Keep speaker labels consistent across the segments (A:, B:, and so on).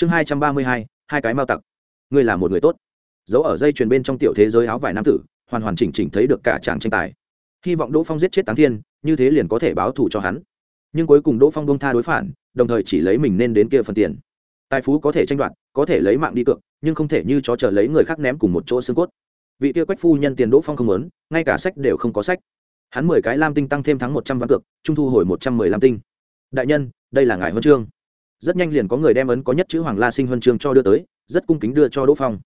A: chương hai trăm ba mươi hai hai cái mao tặc. Ngươi là một người tốt. Giấu ở dây chuyền bên trong tiểu thế giới áo vải nam tử, hoàn hoàn chỉnh chỉnh thấy được cả chàng tranh tài. Hy vọng đỗ phong giết chết táng thiên, như thế liền có thể báo thù cho hắn. Nhưng cuối cùng đỗ phong bông tha đối phản, đồng thời chỉ lấy mình nên đến kia phần tiền. Tài phú có thể tranh đoạt, có thể lấy mạng đi cược, nhưng không thể như chó chờ lấy người khác ném cùng một chỗ xương cốt. Vị kia quách phu nhân tiền đỗ phong không lớn ngay cả sách đều không có sách. Hắn mười cái lam tinh tăng thêm thắng một trăm ván cược, trung thu hồi một trăm mười lam tinh. Đại nhân, đây là ngài huân chương rất nhanh liền có người đem ấn có nhất chữ hoàng la sinh huân chương cho đưa tới, rất cung kính đưa cho đỗ phong.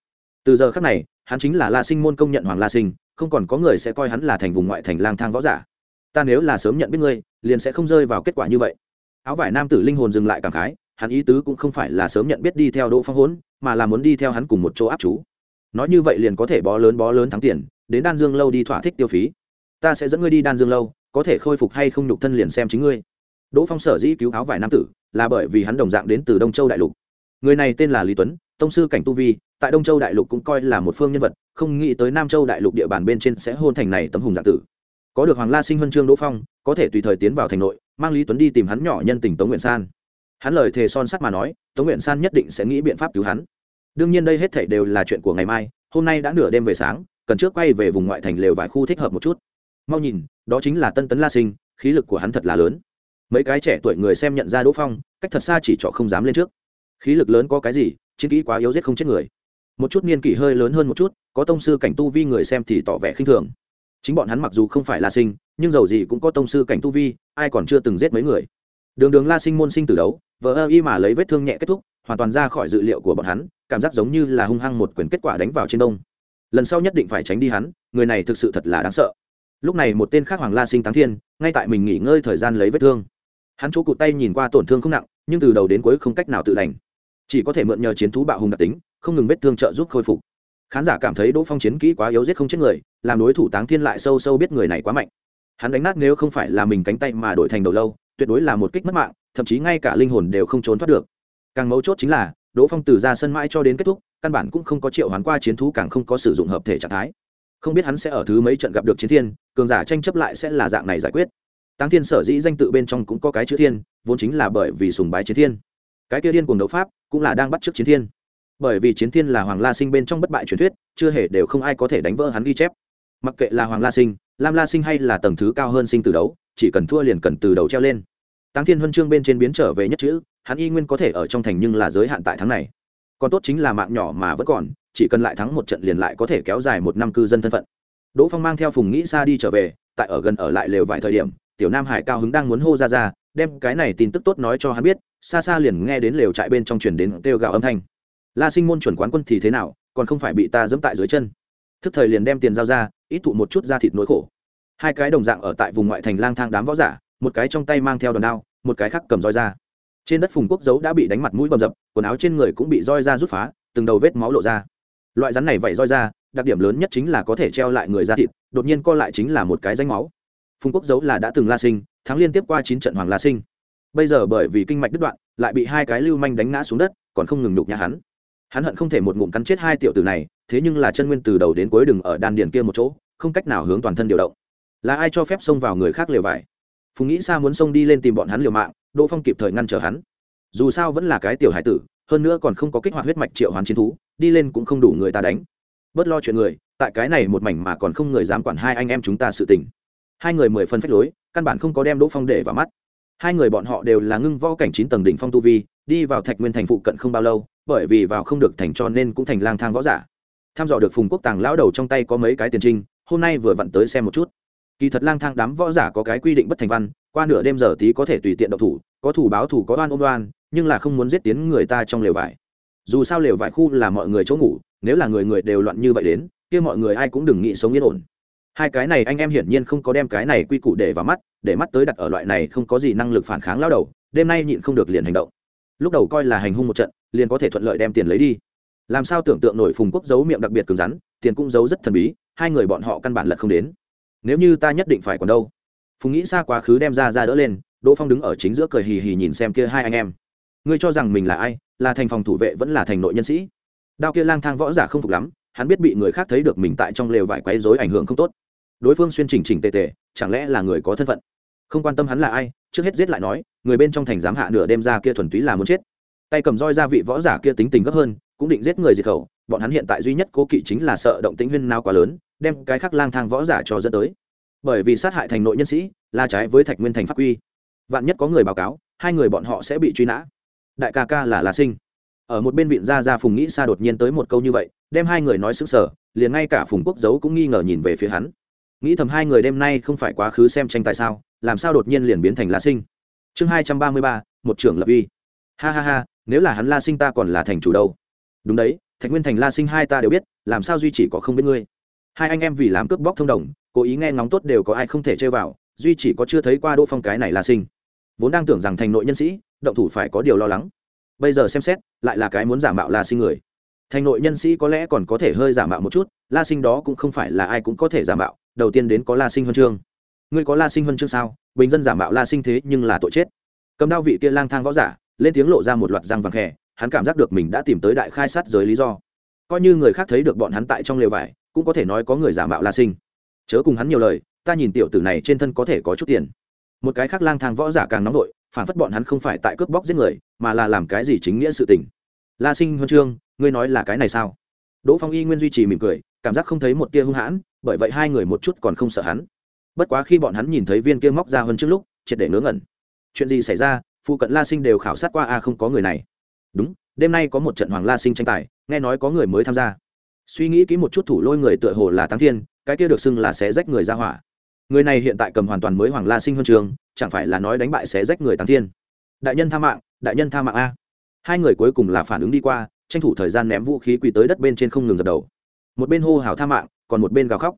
A: Từ giờ khác này, hắn chính là la sinh môn công nhận hoàng la sinh, không còn có người sẽ coi hắn là thành vùng ngoại thành lang thang võ giả. Ta nếu là sớm nhận biết ngươi, liền sẽ không rơi vào kết quả như vậy. Áo vải nam tử linh hồn dừng lại cảm khái, hắn ý tứ cũng không phải là sớm nhận biết đi theo đỗ phong hốn, mà là muốn đi theo hắn cùng một chỗ áp chú. Nói như vậy liền có thể bó lớn bó lớn thắng tiền, đến đan dương lâu đi thỏa thích tiêu phí. Ta sẽ dẫn ngươi đi đan dương lâu, có thể khôi phục hay không nhục thân liền xem chính ngươi đỗ phong sở dĩ cứu áo vải nam tử là bởi vì hắn đồng dạng đến từ đông châu đại lục. Người này tên là lý tuấn, tông sư cảnh tu vi, tại đông châu đại lục cũng coi là một phương nhân vật, không nghĩ tới nam châu đại lục địa bàn bên trên sẽ hôn thành này tấm hùng dạng tử. Có được hoàng la sinh huân chương đỗ phong, có thể tùy thời tiến vào thành nội, mang lý tuấn đi tìm hắn nhỏ nhân tình tống nguyện san. Hắn lời thề son sắt mà nói, tống nguyện san nhất định sẽ nghĩ biện pháp cứu hắn. Đương nhiên đây hết thảy đều là chuyện của ngày mai, hôm nay đã nửa đêm về sáng, cần trước quay về vùng ngoại thành lều vài khu thích hợp một chút. Mau nhìn, đó chính là tân tấn la sinh, khí lực của hắn thật là lớn mấy cái trẻ tuổi người xem nhận ra đỗ phong, cách thật xa chỉ trọ không dám lên trước. Khí lực lớn có cái gì, chiến kỹ quá yếu giết không chết người. Một chút niên kỷ hơi lớn hơn một chút, có tông sư cảnh tu vi người xem thì tỏ vẻ khinh thường. Chính bọn hắn mặc dù không phải la sinh, nhưng dầu gì cũng có tông sư cảnh tu vi, ai còn chưa từng giết mấy người. Đường đường la sinh môn sinh từ đấu vợ ơ y mà lấy vết thương nhẹ kết thúc, hoàn toàn ra khỏi dự liệu của bọn hắn, cảm giác giống như là hung hăng một quyền kết quả đánh vào trên đông. Lần sau nhất định phải tránh đi hắn, người này thực sự thật là đáng sợ. Lúc này một tên khác hoàng la sinh táng thiên, ngay tại mình nghỉ ngơi thời gian lấy vết thương hắn chỗ cụt tay nhìn qua tổn thương không nặng, nhưng từ đầu đến cuối không cách nào tự lành. Chỉ có thể mượn nhờ chiến thú bạo hùng đặc tính, không ngừng vết thương trợ giúp khôi phục. Khán giả cảm thấy đỗ phong chiến kỹ quá yếu giết không chết người, làm đối thủ táng thiên lại sâu sâu biết người này quá mạnh. Hắn đánh nát nếu không phải là mình cánh tay mà đổi thành đầu lâu, tuyệt đối là một kích mất mạng, thậm chí ngay cả linh hồn đều không trốn thoát được. Càng mấu chốt chính là, đỗ phong từ ra sân mãi cho đến kết thúc, căn bản cũng không có triệu hoán qua chiến thú càng không có sử dụng hợp thể trạng thái. Không biết hắn sẽ ở thứ mấy trận gặp được chiến thiên, cường giả tranh chấp lại sẽ là dạng này giải quyết tăng thiên sở dĩ danh tự bên trong cũng có cái chữ thiên, vốn chính là bởi vì sùng bái chiến thiên. Cái kia điên cuồng đấu pháp, cũng là đang bắt trước chiến thiên. Bởi vì chiến thiên là hoàng la sinh bên trong bất bại truyền thuyết, chưa hề đều không ai có thể đánh vỡ hắn ghi chép. Mặc kệ là hoàng la sinh, lam la sinh hay là tầng thứ cao hơn sinh từ đấu, chỉ cần thua liền cần từ đầu treo lên. Tăng thiên huân chương bên trên biến trở về nhất chữ, hắn y nguyên có thể ở trong thành nhưng là giới hạn tại tháng này. Còn tốt chính là mạng nhỏ mà vẫn còn, chỉ cần lại thắng một trận liền lại có thể kéo dài một năm cư dân thân phận. Đỗ phong mang theo phùng nghĩ xa đi trở về, tại ở gần ở lại lều vài thời điểm tiểu nam hải cao hứng đang muốn hô ra ra, đem cái này tin tức tốt nói cho hắn biết, xa xa liền nghe đến lều trại bên trong chuyển đến kêu gào âm thanh. La sinh môn chuẩn quán quân thì thế nào, còn không phải bị ta dẫm tại dưới chân. Thức thời liền đem tiền giao ra, ít thụ một chút ra thịt nỗi khổ. Hai cái đồng dạng ở tại vùng ngoại thành lang thang đám võ giả, một cái trong tay mang theo đòn đao, một cái khác cầm roi ra. Trên đất phùng quốc dấu đã bị đánh mặt mũi bầm dập, quần áo trên người cũng bị roi ra rút phá, từng đầu vết máu lộ ra. Loại rắn này vẩy roi ra, đặc điểm lớn nhất chính là có thể treo lại người ra thịt, đột nhiên co lại chính là một cái danh máu phùng quốc dấu là đã từng la sinh, thắng liên tiếp qua chín trận hoàng la sinh. Bây giờ bởi vì kinh mạch đứt đoạn, lại bị hai cái lưu manh đánh ngã xuống đất, còn không ngừng đục nhà hắn. Hắn hận không thể một ngụm cắn chết hai tiểu tử này, thế nhưng là chân nguyên từ đầu đến cuối đừng ở đan điền kia một chỗ, không cách nào hướng toàn thân điều động. Là ai cho phép xông vào người khác liều vải? Phùng nghĩ xa muốn xông đi lên tìm bọn hắn liều mạng, đỗ phong kịp thời ngăn trở hắn. Dù sao vẫn là cái tiểu hải tử, hơn nữa còn không có kích hoạt huyết mạch triệu hoán chiến thú, đi lên cũng không đủ người ta đánh. Bớt lo chuyện người, tại cái này một mảnh mà còn không người dám quản hai anh em chúng ta sự tình hai người mười phân phách lối, căn bản không có đem đỗ phong để vào mắt. Hai người bọn họ đều là ngưng võ cảnh chín tầng đỉnh phong tu vi, đi vào thạch nguyên thành phụ cận không bao lâu, bởi vì vào không được thành cho nên cũng thành lang thang võ giả. Tham dò được phùng quốc tàng lão đầu trong tay có mấy cái tiền trinh, hôm nay vừa vặn tới xem một chút. Kỳ thật lang thang đám võ giả có cái quy định bất thành văn, qua nửa đêm giờ tí có thể tùy tiện độc thủ, có thủ báo thủ có oan ôm đoan nhưng là không muốn giết tiến người ta trong lều vải. Dù sao lều vải khu là mọi người chỗ ngủ, nếu là người người đều loạn như vậy đến, kia mọi người ai cũng đừng nghĩ sống yên ổn hai cái này anh em hiển nhiên không có đem cái này quy củ để vào mắt, để mắt tới đặt ở loại này không có gì năng lực phản kháng lao đầu, đêm nay nhịn không được liền hành động. Lúc đầu coi là hành hung một trận, liền có thể thuận lợi đem tiền lấy đi. Làm sao tưởng tượng nổi phùng quốc giấu miệng đặc biệt cứng rắn, tiền cũng giấu rất thần bí, hai người bọn họ căn bản lật không đến. Nếu như ta nhất định phải còn đâu? Phùng nghĩ xa quá khứ đem ra ra đỡ lên, đỗ phong đứng ở chính giữa cười hì hì nhìn xem kia hai anh em. Ngươi cho rằng mình là ai? Là thành phòng thủ vệ vẫn là thành nội nhân sĩ? Đao kia lang thang võ giả không phục lắm, hắn biết bị người khác thấy được mình tại trong lều vải quấy rối ảnh hưởng không tốt đối phương xuyên chỉnh chỉnh tề tề, chẳng lẽ là người có thân phận? Không quan tâm hắn là ai, trước hết giết lại nói, người bên trong thành giám hạ nửa đêm ra kia thuần túy là muốn chết. Tay cầm roi ra vị võ giả kia tính tình gấp hơn, cũng định giết người diệt khẩu, bọn hắn hiện tại duy nhất cố kỵ chính là sợ động tĩnh huyên nào quá lớn, đem cái khắc lang thang võ giả cho dẫn tới. Bởi vì sát hại thành nội nhân sĩ là trái với thạch nguyên thành pháp quy. Vạn nhất có người báo cáo, hai người bọn họ sẽ bị truy nã. Đại ca ca là la sinh. Ở một bên viện gia gia phùng nghĩ xa đột nhiên tới một câu như vậy, đem hai người nói xứng sở liền ngay cả phùng quốc giấu cũng nghi ngờ nhìn về phía hắn nghĩ thầm hai người đêm nay không phải quá khứ xem tranh tại sao, làm sao đột nhiên liền biến thành la sinh? Chương hai trăm ba mươi ba, một trưởng lập uy. Ha ha ha, nếu là hắn la sinh ta còn là thành chủ đâu? Đúng đấy, thạch nguyên thành la sinh hai ta đều biết, làm sao duy chỉ có không biết ngươi? Hai anh em vì làm cướp bóc thông đồng, cố ý nghe ngóng tốt đều có ai không thể chơi vào, duy chỉ có chưa thấy qua đỗ phong cái này la sinh. Vốn đang tưởng rằng thành nội nhân sĩ, động thủ phải có điều lo lắng. Bây giờ xem xét, lại là cái muốn giả mạo la sinh người. Thành nội nhân sĩ có lẽ còn có thể hơi giả mạo một chút, la sinh đó cũng không phải là ai cũng có thể giả mạo đầu tiên đến có la sinh huân chương. Ngươi có la sinh huân chương sao? Bình dân giả mạo la sinh thế nhưng là tội chết. Cầm đao vị kia lang thang võ giả, lên tiếng lộ ra một loạt răng vàng khẽ hắn cảm giác được mình đã tìm tới đại khai sát giới lý do. Coi như người khác thấy được bọn hắn tại trong lều vải, cũng có thể nói có người giả mạo la sinh. Chớ cùng hắn nhiều lời, ta nhìn tiểu tử này trên thân có thể có chút tiền. Một cái khác lang thang võ giả càng nóng vội, phản phất bọn hắn không phải tại cướp bóc giết người, mà là làm cái gì chính nghĩa sự tình. La sinh huân chương, ngươi nói là cái này sao? Đỗ phong y nguyên duy trì mỉm cười, cảm giác không thấy một tia hung hãn bởi vậy hai người một chút còn không sợ hắn. Bất quá khi bọn hắn nhìn thấy viên kia móc ra hơn trước lúc, triệt để ngớ ngẩn. Chuyện gì xảy ra? Phụ cận la sinh đều khảo sát qua a không có người này. Đúng, đêm nay có một trận hoàng la sinh tranh tài, nghe nói có người mới tham gia. Suy nghĩ kỹ một chút thủ lôi người tựa hồ là thắng thiên, cái kia được xưng là sẽ rách người ra hỏa. Người này hiện tại cầm hoàn toàn mới hoàng la sinh huân trường, chẳng phải là nói đánh bại sẽ rách người thắng thiên. Đại nhân tha mạng, đại nhân tha mạng a. Hai người cuối cùng là phản ứng đi qua, tranh thủ thời gian ném vũ khí quỳ tới đất bên trên không ngừng dập đầu. Một bên hô hào tha mạng còn một bên gào khóc.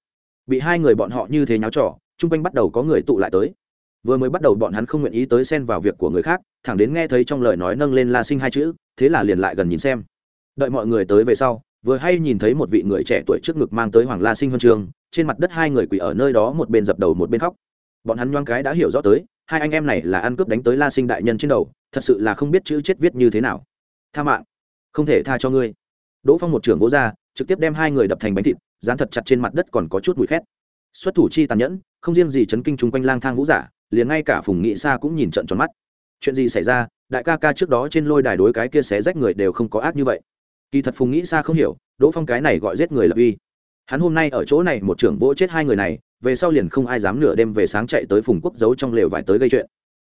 A: Bị hai người bọn họ như thế nháo trỏ chung quanh bắt đầu có người tụ lại tới. Vừa mới bắt đầu bọn hắn không nguyện ý tới xen vào việc của người khác, thẳng đến nghe thấy trong lời nói nâng lên la sinh hai chữ, thế là liền lại gần nhìn xem. Đợi mọi người tới về sau, vừa hay nhìn thấy một vị người trẻ tuổi trước ngực mang tới hoàng la sinh huân trường, trên mặt đất hai người quỳ ở nơi đó một bên dập đầu một bên khóc. Bọn hắn nhoang cái đã hiểu rõ tới, hai anh em này là ăn cướp đánh tới la sinh đại nhân trên đầu, thật sự là không biết chữ chết viết như thế nào. Tha mạng, không thể tha cho ngươi đỗ phong một trưởng vỗ ra, trực tiếp đem hai người đập thành bánh thịt, dán thật chặt trên mặt đất còn có chút mùi khét. Xuất thủ chi tàn nhẫn, không riêng gì chấn kinh chung quanh lang thang vũ giả, liền ngay cả phùng nghị sa cũng nhìn trận tròn mắt. Chuyện gì xảy ra? Đại ca ca trước đó trên lôi đài đối cái kia xé rách người đều không có ác như vậy. Kỳ thật phùng nghĩ sa không hiểu, đỗ phong cái này gọi giết người lập uy. Hắn hôm nay ở chỗ này một trưởng vỗ chết hai người này, về sau liền không ai dám nửa đêm về sáng chạy tới phùng quốc giấu trong lều vải tới gây chuyện.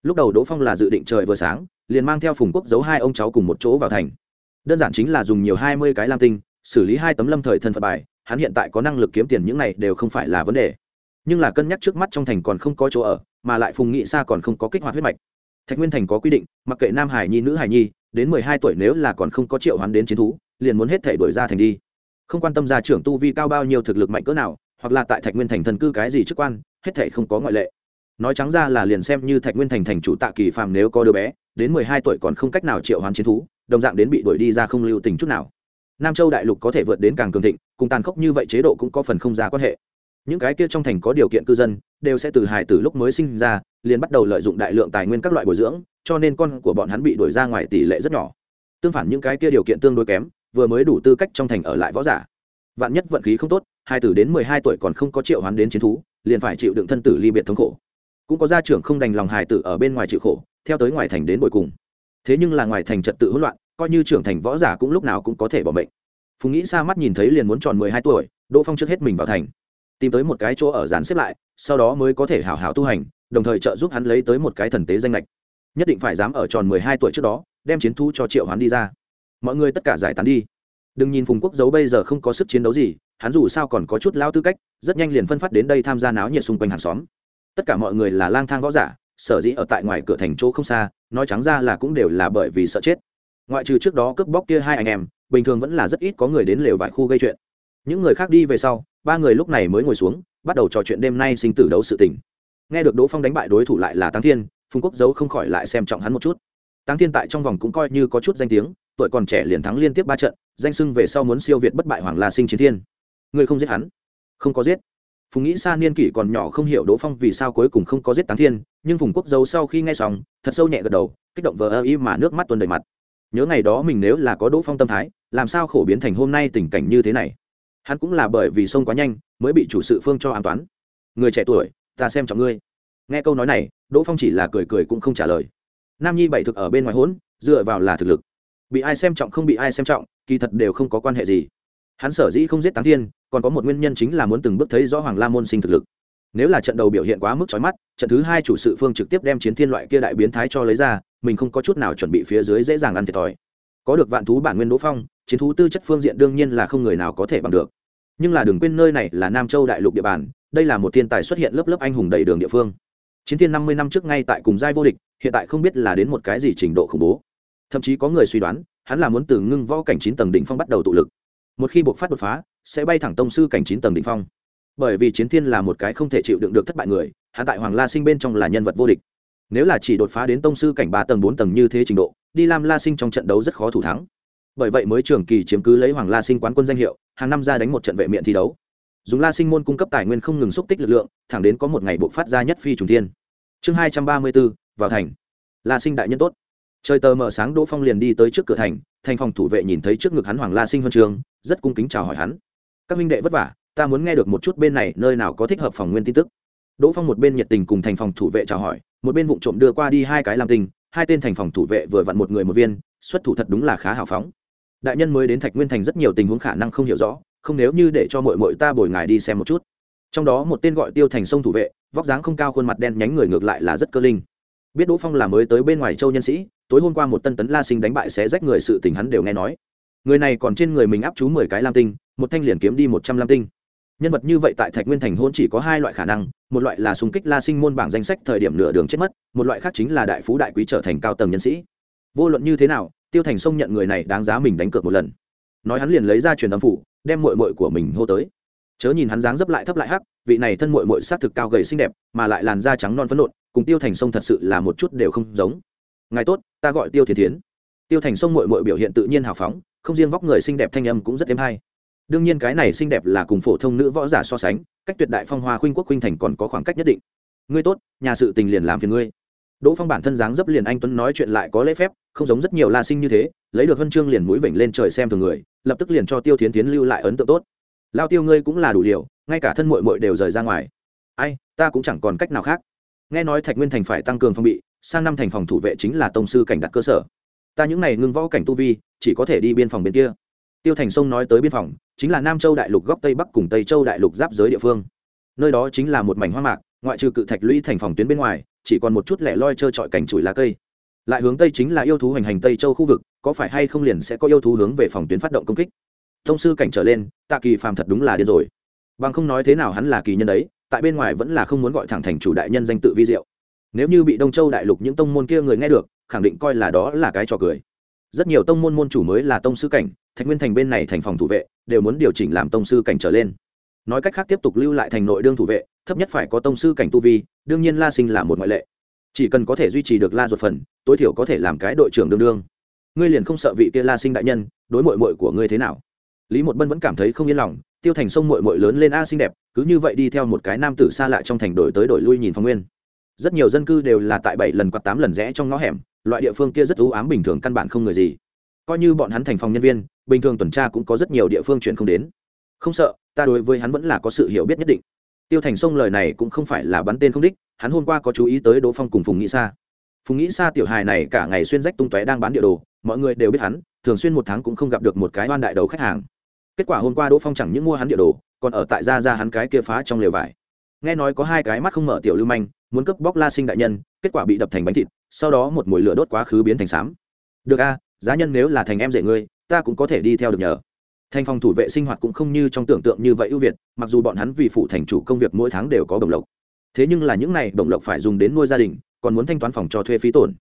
A: Lúc đầu đỗ phong là dự định trời vừa sáng, liền mang theo phùng quốc giấu hai ông cháu cùng một chỗ vào thành đơn giản chính là dùng nhiều hai mươi cái lam tinh, xử lý hai tấm lâm thời thân phận bài, hắn hiện tại có năng lực kiếm tiền những này đều không phải là vấn đề. Nhưng là cân nhắc trước mắt trong thành còn không có chỗ ở, mà lại phùng nghị sa còn không có kích hoạt huyết mạch. Thạch nguyên thành có quy định, mặc kệ nam hải nhi, nữ hải nhi, đến mười hai tuổi nếu là còn không có triệu hoán đến chiến thú, liền muốn hết thể đổi ra thành đi. Không quan tâm gia trưởng tu vi cao bao nhiêu thực lực mạnh cỡ nào, hoặc là tại thạch nguyên thành thần cư cái gì chức quan, hết thể không có ngoại lệ. Nói trắng ra là liền xem như thạch nguyên thành thành chủ tạ kỳ phàm nếu có đứa bé, đến mười hai tuổi còn không cách nào triệu hoán chiến thú đồng dạng đến bị đuổi đi ra không lưu tình chút nào. Nam châu đại lục có thể vượt đến càng cường thịnh, cùng tàn khốc như vậy chế độ cũng có phần không ra quan hệ. Những cái kia trong thành có điều kiện cư dân, đều sẽ từ hài từ lúc mới sinh ra, liền bắt đầu lợi dụng đại lượng tài nguyên các loại bồi dưỡng, cho nên con của bọn hắn bị đuổi ra ngoài tỷ lệ rất nhỏ. Tương phản những cái kia điều kiện tương đối kém, vừa mới đủ tư cách trong thành ở lại võ giả. Vạn nhất vận khí không tốt, hai tử đến mười hai tuổi còn không có triệu hoán đến chiến thú, liền phải chịu đựng thân tử ly biệt thống khổ. Cũng có gia trưởng không đành lòng hài tử ở bên ngoài chịu khổ, theo tới ngoài thành đến bồi cùng thế nhưng là ngoài thành trật tự hỗn loạn, coi như trưởng thành võ giả cũng lúc nào cũng có thể bỏ bệnh phùng nghĩ xa mắt nhìn thấy liền muốn tròn mười hai tuổi, đỗ phong trước hết mình vào thành, tìm tới một cái chỗ ở dàn xếp lại, sau đó mới có thể hảo hảo tu hành, đồng thời trợ giúp hắn lấy tới một cái thần tế danh lệch. Nhất định phải dám ở tròn mười hai tuổi trước đó, đem chiến thu cho triệu hắn đi ra. Mọi người tất cả giải tán đi. Đừng nhìn phùng quốc giấu bây giờ không có sức chiến đấu gì, hắn dù sao còn có chút lao tư cách, rất nhanh liền phân phát đến đây tham gia náo nhiệt xung quanh hàng xóm. Tất cả mọi người là lang thang võ giả sở dĩ ở tại ngoài cửa thành chỗ không xa, nói trắng ra là cũng đều là bởi vì sợ chết. Ngoại trừ trước đó cướp bóc kia hai anh em, bình thường vẫn là rất ít có người đến lều vải khu gây chuyện. Những người khác đi về sau, ba người lúc này mới ngồi xuống, bắt đầu trò chuyện đêm nay sinh tử đấu sự tình. Nghe được đỗ phong đánh bại đối thủ lại là tăng thiên, phùng quốc giấu không khỏi lại xem trọng hắn một chút. Tăng thiên tại trong vòng cũng coi như có chút danh tiếng, tuổi còn trẻ liền thắng liên tiếp ba trận, danh sưng về sau muốn siêu việt bất bại hoàng la sinh chiến thiên. Người không giết hắn? Không có giết phùng nghĩ xa niên kỷ còn nhỏ không hiểu đỗ phong vì sao cuối cùng không có giết táng thiên, nhưng phùng quốc giấu sau khi nghe xong, thật sâu nhẹ gật đầu, kích động vờ ơ y mà nước mắt tuôn đầy mặt. Nhớ ngày đó mình nếu là có đỗ phong tâm thái, làm sao khổ biến thành hôm nay tình cảnh như thế này? Hắn cũng là bởi vì sông quá nhanh, mới bị chủ sự phương cho an toán. Người trẻ tuổi, ta xem trọng ngươi. Nghe câu nói này, đỗ phong chỉ là cười cười cũng không trả lời. Nam nhi bảy thực ở bên ngoài hỗn, dựa vào là thực lực. Bị ai xem trọng không bị ai xem trọng, kỳ thật đều không có quan hệ gì. Hắn sở dĩ không giết táng thiên còn có một nguyên nhân chính là muốn từng bước thấy rõ hoàng la môn sinh thực lực. Nếu là trận đầu biểu hiện quá mức trói mắt, trận thứ hai chủ sự phương trực tiếp đem chiến thiên loại kia đại biến thái cho lấy ra, mình không có chút nào chuẩn bị phía dưới dễ dàng ăn thiệt thòi. Có được vạn thú bản nguyên đỗ phong, chiến thú tư chất phương diện đương nhiên là không người nào có thể bằng được. Nhưng là đừng quên nơi này là nam châu đại lục địa bàn, đây là một thiên tài xuất hiện lớp lớp anh hùng đầy đường địa phương. Chiến thiên năm mươi năm trước ngay tại cùng giai vô địch, hiện tại không biết là đến một cái gì trình độ khủng bố. Thậm chí có người suy đoán, hắn là muốn từ ngưng võ cảnh chín tầng đỉnh phong bắt đầu tụ lực một khi buộc phát đột phá, sẽ bay thẳng tông sư cảnh chín tầng đỉnh phong. Bởi vì chiến thiên là một cái không thể chịu đựng được thất bại người hạ tại hoàng la sinh bên trong là nhân vật vô địch. Nếu là chỉ đột phá đến tông sư cảnh ba tầng bốn tầng như thế trình độ, đi lam la sinh trong trận đấu rất khó thủ thắng. Bởi vậy mới trường kỳ chiếm cứ lấy hoàng la sinh quán quân danh hiệu, hàng năm ra đánh một trận vệ miện thi đấu. Dùng la sinh môn cung cấp tài nguyên không ngừng xúc tích lực lượng, thẳng đến có một ngày buộc phát ra nhất phi trùng thiên. Chương hai trăm ba mươi bốn, vào thành. La sinh đại nhân tốt. Trời tờ mờ sáng, đỗ phong liền đi tới trước cửa thành thành phòng thủ vệ nhìn thấy trước ngực hắn hoàng la sinh huân trường rất cung kính chào hỏi hắn. Các minh đệ vất vả, ta muốn nghe được một chút bên này nơi nào có thích hợp phòng nguyên tin tức. Đỗ phong một bên nhiệt tình cùng thành phòng thủ vệ chào hỏi, một bên vụ trộm đưa qua đi hai cái làm tình, hai tên thành phòng thủ vệ vừa vặn một người một viên, xuất thủ thật đúng là khá hào phóng. Đại nhân mới đến thạch nguyên thành rất nhiều tình huống khả năng không hiểu rõ, không nếu như để cho muội mội ta bồi ngài đi xem một chút. Trong đó một tên gọi tiêu thành sông thủ vệ, vóc dáng không cao khuôn mặt đen nhánh người ngược lại là rất cơ linh. Biết đỗ phong là mới tới bên ngoài châu nhân sĩ, tối hôm qua một tân tấn la sinh đánh bại xé rách người sự tình hắn đều nghe nói người này còn trên người mình áp chú mười cái lam tinh, một thanh liền kiếm đi một trăm lam tinh. Nhân vật như vậy tại thạch nguyên thành hôn chỉ có hai loại khả năng, một loại là xung kích la sinh môn bảng danh sách thời điểm nửa đường chết mất, một loại khác chính là đại phú đại quý trở thành cao tầng nhân sĩ. Vô luận như thế nào, tiêu thành sông nhận người này đáng giá mình đánh cược một lần. Nói hắn liền lấy ra truyền âm phủ, đem mội mội của mình hô tới. Chớ nhìn hắn dáng dấp lại thấp lại hắc, vị này thân mội mội s á t thực cao gầy xinh đẹp, mà lại làn da trắng non phấn nộn, cùng tiêu thành sông thật sự là một chút đều không giống. Ngài tốt, ta gọi tiêu Thiên thiến. Tiêu thành sông mội mội biểu hiện tự nhiên hào phóng không riêng vóc người xinh đẹp thanh âm cũng rất êm hay. Đương nhiên cái này xinh đẹp là cùng phổ thông nữ võ giả so sánh, cách tuyệt đại phong hoa khuynh quốc khuynh thành còn có khoảng cách nhất định. Ngươi tốt, nhà sự tình liền làm phiền ngươi. Đỗ phong bản thân dáng dấp liền anh tuấn nói chuyện lại có lễ phép, không giống rất nhiều la sinh như thế, lấy được huân chương liền mũi vểnh lên trời xem thường người, lập tức liền cho tiêu thiến tiến lưu lại ấn tượng tốt. Lao tiêu ngươi cũng là đủ điều, ngay cả thân mội mội đều rời ra ngoài. Ai, ta cũng chẳng còn cách nào khác. Nghe nói thạch nguyên thành phải tăng cường phòng bị, sang năm thành phòng thủ vệ chính là tông sư cảnh đặt cơ sở ta những này ngưng võ cảnh tu vi, chỉ có thể đi biên phòng bên kia. Tiêu thành sông nói tới biên phòng, chính là nam châu đại lục góc tây bắc cùng tây châu đại lục giáp giới địa phương. Nơi đó chính là một mảnh hoa mạc, ngoại trừ cự thạch lũy thành phòng tuyến bên ngoài, chỉ còn một chút lẻ loi trơ trọi cảnh chùi lá cây. Lại hướng tây chính là yêu thú hành hành tây châu khu vực, có phải hay không liền sẽ có yêu thú hướng về phòng tuyến phát động công kích? Thông sư cảnh trở lên, tạ kỳ phàm thật đúng là điên rồi. Bằng không nói thế nào hắn là kỳ nhân đấy, tại bên ngoài vẫn là không muốn gọi thẳng thành chủ đại nhân danh tự vi diệu nếu như bị đông châu đại lục những tông môn kia người nghe được, khẳng định coi là đó là cái trò cười. Rất nhiều tông môn môn chủ mới là tông sư cảnh, thạch nguyên thành bên này thành phòng thủ vệ, đều muốn điều chỉnh làm tông sư cảnh trở lên. Nói cách khác tiếp tục lưu lại thành nội đương thủ vệ, thấp nhất phải có tông sư cảnh tu vi, đương nhiên la sinh là một ngoại lệ. Chỉ cần có thể duy trì được la ruột phần, tối thiểu có thể làm cái đội trưởng đương đương. Ngươi liền không sợ vị kia la sinh đại nhân, đối mội mội của ngươi thế nào? Lý một bân vẫn cảm thấy không yên lòng, tiêu thành sông mội mội lớn lên a xinh đẹp, cứ như vậy đi theo một cái nam tử xa lạ trong thành đổi tới đổi lui nhìn phong nguyên rất nhiều dân cư đều là tại bảy lần quạt tám lần rẽ trong ngõ hẻm, loại địa phương kia rất ưu ám bình thường căn bản không người gì. Coi như bọn hắn thành phòng nhân viên, bình thường tuần tra cũng có rất nhiều địa phương chuyển không đến. Không sợ, ta đối với hắn vẫn là có sự hiểu biết nhất định. Tiêu thành sông lời này cũng không phải là bắn tên không đích, hắn hôm qua có chú ý tới đỗ phong cùng phùng nghĩ sa. Phùng nghĩ sa tiểu hài này cả ngày xuyên rách tung tóe đang bán địa đồ, mọi người đều biết hắn, thường xuyên một tháng cũng không gặp được một cái oan đại đầu khách hàng. Kết quả hôm qua đỗ phong chẳng những mua hắn địa đồ, còn ở tại gia ra hắn cái kia phá trong lều vải nghe nói có hai cái mắt không mở tiểu lưu manh, muốn cướp bóc la sinh đại nhân, kết quả bị đập thành bánh thịt, sau đó một mùi lửa đốt quá khứ biến thành xám được a, giá nhân nếu là thành em rể ngươi, ta cũng có thể đi theo được nhờ. Thành phòng thủ vệ sinh hoạt cũng không như trong tưởng tượng như vậy ưu việt, mặc dù bọn hắn vì phụ thành chủ công việc mỗi tháng đều có bổng lộc. Thế nhưng là những này bổng lộc phải dùng đến nuôi gia đình, còn muốn thanh toán phòng cho thuê phí tổn.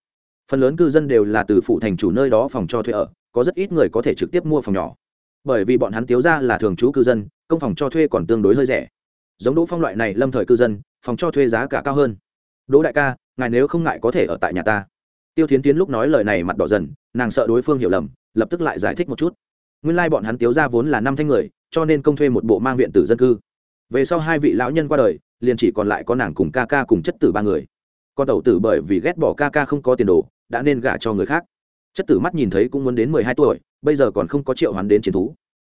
A: Phần lớn cư dân đều là từ phụ thành chủ nơi đó phòng cho thuê ở, có rất ít người có thể trực tiếp mua phòng nhỏ. Bởi vì bọn hắn tiếu ra là thường trú cư dân, công phòng cho thuê còn tương đối hơi rẻ giống đỗ phong loại này lâm thời cư dân, phòng cho thuê giá cả cao hơn. Đỗ đại ca, ngài nếu không ngại có thể ở tại nhà ta. Tiêu thiến tiến lúc nói lời này mặt đỏ dần, nàng sợ đối phương hiểu lầm, lập tức lại giải thích một chút. Nguyên lai、like、bọn hắn tiếu ra vốn là năm thanh người, cho nên công thuê một bộ mang viện tử dân cư. Về sau hai vị lão nhân qua đời, liền chỉ còn lại có nàng cùng ca ca cùng chất tử ba người. Con tẩu tử bởi vì ghét bỏ ca ca không có tiền đồ, đã nên gả cho người khác. Chất tử mắt nhìn thấy cũng muốn đến mười hai tuổi, bây giờ còn không có triệu hoán đến chiến thú.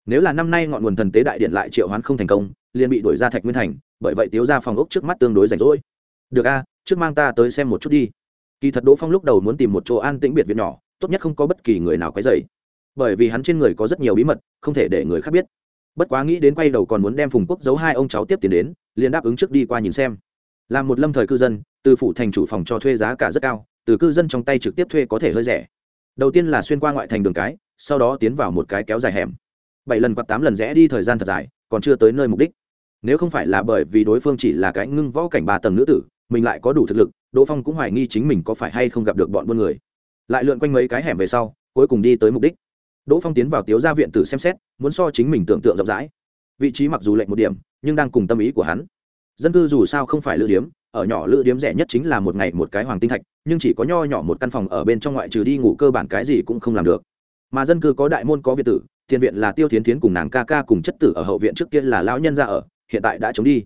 A: Nếu là năm nay ngọn nguồn thần tế đại điện lại triệu hoán không thành công liền bị đuổi ra thạch nguyên thành, bởi vậy tiếu ra phòng ốc trước mắt tương đối rảnh rỗi. Được a, trước mang ta tới xem một chút đi. Kỳ thật đỗ phong lúc đầu muốn tìm một chỗ an tĩnh biệt viện nhỏ, tốt nhất không có bất kỳ người nào quấy dày bởi vì hắn trên người có rất nhiều bí mật, không thể để người khác biết. Bất quá nghĩ đến quay đầu còn muốn đem phùng quốc giấu hai ông cháu tiếp tiền đến, liền đáp ứng trước đi qua nhìn xem. Làm một lâm thời cư dân, từ phủ thành chủ phòng cho thuê giá cả rất cao, từ cư dân trong tay trực tiếp thuê có thể hơi rẻ. Đầu tiên là xuyên qua ngoại thành đường cái, sau đó tiến vào một cái kéo dài hẻm. Bảy lần hoặc tám lần rẽ đi thời gian thật dài, còn chưa tới nơi mục đích nếu không phải là bởi vì đối phương chỉ là cái ngưng võ cảnh ba tầng nữ tử, mình lại có đủ thực lực, đỗ phong cũng hoài nghi chính mình có phải hay không gặp được bọn buôn người. Lại lượn quanh mấy cái hẻm về sau, cuối cùng đi tới mục đích. Đỗ phong tiến vào tiếu gia viện tử xem xét, muốn so chính mình tưởng tượng rộng rãi. Vị trí mặc dù lệnh một điểm, nhưng đang cùng tâm ý của hắn. Dân cư dù sao không phải lữ điếm, ở nhỏ lữ điếm rẻ nhất chính là một ngày một cái hoàng tinh thạch, nhưng chỉ có nho nhỏ một căn phòng ở bên trong ngoại trừ đi ngủ cơ bản cái gì cũng không làm được. Mà dân cư có đại môn có viện tử tiền viện là tiêu tiến tiến cùng nàng ca ca cùng chất tử ở hậu viện trước kia là lão nhân ra ở hiện tại đã trống đi.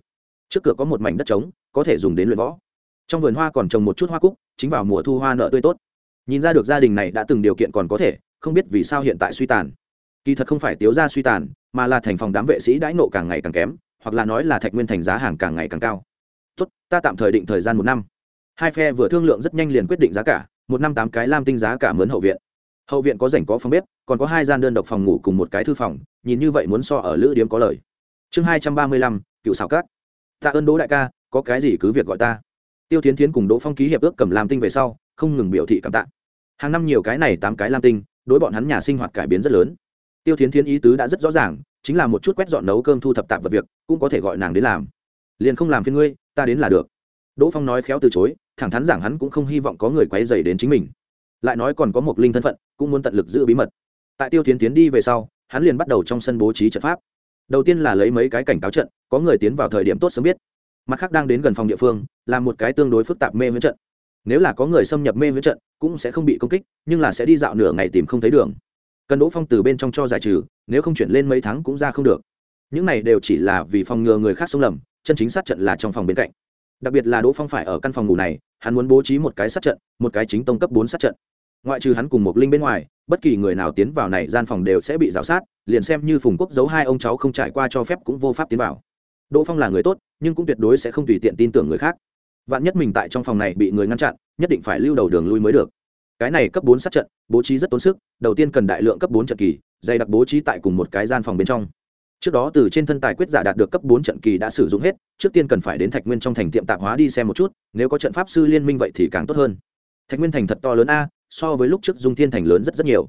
A: Trước cửa có một mảnh đất trống, có thể dùng đến luyện võ. Trong vườn hoa còn trồng một chút hoa cúc, chính vào mùa thu hoa nợ tươi tốt. Nhìn ra được gia đình này đã từng điều kiện còn có thể, không biết vì sao hiện tại suy tàn. Kỳ thật không phải tiếu ra suy tàn, mà là thành phòng đám vệ sĩ đãi nộ càng ngày càng kém, hoặc là nói là thạch nguyên thành giá hàng càng ngày càng cao. Tốt, ta tạm thời định thời gian một năm. Hai phe vừa thương lượng rất nhanh liền quyết định giá cả, một năm tám cái lam tinh giá cả mướn hậu viện. Hậu viện có rảnh có phòng bếp, còn có hai gian đơn độc phòng ngủ cùng một cái thư phòng, nhìn như vậy muốn so ở lữ điếm có lời chương hai trăm ba mươi lăm, cựu xảo cát tạ ơn đỗ đại ca, có cái gì cứ việc gọi ta. Tiêu tiến tiến cùng đỗ phong ký hiệp ước cầm lam tinh về sau, không ngừng biểu thị cảm tạ. Hàng năm nhiều cái này tám cái lam tinh, đối bọn hắn nhà sinh hoạt cải biến rất lớn. Tiêu tiến tiến ý tứ đã rất rõ ràng, chính là một chút quét dọn nấu cơm thu thập tạp vật việc, cũng có thể gọi nàng đến làm. Liền không làm phiên ngươi, ta đến là được. Đỗ phong nói khéo từ chối, thẳng thắn rằng hắn cũng không hy vọng có người quấy dày đến chính mình. Lại nói còn có một linh thân phận, cũng muốn tận lực giữ bí mật. Tại tiêu tiến tiến đi về sau, hắn liền bắt đầu trong sân bố trí trận pháp đầu tiên là lấy mấy cái cảnh cáo trận, có người tiến vào thời điểm tốt sớm biết. Mặt khác đang đến gần phòng địa phương, là một cái tương đối phức tạp mê với trận. Nếu là có người xâm nhập mê với trận, cũng sẽ không bị công kích, nhưng là sẽ đi dạo nửa ngày tìm không thấy đường. Cần đỗ phong từ bên trong cho giải trừ, nếu không chuyển lên mấy tháng cũng ra không được. Những này đều chỉ là vì phòng ngừa người khác xông lầm, chân chính sát trận là trong phòng bên cạnh. Đặc biệt là đỗ phong phải ở căn phòng ngủ này, hắn muốn bố trí một cái sát trận, một cái chính tông cấp bốn sát trận ngoại trừ hắn cùng một linh bên ngoài, bất kỳ người nào tiến vào này gian phòng đều sẽ bị rào sát, liền xem như phùng quốc giấu hai ông cháu không trải qua cho phép cũng vô pháp tiến vào. Đỗ phong là người tốt, nhưng cũng tuyệt đối sẽ không tùy tiện tin tưởng người khác. Vạn nhất mình tại trong phòng này bị người ngăn chặn, nhất định phải lưu đầu đường lui mới được. Cái này cấp bốn sát trận, bố trí rất tốn sức, đầu tiên cần đại lượng cấp bốn trận kỳ, dày đặc bố trí tại cùng một cái gian phòng bên trong. Trước đó từ trên thân tài quyết giả đạt được cấp bốn trận kỳ đã sử dụng hết, trước tiên cần phải đến thạch nguyên trong thành tiệm tạp hóa đi xem một chút, nếu có trận pháp sư liên minh vậy thì càng tốt hơn. Thạch nguyên thành thật to lớn a so với lúc trước dung thiên thành lớn rất rất nhiều.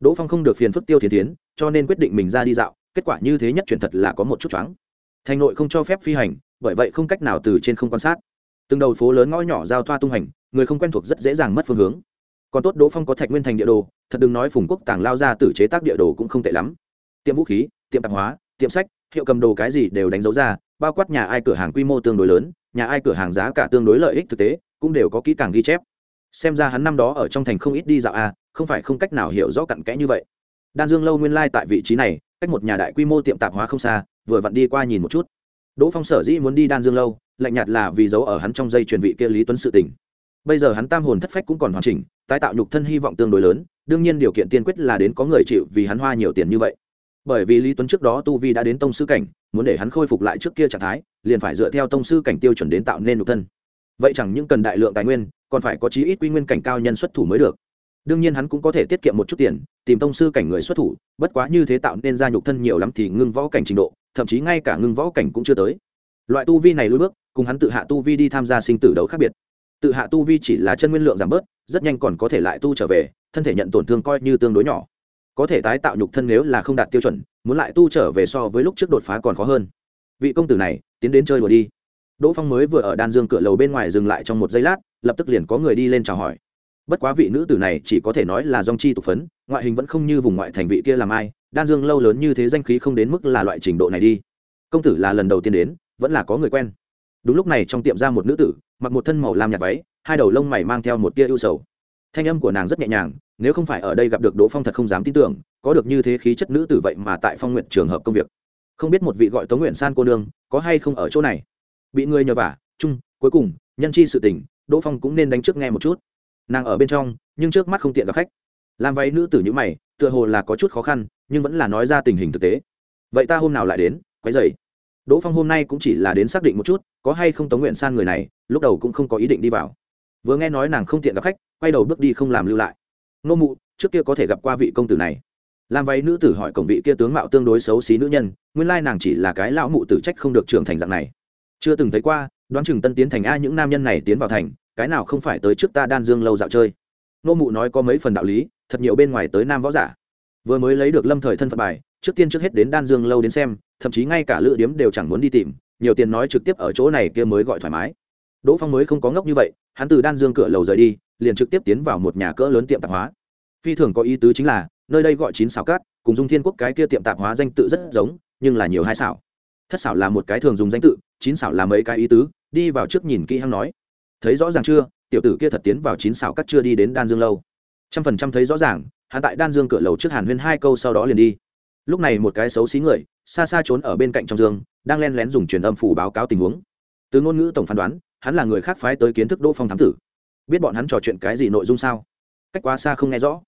A: Đỗ phong không được phiền phức tiêu thiên tiến cho nên quyết định mình ra đi dạo, kết quả như thế nhất chuyển thật là có một chút choáng. Thành nội không cho phép phi hành, bởi vậy không cách nào từ trên không quan sát. Từng đầu phố lớn ngõ nhỏ giao thoa tung hành, người không quen thuộc rất dễ dàng mất phương hướng. Còn tốt đỗ phong có thạch nguyên thành địa đồ, thật đừng nói phùng quốc tàng lao ra từ chế tác địa đồ cũng không tệ lắm. Tiệm vũ khí, tiệm tạp hóa, tiệm sách, hiệu cầm đồ cái gì đều đánh dấu ra, bao quát nhà ai cửa hàng quy mô tương đối lớn, nhà ai cửa hàng giá cả tương đối lợi ích thực tế, cũng đều có kỹ càng ghi chép xem ra hắn năm đó ở trong thành không ít đi dạo a không phải không cách nào hiểu rõ cặn kẽ như vậy. Đan dương lâu nguyên lai tại vị trí này, cách một nhà đại quy mô tiệm tạp hóa không xa, vừa vặn đi qua nhìn một chút. Đỗ phong sở dĩ muốn đi đan dương lâu, lạnh nhạt là vì giấu ở hắn trong dây truyền vị kia lý tuấn sự tình. Bây giờ hắn tam hồn thất phách cũng còn hoàn chỉnh, tái tạo nhục thân hy vọng tương đối lớn, đương nhiên điều kiện tiên quyết là đến có người chịu vì hắn hoa nhiều tiền như vậy. Bởi vì lý tuấn trước đó tu vi đã đến tông sư cảnh, muốn để hắn khôi phục lại trước kia trạng thái, liền phải dựa theo tông sư cảnh tiêu chuẩn đến tạo nên nhục thân vậy chẳng những cần đại lượng tài nguyên, còn phải có chí ít quy nguyên cảnh cao nhân xuất thủ mới được. Đương nhiên hắn cũng có thể tiết kiệm một chút tiền, tìm tông sư cảnh người xuất thủ, bất quá như thế tạo nên ra nhục thân nhiều lắm thì ngưng võ cảnh trình độ, thậm chí ngay cả ngưng võ cảnh cũng chưa tới. Loại tu vi này lùi bước, cùng hắn tự hạ tu vi đi tham gia sinh tử đấu khác biệt. Tự hạ tu vi chỉ là chân nguyên lượng giảm bớt, rất nhanh còn có thể lại tu trở về, thân thể nhận tổn thương coi như tương đối nhỏ. Có thể tái tạo nhục thân nếu là không đạt tiêu chuẩn, muốn lại tu trở về so với lúc trước đột phá còn khó hơn. Vị công tử này, tiến đến chơi đùa đi đỗ phong mới vừa ở đan dương cửa lầu bên ngoài dừng lại trong một giây lát, lập tức liền có người đi lên chào hỏi. Bất quá vị nữ tử này chỉ có thể nói là dong chi tục phấn, ngoại hình vẫn không như vùng ngoại thành vị kia làm ai, đan dương lâu lớn như thế danh khí không đến mức là loại trình độ này đi. Công tử là lần đầu tiên đến, vẫn là có người quen. Đúng lúc này trong tiệm ra một nữ tử, mặc một thân màu lam nhạt váy, hai đầu lông mày mang theo một tia ưu sầu. Thanh âm của nàng rất nhẹ nhàng, nếu không phải ở đây gặp được đỗ phong thật không dám tin tưởng, có được như thế khí chất nữ tử vậy mà tại phong nguyện trường hợp công việc. Không biết một vị gọi tống nguyện san cô nương, có hay không ở chỗ này? Bị người nhờ vả, chung, cuối cùng, nhân chi sự tình, đỗ phong cũng nên đánh trước nghe một chút. Nàng ở bên trong, nhưng trước mắt không tiện gặp khách. Làm váy nữ tử như mày, tựa hồ là có chút khó khăn, nhưng vẫn là nói ra tình hình thực tế. Vậy ta hôm nào lại đến quái dày đỗ phong hôm nay cũng chỉ là đến xác định một chút, có hay không tống nguyện san người này, lúc đầu cũng không có ý định đi vào. Vừa nghe nói nàng không tiện gặp khách, quay đầu bước đi không làm lưu lại. Nô mụ, trước kia có thể gặp qua vị công tử này. Làm váy nữ tử hỏi cổng vị kia tướng mạo tương đối xấu xí nữ nhân, nguyên lai nàng chỉ là cái lão mụ tử trách không được trưởng thành dạng này chưa từng thấy qua, đoán chừng tân tiến thành a những nam nhân này tiến vào thành, cái nào không phải tới trước ta đan dương lâu dạo chơi. Nô mụ nói có mấy phần đạo lý, thật nhiều bên ngoài tới nam võ giả. Vừa mới lấy được lâm thời thân phận bài, trước tiên trước hết đến đan dương lâu đến xem, thậm chí ngay cả lựa điếm đều chẳng muốn đi tìm, nhiều tiền nói trực tiếp ở chỗ này kia mới gọi thoải mái. Đỗ phong mới không có ngốc như vậy, hắn từ đan dương cửa lầu rời đi, liền trực tiếp tiến vào một nhà cỡ lớn tiệm tạp hóa. Phi thường có ý tứ chính là, nơi đây gọi chín xào cát, cùng dung thiên quốc cái kia tiệm tạp hóa danh tự rất giống, nhưng là nhiều hai xảo. Thất xảo là một cái thường dùng danh tự chín xảo là mấy cái ý tứ, đi vào trước nhìn kỹ hăng nói. Thấy rõ ràng chưa? Tiểu tử kia thật tiến vào chín xảo cắt chưa đi đến đan dương lâu. Trăm phần trăm thấy rõ ràng, hắn tại đan dương cửa lầu trước hàn huyên hai câu sau đó liền đi. Lúc này một cái xấu xí người, xa xa trốn ở bên cạnh trong dương, đang len lén dùng truyền âm phủ báo cáo tình huống. Từ ngôn ngữ tổng phán đoán, hắn là người khác phái tới kiến thức đỗ phong thám tử. Biết bọn hắn trò chuyện cái gì nội dung sao? Cách quá xa không nghe rõ.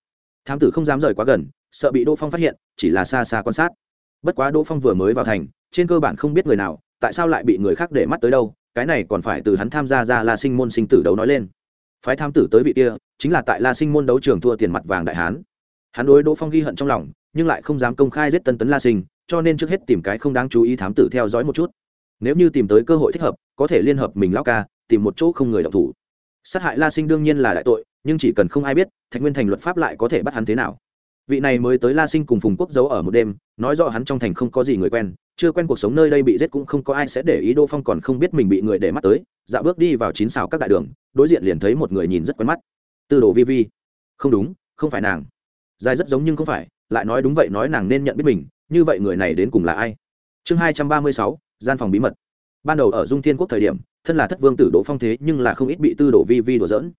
A: Thám tử không dám rời quá gần, sợ bị đỗ phong phát hiện, chỉ là xa xa quan sát. Bất quá đỗ phong vừa mới vào thành, trên cơ bản không biết người nào tại sao lại bị người khác để mắt tới đâu, cái này còn phải từ hắn tham gia ra la sinh môn sinh tử đấu nói lên. Phái tham tử tới vị kia, chính là tại la sinh môn đấu trường thua tiền mặt vàng đại hán. Hắn đối đỗ phong ghi hận trong lòng, nhưng lại không dám công khai giết tân tấn la sinh, cho nên trước hết tìm cái không đáng chú ý thám tử theo dõi một chút. Nếu như tìm tới cơ hội thích hợp, có thể liên hợp mình lao ca, tìm một chỗ không người đọc thủ. Sát hại la sinh đương nhiên là đại tội, nhưng chỉ cần không ai biết, thạch nguyên thành luật pháp lại có thể bắt hắn thế nào vị này mới tới la sinh cùng phùng quốc giấu ở một đêm, nói rõ hắn trong thành không có gì người quen, chưa quen cuộc sống nơi đây bị giết cũng không có ai sẽ để ý đô phong còn không biết mình bị người để mắt tới dạo bước đi vào chín xào các đại đường, đối diện liền thấy một người nhìn rất quen mắt. Tư đồ vi vi. Không đúng, không phải nàng. Dài rất giống nhưng không phải, lại nói đúng vậy nói nàng nên nhận biết mình, như vậy người này đến cùng là ai? Chương hai trăm ba mươi sáu, gian phòng bí mật. Ban đầu ở dung thiên quốc thời điểm, thân là thất vương tử đỗ phong thế nhưng là không ít bị tư đồ vi vi đùa dỡn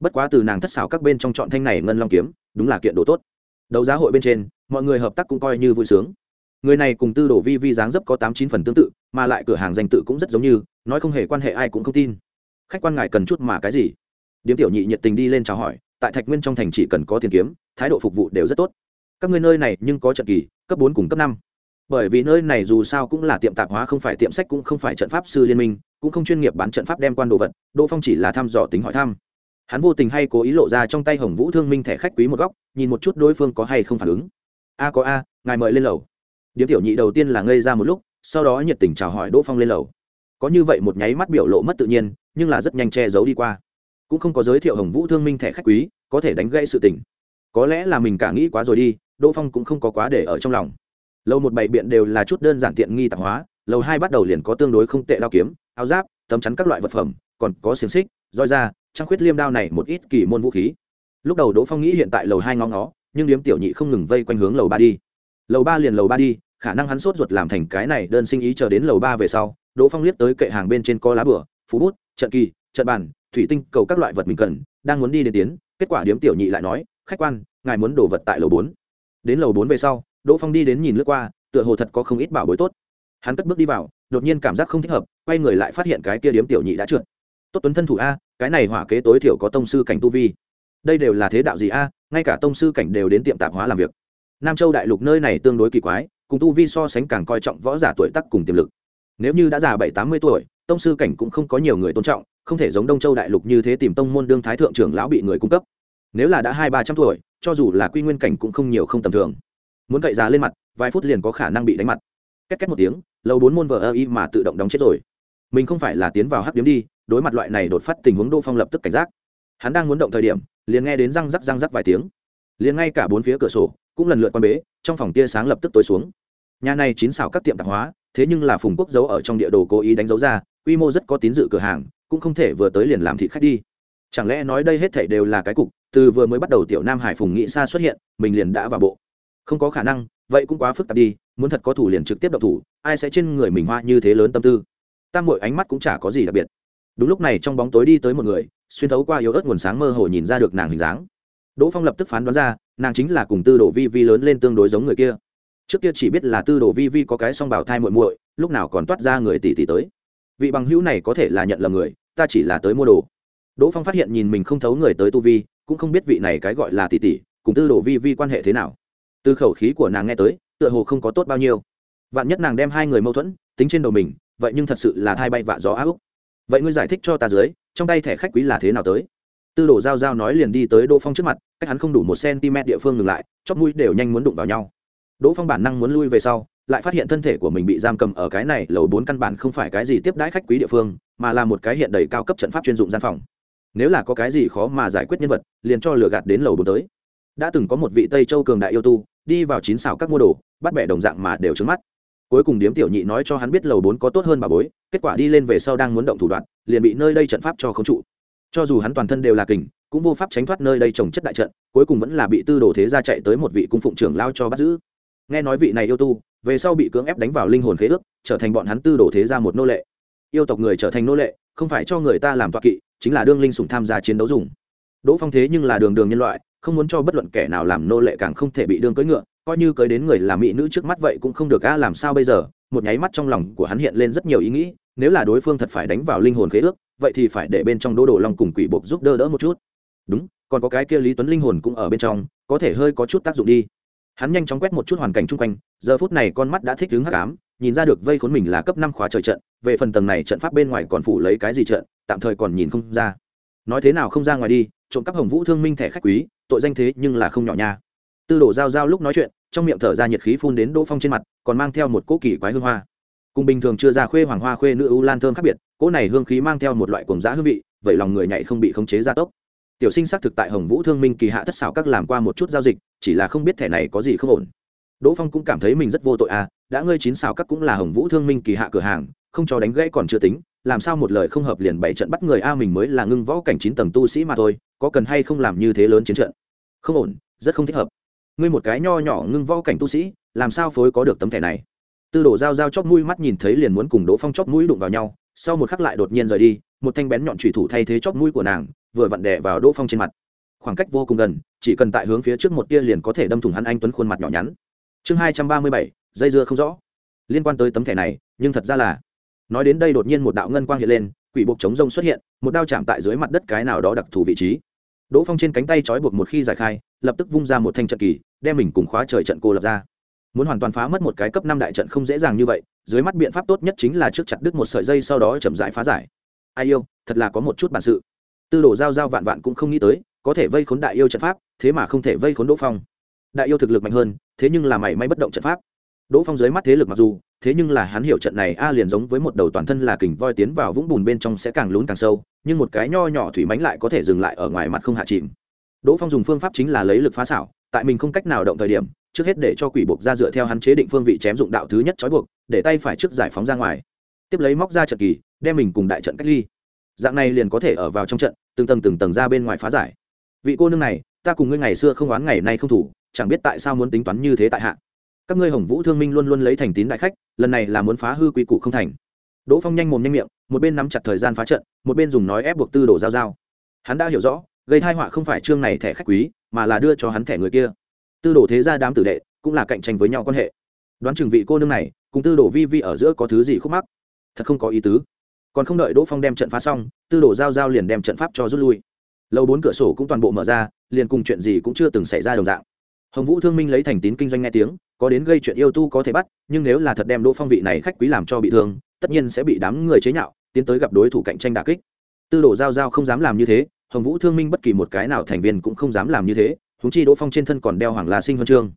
A: bất quá từ nàng thất xảo các bên trong chọn thanh này ngân long kiếm, đúng là kiện đồ tốt đấu giá hội bên trên, mọi người hợp tác cũng coi như vui sướng. Người này cùng tư đồ vi vi dáng dấp có tám chín phần tương tự, mà lại cửa hàng danh tự cũng rất giống như, nói không hề quan hệ ai cũng không tin. Khách quan ngài cần chút mà cái gì? Điếm tiểu nhị nhiệt tình đi lên chào hỏi, tại thạch nguyên trong thành chỉ cần có tiền kiếm, thái độ phục vụ đều rất tốt. Các ngươi nơi này nhưng có trận kỳ, cấp bốn cùng cấp năm. Bởi vì nơi này dù sao cũng là tiệm tạp hóa, không phải tiệm sách cũng không phải trận pháp sư liên minh, cũng không chuyên nghiệp bán trận pháp đem quan đồ vật, đỗ phong chỉ là thăm dò tính hỏi thăm. Hắn vô tình hay cố ý lộ ra trong tay hồng vũ thương minh thẻ khách quý một góc nhìn một chút đối phương có hay không phản ứng. A có a, ngài mời lên lầu. Điếm tiểu nhị đầu tiên là ngây ra một lúc, sau đó nhiệt tình chào hỏi đỗ phong lên lầu. Có như vậy một nháy mắt biểu lộ mất tự nhiên, nhưng là rất nhanh che giấu đi qua. Cũng không có giới thiệu hồng vũ thương minh thẻ khách quý, có thể đánh gãy sự tình. Có lẽ là mình cả nghĩ quá rồi đi, đỗ phong cũng không có quá để ở trong lòng. Lầu một bảy biện đều là chút đơn giản tiện nghi tạp hóa, lầu hai bắt đầu liền có tương đối không tệ đao kiếm, áo giáp, tấm chắn các loại vật phẩm, còn có xiềng xích, roi da trang khuyết liêm đao này một ít kỳ môn vũ khí lúc đầu đỗ phong nghĩ hiện tại lầu hai ngó ngó, nhưng điếm tiểu nhị không ngừng vây quanh hướng lầu ba đi. Lầu ba liền lầu ba đi, khả năng hắn sốt ruột làm thành cái này đơn sinh ý chờ đến lầu ba về sau, đỗ phong liếc tới kệ hàng bên trên có lá bửa, phú bút, trận kỳ, trận bàn, thủy tinh, cầu các loại vật mình cần, đang muốn đi đến tiến, kết quả điếm tiểu nhị lại nói, khách quan, ngài muốn đồ vật tại lầu bốn. Đến lầu bốn về sau, đỗ phong đi đến nhìn lướt qua, tựa hồ thật có không ít bảo bối tốt. Hắn cất bước đi vào, đột nhiên cảm giác không thích hợp, quay người lại phát hiện cái kia điếm tiểu nhị đã trượt. Tốt tuấn thân thủ a, cái này hỏa kế tối thiểu có tông sư cảnh tu vi đây đều là thế đạo gì a, ngay cả tông sư cảnh đều đến tiệm tạp hóa làm việc. Nam châu đại lục nơi này tương đối kỳ quái, cùng tu vi so sánh càng coi trọng võ giả tuổi tắc cùng tiềm lực. Nếu như đã già bảy tám mươi tuổi, tông sư cảnh cũng không có nhiều người tôn trọng, không thể giống đông châu đại lục như thế tìm tông môn đương thái thượng trưởng lão bị người cung cấp. Nếu là đã hai ba trăm tuổi, cho dù là quy nguyên cảnh cũng không nhiều không tầm thường. Muốn cậy già lên mặt, vài phút liền có khả năng bị đánh mặt. Két két một tiếng, lâu bốn môn vờ ơ y mà tự động đóng chết rồi. Mình không phải là tiến vào hắc điếm đi, đối mặt loại này đột phát tình huống Đô phong lập tức cảnh giác hắn đang muốn động thời điểm, liền nghe đến răng rắc răng rắc vài tiếng. Liền ngay cả bốn phía cửa sổ cũng lần lượt quan bế, trong phòng tia sáng lập tức tối xuống. Nhà này chín xảo các tiệm tạp hóa, thế nhưng là phùng quốc giấu ở trong địa đồ cố ý đánh dấu ra, quy mô rất có tín dự cửa hàng, cũng không thể vừa tới liền làm thị khách đi. Chẳng lẽ nói đây hết thảy đều là cái cục, từ vừa mới bắt đầu tiểu nam hải phùng nghị sa xuất hiện, mình liền đã vào bộ. Không có khả năng, vậy cũng quá phức tạp đi, muốn thật có thủ liền trực tiếp đậu thủ, ai sẽ trên người mình hoa như thế lớn tâm tư? Tam mội ánh mắt cũng chả có gì đặc biệt. Đúng lúc này trong bóng tối đi tới một người xuyên thấu qua yếu ớt nguồn sáng mơ hồ nhìn ra được nàng hình dáng. Đỗ phong lập tức phán đoán ra, nàng chính là cùng tư đồ vi vi lớn lên tương đối giống người kia. Trước kia chỉ biết là tư đồ vi vi có cái song bảo thai muội muội, lúc nào còn toát ra người tỷ tỷ tới. Vị bằng hữu này có thể là nhận lầm người, ta chỉ là tới mua đồ. Đỗ phong phát hiện nhìn mình không thấu người tới tu vi, cũng không biết vị này cái gọi là tỷ tỷ, cùng tư đồ vi vi quan hệ thế nào. Từ khẩu khí của nàng nghe tới, tựa hồ không có tốt bao nhiêu. Vạn nhất nàng đem hai người mâu thuẫn, tính trên đầu mình, vậy nhưng thật sự là thai bay vạ gió á vậy ngươi giải thích cho ta dưới trong tay thẻ khách quý là thế nào tới? Tư đồ giao giao nói liền đi tới đỗ phong trước mặt, cách hắn không đủ một cm địa phương ngừng lại chót mũi đều nhanh muốn đụng vào nhau. Đỗ phong bản năng muốn lui về sau, lại phát hiện thân thể của mình bị giam cầm ở cái này lầu bốn căn bản không phải cái gì tiếp đãi khách quý địa phương, mà là một cái hiện đầy cao cấp trận pháp chuyên dụng gian phòng. Nếu là có cái gì khó mà giải quyết nhân vật, liền cho lừa gạt đến lầu bốn tới. Đã từng có một vị tây châu cường đại yêu tu, đi vào chín xào các mua đồ, bắt bẻ đồng dạng mà đều trứng mắt cuối cùng điếm tiểu nhị nói cho hắn biết lầu bốn có tốt hơn bà bối, kết quả đi lên về sau đang muốn động thủ đoạn, liền bị nơi đây trận pháp cho không trụ. Cho dù hắn toàn thân đều là kình, cũng vô pháp tránh thoát nơi đây trồng chất đại trận, cuối cùng vẫn là bị tư đồ thế ra chạy tới một vị cung phụng trưởng lao cho bắt giữ. Nghe nói vị này yêu tu, về sau bị cưỡng ép đánh vào linh hồn khế ước, trở thành bọn hắn tư đồ thế ra một nô lệ. Yêu tộc người trở thành nô lệ, không phải cho người ta làm toạc kỵ, chính là đương linh sủng tham gia chiến đấu dùng. Đỗ phong thế nhưng là đường đường nhân loại, không muốn cho bất luận kẻ nào làm nô lệ càng không thể bị đương cưỡi ngựa coi như cưới đến người là mỹ nữ trước mắt vậy cũng không được a, làm sao bây giờ? Một nháy mắt trong lòng của hắn hiện lên rất nhiều ý nghĩ, nếu là đối phương thật phải đánh vào linh hồn khế ước, vậy thì phải để bên trong đỗ đồ long cùng quỷ buộc giúp đỡ đỡ một chút. Đúng, còn có cái kia lý tuấn linh hồn cũng ở bên trong, có thể hơi có chút tác dụng đi. Hắn nhanh chóng quét một chút hoàn cảnh chung quanh, giờ phút này con mắt đã thích đứng hắc ám, nhìn ra được vây khốn mình là cấp năm khóa trời trận, về phần tầng này trận pháp bên ngoài còn phủ lấy cái gì trận, tạm thời còn nhìn không ra. Nói thế nào không ra ngoài đi, trộm cắp hồng vũ thương minh thẻ khách quý, tội danh thế nhưng là không nhỏ nha. Tư đổ giao giao lúc nói chuyện trong miệng thở ra nhiệt khí phun đến đỗ phong trên mặt, còn mang theo một cỗ kỳ quái hương hoa. Cùng bình thường chưa ra khuê hoàng hoa khuê nữ ưu lan thơm khác biệt, cỗ này hương khí mang theo một loại cuồng giá hương vị, vậy lòng người nhảy không bị khống chế gia tốc. Tiểu sinh xác thực tại hồng vũ thương minh kỳ hạ thất xảo các làm qua một chút giao dịch, chỉ là không biết thẻ này có gì không ổn. Đỗ phong cũng cảm thấy mình rất vô tội à đã ngơi chín xảo các cũng là hồng vũ thương minh kỳ hạ cửa hàng, không cho đánh gãy còn chưa tính, làm sao một lời không hợp liền bảy trận bắt người a, mình mới là ngưng võ cảnh chín tầng tu sĩ mà thôi, có cần hay không làm như thế lớn chiến trận? Không ổn, rất không thích hợp ngươi một cái nho nhỏ ngưng võ cảnh tu sĩ, làm sao phối có được tấm thẻ này? Tư đồ dao dao chóp mũi mắt nhìn thấy liền muốn cùng đỗ phong chóp mũi đụng vào nhau, sau một khắc lại đột nhiên rời đi, một thanh bén nhọn thủy thủ thay thế chóp mũi của nàng, vừa vặn đè vào đỗ phong trên mặt. Khoảng cách vô cùng gần, chỉ cần tại hướng phía trước một tia liền có thể đâm thủng hắn anh tuấn khuôn mặt nhỏ nhắn. Chương hai trăm ba mươi bảy, dây dưa không rõ. Liên quan tới tấm thẻ này, nhưng thật ra là, nói đến đây đột nhiên một đạo ngân quang hiện lên, quỷ buộc chống rông xuất hiện, một đao chạm tại dưới mặt đất cái nào đó đặc thù vị trí. Đỗ phong trên cánh tay trói buộc một khi giải khai, lập tức vung ra một thanh trận kỳ đem mình cùng khóa trời trận cô lập ra. Muốn hoàn toàn phá mất một cái cấp năm đại trận không dễ dàng như vậy, dưới mắt biện pháp tốt nhất chính là trước chặt đứt một sợi dây sau đó chậm rãi phá giải. Ai yêu, thật là có một chút bản sự. Tư đồ giao giao vạn vạn cũng không nghĩ tới, có thể vây khốn đại yêu trận pháp, thế mà không thể vây khốn đỗ phong. Đại yêu thực lực mạnh hơn, thế nhưng là mảy may bất động trận pháp. Đỗ phong dưới mắt thế lực mặc dù, thế nhưng là hắn hiểu trận này a liền giống với một đầu toàn thân là kình voi tiến vào vũng bùn bên trong sẽ càng lún càng sâu, nhưng một cái nho nhỏ thủy mánh lại có thể dừng lại ở ngoài mặt không hạ chìm. Đỗ phong dùng phương pháp chính là lấy lực phá xảo tại mình không cách nào động thời điểm, trước hết để cho quỷ buộc ra dựa theo hắn chế định phương vị chém dụng đạo thứ nhất trói buộc, để tay phải trước giải phóng ra ngoài. Tiếp lấy móc ra trận kỳ, đem mình cùng đại trận cách ly. Dạng này liền có thể ở vào trong trận, từng tầng từng tầng ra bên ngoài phá giải. Vị cô nương này, ta cùng ngươi ngày xưa không oán ngày nay không thủ, chẳng biết tại sao muốn tính toán như thế tại hạ. Các ngươi hồng vũ thương minh luôn luôn lấy thành tín đại khách, lần này là muốn phá hư quy củ không thành. Đỗ phong nhanh mồm nhanh miệng, một bên nắm chặt thời gian phá trận, một bên dùng nói ép buộc tư đồ giao giao. Hắn đã hiểu rõ gây thai họa không phải chương này thẻ khách quý, mà là đưa cho hắn thẻ người kia. Tư đồ thế gia đám tử đệ cũng là cạnh tranh với nhau quan hệ. Đoán chừng vị cô nương này cùng tư đồ vi vi ở giữa có thứ gì khúc mắc. Thật không có ý tứ. Còn không đợi đỗ phong đem trận phá xong, tư đồ giao giao liền đem trận pháp cho rút lui. Lâu bốn cửa sổ cũng toàn bộ mở ra, liền cùng chuyện gì cũng chưa từng xảy ra đồng dạng. Hồng vũ thương minh lấy thành tín kinh doanh nghe tiếng, có đến gây chuyện yêu tu có thể bắt, nhưng nếu là thật đem đỗ phong vị này khách quý làm cho bị thương, tất nhiên sẽ bị đám người chế nhạo, tiến tới gặp đối thủ cạnh tranh đà kích. Tư đồ giao giao không dám làm như thế hồng vũ thương minh bất kỳ một cái nào thành viên cũng không dám làm như thế húng chi đỗ phong trên thân còn đeo hoàng la sinh huân chương.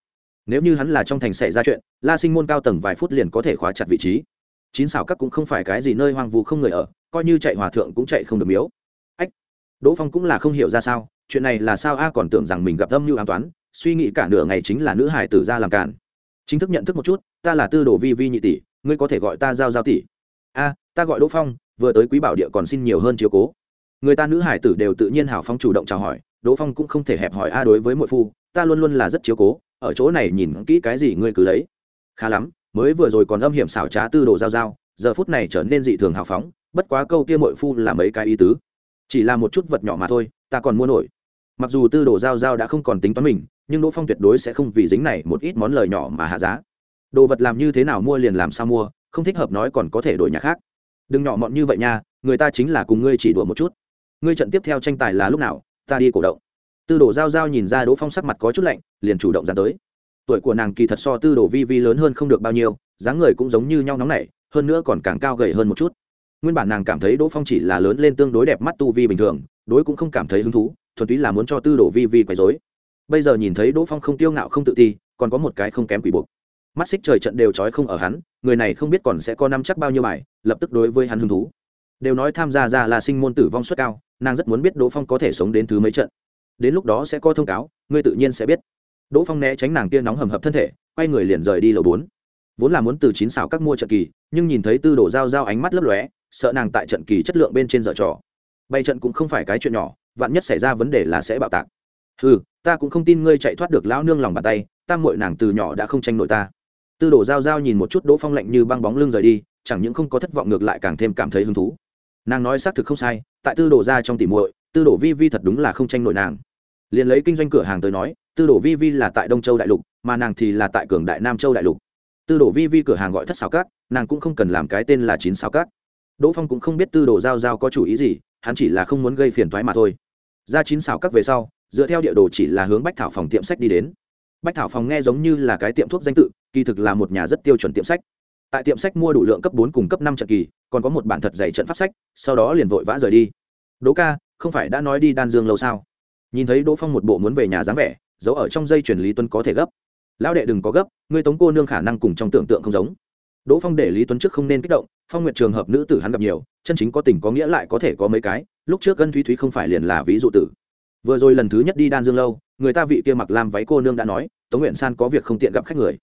A: Nếu như hắn là trong thành xảy ra chuyện, la sinh môn cao tầng vài phút liền có thể khóa chặt vị trí. Chín xảo các cũng không phải cái gì nơi hoang vu không người ở, coi như chạy hòa thượng cũng chạy không được miếu. Ách, đỗ phong cũng là không hiểu ra sao, chuyện này là sao a còn tưởng rằng mình gặp âm mưu an toán, suy nghĩ cả nửa ngày chính là nữ hải tử ra làm cản chính thức nhận thức một chút, ta là tư đồ vi vi nhị tỷ, ngươi có thể gọi ta giao giao tỷ. A, ta gọi đỗ phong, vừa tới quý bảo địa còn xin nhiều hơn chiếu cố người ta nữ hải tử đều tự nhiên hào phong chủ động chào hỏi, đỗ phong cũng không thể hẹp hỏi a đối với mỗi phu, ta luôn luôn là rất chiếu cố, ở chỗ này nhìn kỹ cái gì ngươi cứ lấy. Khá lắm, mới vừa rồi còn âm hiểm xảo trá tư đồ giao giao, giờ phút này trở nên dị thường hào phóng, bất quá câu kia mội phu là mấy cái ý tứ. Chỉ là một chút vật nhỏ mà thôi, ta còn mua nổi. Mặc dù tư đồ giao giao đã không còn tính toán mình, nhưng đỗ phong tuyệt đối sẽ không vì dính này một ít món lời nhỏ mà hạ giá. Đồ vật làm như thế nào mua liền làm sao mua, không thích hợp nói còn có thể đổi nhà khác. Đừng nhỏ mọn như vậy nha, người ta chính là cùng ngươi chỉ đùa một chút ngươi trận tiếp theo tranh tài là lúc nào, ta đi cổ động. Tư đồ giao giao nhìn ra đỗ phong sắc mặt có chút lạnh, liền chủ động dán tới. Tuổi của nàng kỳ thật so tư đồ vi vi lớn hơn không được bao nhiêu, dáng người cũng giống như nhau nóng nảy, hơn nữa còn càng cao gầy hơn một chút. Nguyên bản nàng cảm thấy đỗ phong chỉ là lớn lên tương đối đẹp mắt tu vi bình thường, đối cũng không cảm thấy hứng thú, thuần túy là muốn cho tư đồ vi vi quấy dối bây giờ nhìn thấy đỗ phong không tiêu ngạo không tự ti, còn có một cái không kém quỷ buộc. Mắt xích trời trận đều trói không ở hắn, người này không biết còn sẽ có năm chắc bao nhiêu bài, lập tức đối với hắn hứng thú đều nói tham gia ra là sinh môn tử vong suất cao, nàng rất muốn biết đỗ phong có thể sống đến thứ mấy trận. Đến lúc đó sẽ có thông cáo, ngươi tự nhiên sẽ biết. Đỗ phong né tránh nàng kia nóng hầm hập thân thể, quay người liền rời đi lầu bốn. Vốn là muốn từ chín xảo các mua trận kỳ, nhưng nhìn thấy tư đồ dao dao ánh mắt lấp lóe, sợ nàng tại trận kỳ chất lượng bên trên dở trò. Bay trận cũng không phải cái chuyện nhỏ, vạn nhất xảy ra vấn đề là sẽ bạo tạc. Ừ ta cũng không tin ngươi chạy thoát được lão nương lòng bàn tay, ta muội nàng từ nhỏ đã không tranh nổi ta. Tư đồ giao giao nhìn một chút đỗ phong lạnh như băng bóng lưng rời đi, chẳng những không có thất vọng ngược lại càng thêm cảm thấy hứng thú nàng nói xác thực không sai, tại tư đồ ra trong tỉ muội, tư đồ vi vi thật đúng là không tranh nổi nàng. Liền lấy kinh doanh cửa hàng tới nói, tư đồ vi vi là tại đông châu đại lục, mà nàng thì là tại cường đại nam châu đại lục. Tư đồ vi vi cửa hàng gọi thất xào cát nàng cũng không cần làm cái tên là chín xào cát đỗ phong cũng không biết tư đồ giao giao có chủ ý gì, hắn chỉ là không muốn gây phiền thoái mà thôi. Ra chín xào cát về sau, dựa theo địa đồ chỉ là hướng bách thảo phòng tiệm sách đi đến. Bách thảo phòng nghe giống như là cái tiệm thuốc danh tự, kỳ thực là một nhà rất tiêu chuẩn tiệm sách tại tiệm sách mua đủ lượng cấp bốn cùng cấp năm trận kỳ, còn có một bản thật dày trận pháp sách, sau đó liền vội vã rời đi. Đỗ ca, không phải đã nói đi đan dương lâu sao? Nhìn thấy đỗ phong một bộ muốn về nhà dáng vẻ, giấu ở trong dây chuyển lý tuấn có thể gấp. Lão đệ đừng có gấp người tống cô nương khả năng cùng trong tưởng tượng không giống. Đỗ phong để lý tuấn trước không nên kích động, phong nguyện trường hợp nữ tử hắn gặp nhiều, chân chính có tình có nghĩa lại có thể có mấy cái, lúc trước gân thúy thúy không phải liền là ví dụ tử. Vừa rồi lần thứ nhất đi đan dương lâu, người ta vị kia mặc làm váy cô nương đã nói, tống nguyện san có việc không tiện gặp khách người.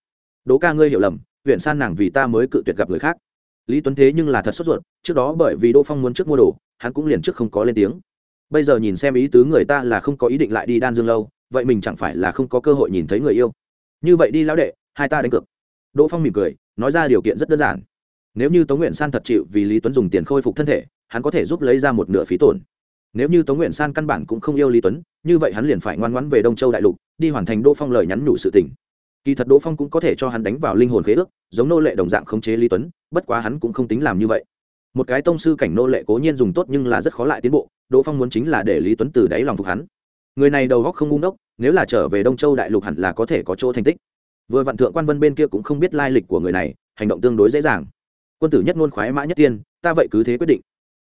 A: Đỗ ca ngươi hiểu lầm huyện san nàng vì ta mới cự tuyệt gặp người khác. Lý tuấn thế nhưng là thật sốt ruột, trước đó bởi vì đỗ phong muốn trước mua đồ, hắn cũng liền trước không có lên tiếng. Bây giờ nhìn xem ý tứ người ta là không có ý định lại đi đan dương lâu, vậy mình chẳng phải là không có cơ hội nhìn thấy người yêu. Như vậy đi lão đệ, hai ta đánh cược. Đỗ phong mỉm cười, nói ra điều kiện rất đơn giản. Nếu như tống nguyện san thật chịu vì lý tuấn dùng tiền khôi phục thân thể, hắn có thể giúp lấy ra một nửa phí tổn. Nếu như tống nguyện san căn bản cũng không yêu lý tuấn, như vậy hắn liền phải ngoan ngoãn về đông châu đại lục, đi hoàn thành đỗ phong lời nhắn nhủ sự tình kỳ thật đỗ phong cũng có thể cho hắn đánh vào linh hồn khế ước, giống nô lệ đồng dạng khống chế lý tuấn, bất quá hắn cũng không tính làm như vậy. Một cái tông sư cảnh nô lệ cố nhiên dùng tốt nhưng là rất khó lại tiến bộ, đỗ phong muốn chính là để lý tuấn từ đáy lòng phục hắn. Người này đầu góc không ngung đốc nếu là trở về đông châu đại lục hẳn là có thể có chỗ thành tích. Vừa vạn thượng quan vân bên kia cũng không biết lai lịch của người này, hành động tương đối dễ dàng. Quân tử nhất ngôn khoái mã nhất tiên, ta vậy cứ thế quyết định.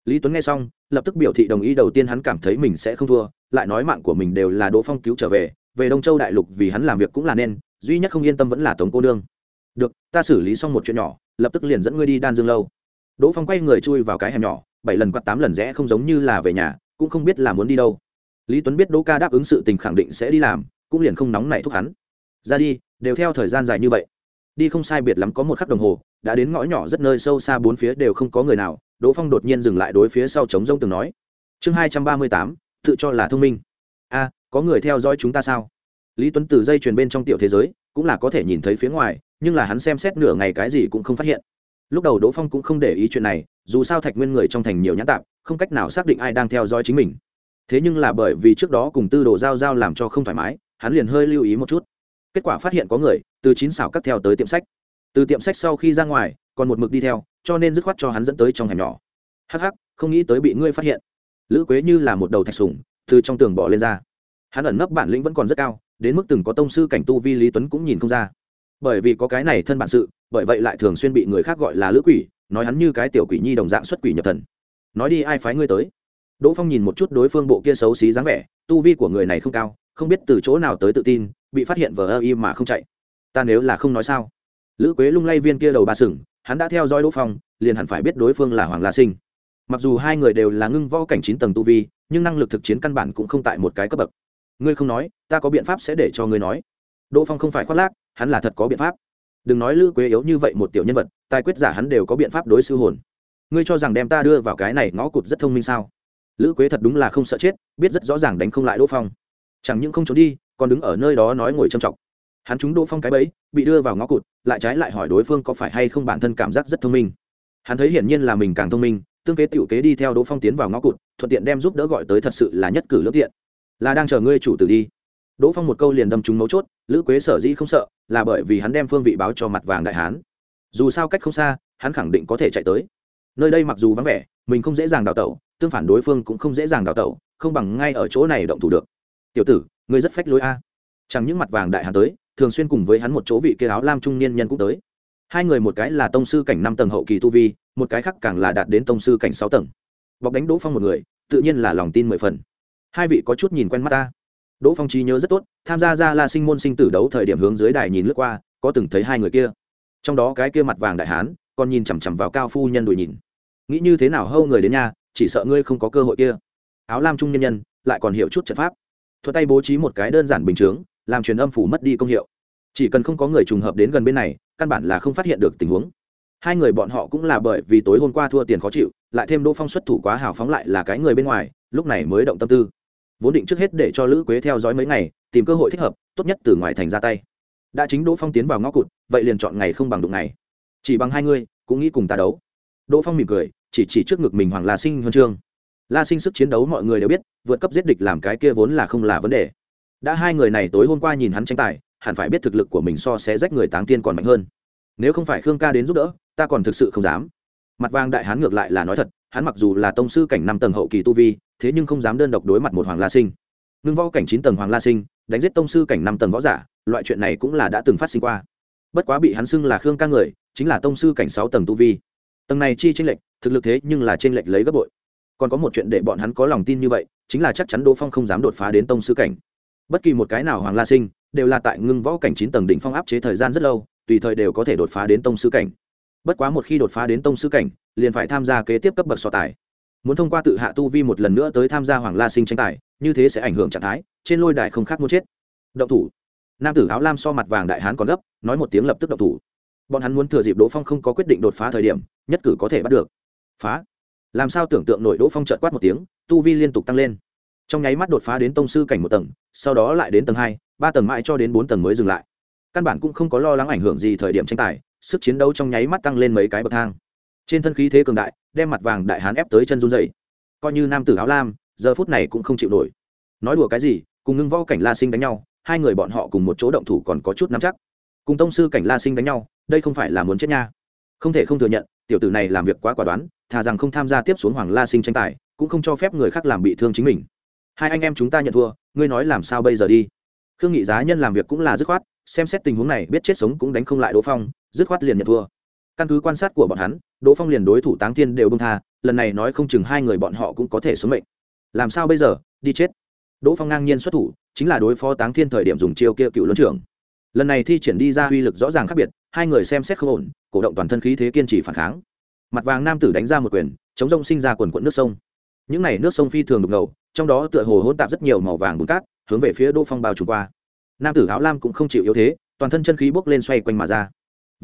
A: Lý tuấn nghe xong, lập tức biểu thị đồng ý đầu tiên hắn cảm thấy mình sẽ không thua, lại nói mạng của mình đều là đỗ phong cứu trở về về đông châu đại lục vì hắn làm việc cũng là nên duy nhất không yên tâm vẫn là tống cô nương. Được, ta xử lý xong một chuyện nhỏ, lập tức liền dẫn ngươi đi đan dương lâu. Đỗ phong quay người chui vào cái hẻm nhỏ, bảy lần quạt tám lần rẽ không giống như là về nhà, cũng không biết là muốn đi đâu. Lý tuấn biết đỗ ca đáp ứng sự tình khẳng định sẽ đi làm, cũng liền không nóng nảy thúc hắn. Ra đi, đều theo thời gian dài như vậy. Đi không sai biệt lắm có một khắc đồng hồ, đã đến ngõ nhỏ rất nơi sâu xa bốn phía đều không có người nào, đỗ phong đột nhiên dừng lại đối phía sau trống rông từng nói. Chương hai trăm ba mươi tám, tự cho là thông minh. A, có người theo dõi chúng ta sao? Lý tuấn từ dây chuyền bên trong tiểu thế giới, cũng là có thể nhìn thấy phía ngoài, nhưng là hắn xem xét nửa ngày cái gì cũng không phát hiện. Lúc đầu đỗ phong cũng không để ý chuyện này, dù sao thạch nguyên người trong thành nhiều nhãn tạp, không cách nào xác định ai đang theo dõi chính mình. Thế nhưng là bởi vì trước đó cùng tư đồ giao giao làm cho không thoải mái, hắn liền hơi lưu ý một chút. Kết quả phát hiện có người, từ chín xảo cắt theo tới tiệm sách. Từ tiệm sách sau khi ra ngoài, còn một mực đi theo, cho nên dứt khoát cho hắn dẫn tới trong hẻm nhỏ. Hắc hắc, không nghĩ tới bị ngươi phát hiện. Lữ quế như là một đầu thạch sùng từ trong tường bỏ lên ra. Hắn ẩn nấp bản lĩnh vẫn còn rất cao đến mức từng có tông sư cảnh tu vi lý tuấn cũng nhìn không ra. Bởi vì có cái này thân bản sự, bởi vậy lại thường xuyên bị người khác gọi là lữ quỷ, nói hắn như cái tiểu quỷ nhi đồng dạng xuất quỷ nhập thần. Nói đi, ai phái ngươi tới? Đỗ phong nhìn một chút đối phương bộ kia xấu xí dáng vẻ, tu vi của người này không cao, không biết từ chỗ nào tới tự tin, bị phát hiện vờ ơ im mà không chạy. Ta nếu là không nói sao? Lữ quế lung lay viên kia đầu ba sừng, hắn đã theo dõi đỗ phong, liền hẳn phải biết đối phương là hoàng la sinh. Mặc dù hai người đều là ngưng võ cảnh chín tầng tu vi, nhưng năng lực thực chiến căn bản cũng không tại một cái cấp bậc ngươi không nói, ta có biện pháp sẽ để cho ngươi nói. Đỗ phong không phải khoác lác, hắn là thật có biện pháp. Đừng nói lữ quế yếu như vậy một tiểu nhân vật, tài quyết giả hắn đều có biện pháp đối sư hồn. Ngươi cho rằng đem ta đưa vào cái này ngõ cụt rất thông minh sao? Lữ quế thật đúng là không sợ chết, biết rất rõ ràng đánh không lại đỗ phong. Chẳng những không trốn đi, còn đứng ở nơi đó nói ngồi trầm trọng hắn trúng đỗ phong cái bẫy, bị đưa vào ngõ cụt, lại trái lại hỏi đối phương có phải hay không bản thân cảm giác rất thông minh. Hắn thấy hiển nhiên là mình càng thông minh, tương kế tiểu kế đi theo đỗ phong tiến vào ngõ cụt, thuận tiện đem giúp đỡ gọi tới thật sự là nhất cử lương tiện là đang chờ ngươi chủ tử đi. Đỗ phong một câu liền đâm trúng mấu chốt, lữ quế sở dĩ không sợ, là bởi vì hắn đem phương vị báo cho mặt vàng đại hán. Dù sao cách không xa, hắn khẳng định có thể chạy tới. Nơi đây mặc dù vắng vẻ, mình không dễ dàng đào tẩu, tương phản đối phương cũng không dễ dàng đào tẩu, không bằng ngay ở chỗ này động thủ được. Tiểu tử, ngươi rất phách lối a. Chẳng những mặt vàng đại hán tới, thường xuyên cùng với hắn một chỗ vị kia áo lam trung niên nhân cũng tới. Hai người một cái là tông sư cảnh năm tầng hậu kỳ tu vi, một cái khác càng là đạt đến tông sư cảnh sáu tầng. Bọc đánh đỗ phong một người, tự nhiên là lòng tin mười phần hai vị có chút nhìn quen mắt ta. Đỗ phong trí nhớ rất tốt, tham gia ra la sinh môn sinh tử đấu thời điểm hướng dưới đài nhìn lướt qua, có từng thấy hai người kia. Trong đó cái kia mặt vàng đại hán, còn nhìn chằm chằm vào cao phu nhân đùi nhìn. Nghĩ như thế nào hâu người đến nhà, chỉ sợ ngươi không có cơ hội kia. Áo lam trung nhân nhân, lại còn hiểu chút trận pháp. Thuật tay bố trí một cái đơn giản bình chướng, làm truyền âm phủ mất đi công hiệu. Chỉ cần không có người trùng hợp đến gần bên này, căn bản là không phát hiện được tình huống. Hai người bọn họ cũng là bởi vì tối hôm qua thua tiền khó chịu, lại thêm đỗ phong xuất thủ quá hào phóng lại là cái người bên ngoài, lúc này mới động tâm tư vốn định trước hết để cho lữ quế theo dõi mấy ngày, tìm cơ hội thích hợp, tốt nhất từ ngoài thành ra tay. Đã chính đỗ phong tiến vào ngõ cụt, vậy liền chọn ngày không bằng đụng ngày. Chỉ bằng hai ngươi cũng nghĩ cùng ta đấu. Đỗ phong mỉm cười, chỉ chỉ trước ngực mình hoàng la sinh huân chương. La sinh sức chiến đấu mọi người đều biết, vượt cấp giết địch làm cái kia vốn là không là vấn đề. Đã hai người này tối hôm qua nhìn hắn tranh tài, hẳn phải biết thực lực của mình so sẽ rách người táng tiên còn mạnh hơn. Nếu không phải khương ca đến giúp đỡ, ta còn thực sự không dám. Mặt vàng đại hán ngược lại là nói thật hắn mặc dù là tông sư cảnh năm tầng hậu kỳ tu vi, thế nhưng không dám đơn độc đối mặt một hoàng la sinh. Ngưng võ cảnh chín tầng hoàng la sinh, đánh giết tông sư cảnh năm tầng võ giả, loại chuyện này cũng là đã từng phát sinh qua. Bất quá bị hắn xưng là khương ca người, chính là tông sư cảnh sáu tầng tu vi. Tầng này chi tranh lệch, thực lực thế nhưng là tranh lệch lấy gấp bội. Còn có một chuyện để bọn hắn có lòng tin như vậy, chính là chắc chắn đỗ phong không dám đột phá đến tông sư cảnh. Bất kỳ một cái nào hoàng la sinh, đều là tại ngưng võ cảnh chín tầng đỉnh phong áp chế thời gian rất lâu, tùy thời đều có thể đột phá đến tông sư cảnh. Bất quá một khi đột phá đến tông sư cảnh liền phải tham gia kế tiếp cấp bậc so tài. Muốn thông qua tự hạ tu vi một lần nữa tới tham gia hoàng la sinh tranh tài, như thế sẽ ảnh hưởng trạng thái, trên lôi đài không khác muốn chết. Động thủ. Nam tử áo lam so mặt vàng đại hán còn gấp, nói một tiếng lập tức động thủ. Bọn hắn muốn thừa dịp đỗ phong không có quyết định đột phá thời điểm, nhất cử có thể bắt được. Phá. Làm sao tưởng tượng nội đỗ phong trợt quát một tiếng, tu vi liên tục tăng lên. Trong nháy mắt đột phá đến tông sư cảnh một tầng, sau đó lại đến tầng hai, ba tầng mãi cho đến bốn tầng mới dừng lại. Căn bản cũng không có lo lắng ảnh hưởng gì thời điểm tranh tài, sức chiến đấu trong nháy mắt tăng lên mấy cái bậc thang trên thân khí thế cường đại, đem mặt vàng đại hán ép tới chân run dày coi như nam tử áo lam, giờ phút này cũng không chịu nổi. Nói đùa cái gì, cùng ngưng võ cảnh la sinh đánh nhau, hai người bọn họ cùng một chỗ động thủ còn có chút nắm chắc. Cùng tông sư cảnh la sinh đánh nhau, đây không phải là muốn chết nha. Không thể không thừa nhận, tiểu tử này làm việc quá quả đoán, thà rằng không tham gia tiếp xuống hoàng la sinh tranh tài, cũng không cho phép người khác làm bị thương chính mình. Hai anh em chúng ta nhận thua, ngươi nói làm sao bây giờ đi? Khương nghị giá nhân làm việc cũng là dứt khoát, xem xét tình huống này, biết chết sống cũng đánh không lại đỗ phong, dứt khoát liền nhận thua căn cứ quan sát của bọn hắn, đỗ phong liền đối thủ táng thiên đều bông tha, lần này nói không chừng hai người bọn họ cũng có thể sống mệnh. Làm sao bây giờ? Đi chết. Đỗ phong ngang nhiên xuất thủ, chính là đối phó táng thiên thời điểm dùng chiêu kia cựu luân trưởng. Lần này thi triển đi ra uy lực rõ ràng khác biệt, hai người xem xét không ổn, cổ động toàn thân khí thế kiên trì phản kháng. Mặt vàng nam tử đánh ra một quyền, chống rông sinh ra quần quận nước sông. Những n à y nước sông phi thường đục ngầu, trong đó tựa hồ hỗn tạp rất nhiều màu vàng bùn cát, hướng về phía đỗ phong bao trùm qua. Nam tử áo lam cũng không chịu yếu thế, toàn thân chân khí bốc lên xoay quanh mà ra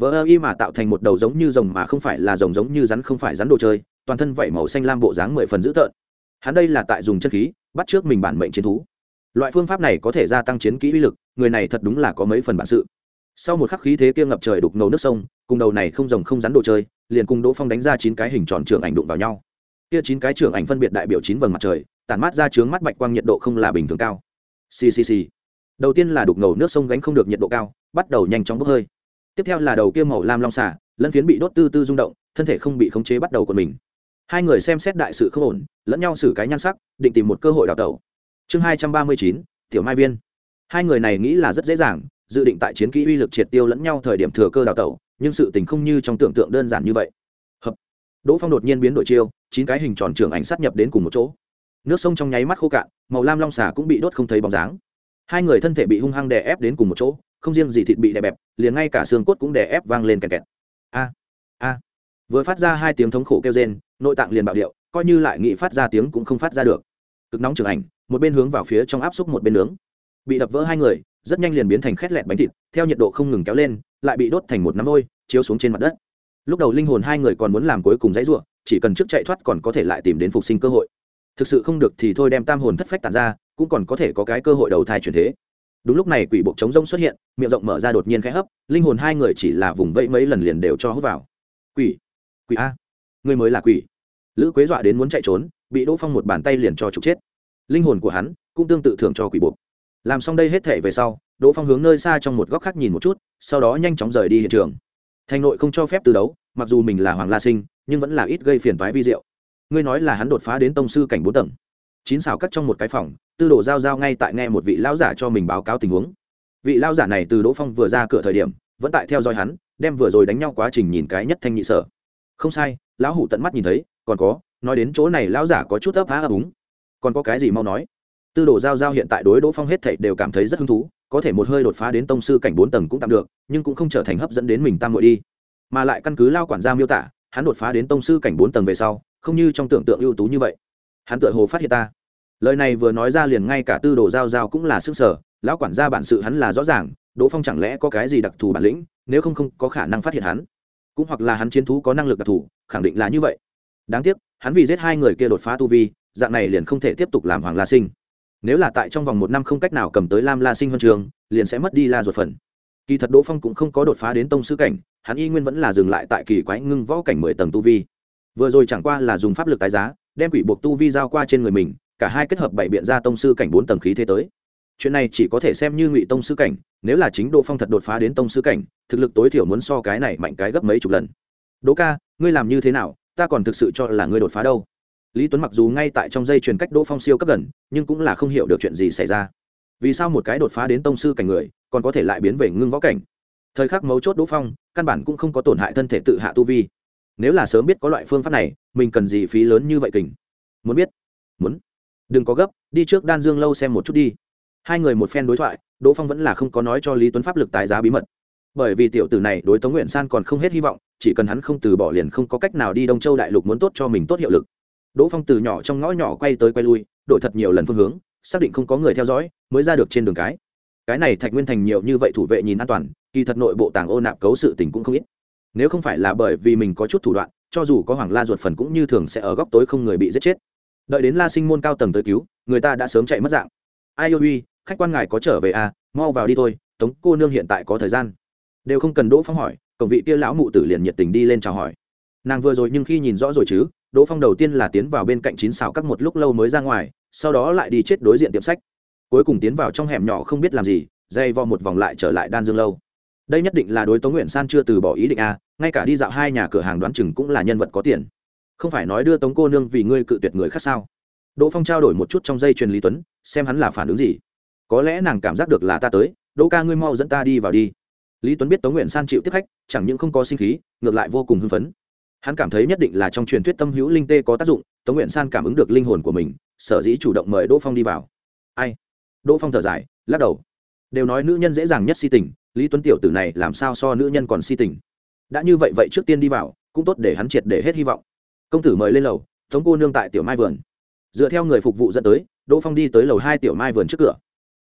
A: vỡ ơ y mà tạo thành một đầu giống như rồng mà không phải là rồng giống như rắn không phải rắn đồ chơi, toàn thân vẩy màu xanh lam bộ dáng mười phần dữ tợn. Hắn đây là tại dùng chân khí, bắt trước mình bản mệnh chiến thú. Loại phương pháp này có thể gia tăng chiến kỹ uy lực, người này thật đúng là có mấy phần bản sự. Sau một khắc khí thế kia ngập trời đục ngầu nước sông, cùng đầu này không rồng không rắn đồ chơi, liền cùng đỗ phong đánh ra chín cái hình tròn trưởng ảnh đụng vào nhau. Kia chín cái trưởng ảnh phân biệt đại biểu chín vầng mặt trời, tản mát ra trướng mắt bạch quang nhiệt độ không là bình thường cao. Ccc đầu tiên là đục ngầu nước sông gánh không được nhiệt độ cao, bắt đầu nhanh chóng bốc hơi tiếp theo là đầu kia màu lam long xà, lẫn phiến bị đốt tư tư rung động, thân thể không bị khống chế bắt đầu của mình. Hai người xem xét đại sự không ổn, lẫn nhau xử cái nhan sắc, định tìm một cơ hội đào tẩu. Chương hai trăm ba mươi chín, tiểu mai viên. Hai người này nghĩ là rất dễ dàng, dự định tại chiến kỹ uy lực triệt tiêu lẫn nhau thời điểm thừa cơ đào tẩu, nhưng sự tình không như trong tưởng tượng đơn giản như vậy. Hợp. Đỗ phong đột nhiên biến đổi chiêu, chín cái hình tròn trưởng ảnh sát nhập đến cùng một chỗ. Nước sông trong nháy mắt khô cạn, màu lam long xà cũng bị đốt không thấy bóng dáng. Hai người thân thể bị hung hăng đè ép đến cùng một chỗ không riêng gì thịt bị đè bẹp, liền ngay cả xương cốt cũng đè ép vang lên kẹt kẹt. A a. Vừa phát ra hai tiếng thống khổ kêu rên, nội tạng liền bạo điệu, coi như lại nghị phát ra tiếng cũng không phát ra được. Cực nóng trưởng ảnh, một bên hướng vào phía trong áp xúc một bên nướng. Bị đập vỡ hai người, rất nhanh liền biến thành khét lẹt bánh thịt, theo nhiệt độ không ngừng kéo lên, lại bị đốt thành một nắm vôi, chiếu xuống trên mặt đất. Lúc đầu linh hồn hai người còn muốn làm cuối cùng dãy ruộng, chỉ cần trước chạy thoát còn có thể lại tìm đến phục sinh cơ hội. Thực sự không được thì thôi đem tam hồn thất phách tàn ra, cũng còn có thể có cái cơ hội đầu thai chuyển thế đúng lúc này quỷ bộ chống rông xuất hiện, miệng rộng mở ra đột nhiên khẽ hấp, linh hồn hai người chỉ là vùng vẫy mấy lần liền đều cho hút vào. Quỷ quỷ a, người mới là quỷ. Lữ quế dọa đến muốn chạy trốn, bị đỗ phong một bàn tay liền cho trục chết. Linh hồn của hắn cũng tương tự thưởng cho quỷ buộc làm xong đây hết thể về sau, đỗ phong hướng nơi xa trong một góc khác nhìn một chút, sau đó nhanh chóng rời đi hiện trường. Thành nội không cho phép từ đấu, mặc dù mình là hoàng la sinh, nhưng vẫn là ít gây phiền toái vi diệu. Ngươi nói là hắn đột phá đến tông sư cảnh bốn tầng. Chín xào cắt trong một cái phòng tư đồ giao giao ngay tại nghe một vị lão giả cho mình báo cáo tình huống. Vị lão giả này từ đỗ phong vừa ra cửa thời điểm, vẫn tại theo dõi hắn, đem vừa rồi đánh nhau quá trình nhìn cái nhất thanh nhị sở. Không sai, lão hủ tận mắt nhìn thấy, còn có, nói đến chỗ này lão giả có chút ấp há ấp úng. Còn có cái gì mau nói? Tư đồ giao giao hiện tại đối đỗ phong hết thảy đều cảm thấy rất hứng thú, có thể một hơi đột phá đến tông sư cảnh bốn tầng cũng tạm được, nhưng cũng không trở thành hấp dẫn đến mình tam muội đi. Mà lại căn cứ lao quản gia miêu tả, hắn đột phá đến tông sư cảnh bốn tầng về sau, không như trong tưởng tượng ưu tú như vậy. Hắn tựa hồ phát hiện ta lời này vừa nói ra liền ngay cả tư đồ giao giao cũng là sức sở, lão quản gia bản sự hắn là rõ ràng, đỗ phong chẳng lẽ có cái gì đặc thù bản lĩnh, nếu không không có khả năng phát hiện hắn. Cũng hoặc là hắn chiến thú có năng lực đặc thù, khẳng định là như vậy. Đáng tiếc, hắn vì giết hai người kia đột phá tu vi, dạng này liền không thể tiếp tục làm hoàng la sinh. Nếu là tại trong vòng một năm không cách nào cầm tới lam la sinh huân trường, liền sẽ mất đi la ruột phần. Kỳ thật đỗ phong cũng không có đột phá đến tông sư cảnh, hắn y nguyên vẫn là dừng lại tại kỳ quái ngưng võ cảnh mười tầng tu vi. Vừa rồi chẳng qua là dùng pháp lực tái giá, đem quỷ buộc tu vi giao qua trên người mình cả hai kết hợp bảy biện ra tông sư cảnh bốn tầng khí thế tới. Chuyện này chỉ có thể xem như ngụy tông sư cảnh, nếu là chính đỗ phong thật đột phá đến tông sư cảnh, thực lực tối thiểu muốn so cái này mạnh cái gấp mấy chục lần. Đỗ ca, ngươi làm như thế nào? Ta còn thực sự cho là ngươi đột phá đâu. Lý tuấn mặc dù ngay tại trong dây truyền cách đỗ phong siêu cấp gần, nhưng cũng là không hiểu được chuyện gì xảy ra. Vì sao một cái đột phá đến tông sư cảnh người, còn có thể lại biến về ngưng võ cảnh? Thời khắc mấu chốt đỗ phong, căn bản cũng không có tổn hại thân thể tự hạ tu vi. Nếu là sớm biết có loại phương pháp này, mình cần gì phí lớn như vậy kình? Muốn biết. Muốn đừng có gấp, đi trước đan dương lâu xem một chút đi. Hai người một phen đối thoại, đỗ phong vẫn là không có nói cho lý tuấn pháp lực tái giá bí mật. Bởi vì tiểu tử này đối tống nguyện san còn không hết hy vọng, chỉ cần hắn không từ bỏ liền không có cách nào đi đông châu đại lục muốn tốt cho mình tốt hiệu lực. Đỗ phong từ nhỏ trong ngõ nhỏ quay tới quay lui, đổi thật nhiều lần phương hướng, xác định không có người theo dõi, mới ra được trên đường cái. Cái này thạch nguyên thành nhiều như vậy thủ vệ nhìn an toàn, kỳ thật nội bộ tàng ô nạp cấu sự tình cũng không ít. Nếu không phải là bởi vì mình có chút thủ đoạn, cho dù có hoàng la ruột phần cũng như thường sẽ ở góc tối không người bị giết chết đợi đến la sinh môn cao tầng tới cứu người ta đã sớm chạy mất dạng. Ai ôi uy khách quan ngài có trở về à mau vào đi thôi tống cô nương hiện tại có thời gian. Đều không cần đỗ phong hỏi cổng vị kia lão mụ tử liền nhiệt tình đi lên chào hỏi. Nàng vừa rồi nhưng khi nhìn rõ rồi chứ đỗ phong đầu tiên là tiến vào bên cạnh chín xào các một lúc lâu mới ra ngoài sau đó lại đi chết đối diện tiệm sách. Cuối cùng tiến vào trong hẻm nhỏ không biết làm gì dây vo một vòng lại trở lại đan dương lâu. Đây nhất định là đối tống nguyện san chưa từ bỏ ý định a à, ngay cả đi dạo hai nhà cửa hàng đoán chừng cũng là nhân vật có tiền không phải nói đưa tống cô nương vì ngươi cự tuyệt người khác sao? Đỗ phong trao đổi một chút trong dây truyền lý tuấn, xem hắn là phản ứng gì. Có lẽ nàng cảm giác được là ta tới, đỗ ca ngươi mau dẫn ta đi vào đi. Lý tuấn biết tống nguyện san chịu tiếp khách, chẳng những không có sinh khí, ngược lại vô cùng hưng phấn. Hắn cảm thấy nhất định là trong truyền thuyết tâm hữu linh tê có tác dụng, tống nguyện san cảm ứng được linh hồn của mình, sở dĩ chủ động mời đỗ phong đi vào. Ai? Đỗ phong thở dài, lắc đầu. Đều nói nữ nhân dễ dàng nhất si tình, lý tuấn tiểu tử này làm sao so nữ nhân còn si tình? Đã như vậy vậy trước tiên đi vào, cũng tốt để hắn triệt để hết hy vọng công tử mời lên lầu, tống cô nương tại tiểu mai vườn. Dựa theo người phục vụ dẫn tới, đỗ phong đi tới lầu hai tiểu mai vườn trước cửa.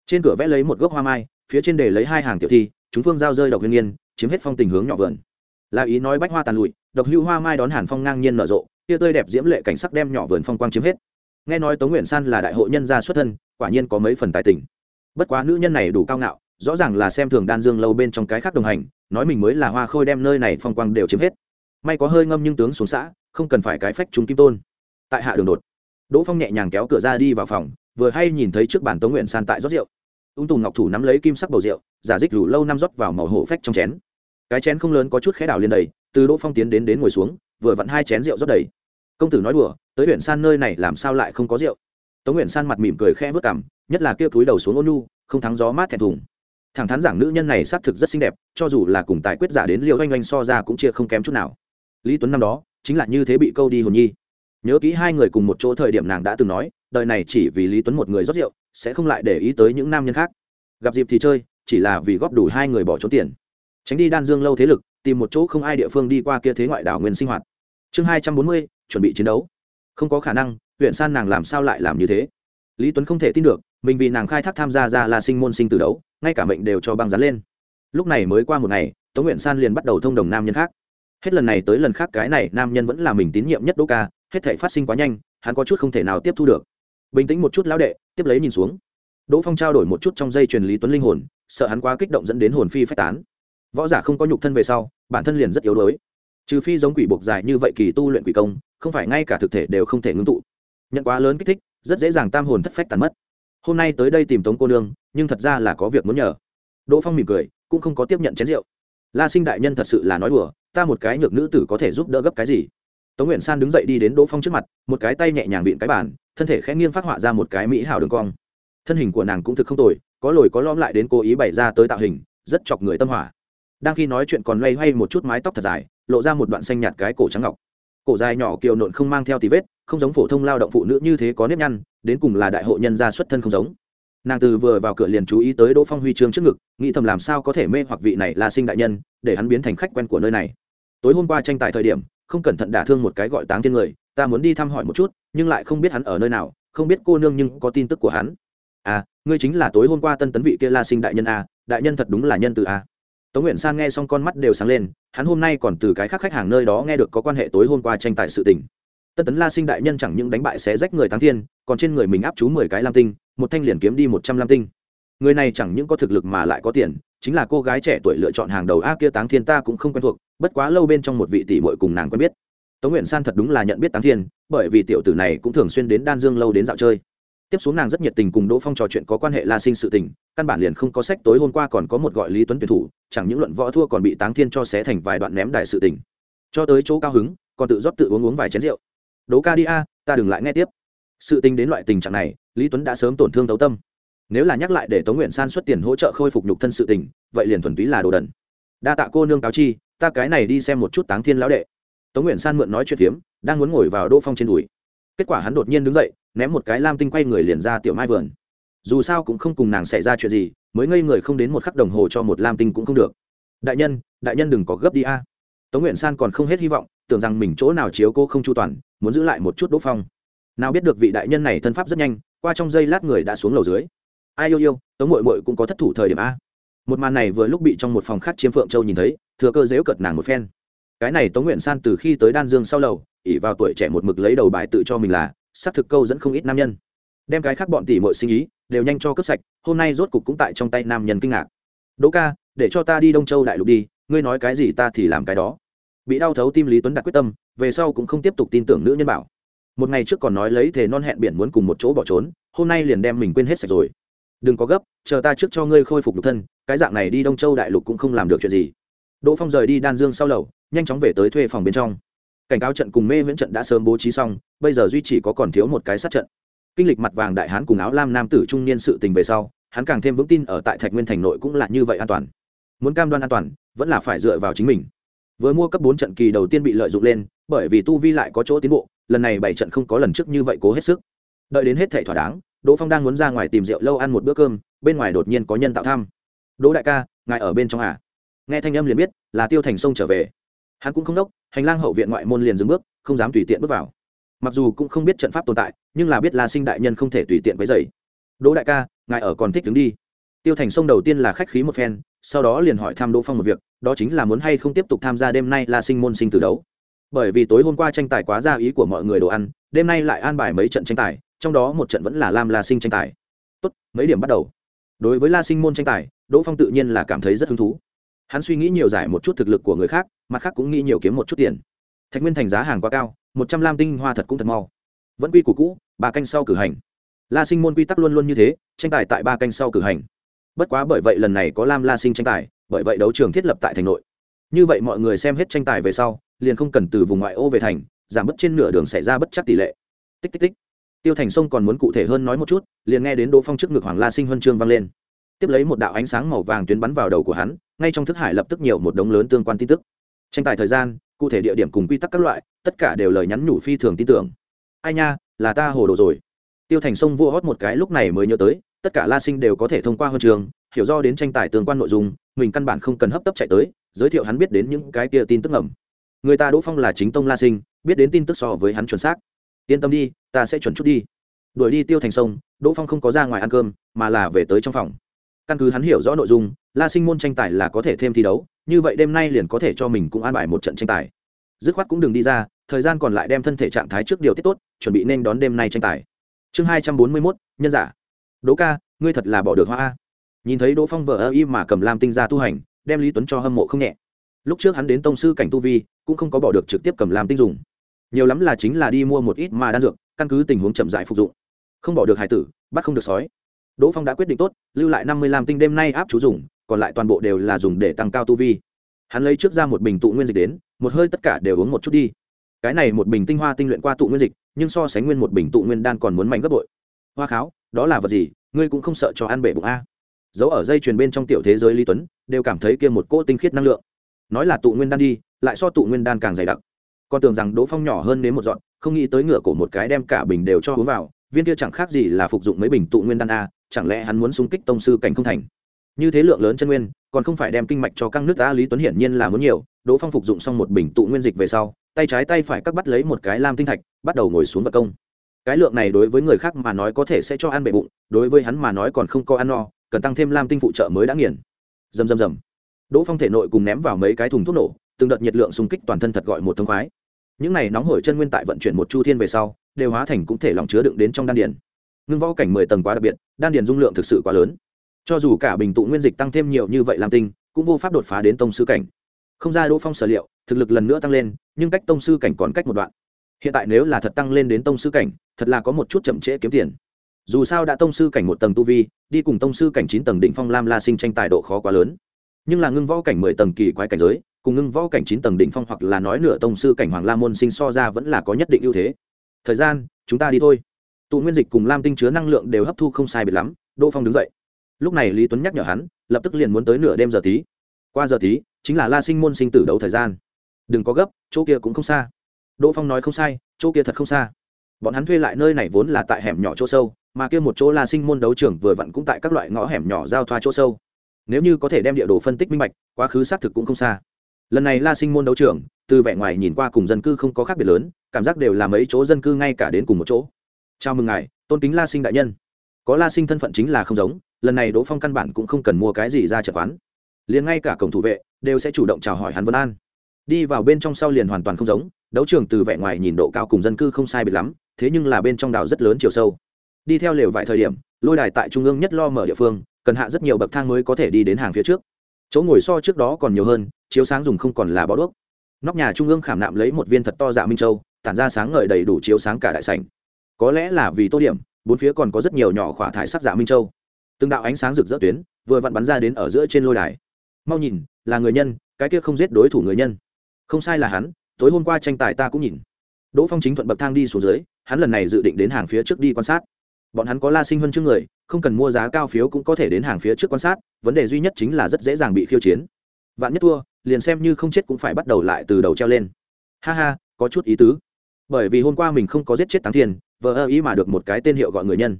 A: Trên cửa vẽ lấy một gốc hoa mai, phía trên để lấy hai hàng tiểu thi, chúng phương giao rơi độc hương nhiên, chiếm hết phong tình hướng nhỏ vườn. Là ý nói bách hoa tàn lụi, độc hưu hoa mai đón hàn phong ngang nhiên nở rộ, tia tươi đẹp diễm lệ cảnh sắc đem nhỏ vườn phong quang chiếm hết. Nghe nói tống nguyện san là đại hội nhân gia xuất thân, quả nhiên có mấy phần tài tình. Bất quá nữ nhân này đủ cao ngạo, rõ ràng là xem thường đan dương lâu bên trong cái khác đồng hành, nói mình mới là hoa khôi đem nơi này phong quang đều chiếm hết. May có hơi ngâm nhưng tướng xuống xã không cần phải cái phách chúng kim tôn. Tại hạ đường đột, đỗ phong nhẹ nhàng kéo cửa ra đi vào phòng, vừa hay nhìn thấy trước bàn tống nguyện san tại rót rượu. Ung tùng ngọc thủ nắm lấy kim sắc bầu rượu, giả dích rủ lâu năm rót vào màu hổ phách trong chén. Cái chén không lớn có chút khẽ đảo lên đầy, từ đỗ phong tiến đến đến ngồi xuống, vừa vặn hai chén rượu rót đầy. Công tử nói đùa, tới huyện san nơi này làm sao lại không có rượu? Tống nguyện san mặt mỉm cười khẽ vớt cảm nhất là kêu túi đầu xuống ôn nu không thắng gió mát thẹn thùng. Thẳng thắn giảng nữ nhân này xác thực rất xinh đẹp, cho dù là cùng tài quyết giả đến liệu oanh oanh so ra cũng chia không kém chút nào. Lý tuấn năm đó chính là như thế bị câu đi hồn nhi. Nhớ kỹ hai người cùng một chỗ thời điểm nàng đã từng nói, đời này chỉ vì lý tuấn một người rót rượu, sẽ không lại để ý tới những nam nhân khác. Gặp dịp thì chơi, chỉ là vì góp đủ hai người bỏ trốn tiền. Tránh đi đan dương lâu thế lực, tìm một chỗ không ai địa phương đi qua kia thế ngoại đảo nguyên sinh hoạt. Chương hai trăm bốn mươi, chuẩn bị chiến đấu. Không có khả năng, huyện san nàng làm sao lại làm như thế? Lý tuấn không thể tin được, mình vì nàng khai thác tham gia ra là sinh môn sinh từ đấu, ngay cả mệnh đều cho băng dán lên. Lúc này mới qua một ngày, tống nguyện san liền bắt đầu thông đồng nam nhân khác hết lần này tới lần khác cái này nam nhân vẫn là mình tín nhiệm nhất đỗ ca, hết thể phát sinh quá nhanh, hắn có chút không thể nào tiếp thu được. Bình tĩnh một chút lão đệ, tiếp lấy nhìn xuống. Đỗ phong trao đổi một chút trong dây truyền lý tuấn linh hồn, sợ hắn quá kích động dẫn đến hồn phi phách tán. Võ giả không có nhục thân về sau, bản thân liền rất yếu đuối. Trừ phi giống quỷ buộc dài như vậy kỳ tu luyện quỷ công, không phải ngay cả thực thể đều không thể ngưng tụ. Nhận quá lớn kích thích, rất dễ dàng tam hồn thất phách tàn mất. Hôm nay tới đây tìm tống cô nương, nhưng thật ra là có việc muốn nhờ. Đỗ phong mỉm cười, cũng không có tiếp nhận chén rượu. La sinh đại nhân thật sự là nói đùa ta một cái nhược nữ tử có thể giúp đỡ gấp cái gì? Tống nguyện san đứng dậy đi đến đỗ phong trước mặt, một cái tay nhẹ nhàng vịn cái bàn, thân thể khẽ nghiêng phát họa ra một cái mỹ hảo đường cong. Thân hình của nàng cũng thực không tồi, có lồi có lõm lại đến cố ý bày ra tới tạo hình, rất chọc người tâm hỏa. Đang khi nói chuyện còn loay hoay một chút mái tóc thật dài, lộ ra một đoạn xanh nhạt cái cổ trắng ngọc. Cổ dài nhỏ kiều nộn không mang theo tí vết, không giống phổ thông lao động phụ nữ như thế có nếp nhăn, đến cùng là đại hộ nhân gia xuất thân không giống nàng từ vừa vào cửa liền chú ý tới đỗ phong huy chương trước ngực, nghĩ thầm làm sao có thể mê hoặc vị này là sinh đại nhân, để hắn biến thành khách quen của nơi này. Tối hôm qua tranh tài thời điểm, không cẩn thận đả thương một cái gọi táng thiên người, ta muốn đi thăm hỏi một chút, nhưng lại không biết hắn ở nơi nào, không biết cô nương nhưng có tin tức của hắn. À ngươi chính là tối hôm qua tân tấn vị kia la sinh đại nhân a đại nhân thật đúng là nhân từ a tống nguyện san nghe xong con mắt đều sáng lên, hắn hôm nay còn từ cái khác khách hàng nơi đó nghe được có quan hệ tối hôm qua tranh tài sự tình. Tân tấn la sinh đại nhân chẳng những đánh bại xé rách người táng thiên, còn trên người mình áp chú mười cái lam tinh một thanh liền kiếm đi một trăm lam tinh. Người này chẳng những có thực lực mà lại có tiền, chính là cô gái trẻ tuổi lựa chọn hàng đầu a kia táng thiên ta cũng không quen thuộc, bất quá lâu bên trong một vị tỷ muội cùng nàng quen biết. Tống nguyện san thật đúng là nhận biết táng thiên, bởi vì tiểu tử này cũng thường xuyên đến đan dương lâu đến dạo chơi. Tiếp xuống nàng rất nhiệt tình cùng đỗ phong trò chuyện có quan hệ la sinh sự tình, căn bản liền không có sách tối hôm qua còn có một gọi lý tuấn tuyển thủ, chẳng những luận võ thua còn bị táng thiên cho xé thành vài đoạn ném đại sự tình. Cho tới chỗ cao hứng, còn tự rót tự uống uống vài chén rượu. Đố ca đi a, ta đừng lại nghe tiếp sự tình đến loại tình trạng này, lý tuấn đã sớm tổn thương tấu tâm. Nếu là nhắc lại để tống nguyện san xuất tiền hỗ trợ khôi phục nhục thân sự tình, vậy liền thuần túy là đồ đần. Đa tạ cô nương cáo chi, ta cái này đi xem một chút táng thiên lão đệ. Tống nguyện san mượn nói chuyện phiếm, đang muốn ngồi vào đỗ phong trên đùi. Kết quả hắn đột nhiên đứng dậy, ném một cái lam tinh quay người liền ra tiểu mai vườn. Dù sao cũng không cùng nàng xảy ra chuyện gì, mới ngây người không đến một khắc đồng hồ cho một lam tinh cũng không được. Đại nhân đại nhân đừng có gấp đi a. Tống nguyện san còn không hết hy vọng, tưởng rằng mình chỗ nào chiếu cô không chu toàn, muốn giữ lại một chút đỗ phong nào biết được vị đại nhân này thân pháp rất nhanh, qua trong giây lát người đã xuống lầu dưới. Ai yêu yêu, tống mội mội cũng có thất thủ thời điểm a. Một màn này vừa lúc bị trong một phòng khác chiêm phượng châu nhìn thấy, thừa cơ dễu cợt nàng một phen. Cái này tống nguyện san từ khi tới đan dương sau lầu ỉ vào tuổi trẻ một mực lấy đầu bài tự cho mình là, xác thực câu dẫn không ít nam nhân. Đem cái khác bọn tỷ mọi sinh ý, đều nhanh cho cướp sạch, hôm nay rốt cục cũng tại trong tay nam nhân kinh ngạc. Đỗ ca, để cho ta đi đông châu đại lục đi, ngươi nói cái gì ta thì làm cái đó. Bị đau thấu tim lý tuấn đặt quyết tâm, về sau cũng không tiếp tục tin tưởng nữ nhân bảo một ngày trước còn nói lấy thề non hẹn biển muốn cùng một chỗ bỏ trốn, hôm nay liền đem mình quên hết sạch rồi. Đừng có gấp, chờ ta trước cho ngươi khôi phục nhục thân, cái dạng này đi đông châu đại lục cũng không làm được chuyện gì. Đỗ phong rời đi đan dương sau lầu, nhanh chóng về tới thuê phòng bên trong. Cảnh cáo trận cùng mê viễn trận đã sớm bố trí xong, bây giờ duy chỉ có còn thiếu một cái sát trận. Kinh lịch mặt vàng đại hán cùng áo lam nam tử trung niên sự tình về sau, hắn càng thêm vững tin ở tại thạch nguyên thành nội cũng là như vậy an toàn. Muốn cam đoan an toàn, vẫn là phải dựa vào chính mình. Vừa mua cấp bốn trận kỳ đầu tiên bị lợi dụng lên, bởi vì tu vi lại có chỗ tiến bộ lần này bảy trận không có lần trước như vậy cố hết sức. Đợi đến hết thể thỏa đáng, đỗ phong đang muốn ra ngoài tìm rượu lâu ăn một bữa cơm, bên ngoài đột nhiên có nhân tạo thăm. Đỗ đại ca, ngài ở bên trong à? Nghe thanh âm liền biết, là tiêu thành sông trở về. Hắn cũng không đốc, hành lang hậu viện ngoại môn liền dừng bước, không dám tùy tiện bước vào. Mặc dù cũng không biết trận pháp tồn tại, nhưng là biết la sinh đại nhân không thể tùy tiện với giày đỗ đại ca, ngài ở còn thích đứng đi. Tiêu thành sông đầu tiên là khách khí một phen, sau đó liền hỏi thăm đỗ phong một việc, đó chính là muốn hay không tiếp tục tham gia đêm nay la sinh môn sinh từ đấu bởi vì tối hôm qua tranh tài quá ra ý của mọi người đồ ăn, đêm nay lại an bài mấy trận tranh tài, trong đó một trận vẫn là lam la sinh tranh tài. Tốt, mấy điểm bắt đầu. Đối với la sinh môn tranh tài, đỗ phong tự nhiên là cảm thấy rất hứng thú. Hắn suy nghĩ nhiều giải một chút thực lực của người khác, mặt khác cũng nghĩ nhiều kiếm một chút tiền. Thạch nguyên thành giá hàng quá cao, một trăm lam tinh hoa thật cũng thật mau. Vẫn quy củ cũ, ba canh sau cử hành. La sinh môn quy tắc luôn luôn như thế, tranh tài tại ba canh sau cử hành. Bất quá bởi vậy lần này có lam la sinh tranh tài, bởi vậy đấu trường thiết lập tại thành nội. Như vậy mọi người xem hết tranh tài về sau liền không cần từ vùng ngoại ô về thành, giảm bớt trên nửa đường xảy ra bất chắc tỷ lệ. Tích tích tích. Tiêu thành sông còn muốn cụ thể hơn nói một chút, liền nghe đến đỗ phong trước ngực hoàng la sinh huân chương vang lên. Tiếp lấy một đạo ánh sáng màu vàng tuyến bắn vào đầu của hắn, ngay trong thức hải lập tức nhiều một đống lớn tương quan tin tức. Tranh tài thời gian, cụ thể địa điểm cùng quy tắc các loại, tất cả đều lời nhắn nhủ phi thường tin tưởng. Ai nha, là ta hồ đồ rồi. Tiêu thành sông vua hót một cái lúc này mới nhớ tới, tất cả la sinh đều có thể thông qua huân trường hiểu do đến tranh tài tương quan nội dung, mình căn bản không cần hấp tấp chạy tới, giới thiệu hắn biết đến những cái kia tin tức ngầm người ta đỗ phong là chính tông la sinh, biết đến tin tức so với hắn chuẩn xác. Yên tâm đi, ta sẽ chuẩn chút đi. Đuổi đi tiêu thành sông, đỗ phong không có ra ngoài ăn cơm, mà là về tới trong phòng. Căn cứ hắn hiểu rõ nội dung, la sinh môn tranh tài là có thể thêm thi đấu, như vậy đêm nay liền có thể cho mình cũng an bài một trận tranh tài. Dứt khoát cũng đừng đi ra, thời gian còn lại đem thân thể trạng thái trước điều tiết tốt, chuẩn bị nên đón đêm nay tranh tài. Chương hai trăm bốn mươi mốt, nhân giả. Đỗ ca, ngươi thật là bỏ được hoa a. Nhìn thấy đỗ phong vợ ơ y mà cầm lam tinh ra tu hành, đem lý tuấn cho hâm mộ không nhẹ. Lúc trước hắn đến tông sư cảnh tu vi cũng không có bỏ được trực tiếp cầm làm tinh dùng. Nhiều lắm là chính là đi mua một ít mà đan dược, căn cứ tình huống chậm dại phục dụng. Không bỏ được hải tử, bắt không được sói. Đỗ phong đã quyết định tốt, lưu lại năm mươi lam tinh đêm nay áp chú dùng, còn lại toàn bộ đều là dùng để tăng cao tu vi. Hắn lấy trước ra một bình tụ nguyên dịch đến, một hơi tất cả đều uống một chút đi. Cái này một bình tinh hoa tinh luyện qua tụ nguyên dịch, nhưng so sánh nguyên một bình tụ nguyên đan còn muốn mạnh gấp bội. Hoa kháo, đó là vật gì? Ngươi cũng không sợ cho ăn bể bụng a? Giấu ở dây chuyền bên trong tiểu thế giới lý tuấn, đều cảm thấy kia một cỗ tinh khiết năng lượng. Nói là tụ nguyên đan đi lại so tụ nguyên đan càng dày đặc. Còn tưởng rằng đỗ phong nhỏ hơn đến một dọn, không nghĩ tới ngựa cổ một cái đem cả bình đều cho uống vào, viên kia chẳng khác gì là phục dụng mấy bình tụ nguyên đan a, chẳng lẽ hắn muốn xung kích tông sư cảnh không thành? Như thế lượng lớn chân nguyên, còn không phải đem kinh mạch cho căng nước ta lý tuấn hiển nhiên là muốn nhiều, đỗ phong phục dụng xong một bình tụ nguyên dịch về sau, tay trái tay phải cắt bắt lấy một cái lam tinh thạch, bắt đầu ngồi xuống vật công. Cái lượng này đối với người khác mà nói có thể sẽ cho ăn bệ bụng, đối với hắn mà nói còn không có ăn no, cần tăng thêm lam tinh phụ trợ mới đã nghiền. Dầm dầm dầm đỗ phong thể nội cùng ném vào mấy cái thùng thuốc nổ từng đợt nhiệt lượng xung kích toàn thân thật gọi một thông khoái. Những này nóng hổi chân nguyên tại vận chuyển một chu thiên về sau, đều hóa thành cũng thể lòng chứa đựng đến trong đan điền. Ngưng võ cảnh mười tầng quá đặc biệt, đan điền dung lượng thực sự quá lớn. Cho dù cả bình tụ nguyên dịch tăng thêm nhiều như vậy làm tinh, cũng vô pháp đột phá đến tông sư cảnh. Không ra đỗ phong sở liệu, thực lực lần nữa tăng lên, nhưng cách tông sư cảnh còn cách một đoạn. Hiện tại nếu là thật tăng lên đến tông sư cảnh, thật là có một chút chậm trễ kiếm tiền. Dù sao đã tông sư cảnh một tầng tu vi, đi cùng tông sư cảnh chín tầng đỉnh phong lam la sinh tranh tài độ khó quá lớn. Nhưng là ngưng võ cảnh mười tầng kỳ quái cảnh giới cùng ngưng võ cảnh chín tầng đỉnh phong hoặc là nói nửa tông sư cảnh hoàng la môn sinh so ra vẫn là có nhất định ưu thế. Thời gian, chúng ta đi thôi. Tụ nguyên dịch cùng lam tinh chứa năng lượng đều hấp thu không sai biệt lắm, đỗ phong đứng dậy. Lúc này lý tuấn nhắc nhở hắn, lập tức liền muốn tới nửa đêm giờ tí. Qua giờ tí, chính là la sinh môn sinh tử đấu thời gian. Đừng có gấp, chỗ kia cũng không xa. Đỗ phong nói không sai, chỗ kia thật không xa. Bọn hắn thuê lại nơi này vốn là tại hẻm nhỏ chỗ sâu, mà kia một chỗ la sinh môn đấu trưởng vừa vặn cũng tại các loại ngõ hẻm nhỏ giao thoa chỗ sâu. Nếu như có thể đem địa đồ phân tích minh bạch, quá khứ xác thực cũng không xa lần này la sinh môn đấu trường, từ vẻ ngoài nhìn qua cùng dân cư không có khác biệt lớn, cảm giác đều là mấy chỗ dân cư ngay cả đến cùng một chỗ. Chào mừng ngài, tôn kính la sinh đại nhân. Có la sinh thân phận chính là không giống, lần này đỗ phong căn bản cũng không cần mua cái gì ra chợ quán. Liền ngay cả cổng thủ vệ, đều sẽ chủ động chào hỏi hắn vân an. Đi vào bên trong sau liền hoàn toàn không giống, đấu trường từ vẻ ngoài nhìn độ cao cùng dân cư không sai biệt lắm, thế nhưng là bên trong đảo rất lớn chiều sâu. Đi theo lều vài thời điểm, lôi đài tại trung ương nhất lo mở địa phương, cần hạ rất nhiều bậc thang mới có thể đi đến hàng phía trước. Chỗ ngồi so trước đó còn nhiều hơn chiếu sáng dùng không còn là bó đuốc. Nóc nhà trung ương khảm nạm lấy một viên thật to dạ minh châu, tản ra sáng ngời đầy đủ chiếu sáng cả đại sảnh. Có lẽ là vì tô điểm, bốn phía còn có rất nhiều nhỏ khỏa thải sắc dạ minh châu. Từng đạo ánh sáng rực rỡ tuyến, vừa vặn bắn ra đến ở giữa trên lôi đài. Mau nhìn, là người nhân, cái kia không giết đối thủ người nhân. Không sai là hắn, tối hôm qua tranh tài ta cũng nhìn. Đỗ phong chính thuận bậc thang đi xuống dưới, hắn lần này dự định đến hàng phía trước đi quan sát. Bọn hắn có la sinh huân trước người, không cần mua giá cao phiếu cũng có thể đến hàng phía trước quan sát, vấn đề duy nhất chính là rất dễ dàng bị khiêu chiến vạn nhất thua, liền xem như không chết cũng phải bắt đầu lại từ đầu treo lên. Ha ha, có chút ý tứ. Bởi vì hôm qua mình không có giết chết táng thiên, vờ ơ ý mà được một cái tên hiệu gọi người nhân.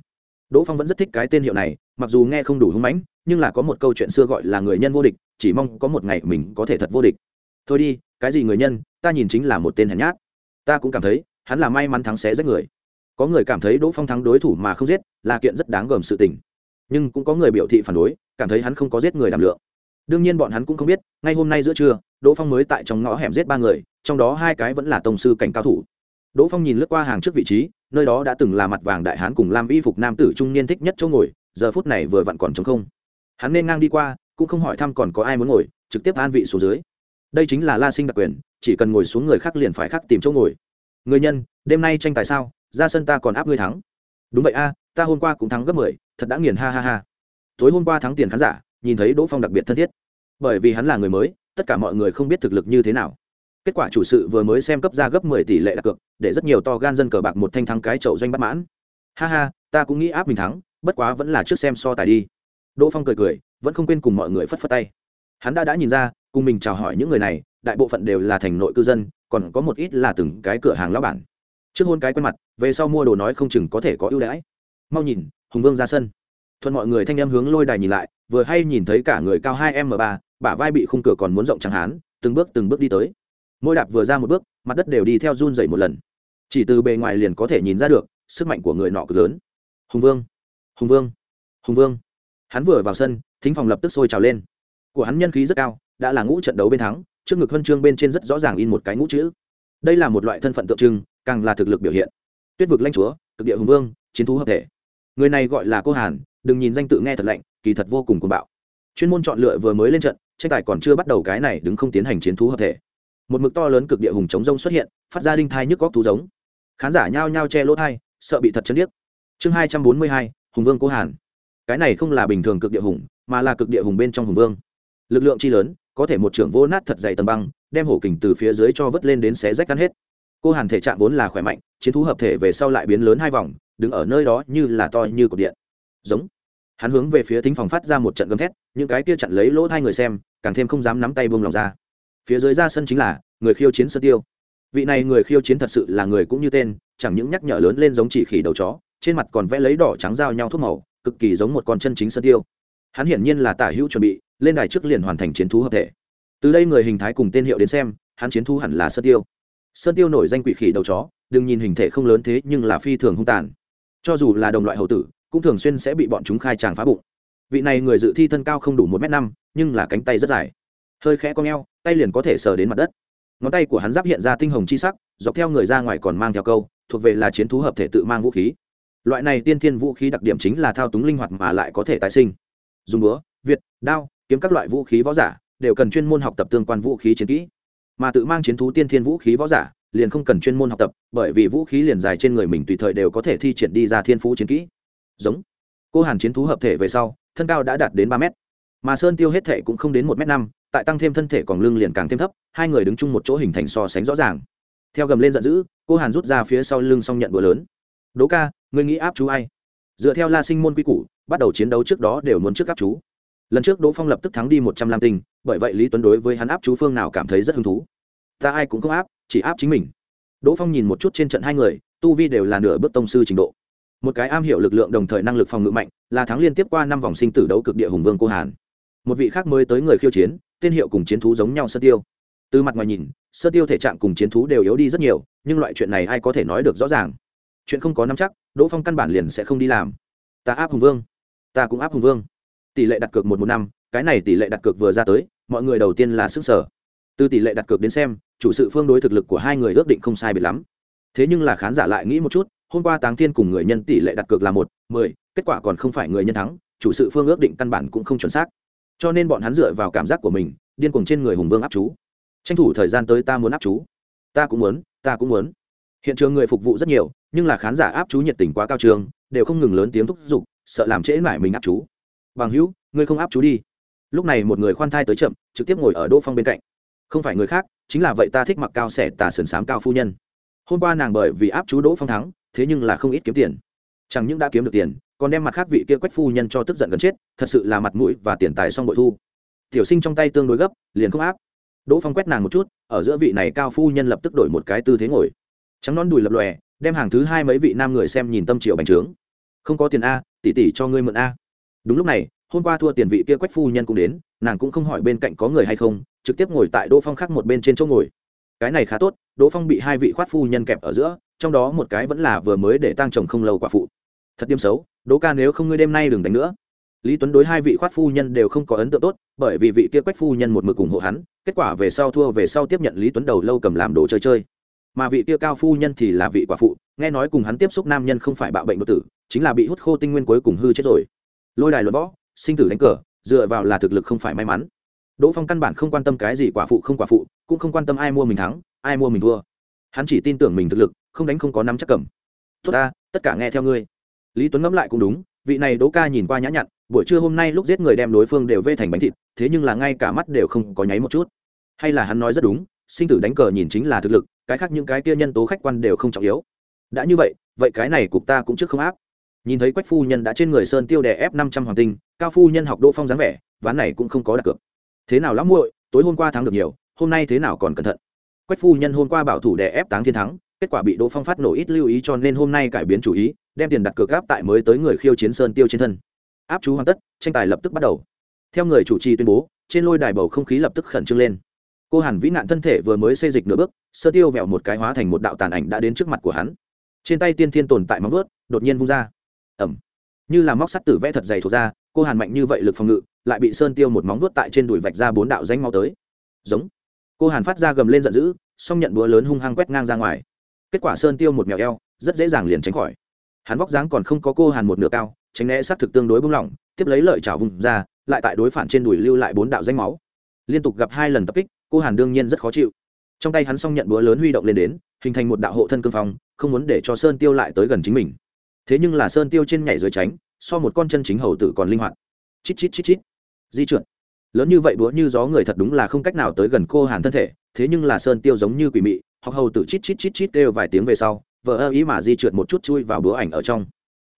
A: Đỗ phong vẫn rất thích cái tên hiệu này, mặc dù nghe không đủ hưng mãnh, nhưng là có một câu chuyện xưa gọi là người nhân vô địch, chỉ mong có một ngày mình có thể thật vô địch. Thôi đi, cái gì người nhân, ta nhìn chính là một tên hèn nhát. Ta cũng cảm thấy, hắn là may mắn thắng xé rách người. Có người cảm thấy đỗ phong thắng đối thủ mà không giết, là kiện rất đáng gờm sự tình. Nhưng cũng có người biểu thị phản đối, cảm thấy hắn không có giết người đảm lượng đương nhiên bọn hắn cũng không biết, ngay hôm nay giữa trưa, đỗ phong mới tại trong ngõ hẻm giết ba người, trong đó hai cái vẫn là tổng sư cảnh cao thủ. Đỗ phong nhìn lướt qua hàng trước vị trí, nơi đó đã từng là mặt vàng đại hán cùng lam y phục nam tử trung niên thích nhất chỗ ngồi, giờ phút này vừa vặn còn chống không. Hắn nên ngang đi qua, cũng không hỏi thăm còn có ai muốn ngồi, trực tiếp an vị xuống dưới. Đây chính là la sinh đặc quyền, chỉ cần ngồi xuống người khác liền phải khắc tìm chỗ ngồi. Người nhân, đêm nay tranh tài sao? Ra sân ta còn áp ngươi thắng. Đúng vậy a, ta hôm qua cũng thắng gấp mười, thật đã nghiền ha ha ha. Tối hôm qua thắng tiền khán giả nhìn thấy đỗ phong đặc biệt thân thiết. Bởi vì hắn là người mới, tất cả mọi người không biết thực lực như thế nào. Kết quả chủ sự vừa mới xem cấp ra gấp mười tỷ lệ đặt cược, để rất nhiều to gan dân cờ bạc một thanh thắng cái chậu doanh bắt mãn. Ha ha, ta cũng nghĩ áp mình thắng, bất quá vẫn là trước xem so tài đi. Đỗ phong cười cười, vẫn không quên cùng mọi người phất phất tay. Hắn đã đã nhìn ra, cùng mình chào hỏi những người này, đại bộ phận đều là thành nội cư dân, còn có một ít là từng cái cửa hàng lão bản. Trước hôn cái quen mặt, về sau mua đồ nói không chừng có thể có ưu đãi. Mau nhìn, hùng vương ra sân. Thuận mọi người thanh em hướng lôi đài nhìn lại vừa hay nhìn thấy cả người cao hai m ba, bả vai bị khung cửa còn muốn rộng chẳng hán, từng bước từng bước đi tới. Môi đạp vừa ra một bước, mặt đất đều đi theo run rẩy một lần. Chỉ từ bề ngoài liền có thể nhìn ra được, sức mạnh của người nọ cực lớn. Hùng vương! Hùng vương! Hùng vương! Hắn vừa vào sân, thính phòng lập tức sôi trào lên. Của hắn nhân khí rất cao, đã là ngũ trận đấu bên thắng, trước ngực huân chương bên trên rất rõ ràng in một cái ngũ chữ. Đây là một loại thân phận tượng trưng, càng là thực lực biểu hiện. Tuyết vực lanh chúa, cực địa hùng vương, chiến thú hợp thể. Người này gọi là cô hàn, đừng nhìn danh tự nghe thật lạnh kỳ thật vô cùng cuồng bạo. Chuyên môn chọn lựa vừa mới lên trận, tranh tài còn chưa bắt đầu cái này đứng không tiến hành chiến thú hợp thể. Một mực to lớn cực địa hùng chống rông xuất hiện, phát ra đinh thai nhức góc thú giống. Khán giả nhao nhao che lỗ thai, sợ bị thật chân điếc. Chương hai trăm bốn mươi hai, hùng vương cô hàn. Cái này không là bình thường cực địa hùng, mà là cực địa hùng bên trong hùng vương. Lực lượng chi lớn, có thể một trưởng vô nát thật dày tầng băng, đem hổ kình từ phía dưới cho vớt lên đến xé rách cắn hết. Cô hàn thể trạng vốn là khỏe mạnh, chiến thú hợp thể về sau lại biến lớn hai vòng, đứng ở nơi đó như là to như cột điện. Giống hắn hướng về phía thính phòng phát ra một trận gầm thét, những cái kia chặn lấy lỗ hai người xem, càng thêm không dám nắm tay buông lòng ra. Phía dưới ra sân chính là người khiêu chiến sơ tiêu. Vị này người khiêu chiến thật sự là người cũng như tên, chẳng những nhắc nhở lớn lên giống chỉ khỉ đầu chó, trên mặt còn vẽ lấy đỏ trắng giao nhau thuốc màu, cực kỳ giống một con chân chính sơn tiêu. Hắn hiển nhiên là tả hữu chuẩn bị, lên đài trước liền hoàn thành chiến thú hợp thể. Từ đây người hình thái cùng tên hiệu đến xem, hắn chiến thú hẳn là sơn tiêu. Sơn tiêu nổi danh quỷ khỉ đầu chó, đừng nhìn hình thể không lớn thế nhưng là phi thường hung tàn. Cho dù là đồng loại hậu tử cũng thường xuyên sẽ bị bọn chúng khai tràng phá bụng. Vị này người dự thi thân cao không đủ một m năm, nhưng là cánh tay rất dài. Hơi khẽ cong e o tay liền có thể sờ đến mặt đất. Ngón tay của hắn giáp hiện ra tinh hồng chi sắc, dọc theo người ra ngoài còn mang theo câu, thuộc về là chiến thú hợp thể tự mang vũ khí. Loại này tiên thiên vũ khí đặc điểm chính là thao túng linh hoạt mà lại có thể tái sinh. Dùng búa, việt, đao, kiếm các loại vũ khí võ giả, đều cần chuyên môn học tập tương quan vũ khí chiến kỹ. Mà tự mang chiến thú tiên thiên vũ khí võ giả, liền không cần chuyên môn học tập, bởi vì vũ khí liền dài trên người mình tùy thời đều có thể thi triển đi ra thiên phú chiến kỹ giống. Cô hàn chiến thú hợp thể về sau, thân cao đã đạt đến ba mét. Mà sơn tiêu hết thể cũng không đến một m năm, tại tăng thêm thân thể còn lưng liền càng thêm thấp, hai người đứng chung một chỗ hình thành so sánh rõ ràng. Theo gầm lên giận dữ, cô hàn rút ra phía sau lưng xong nhận bữa lớn. Đố ca người nghĩ áp chú ai? Dựa theo la sinh môn quy củ, bắt đầu chiến đấu trước đó đều muốn trước áp chú. Lần trước đỗ phong lập tức thắng đi một trăm lam tinh, bởi vậy lý tuấn đối với hắn áp chú phương nào cảm thấy rất hứng thú. Ta ai cũng không áp, chỉ áp chính mình. Đỗ phong nhìn một chút trên trận hai người, tu vi đều là nửa bước tông sư trình độ một cái am hiểu lực lượng đồng thời năng lực phòng ngự mạnh, là thắng liên tiếp qua năm vòng sinh tử đấu cực địa hùng vương cô hàn. Một vị khác mới tới người khiêu chiến, tên hiệu cùng chiến thú giống nhau sơ tiêu. Từ mặt ngoài nhìn, sơ tiêu thể trạng cùng chiến thú đều yếu đi rất nhiều, nhưng loại chuyện này ai có thể nói được rõ ràng? Chuyện không có nắm chắc, đỗ phong căn bản liền sẽ không đi làm. Ta áp hùng vương. Ta cũng áp hùng vương. Tỷ lệ đặt cược một một năm, cái này tỷ lệ đặt cược vừa ra tới, mọi người đầu tiên là sức sở. Từ tỷ lệ đặt cược đến xem, chủ sự phương đối thực lực của hai người ước định không sai biệt lắm. Thế nhưng là khán giả lại nghĩ một chút hôm qua táng thiên cùng người nhân tỷ lệ đặt cược là một, mười, kết quả còn không phải người nhân thắng, chủ sự phương ước định căn bản cũng không chuẩn xác. Cho nên bọn hắn dựa vào cảm giác của mình, điên cuồng trên người hùng vương áp chú. Tranh thủ thời gian tới ta muốn áp chú. Ta cũng muốn, ta cũng muốn. Hiện trường người phục vụ rất nhiều, nhưng là khán giả áp chú nhiệt tình quá cao trường đều không ngừng lớn tiếng thúc giục, sợ làm trễ mải mình áp chú. Bằng hữu, ngươi không áp chú đi. Lúc này một người khoan thai tới chậm, trực tiếp ngồi ở đỗ phong bên cạnh. Không phải người khác, chính là vậy ta thích mặc cao xẻ tà sườn s á m cao phu nhân hôm qua nàng bởi vì áp chú đỗ phong thắng, thế nhưng là không ít kiếm tiền. Chẳng những đã kiếm được tiền, còn đem mặt khác vị kia quách phu nhân cho tức giận gần chết, thật sự là mặt mũi và tiền tài xong bội thu. Tiểu sinh trong tay tương đối gấp, liền không áp. Đỗ phong quét nàng một chút, ở giữa vị này cao phu nhân lập tức đổi một cái tư thế ngồi. Trắng nón đùi lập lòe, đem hàng thứ hai mấy vị nam người xem nhìn tâm triệu bành trướng. Không có tiền a, tỷ tỷ cho ngươi mượn a. Đúng lúc này, hôm qua thua tiền vị kia quách phu nhân cũng đến, nàng cũng không hỏi bên cạnh có người hay không, trực tiếp ngồi tại đỗ phong khác một bên trên chỗ ngồi. Cái này khá tốt đỗ phong bị hai vị khoát phu nhân kẹp ở giữa, trong đó một cái vẫn là vừa mới để tăng chồng không lâu quả phụ. Thật điềm xấu, đỗ ca nếu không ngươi đêm nay đừng đánh nữa. Lý tuấn đối hai vị khoát phu nhân đều không có ấn tượng tốt, bởi vì vị kia quách phu nhân một mực ủng hộ hắn, kết quả về sau thua về sau tiếp nhận lý tuấn đầu lâu cầm làm đồ chơi chơi. Mà vị kia cao phu nhân thì là vị quả phụ, nghe nói cùng hắn tiếp xúc nam nhân không phải bạo bệnh đột tử, chính là bị hút khô tinh nguyên cuối cùng hư chết rồi. Lôi đài luật võ, sinh tử đánh cờ, dựa vào là thực lực không phải may mắn. Đỗ phong căn bản không quan tâm cái gì quả phụ không quả phụ, cũng không quan tâm ai mua mình thắng ai mua mình thua? Hắn chỉ tin tưởng mình thực lực, không đánh không có nắm chắc cầm. Tốt ta, tất cả nghe theo ngươi. Lý tuấn ngẫm lại cũng đúng, vị này đỗ ca nhìn qua nhã nhặn, buổi trưa hôm nay lúc giết người đem đối phương đều vê thành bánh thịt, thế nhưng là ngay cả mắt đều không có nháy một chút. Hay là hắn nói rất đúng, sinh tử đánh cờ nhìn chính là thực lực, cái khác những cái kia nhân tố khách quan đều không trọng yếu. Đã như vậy vậy cái này cục ta cũng trước không áp. Nhìn thấy quách phu nhân đã trên người sơn tiêu đè ép năm trăm hoàng tinh, cao phu nhân học đỗ phong dáng vẻ, ván này cũng không có đặt cược. Thế nào lắm muội, tối hôm qua thắng được nhiều, hôm nay thế nào còn cẩn thận quách phu nhân hôm qua bảo thủ đè ép táng thiên thắng, kết quả bị đỗ phong phát nổ ít lưu ý cho nên hôm nay cải biến chủ ý, đem tiền đặt cược gáp tại mới tới người khiêu chiến sơn tiêu trên thân. Áp chú hoàn tất, tranh tài lập tức bắt đầu. Theo người chủ trì tuyên bố, trên lôi đài bầu không khí lập tức khẩn trương lên. Cô hàn vĩ nạn thân thể vừa mới xây dịch nửa bước sơ tiêu vẹo một cái hóa thành một đạo tàn ảnh đã đến trước mặt của hắn. Trên tay tiên thiên tồn tại móng vớt đột nhiên vung ra. Ẩm. Như là móc sắt tử vẽ thật dày thuộc ra, cô hàn mạnh như vậy lực phòng ngự, lại bị sơn tiêu một móng vuốt tại trên đùi vạch ra bốn đạo danh mau tới. Giống cô hàn phát ra gầm lên giận dữ xong nhận búa lớn hung hăng quét ngang ra ngoài. Kết quả sơn tiêu một mèo eo, rất dễ dàng liền tránh khỏi. Hắn vóc dáng còn không có cô hàn một nửa cao, tránh né sát thực tương đối bung lỏng, tiếp lấy lợi chảo vùng ra, lại tại đối phản trên đùi lưu lại bốn đạo danh máu. Liên tục gặp hai lần tập kích, cô hàn đương nhiên rất khó chịu. Trong tay hắn xong nhận búa lớn huy động lên đến, hình thành một đạo hộ thân cương phong, không muốn để cho sơn tiêu lại tới gần chính mình. Thế nhưng là sơn tiêu trên nhảy dưới tránh, so một con chân chính hầu tử còn linh hoạt. Chít chít chít chít. Di chuyển lớn như vậy búa như gió người thật đúng là không cách nào tới gần cô hàn thân thể, thế nhưng là sơn tiêu giống như quỷ mị hoặc hầu tử chít chít chít chít kêu vài tiếng về sau vợ ơ ý mà di trượt một chút chui vào búa ảnh ở trong.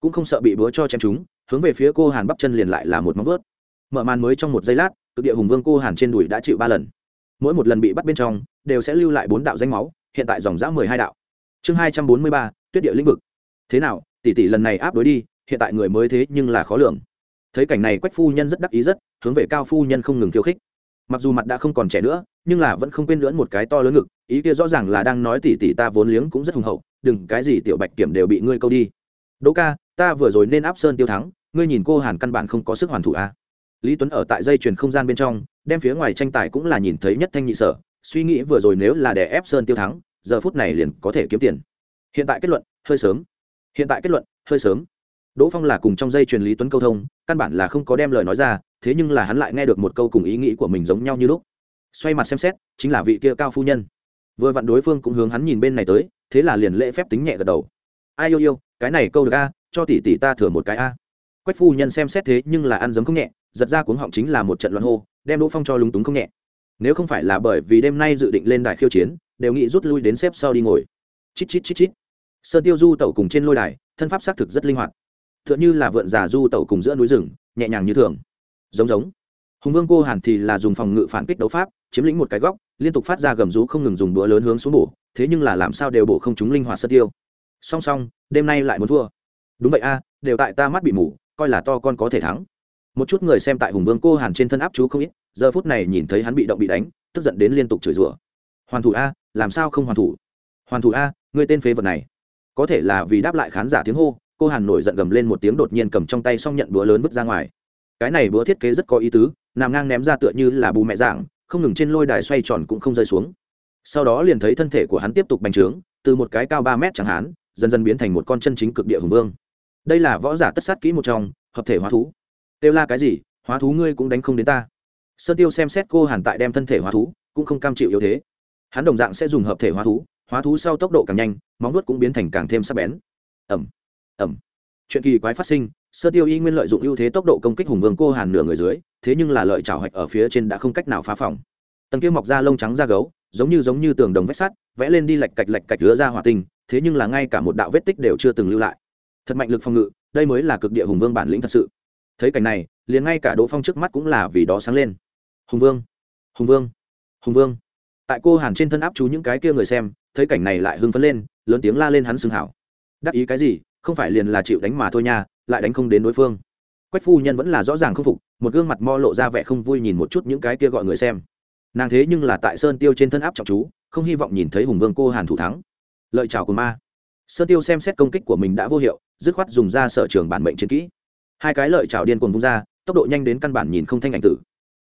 A: Cũng không sợ bị búa cho chém chúng hướng về phía cô hàn bắp chân liền lại là một móng vớt mở màn mới trong một giây lát, cực địa hùng vương cô hàn trên đùi đã chịu ba lần. Mỗi một lần bị bắt bên trong, đều sẽ lưu lại bốn đạo danh máu, hiện tại dòng dã mười hai đạo. Chương hai trăm bốn mươi ba, tuyết địa lĩnh vực. Thế nào, tỷ tỷ lần này áp đối đi, hiện tại người mới thế nhưng là khó lường thấy cảnh này quách phu nhân rất đắc ý rất, hướng về cao phu nhân không ngừng khiêu khích. Mặc dù mặt đã không còn trẻ nữa, nhưng là vẫn không quên lưỡn một cái to lớn ngực, ý kia rõ ràng là đang nói tỷ tỷ ta vốn liếng cũng rất hùng hậu, đừng, cái gì tiểu bạch kiểm đều bị ngươi câu đi. Đỗ ca, ta vừa rồi nên áp sơn tiêu thắng, ngươi nhìn cô hàn căn bản không có sức hoàn thủ a à. lý tuấn ở tại dây chuyền không gian bên trong, đem phía ngoài tranh tài cũng là nhìn thấy nhất thanh nhị sở, suy nghĩ vừa rồi nếu là để ép sơn tiêu thắng, giờ phút này liền có thể kiếm tiền. Hiện tại kết luận, hơi sớm. Hiện tại kết luận, hơi sớm đỗ phong là cùng trong dây truyền lý tuấn câu thông, căn bản là không có đem lời nói ra, thế nhưng là hắn lại nghe được một câu cùng ý nghĩ của mình giống nhau như lúc. Xoay mặt xem xét, chính là vị kia cao phu nhân. Vừa vặn đối phương cũng hướng hắn nhìn bên này tới, thế là liền lễ phép tính nhẹ gật đầu. Ai yêu yêu, cái này câu được a, cho tỷ tỷ ta thừa một cái a. Quách phu nhân xem xét thế nhưng là ăn giấm không nhẹ, giật ra cuống họng chính là một trận loạn hô, đem đỗ phong cho lúng túng không nhẹ. Nếu không phải là bởi vì đêm nay dự định lên đài khiêu chiến, đều nghĩ rút lui đến xếp sau đi ngồi. Chít chít chít chít. Sơn tiêu du tẩu cùng trên lôi đài, thân pháp xác thực rất linh hoạt t h ư ợ n là vượn giả du tẩu cùng giữa núi rừng, nhẹ nhàng như thường. Giống giống. Hùng vương cô hàn thì là dùng phòng ngự phản kích đấu pháp, chiếm lĩnh một cái góc, liên tục phát ra gầm rú không ngừng dùng bữa lớn hướng xuống bổ, thế nhưng là làm sao đều bổ không chúng linh hoạt sơn tiêu. Song song, đêm nay lại muốn thua. Đúng vậy a, đều tại ta mắt bị mù, coi là to con có thể thắng. Một chút người xem tại hùng vương cô hàn trên thân áp chú không ít, giờ phút này nhìn thấy hắn bị động bị đánh, tức giận đến liên tục chửi rủa. Hoàn thủ a, làm sao không hoàn thủ? Hoàn thủ a người tên phế vật này. Có thể là vì đáp lại khán giả tiếng hô cô hàn nổi giận gầm lên một tiếng đột nhiên cầm trong tay xong nhận búa lớn vứt ra ngoài. Cái này búa thiết kế rất có ý tứ nằm ngang ném ra tựa như là bù mẹ dạng không ngừng trên lôi đài xoay tròn cũng không rơi xuống. Sau đó liền thấy thân thể của hắn tiếp tục bành trướng từ một cái cao ba mét chẳng hạn, dần dần biến thành một con chân chính cực địa hùng vương. Đây là võ giả tất sát kỹ một trong hợp thể hóa thú. Kêu la cái gì hóa thú ngươi cũng đánh không đến ta. Sơn tiêu xem xét cô hàn tại đem thân thể hóa thú cũng không cam chịu yếu thế. Hắn đồng dạng sẽ dùng hợp thể hóa thú hóa thú sau tốc độ càng nhanh móng vuốt cũng biến thành càng thêm sắc bén. Ẩm ẩm. Chuyện kỳ quái phát sinh, sơ tiêu y nguyên lợi dụng ưu thế tốc độ công kích hùng vương cô hàn nửa người dưới, thế nhưng là lợi trảo hạch ở phía trên đã không cách nào phá phòng. Tầng kia mọc ra lông trắng da gấu, giống như giống như tường đồng vách sắt, vẽ lên đi lạch cạch lạch cạch lứa ra hỏa tinh, thế nhưng là ngay cả một đạo vết tích đều chưa từng lưu lại. Thật mạnh lực phòng ngự, đây mới là cực địa hùng vương bản lĩnh thật sự. Thấy cảnh này, liền ngay cả đỗ phong trước mắt cũng là vì đó sáng lên. Hùng vương hùng vương hùng vương. Tại cô hàn trên thân áp chú những cái kia người xem, thấy cảnh này lại hưng phấn lên, lớn tiếng la lên hắn xưng hảo. Đắc ý cái gì? Không phải liền là chịu đánh mà thôi nha, lại đánh không đến đối phương. Quách phu nhân vẫn là rõ ràng không phục, một gương mặt mo lộ ra vẻ không vui nhìn một chút những cái kia gọi người xem. Nàng thế nhưng là tại sơn tiêu trên thân áp trọng chú, không hy vọng nhìn thấy hùng vương cô hàn thủ thắng. Lợi chào của ma. Sơn tiêu xem xét công kích của mình đã vô hiệu, dứt khoát dùng ra sở trường bản mệnh chiến kỹ. Hai cái lợi chào điên cuồng vung ra, tốc độ nhanh đến căn bản nhìn không thanh ảnh tử.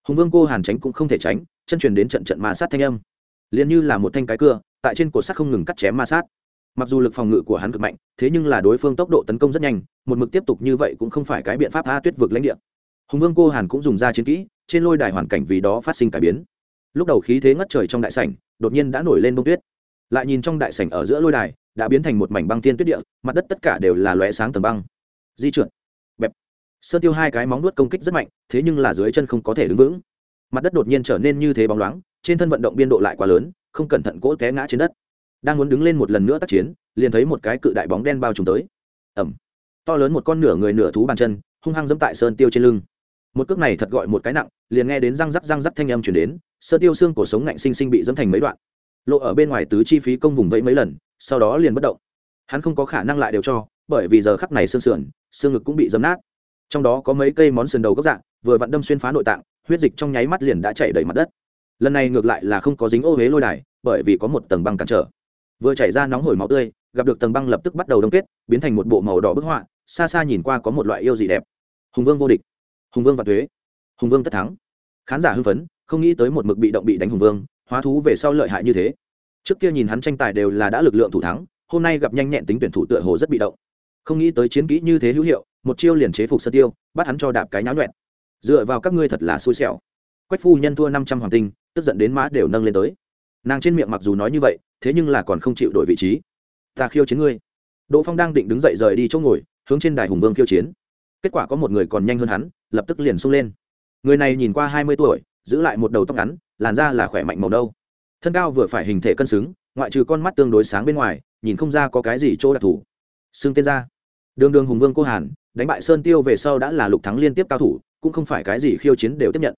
A: Hùng vương cô hàn tránh cũng không thể tránh, chân truyền đến trận trận ma sát thanh âm. Liền như là một thanh cái cưa, tại trên cổ sắt không ngừng cắt chém ma sát mặc dù lực phòng ngự của hắn cực mạnh, thế nhưng là đối phương tốc độ tấn công rất nhanh, một mực tiếp tục như vậy cũng không phải cái biện pháp tha tuyết vực lãnh địa. Hùng vương cô hàn cũng dùng ra chiến kỹ, trên lôi đài hoàn cảnh vì đó phát sinh cải biến. Lúc đầu khí thế ngất trời trong đại sảnh, đột nhiên đã nổi lên bông tuyết. Lại nhìn trong đại sảnh ở giữa lôi đài, đã biến thành một mảnh băng thiên tuyết địa, mặt đất tất cả đều là lóe sáng tầng băng. Di chuyển bẹp. Sơn tiêu hai cái móng nuốt công kích rất mạnh, thế nhưng là dưới chân không có thể đứng vững. Mặt đất đột nhiên trở nên như thế bóng loáng, trên thân vận động biên độ lại quá lớn, không cẩn thận cỗ té ngã trên đất đang muốn đứng lên một lần nữa tác chiến, liền thấy một cái cự đại bóng đen bao trùm tới. Ẩm to lớn một con nửa người nửa thú bàn chân, hung hăng dẫm tại sơn tiêu trên lưng. Một cước này thật gọi một cái nặng, liền nghe đến răng rắc răng rắc thanh âm chuyển đến, sơn tiêu xương cổ sống ngạnh sinh sinh bị dẫm thành mấy đoạn. Lộ ở bên ngoài tứ chi phí công vùng vẫy mấy lần, sau đó liền bất động. Hắn không có khả năng lại đều cho, bởi vì giờ khắc này xương sườn, xương ngực cũng bị dấm nát. Trong đó có mấy cây món sườn đầu gốc dạng, vừa vặn đâm xuyên phá nội tạng, huyết dịch trong nháy mắt liền đã chảy đầy mặt đất. Lần này ngược lại là không có dính ô huế lôi đài, bởi vì có một tầng băng cản trở vừa chảy ra nóng hổi máu tươi, gặp được tầng băng lập tức bắt đầu đông kết, biến thành một bộ màu đỏ bức họa, xa xa nhìn qua có một loại yêu gì đẹp. Hùng vương vô địch. Hùng vương và thuế. Hùng vương tất thắng. Khán giả hưng phấn, không nghĩ tới một mực bị động bị đánh hùng vương, hóa thú về sau lợi hại như thế. Trước kia nhìn hắn tranh tài đều là đã lực lượng thủ thắng, hôm nay gặp nhanh nhẹn tính tuyển thủ tựa hồ rất bị động. Không nghĩ tới chiến kỹ như thế hữu hiệu, một chiêu liền chế phục sơ tiêu, bắt hắn cho đạp cái nháo nhuẹn. Dựa vào các ngươi thật là xui xẻo. Quách phu nhân thua năm trăm hoàng tinh, tức giận đến má đều nâng lên tới nàng trên miệng mặc dù nói như vậy, thế nhưng là còn không chịu đổi vị trí. Ta khiêu chiến ngươi. Đỗ phong đang định đứng dậy rời đi chỗ ngồi, hướng trên đài hùng vương khiêu chiến. Kết quả có một người còn nhanh hơn hắn, lập tức liền sung lên. Người này nhìn qua hai mươi tuổi, giữ lại một đầu tóc ngắn, làn da là khỏe mạnh màu đâu thân cao vừa phải hình thể cân xứng, ngoại trừ con mắt tương đối sáng bên ngoài, nhìn không ra có cái gì chỗ đặc thù. Xưng tên ra đường đường hùng vương cô hàn, đánh bại sơn tiêu về sau đã là lục thắng liên tiếp cao thủ, cũng không phải cái gì khiêu chiến đều tiếp nhận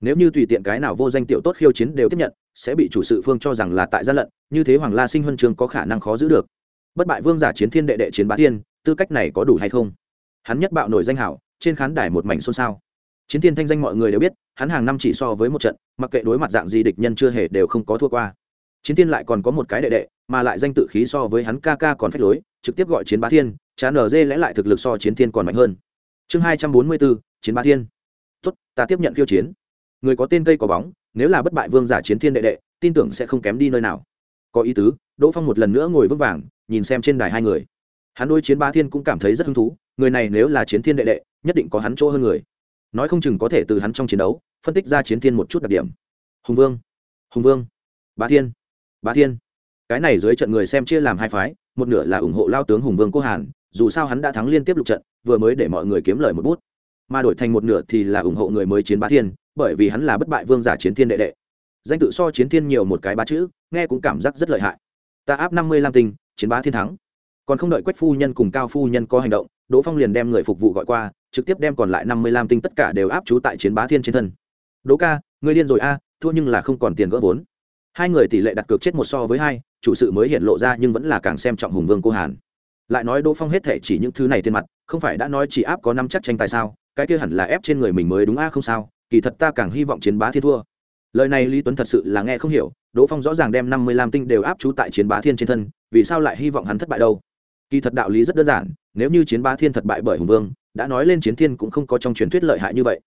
A: nếu như tùy tiện cái nào vô danh tiểu tốt khiêu chiến đều tiếp nhận, sẽ bị chủ sự phương cho rằng là tại gian lận, như thế hoàng la sinh huân trường có khả năng khó giữ được. Bất bại vương giả chiến thiên đệ đệ chiến bá thiên, tư cách này có đủ hay không? Hắn nhất bạo nổi danh hảo, trên khán đài một mảnh xôn xao. Chiến thiên thanh danh mọi người đều biết, hắn hàng năm chỉ so với một trận, mặc kệ đối mặt dạng gì địch nhân chưa hề đều không có thua qua. Chiến thiên lại còn có một cái đệ đệ, mà lại danh tự khí so với hắn ca ca còn phách lối, trực tiếp gọi chiến bá thiên chán ở dê lẽ lại thực lực so chiến thiên còn mạnh hơn. Chương hai trăm bốn mươi bốn, chiến bá thiên. Tốt, ta tiếp nhận khiêu chiến người có tên cây có bóng, nếu là bất bại vương giả chiến thiên đệ đệ, tin tưởng sẽ không kém đi nơi nào. Có ý tứ, đỗ phong một lần nữa ngồi vững vàng, nhìn xem trên đài hai người. Hắn đôi chiến ba thiên cũng cảm thấy rất hứng thú, người này nếu là chiến thiên đệ đệ, nhất định có hắn chỗ hơn người. Nói không chừng có thể từ hắn trong chiến đấu, phân tích ra chiến thiên một chút đặc điểm. Hùng vương hùng vương, bá thiên bá thiên. Cái này dưới trận người xem chia làm hai phái, một nửa là ủng hộ lao tướng hùng vương cô hàn, dù sao hắn đã thắng liên tiếp lục trận, vừa mới để mọi người kiếm lời một bút. Mà đổi thành một nửa thì là ủng hộ người mới chiến bá thiên bởi vì hắn là bất bại vương giả chiến thiên đệ đệ. Danh tự so chiến thiên nhiều một cái ba chữ, nghe cũng cảm giác rất lợi hại. Ta áp năm mươi lam tinh, chiến bá thiên thắng. Còn không đợi quách phu nhân cùng cao phu nhân có hành động, đỗ phong liền đem người phục vụ gọi qua, trực tiếp đem còn lại năm mươi lam tinh tất cả đều áp trú tại chiến bá thiên trên thân. Đỗ ca người điên rồi a, thua nhưng là không còn tiền gỡ vốn. Hai người tỷ lệ đặt cược chết một so với hai, chủ sự mới hiện lộ ra nhưng vẫn là càng xem trọng hùng vương cô hàn. Lại nói đỗ phong hết thể chỉ những thứ này tiền mặt, không phải đã nói chỉ áp có năm chắc tranh tài sao, cái kia hẳn là ép trên người mình mới đúng a không sao kỳ thật ta càng hy vọng chiến bá thiên thua. Lời này lý tuấn thật sự là nghe không hiểu, đỗ phong rõ ràng đem năm mươi lam tinh đều áp trú tại chiến bá thiên trên thân, vì sao lại hy vọng hắn thất bại đâu? Kỳ thật đạo lý rất đơn giản, nếu như chiến bá thiên thất bại bởi hùng vương, đã nói lên chiến thiên cũng không có trong truyền thuyết lợi hại như vậy.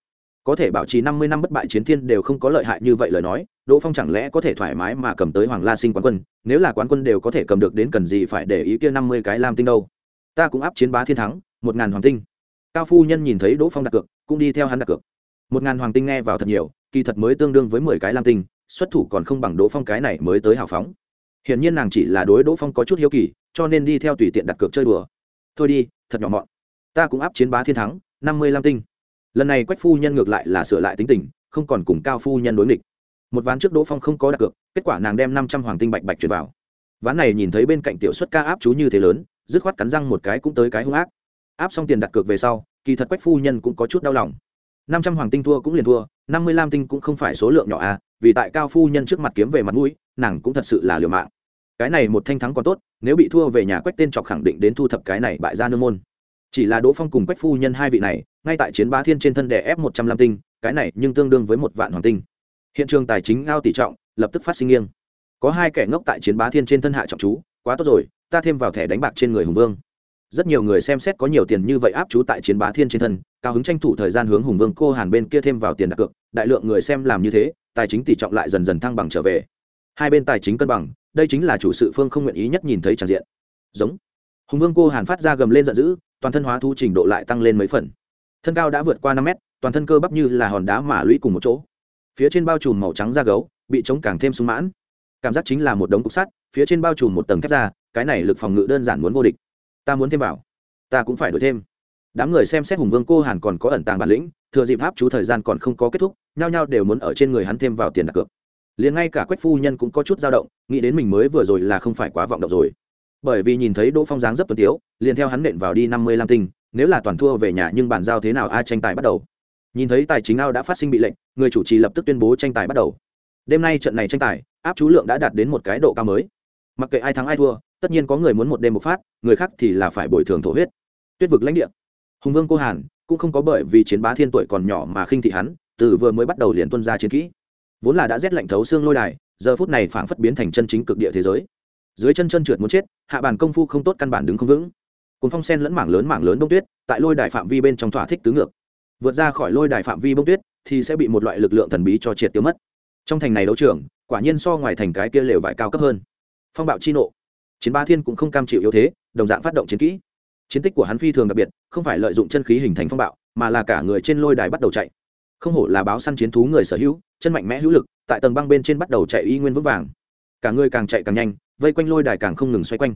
A: Có thể bảo trì năm mươi năm bất bại chiến thiên đều không có lợi hại như vậy lời nói, đỗ phong chẳng lẽ có thể thoải mái mà cầm tới hoàng la sinh quán quân, nếu là quán quân đều có thể cầm được đến cần gì phải để ý kia năm mươi cái lam tinh đâu? Ta cũng áp chiến bá thiên thắng, một ngàn hoàng tinh. Cao phu nhân nhìn thấy đỗ phong đặt cược, cũng đi theo hắn đặt cược một ngàn hoàng tinh nghe vào thật nhiều, kỳ thật mới tương đương với mười cái lam tinh, xuất thủ còn không bằng đỗ phong cái này mới tới hào phóng. Hiển nhiên nàng chỉ là đối đỗ phong có chút hiếu kỳ, cho nên đi theo tùy tiện đặt cược chơi đùa. Thôi đi, thật nhỏ mọn. Ta cũng áp chiến bá thiên thắng, năm mươi lam tinh. Lần này quách phu nhân ngược lại là sửa lại tính tình, không còn cùng cao phu nhân đối nghịch. Một ván trước đỗ phong không có đặt cược, kết quả nàng đem năm trăm hoàng tinh bạch bạch chuyển vào. Ván này nhìn thấy bên cạnh tiểu xuất ca áp chú như thế lớn, dứt khoát cắn răng một cái cũng tới cái hung ác. Áp xong tiền đặt cược về sau, kỳ thật quách phu nhân cũng có chút đau lòng năm trăm hoàng tinh thua cũng liền thua, năm mươi lam tinh cũng không phải số lượng nhỏ à vì tại cao phu nhân trước mặt kiếm về mặt mũi, nàng cũng thật sự là liều mạng. Cái này một thanh thắng còn tốt, nếu bị thua về nhà quách tên chọc khẳng định đến thu thập cái này bại ra nương môn. Chỉ là đỗ phong cùng quách phu nhân hai vị này, ngay tại chiến bá thiên trên thân đè ép một trăm lam tinh, cái này nhưng tương đương với một vạn hoàng tinh. Hiện trường tài chính ngao tỷ trọng, lập tức phát sinh nghiêng. Có hai kẻ ngốc tại chiến bá thiên trên thân hạ trọng chú, quá tốt rồi, ta thêm vào thẻ đánh bạc trên người hùng vương rất nhiều người xem xét có nhiều tiền như vậy áp chú tại chiến bá thiên trên thân, cao hứng tranh thủ thời gian hướng hùng vương cô hàn bên kia thêm vào tiền đặt cược, đại lượng người xem làm như thế, tài chính tỷ trọng lại dần dần thăng bằng trở về. Hai bên tài chính cân bằng, đây chính là chủ sự phương không nguyện ý nhất nhìn thấy tràn diện. Giống. Hùng vương cô hàn phát ra gầm lên giận dữ, toàn thân hóa thu trình độ lại tăng lên mấy phần. Thân cao đã vượt qua năm mét, toàn thân cơ bắp như là hòn đá mả lũy cùng một chỗ. Phía trên bao trùm màu trắng da gấu, bị chống càng thêm sung mãn. Cảm giác chính là một đống cục sắt, phía trên bao trùm một tầng thép da, cái này lực phòng ngự đơn giản muốn vô địch ta muốn thêm vào. Ta cũng phải đổi thêm. Đám người xem xét hùng vương cô hàn còn có ẩn tàng bản lĩnh, thừa dịp tháp chú thời gian còn không có kết thúc, nhao nhao đều muốn ở trên người hắn thêm vào tiền đặt cược. Liền ngay cả quách phu nhân cũng có chút dao động, nghĩ đến mình mới vừa rồi là không phải quá vọng động rồi. Bởi vì nhìn thấy đỗ phong dáng rất tuấn tiếu, liền theo hắn nện vào đi năm mươi lăm tinh, nếu là toàn thua về nhà nhưng bàn giao thế nào ai tranh tài bắt đầu? Nhìn thấy tài chính ao đã phát sinh bị lệnh, người chủ trì lập tức tuyên bố tranh tài bắt đầu. Đêm nay trận này tranh tài, áp chú lượng đã đạt đến một cái độ cao mới. Mặc kệ ai thắng ai thua tất nhiên có người muốn một đêm một phát, người khác thì là phải bồi thường thổ huyết. Tuyết vực lãnh địa. Hùng vương cô hàn cũng không có bởi vì chiến bá thiên tuổi còn nhỏ mà khinh thị hắn, từ vừa mới bắt đầu liền tuân ra chiến kỹ. Vốn là đã rét lạnh thấu xương lôi đài, giờ phút này phảng phất biến thành chân chính cực địa thế giới. Dưới chân chân trượt muốn chết, hạ bàn công phu không tốt căn bản đứng không vững. Cuốn phong sen lẫn mảng lớn mảng lớn đông tuyết, tại lôi đài phạm vi bên trong thỏa thích tứ ngược. Vượt ra khỏi lôi đài phạm vi bông tuyết thì sẽ bị một loại lực lượng thần bí cho triệt tiêu mất. Trong thành này đấu trường, quả nhiên so ngoài thành cái kia lều vải cao cấp hơn. Phong bạo chi nộ chiến ba thiên cũng không cam chịu yếu thế, đồng dạng phát động chiến kỹ. Chiến tích của hắn phi thường đặc biệt, không phải lợi dụng chân khí hình thành phong bạo, mà là cả người trên lôi đài bắt đầu chạy. Không hổ là báo săn chiến thú người sở hữu, chân mạnh mẽ hữu lực, tại tầng băng bên trên bắt đầu chạy y nguyên vững vàng. Cả người càng chạy càng nhanh, vây quanh lôi đài càng không ngừng xoay quanh.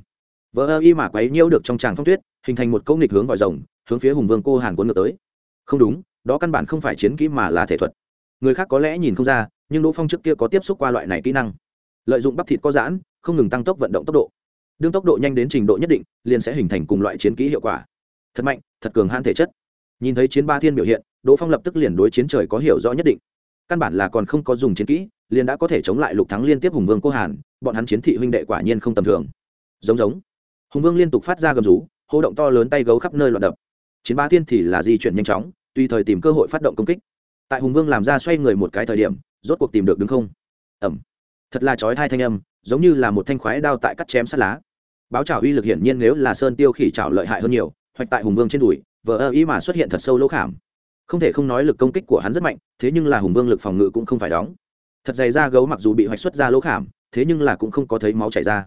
A: Vỡ ơ y mà quấy nhiêu được trong tràng phong tuyết, hình thành một câu nghịch hướng vòi rồng, hướng phía hùng vương cô hàn cuốn ngược tới. Không đúng, đó căn bản không phải chiến kỹ mà là thể thuật. Người khác có lẽ nhìn không ra, nhưng đỗ phong trước kia có tiếp xúc qua loại này kỹ năng. Lợi dụng bắp thịt có giãn, không ngừng tăng tốc vận động tốc độ đương tốc độ nhanh đến trình độ nhất định, liền sẽ hình thành cùng loại chiến kỹ hiệu quả. Thật mạnh, thật cường hãn thể chất. Nhìn thấy chiến ba thiên biểu hiện, đỗ phong lập tức liền đối chiến trời có hiểu rõ nhất định. Căn bản là còn không có dùng chiến kỹ, liền đã có thể chống lại lục thắng liên tiếp hùng vương cô hàn, bọn hắn chiến thị huynh đệ quả nhiên không tầm thường. Giống giống. Hùng vương liên tục phát ra gầm rú, hô động to lớn tay gấu khắp nơi loạn đập. Chiến ba thiên thì là di chuyển nhanh chóng, tùy thời tìm cơ hội phát động công kích. Tại hùng vương làm ra xoay người một cái thời điểm, rốt cuộc tìm được đứng không? Ẩm thật là chói thai thanh âm giống như là một thanh khoái đao tại cắt chém sát lá. Báo trào uy lực hiển nhiên nếu là sơn tiêu khỉ trào lợi hại hơn nhiều, hoạch tại hùng vương trên đùi, vờ ơ ý mà xuất hiện thật sâu lỗ khảm. Không thể không nói lực công kích của hắn rất mạnh, thế nhưng là hùng vương lực phòng ngự cũng không phải đóng. Thật dày da gấu mặc dù bị hoạch xuất ra lỗ khảm, thế nhưng là cũng không có thấy máu chảy ra.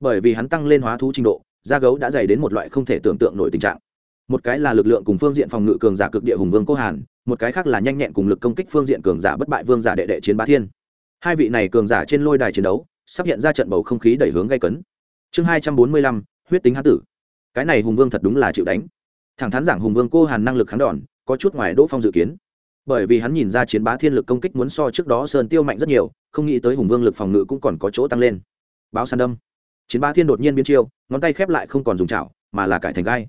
A: Bởi vì hắn tăng lên hóa thú trình độ, da gấu đã dày đến một loại không thể tưởng tượng nổi tình trạng. Một cái là lực lượng cùng phương diện phòng ngự cường giả cực địa hùng vương cô hàn, một cái khác là nhanh nhẹn cùng lực công kích phương diện cường giả bất bại vương giả đệ đệ chiến bá thiên. Hai vị này cường giả trên lôi đài chiến đấu sắp hiện ra trận bầu không khí đẩy hướng gây cấn. Chương hai trăm bốn mươi lăm, huyết tính hán tử. Cái này hùng vương thật đúng là chịu đánh. Thẳng thắn giảng hùng vương cô hàn năng lực kháng đòn, có chút ngoài đỗ phong dự kiến. Bởi vì hắn nhìn ra chiến bá thiên lực công kích muốn so trước đó sơn tiêu mạnh rất nhiều, không nghĩ tới hùng vương lực phòng ngự cũng còn có chỗ tăng lên. Báo san đâm. Chiến bá thiên đột nhiên biến chiêu, ngón tay khép lại không còn dùng chảo, mà là cải thành gai.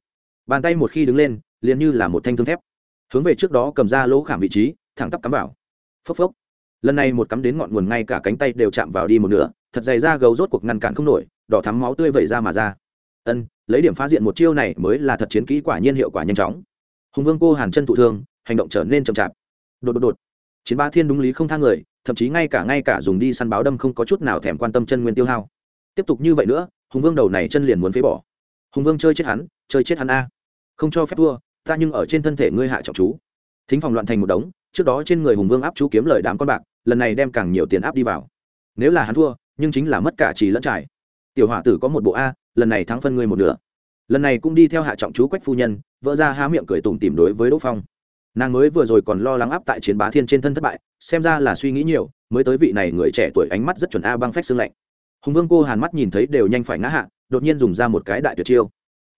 A: Bàn tay một khi đứng lên, liền như là một thanh thương thép. Hướng về trước đó cầm ra lỗ khảm vị trí, thẳng tắp cắm vào. Phốc phốc. Lần này một cắm đến ngọn nguồn ngay cả cánh tay đều chạm vào đi một nửa thật dày da gấu rốt cuộc ngăn cản không nổi, đỏ thắm máu tươi vẩy ra mà ra. Ân, lấy điểm phá diện một chiêu này mới là thật chiến kỹ quả nhiên hiệu quả nhanh chóng. Hùng vương cô hàn chân thụ thương, hành động trở nên chậm chạp. Đột đột đột. Chiến ba thiên đúng lý không thang người, thậm chí ngay cả ngay cả dùng đi săn báo đâm không có chút nào thèm quan tâm chân nguyên tiêu hao. Tiếp tục như vậy nữa, hùng vương đầu này chân liền muốn phế bỏ. Hùng vương chơi chết hắn, chơi chết hắn a. Không cho phép thua, ta nhưng ở trên thân thể ngươi hạ trọng chú. Thính phòng loạn thành một đống, trước đó trên người hùng vương áp chú kiếm lời đám con bạc, lần này đem càng nhiều tiền áp đi vào. Nếu là hắn thua nhưng chính là mất cả trì lẫn trải. Tiểu hỏa tử có một bộ a, lần này thắng phân ngươi một nửa. Lần này cũng đi theo hạ trọng chú quách phu nhân, vỡ ra há miệng cười tủm tìm đối với đỗ phong. Nàng mới vừa rồi còn lo lắng áp tại chiến bá thiên trên thân thất bại, xem ra là suy nghĩ nhiều, mới tới vị này người trẻ tuổi ánh mắt rất chuẩn a băng phách xương lạnh. Hùng vương cô hàn mắt nhìn thấy đều nhanh phải ngã hạ, đột nhiên dùng ra một cái đại tuyệt chiêu.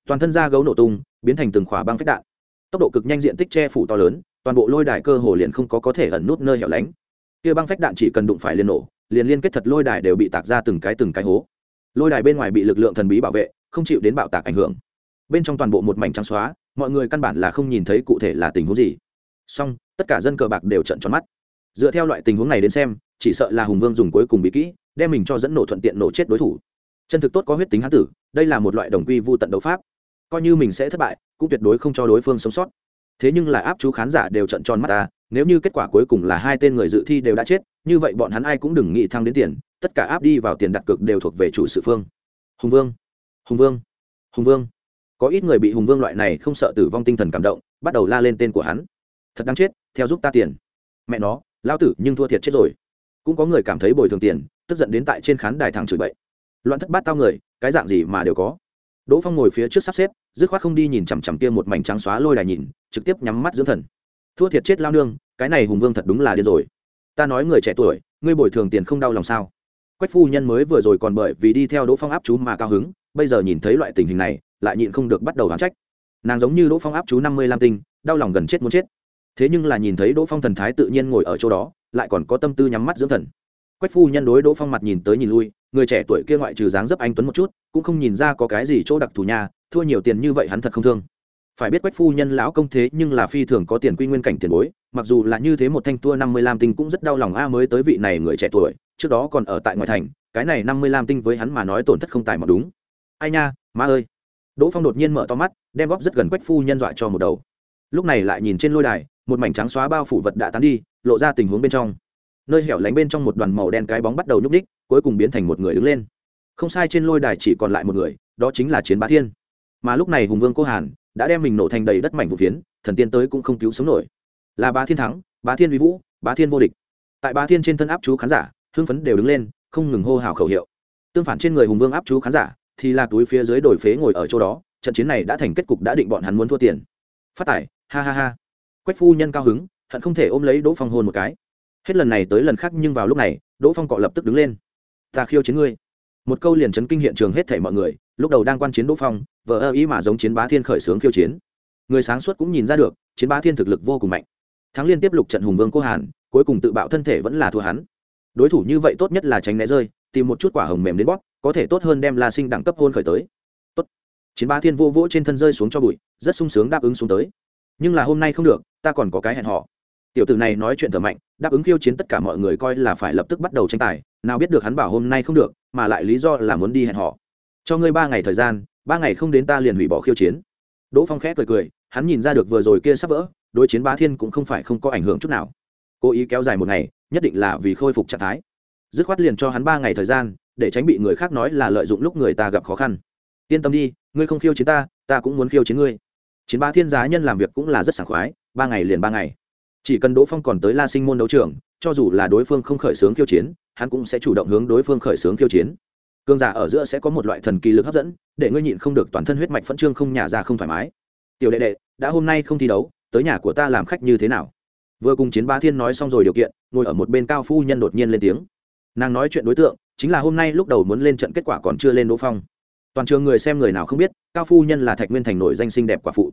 A: Toàn thân da gấu nổ tung, biến thành từng khỏa băng phách đạn. Tốc độ cực nhanh diện tích che phủ to lớn, toàn bộ lôi đài cơ hồ liền không có có thể ẩn nút nơi hẻo lánh. Kia băng phách đạn chỉ cần đụng phải liền nổ liền liên kết thật lôi đài đều bị tạc ra từng cái từng cái hố. Lôi đài bên ngoài bị lực lượng thần bí bảo vệ, không chịu đến bạo tạc ảnh hưởng. Bên trong toàn bộ một mảnh trắng xóa, mọi người căn bản là không nhìn thấy cụ thể là tình huống gì. Song tất cả dân cờ bạc đều trận tròn mắt. Dựa theo loại tình huống này đến xem, chỉ sợ là hùng vương dùng cuối cùng bị kỹ, đem mình cho dẫn nổ thuận tiện nổ chết đối thủ. Chân thực tốt có huyết tính hán tử, đây là một loại đồng quy vô tận đấu pháp. Coi như mình sẽ thất bại, cũng tuyệt đối không cho đối phương sống sót thế nhưng là áp chú khán giả đều trận tròn mắt ta, nếu như kết quả cuối cùng là hai tên người dự thi đều đã chết, như vậy bọn hắn ai cũng đừng nghĩ thăng đến tiền, tất cả áp đi vào tiền đặt cược đều thuộc về chủ sự phương. Hùng vương hùng vương hùng vương. Có ít người bị hùng vương loại này không sợ tử vong tinh thần cảm động, bắt đầu la lên tên của hắn. Thật đáng chết, theo giúp ta tiền. Mẹ nó lao tử, nhưng thua thiệt chết rồi. Cũng có người cảm thấy bồi thường tiền, tức giận đến tại trên khán đài thẳng chửi bậy. Loạn thất bát tao người, cái dạng gì mà đều có đỗ phong ngồi phía trước sắp xếp, dứt khoát không đi nhìn chằm chằm kia một mảnh trắng xóa lôi đài nhìn, trực tiếp nhắm mắt dưỡng thần. Thua thiệt chết lao nương, cái này hùng vương thật đúng là điên rồi. Ta nói người trẻ tuổi, ngươi bồi thường tiền không đau lòng sao? Quách phu nhân mới vừa rồi còn bởi vì đi theo đỗ phong áp chú mà cao hứng, bây giờ nhìn thấy loại tình hình này, lại nhịn không được bắt đầu đoán trách. Nàng giống như đỗ phong áp chú năm mươi lam tinh, đau lòng gần chết muốn chết. Thế nhưng là nhìn thấy đỗ phong thần thái tự nhiên ngồi ở chỗ đó, lại còn có tâm tư nhắm mắt dưỡng thần. Quách phu nhân đối đỗ phong mặt nhìn tới nhìn lui người trẻ tuổi kia ngoại trừ dáng dấp anh tuấn một chút, cũng không nhìn ra có cái gì chỗ đặc thù nhà thua nhiều tiền như vậy hắn thật không thương. Phải biết quách phu nhân lão công thế nhưng là phi thường có tiền quy nguyên cảnh tiền bối, mặc dù là như thế một thanh tua năm mươi lam tinh cũng rất đau lòng a mới tới vị này người trẻ tuổi, trước đó còn ở tại ngoại thành, cái này năm mươi lam tinh với hắn mà nói tổn thất không tài mà đúng. Ai nha, má ơi. Đỗ phong đột nhiên mở to mắt, đem góp rất gần quách phu nhân dọa cho một đầu. Lúc này lại nhìn trên lôi đài, một mảnh trắng xóa bao phủ vật đã tán đi, lộ ra tình huống bên trong nơi hẻo lánh bên trong một đoàn màu đen cái bóng bắt đầu nhúc ních cuối cùng biến thành một người đứng lên. Không sai, trên lôi đài chỉ còn lại một người, đó chính là chiến bá thiên. Mà lúc này hùng vương cô hàn đã đem mình nổ thành đầy đất mảnh vụ phiến, thần tiên tới cũng không cứu sống nổi. Là bá thiên thắng, bá thiên vi vũ, bá thiên vô địch. Tại bá thiên trên thân áp chú khán giả, hưng phấn đều đứng lên, không ngừng hô hào khẩu hiệu. Tương phản trên người hùng vương áp chú khán giả, thì là túi phía dưới đổi phế ngồi ở chỗ đó, trận chiến này đã thành kết cục đã định bọn hắn muốn thua tiền. Phát tải ha ha ha. Quách phu nhân cao hứng, hận không thể ôm lấy đỗ phong hôn một cái hết lần này tới lần khác nhưng vào lúc này, đỗ phong cọ lập tức đứng lên. Ta khiêu chiến ngươi. Một câu liền chấn kinh hiện trường hết thảy mọi người, lúc đầu đang quan chiến đỗ phong vợ ơ ý mà giống chiến bá thiên khởi xướng khiêu chiến. Người sáng suốt cũng nhìn ra được, chiến bá thiên thực lực vô cùng mạnh. Thắng liên tiếp lục trận hùng vương cô hàn, cuối cùng tự bạo thân thể vẫn là thua hắn. Đối thủ như vậy tốt nhất là tránh né rơi, tìm một chút quả hồng mềm đến bóp, có thể tốt hơn đem la sinh đẳng cấp hôn khởi tới. Tốt. Chiến bá thiên vô vỗ trên thân rơi xuống cho bụi, rất sung sướng đáp ứng xuống tới. Nhưng là hôm nay không được, ta còn có cái hẹn họ tiểu tử này nói chuyện thở mạnh, đáp ứng khiêu chiến tất cả mọi người coi là phải lập tức bắt đầu tranh tài, nào biết được hắn bảo hôm nay không được, mà lại lý do là muốn đi hẹn họ. Cho ngươi ba ngày thời gian, ba ngày không đến ta liền hủy bỏ khiêu chiến. Đỗ phong khẽ cười cười, hắn nhìn ra được vừa rồi kia sắp vỡ, đối chiến bá thiên cũng không phải không có ảnh hưởng chút nào. Cố ý kéo dài một ngày, nhất định là vì khôi phục trạng thái. Dứt khoát liền cho hắn ba ngày thời gian, để tránh bị người khác nói là lợi dụng lúc người ta gặp khó khăn. Yên tâm đi, ngươi không khiêu chiến ta ta cũng muốn khiêu chiến ngươi. Chiến ba thiên giá nhân làm việc cũng là rất sảng khoái, ba ngày liền ba ngày chỉ cần đỗ phong còn tới la sinh môn đấu trường, cho dù là đối phương không khởi xướng khiêu chiến, hắn cũng sẽ chủ động hướng đối phương khởi xướng khiêu chiến. Cương giả ở giữa sẽ có một loại thần kỳ lực hấp dẫn, để ngươi nhịn không được toàn thân huyết mạch phẫn trương không nhả ra không thoải mái. Tiểu đệ đệ, đã hôm nay không thi đấu, tới nhà của ta làm khách như thế nào? Vừa cùng chiến ba thiên nói xong rồi điều kiện, ngồi ở một bên cao phu nhân đột nhiên lên tiếng. Nàng nói chuyện đối tượng, chính là hôm nay lúc đầu muốn lên trận kết quả còn chưa lên đỗ phong. Toàn trường người xem người nào không biết, cao phu nhân là thạch nguyên thành nổi danh sinh đẹp quả phụ.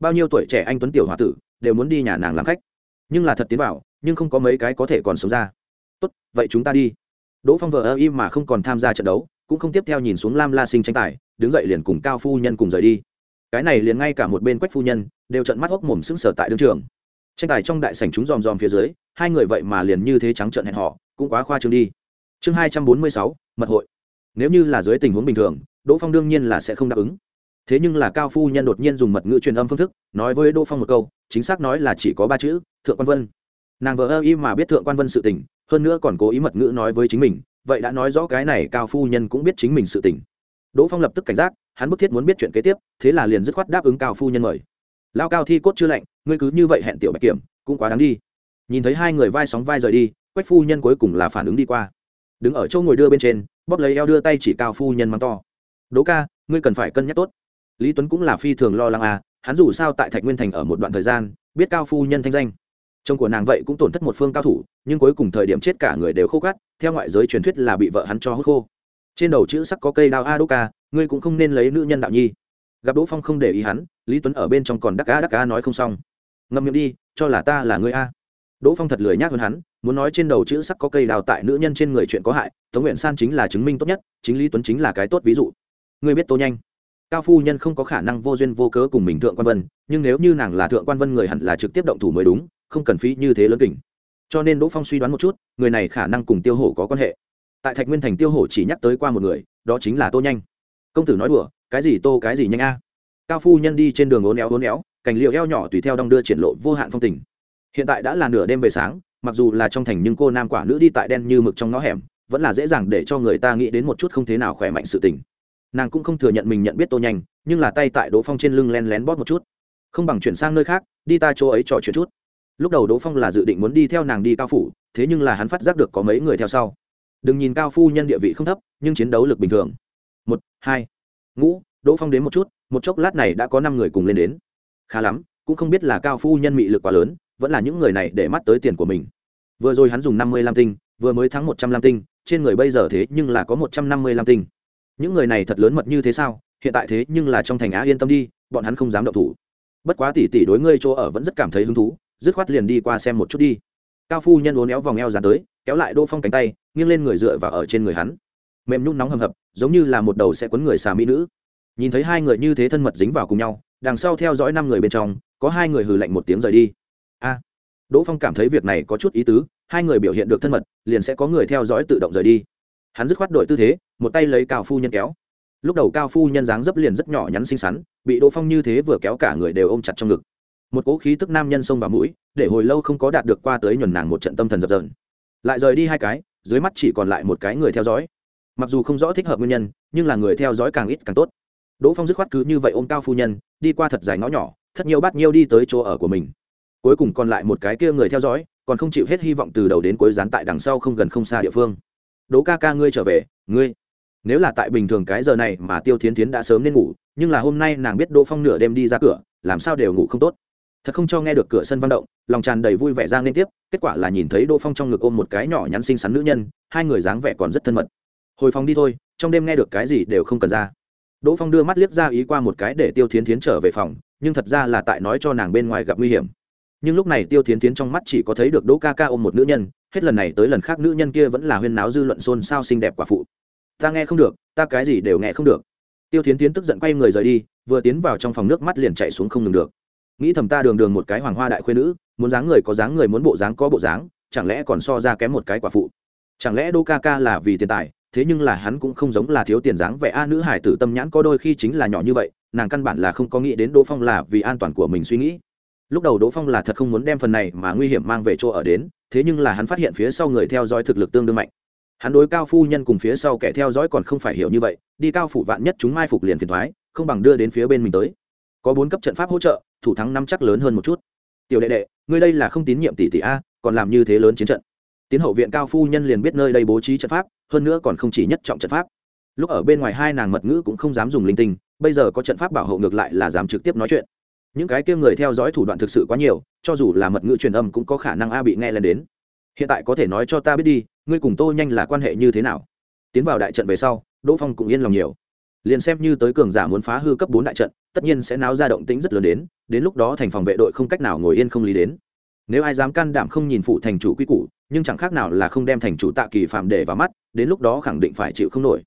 A: Bao nhiêu tuổi trẻ anh tuấn tiểu h o a tử, đều muốn đi nhà nàng làm khách nhưng là thật tiến vào, nhưng không có mấy cái có thể còn sống ra. Tốt, vậy chúng ta đi. Đỗ phong vờ ơ im mà không còn tham gia trận đấu, cũng không tiếp theo nhìn xuống lam la sinh tranh tài, đứng dậy liền cùng cao phu nhân cùng rời đi. Cái này liền ngay cả một bên quách phu nhân đều trận mắt hốc mồm sững sờ tại đương trường. Tranh tài trong đại sảnh chúng dòm dòm phía dưới, hai người vậy mà liền như thế trắng trợn hẹn họ cũng quá khoa trương đi. Chương hai trăm bốn mươi sáu, mật hội. Nếu như là dưới tình huống bình thường, đỗ phong đương nhiên là sẽ không đáp ứng. Thế nhưng là cao phu nhân đột nhiên dùng mật ngữ truyền âm phương thức, nói với đỗ phong một câu chính xác nói là chỉ có ba chữ, thượng quan vân. Nàng vợ ơ y mà biết thượng quan vân sự tình, hơn nữa còn cố ý mật ngữ nói với chính mình, vậy đã nói rõ cái này cao phu nhân cũng biết chính mình sự tình. Đỗ phong lập tức cảnh giác, hắn bức thiết muốn biết chuyện kế tiếp, thế là liền dứt khoát đáp ứng cao phu nhân mời. Lao cao thi cốt chưa lạnh, ngươi cứ như vậy hẹn tiểu bạch kiểm, cũng quá đáng đi. Nhìn thấy hai người vai sóng vai rời đi, quách phu nhân cuối cùng là phản ứng đi qua. Đứng ở chỗ ngồi đưa bên trên, bóp lấy eo đưa tay chỉ cao phu nhân mắng to. Đỗ ca, ngươi cần phải cân nhắc tốt. Lý tuấn cũng là phi thường lo lắng à hắn dù sao tại thạch nguyên thành ở một đoạn thời gian, biết cao phu nhân thanh danh. Chồng của nàng vậy cũng tổn thất một phương cao thủ, nhưng cuối cùng thời điểm chết cả người đều khô cắt theo ngoại giới truyền thuyết là bị vợ hắn cho hút khô. Trên đầu chữ sắc có cây đao a đô ca ngươi cũng không nên lấy nữ nhân đạo nhi. Gặp đỗ phong không để ý hắn, lý tuấn ở bên trong còn đắc ca đắc ca nói không xong. Ngâm miệng đi, cho là ta là ngươi a. Đỗ phong thật lười nhác hơn hắn, muốn nói trên đầu chữ sắc có cây đào tại nữ nhân trên người chuyện có hại, tống nguyện san chính là chứng minh tốt nhất, chính lý tuấn chính là cái tốt ví dụ. Ngươi biết tô nhanh cao phu nhân không có khả năng vô duyên vô cớ cùng mình thượng quan vân, nhưng nếu như nàng là thượng quan vân người hẳn là trực tiếp động thủ mới đúng, không cần phí như thế lớn kỉnh. Cho nên đỗ phong suy đoán một chút, người này khả năng cùng tiêu hổ có quan hệ. Tại thạch nguyên thành tiêu hổ chỉ nhắc tới qua một người, đó chính là tô nhanh. Công tử nói đùa, cái gì tô, cái gì nhanh a? Cao phu nhân đi trên đường ố néo ố néo cành liệu eo nhỏ tùy theo đong đưa triển lộ vô hạn phong tình. Hiện tại đã là nửa đêm về sáng, mặc dù là trong thành nhưng cô nam quả nữ đi tại đen như mực trong ngõ hẻm, vẫn là dễ dàng để cho người ta nghĩ đến một chút không thế nào khỏe mạnh sự tình nàng cũng không thừa nhận mình nhận biết tô nhanh nhưng là tay tại đỗ phong trên lưng len lén bóp một chút không bằng chuyển sang nơi khác đi ta chỗ ấy trò chuyện chút lúc đầu đỗ phong là dự định muốn đi theo nàng đi cao phủ thế nhưng là hắn phát giác được có mấy người theo sau đừng nhìn cao phu nhân địa vị không thấp nhưng chiến đấu lực bình thường một hai ngũ đỗ phong đến một chút một chốc lát này đã có năm người cùng lên đến khá lắm cũng không biết là cao phu nhân mị lực quá lớn vẫn là những người này để mắt tới tiền của mình vừa rồi hắn dùng năm mươi lam tinh vừa mới thắng một trăm lam tinh trên người bây giờ thế nhưng là có một trăm năm mươi lam tinh những người này thật lớn mật như thế sao? Hiện tại thế nhưng là trong thành á yên tâm đi, bọn hắn không dám động thủ. Bất quá tỷ tỷ đối ngươi chỗ ở vẫn rất cảm thấy hứng thú, dứt khoát liền đi qua xem một chút đi. Cao phu nhân uốn éo vòng eo dán tới, kéo lại đỗ phong cánh tay, nghiêng lên người dựa vào ở trên người hắn. Mềm nhún nóng hầm hập, giống như là một đầu sẽ quấn người xà mỹ nữ. Nhìn thấy hai người như thế thân mật dính vào cùng nhau, đằng sau theo dõi năm người bên trong, có hai người hừ lạnh một tiếng rời đi. A! Đỗ phong cảm thấy việc này có chút ý tứ, hai người biểu hiện được thân mật, liền sẽ có người theo dõi tự động rời đi hắn dứt khoát đội tư thế, một tay lấy cao phu nhân kéo. Lúc đầu cao phu nhân dáng dấp liền rất nhỏ nhắn xinh xắn, bị đỗ phong như thế vừa kéo cả người đều ôm chặt trong ngực. Một cỗ khí tức nam nhân xông vào mũi, để hồi lâu không có đạt được qua tới nhuần nàng một trận tâm thần dập dờn. Lại rời đi hai cái, dưới mắt chỉ còn lại một cái người theo dõi. Mặc dù không rõ thích hợp nguyên nhân, nhưng là người theo dõi càng ít càng tốt. Đỗ phong dứt khoát cứ như vậy ôm cao phu nhân, đi qua thật dài ngõ nhỏ thật nhiều bát nhiêu đi tới chỗ ở của mình. Cuối cùng còn lại một cái kia người theo dõi, còn không chịu hết hy vọng từ đầu đến cuối dán tại đằng sau không gần không xa địa phương đỗ ca ca ngươi trở về, ngươi. Nếu là tại bình thường cái giờ này mà tiêu thiến thiến đã sớm nên ngủ, nhưng là hôm nay nàng biết đỗ phong nửa đêm đi ra cửa, làm sao đều ngủ không tốt. Thật không cho nghe được cửa sân văn động, lòng tràn đầy vui vẻ ra liên tiếp, kết quả là nhìn thấy đỗ phong trong ngực ôm một cái nhỏ nhắn xinh xắn nữ nhân, hai người dáng vẻ còn rất thân mật. Hồi phòng đi thôi, trong đêm nghe được cái gì đều không cần ra. Đỗ phong đưa mắt liếc ra ý qua một cái để tiêu thiến thiến trở về phòng, nhưng thật ra là tại nói cho nàng bên ngoài gặp nguy hiểm. Nhưng lúc này tiêu thiến thiến trong mắt chỉ có thấy được đỗ ca ca ôm một nữ nhân hết lần này tới lần khác nữ nhân kia vẫn là huyên náo dư luận xôn xao xinh đẹp quả phụ. Ta nghe không được, ta cái gì đều nghe không được. Tiêu thiến thiến tức giận quay người rời đi, vừa tiến vào trong phòng nước mắt liền chạy xuống không ngừng được. Nghĩ thầm ta đường đường một cái hoàng hoa đại khuyên nữ, muốn dáng người có dáng người muốn bộ dáng có bộ dáng, chẳng lẽ còn so ra kém một cái quả phụ? Chẳng lẽ đô ca ca là vì tiền tài, thế nhưng là hắn cũng không giống là thiếu tiền dáng vẻ a nữ hải tử tâm nhãn có đôi khi chính là nhỏ như vậy, nàng căn bản là không có nghĩ đến đỗ phong là vì an toàn của mình suy nghĩ lúc đầu đỗ phong là thật không muốn đem phần này mà nguy hiểm mang về chỗ ở đến, thế nhưng là hắn phát hiện phía sau người theo dõi thực lực tương đương mạnh. Hắn đối cao phu nhân cùng phía sau kẻ theo dõi còn không phải hiểu như vậy, đi cao phủ vạn nhất chúng mai phục liền phiền thoái không bằng đưa đến phía bên mình tới. Có bốn cấp trận pháp hỗ trợ, thủ thắng năm chắc lớn hơn một chút. Tiểu đệ đệ, ngươi đây là không tín nhiệm tỷ tỷ a, còn làm như thế lớn chiến trận. Tiến hậu viện cao phu nhân liền biết nơi đây bố trí trận pháp, hơn nữa còn không chỉ nhất trọng trận pháp. Lúc ở bên ngoài hai nàng mật ngữ cũng không dám dùng linh tinh, bây giờ có trận pháp bảo hộ ngược lại là dám trực tiếp nói chuyện những cái kia người theo dõi thủ đoạn thực sự quá nhiều, cho dù là mật ngữ truyền âm cũng có khả năng a bị nghe lên đến. Hiện tại có thể nói cho ta biết đi, ngươi cùng tô nhanh là quan hệ như thế nào? Tiến vào đại trận về sau, đỗ phong cũng yên lòng nhiều. Liền xem như tới cường giả muốn phá hư cấp bốn đại trận, tất nhiên sẽ náo ra động tĩnh rất lớn đến đến lúc đó thành phòng vệ đội không cách nào ngồi yên không lý đến. Nếu ai dám can đảm không nhìn phụ thành chủ quy củ, nhưng chẳng khác nào là không đem thành chủ tạ kỳ phạm để vào mắt, đến lúc đó khẳng định phải chịu không nổi.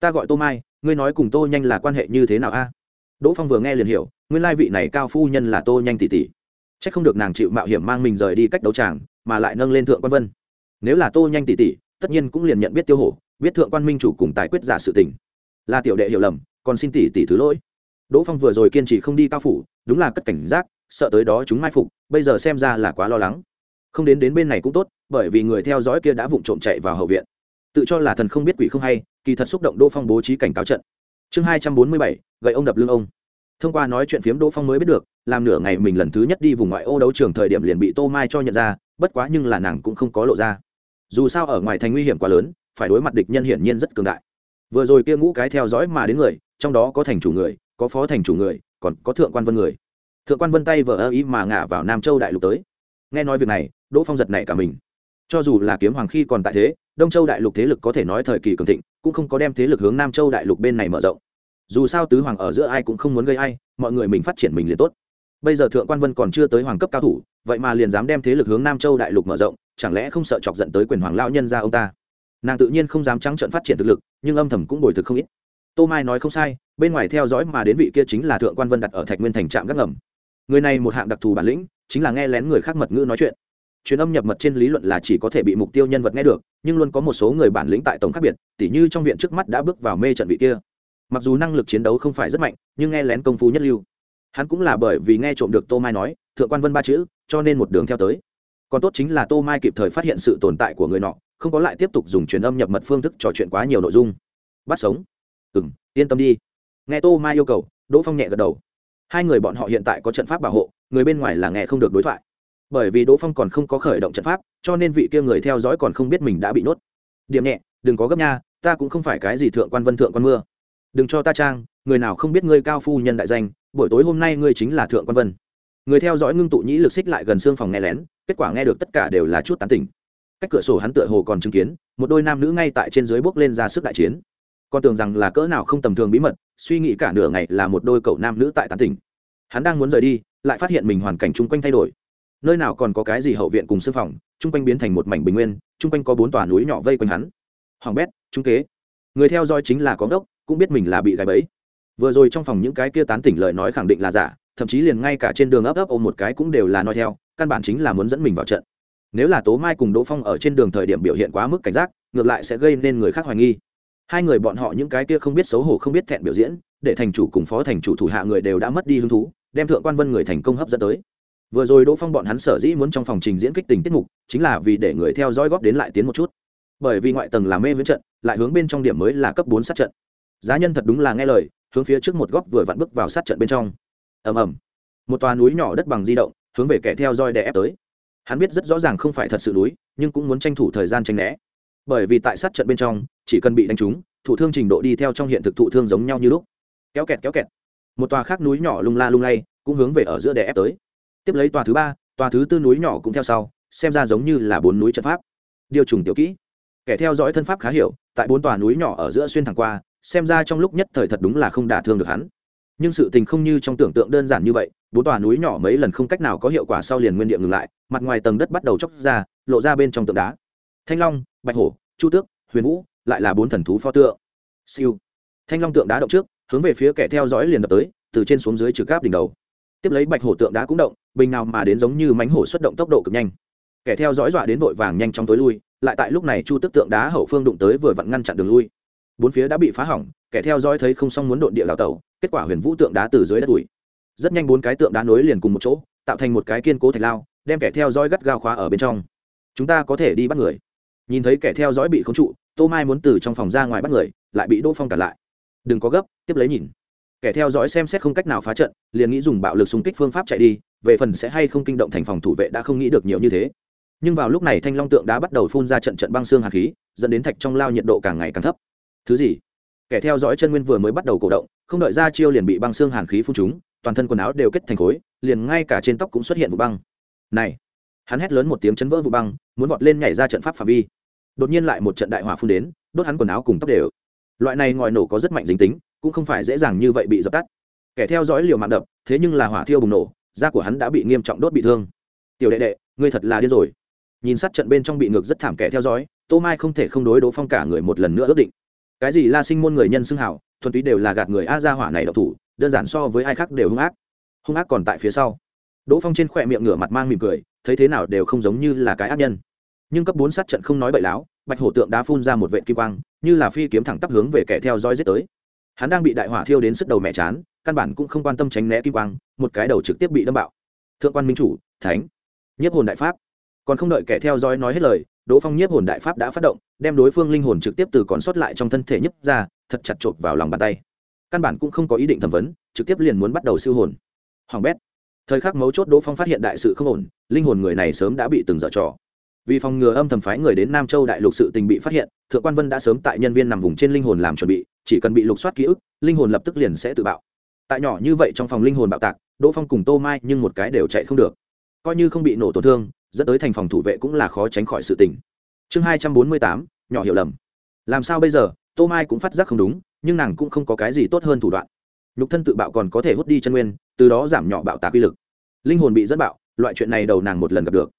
A: Ta gọi tô mai, ngươi nói cùng tô nhanh là quan hệ như thế nào a? Đỗ phong vừa nghe liền hiểu, nguyên lai vị này cao phu nhân là tô nhanh tỷ tỷ. C h ắ c không được nàng chịu mạo hiểm mang mình rời đi cách đấu tràng, mà lại nâng lên thượng quan vân. Nếu là tô nhanh tỷ tỷ, tất nhiên cũng liền nhận biết tiêu hổ, biết thượng quan minh chủ cùng tài quyết giả sự tình. Là tiểu đệ hiểu lầm, còn xin tỷ tỷ thứ lỗi. Đỗ phong vừa rồi kiên trì không đi cao phủ, đúng là cất cảnh giác, sợ tới đó chúng mai phục, bây giờ xem ra là quá lo lắng. Không đến đến bên này cũng tốt, bởi vì người theo dõi kia đã vụng trộm chạy vào hậu viện. Tự cho là thần không biết quỷ không hay, kỳ thật xúc động đỗ phong bố trí cảnh cáo trận chương hai trăm bốn mươi bảy, gậy ông đập lưng ông. Thông qua nói chuyện phiếm đỗ phong mới biết được, làm nửa ngày mình lần thứ nhất đi vùng ngoại ô đấu trường thời điểm liền bị tô mai cho nhận ra, bất quá nhưng là nàng cũng không có lộ ra. Dù sao ở ngoài thành nguy hiểm quá lớn, phải đối mặt địch nhân hiển nhiên rất cường đại. Vừa rồi kia ngũ cái theo dõi mà đến người, trong đó có thành chủ người, có phó thành chủ người, còn có thượng quan vân người. Thượng quan vân tay vờ ơ ý mà ngả vào nam châu đại lục tới. Nghe nói việc này, đỗ phong giật này cả mình. Cho dù là kiếm hoàng khi còn tại thế, đông châu đại lục thế lực có thể nói thời kỳ cường thịnh cũng không có đem thế lực hướng nam châu đại lục bên này mở rộng. Dù sao tứ hoàng ở giữa ai cũng không muốn gây ai, mọi người mình phát triển mình liền tốt. Bây giờ thượng quan vân còn chưa tới hoàng cấp cao thủ, vậy mà liền dám đem thế lực hướng nam châu đại lục mở rộng, chẳng lẽ không sợ chọc giận tới quyền hoàng lao nhân ra ông ta? Nàng tự nhiên không dám trắng trận phát triển thực lực, nhưng âm thầm cũng bồi thực không ít. Tô mai nói không sai, bên ngoài theo dõi mà đến vị kia chính là thượng quan vân đặt ở thạch nguyên thành trạm gác ngầm. Người này một hạng đặc thù bản lĩnh, chính là nghe lén người khác mật ngữ nói chuyện truyền âm nhập mật trên lý luận là chỉ có thể bị mục tiêu nhân vật nghe được, nhưng luôn có một số người bản lĩnh tại tổng khác biệt, tỉ như trong viện trước mắt đã bước vào mê trận vị kia. Mặc dù năng lực chiến đấu không phải rất mạnh, nhưng nghe lén công phu nhất lưu. Hắn cũng là bởi vì nghe trộm được tô mai nói, thượng quan vân ba chữ, cho nên một đường theo tới. Còn tốt chính là tô mai kịp thời phát hiện sự tồn tại của người nọ, không có lại tiếp tục dùng truyền âm nhập mật phương thức trò chuyện quá nhiều nội dung. Bắt sống. Ừ m yên tâm đi. Nghe tô mai yêu cầu, đỗ phong nhẹ gật đầu. Hai người bọn họ hiện tại có trận pháp bảo hộ, người bên ngoài là nghe không được đối thoại bởi vì đỗ phong còn không có khởi động trận pháp, cho nên vị kia người theo dõi còn không biết mình đã bị nhốt điểm nhẹ, đừng có gấp nha, ta cũng không phải cái gì thượng quan vân thượng quan mưa. Đừng cho ta trang, người nào không biết ngươi cao phu nhân đại danh, buổi tối hôm nay ngươi chính là thượng quan vân. Người theo dõi ngưng tụ nhĩ lực xích lại gần xương phòng nghe lén, kết quả nghe được tất cả đều là chút tán tỉnh. Cách cửa sổ hắn tựa hồ còn chứng kiến, một đôi nam nữ ngay tại trên dưới bước lên ra sức đại chiến. Con tưởng rằng là cỡ nào không tầm thường bí mật, suy nghĩ cả nửa ngày là một đôi cậu nam nữ tại tán tỉnh. Hắn đang muốn rời đi, lại phát hiện mình hoàn cảnh chung quanh thay đổi nơi nào còn có cái gì hậu viện cùng xương phòng, chung quanh biến thành một mảnh bình nguyên, chung quanh có bốn tòa núi nhỏ vây quanh hắn. Hoàng bét, trung kế. Người theo dõi chính là có ngốc, cũng biết mình là bị gài bẫy. Vừa rồi trong phòng những cái kia tán tỉnh lời nói khẳng định là giả, thậm chí liền ngay cả trên đường ấp ấp ôm một cái cũng đều là nói theo, căn bản chính là muốn dẫn mình vào trận. Nếu là tố mai cùng đỗ phong ở trên đường thời điểm biểu hiện quá mức cảnh giác, ngược lại sẽ gây nên người khác hoài nghi. Hai người bọn họ những cái kia không biết xấu hổ không biết thẹn biểu diễn, để thành chủ cùng phó thành chủ thủ hạ người đều đã mất đi hứng thú, đem thượng quan vân người thành công hấp dẫn tới vừa rồi đỗ phong bọn hắn sở dĩ muốn trong phòng trình diễn kích tình tiết mục, chính là vì để người theo dõi góp đến lại tiến một chút. Bởi vì ngoại tầng là mê viễn trận, lại hướng bên trong điểm mới là cấp bốn sát trận. Giá nhân thật đúng là nghe lời, hướng phía trước một góc vừa vặn bước vào sát trận bên trong. Ầm ầm. Một tòa núi nhỏ đất bằng di động, hướng về kẻ theo dõi đè ép tới. Hắn biết rất rõ ràng không phải thật sự núi, nhưng cũng muốn tranh thủ thời gian tranh né. Bởi vì tại sát trận bên trong, chỉ cần bị đánh trúng, thủ thương trình độ đi theo trong hiện thực thụ thương giống nhau như lúc. Kéo kẹt kéo kẹt. Một tòa khác núi nhỏ lung la lung lay, cũng hướng về ở giữa đè ép tới tiếp lấy tòa thứ ba, tòa thứ tư núi nhỏ cũng theo sau, xem ra giống như là bốn núi trận pháp. Điều trùng tiểu kỹ. Kẻ theo dõi thân pháp khá hiểu, tại bốn tòa núi nhỏ ở giữa xuyên thẳng qua, xem ra trong lúc nhất thời thật đúng là không đả thương được hắn. Nhưng sự tình không như trong tưởng tượng đơn giản như vậy, bốn tòa núi nhỏ mấy lần không cách nào có hiệu quả sau liền nguyên địa ngừng lại, mặt ngoài tầng đất bắt đầu chóc ra, lộ ra bên trong tượng đá. Thanh long, bạch hổ, chu tước, huyền vũ, lại là bốn thần thú pho tượng. Siêu. Thanh long tượng đá động trước, hướng về phía kẻ theo dõi liền đập tới, từ trên xuống dưới trừ cáp đỉnh đầu tiếp lấy bạch hổ tượng đá cũng động, bình nào mà đến giống như mánh hổ xuất động tốc độ cực nhanh. Kẻ theo dõi dọa đến vội vàng nhanh trong tối lui, lại tại lúc này chu tức tượng đá hậu phương đụng tới vừa vặn ngăn chặn đường lui. Bốn phía đã bị phá hỏng, kẻ theo dõi thấy không xong muốn độn địa đào tẩu, kết quả huyền vũ tượng đá từ dưới đất ủi rất nhanh bốn cái tượng đá nối liền cùng một chỗ, tạo thành một cái kiên cố thạch lao, đem kẻ theo dõi gắt gao khóa ở bên trong. Chúng ta có thể đi bắt người. Nhìn thấy kẻ theo dõi bị khống trụ, tô mai muốn từ trong phòng ra ngoài bắt người, lại bị đỗ phong cản lại. Đừng có gấp, tiếp lấy nhìn kẻ theo dõi xem xét không cách nào phá trận liền nghĩ dùng bạo lực xung kích phương pháp chạy đi về phần sẽ hay không kinh động thành phòng thủ vệ đã không nghĩ được nhiều như thế. Nhưng vào lúc này thanh long tượng đã bắt đầu phun ra trận trận băng xương hạt khí dẫn đến thạch trong lao nhiệt độ càng ngày càng thấp. Thứ gì? Kẻ theo dõi chân nguyên vừa mới bắt đầu cổ động không đợi ra chiêu liền bị băng xương hàn khí phun trúng, toàn thân quần áo đều kết thành khối liền ngay cả trên tóc cũng xuất hiện vụ băng. Này! Hắn hét lớn một tiếng chấn vỡ vụ băng muốn vọt lên nhảy ra trận pháp phạm vi. Đột nhiên lại một trận đại hỏa phun đến đốt hắn quần áo cùng tóc đều. Loại này ngòi nổ có rất mạnh dính tính cũng không phải dễ dàng như vậy bị dập tắt. Kẻ theo dõi liều mạng đập, thế nhưng là hỏa thiêu bùng nổ, da của hắn đã bị nghiêm trọng đốt bị thương. Tiểu đệ đệ, ngươi thật là điên rồi. Nhìn sát trận bên trong bị ngược rất thảm kẻ theo dõi, tô mai không thể không đối đỗ phong cả người một lần nữa ước định. Cái gì la sinh môn người nhân xưng hảo, thuần túy đều là gạt người a ra hỏa này độc thủ, đơn giản so với ai khác đều hung ác. Hung ác còn tại phía sau. Đỗ phong trên khỏe miệng ngửa mặt mang mỉm cười, thấy thế nào đều không giống như là cái ác nhân. Nhưng cấp bốn sát trận không nói bậy láo, bạch hổ tượng đã phun ra một vệ kim quang, như là phi kiếm thẳng tắp hướng về kẻ theo dõi giết tới hắn đang bị đại hỏa thiêu đến sức đầu mẹ chán, căn bản cũng không quan tâm tránh né kim quang, một cái đầu trực tiếp bị đâm bạo. Thượng quan minh chủ, thánh. Nhiếp hồn đại pháp. Còn không đợi kẻ theo dõi nói hết lời, đỗ phong nhiếp hồn đại pháp đã phát động, đem đối phương linh hồn trực tiếp từ còn sót lại trong thân thể nhấp ra, thật chặt chộp vào lòng bàn tay. Căn bản cũng không có ý định thẩm vấn, trực tiếp liền muốn bắt đầu siêu hồn. Hoàng bét. Thời khắc mấu chốt đỗ phong phát hiện đại sự không ổn, linh hồn người này sớm đã bị từng dở trò vì phòng ngừa âm thầm phái người đến nam châu đại lục sự tình bị phát hiện, thượng quan vân đã sớm tại nhân viên nằm vùng trên linh hồn làm chuẩn bị, chỉ cần bị lục soát ký ức, linh hồn lập tức liền sẽ tự bạo. Tại nhỏ như vậy trong phòng linh hồn bạo tạc, đỗ phong cùng tô mai nhưng một cái đều chạy không được. Coi như không bị nổ tổn thương, dẫn tới thành phòng thủ vệ cũng là khó tránh khỏi sự tình. Chương hai trăm bốn mươi tám, nhỏ hiểu lầm. Làm sao bây giờ? Tô mai cũng phát giác không đúng, nhưng nàng cũng không có cái gì tốt hơn thủ đoạn. Nhục thân tự bạo còn có thể hút đi chân nguyên, từ đó giảm nhỏ bạo tạc uy lực. Linh hồn bị dẫn bạo, loại chuyện này đầu nàng một lần gặp được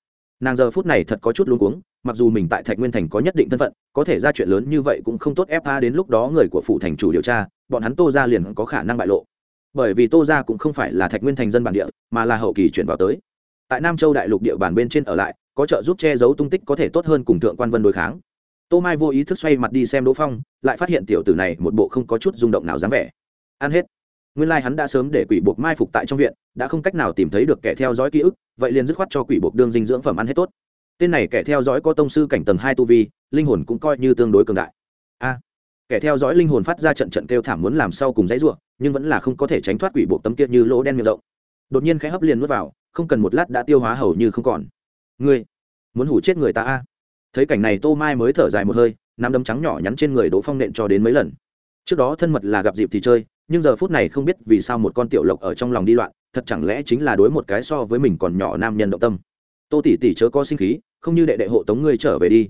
A: nàng giờ phút này thật có chút luống cuống, mặc dù mình tại thạch nguyên thành có nhất định thân phận, có thể ra chuyện lớn như vậy cũng không tốt ép tha đến lúc đó người của phủ thành chủ điều tra, bọn hắn tô ra liền có khả năng bại lộ. Bởi vì tô ra cũng không phải là thạch nguyên thành dân bản địa, mà là hậu kỳ chuyển vào tới. Tại nam châu đại lục địa bàn bên trên ở lại, có trợ giúp che giấu tung tích có thể tốt hơn cùng thượng quan vân đối kháng. Tô mai vô ý thức xoay mặt đi xem đỗ phong, lại phát hiện tiểu tử này một bộ không có chút rung động nào dáng vẻ. Ăn hết nguyên lai、like、hắn đã sớm để quỷ buộc mai phục tại trong viện, đã không cách nào tìm thấy được kẻ theo dõi ký ức, vậy liền dứt khoát cho quỷ buộc đương dinh dưỡng phẩm ăn hết tốt. Tên này kẻ theo dõi có tông sư cảnh tầng hai tu vi, linh hồn cũng coi như tương đối cường đại. A, kẻ theo dõi linh hồn phát ra trận trận kêu thảm muốn làm sau cùng dãy ruộng nhưng vẫn là không có thể tránh thoát quỷ buộc tấm kia như lỗ đen miệng rộng. Đột nhiên khẽ hấp liền n vào, không cần một lát đã tiêu hóa hầu như không còn. Ngươi, muốn hủ chết người ta a? Thấy cảnh này tô mai mới thở dài một hơi, nắm đấm trắng nhỏ nhắn trên người đỗ phong nện cho đến mấy lần. Trước đó thân mật là gặp dịp thì chơi nhưng giờ phút này không biết vì sao một con tiểu lộc ở trong lòng đi loạn, thật chẳng lẽ chính là đối một cái so với mình còn nhỏ nam nhân động tâm. Tô tỷ tỷ chớ có sinh khí, không như đệ đệ hộ tống ngươi trở về đi.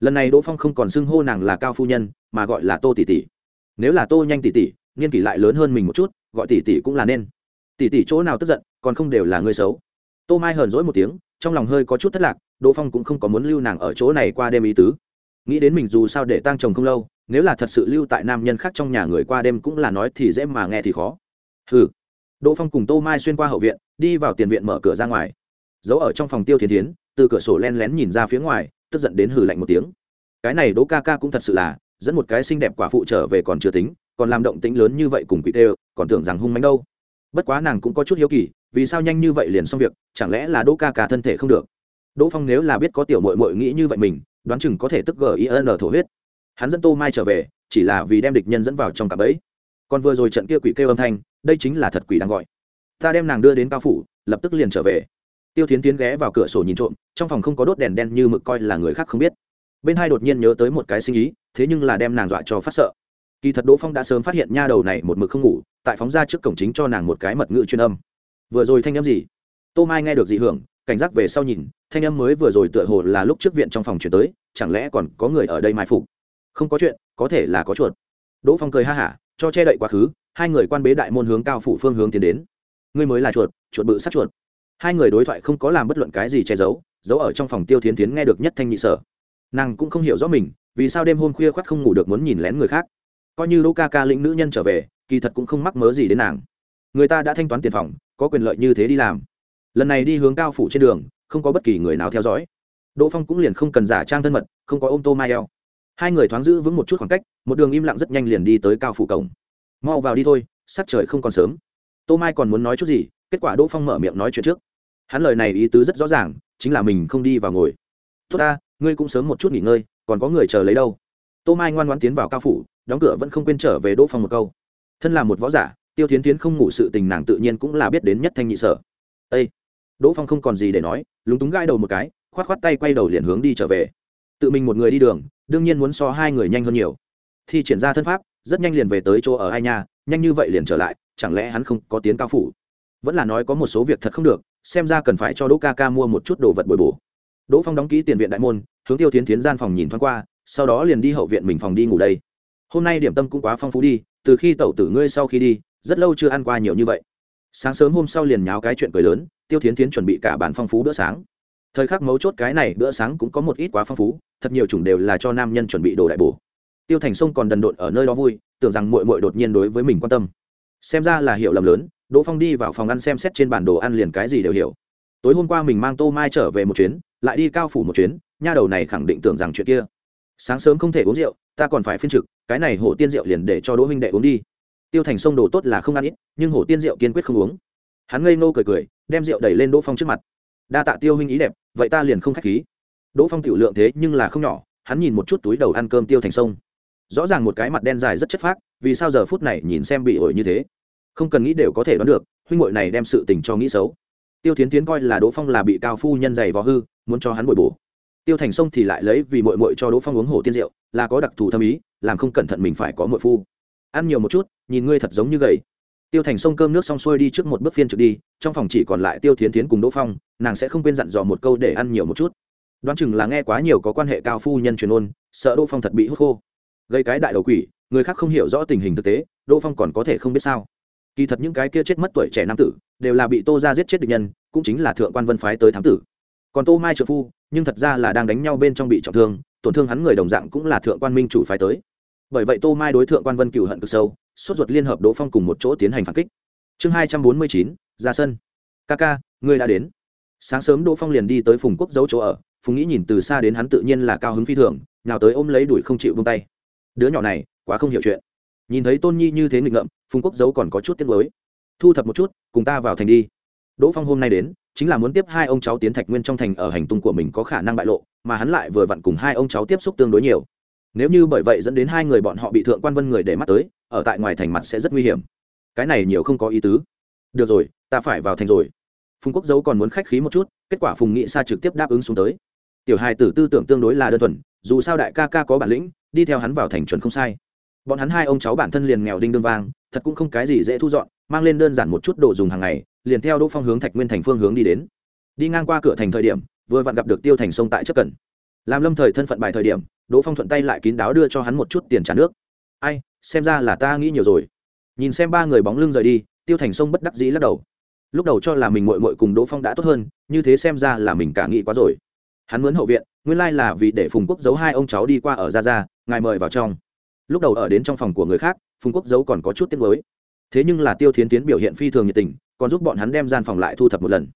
A: Lần này đỗ phong không còn xưng hô nàng là cao phu nhân, mà gọi là tô tỷ tỷ. Nếu là tô nhanh tỷ tỷ, niên kỷ lại lớn hơn mình một chút, gọi tỷ tỷ cũng là nên. Tỷ tỷ chỗ nào tức giận, còn không đều là ngươi xấu. Tô mai hờn dỗi một tiếng, trong lòng hơi có chút thất lạc, đỗ phong cũng không có muốn lưu nàng ở chỗ này qua đêm ý tứ. Nghĩ đến mình dù sao để tang chồng không lâu nếu là thật sự lưu tại nam nhân khác trong nhà người qua đêm cũng là nói thì dễ mà nghe thì khó. Ừ đỗ phong cùng tô mai xuyên qua hậu viện, đi vào tiền viện mở cửa ra ngoài. Giấu ở trong phòng tiêu thiên tiến từ cửa sổ len lén nhìn ra phía ngoài, tức giận đến hừ lạnh một tiếng. Cái này đỗ ca ca cũng thật sự là, dẫn một cái xinh đẹp quả phụ trở về còn chưa tính, còn làm động tĩnh lớn như vậy cùng quỷ tê, còn tưởng rằng hung manh đâu. Bất quá nàng cũng có chút hiếu kỳ, vì sao nhanh như vậy liền xong việc, chẳng lẽ là đỗ ca ca thân thể không được? Đỗ phong nếu là biết có tiểu mội mội nghĩ như vậy mình, đoán chừng có thể tức gin thổ huyết hắn dẫn tô mai trở về, chỉ là vì đem địch nhân dẫn vào trong cặp ấy còn vừa rồi trận kia quỷ kêu âm thanh, đây chính là thật quỷ đang gọi. Ta đem nàng đưa đến cao phủ, lập tức liền trở về. Tiêu tiến tiến ghé vào cửa sổ nhìn trộm, trong phòng không có đốt đèn đen như mực coi là người khác không biết. Bên hai đột nhiên nhớ tới một cái sinh ý, thế nhưng là đem nàng dọa cho phát sợ. Kỳ thật đỗ phong đã sớm phát hiện nha đầu này một mực không ngủ, tại phóng ra trước cổng chính cho nàng một cái mật ngữ chuyên âm. Vừa rồi thanh âm gì? Tô mai nghe được dị hưởng, cảnh giác về sau nhìn, thanh âm mới vừa rồi tựa hồ là lúc trước viện trong phòng chuyển tới, chẳng lẽ còn có người ở đây mai phục? Không có chuyện, có thể là có chuột. Đỗ phong cười ha hả, cho che đậy quá khứ, hai người quan bế đại môn hướng cao phủ phương hướng tiến đến. Ngươi mới là chuột chuột bự sát chuột. Hai người đối thoại không có làm bất luận cái gì che giấu giấu ở trong phòng tiêu thiến tiến nghe được nhất thanh nhị sở. Nàng cũng không hiểu rõ mình, vì sao đêm hôm khuya khoác không ngủ được muốn nhìn lén người khác. Coi như đỗ ca ca lĩnh nữ nhân trở về, kỳ thật cũng không mắc mớ gì đến nàng. Người ta đã thanh toán tiền phòng, có quyền lợi như thế đi làm. Lần này đi hướng cao phủ trên đường, không có bất kỳ người nào theo dõi. Đỗ phong cũng liền không cần giả trang thân mật, không có ôm tô mai eo hai người thoáng giữ vững một chút khoảng cách, một đường im lặng rất nhanh liền đi tới cao phủ cổng. Mau vào đi thôi, sắc trời không còn sớm. Tô mai còn muốn nói chút gì, kết quả đỗ phong mở miệng nói chuyện trước. Hắn lời này ý tứ rất rõ ràng, chính là mình không đi vào ngồi. Tốt ta, ngươi cũng sớm một chút nghỉ ngơi, còn có người chờ lấy đâu? Tô mai ngoan ngoan tiến vào cao phủ, đóng cửa vẫn không quên trở về đỗ phong một câu. Thân là một võ giả, tiêu tiến tiến không ngủ sự tình nàng tự nhiên cũng là biết đến nhất thanh nhị sở. Â đỗ phong không còn gì để nói, lúng túng gãi đầu một cái k h o á t k h o á t tay quay đầu liền hướng đi trở về. Tự mình một người đi đường đương nhiên muốn so hai người nhanh hơn nhiều. Thi triển ra thân pháp, rất nhanh liền về tới chỗ ở hai nhà nhanh như vậy liền trở lại, chẳng lẽ hắn không có tiến cao phủ? Vẫn là nói có một số việc thật không được, xem ra cần phải cho đỗ ca ca mua một chút đồ vật bồi bổ. Đỗ phong đóng ký tiền viện đại môn, hướng tiêu tiến tiến gian phòng nhìn thoáng qua, sau đó liền đi hậu viện mình phòng đi ngủ đây. Hôm nay điểm tâm cũng quá phong phú đi, từ khi tẩu tử ngươi sau khi đi, rất lâu chưa ăn qua nhiều như vậy. Sáng sớm hôm sau liền nháo cái chuyện cười lớn, tiêu thiến thiến chuẩn bị cả bản phong phú bữa sáng. Thời khắc mấu chốt cái này bữa sáng cũng có một ít quá phong phú thật nhiều chủng đều là cho nam nhân chuẩn bị đồ đại bổ. Tiêu thành sông còn đần độn ở nơi đó vui, tưởng rằng mội mội đột nhiên đối với mình quan tâm. Xem ra là hiểu lầm lớn, đỗ phong đi vào phòng ăn xem xét trên bản đồ ăn liền cái gì đều hiểu. Tối hôm qua mình mang tô mai trở về một chuyến, lại đi cao phủ một chuyến, nha đầu này khẳng định tưởng rằng chuyện kia. Sáng sớm không thể uống rượu, ta còn phải phiên trực, cái này hổ tiên rượu liền để cho đỗ huynh đệ uống đi. Tiêu thành sông đồ tốt là không ăn ít, nhưng hổ tiên rượu kiên quyết không uống. Hắn ngây nô cười cười, đem rượu đẩy lên đỗ phong trước mặt. Đa tạ tiêu huynh ý đẹp, vậy ta liền không k h á c h khí đỗ phong tiểu lượng thế nhưng là không nhỏ, hắn nhìn một chút túi đầu ăn cơm tiêu thành sông. Rõ ràng một cái mặt đen dài rất chất phác, vì sao giờ phút này nhìn xem bị ổi như thế? Không cần nghĩ đều có thể đoán được, huynh hội này đem sự tình cho nghĩ xấu. Tiêu tiến tiến coi là đỗ phong là bị cao phu nhân dày vò hư, muốn cho hắn bồi bổ. Tiêu thành sông thì lại lấy vì mội mội cho đỗ phong uống hổ tiên rượu, là có đặc thù thâm ý, làm không cẩn thận mình phải có mội phu. Ăn nhiều một chút, nhìn ngươi thật giống như gầy. Tiêu thành sông cơm nước xong xuôi đi trước một bước phiên trực đi, trong phòng chỉ còn lại tiêu thiến thiến cùng đỗ phong, nàng sẽ không quên dặn dò một câu để ăn nhiều một chút đoán chừng là nghe quá nhiều có quan hệ cao phu nhân truyền ôn, sợ đỗ phong thật bị hút khô. Gây cái đại đầu quỷ, người khác không hiểu rõ tình hình thực tế, đỗ phong còn có thể không biết sao. Kỳ thật những cái kia chết mất tuổi trẻ nam tử, đều là bị tô ra giết chết địch nhân, cũng chính là thượng quan vân phái tới thám tử. Còn tô mai trợ phu, nhưng thật ra là đang đánh nhau bên trong bị trọng thương, tổn thương hắn người đồng dạng cũng là thượng quan minh chủ phái tới. Bởi vậy tô mai đối thượng quan vân cựu hận cực sâu, sốt ruột liên hợp đỗ phong cùng một chỗ tiến hành phản kích. Chương hai trăm bốn mươi chín, ra sân. Ca ca, ngươi đã đến. Sáng sớm đỗ phong liền đi tới phùng quốc giấu chỗ ở phùng nghĩ nhìn từ xa đến hắn tự nhiên là cao hứng phi thường, nào tới ôm lấy đuổi không chịu vung tay. Đứa nhỏ này, quá không hiểu chuyện. Nhìn thấy tôn nhi như thế nghịch ngợm, phùng quốc giấu còn có chút tiếc mới thu thập một chút, cùng ta vào thành đi. Đỗ phong hôm nay đến, chính là muốn tiếp hai ông cháu tiến thạch nguyên trong thành ở hành tung của mình có khả năng bại lộ, mà hắn lại vừa vặn cùng hai ông cháu tiếp xúc tương đối nhiều. Nếu như bởi vậy dẫn đến hai người bọn họ bị thượng quan vân người để mắt tới, ở tại ngoài thành mặt sẽ rất nguy hiểm. Cái này nhiều không có ý tứ. Được rồi, ta phải vào thành rồi. Phùng quốc dấu còn muốn khách khí một chút, kết quả phùng nghị sa trực tiếp đáp ứng xuống tới tiểu hài tử tư tưởng tương đối là đơn thuần, dù sao đại ca ca có bản lĩnh, đi theo hắn vào thành chuẩn không sai. Bọn hắn hai ông cháu bản thân liền nghèo đinh đương vang, thật cũng không cái gì dễ thu dọn, mang lên đơn giản một chút đồ dùng hàng ngày, liền theo đỗ phong hướng thạch nguyên thành phương hướng đi đến. Đi ngang qua cửa thành thời điểm, vừa vặn gặp được tiêu thành sông tại chất cần làm lâm thời thân phận bài thời điểm, đỗ phong thuận tay lại kín đáo đưa cho hắn một chút tiền trả nước. Ai, xem ra là ta nghĩ nhiều rồi. Nhìn xem ba người bóng lưng rời đi, tiêu thành sông bất đắc dĩ lắc đầu. Lúc đầu cho là mình mội mội cùng đỗ phong đã tốt hơn, như thế xem ra là mình cả nghĩ quá rồi hắn muốn hậu viện, nguyên lai là vì để phùng quốc giấu hai ông cháu đi qua ở ra ra ngài mời vào trong. Lúc đầu ở đến trong phòng của người khác, phùng quốc giấu còn có chút tiếc mới thế nhưng là tiêu thiến tiến biểu hiện phi thường nhiệt tình, còn giúp bọn hắn đem gian phòng lại thu thập một lần.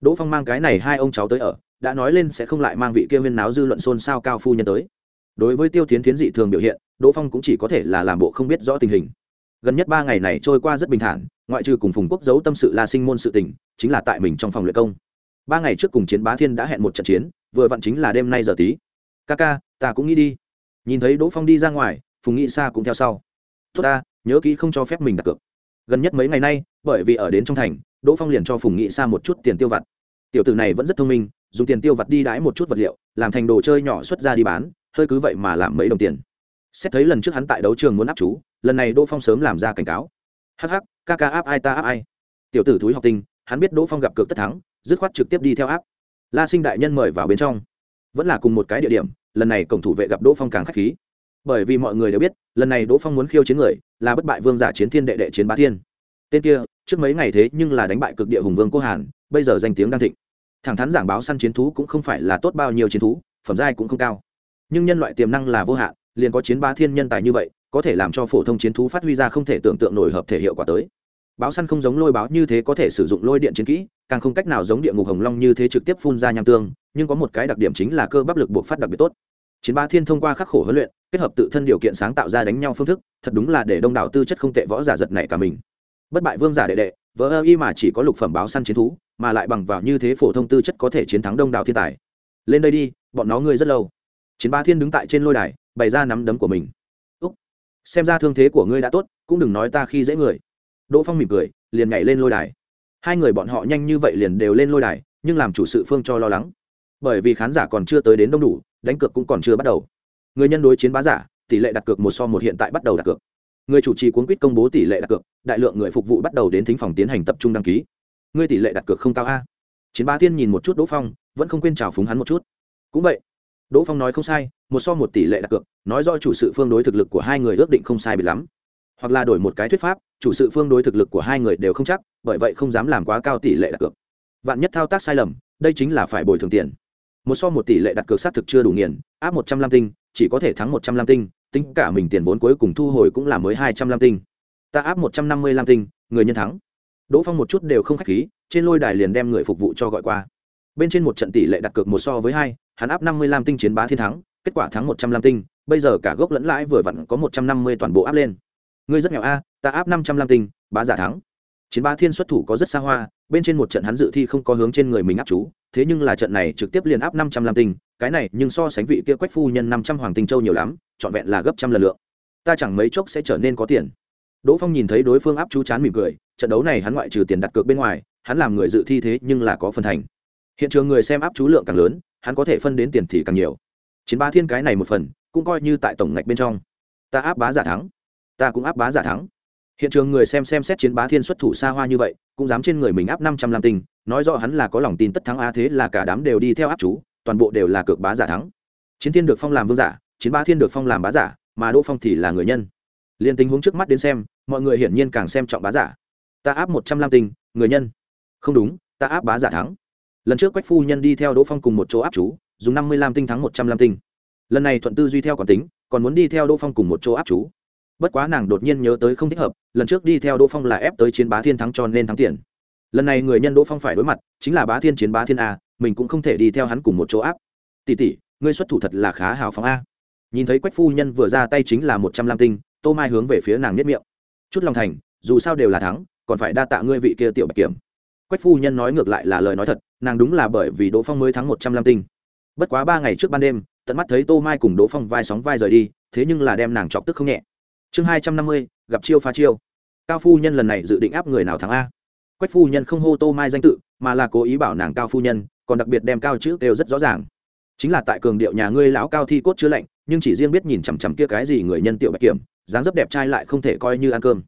A: Đỗ phong mang cái này hai ông cháu tới ở, đã nói lên sẽ không lại mang vị kia viên náo dư luận xôn xao cao phu nhân tới. Đối với tiêu thiến tiến dị thường biểu hiện, đỗ phong cũng chỉ có thể là làm bộ không biết rõ tình hình. Gần nhất ba ngày này trôi qua rất bình thản, ngoại trừ cùng phùng quốc giấu tâm sự là sinh môn sự tình, chính là tại mình trong phòng luyện công. Ba ngày trước cùng chiến bá thiên đã hẹn một trận chiến vừa vặn chính là đêm nay giờ tí. Ca ca, ta cũng nghĩ đi. Nhìn thấy đỗ phong đi ra ngoài, phùng nghị sa cũng theo sau. Tốt ta, nhớ kỹ không cho phép mình đặt cược. Gần nhất mấy ngày nay, bởi vì ở đến trong thành, đỗ phong liền cho phùng nghị sa một chút tiền tiêu vặt. Tiểu tử này vẫn rất thông minh, dùng tiền tiêu vặt đi đãi một chút vật liệu, làm thành đồ chơi nhỏ xuất ra đi bán, hơi cứ vậy mà làm mấy đồng tiền. Xét thấy lần trước hắn tại đấu trường muốn áp chú, lần này đỗ phong sớm làm ra cảnh cáo. Hắc hắc, ca ca áp ai ta áp ai. Tiểu tử thúi học tinh, hắn biết đỗ phong gặp cược tất thắng, dứt khoát trực tiếp đi theo áp la sinh đại nhân mời vào bên trong. Vẫn là cùng một cái địa điểm, lần này cổng thủ vệ gặp đỗ phong càng k h á c h khí. Bởi vì mọi người đều biết, lần này đỗ phong muốn khiêu chiến người, là bất bại vương giả chiến thiên đệ đệ chiến bá thiên. Tên kia, trước mấy ngày thế nhưng là đánh bại cực địa hùng vương cô hàn, bây giờ danh tiếng đang thịnh. Thẳng thắn giảng báo săn chiến thú cũng không phải là tốt bao nhiêu chiến thú, phẩm giai cũng không cao. Nhưng nhân loại tiềm năng là vô hạn, liền có chiến bá thiên nhân tài như vậy, có thể làm cho phổ thông chiến thú phát huy ra không thể tưởng tượng nổi hợp thể hiệu quả tới báo săn không giống lôi báo như thế có thể sử dụng lôi điện chiến kỹ, càng không cách nào giống địa ngục hồng long như thế trực tiếp phun ra nham tương, nhưng có một cái đặc điểm chính là cơ bắp lực buộc phát đặc biệt tốt. Chiến ba thiên thông qua khắc khổ huấn luyện, kết hợp tự thân điều kiện sáng tạo ra đánh nhau phương thức, thật đúng là để đông đảo tư chất không tệ võ giả giật này cả mình. Bất bại vương giả đệ đệ, vỡ ơ y mà chỉ có lục phẩm báo săn chiến thú, mà lại bằng vào như thế phổ thông tư chất có thể chiến thắng đông đảo thiên tài. Lên đây đi, bọn nó ngươi rất lâu. Chiến ba thiên đứng tại trên lôi đài, bày ra nắm đấm của mình. Úc, xem ra thương thế của ngươi đã tốt, cũng đừng nói ta khi dễ người đỗ phong mỉm cười, liền nhảy lên lôi đài. Hai người bọn họ nhanh như vậy liền đều lên lôi đài, nhưng làm chủ sự phương cho lo lắng. Bởi vì khán giả còn chưa tới đến đông đủ, đánh cược cũng còn chưa bắt đầu. Người nhân đối chiến bá giả, tỷ lệ đặt cược một so một hiện tại bắt đầu đặt cược. Người chủ trì cuốn quýt công bố tỷ lệ đặt cược, đại lượng người phục vụ bắt đầu đến thính phòng tiến hành tập trung đăng ký. Ngươi tỷ lệ đặt cược không cao a. Chiến bá tiên nhìn một chút đỗ phong, vẫn không quên trào phúng hắn một chút. Cũng vậy, đỗ phong nói không sai, một so một tỷ lệ đặt cược, nói do chủ sự phương đối thực lực của hai người ước định không sai bị lắm. Hoặc là đổi một cái thuyết pháp chủ sự phương đối thực lực của hai người đều không chắc, bởi vậy không dám làm quá cao tỷ lệ đặt cược. Vạn nhất thao tác sai lầm, đây chính là phải bồi thường tiền. Một so một tỷ lệ đặt cược xác thực chưa đủ nghiền, áp một trăm lam tinh, chỉ có thể thắng một trăm lam tinh, tính cả mình tiền vốn cuối cùng thu hồi cũng là mới hai trăm lam tinh. Ta áp một trăm năm mươi lam tinh, người nhân thắng. Đỗ phong một chút đều không k h á c h khí, trên lôi đài liền đem người phục vụ cho gọi qua. Bên trên một trận tỷ lệ đặt cược một so với hai, hắn áp năm mươi lam tinh chiến bá thiên thắng, kết quả thắng một trăm lam tinh, bây giờ cả gốc lẫn lãi vừa vặn có một trăm năm mươi toàn bộ áp lên. Ngươi rất nghèo a ta áp năm trăm lam tinh, bá giả thắng. Chiến ba thiên xuất thủ có rất xa hoa, bên trên một trận hắn dự thi không có hướng trên người mình áp chú, thế nhưng là trận này trực tiếp liền áp năm trăm lam tinh, cái này nhưng so sánh vị kia quách phu nhân năm trăm hoàng tinh châu nhiều lắm, trọn vẹn là gấp trăm lần lượng. Ta chẳng mấy chốc sẽ trở nên có tiền. Đỗ phong nhìn thấy đối phương áp chú chán mỉm cười, trận đấu này hắn ngoại trừ tiền đặt cược bên ngoài, hắn làm người dự thi thế nhưng là có phần thành. Hiện trường người xem áp chú lượng càng lớn, hắn có thể phân đến tiền thì càng nhiều. Chiến ba thiên cái này một phần, cũng coi như tại tổng ngạch bên trong. Ta áp bá giả thắng. Ta cũng áp bá giả thắng hiện trường người xem xem xét chiến bá thiên xuất thủ xa hoa như vậy, cũng dám trên người mình áp năm trăm lam tinh, nói rõ hắn là có lòng tin tất thắng a thế là cả đám đều đi theo áp chú, toàn bộ đều là cược bá giả thắng. Chiến thiên được phong làm vương giả, chiến bá thiên được phong làm bá giả, mà đỗ phong thì là người nhân. Liên tình huống trước mắt đến xem, mọi người hiển nhiên càng xem trọng bá giả. Ta áp một trăm lam tinh, người nhân. Không đúng, ta áp bá giả thắng. Lần trước quách phu nhân đi theo đỗ phong cùng một chỗ áp chú, dùng năm mươi lam tinh thắng một trăm lam tinh. Lần này thuận tư duy theo còn tính, còn muốn đi theo đỗ phong cùng một chỗ áp chú bất quá nàng đột nhiên nhớ tới không thích hợp, lần trước đi theo đỗ phong là ép tới chiến bá thiên thắng cho nên thắng tiền. Lần này người nhân đỗ phong phải đối mặt, chính là bá thiên chiến bá thiên a, mình cũng không thể đi theo hắn cùng một chỗ áp. Tỷ tỷ, ngươi xuất thủ thật là khá hào phóng a. Nhìn thấy quách phu nhân vừa ra tay chính là một trăm lam tinh, tô mai hướng về phía nàng nhất miệng. Chút lòng thành, dù sao đều là thắng, còn phải đa tạ ngươi vị kia tiểu bạch kiểm. Quách phu nhân nói ngược lại là lời nói thật, nàng đúng là bởi vì đỗ phong mới thắng một trăm lam tinh. Bất quá ba ngày trước ban đêm, tận mắt thấy tô mai cùng đỗ phong vai sóng vai rời đi, thế nhưng là đem nàng chọc tức không nhẹ chương hai trăm năm mươi, gặp chiêu phá chiêu. Cao phu nhân lần này dự định áp người nào thắng a? Quách phu nhân không hô tô mai danh tự, mà là cố ý bảo nàng cao phu nhân, còn đặc biệt đem cao chữ đều rất rõ ràng. Chính là tại cường điệu nhà ngươi lão cao thi cốt chứa lạnh, nhưng chỉ riêng biết nhìn chằm chằm kia cái gì người nhân tiểu bạch kiểm, dáng dấp đẹp trai lại không thể coi như ăn cơm.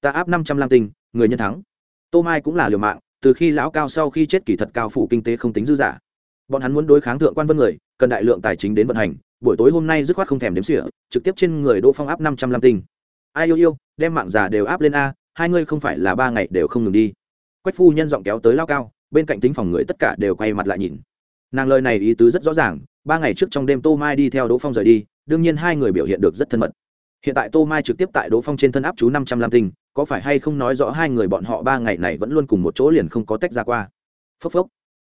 A: Ta áp năm trăm lam tinh, người nhân thắng. Tô mai cũng là liều mạng, từ khi lão cao sau khi chết kỳ thật cao phủ kinh tế không tính dư giả bọn hắn muốn đối kháng thượng quan vân người, cần đại lượng tài chính đến vận hành buổi tối hôm nay dứt khoát không thèm đếm xỉa, trực tiếp trên người đỗ phong áp năm trăm lam tinh. Ai yêu yêu, đem mạng già đều áp lên a, hai ngươi không phải là ba ngày đều không ngừng đi. Quách phu nhân giọng kéo tới lao cao, bên cạnh tính phòng người tất cả đều quay mặt lại nhìn. Nàng lời này ý tứ rất rõ ràng, ba ngày trước trong đêm tô mai đi theo đỗ phong rời đi, đương nhiên hai người biểu hiện được rất thân mật. Hiện tại tô mai trực tiếp tại đỗ phong trên thân áp chú năm trăm lam tinh, có phải hay không nói rõ hai người bọn họ ba ngày này vẫn luôn cùng một chỗ liền không có tách ra qua? Phốc phốc.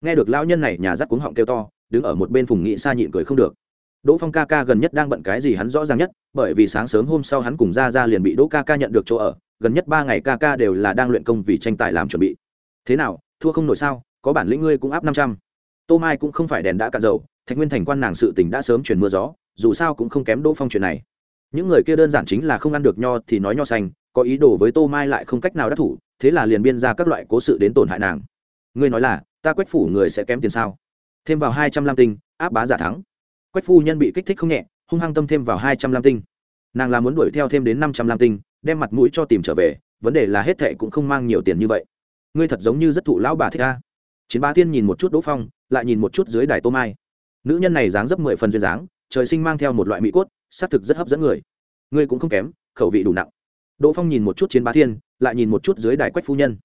A: Nghe được lão nhân này nhà rắt cuống họng kêu to, đứng ở một bên phùng nghị xa nhịn cười không được đỗ phong ca ca gần nhất đang bận cái gì hắn rõ ràng nhất, bởi vì sáng sớm hôm sau hắn cùng ra ra liền bị đỗ ca ca nhận được chỗ ở, gần nhất ba ngày ca ca đều là đang luyện công vì tranh tài làm chuẩn bị. Thế nào, thua không nổi sao, có bản lĩnh ngươi cũng áp năm trăm. Tô mai cũng không phải đèn đã cạn dầu, thạch nguyên thành quan nàng sự tình đã sớm truyền mưa gió, dù sao cũng không kém đỗ phong chuyện này. Những người kia đơn giản chính là không ăn được nho thì nói nho xanh, có ý đồ với tô mai lại không cách nào đắc thủ, thế là liền biên ra các loại cố sự đến tổn hại nàng. Ngươi nói là, ta quét phủ người sẽ kém tiền sao? Thêm vào hai trăm lam tinh, áp bá giả thắng quách phu nhân bị kích thích không nhẹ, hung hăng tâm thêm vào hai trăm lam tinh. Nàng là muốn đuổi theo thêm đến năm trăm lam tinh, đem mặt mũi cho tìm trở về, vấn đề là hết thệ cũng không mang nhiều tiền như vậy. Ngươi thật giống như rất thụ lão bà thích a? chiến ba tiên nhìn một chút đỗ phong, lại nhìn một chút dưới đài tô mai. Nữ nhân này dáng dấp mười phần duyên dáng, trời sinh mang theo một loại mỹ cốt, xác thực rất hấp dẫn người. Ngươi cũng không kém, khẩu vị đủ nặng. Đỗ phong nhìn một chút chiến bá thiên, lại nhìn một chút dưới đài quách phu nhân.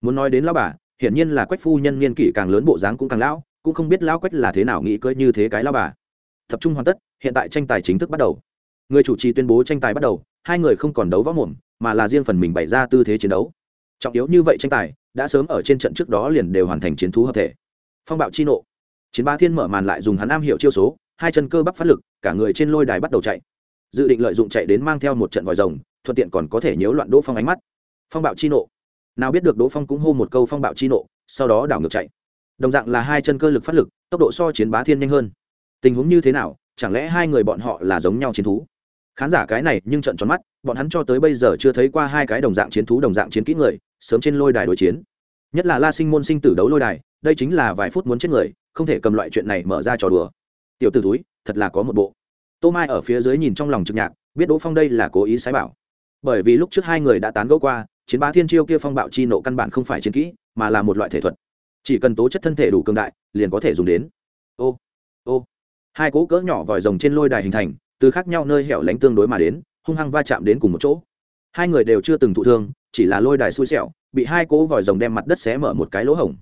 A: Muốn nói đến lão bà, hiển nhiên là quách phu nhân niên kỷ càng lớn bộ dáng cũng càng lão, cũng không biết lão quách là thế nào nghĩ cưỡi như thế cái lão bà tập trung hoàn tất, hiện tại tranh tài chính thức bắt đầu. Người chủ trì tuyên bố tranh tài bắt đầu, hai người không còn đấu võ mồm, mà là riêng phần mình bày ra tư thế chiến đấu. Trọng yếu như vậy tranh tài, đã sớm ở trên trận trước đó liền đều hoàn thành chiến thú hợp thể. Phong bạo chi nộ. Chiến ba thiên mở màn lại dùng hắn am hiểu chiêu số, hai chân cơ bắp phát lực, cả người trên lôi đài bắt đầu chạy. Dự định lợi dụng chạy đến mang theo một trận vòi rồng, thuận tiện còn có thể nhiễu loạn đỗ phong ánh mắt. Phong bạo chi nộ. Nào biết được đỗ phong cũng hô một câu phong bạo chi nộ, sau đó đảo ngược chạy. Đồng dạng là hai chân cơ lực phát lực, tốc độ so chiến bá thiên nhanh hơn tình huống như thế nào, chẳng lẽ hai người bọn họ là giống nhau chiến thú? Khán giả cái này nhưng trận tròn mắt, bọn hắn cho tới bây giờ chưa thấy qua hai cái đồng dạng chiến thú, đồng dạng chiến kỹ người, sớm trên lôi đài đối chiến. Nhất là la sinh môn sinh tử đấu lôi đài, đây chính là vài phút muốn chết người, không thể cầm loại chuyện này mở ra trò đùa. Tiểu t ử túi thật là có một bộ. Tô mai ở phía dưới nhìn trong lòng trực nhạc, biết đỗ phong đây là cố ý sái bảo. Bởi vì lúc trước hai người đã tán gẫu qua, chiến bá thiên chiêu kia phong bạo chi nộ căn bản không phải chiến kỹ, mà là một loại thể thuật. Chỉ cần tố chất thân thể đủ cường đại, liền có thể dùng đến. Ô ô hai cỗ cỡ nhỏ vòi rồng trên lôi đài hình thành, từ khác nhau nơi hẻo lánh tương đối mà đến, hung hăng va chạm đến cùng một chỗ. Hai người đều chưa từng thụ thương, chỉ là lôi đài xui xẻo, bị hai cỗ vòi rồng đem mặt đất xé mở một cái lỗ hổng.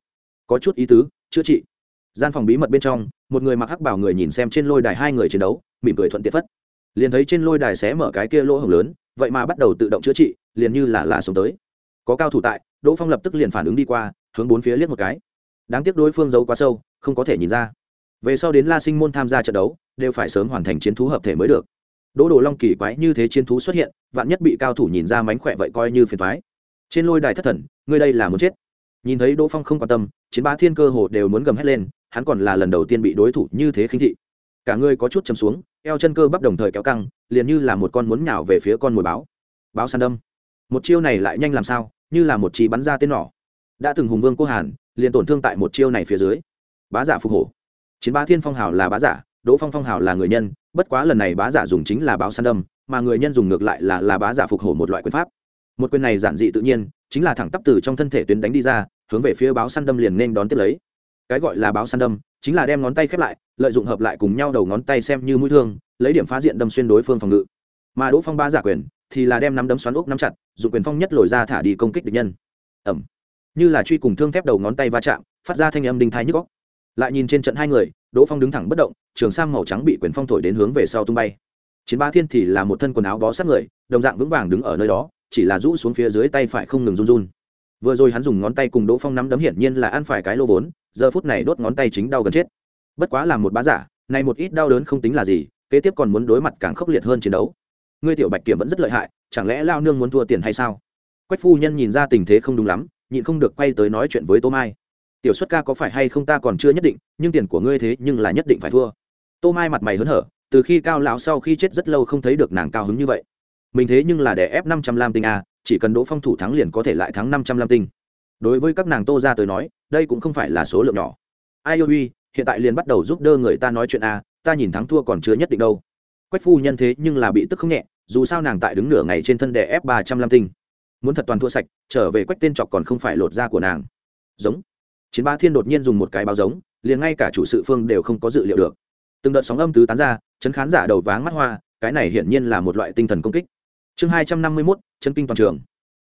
A: Có chút ý tứ, chữa trị. Gian phòng bí mật bên trong, một người mặc hắc bảo người nhìn xem trên lôi đài hai người chiến đấu, mỉm cười thuận tiện phất. Liền thấy trên lôi đài xé mở cái kia lỗ hổng lớn, vậy mà bắt đầu tự động chữa trị, liền như là là sống tới. Có cao thủ tại, đỗ phong lập tức liền phản ứng đi qua, hướng bốn phía liếc một cái. Đáng tiếc đối phương giấu quá sâu, không có thể nhìn ra về sau đến la sinh môn tham gia trận đấu, đều phải sớm hoàn thành chiến thú hợp thể mới được. Đỗ đồ long kỳ quái như thế chiến thú xuất hiện, vạn nhất bị cao thủ nhìn ra mánh khỏe vậy coi như phiền thoái trên lôi đài thất thần, ngươi đây là muốn chết. Nhìn thấy đỗ phong không quan tâm, chiến ba thiên cơ hồ đều muốn gầm hét lên, hắn còn là lần đầu tiên bị đối thủ như thế khinh thị. Cả người có chút chầm xuống, eo chân cơ bắp đồng thời kéo căng, liền như là một con muốn nhào về phía con mồi báo. Báo san đâm. Một chiêu này lại nhanh làm sao, như là một chi bắn ra tên nỏ. Đã từng hùng vương cô hàn, liền tổn thương tại một chiêu này phía dưới. Bá giả phục hổ chiến bá thiên phong hào là bá giả, đỗ phong phong hào là người nhân, bất quá lần này bá giả dùng chính là báo san đâm, mà người nhân dùng ngược lại là là bá giả phục hổ một loại quyền pháp. Một quyền này giản dị tự nhiên, chính là thẳng tắp từ trong thân thể tuyến đánh đi ra, hướng về phía báo săn đâm liền nên đón tiếp lấy. Cái gọi là báo săn đâm, chính là đem ngón tay khép lại, lợi dụng hợp lại cùng nhau đầu ngón tay xem như mũi thương, lấy điểm phá diện đâm xuyên đối phương phòng ngự. Mà đỗ phong ba giả quyền, thì là đem nắm đấm xoắn ốc nắm chặt, dùng quyền phong nhất lồi ra thả đi công kích địch nhân. Ẩm. Như là truy cùng thương thép đầu ngón tay va chạm, phát ra thanh âm đinh thái nhức góc lại nhìn trên trận hai người, đỗ phong đứng thẳng bất động, trường sang màu trắng bị quyền phong thổi đến hướng về sau tung bay. Chiến ba thiên thì là một thân quần áo bó sát người, đồng dạng vững vàng đứng ở nơi đó, chỉ là rũ xuống phía dưới tay phải không ngừng run run. Vừa rồi hắn dùng ngón tay cùng đỗ phong nắm đấm hiển nhiên là ăn phải cái lô vốn, giờ phút này đốt ngón tay chính đau gần chết. Bất quá là một bá giả, này một ít đau đớn không tính là gì, kế tiếp còn muốn đối mặt càng khốc liệt hơn chiến đấu. Ngươi tiểu bạch kiểm vẫn rất lợi hại, chẳng lẽ lao nương muốn thua tiền hay sao? Quách phu nhân nhìn ra tình thế không đúng lắm, nhịn không được quay tới nói chuyện với tô mai tiểu xuất ca có phải hay không ta còn chưa nhất định, nhưng tiền của ngươi thế nhưng là nhất định phải thua. Tô mai mặt mày hớn hở, từ khi cao lão sau khi chết rất lâu không thấy được nàng cao hứng như vậy. Mình thế nhưng là để ép năm trăm lam tinh a chỉ cần đỗ phong thủ thắng liền có thể lại thắng năm trăm lam tinh. Đối với các nàng tô ra tới nói, đây cũng không phải là số lượng nhỏ. Ai ôi, hiện tại liền bắt đầu giúp đỡ người ta nói chuyện a ta nhìn thắng thua còn chưa nhất định đâu. Quách phu nhân thế nhưng là bị tức không nhẹ, dù sao nàng tại đứng nửa ngày trên thân đè ép ba trăm lam tinh. Muốn thật toàn thua sạch, trở về quách tên chọc còn không phải lột da của nàng. Giống chiến ba thiên đột nhiên dùng một cái báo giống, liền ngay cả chủ sự phương đều không có dự liệu được. Từng đợt sóng âm tứ tán ra, chấn khán giả đầu váng mắt hoa, cái này hiển nhiên là một loại tinh thần công kích. Chương hai trăm năm mươi mốt chân kinh toàn trường.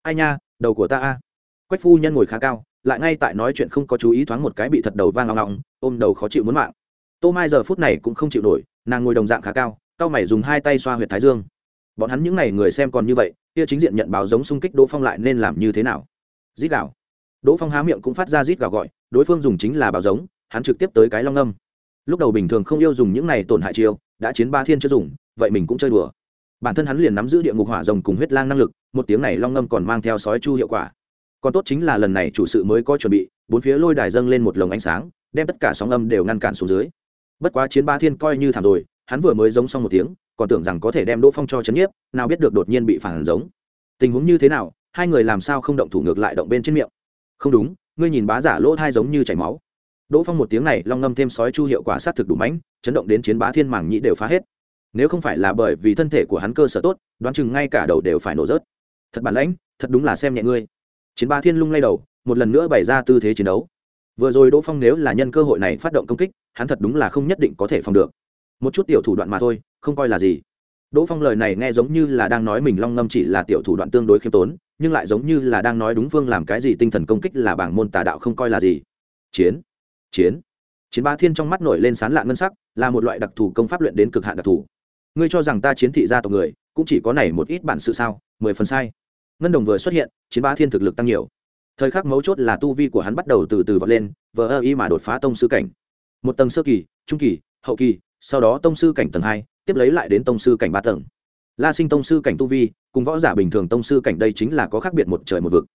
A: Ai nha, đầu của ta a. Quách phu nhân ngồi khá cao, lại ngay tại nói chuyện không có chú ý thoáng một cái bị thật đầu vang long long ôm đầu khó chịu muốn mạng. Tô mai giờ phút này cũng không chịu nổi, nàng ngồi đồng dạng khá cao cao mày dùng hai tay xoa huyệt thái dương. Bọn hắn những n à y người xem còn như vậy, kia chính diện nhận báo giống xung kích đỗ phong lại nên làm như thế nào? Rít gạo đỗ phong há miệng cũng phát ra rít gạo gọi đối phương dùng chính là bảo giống, hắn trực tiếp tới cái long âm lúc đầu bình thường không yêu dùng những này tổn hại chiêu, đã chiến ba thiên chưa dùng, vậy mình cũng chơi đùa. Bản thân hắn liền nắm giữ địa ngục hỏa rồng cùng huyết lang năng lực, một tiếng này long ngâm còn mang theo sói chu hiệu quả. Còn tốt chính là lần này chủ sự mới có chuẩn bị, bốn phía lôi đài dâng lên một lồng ánh sáng, đem tất cả sóng âm đều ngăn cản xuống dưới. Bất quá chiến ba thiên coi như thảm rồi, hắn vừa mới giống xong một tiếng, còn tưởng rằng có thể đem đỗ phong cho chấn nhiếp, nào biết được đột nhiên bị phản giống. Tình huống như thế nào, hai người làm sao không động thủ ngược lại động bên trên miệng? Không đúng ngươi nhìn bá giả lỗ thai giống như chảy máu. Đỗ phong một tiếng này, long ngâm thêm sói chu hiệu quả sát thực đủ mãnh, chấn động đến chiến bá thiên mảng nhĩ đều phá hết. Nếu không phải là bởi vì thân thể của hắn cơ sở tốt, đoán chừng ngay cả đầu đều phải nổ rớt. Thật bản lãnh, thật đúng là xem nhẹ ngươi. Chiến bá thiên lung lay đầu, một lần nữa bày ra tư thế chiến đấu. Vừa rồi đỗ phong nếu là nhân cơ hội này phát động công kích, hắn thật đúng là không nhất định có thể phòng được. Một chút tiểu thủ đoạn mà thôi, không coi là gì đỗ phong lời này nghe giống như là đang nói mình long ngâm chỉ là tiểu thủ đoạn tương đối khiêm tốn, nhưng lại giống như là đang nói đúng phương làm cái gì tinh thần công kích là bảng môn tà đạo không coi là gì. Chiến chiến chiến ba thiên trong mắt nổi lên sán lạ ngân sắc, là một loại đặc thù công pháp luyện đến cực hạn đặc thù. Ngươi cho rằng ta chiến thị gia tộc người, cũng chỉ có này một ít bản sự sao? Mười phần sai. Ngân đồng vừa xuất hiện, chiến ba thiên thực lực tăng nhiều. Thời khắc mấu chốt là tu vi của hắn bắt đầu từ từ vọt lên, vờ ơ y mà đột phá tông sư cảnh. Một tầng sơ kỳ, trung kỳ, hậu kỳ, sau đó tông sư cảnh tầng hai tiếp lấy lại đến tông sư cảnh ba tầng. La sinh tông sư cảnh tu vi, cùng võ giả bình thường tông sư cảnh đây chính là có khác biệt một trời một vực.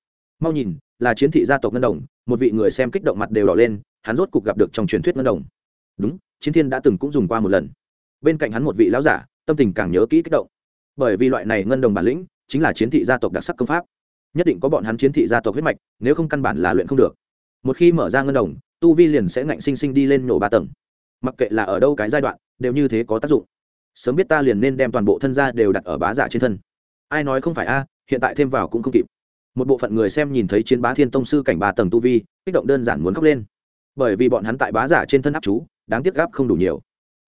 A: Mau nhìn, là chiến thị gia tộc ngân đồng, một vị người xem kích động mặt đều đỏ lên, hắn rốt cục gặp được trong truyền thuyết ngân đồng. Đúng, chiến thiên đã từng cũng dùng qua một lần. Bên cạnh hắn một vị lão giả, tâm tình càng nhớ kỹ kích động. Bởi vì loại này ngân đồng bản lĩnh, chính là chiến thị gia tộc đặc sắc công pháp. Nhất định có bọn hắn chiến thị gia tộc huyết mạch, nếu không căn bản là luyện không được. Một khi mở ra ngân đồng, tu vi liền sẽ ngạnh sinh sinh đi lên nổ ba tầng. Mặc kệ là ở đâu cái giai đoạn, đều như thế có tác dụng sớm biết ta liền nên đem toàn bộ thân gia đều đặt ở bá giả trên thân. Ai nói không phải a, hiện tại thêm vào cũng không kịp. Một bộ phận người xem nhìn thấy chiến bá thiên tông sư cảnh ba tầng tu vi, kích động đơn giản muốn khóc lên. Bởi vì bọn hắn tại bá giả trên thân áp chú, đáng tiếc gáp không đủ nhiều.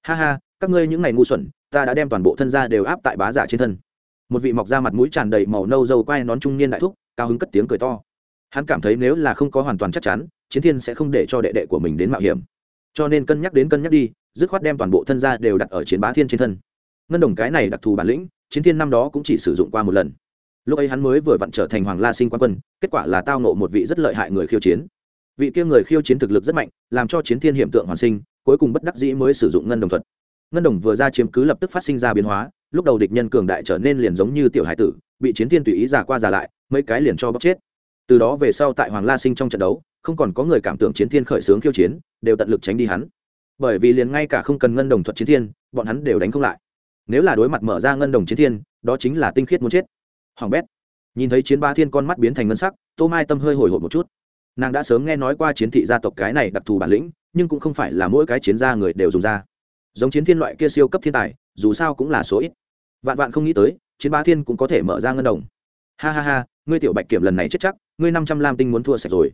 A: Ha ha, các ngươi những ngày ngu xuẩn, ta đã đem toàn bộ thân gia đều áp tại bá giả trên thân. Một vị mọc ra mặt mũi tràn đầy màu nâu dâu quai nón trung niên đại thúc, cao hứng cất tiếng cười to. Hắn cảm thấy nếu là không có hoàn toàn chắc chắn, chiến thiên sẽ không để cho đệ đệ của mình đến mạo hiểm. Cho nên cân nhắc đến cân nhắc đi dứt khoát đem toàn bộ thân gia đều đặt ở chiến bá thiên trên thân. Ngân đồng cái này đặc thù bản lĩnh, chiến thiên năm đó cũng chỉ sử dụng qua một lần. Lúc ấy hắn mới vừa vặn trở thành hoàng la sinh quan quân, kết quả là tao nộ một vị rất lợi hại người khiêu chiến. Vị kia người khiêu chiến thực lực rất mạnh, làm cho chiến thiên hiểm tượng hoàn sinh, cuối cùng bất đắc dĩ mới sử dụng ngân đồng thuật. Ngân đồng vừa ra chiếm cứ lập tức phát sinh ra biến hóa, lúc đầu địch nhân cường đại trở nên liền giống như tiểu hải tử, bị chiến thiên tùy ý giả qua giả lại, mấy cái liền cho bóc chết. Từ đó về sau tại hoàng la sinh trong trận đấu, không còn có người cảm tưởng chiến thiên khởi xướng khiêu chiến, đều tận lực tránh đi hắn bởi vì liền ngay cả không cần ngân đồng thuật chiến thiên, bọn hắn đều đánh không lại. Nếu là đối mặt mở ra ngân đồng chiến thiên, đó chính là tinh khiết muốn chết. Hoàng bét nhìn thấy chiến ba thiên con mắt biến thành ngân sắc, tô mai tâm hơi hồi hộp một chút. Nàng đã sớm nghe nói qua chiến thị gia tộc cái này đặc thù bản lĩnh, nhưng cũng không phải là mỗi cái chiến gia người đều dùng ra. Giống chiến thiên loại kia siêu cấp thiên tài, dù sao cũng là số ít. Vạn vạn không nghĩ tới, chiến ba thiên cũng có thể mở ra ngân đồng. Ha ha ha, ngươi tiểu bạch kiểm lần này chết chắc, ngươi năm trăm lam tinh muốn thua sạch rồi.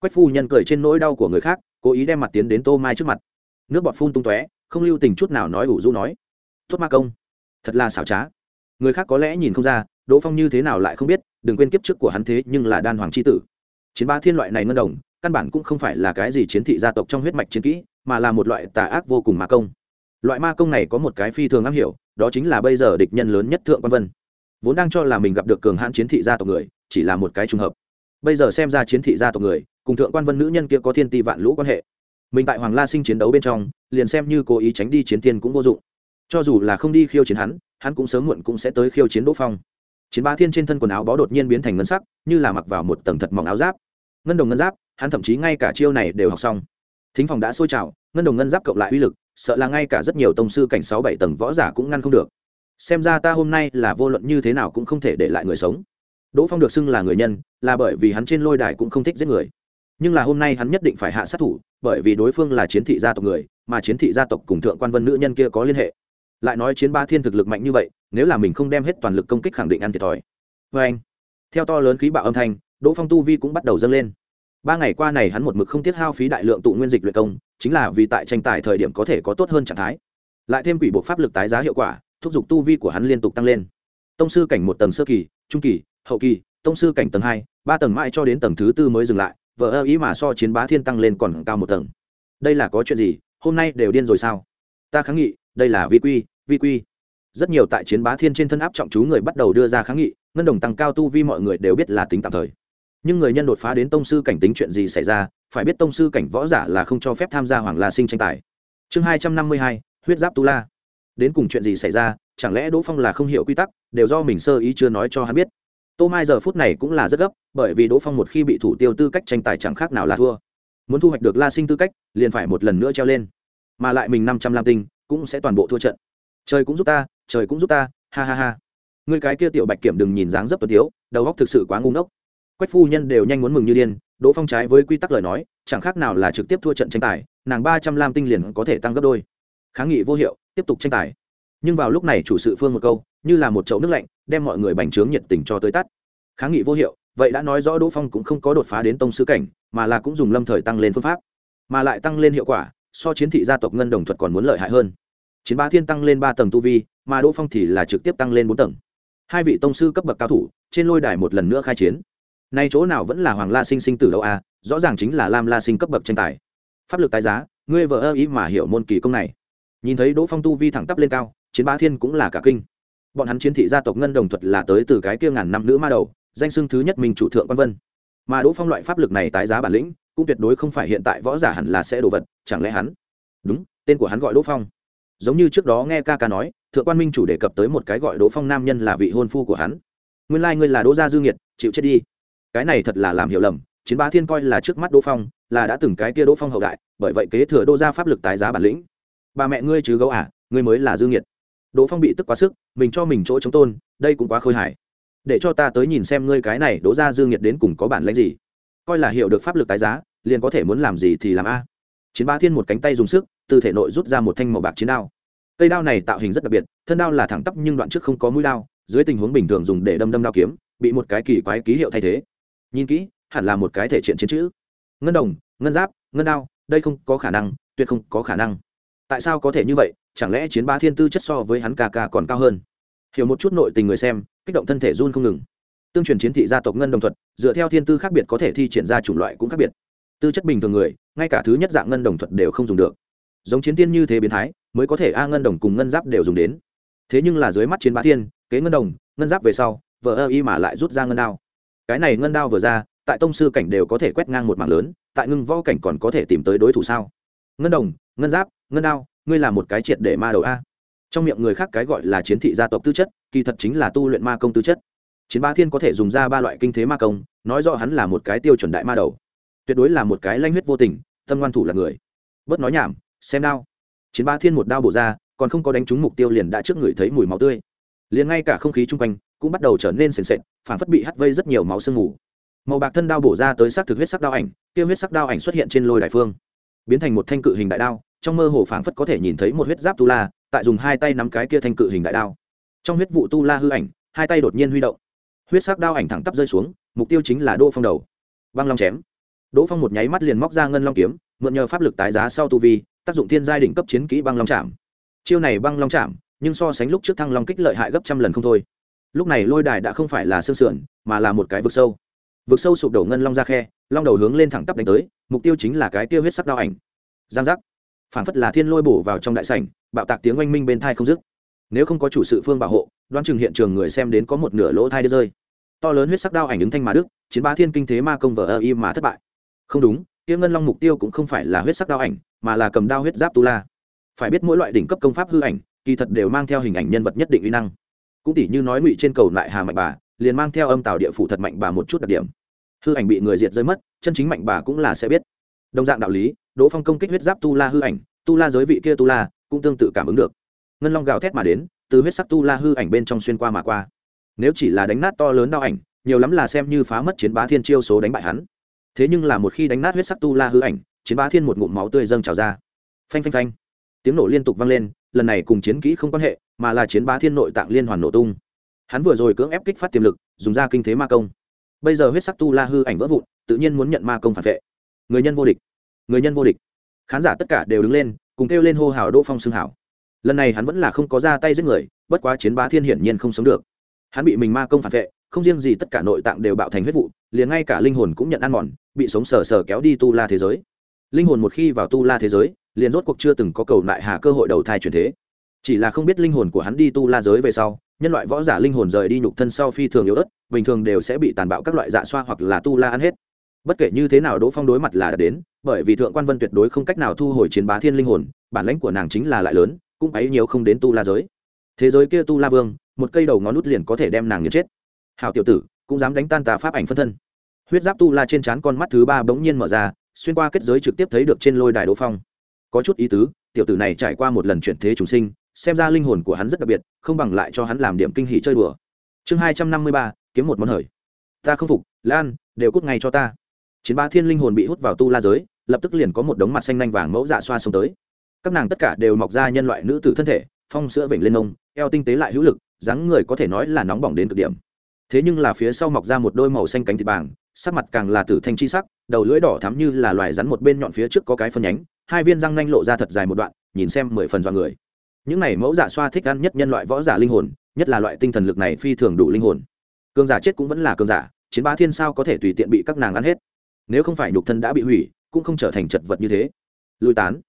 A: Quách phu nhân cười trên nỗi đau của người khác, cố ý đem mặt tiến đến tô mai trước mặt nước bọt phun tung tóe, không lưu tình chút nào nói ủ rũ nói. Tốt ma công, thật là xảo trá. Người khác có lẽ nhìn không ra, đỗ phong như thế nào lại không biết, đừng quên kiếp trước của hắn thế nhưng là đan hoàng c h i tử. Chiến ba thiên loại này ngân đồng, căn bản cũng không phải là cái gì chiến thị gia tộc trong huyết mạch chiến kỹ, mà là một loại tà ác vô cùng ma công. Loại ma công này có một cái phi thường am hiểu, đó chính là bây giờ địch nhân lớn nhất thượng quan vân. Vốn đang cho là mình gặp được cường hãn chiến thị gia tộc người, chỉ là một cái trùng hợp. Bây giờ xem ra chiến thị gia tộc người, cùng thượng quan vân nữ nhân kia có thiên ti vạn lũ quan hệ mình tại hoàng la sinh chiến đấu bên trong, liền xem như cố ý tránh đi chiến tiên cũng vô dụng. Cho dù là không đi khiêu chiến hắn hắn cũng sớm muộn cũng sẽ tới khiêu chiến đỗ phong. Chiến ba thiên trên thân quần áo bó đột nhiên biến thành ngân sắc, như là mặc vào một tầng thật mỏng áo giáp. Ngân đồng ngân giáp, hắn thậm chí ngay cả chiêu này đều học xong. Thính phòng đã sôi trào, ngân đồng ngân giáp cộng lại uy lực, sợ là ngay cả rất nhiều tông sư cảnh sáu bảy tầng võ giả cũng ngăn không được. Xem ra ta hôm nay là vô luận như thế nào cũng không thể để lại người sống. Đỗ phong được xưng là người nhân, là bởi vì hắn trên lôi đài cũng không thích giết người nhưng là hôm nay hắn nhất định phải hạ sát thủ, bởi vì đối phương là chiến thị gia tộc người, mà chiến thị gia tộc cùng thượng quan vân nữ nhân kia có liên hệ. Lại nói chiến ba thiên thực lực mạnh như vậy, nếu là mình không đem hết toàn lực công kích khẳng định ăn thiệt thòi. Vê anh, theo to lớn khí bạo âm thanh, đỗ phong tu vi cũng bắt đầu dâng lên. Ba ngày qua này hắn một mực không tiết hao phí đại lượng tụ nguyên dịch luyện công, chính là vì tại tranh tài thời điểm có thể có tốt hơn trạng thái. Lại thêm quỷ bộ pháp lực tái giá hiệu quả, thúc giục tu vi của hắn liên tục tăng lên. Tông sư cảnh một tầng sơ kỳ, trung kỳ, hậu kỳ, tông sư cảnh tầng hai, ba tầng mãi cho đến tầng thứ tư mới dừng lại vợ ơ ý mà so chiến bá thiên tăng lên còn cao một tầng. Đây là có chuyện gì? Hôm nay đều điên rồi sao? Ta kháng nghị, đây là vi quy vi quy. Rất nhiều tại chiến bá thiên trên thân áp trọng chú người bắt đầu đưa ra kháng nghị, ngân đồng tăng cao tu vi mọi người đều biết là tính tạm thời. Nhưng người nhân đột phá đến tông sư cảnh tính chuyện gì xảy ra, phải biết tông sư cảnh võ giả là không cho phép tham gia hoàng la sinh tranh tài. Chương hai trăm năm mươi hai, huyết giáp tu la. Đến cùng chuyện gì xảy ra, chẳng lẽ đỗ phong là không hiểu quy tắc, đều do mình sơ ý chưa nói cho hắn biết tô mai giờ phút này cũng là rất gấp, bởi vì đỗ phong một khi bị thủ tiêu tư cách tranh tài chẳng khác nào là thua. Muốn thu hoạch được la sinh tư cách, liền phải một lần nữa treo lên. Mà lại mình năm trăm lam tinh, cũng sẽ toàn bộ thua trận. Trời cũng giúp ta, trời cũng giúp ta, ha ha ha. Người cái kia tiểu bạch kiểm đừng nhìn dáng dấp tuấn tiếu, đầu góc thực sự quá ngu ngốc. Quách phu nhân đều nhanh muốn mừng như điên, đỗ phong trái với quy tắc lời nói, chẳng khác nào là trực tiếp thua trận tranh tài, nàng ba trăm lam tinh liền có thể tăng gấp đôi. Kháng nghị vô hiệu, tiếp tục tranh tài nhưng vào lúc này chủ sự phương một câu, như là một chậu nước lạnh, đem mọi người bành trướng nhiệt tình cho tới tắt. Kháng nghị vô hiệu, vậy đã nói rõ đỗ phong cũng không có đột phá đến tông sư cảnh, mà là cũng dùng lâm thời tăng lên phương pháp. Mà lại tăng lên hiệu quả, so chiến thị gia tộc ngân đồng thuật còn muốn lợi hại hơn. Chiến ba thiên tăng lên ba tầng tu vi, mà đỗ phong thì là trực tiếp tăng lên bốn tầng. Hai vị tông sư cấp bậc cao thủ, trên lôi đài một lần nữa khai chiến. Nay chỗ nào vẫn là hoàng la sinh sinh tử đâu a rõ ràng chính là lam la sinh cấp bậc tranh tài. Pháp lực tái giá, ngươi vợ ơ ý mà hiểu môn kỳ công này. Nhìn thấy đỗ phong tu vi thẳng tắp lên cao chiến Bá thiên cũng là cả kinh. Bọn hắn chiến thị gia tộc ngân đồng thuật là tới từ cái kia ngàn năm nữ ma đầu, danh xưng thứ nhất mình chủ thượng quan vân. Mà đỗ phong loại pháp lực này tái giá bản lĩnh, cũng tuyệt đối không phải hiện tại võ giả hẳn là sẽ đồ vật, chẳng lẽ hắn? Đúng, tên của hắn gọi đỗ phong. Giống như trước đó nghe ca ca nói, thượng quan minh chủ đề cập tới một cái gọi đỗ phong nam nhân là vị hôn phu của hắn. Nguyên lai、like、ngươi là đỗ gia dương nhiệt chịu chết đi. Cái này thật là làm hiểu lầm, chiến bá thiên coi là trước mắt đỗ phong, là đã từng cái kia đỗ phong hậu đại, bởi vậy kế thừa đô gia pháp lực tái giá bản lĩnh. Bà mẹ ngươi chứ gấu à ngươi mới là dương nhiệt đỗ phong bị tức quá sức, mình cho mình chỗ chống tôn, đây cũng quá khôi hài. Để cho ta tới nhìn xem ngươi cái này đỗ gia dương nhiệt đến cùng có bản lãnh gì. Coi là hiểu được pháp lực tái giá, liền có thể muốn làm gì thì làm a. Chiến ba thiên một cánh tay dùng sức, từ thể nội rút ra một thanh màu bạc chiến đao. Cây đao này tạo hình rất đặc biệt, thân đao là thẳng tắp nhưng đoạn trước không có mũi đao, dưới tình huống bình thường dùng để đâm đâm đao kiếm, bị một cái kỳ quái ký hiệu thay thế. Nhìn kỹ, hẳn là một cái thể triển chiến chữ. Ngân đồng, ngân giáp, ngân đao, đây không có khả năng, tuyệt không có khả năng. Tại sao có thể như vậy? Chẳng lẽ chiến ba thiên tư chất so với hắn ca ca còn cao hơn? Hiểu một chút nội tình người xem, kích động thân thể run không ngừng. Tương truyền chiến thị gia tộc ngân đồng thuật, dựa theo thiên tư khác biệt có thể thi triển ra chủng loại cũng khác biệt. Tư chất bình thường người, ngay cả thứ nhất dạng ngân đồng thuật đều không dùng được. Giống chiến tiên như thế biến thái, mới có thể a ngân đồng cùng ngân giáp đều dùng đến. Thế nhưng là dưới mắt chiến bá thiên, kế ngân đồng, ngân giáp về sau vợ ơ y mà lại rút ra ngân đao. Cái này ngân đao vừa ra, tại tông sư cảnh đều có thể quét ngang một mạng lớn, tại ngưng võ cảnh còn có thể tìm tới đối thủ sao? Ngân đồng, ngân giáp, ngân đao ngươi là một cái triệt để ma đầu a. Trong miệng người khác cái gọi là chiến thị gia tộc tư chất, kỳ thật chính là tu luyện ma công tư chất. Chiến ba thiên có thể dùng ra ba loại kinh thế ma công, nói rõ hắn là một cái tiêu chuẩn đại ma đầu. Tuyệt đối là một cái lanh huyết vô tình, tâm ngoan thủ là người. Bớt nói nhảm, xem đao. Chiến ba thiên một đao bổ ra, còn không có đánh trúng mục tiêu liền đã trước người thấy mùi máu tươi. Liền ngay cả không khí chung quanh cũng bắt đầu trở nên sền sệt, phản phất bị hắt vây rất nhiều máu sương mù. Màu bạc thân đao bổ ra tới xác thực huyết sắc đao ảnh tiêu huyết sắc đao ảnh xuất hiện trên lôi đại phương, biến thành một thanh cự hình đại đao trong mơ hồ phảng phất có thể nhìn thấy một huyết giáp tu la, tại dùng hai tay nắm cái kia thanh cự hình đại đao. Trong huyết vụ tu la hư ảnh, hai tay đột nhiên huy động. Huyết sắc đao ảnh thẳng tắp rơi xuống, mục tiêu chính là đỗ phong đầu. Băng long chém. Đỗ phong một nháy mắt liền móc ra ngân long kiếm, mượn nhờ pháp lực tái giá sau tu vi, tác dụng thiên giai đỉnh cấp chiến kỹ băng long chạm. Chiêu này băng long chạm, nhưng so sánh lúc trước thăng long kích lợi hại gấp trăm lần không thôi. Lúc này lôi đài đã không phải là xương sườn, mà là một cái vực sâu. Vực sâu sụp đổ ngân long ra khe, long đầu hướng lên thẳng tắp đánh tới, mục tiêu chính là cái tiêu huyết sắc đao ảnh. Giang giác phản phất là thiên lôi bổ vào trong đại sảnh, bạo tạc tiếng oanh minh bên thai không dứt. Nếu không có chủ sự phương bảo hộ, đoán chừng hiện trường người xem đến có một nửa lỗ thai đứt rơi. To lớn huyết sắc đao ảnh ứng thanh mà đức, chiến bá thiên kinh thế ma công vờ ơ y mà thất bại. Không đúng tiêu ngân long mục tiêu cũng không phải là huyết sắc đao ảnh, mà là cầm đao huyết giáp tu la. Phải biết mỗi loại đỉnh cấp công pháp hư ảnh, kỳ thật đều mang theo hình ảnh nhân vật nhất định uy năng. Cũng tỷ như nói ngụy trên cầu lại hà mạnh bà, liền mang theo âm tạo địa phủ thật mạnh bà một chút đặc điểm. Hư ảnh bị người diệt rơi mất, chân chính mạnh bà cũng là sẽ biết. Đồng dạng đạo lý đỗ phong công kích huyết giáp tu la hư ảnh, tu la giới vị kia tu la cũng tương tự cảm ứng được. Ngân long gào thét mà đến, từ huyết sắc tu la hư ảnh bên trong xuyên qua mà qua. Nếu chỉ là đánh nát to lớn đao ảnh, nhiều lắm là xem như phá mất chiến bá thiên chiêu số đánh bại hắn. Thế nhưng là một khi đánh nát huyết sắc tu la hư ảnh, chiến bá thiên một ngụm máu tươi dâng trào ra. Phanh phanh phanh. Tiếng nổ liên tục vang lên, lần này cùng chiến kỹ không quan hệ, mà là chiến bá thiên nội tạng liên hoàn nổ tung. Hắn vừa rồi cưỡng ép kích phát tiềm lực, dùng ra kinh thế ma công. Bây giờ huyết sắc tu la hư ảnh vỡ vụn, tự nhiên muốn nhận ma công phản vệ. Người nhân vô địch người nhân vô địch. Khán giả tất cả đều đứng lên, cùng kêu lên hô hào đỗ phong xưng hảo lần này hắn vẫn là không có ra tay giết người, bất quá chiến bá thiên hiển nhiên không sống được. Hắn bị mình ma công phản vệ, không riêng gì tất cả nội tạng đều bạo thành huyết vụ, liền ngay cả linh hồn cũng nhận ăn mòn, bị sống sờ sờ kéo đi tu la thế giới. Linh hồn một khi vào tu la thế giới, liền rốt cuộc chưa từng có cầu lại hạ cơ hội đầu thai truyền thế. Chỉ là không biết linh hồn của hắn đi tu la giới về sau, nhân loại võ giả linh hồn rời đi nhục thân sau phi thường yếu ớt, bình thường đều sẽ bị tàn bạo các loại dạ xoa hoặc là tu la ăn hết bất kể như thế nào đỗ phong đối mặt là đã đến, bởi vì thượng quan vân tuyệt đối không cách nào thu hồi chiến bá thiên linh hồn, bản lãnh của nàng chính là lại lớn, cũng ấy nhiều không đến tu la giới. Thế giới kia tu la vương, một cây đầu ngón nút liền có thể đem nàng nghiền chết. Hào tiểu tử, cũng dám đánh tan tà pháp ảnh phân thân. Huyết giáp tu la trên trán con mắt thứ ba bỗng nhiên mở ra, xuyên qua kết giới trực tiếp thấy được trên lôi đài đỗ phong. Có chút ý tứ, tiểu tử này trải qua một lần chuyển thế chúng sinh, xem ra linh hồn của hắn rất đặc biệt, không bằng lại cho hắn làm điểm kinh hỷ chơi đùa. Chương hai trăm năm mươi ba, kiếm một món hời. Ta không phục, lan, đều cút ngay cho ta chiến ba thiên linh hồn bị hút vào tu la giới lập tức liền có một đống mặt xanh nanh vàng mẫu dạ xoa xông tới. Các nàng tất cả đều mọc ra nhân loại nữ tử thân thể phong sữa vểnh lên ông, eo tinh tế lại hữu lực dáng người có thể nói là nóng bỏng đến cực điểm. Thế nhưng là phía sau mọc ra một đôi màu xanh cánh thịt bàng sắc mặt càng là tử thanh chi sắc đầu lưỡi đỏ thắm như là loài rắn một bên nhọn phía trước có cái phân nhánh hai viên răng nanh lộ ra thật dài một đoạn nhìn xem mười phần dọa người. Những này mẫu giả xoa thích ăn nhất nhân loại võ giả linh hồn nhất là loại tinh thần lực này phi thường đủ linh hồn. Cường giả chết cũng vẫn là cường giả chiến Ba thiên sao có thể tùy tiện bị các nàng ăn hết? Nếu không phải nhục thân đã bị hủy, cũng không trở thành chật vật như thế. Lùi tán.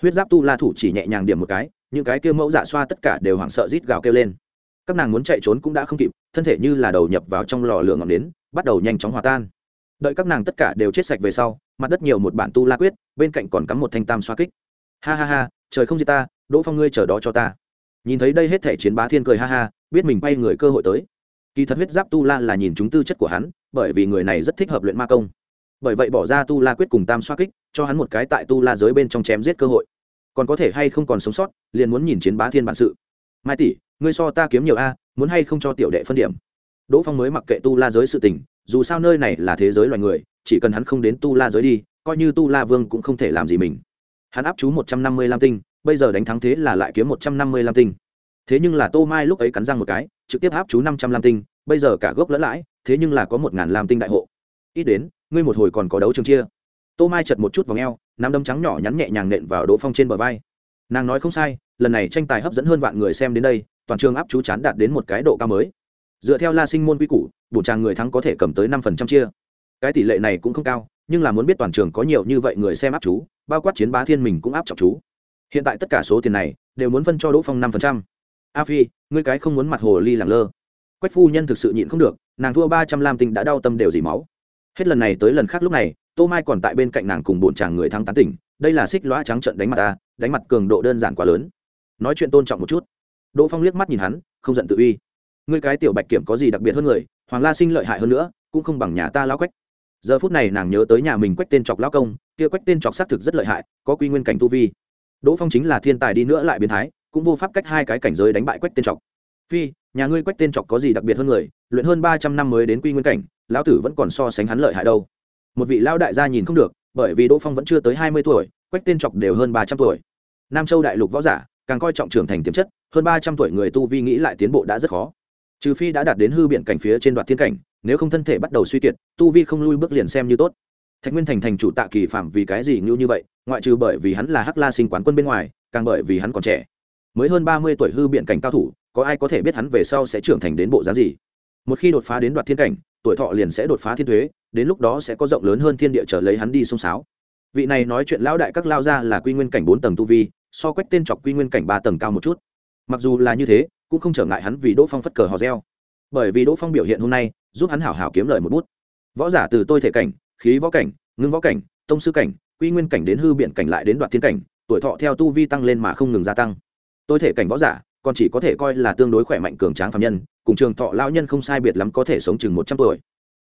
A: Huyết giáp tu la thủ chỉ nhẹ nhàng điểm một cái, những cái kia mẫu dạ xoa tất cả đều hoảng sợ rít gào kêu lên. Các nàng muốn chạy trốn cũng đã không kịp, thân thể như là đầu nhập vào trong lò lửa ngọn nến, bắt đầu nhanh chóng hòa tan. Đợi các nàng tất cả đều chết sạch về sau, mặt đất nhiều một bản tu la quyết, bên cạnh còn cắm một thanh tam xoa kích. Ha ha ha, trời không gì ta, đỗ phong ngươi chờ đó cho ta. Nhìn thấy đây hết thể chiến bá thiên cười ha ha, biết mình bay người cơ hội tới. Kỳ thật huyết giáp tu la là nhìn chúng tư chất của hắn, bởi vì người này rất thích hợp luyện ma công bởi vậy bỏ ra tu la quyết cùng tam xoa kích, cho hắn một cái tại tu la giới bên trong chém giết cơ hội. Còn có thể hay không còn sống sót, liền muốn nhìn chiến bá thiên bản sự. Mai tỷ, ngươi so ta kiếm nhiều a, muốn hay không cho tiểu đệ phân điểm? Đỗ phong mới mặc kệ tu la giới sự tình, dù sao nơi này là thế giới loài người, chỉ cần hắn không đến tu la giới đi, coi như tu la vương cũng không thể làm gì mình. Hắn áp chú một trăm năm mươi lam tinh, bây giờ đánh thắng thế là lại kiếm một trăm năm mươi lam tinh. Thế nhưng là tô mai lúc ấy cắn răng một cái, trực tiếp áp chú năm trăm lam tinh, bây giờ cả gốc lẫn lãi, thế nhưng là có một ngàn lam tinh đại hộ ít đến, ngươi một hồi còn có đấu trường chia. Tô mai chật một chút vào ngheo nắm đấm trắng nhỏ nhắn nhẹ nhàng nện vào đỗ phong trên bờ vai. Nàng nói không sai, lần này tranh tài hấp dẫn hơn vạn người xem đến đây, toàn trường áp chú chán đạt đến một cái độ cao mới. Dựa theo la sinh môn quy củ bùn tràng người thắng có thể cầm tới năm phần trăm chia. Cái tỷ lệ này cũng không cao, nhưng là muốn biết toàn trường có nhiều như vậy người xem áp chú, bao quát chiến bá thiên mình cũng áp trọng chú. Hiện tại tất cả số tiền này đều muốn phân cho đỗ phong năm phần trăm. A phi, ngươi cái không muốn mặt hồ ly làng lơ. Quách phu nhân thực sự nhịn không được, nàng thua ba trăm lam tinh đã đau tâm đều dỉ máu hết lần này tới lần khác lúc này, tô mai còn tại bên cạnh nàng cùng bồn chàng người thắng tán tỉnh, đây là xích lõa trắng trận đánh mặt ta, đánh mặt cường độ đơn giản quá lớn. Nói chuyện tôn trọng một chút. Đỗ phong liếc mắt nhìn hắn, không giận tự uy. Ngươi cái tiểu bạch kiểm có gì đặc biệt hơn người, hoàng la sinh lợi hại hơn nữa, cũng không bằng nhà ta lão quách. Giờ phút này nàng nhớ tới nhà mình quách tên chọc lão công, kia quách tên chọc xác thực rất lợi hại, có quy nguyên cảnh tu vi. Đỗ phong chính là thiên tài đi nữa lại biến thái, cũng vô pháp cách hai cái cảnh giới đánh bại quách tên chọc. Phi nhà ngươi quách tên Chọc có gì đặc biệt hơn người, luyện hơn ba trăm năm mới đến quy nguyên cảnh, lão tử vẫn còn so sánh hắn lợi hại đâu. Một vị lão đại gia nhìn không được, bởi vì đỗ phong vẫn chưa tới hai mươi tuổi, quách tên Chọc đều hơn ba trăm tuổi. Nam châu đại lục võ giả, càng coi trọng trưởng thành tiềm chất, hơn ba trăm tuổi người tu vi nghĩ lại tiến bộ đã rất khó. Trừ phi đã đạt đến hư biện cảnh phía trên đoạn thiên cảnh, nếu không thân thể bắt đầu suy kiệt, tu vi không lui bước liền xem như tốt. Thạch nguyên thành thành chủ tạ kỳ phạm vì cái gì ngưu như vậy, ngoại trừ bởi vì hắn là hắc la sinh quán quân bên ngoài, càng bởi vì hắn còn trẻ. Mới hơn ba mươi tuổi hư biện cảnh cao thủ có ai có thể biết hắn về sau sẽ trưởng thành đến bộ giá gì? Một khi đột phá đến đoạt thiên cảnh, tuổi thọ liền sẽ đột phá thiên thuế, đến lúc đó sẽ có rộng lớn hơn thiên địa trở lấy hắn đi sông sáo. Vị này nói chuyện lão đại các lao ra là quy nguyên cảnh bốn tầng tu vi, so quách tên chọc quy nguyên cảnh ba tầng cao một chút. Mặc dù là như thế, cũng không trở ngại hắn vì đỗ phong phất cờ hò reo. Bởi vì đỗ phong biểu hiện hôm nay, giúp hắn hảo hảo kiếm lời một bút. Võ giả từ tôi thể cảnh, khí võ cảnh, ngưng võ cảnh, tông sư cảnh, quy nguyên cảnh đến hư biện cảnh lại đến đoạt thiên cảnh, tuổi thọ theo tu vi tăng lên mà không ngừng gia tăng. Tôi thể cảnh võ giả còn chỉ có thể coi là tương đối khỏe mạnh cường tráng phạm nhân, cùng trường thọ lao nhân không sai biệt lắm có thể sống chừng một trăm tuổi.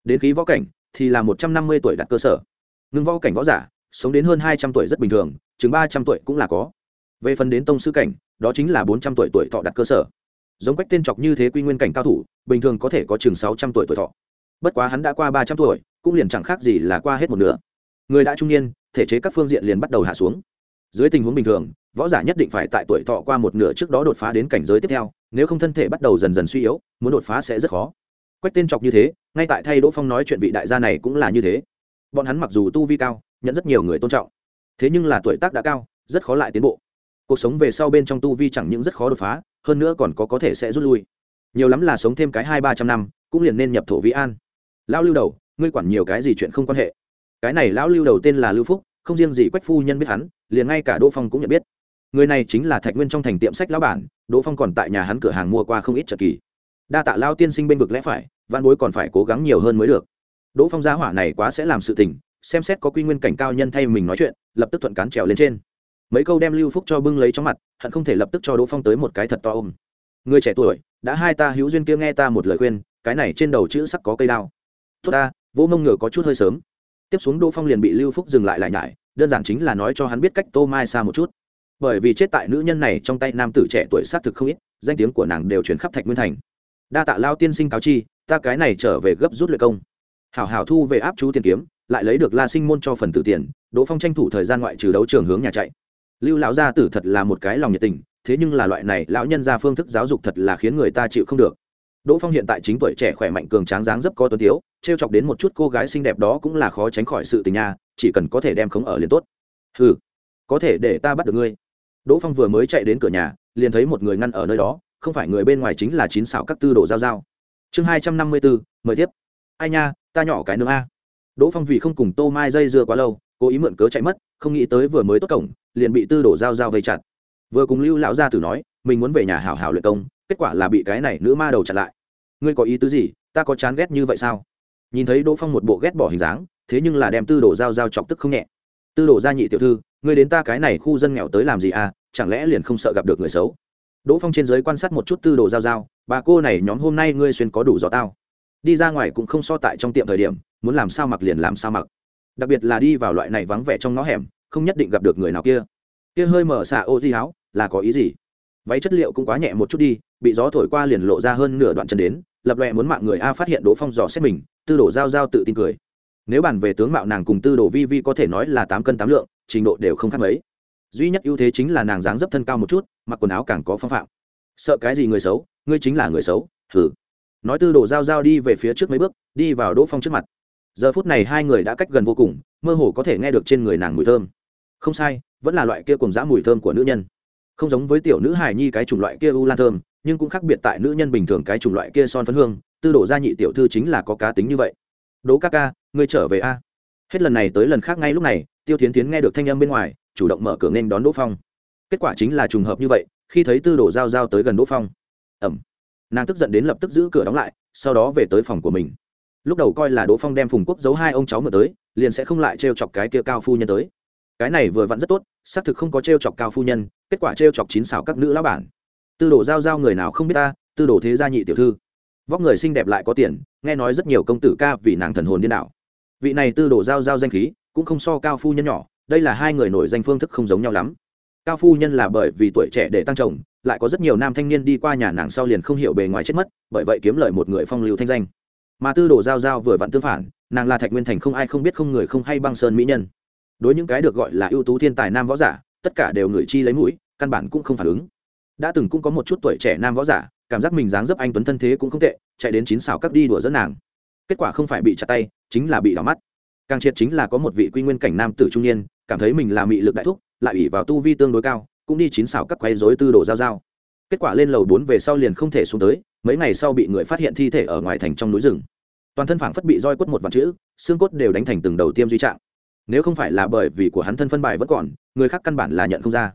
A: Đến khí võ cảnh thì là một trăm năm mươi tuổi đặt cơ sở. Ngưng võ cảnh võ giả, sống đến hơn hai trăm tuổi rất bình thường, chừng ba trăm tuổi cũng là có. Về phần đến tông sư cảnh, đó chính là bốn trăm tuổi tuổi thọ đặt cơ sở. Giống cách tên chọc như thế quy nguyên cảnh cao thủ, bình thường có thể có chừng sáu trăm tuổi tuổi thọ. Bất quá hắn đã qua ba trăm tuổi, cũng liền chẳng khác gì là qua hết một nửa. Người đã trung niên, thể chế các phương diện liền bắt đầu hạ xuống dưới tình huống bình thường, võ giả nhất định phải tại tuổi thọ qua một nửa trước đó đột phá đến cảnh giới tiếp theo, nếu không thân thể bắt đầu dần dần suy yếu, muốn đột phá sẽ rất khó. Quách tên chọc như thế, ngay tại thay đỗ phong nói chuyện vị đại gia này cũng là như thế. Bọn hắn mặc dù tu vi cao, nhận rất nhiều người tôn trọng, thế nhưng là tuổi tác đã cao, rất khó lại tiến bộ. Cuộc sống về sau bên trong tu vi chẳng những rất khó đột phá, hơn nữa còn có có thể sẽ rút lui. Nhiều lắm là sống thêm cái hai ba trăm năm, cũng liền nên nhập thổ vĩ an. Lão lưu đầu, ngươi quản nhiều cái gì chuyện không quan hệ. Cái này lão lưu đầu tên là lưu phúc không riêng gì quách phu nhân biết hắn, liền ngay cả đỗ phong cũng nhận biết. Người này chính là thạch nguyên trong thành tiệm sách lão bản, đỗ phong còn tại nhà hắn cửa hàng mua qua không ít trợ kỳ. Đa tạ lao tiên sinh bên vực lẽ phải, văn bối còn phải cố gắng nhiều hơn mới được. Đỗ phong giá hỏa này quá sẽ làm sự tình, xem xét có quy nguyên cảnh cao nhân thay mình nói chuyện, lập tức thuận cán trèo lên trên. Mấy câu đem lưu phúc cho bưng lấy trong mặt, hận không thể lập tức cho đỗ phong tới một cái thật to ôm. Người trẻ tuổi, đã hai ta hữu duyên kia nghe ta một lời khuyên, cái này trên đầu chữ sắc có cây đao. Tốt ta vỗ mông ngựa có chút hơi sớm tiếp xuống đỗ phong liền bị lưu phúc dừng lại lại nhải, đơn giản chính là nói cho hắn biết cách tô mai xa một chút. Bởi vì chết tại nữ nhân này trong tay nam tử trẻ tuổi xác thực không ít, danh tiếng của nàng đều chuyển khắp thạch nguyên thành. Đa tạ lao tiên sinh cáo chi, ta cái này trở về gấp rút luyện công. Hảo hảo thu về áp chú tiền kiếm, lại lấy được la sinh môn cho phần tử tiền, đỗ phong tranh thủ thời gian ngoại trừ đấu trường hướng nhà chạy. Lưu lão gia tử thật là một cái lòng nhiệt tình, thế nhưng là loại này lão nhân ra phương thức giáo dục thật là khiến người ta chịu không được đỗ phong hiện tại chính tuổi trẻ khỏe mạnh cường tráng dáng dấp có tuấn thiếu, trêu chọc đến một chút cô gái xinh đẹp đó cũng là khó tránh khỏi sự tình nha chỉ cần có thể đem khống ở liền tốt. Hừ, có thể để ta bắt được ngươi. Đỗ phong vừa mới chạy đến cửa nhà liền thấy một người ngăn ở nơi đó không phải người bên ngoài chính là chín xảo các tư đồ giao giao. Chương hai trăm năm mươi bốn mời tiếp. Ai nha ta nhỏ cái nương a. Đỗ phong vì không cùng tô mai dây dưa quá lâu cố ý mượn cớ chạy mất không nghĩ tới vừa mới tốt cổng liền bị tư đồ giao giao vây chặt. Vừa cùng lưu lão gia tử nói mình muốn về nhà hảo hảo luyện công kết quả là bị cái này nữ ma đầu chặn lại. Ngươi có ý tứ gì? Ta có chán ghét như vậy sao? Nhìn thấy đỗ phong một bộ ghét bỏ hình dáng, thế nhưng là đem tư đồ giao giao chọc tức không nhẹ. Tư đồ gia nhị tiểu thư, ngươi đến ta cái này khu dân nghèo tới làm gì à? Chẳng lẽ liền không sợ gặp được người xấu? Đỗ phong trên giới quan sát một chút tư đồ giao giao, bà cô này nhóm hôm nay ngươi xuyên có đủ gió tao. Đi ra ngoài cũng không so tại trong tiệm thời điểm, muốn làm sao mặc liền làm sao mặc. Đặc biệt là đi vào loại này vắng vẻ trong ngõ hẻm, không nhất định gặp được người nào kia. Kia hơi mở xạ ô di áo là có ý gì? Váy chất liệu cũng quá nhẹ một chút đi bị gió thổi qua liền lộ ra hơn nửa đoạn chân đến, lập loẹ muốn mạng người a phát hiện đỗ phong dò xét mình, tư đồ giao giao tự tin cười. Nếu bàn về tướng mạo nàng cùng tư đồ vi vi có thể nói là tám cân tám lượng, trình độ đều không khác mấy. Duy nhất ưu thế chính là nàng dáng dấp thân cao một chút, mặc quần áo càng có phong phạm. Sợ cái gì người xấu, ngươi chính là người xấu thử nói tư đồ giao giao đi về phía trước mấy bước, đi vào đỗ phong trước mặt. Giờ phút này hai người đã cách gần vô cùng, mơ hồ có thể nghe được trên người nàng mùi thơm. Không sai, vẫn là loại kia cùng dã mùi thơm của nữ nhân. Không giống với tiểu nữ hài nhi cái chủng loại kia u lan thơm nhưng cũng khác biệt tại nữ nhân bình thường cái chủng loại kia son phấn hương, tư đổ ra nhị tiểu thư chính là có cá tính như vậy. Đỗ ca ca, ngươi trở về a. Hết lần này tới lần khác ngay lúc này, tiêu tiến tiến nghe được thanh âm bên ngoài, chủ động mở cửa nên đón đỗ phong. Kết quả chính là trùng hợp như vậy, khi thấy tư đổ giao giao tới gần đỗ phong. Ẩm. Nàng tức giận đến lập tức giữ cửa đóng lại, sau đó về tới phòng của mình. Lúc đầu coi là đỗ phong đem phùng quốc giấu hai ông cháu mở tới, liền sẽ không lại t chọc cái kia cao phu nhân tới. Cái này vừa vặn rất tốt, xác thực không có t chọc cao phu nhân, kết quả t chọc chín xảo các nữ lão bản tư đồ giao giao người nào không biết ta, tư đồ thế gia nhị tiểu thư. Vóc người xinh đẹp lại có tiền, nghe nói rất nhiều công tử ca vì nàng thần hồn điên đảo. Vị này tư đồ giao giao danh khí, cũng không so cao phu nhân nhỏ, đây là hai người nổi danh phương thức không giống nhau lắm. Cao phu nhân là bởi vì tuổi trẻ để tăng chồng, lại có rất nhiều nam thanh niên đi qua nhà nàng sau liền không hiểu bề ngoài chết mất, bởi vậy kiếm lời một người phong lưu thanh danh. Mà tư đồ giao giao vừa vặn tương phản, nàng là thạch nguyên thành không ai không biết không người không hay băng sơn mỹ nhân. Đối những cái được gọi là ưu tú thiên tài nam võ giả, tất cả đều người chi lấy mũi, căn bản cũng không phản ứng đã từng cũng có một chút tuổi trẻ nam võ giả, cảm giác mình dáng dấp anh tuấn thân thế cũng không tệ, chạy đến chín xào cắp đi đùa dẫn nàng. Kết quả không phải bị chặt tay, chính là bị đỏ mắt. Càng triệt chính là có một vị quy nguyên cảnh nam tử trung niên, cảm thấy mình là mị lực đại thúc, lại ủy vào tu vi tương đối cao, cũng đi chín xào cắp quay dối tư đồ giao giao. Kết quả lên lầu bốn về sau liền không thể xuống tới, mấy ngày sau bị người phát hiện thi thể ở ngoài thành trong núi rừng. Toàn thân phảng phất bị roi quất một vạn chữ, xương cốt đều đánh thành từng đầu tiêm duy trạng. Nếu không phải là bởi vì của hắn thân phân bài vẫn còn, người khác căn bản là nhận không ra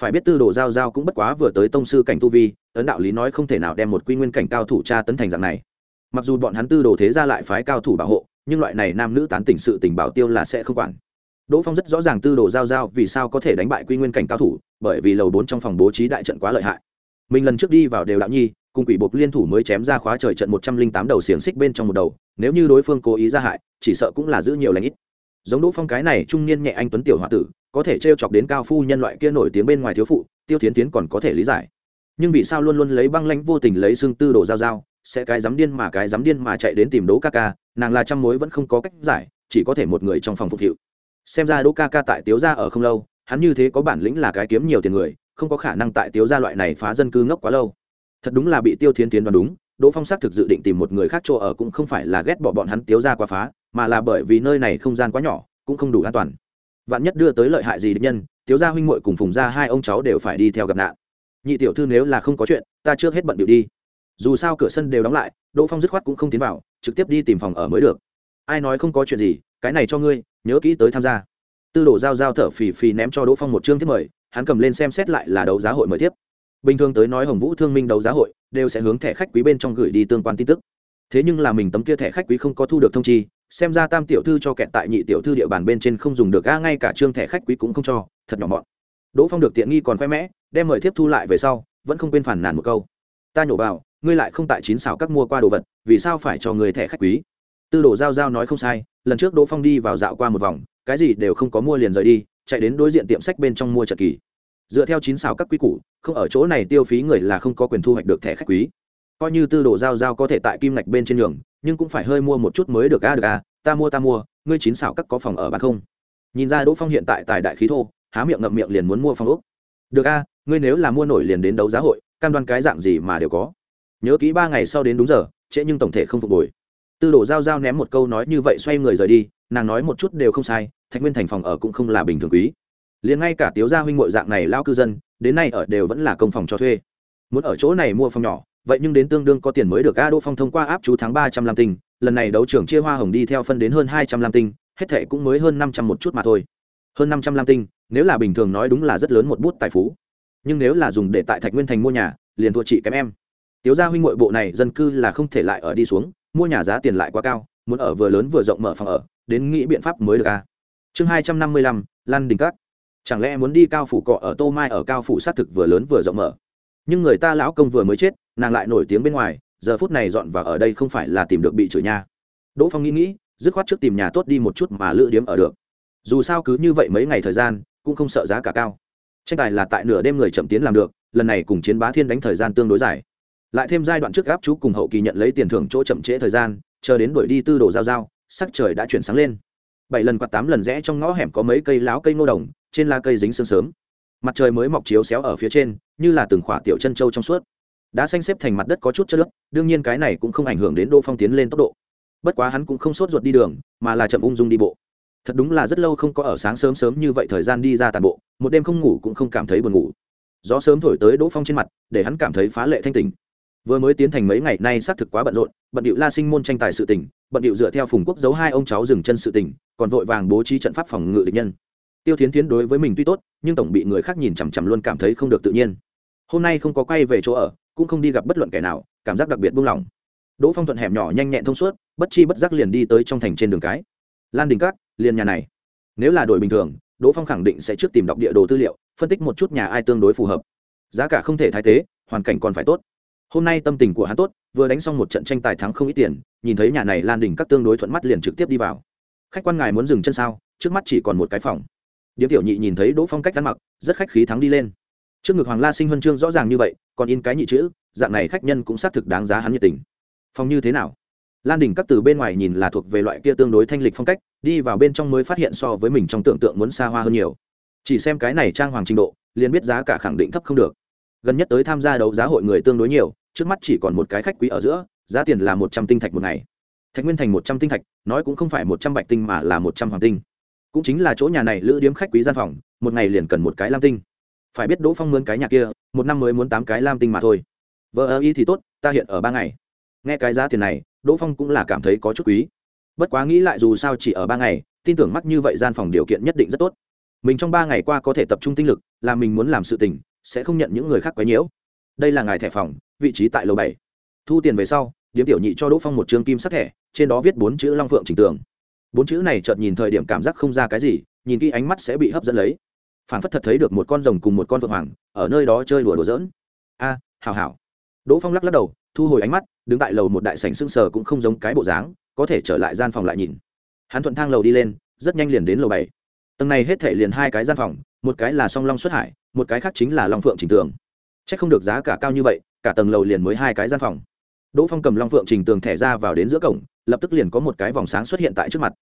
A: phải biết tư đồ giao giao cũng bất quá vừa tới tông sư cảnh tu vi, ấn đạo lý nói không thể nào đem một quy nguyên cảnh cao thủ tra tấn thành dạng này. Mặc dù bọn hắn tư đồ thế ra lại phái cao thủ bảo hộ, nhưng loại này nam nữ tán tỉnh sự tình bảo tiêu là sẽ không quản. Đỗ phong rất rõ ràng tư đồ giao giao vì sao có thể đánh bại quy nguyên cảnh cao thủ, bởi vì lầu bốn trong phòng bố trí đại trận quá lợi hại. Mình lần trước đi vào đều đạo nhi, cùng quỷ buộc liên thủ mới chém ra khóa trời trận một trăm linh tám đầu xiềng xích bên trong một đầu, nếu như đối phương cố ý ra hại, chỉ sợ cũng là giữ nhiều lãnh ít. Giống đỗ phong cái này trung niên nhẹ anh tuấn tiểu h o a tử có thể t r e o chọc đến cao phu nhân loại kia nổi tiếng bên ngoài thiếu phụ, tiêu tiến tiến còn có thể lý giải. Nhưng vì sao luôn luôn lấy băng lãnh vô tình lấy xương tư đồ giao giao, sẽ cái dám điên mà cái dám điên mà chạy đến tìm đỗ ca ca, nàng là trăm mối vẫn không có cách giải, chỉ có thể một người trong phòng phục vụ xem ra đỗ ca ca tại tiếu gia ở không lâu, hắn như thế có bản lĩnh là cái kiếm nhiều tiền người, không có khả năng tại tiếu gia loại này phá dân cư ngốc quá lâu. Thật đúng là bị tiêu thiên tiến đoán đúng, đỗ phong xác thực dự định tìm một người khác chỗ ở cũng không phải là ghét bỏ bọn hắn tiếu gia quá phá, mà là bởi vì nơi này không gian quá nhỏ, cũng không đủ an toàn vạn nhất đưa tới lợi hại gì địch nhân tiếu gia huynh muội cùng phùng gia hai ông cháu đều phải đi theo gặp nạn. Nhị tiểu thư nếu là không có chuyện, ta trước hết bận điệu đi. Dù sao cửa sân đều đóng lại, đỗ phong dứt khoát cũng không tiến vào, trực tiếp đi tìm phòng ở mới được. Ai nói không có chuyện gì, cái này cho ngươi, nhớ kỹ tới tham gia. Tư đồ giao giao thở phì phì ném cho đỗ phong một chương tiếp mời, hắn cầm lên xem xét lại là đấu giá hội mời tiếp bình thường tới nói hồng vũ thương minh đấu giá hội, đều sẽ hướng thẻ khách quý bên trong gửi đi tương quan tin tức. Thế nhưng là mình tấm kia thẻ khách quý không có thu được thông chi xem ra tam tiểu thư cho kẹt tại nhị tiểu thư địa bàn bên trên không dùng được, a, ngay cả trương thẻ khách quý cũng không cho, thật nhỏ mọn. Đỗ phong được tiện nghi còn khoe mẽ, đem mời thiếp thu lại về sau, vẫn không quên phản nàn một câu. Ta nhổ vào, ngươi lại không tại chín xảo các mua qua đồ vật, vì sao phải cho người thẻ khách quý? Tư đồ giao giao nói không sai, lần trước đỗ phong đi vào dạo qua một vòng, cái gì đều không có mua liền rời đi, chạy đến đối diện tiệm sách bên trong mua trợ kỳ. Dựa theo chín xào các quý củ, không ở chỗ này tiêu phí người là không có quyền thu hoạch được thẻ khách quý. Coi như tư đồ giao giao có thể tại kim ngạch bên trên đường nhưng cũng phải hơi mua một chút mới được a được a, ta mua ta mua, ngươi chín xảo các có phòng ở bán không? Nhìn ra đỗ phong hiện tại tài đại khí thô, há miệng ngậm miệng liền muốn mua phòng úc được a, ngươi nếu là mua nổi liền đến đấu giá hội, cam đoan cái dạng gì mà đều có. Nhớ kỹ ba ngày sau đến đúng giờ, trễ nhưng tổng thể không phục hồi. Tư đồ giao giao ném một câu nói như vậy xoay người rời đi, nàng nói một chút đều không sai, thạch nguyên thành phòng ở cũng không là bình thường quý. Liền ngay cả tiếu gia huynh mội dạng này lao cư dân, đến nay ở đều vẫn là công phòng cho thuê. Muốn ở chỗ này mua phòng nhỏ vậy nhưng đến tương đương có tiền mới được a đỗ phong thông qua áp chú tháng ba trăm lam tinh, lần này đấu trưởng chia hoa hồng đi theo phân đến hơn hai trăm lam tinh, hết thệ cũng mới hơn năm trăm một chút mà thôi. Hơn năm trăm lam tinh, nếu là bình thường nói đúng là rất lớn một bút tài phú. Nhưng nếu là dùng để tại thạch nguyên thành mua nhà, liền thua chị kém em. Tiếu gia huynh nội bộ này dân cư là không thể lại ở đi xuống, mua nhà giá tiền lại quá cao, muốn ở vừa lớn vừa rộng mở phòng ở, đến nghĩ biện pháp mới được a. Chương hai trăm năm mươi lăm, lan đình cát chẳng lẽ muốn đi cao phủ cọ ở tô mai ở cao phủ xác thực vừa lớn vừa rộng mở? Nhưng người ta lão công vừa mới chết, nàng lại nổi tiếng bên ngoài, giờ phút này dọn vào ở đây không phải là tìm được bị chửi nha. Đỗ phong nghĩ nghĩ, dứt khoát trước tìm nhà tốt đi một chút mà lựa điếm ở được. Dù sao cứ như vậy mấy ngày thời gian, cũng không sợ giá cả cao. Tranh tài là tại nửa đêm người chậm tiến làm được, lần này cùng chiến bá thiên đánh thời gian tương đối dài. Lại thêm giai đoạn trước gáp chú cùng hậu kỳ nhận lấy tiền thưởng chỗ chậm trễ thời gian, chờ đến đuổi đi tư đồ giao giao, sắc trời đã chuyển sáng lên. Bảy lần quạt tám lần rẽ trong ngõ hẻm có mấy cây láo cây ngô đồng, trên la cây dính sương sớm mặt trời mới mọc chiếu xéo ở phía trên, như là từng khỏa tiểu chân trâu trong suốt. Đã xanh xếp thành mặt đất có chút chất lớp đương nhiên cái này cũng không ảnh hưởng đến đỗ phong tiến lên tốc độ. Bất quá hắn cũng không sốt ruột đi đường, mà là chậm ung dung đi bộ. Thật đúng là rất lâu không có ở sáng sớm sớm như vậy thời gian đi ra tàn bộ, một đêm không ngủ cũng không cảm thấy buồn ngủ. Gió sớm thổi tới đỗ phong trên mặt, để hắn cảm thấy phá lệ thanh tình vừa mới tiến thành mấy ngày nay xác thực quá bận rộn, bận điệu la sinh môn tranh tài sự tỉnh bận điệu dựa theo phùng quốc giấu hai ông cháu dừng chân sự tỉnh còn vội vàng bố trí trận pháp phòng ngự địch nhân tiêu thiến Thiến đối với mình tuy tốt, nhưng tổng bị người khác nhìn chằm chằm luôn cảm thấy không được tự nhiên. Hôm nay không có quay về chỗ ở, cũng không đi gặp bất luận kẻ nào, cảm giác đặc biệt buông lỏng. Đỗ phong thuận hẻm nhỏ nhanh nhẹn thông suốt, bất chi bất giác liền đi tới trong thành trên đường cái. Lan đình cát liền nhà này. Nếu là đổi bình thường, đỗ phong khẳng định sẽ trước tìm đọc địa đồ tư liệu, phân tích một chút nhà ai tương đối phù hợp. Giá cả không thể thái tế hoàn cảnh còn phải tốt. Hôm nay tâm tình của hắn tốt, vừa đánh xong một trận tranh tài thắng không ít tiền, nhìn thấy nhà này lan đình các tương đối thuận mắt liền trực tiếp đi vào. Khách quan ngài muốn dừng chân sao? Trước mắt chỉ còn một cái phòng điếm tiểu nhị nhìn thấy đỗ phong cách ăn mặc, rất khách khí thắng đi lên. Trước ngực hoàng la sinh huân chương rõ ràng như vậy, còn in cái nhị chữ, dạng này khách nhân cũng xác thực đáng giá hắn nhiệt tình. Phong như thế nào? Lan đình các từ bên ngoài nhìn là thuộc về loại kia tương đối thanh lịch phong cách, đi vào bên trong mới phát hiện so với mình trong tưởng tượng muốn xa hoa hơn nhiều. Chỉ xem cái này trang hoàng trình độ, liền biết giá cả khẳng định thấp không được. Gần nhất tới tham gia đấu giá hội người tương đối nhiều, trước mắt chỉ còn một cái khách quý ở giữa, giá tiền là một trăm tinh thạch một ngày. Thạch nguyên thành một trăm tinh thạch, nói cũng không phải một trăm bạch tinh mà là một trăm hoàng tinh cũng chính là chỗ nhà này lữ điếm khách quý gian phòng, một ngày liền cần một cái lam tinh. Phải biết đỗ phong mướn cái nhà kia, một năm mới muốn tám cái lam tinh mà thôi. Vợ ơ y thì tốt, ta hiện ở ba ngày. Nghe cái giá tiền này, đỗ phong cũng là cảm thấy có chút quý. Bất quá nghĩ lại dù sao chỉ ở ba ngày, tin tưởng mắc như vậy gian phòng điều kiện nhất định rất tốt. Mình trong ba ngày qua có thể tập trung tinh lực, là mình muốn làm sự tình, sẽ không nhận những người khác quấy nhiễu. Đây là ngài thẻ phòng, vị trí tại lầu bảy. Thu tiền về sau, điếm tiểu nhị cho đỗ phong một chương kim sắc thẻ, trên đó viết bốn chữ long phượng trình tường bốn chữ này chợt nhìn thời điểm cảm giác không ra cái gì nhìn kỹ ánh mắt sẽ bị hấp dẫn lấy. Phản phất thật thấy được một con rồng cùng một con vượng hoàng ở nơi đó chơi đùa đùa giỡn. A à, hào hào đỗ phong lắc lắc đầu thu hồi ánh mắt đứng tại lầu một đại sảnh sưng sờ cũng không giống cái bộ dáng có thể trở lại gian phòng lại nhìn. Hắn thuận thang lầu đi lên rất nhanh liền đến lầu bảy. Tầng này hết thể liền hai cái gian phòng một cái là song long xuất hải một cái khác chính là long phượng trình tường. C h ắ c không được giá cả cao như vậy cả tầng lầu liền mới hai cái gian phòng. Đỗ phong cầm long phượng trình tường thẻ ra vào đến giữa cổng lập tức liền có một cái vòng sáng xuất hiện tại trước mặt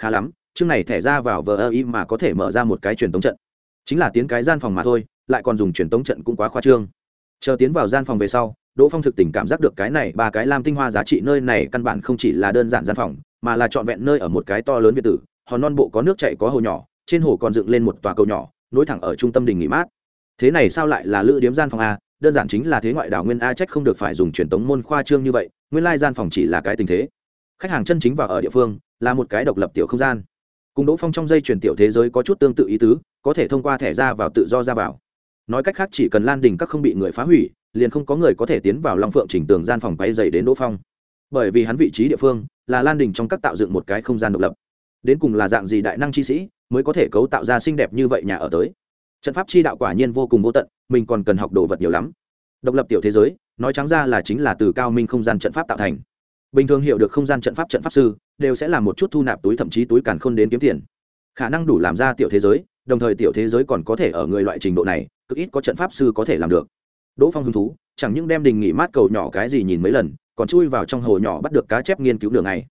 A: khá lắm, chương này thẻ ra vào vờ ơ y mà có thể mở ra một cái truyền tống trận. Chính là tiến cái gian phòng mà thôi, lại còn dùng truyền tống trận cũng quá khoa trương. Chờ tiến vào gian phòng về sau, đỗ phong thực tình cảm giác được cái này ba cái lam tinh hoa giá trị nơi này căn bản không chỉ là đơn giản gian phòng, mà là trọn vẹn nơi ở một cái to lớn việt tử hòn non bộ có nước chạy có hồ nhỏ, trên hồ còn dựng lên một tòa cầu nhỏ, nối thẳng ở trung tâm đình nghỉ mát. Thế này sao lại là lữ điếm gian phòng a? Đơn giản chính là thế ngoại đảo nguyên a trách không được phải dùng truyền tống môn khoa trương như vậy, nguyên lai gian phòng chỉ là cái tình thế. Khách hàng chân chính vào ở địa phương là một cái độc lập tiểu không gian. Cùng đỗ phong trong dây chuyển tiểu thế giới có chút tương tự ý tứ, có thể thông qua thẻ ra vào tự do ra vào. Nói cách khác, chỉ cần lan đình các không bị người phá hủy, liền không có người có thể tiến vào long phượng chỉnh tường gian phòng quay dày đến đỗ phong. Bởi vì hắn vị trí địa phương là lan đình trong các tạo dựng một cái không gian độc lập. Đến cùng là dạng gì đại năng chi sĩ mới có thể cấu tạo ra xinh đẹp như vậy nhà ở tới? Trận pháp chi đạo quả nhiên vô cùng vô tận, mình còn cần học đồ vật nhiều lắm. Độc lập tiểu thế giới, nói trắng ra là chính là từ cao minh không gian trận pháp tạo thành. Bình thường hiểu được không gian trận pháp trận pháp sư đều sẽ làm một chút thu nạp túi, thậm chí túi càn khôn đến kiếm tiền. Khả năng đủ làm ra tiểu thế giới, đồng thời tiểu thế giới còn có thể ở người loại trình độ này, cực ít có trận pháp sư có thể làm được. Đỗ phong hứng thú, chẳng những đem đình nghỉ mát cầu nhỏ cái gì nhìn mấy lần, còn chui vào trong hồ nhỏ bắt được cá chép nghiên cứu đường này.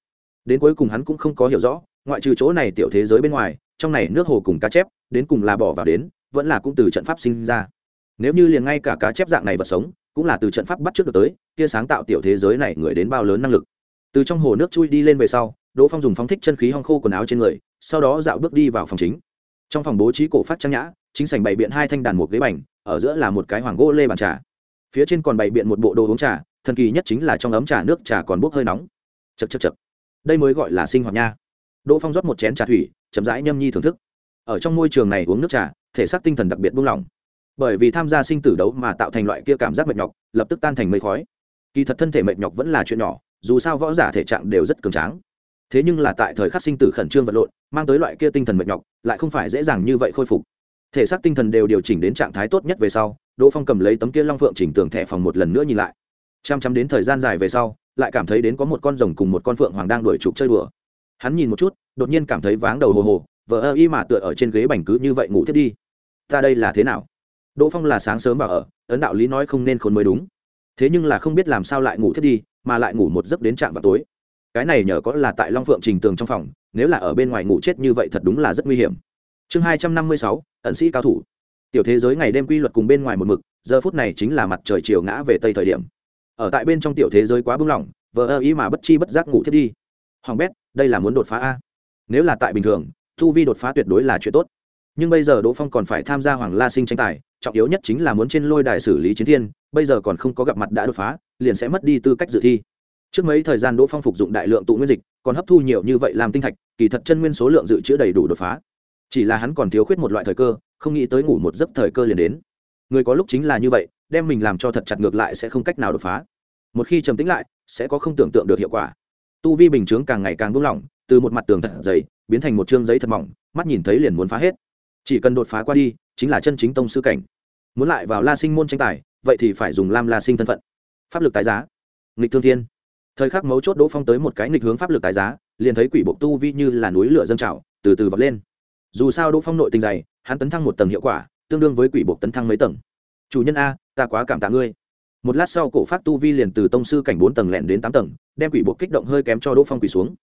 A: Đến cuối cùng hắn cũng không có hiểu rõ, ngoại trừ chỗ này tiểu thế giới bên ngoài, trong này nước hồ cùng cá chép, đến cùng là bỏ vào đến, vẫn là cũng từ trận pháp sinh ra. Nếu như liền ngay cả cá chép dạng này vật sống, cũng là từ trận pháp bắt trước được tới, kia sáng tạo tiểu thế giới này người đến bao lớn năng lực từ trong hồ nước chui đi lên về sau, đỗ phong dùng phóng thích chân khí hong khô quần áo trên người, sau đó dạo bước đi vào phòng chính. Trong phòng bố trí cổ phát trang nhã, chính sảnh bày biện hai thanh đàn một ghế bành, ở giữa là một cái hoàng gỗ lê bàn trà. Phía trên còn bày biện một bộ đồ uống trà, thần kỳ nhất chính là trong ấm trà nước trà còn bốc hơi nóng. Chật chật chật đây mới gọi là sinh hoạt nha. Đỗ phong rót một chén trà thủy, chậm rãi nhâm nhi thưởng thức. Ở trong môi trường này uống nước trà, thể xác tinh thần đặc biệt buông lỏng. Bởi vì tham gia sinh tử đấu mà tạo thành loại kia cảm giác mệt nhọc, lập tức tan thành mây khói. Kỳ thật thân thể mệt nhọc vẫn là chuyện nhỏ dù sao võ giả thể trạng đều rất cường tráng. Thế nhưng là tại thời khắc sinh tử khẩn trương vật lộn, mang tới loại kia tinh thần mệt nhọc, lại không phải dễ dàng như vậy khôi phục. Thể xác tinh thần đều điều chỉnh đến trạng thái tốt nhất về sau, đỗ phong cầm lấy tấm kia long phượng chỉnh tường thẻ phòng một lần nữa nhìn lại. Chăm chăm đến thời gian dài về sau, lại cảm thấy đến có một con rồng cùng một con phượng hoàng đang đuổi trục chơi đùa. Hắn nhìn một chút, đột nhiên cảm thấy váng đầu hồ hồ vợ ơ y mà tựa ở trên ghế bành cứ như vậy ngủ thiết đi. Ta đây là thế nào? Đỗ phong là sáng sớm vào ở, ấn đạo lý nói không nên khốn mới đúng. Thế nhưng là không biết làm sao lại ngủ thiết đi mà lại ngủ một giấc đến trạm vào tối. Cái này nhờ có là tại long phượng trình tường trong phòng, nếu là ở bên ngoài ngủ chết như vậy thật đúng là rất nguy hiểm. Chương hai trăm năm mươi sáu, ẩn sĩ cao thủ. Tiểu thế giới ngày đêm quy luật cùng bên ngoài một mực, giờ phút này chính là mặt trời chiều ngã về tây thời điểm. Ở tại bên trong tiểu thế giới quá bưng lỏng, vờ ơ ý mà bất chi bất giác ngủ thiết đi. Hoàng bét, đây là muốn đột phá a? Nếu là tại bình thường thu vi đột phá tuyệt đối là chuyện tốt. Nhưng bây giờ đỗ phong còn phải tham gia hoàng la sinh tranh tài trọng yếu nhất chính là muốn trên lôi đài xử lý chiến thiên, bây giờ còn không có gặp mặt đã đột phá, liền sẽ mất đi tư cách dự thi. Trước mấy thời gian đỗ phong phục dụng đại lượng tụ nguyên dịch, còn hấp thu nhiều như vậy làm tinh thạch, kỳ thật chân nguyên số lượng dự trữ đầy đủ đột phá. Chỉ là hắn còn thiếu khuyết một loại thời cơ, không nghĩ tới ngủ một giấc thời cơ liền đến. Người có lúc chính là như vậy, đem mình làm cho thật chặt ngược lại sẽ không cách nào đột phá. Một khi trầm tĩnh lại, sẽ có không tưởng tượng được hiệu quả. Tu vi bình chướng càng ngày càng buông lỏng, từ một mặt tường thật dày, biến thành một chương giấy thật mỏng, mắt nhìn thấy liền muốn phá hết chỉ cần đột phá qua đi, chính là chân chính tông sư cảnh. Muốn lại vào la sinh môn tranh tài, vậy thì phải dùng lam la sinh thân phận. Pháp lực tái giá. Nghịch thương thiên. Thời khắc mấu chốt đỗ phong tới một cái nghịch hướng pháp lực tái giá, liền thấy quỷ bộ tu vi như là núi lửa dâng trào, từ từ vọt lên. Dù sao đỗ phong nội tình dày, hắn tấn thăng một tầng hiệu quả, tương đương với quỷ bộ tấn thăng mấy tầng. Chủ nhân a, ta quá cảm tạ ngươi. Một lát sau cổ phát tu vi liền từ tông sư cảnh bốn tầng lẹn đến tám tầng, đem quỷ bộ kích động hơi kém cho đỗ phong quỷ xuống.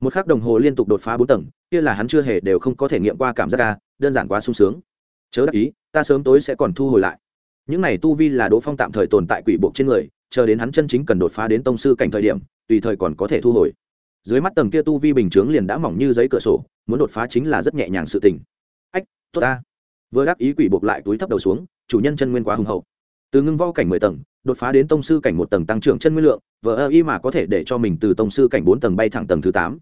A: Một khắc đồng hồ liên tục đột phá bốn tầng, kia là hắn chưa hề đều không có thể nghiệm qua cảm giác ca đơn giản quá sung sướng. Chớ đắc ý, ta sớm tối sẽ còn thu hồi lại. Những này tu vi là đỗ phong tạm thời tồn tại quỷ buộc trên người, chờ đến hắn chân chính cần đột phá đến tông sư cảnh thời điểm, tùy thời còn có thể thu hồi. Dưới mắt tầng kia tu vi bình chướng liền đã mỏng như giấy cửa sổ, muốn đột phá chính là rất nhẹ nhàng sự tình. Ách, tốt ta. Vừa đáp ý quỷ buộc lại túi thấp đầu xuống, chủ nhân chân nguyên quá hùng hậu. Từ ngưng vo cảnh mười tầng, đột phá đến tông sư cảnh một tầng tăng trưởng chân nguyên lượng, vờ ơ y mà có thể để cho mình từ tông sư cảnh bốn tầng bay thẳng tầng thứ tám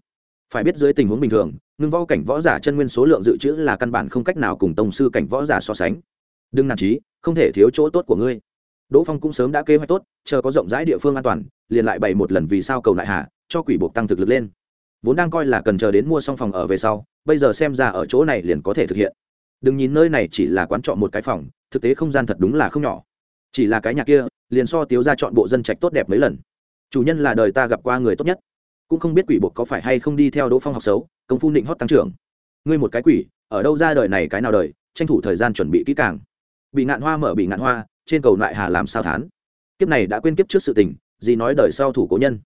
A: phải biết dưới tình huống bình thường, ngưng võ cảnh võ giả chân nguyên số lượng dự trữ là căn bản không cách nào cùng tông sư cảnh võ giả so sánh. Đừng nản trí, không thể thiếu chỗ tốt của ngươi. Đỗ phong cũng sớm đã kế hoạch tốt, chờ có rộng rãi địa phương an toàn, liền lại bày một lần vì sao cầu lại hạ, cho quỷ buộc tăng thực lực lên. Vốn đang coi là cần chờ đến mua xong phòng ở về sau, bây giờ xem ra ở chỗ này liền có thể thực hiện. Đừng nhìn nơi này chỉ là quán trọ một cái phòng, thực tế không gian thật đúng là không nhỏ. Chỉ là cái nhà kia, liền so tiếu ra chọn bộ dân trạch tốt đẹp mấy lần. Chủ nhân là đời ta gặp qua người tốt nhất cũng không biết quỷ buộc có phải hay không đi theo đỗ phong học xấu, công phu định hót tăng trưởng. Ngươi một cái quỷ, ở đâu ra đời này cái nào đời, tranh thủ thời gian chuẩn bị kỹ càng. Bị ngạn hoa mở bị ngạn hoa, trên cầu nại hà làm sao thán. Kiếp này đã quên kiếp trước sự tình, gì nói đời sau thủ cố nhân.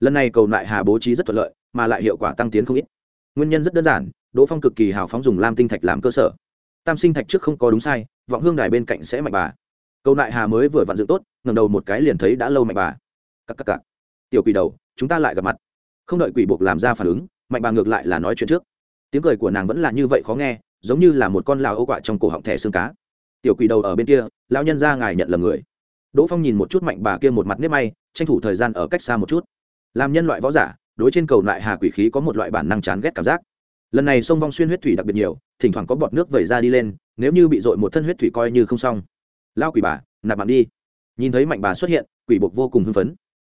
A: Lần này cầu nại hà bố trí rất thuận lợi, mà lại hiệu quả tăng tiến không ít. Nguyên nhân rất đơn giản, đỗ phong cực kỳ hào phóng dùng lam tinh thạch làm cơ sở. Tam sinh thạch trước không có đúng sai, vọng hương đài bên cạnh sẽ mạnh bà. Cầu nại hà mới vừa vặn dựng tốt ngầm đầu một cái liền thấy đã lâu mạnh bà. Cắc cắc cắc tiểu quỷ đầu, chúng ta lại gặp mặt không đợi quỷ buộc làm ra phản ứng, mạnh bà ngược lại là nói chuyện trước. Tiếng cười của nàng vẫn là như vậy khó nghe, giống như là một con lào ô quạ trong cổ họng thẻ xương cá. Tiểu quỷ đầu ở bên kia lao nhân ra ngài nhận là người. Đỗ phong nhìn một chút mạnh bà kia một mặt nếp may, tranh thủ thời gian ở cách xa một chút. Làm nhân loại võ giả, đối trên cầu lại hà quỷ khí có một loại bản năng chán ghét cảm giác. Lần này sông vong xuyên huyết thủy đặc biệt nhiều, thỉnh thoảng có bọt nước vẩy ra đi lên, nếu như bị dội một thân huyết thủy coi như không xong. Lao quỷ bà, nạp bạn đi. Nhìn thấy mạnh bà xuất hiện, quỷ buộc vô cùng hưng phấn.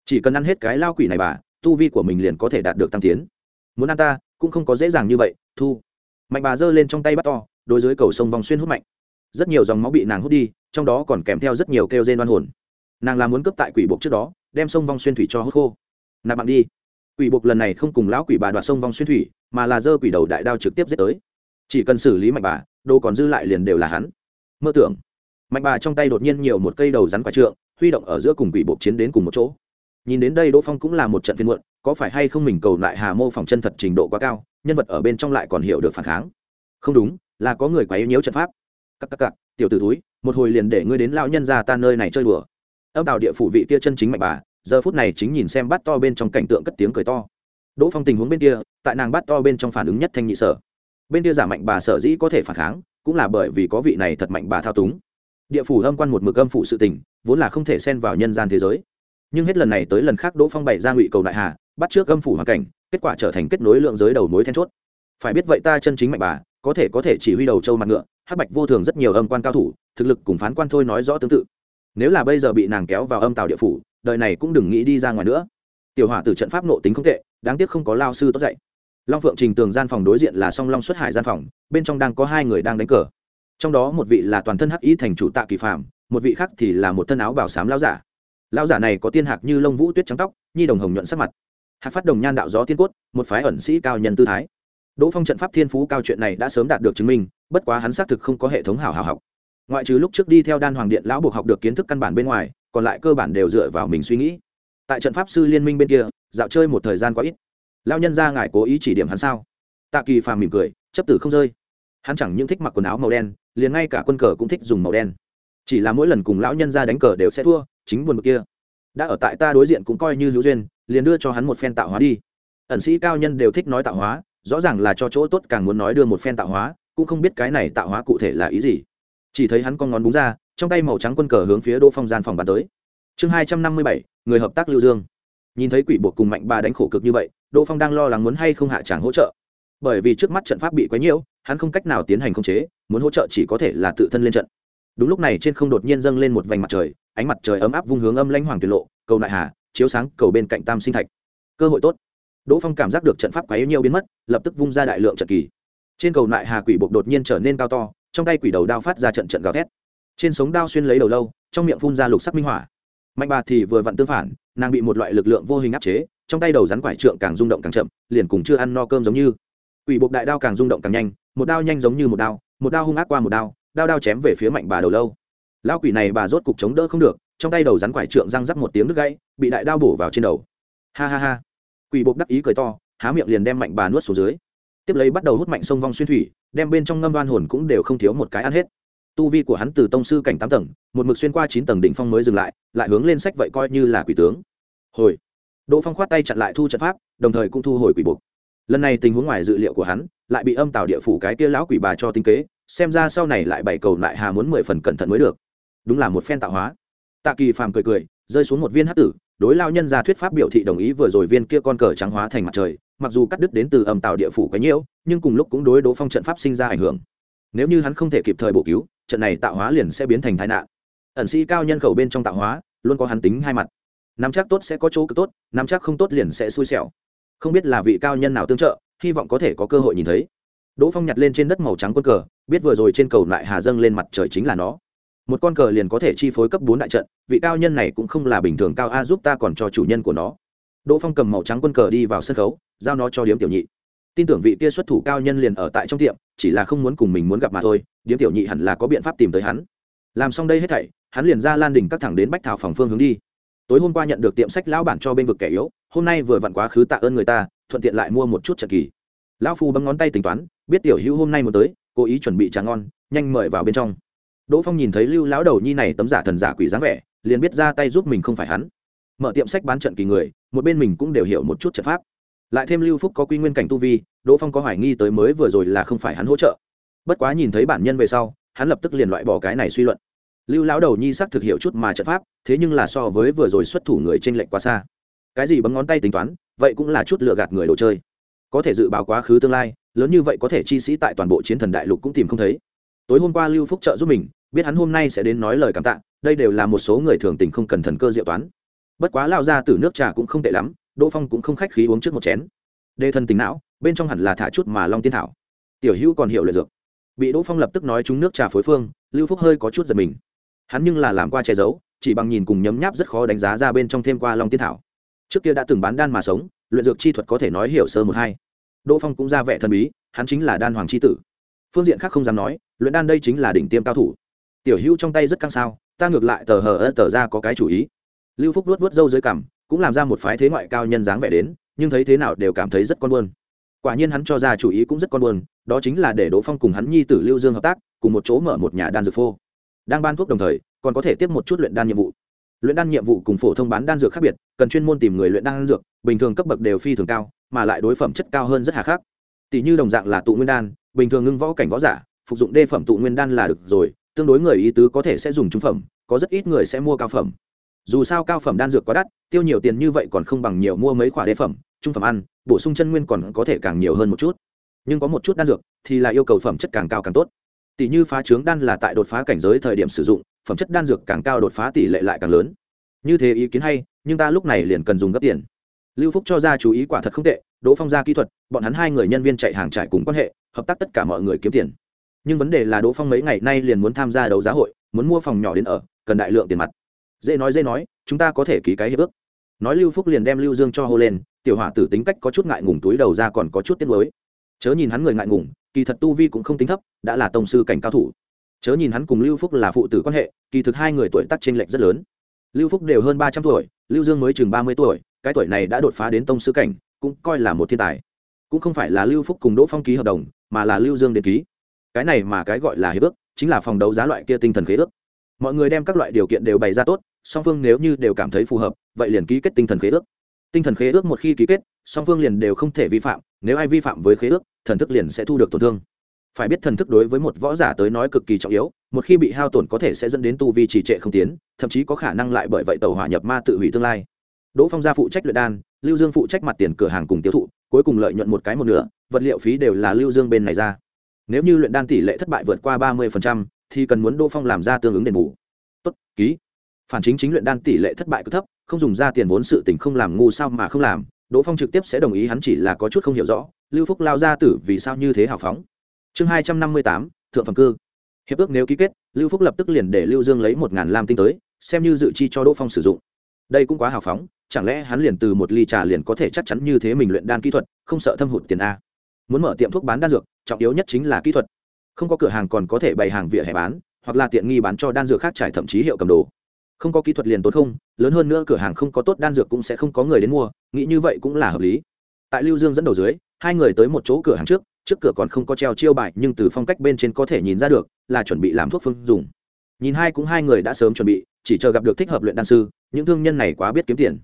A: Chỉ cần ăn hết cái lao quỷ này bà tu vi của mình liền có thể đạt được tăng tiến. Muốn ăn ta, cũng không có dễ dàng như vậy, thu. Mạnh bà giơ lên trong tay bắt to, đối dưới cầu sông vong xuyên hút mạnh. Rất nhiều dòng máu bị nàng hút đi, trong đó còn kèm theo rất nhiều kêu rên đoan hồn. Nàng là muốn cướp tại quỷ buộc trước đó, đem sông vong xuyên thủy cho hút khô. Nạp bạn đi. Quỷ buộc lần này không cùng lão quỷ bà đoạt sông vong xuyên thủy, mà là dơ quỷ đầu đại đao trực tiếp giết tới. Chỉ cần xử lý mạnh bà, đồ còn dư lại liền đều là hắn. Mơ tưởng. Mạnh bà trong tay đột nhiên nhiều một cây đầu rắn quả trượng, huy động ở giữa cùng quỷ buộc chiến đến cùng một chỗ nhìn đến đây đỗ phong cũng là một trận phiên muộn, có phải hay không mình cầu lại hà mô phỏng chân thật trình độ quá cao, nhân vật ở bên trong lại còn hiểu được phản kháng? Không đúng, là có người quá yếu nhiễu trận pháp. Cắc cắc cắc tiểu t ử túi một hồi liền để ngươi đến lão nhân ra ta nơi này chơi đùa. Âm tạo địa phủ vị kia chân chính mạnh bà, giờ phút này chính nhìn xem bát to bên trong cảnh tượng cất tiếng cười to. Đỗ phong tình huống bên kia, tại nàng bát to bên trong phản ứng nhất thanh nhị sở. Bên kia giả mạnh bà sở dĩ có thể phản kháng, cũng là bởi vì có vị này thật mạnh bà thao túng. Địa phủ âm quan một mực âm phụ sự tình, vốn là không thể xen vào nhân gian thế giới nhưng hết lần này tới lần khác đỗ phong bày ra ngụy cầu đại hà, bắt trước âm phủ hoàn cảnh, kết quả trở thành kết nối lượng giới đầu mối then chốt. Phải biết vậy ta chân chính mạnh bà, có thể có thể chỉ huy đầu châu mặt ngựa, hắc bạch vô thường rất nhiều âm quan cao thủ, thực lực cùng phán quan thôi nói rõ tương tự. Nếu là bây giờ bị nàng kéo vào âm tàu địa phủ, đời này cũng đừng nghĩ đi ra ngoài nữa. Tiểu hỏa từ trận pháp nộ tính không tệ, đáng tiếc không có lao sư tốt dạy. Long phượng trình tường gian phòng đối diện là song long xuất hải gian phòng, bên trong đang có hai người đang đánh cờ. Trong đó một vị là toàn thân hắc ý thành chủ tạ kỳ phạm một vị khác thì là một thân áo bảo sám lao giả lão giả này có tiên hạc như lông vũ tuyết trắng tóc, nhi đồng hồng nhuận sắc mặt. Hạc phát đồng nhan đạo gió tiên cốt, một phái ẩn sĩ cao nhân tư thái. Đỗ phong trận pháp thiên phú cao chuyện này đã sớm đạt được chứng minh, bất quá hắn xác thực không có hệ thống hảo hảo học. Ngoại trừ lúc trước đi theo đan hoàng điện lão buộc học được kiến thức căn bản bên ngoài, còn lại cơ bản đều dựa vào mình suy nghĩ. Tại trận pháp sư liên minh bên kia, dạo chơi một thời gian quá ít. Lao nhân ra ngài cố ý chỉ điểm hắn sao? Tạ kỳ phàm mỉm cười, chấp tử không rơi. Hắn chẳng những thích mặc quần áo màu đen, liền ngay cả quân cờ cũng thích dùng màu đen chỉ là mỗi lần cùng lão nhân ra đánh cờ đều sẽ thua, chính buồn bực kia. Đã ở tại ta đối diện cũng coi như hữu duyên, liền đưa cho hắn một phen tạo hóa đi. Ẩn sĩ cao nhân đều thích nói tạo hóa, rõ ràng là cho chỗ tốt càng muốn nói đưa một phen tạo hóa, cũng không biết cái này tạo hóa cụ thể là ý gì. Chỉ thấy hắn con ngón búng ra, trong tay màu trắng quân cờ hướng phía đỗ phong gian phòng bàn tới. Chương hai trăm năm mươi bảy, người hợp tác lưu dương. Nhìn thấy quỷ buộc cùng mạnh bà đánh khổ cực như vậy, đỗ phong đang lo lắng muốn hay không hạ tràng hỗ trợ. Bởi vì trước mắt trận pháp bị quấy nhiễu, hắn không cách nào tiến hành khống chế, muốn hỗ trợ chỉ có thể là tự thân lên trận đúng lúc này trên không đột nhiên dâng lên một vành mặt trời, ánh mặt trời ấm áp vung hướng âm lãnh hoàng tuyệt lộ, cầu đại hà, chiếu sáng cầu bên cạnh tam sinh thạch. Cơ hội tốt. Đỗ phong cảm giác được trận pháp quá yếu nhiều biến mất, lập tức vung ra đại lượng trận kỳ. Trên cầu nại hà quỷ buộc đột nhiên trở nên cao to, trong tay quỷ đầu đao phát ra trận trận gào thét. Trên sống đao xuyên lấy đầu lâu, trong miệng phun ra lục sắc minh hỏa. Mạnh bà thì vừa vặn tương phản, nàng bị một loại lực lượng vô hình áp chế, trong tay đầu rắn quải trượng càng rung động càng chậm, liền cùng chưa ăn no cơm giống như. Quỷ buộc đại đao càng rung động càng nhanh, một đao nhanh giống như một đao một đao hung ác qua một đao đao đao chém về phía mạnh bà đầu lâu. Lao quỷ này bà rốt cục chống đỡ không được, trong tay đầu rắn quải trượng răng rắc một tiếng đứt gãy, bị đại đao bổ vào trên đầu. Ha ha ha. Quỷ buộc đắc ý cười to, há miệng liền đem mạnh bà nuốt xuống dưới. Tiếp lấy bắt đầu hút mạnh sông vong xuyên thủy, đem bên trong ngâm đoan hồn cũng đều không thiếu một cái ăn hết. Tu vi của hắn từ tông sư cảnh tám tầng, một mực xuyên qua chín tầng đỉnh phong mới dừng lại lại hướng lên sách vậy coi như là quỷ tướng. Hồi. Đỗ phong khoát tay chặn lại thu trận pháp, đồng thời cũng thu hồi quỷ buộc lần này tình huống ngoài dự liệu của hắn, lại bị âm tào địa phủ cái kia lão quỷ bà cho tinh kế xem ra sau này lại bảy cầu lại hà muốn mười phần cẩn thận mới được. Đúng là một phen tạo hóa. Tạ kỳ phàm cười cười, rơi xuống một viên hát tử, đối lao nhân ra thuyết pháp biểu thị đồng ý vừa rồi viên kia con cờ trắng hóa thành mặt trời, mặc dù cắt đứt đến từ âm tạo địa phủ quấy nhiễu, nhưng cùng lúc cũng đối đỗ phong trận pháp sinh ra ảnh hưởng. Nếu như hắn không thể kịp thời bổ cứu, trận này tạo hóa liền sẽ biến thành tai nạn. Ẩn sĩ cao nhân khẩu bên trong tạo hóa, luôn có hắn tính hai mặt. Nắm chắc tốt sẽ có chỗ cực tốt, nắm chắc không tốt liền sẽ xui xẻo. Không biết là vị cao nhân nào tương trợ, hy vọng có thể có cơ hội nhìn thấy đỗ phong nhặt lên trên đất màu trắng quân cờ, biết vừa rồi trên cầu lại hà dâng lên mặt trời chính là nó. Một con cờ liền có thể chi phối cấp bốn đại trận, vị cao nhân này cũng không là bình thường cao a giúp ta còn cho chủ nhân của nó. Đỗ phong cầm màu trắng quân cờ đi vào sân khấu, giao nó cho điếm tiểu nhị. Tin tưởng vị kia xuất thủ cao nhân liền ở tại trong tiệm, chỉ là không muốn cùng mình muốn gặp mà thôi, điếm tiểu nhị hẳn là có biện pháp tìm tới hắn. Làm xong đây hết thảy, hắn liền ra lan đình các thẳng đến bách thảo phòng phương hướng đi. Tối hôm qua nhận được tiệm sách lão bản cho bên vực kẻ yếu, hôm nay vừa vặn quá khứ tạ ơn người ta, thuận tiện lại mua một chút trận kỳ lão phu bấm ngón tay tính toán, biết tiểu hữu hôm nay muốn tới, cố ý chuẩn bị trà ngon, nhanh mời vào bên trong. Đỗ phong nhìn thấy lưu lão đầu nhi này tấm giả thần giả quỷ dáng vẻ, liền biết ra tay giúp mình không phải hắn. Mở tiệm sách bán trận kỳ người, một bên mình cũng đều hiểu một chút trận pháp. Lại thêm lưu phúc có quy nguyên cảnh tu vi, đỗ phong có hoài nghi tới mới vừa rồi là không phải hắn hỗ trợ. Bất quá nhìn thấy bản nhân về sau, hắn lập tức liền loại bỏ cái này suy luận. Lưu lão đầu nhi sắc thực hiểu chút mà trận pháp, thế nhưng là so với vừa rồi xuất thủ người t r ê n lệch quá xa. Cái gì bấm ngón tay tính toán, vậy cũng là chút lựa gạt người đồ chơi có thể dự báo quá khứ tương lai, lớn như vậy có thể chi sĩ tại toàn bộ chiến thần đại lục cũng tìm không thấy. Tối hôm qua lưu phúc trợ giúp mình, biết hắn hôm nay sẽ đến nói lời cảm tạ, đây đều là một số người thường tình không cần thần cơ diệu toán. Bất quá lao ra từ nước trà cũng không tệ lắm, đỗ phong cũng không khách khí uống trước một chén. Đề thân tính não, bên trong hẳn là thả chút mà long tiên thảo. Tiểu hữu còn hiểu luyện dược. Bị đỗ phong lập tức nói chúng nước trà phối phương, lưu phúc hơi có chút giật mình. Hắn nhưng là làm qua che giấu, chỉ bằng nhìn cùng nhấm nháp rất khó đánh giá ra bên trong thêm qua long tiên thảo. Trước kia đã từng bán đan mà sống, luyện dược chi thuật có thể nói hiểu sơ một hai đỗ phong cũng ra vẻ thần bí hắn chính là đan hoàng c h i tử. Phương diện khác không dám nói luyện đan đây chính là đỉnh tiêm cao thủ. Tiểu hữu trong tay rất căng sao ta ngược lại tờ hờ ơ tờ ra có cái chủ ý. Lưu phúc luốt vớt râu dưới cằm cũng làm ra một phái thế ngoại cao nhân dáng vẻ đến nhưng thấy thế nào đều cảm thấy rất con buôn quả nhiên hắn cho ra chủ ý cũng rất con buồn, đó chính là để đỗ phong cùng hắn nhi tử lưu dương hợp tác cùng một chỗ mở một nhà đan dược phô. Đang ban thuốc đồng thời còn có thể tiếp một chút luyện đan nhiệm vụ. Luyện đan nhiệm vụ cùng phổ thông bán đan dược khác biệt cần chuyên môn tìm người luyện đan dược bình thường cấp bậc đều phi thường cao mà lại đối phẩm chất cao hơn rất hà khắc. Tỷ như đồng dạng là tụ nguyên đan, bình thường ngưng võ cảnh võ giả, phục dụng đê phẩm tụ nguyên đan là được rồi, tương đối người ý tứ có thể sẽ dùng trung phẩm, có rất ít người sẽ mua cao phẩm. Dù sao cao phẩm đan dược quá đắt, tiêu nhiều tiền như vậy còn không bằng nhiều mua mấy khoả đê phẩm, trung phẩm ăn, bổ sung chân nguyên còn có thể càng nhiều hơn một chút. Nhưng có một chút đan dược thì là yêu cầu phẩm chất càng cao càng tốt. Tỷ như phá trướng đan là tại đột phá cảnh giới thời điểm sử dụng, phẩm chất đan dược càng cao đột phá tỷ lệ lại càng lớn. Như thế ý kiến hay, nhưng ta lúc này liền cần dùng gấp tiền lưu phúc cho ra chú ý quả thật không tệ, đỗ phong ra kỹ thuật, bọn hắn hai người nhân viên chạy hàng trải cùng quan hệ, hợp tác tất cả mọi người kiếm tiền. Nhưng vấn đề là đỗ phong mấy ngày nay liền muốn tham gia đấu giá hội, muốn mua phòng nhỏ đến ở, cần đại lượng tiền mặt. Dễ nói dễ nói, chúng ta có thể ký cái hiệp ước. Nói lưu phúc liền đem lưu dương cho hô lên, tiểu hỏa tử tính cách có chút ngại ngùng túi đầu ra còn có chút tiết mới chớ nhìn hắn người ngại ngùng, kỳ thật tu vi cũng không tính thấp, đã là tông sư cảnh cao thủ. Chớ nhìn hắn cùng lưu phúc là phụ tử quan hệ, kỳ thực hai người tuổi tác t r ê n lệch rất lớn. Lưu phúc đều hơn ba trăm tuổi, lưu dương mới chừng ba mươi tuổi cái tuổi này đã đột phá đến tông sư cảnh, cũng coi là một thiên tài. Cũng không phải là lưu phúc cùng đỗ phong ký hợp đồng, mà là lưu dương đến ký. Cái này mà cái gọi là hiệp ước, chính là phòng đấu giá loại kia tinh thần khế ước. Mọi người đem các loại điều kiện đều bày ra tốt, song phương nếu như đều cảm thấy phù hợp, vậy liền ký kết tinh thần khế ước. Tinh thần khế ước một khi ký kết, song phương liền đều không thể vi phạm, nếu ai vi phạm với khế ước, thần thức liền sẽ thu được tổn thương. Phải biết thần thức đối với một võ giả tới nói cực kỳ trọng yếu, một khi bị hao tổn có thể sẽ dẫn đến tu vi trì trệ không tiến, thậm chí có khả năng lại bởi vậy tàu hỏa nhập ma tự hủy tương lai đỗ phong gia phụ trách luyện đan, lưu dương phụ trách mặt tiền cửa hàng cùng tiêu thụ, cuối cùng lợi nhuận một cái một nửa, vật liệu phí đều là lưu dương bên này ra. Nếu như luyện đan tỷ lệ thất bại vượt qua ba mươi thì cần muốn đỗ phong làm ra tương ứng đền bù. Tốt, ký. Phản chính chính luyện đan tỷ lệ thất bại cứ thấp, không dùng ra tiền vốn sự tình không làm ngu sao mà không làm, đỗ phong trực tiếp sẽ đồng ý hắn chỉ là có chút không hiểu rõ, lưu phúc lao ra tử vì sao như thế hào phóng. Chương hai trăm năm mươi tám, thượng phẩm cư. Hiệp ước nếu ký kết, lưu phúc lập tức liền để lưu dương lấy một ngàn lam tinh tới, xem như dự chi cho đỗ phong sử dụng. Đây cũng quá hào phóng chẳng lẽ hắn liền từ một ly trà liền có thể chắc chắn như thế mình luyện đan kỹ thuật, không sợ thâm hụt tiền a? Muốn mở tiệm thuốc bán đan dược, trọng yếu nhất chính là kỹ thuật. Không có cửa hàng còn có thể bày hàng vỉa hè bán, hoặc là tiện nghi bán cho đan dược khác trải thậm chí hiệu cầm đồ. Không có kỹ thuật liền tốt không, lớn hơn nữa cửa hàng không có tốt đan dược cũng sẽ không có người đến mua, nghĩ như vậy cũng là hợp lý. Tại lưu dương dẫn đầu dưới, hai người tới một chỗ cửa hàng trước trước cửa còn không có treo chiêu bài, nhưng từ phong cách bên trên có thể nhìn ra được là chuẩn bị làm thuốc phương dùng. Nhìn hai cũng hai người đã sớm chuẩn bị, chỉ chờ gặp được thích hợp luyện đan sư, những thương nhân này quá biết kiếm tiền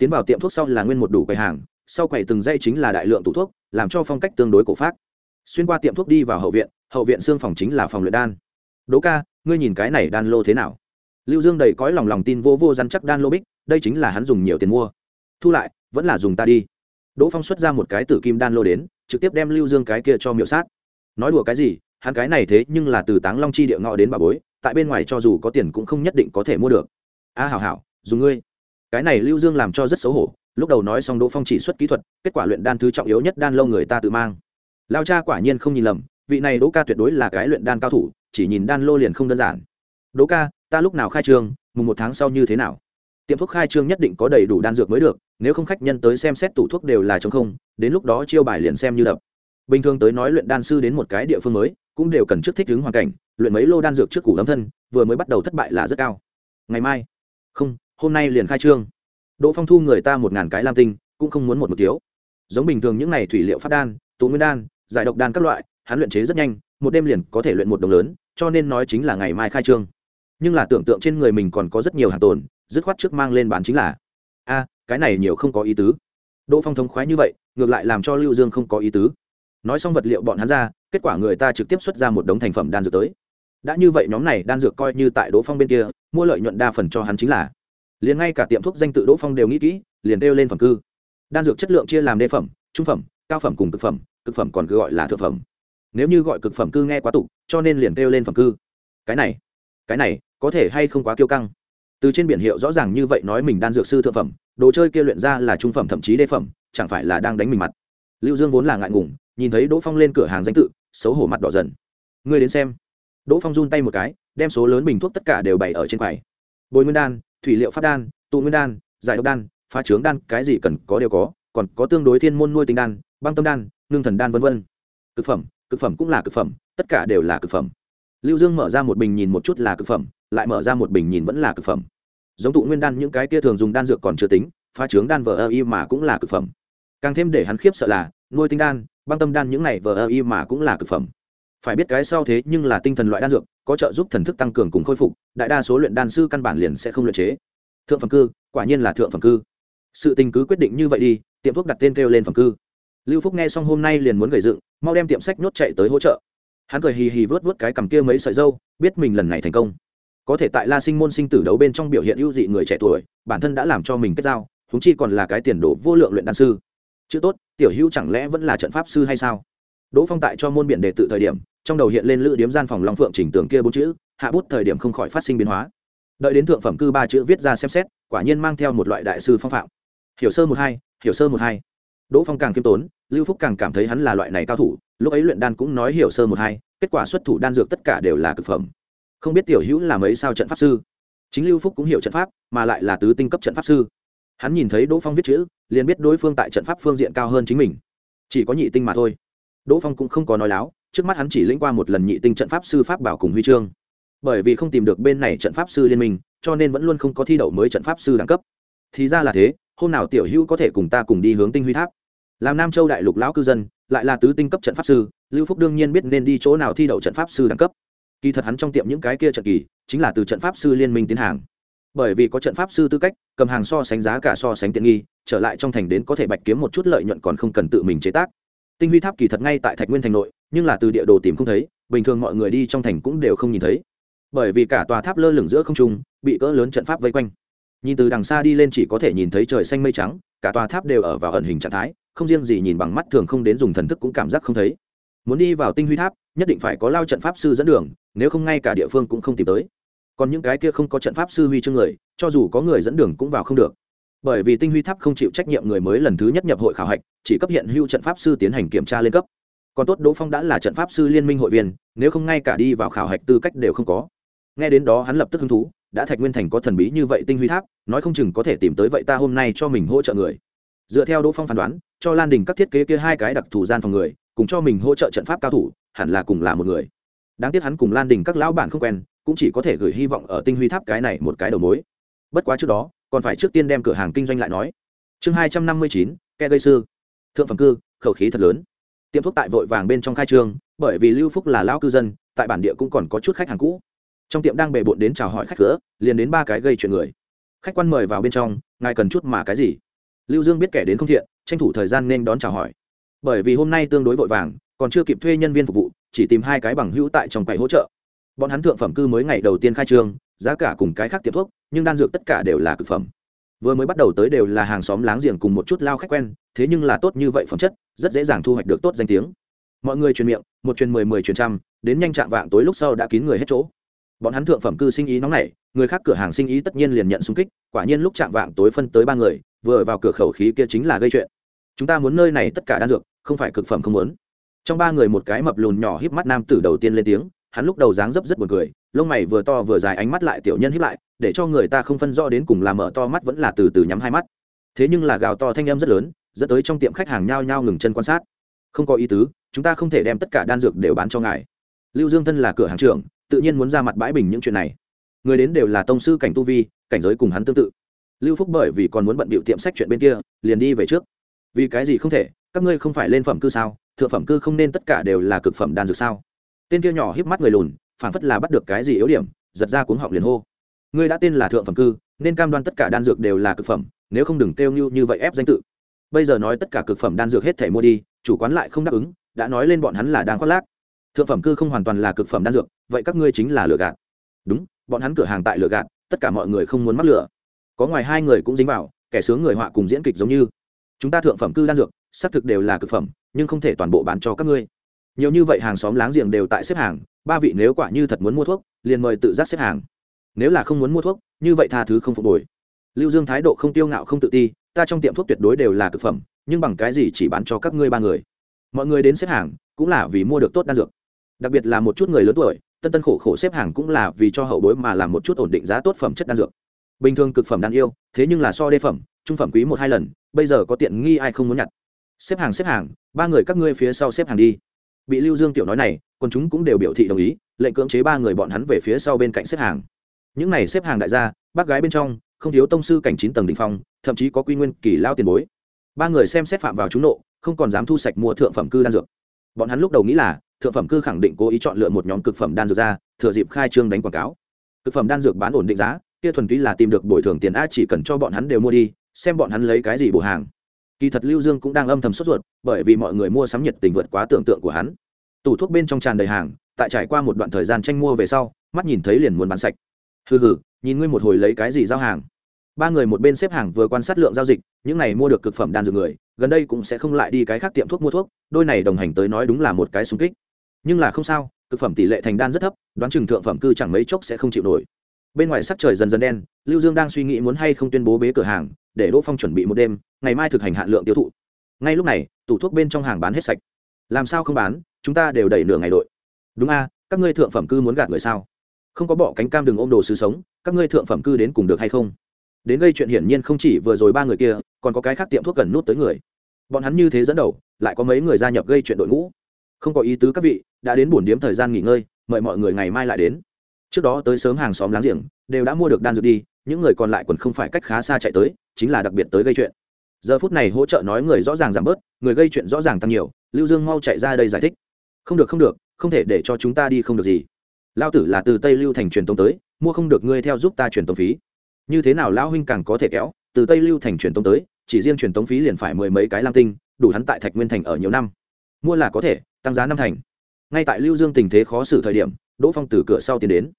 A: tiến vào tiệm thuốc sau là nguyên một đủ quầy hàng sau quầy từng dây chính là đại lượng tủ thuốc làm cho phong cách tương đối cổ phát xuyên qua tiệm thuốc đi vào hậu viện hậu viện xương phòng chính là phòng luyện đan. Đỗ ca ngươi nhìn cái này đan lô thế nào? Lưu dương đầy cõi lòng lòng tin vô vô dăn chắc đan lô bích đây chính là hắn dùng nhiều tiền mua. Thu lại vẫn là dùng ta đi. Đỗ phong xuất ra một cái tử kim đan lô đến trực tiếp đem lưu dương cái kia cho miệu sát. Nói đùa cái gì hắn cái này thế nhưng là từ táng long chi địa ngọ đến bà bối tại bên ngoài cho dù có tiền cũng không nhất định có thể mua được. A à, hảo hảo dùng ngươi cái này lưu dương làm cho rất xấu hổ, lúc đầu nói xong đỗ phong chỉ xuất kỹ thuật, kết quả luyện đan thứ trọng yếu nhất đan lâu người ta tự mang. Lao cha quả nhiên không nhìn lầm, vị này đỗ ca tuyệt đối là cái luyện đan cao thủ, chỉ nhìn đan lô liền không đơn giản. Đỗ ca, ta lúc nào khai trương mùng một tháng sau như thế nào? Tiệm thuốc khai trương nhất định có đầy đủ đan dược mới được, nếu không khách nhân tới xem xét tủ thuốc đều là chống không, đến lúc đó chiêu bài liền xem như đập. Bình thường tới nói luyện đan sư đến một cái địa phương mới, cũng đều cần trước thích ứng hoàn cảnh, luyện mấy lô đan dược trước củ ấm thân, vừa mới bắt đầu thất bại là rất cao. Ngày mai. Không hôm nay liền khai trương. Đỗ phong thu người ta một ngàn cái lam tinh, cũng không muốn một một tiếu giống bình thường những n à y thủy liệu phát đan, tụ nguyên đan, giải độc đan các loại, hắn luyện chế rất nhanh, một đêm liền có thể luyện một đồng lớn, cho nên nói chính là ngày mai khai trương. Nhưng là tưởng tượng trên người mình còn có rất nhiều hàng tồn, dứt khoát trước mang lên bán chính là, a, cái này nhiều không có ý tứ. Đỗ phong thống khoái như vậy, ngược lại làm cho lưu dương không có ý tứ. Nói xong vật liệu bọn hắn ra, kết quả người ta trực tiếp xuất ra một đống thành phẩm đan dược tới. Đã như vậy nhóm này đan dược coi như tại đỗ phong bên kia, mua lợi nhuận đa phần cho hắn chính là liền ngay cả tiệm thuốc danh tự đỗ phong đều nghĩ kỹ, liền đeo lên phẩm cư. Đan dược chất lượng chia làm đê phẩm, trung phẩm, cao phẩm cùng cực phẩm cực phẩm còn cứ gọi là thượng phẩm. Nếu như gọi cực phẩm cư nghe quá tục, cho nên liền đeo lên phẩm cư. Cái này cái này, có thể hay không quá kiêu căng? Từ trên biển hiệu rõ ràng như vậy nói mình đan dược sư thượng phẩm, đồ chơi kia luyện ra là trung phẩm thậm chí đê phẩm, chẳng phải là đang đánh mình mặt. Lưu dương vốn là ngại ngùng, nhìn thấy đỗ phong lên cửa hàng danh tự, xấu hổ mặt đỏ dần. Ngươi đến xem. Đỗ phong run tay một cái, đem số lớn bình thuốc tất cả đều bày ở trên quầy. Bồi nguyên đan thủy liệu phát đan, tụ nguyên đan, giải độc đan, phá trướng đan, cái gì cần có đều có, còn có tương đối thiên môn nuôi tinh đan, băng tâm đan, ngưng thần đan v v cực phẩm cực phẩm cũng là cực phẩm, tất cả đều là cực phẩm. Lưu dương mở ra một bình nhìn một chút là cực phẩm, lại mở ra một bình nhìn vẫn là cực phẩm. Giống tụ nguyên đan những cái kia thường dùng đan dược còn chưa tính pha trướng đan vờ ơ y mà cũng là cực phẩm. Càng thêm để hắn khiếp sợ là, nuôi tinh đan, băng tâm đan những này vờ ơ y mà cũng là cực phẩm. Phải biết cái sau thế nhưng là tinh thần loại đan dược có trợ giúp thần thức tăng cường cùng khôi phục, đại đa số luyện đan sư căn bản liền sẽ không luyện chế. Thượng phẩm cư, quả nhiên là thượng phẩm cư. Sự tình cứ quyết định như vậy đi, tiệm thuốc đặt tên kêu lên phẩm cư. Lưu phúc nghe xong hôm nay liền muốn gầy dựng, mau đem tiệm sách nhốt chạy tới hỗ trợ. Hắn cười hì hì vớt vớt cái cầm kia mấy sợi dâu, biết mình lần này thành công. Có thể tại la sinh môn sinh tử đấu bên trong biểu hiện ưu dị người trẻ tuổi, bản thân đã làm cho mình kết giao thúng chi còn là cái tiền đồ vô lượng luyện đan sư. Chữ tốt, tiểu hữu chẳng lẽ vẫn là trận pháp sư hay sao? Đỗ phong tại cho môn biện đề tự thời điểm, trong đầu hiện lên lữ điếm gian phòng long phượng chỉnh tường kia bốn chữ, hạ bút thời điểm không khỏi phát sinh biến hóa. Đợi đến thượng phẩm cư ba chữ viết ra xem xét, quả nhiên mang theo một loại đại sư phong phạm. Hiểu sơ một hai, hiểu sơ một hai. Đỗ phong càng kiêm tốn, lưu phúc càng cảm thấy hắn là loại này cao thủ, lúc ấy luyện đan cũng nói hiểu sơ một hai, kết quả xuất thủ đan dược tất cả đều là cực phẩm. Không biết tiểu hữu là mấy sao trận pháp sư? Chính lưu phúc cũng hiểu trận pháp, mà lại là tứ tinh cấp trận pháp sư. Hắn nhìn thấy đỗ phong viết chữ, liền biết đối phương tại trận pháp phương diện cao hơn chính mình. Chỉ có nhị tinh mà thôi đỗ phong cũng không có nói láo, trước mắt hắn chỉ lĩnh qua một lần nhị tinh trận pháp sư pháp bảo cùng huy chương. Bởi vì không tìm được bên này trận pháp sư liên minh, cho nên vẫn luôn không có thi đậu mới trận pháp sư đẳng cấp. Thì ra là thế, hôm nào tiểu hữu có thể cùng ta cùng đi hướng tinh huy tháp. Làm nam châu đại lục lão cư dân, lại là tứ tinh cấp trận pháp sư, lưu phúc đương nhiên biết nên đi chỗ nào thi đậu trận pháp sư đẳng cấp. Kỳ thật hắn trong tiệm những cái kia trận kỳ, chính là từ trận pháp sư liên minh tiến hàng. Bởi vì có trận pháp sư tư cách, cầm hàng so sánh giá cả so sánh tiện nghi, trở lại trong thành đến có thể bạch kiếm một chút lợi nhuận còn không cần tự mình chế tác tinh huy tháp kỳ thật ngay tại thạch nguyên thành nội, nhưng là từ địa đồ tìm không thấy, bình thường mọi người đi trong thành cũng đều không nhìn thấy. Bởi vì cả tòa tháp lơ lửng giữa không trung, bị cỡ lớn trận pháp vây quanh. Nhìn từ đằng xa đi lên chỉ có thể nhìn thấy trời xanh mây trắng, cả tòa tháp đều ở vào ẩn hình trạng thái, không riêng gì nhìn bằng mắt thường không đến dùng thần thức cũng cảm giác không thấy. Muốn đi vào tinh huy tháp, nhất định phải có lao trận pháp sư dẫn đường, nếu không ngay cả địa phương cũng không tìm tới. Còn những cái kia không có trận pháp sư huy chương người, cho dù có người dẫn đường cũng vào không được bởi vì tinh huy tháp không chịu trách nhiệm người mới lần thứ nhất nhập hội khảo hạch, chỉ cấp hiện hữu trận pháp sư tiến hành kiểm tra lên cấp. Còn tốt đỗ phong đã là trận pháp sư liên minh hội viên, nếu không ngay cả đi vào khảo hạch tư cách đều không có. Nghe đến đó hắn lập tức hứng thú, đã thạch nguyên thành có thần bí như vậy tinh huy tháp, nói không chừng có thể tìm tới vậy ta hôm nay cho mình hỗ trợ người. Dựa theo đỗ phong phán đoán, cho lan đình các thiết kế kia hai cái đặc thù gian phòng người, cùng cho mình hỗ trợ trận pháp cao thủ, hẳn là cùng là một người. Đáng tiếc hắn cùng lan đình các lão bản không quen, cũng chỉ có thể gửi hy vọng ở tinh huy tháp cái này một cái đầu mối. Bất quá trước đó còn phải trước tiên đem cửa hàng kinh doanh lại nói. Chương hai trăm năm mươi chín, ke gây sư. Thượng phẩm cư, khẩu khí thật lớn. Tiệm thuốc tại vội vàng bên trong khai trương, bởi vì lưu phúc là lão cư dân, tại bản địa cũng còn có chút khách hàng cũ. Trong tiệm đang bề bộn đến chào hỏi khách cửa, liền đến ba cái gây chuyện người. Khách quan mời vào bên trong, ngài cần chút mà cái gì? Lưu dương biết kẻ đến không thiện, tranh thủ thời gian nên đón chào hỏi. Bởi vì hôm nay tương đối vội vàng, còn chưa kịp thuê nhân viên phục vụ, chỉ tìm hai cái bằng hữu tại trong quầy hỗ trợ. Bọn hắn thượng phẩm cư mới ngày đầu tiên khai trương giá cả cùng cái khác tiệm thuốc, nhưng đan dược tất cả đều là cực phẩm. Vừa mới bắt đầu tới đều là hàng xóm láng giềng cùng một chút lao khách quen, thế nhưng là tốt như vậy phẩm chất, rất dễ dàng thu hoạch được tốt danh tiếng. Mọi người truyền miệng, một truyền mười mười truyền trăm, đến nhanh chạm vạng tối lúc sau đã kín người hết chỗ. Bọn hắn thượng phẩm cư sinh ý nóng nảy, người khác cửa hàng sinh ý tất nhiên liền nhận xung kích, quả nhiên lúc chạm vạng tối phân tới ba người, vừa vào cửa khẩu khí kia chính là gây chuyện. Chúng ta muốn nơi này tất cả đan dược, không phải cực phẩm không muốn. Trong ba người một cái mập lùn nhỏ híp mắt nam tử đầu tiên lên tiếng hắn lúc đầu dáng dấp rất buồn cười, lông mày vừa to vừa dài ánh mắt lại tiểu nhân híp lại, để cho người ta không phân rõ đến cùng là mở to mắt vẫn là từ từ nhắm hai mắt. Thế nhưng là gào to thanh âm rất lớn, dẫn tới trong tiệm khách hàng nhao nhao ngừng chân quan sát. Không có ý tứ, chúng ta không thể đem tất cả đan dược đều bán cho ngài. Lưu dương thân là cửa hàng trưởng, tự nhiên muốn ra mặt bãi bình những chuyện này. Người đến đều là tông sư cảnh tu vi, cảnh giới cùng hắn tương tự. Lưu phúc bởi vì còn muốn bận bịu tiệm sách chuyện bên kia, liền đi về trước. Vì cái gì không thể, các ngươi không phải lên phẩm cư sao, thượng phẩm cư không nên tất cả đều là cực phẩm đan dược sao? Tên kia nhỏ híp mắt người lùn phản phất là bắt được cái gì yếu điểm, giật ra cuống họng liền hô. Ngươi đã tên là thượng phẩm cư, nên cam đoan tất cả đan dược đều là cực phẩm, nếu không đừng kêu như như vậy ép danh tự. Bây giờ nói tất cả cực phẩm đan dược hết thể mua đi, chủ quán lại không đáp ứng, đã nói lên bọn hắn là đang khoác lác. Thượng phẩm cư không hoàn toàn là cực phẩm đan dược, vậy các ngươi chính là lừa gạt. Đúng, bọn hắn cửa hàng tại lừa gạt, tất cả mọi người không muốn mắc lừa. Có ngoài hai người cũng dính vào, kẻ sướng người họa cùng diễn kịch giống như. Chúng ta thượng phẩm cư đan dược, xác thực đều là cực phẩm, nhưng không thể toàn bộ bán cho các ngươi nhiều như vậy hàng xóm láng giềng đều tại xếp hàng, ba vị nếu quả như thật muốn mua thuốc, liền mời tự giác xếp hàng. Nếu là không muốn mua thuốc, như vậy tha thứ không phục hồi lưu dương thái độ không tiêu ngạo không tự ti, ta trong tiệm thuốc tuyệt đối đều là cực phẩm, nhưng bằng cái gì chỉ bán cho các ngươi ba người? Mọi người đến xếp hàng, cũng là vì mua được tốt đan dược. Đặc biệt là một chút người lớn tuổi, tân tân khổ khổ xếp hàng cũng là vì cho hậu bối mà làm một chút ổn định giá tốt phẩm chất đan dược. Bình thường cực phẩm đan yêu, thế nhưng là so đê phẩm, trung phẩm quý một hai lần, bây giờ có tiện nghi ai không muốn nhặt? Xếp hàng xếp hàng, ba người các ngươi phía sau xếp hàng đi bị lưu dương tiểu nói này còn chúng cũng đều biểu thị đồng ý, lệnh cưỡng chế ba người bọn hắn về phía sau bên cạnh xếp hàng. Những này xếp hàng đại gia, bác gái bên trong, không thiếu tông sư cảnh chín tầng đ ỉ n h phong, thậm chí có quy nguyên kỳ lao tiền bối. Ba người xem xét phạm vào trúng nộ, không còn dám thu sạch mua thượng phẩm cư đan dược. Bọn hắn lúc đầu nghĩ là, thượng phẩm cư khẳng định cố ý chọn lựa một nhóm cực phẩm đan dược ra, thừa dịp khai trương đánh quảng cáo. Cực phẩm đan dược bán ổn định giá, kia thuần túy là tìm được bồi thường tiền a chỉ cần cho bọn hắn đều mua đi, xem bọn hắn lấy cái gì bổ hàng kỳ thật lưu dương cũng đang âm thầm sốt ruột, bởi vì mọi người mua sắm nhiệt tình vượt quá tưởng tượng của hắn. Tủ thuốc bên trong tràn đầy hàng, tại trải qua một đoạn thời gian tranh mua về sau, mắt nhìn thấy liền muốn bán sạch. Hừ hừ, nhìn ngươi một hồi lấy cái gì giao hàng. Ba người một bên xếp hàng vừa quan sát lượng giao dịch, những này mua được cực phẩm đan dược người, gần đây cũng sẽ không lại đi cái khác tiệm thuốc mua thuốc, đôi này đồng hành tới nói đúng là một cái sung kích. Nhưng là không sao, cực phẩm tỷ lệ thành đan rất thấp, đoán chừng thượng phẩm cư chẳng mấy chốc sẽ không chịu nổi. Bên ngoài sắc trời dần dần đen, lưu dương đang suy nghĩ muốn hay không tuyên bố bế cửa hàng để đỗ phong chuẩn bị một đêm, ngày mai thực hành hạn lượng tiêu thụ. Ngay lúc này, tủ thuốc bên trong hàng bán hết sạch. Làm sao không bán, chúng ta đều đẩy nửa ngày đội. Đúng a, các ngươi thượng phẩm cư muốn gạt người sao? Không có bỏ cánh cam đừng ôm đồ sứ sống, các ngươi thượng phẩm cư đến cùng được hay không? Đến gây chuyện hiển nhiên không chỉ vừa rồi ba người kia, còn có cái khác tiệm thuốc cần nút tới người. Bọn hắn như thế dẫn đầu, lại có mấy người gia nhập gây chuyện đội ngũ. Không có ý tứ các vị, đã đến buồn điếm thời gian nghỉ ngơi, mời mọi người ngày mai lại đến. Trước đó tới sớm hàng xóm láng giềng, đều đã mua được đan dược đi những người còn lại còn không phải cách khá xa chạy tới, chính là đặc biệt tới gây chuyện. Giờ phút này hỗ trợ nói người rõ ràng giảm bớt, người gây chuyện rõ ràng tăng nhiều, lưu dương mau chạy ra đây giải thích. Không được không được, không thể để cho chúng ta đi không được gì. Lao tử là từ tây lưu thành truyền tống tới, mua không được ngươi theo giúp ta truyền tống phí. Như thế nào lão huynh càng có thể kéo, từ tây lưu thành truyền tống tới, chỉ riêng truyền tống phí liền phải mười mấy cái lam tinh, đủ hắn tại thạch nguyên thành ở nhiều năm. Mua là có thể, tăng giá năm thành. Ngay tại lưu dương tình thế khó xử thời điểm, đỗ phong từ cửa sau tiến đến.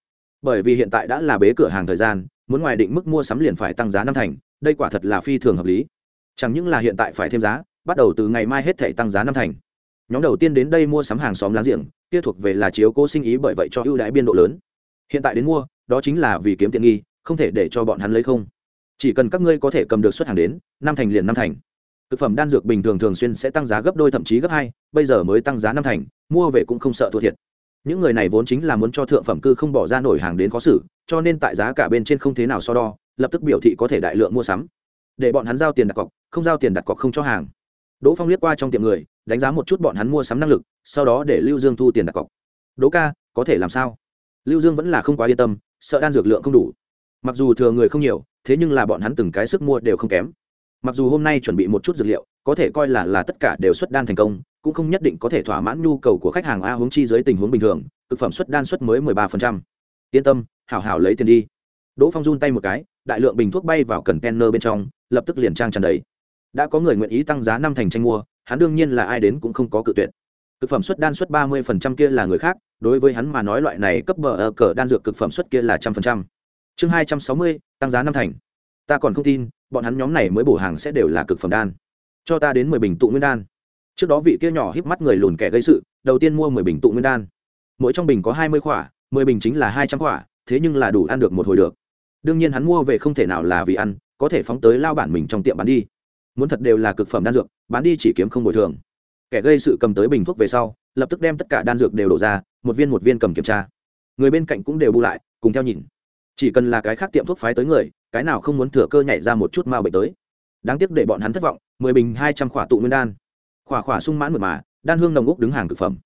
A: Bởi vì hiện tại đã là bế cửa hàng thời gian muốn ngoài định mức mua sắm liền phải tăng giá năm thành, đây quả thật là phi thường hợp lý. Chẳng những là hiện tại phải thêm giá, bắt đầu từ ngày mai hết thể tăng giá năm thành. Nhóm đầu tiên đến đây mua sắm hàng xóm láng giềng, kia thuộc về là chiếu cố sinh ý bởi vậy cho ưu đãi biên độ lớn. Hiện tại đến mua, đó chính là vì kiếm tiện nghi, không thể để cho bọn hắn lấy không. Chỉ cần các ngươi có thể cầm được xuất hàng đến, năm thành liền năm thành. Thực phẩm đan dược bình thường thường xuyên sẽ tăng giá gấp đôi thậm chí gấp hai, bây giờ mới tăng giá năm thành, mua về cũng không sợ thua thiệt những người này vốn chính là muốn cho thượng phẩm cư không bỏ ra nổi hàng đến khó xử, cho nên tại giá cả bên trên không thế nào so đo, lập tức biểu thị có thể đại lượng mua sắm. Để bọn hắn giao tiền đặt cọc, không giao tiền đặt cọc không cho hàng. Đỗ phong liếc qua trong tiệm người, đánh giá một chút bọn hắn mua sắm năng lực, sau đó để lưu dương thu tiền đặt cọc. Đỗ ca, có thể làm sao? Lưu dương vẫn là không quá yên tâm, sợ đan dược lượng không đủ. Mặc dù thừa người không nhiều, thế nhưng là bọn hắn từng cái sức mua đều không kém. Mặc dù hôm nay chuẩn bị một chút dược liệu, có thể coi là là tất cả đều xuất đan thành công cũng không nhất định có thể thỏa mãn nhu cầu của khách hàng a hướng chi dưới tình huống bình thường, thực phẩm xuất đan suất mới mười ba phần trăm. Yên tâm, hảo hảo lấy tiền đi. Đỗ phong run tay một cái, đại lượng bình thuốc bay vào cần kenner bên trong, lập tức liền trang tràn đầy. Đã có người nguyện ý tăng giá năm thành tranh mua, hắn đương nhiên là ai đến cũng không có cự tuyệt. Thực phẩm xuất đan suất ba mươi phần trăm kia là người khác, đối với hắn mà nói loại này cấp bờ ở cờ đan dược cực phẩm xuất kia là trăm phần trăm. Chương hai trăm sáu mươi, tăng giá năm thành. Ta còn không tin, bọn hắn nhóm này mới bổ hàng sẽ đều là cực phẩm đan. Cho ta đến mười bình tụ nguyên đan trước đó vị kia nhỏ híp mắt người lùn kẻ gây sự, đầu tiên mua mười bình tụ nguyên đan. Mỗi trong bình có hai mươi khỏa, mười bình chính là hai trăm khỏa, thế nhưng là đủ ăn được một hồi được. Đương nhiên hắn mua về không thể nào là vì ăn, có thể phóng tới lao bản mình trong tiệm bán đi. Muốn thật đều là cực phẩm đan dược, bán đi chỉ kiếm không bồi thường. Kẻ gây sự cầm tới bình thuốc về sau, lập tức đem tất cả đan dược đều đổ ra, một viên một viên cầm kiểm tra. Người bên cạnh cũng đều bu lại, cùng theo nhìn. Chỉ cần là cái khác tiệm thuốc phái tới người, cái nào không muốn thừa cơ nhảy ra một chút ma bệnh tới. Đáng tiếc để bọn hắn thất vọng, mười bình hai trăm khỏa tụ nguyên đan khỏa khỏa sung mãn mượt mà, đan hương nồng úc đứng hàng thực phẩm.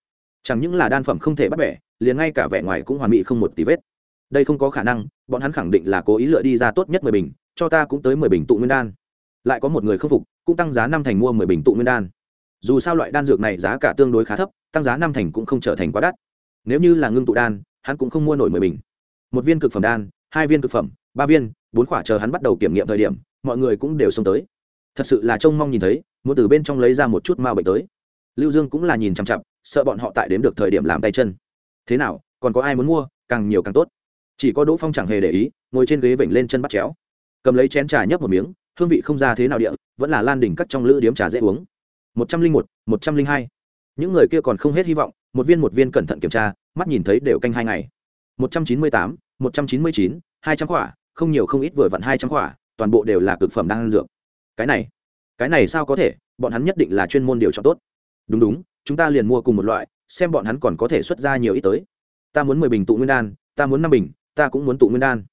A: Chẳng những là đan phẩm không thể bắt bẻ, liền ngay cả vẻ ngoài cũng hoàn mỹ không một tí vết. Đây không có khả năng, bọn hắn khẳng định là cố ý lựa đi ra tốt nhất mười bình, cho ta cũng tới mười bình tụ nguyên đan. Lại có một người khâm phục, cũng tăng giá năm thành mua mười bình tụ nguyên đan. Dù sao loại đan dược này giá cả tương đối khá thấp, tăng giá năm thành cũng không trở thành quá đắt. Nếu như là ngưng tụ đan, hắn cũng không mua nổi mười bình. Một viên cực phẩm đan, hai viên cực phẩm, ba viên, bốn quả chờ hắn bắt đầu kiểm nghiệm thời điểm, mọi người cũng đều xông tới. Thật sự là trông mong nhìn thấy muốn từ bên trong lấy ra một chút ma bệnh tới. Lưu dương cũng là nhìn chằm chặp sợ bọn họ tại đếm được thời điểm làm tay chân. Thế nào, còn có ai muốn mua, càng nhiều càng tốt. Chỉ có đỗ phong chẳng hề để ý, ngồi trên ghế vểnh lên chân bắt chéo. Cầm lấy chén trà nhấp một miếng, hương vị không ra thế nào địa, vẫn là lan đỉnh cắt trong lữ điếm trà dễ uống. Một trăm linh một một trăm linh hai. Những người kia còn không hết hy vọng, một viên một viên cẩn thận kiểm tra, mắt nhìn thấy đều canh hai ngày. Một trăm chín mươi tám, một trăm chín mươi chín, hai trăm quả, không nhiều không ít vừa vặn hai trăm quả, toàn bộ đều là cực phẩm đang ăn dược. Cái này cái này sao có thể, bọn hắn nhất định là chuyên môn điều chọn tốt. Đúng đúng, chúng ta liền mua cùng một loại, xem bọn hắn còn có thể xuất ra nhiều ít tới. Ta muốn mười bình tụ nguyên đan, ta muốn năm bình, ta cũng muốn tụ nguyên đan.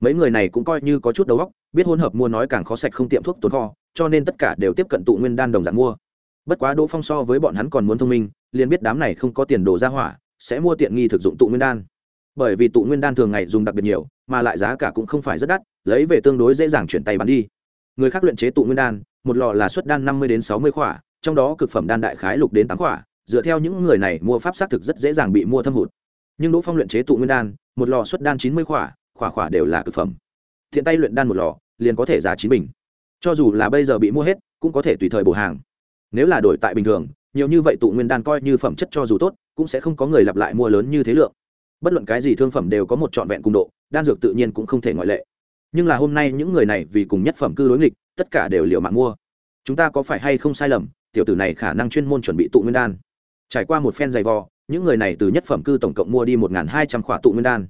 A: Mấy người này cũng coi như có chút đầu óc, biết hỗn hợp mua nói càng khó sạch không tiệm thuốc tốn kho, cho nên tất cả đều tiếp cận tụ nguyên đan đồng dạng mua. Bất quá đỗ phong so với bọn hắn còn muốn thông minh, liền biết đám này không có tiền đồ ra hỏa, sẽ mua tiện nghi thực dụng tụ nguyên đan. Bởi vì tụ nguyên đan thường ngày dùng đặc biệt nhiều, mà lại giá cả cũng không phải rất đắt, lấy về tương đối dễ dàng chuyển tay bán đi. Người khác luyện chế tụ nguyên đan một lò là suất đan năm mươi đến sáu mươi khỏa, trong đó cực phẩm đan đại khái lục đến tám khỏa, dựa theo những người này mua pháp xác thực rất dễ dàng bị mua thâm hụt. Nhưng đỗ phong luyện chế tụ nguyên đan, một lò suất đan chín mươi khỏa khỏa khỏa đều là cực phẩm. Thiện tay luyện đan một lò liền có thể giá chín bình. Cho dù là bây giờ bị mua hết, cũng có thể tùy thời bổ hàng. Nếu là đổi tại bình thường, nhiều như vậy tụ nguyên đan coi như phẩm chất cho dù tốt, cũng sẽ không có người lặp lại mua lớn như thế lượng. Bất luận cái gì thương phẩm đều có một trọn vẹn cung độ, đan dược tự nhiên cũng không thể ngoại lệ. Nhưng là hôm nay những người này vì cùng nhất phẩm cư đối nghịch tất cả đều liệu mạng mua. Chúng ta có phải hay không sai lầm, tiểu tử này khả năng chuyên môn chuẩn bị tụ nguyên đan. Trải qua một phen dày vò, những người này từ nhất phẩm cư tổng cộng mua đi một hai trăm khỏa tụ nguyên đan.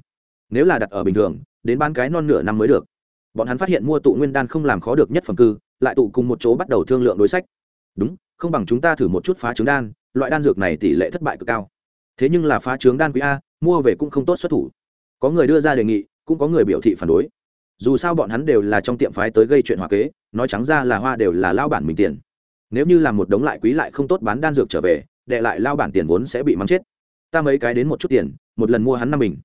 A: Nếu là đặt ở bình thường, đến bán cái non nửa năm mới được. Bọn hắn phát hiện mua tụ nguyên đan không làm khó được nhất phẩm cư, lại tụ cùng một chỗ bắt đầu thương lượng đối sách. Đúng, không bằng chúng ta thử một chút phá trứng đan, loại đan dược này tỷ lệ thất bại cực cao. Thế nhưng là phá trướng đan quý a, mua về cũng không tốt xuất thủ. Có người đưa ra đề nghị, cũng có người biểu thị phản đối dù sao bọn hắn đều là trong tiệm phái tới gây chuyện hòa kế, nói trắng ra là hoa đều là lao bản mình tiền. Nếu như làm một đống lại quý lại không tốt bán đan dược trở về, đệ lại lao bản tiền vốn sẽ bị mắng chết. Ta mấy cái đến một chút tiền, một lần mua hắn năm bình.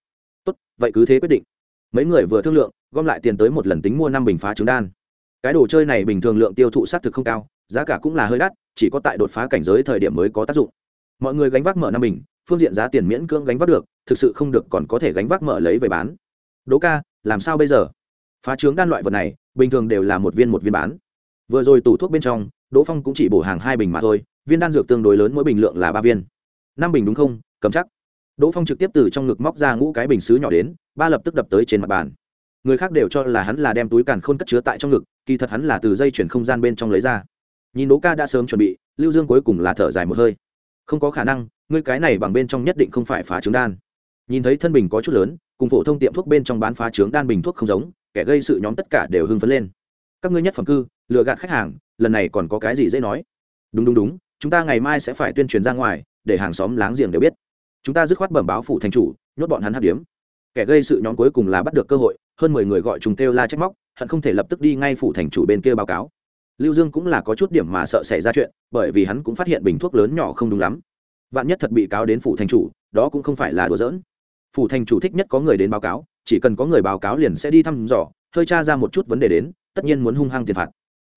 A: Tốt, vậy cứ thế quyết định. Mấy người vừa thương lượng, gom lại tiền tới một lần tính mua năm bình phá trứng đan. Cái đồ chơi này bình thường lượng tiêu thụ xác thực không cao, giá cả cũng là hơi đắt, chỉ có tại đột phá cảnh giới thời điểm mới có tác dụng. Mọi người gánh vác mở năm bình, phương diện giá tiền miễn cưỡng gánh vác được, thực sự không được còn có thể gánh vác mở lấy về bán. Đỗ ca, làm sao bây giờ? Phá trướng đan loại vật này, bình thường đều là một viên một viên bán. Vừa rồi tủ thuốc bên trong, đỗ phong cũng chỉ bổ hàng hai bình mà thôi, viên đan dược tương đối lớn mỗi bình lượng là ba viên. Năm bình đúng không? Cầm chắc. Đỗ phong trực tiếp từ trong ngực móc ra ngũ cái bình xứ nhỏ đến, ba lập tức đập tới trên mặt bàn. Người khác đều cho là hắn là đem túi càn khôn cất chứa tại trong ngực, kỳ thật hắn là từ dây chuyển không gian bên trong lấy ra. Nhìn đỗ ca đã sớm chuẩn bị, lưu dương cuối cùng là thở dài một hơi. Không có khả năng, ngươi cái này bằng bên trong nhất định không phải phá trứng đan. Nhìn thấy thân bình có chút lớn, cùng phổ thông tiệm thuốc bên trong bán phá trứng đan bình thuốc không giống kẻ gây sự nhóm tất cả đều hưng phấn lên. Các ngươi nhất phẩm cư, lừa gạt khách hàng, lần này còn có cái gì dễ nói? Đúng đúng đúng, chúng ta ngày mai sẽ phải tuyên truyền ra ngoài, để hàng xóm láng giềng đều biết. Chúng ta dứt khoát bẩm báo phủ thành chủ, nhốt bọn hắn hạt điếm. Kẻ gây sự nhóm cuối cùng là bắt được cơ hội, hơn mười người gọi chúng kêu la trách móc, hận không thể lập tức đi ngay phủ thành chủ bên kia báo cáo. Lưu dương cũng là có chút điểm mà sợ xảy ra chuyện, bởi vì hắn cũng phát hiện bình thuốc lớn nhỏ không đúng lắm. Vạn nhất thật bị cáo đến phủ thành chủ, đó cũng không phải là đùa giỡn. Phủ thành chủ thích nhất có người đến báo cáo chỉ cần có người báo cáo liền sẽ đi thăm dò, hơi tra ra một chút vấn đề đến, tất nhiên muốn hung hăng tiền phạt.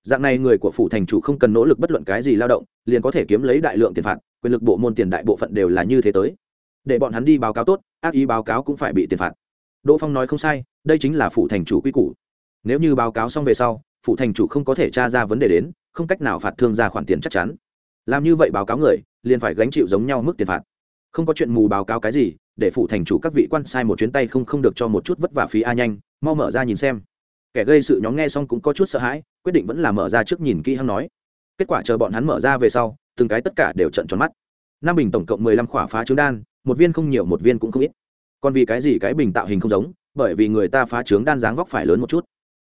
A: Dạng này người của phủ thành chủ không cần nỗ lực bất luận cái gì lao động, liền có thể kiếm lấy đại lượng tiền phạt, quyền lực bộ môn tiền đại bộ phận đều là như thế tới. Để bọn hắn đi báo cáo tốt, ác ý báo cáo cũng phải bị tiền phạt. Đỗ phong nói không sai, đây chính là phủ thành chủ quy củ. Nếu như báo cáo xong về sau, phủ thành chủ không có thể tra ra vấn đề đến, không cách nào phạt thương ra khoản tiền chắc chắn. Làm như vậy báo cáo người, liền phải gánh chịu giống nhau mức tiền phạt. Không có chuyện mù báo cáo cái gì để phụ thành chủ các vị quan sai một chuyến tay không không được cho một chút vất vả phí a nhanh, mau mở ra nhìn xem. Kẻ gây sự nhóm nghe xong cũng có chút sợ hãi, quyết định vẫn là mở ra trước nhìn kỹ hăng nói. Kết quả chờ bọn hắn mở ra về sau, từng cái tất cả đều trận tròn mắt. Năm bình tổng cộng mười lăm khỏa phá trứng đan, một viên không nhiều, một viên cũng không ít. Còn vì cái gì cái bình tạo hình không giống, bởi vì người ta phá trứng đan dáng vóc phải lớn một chút.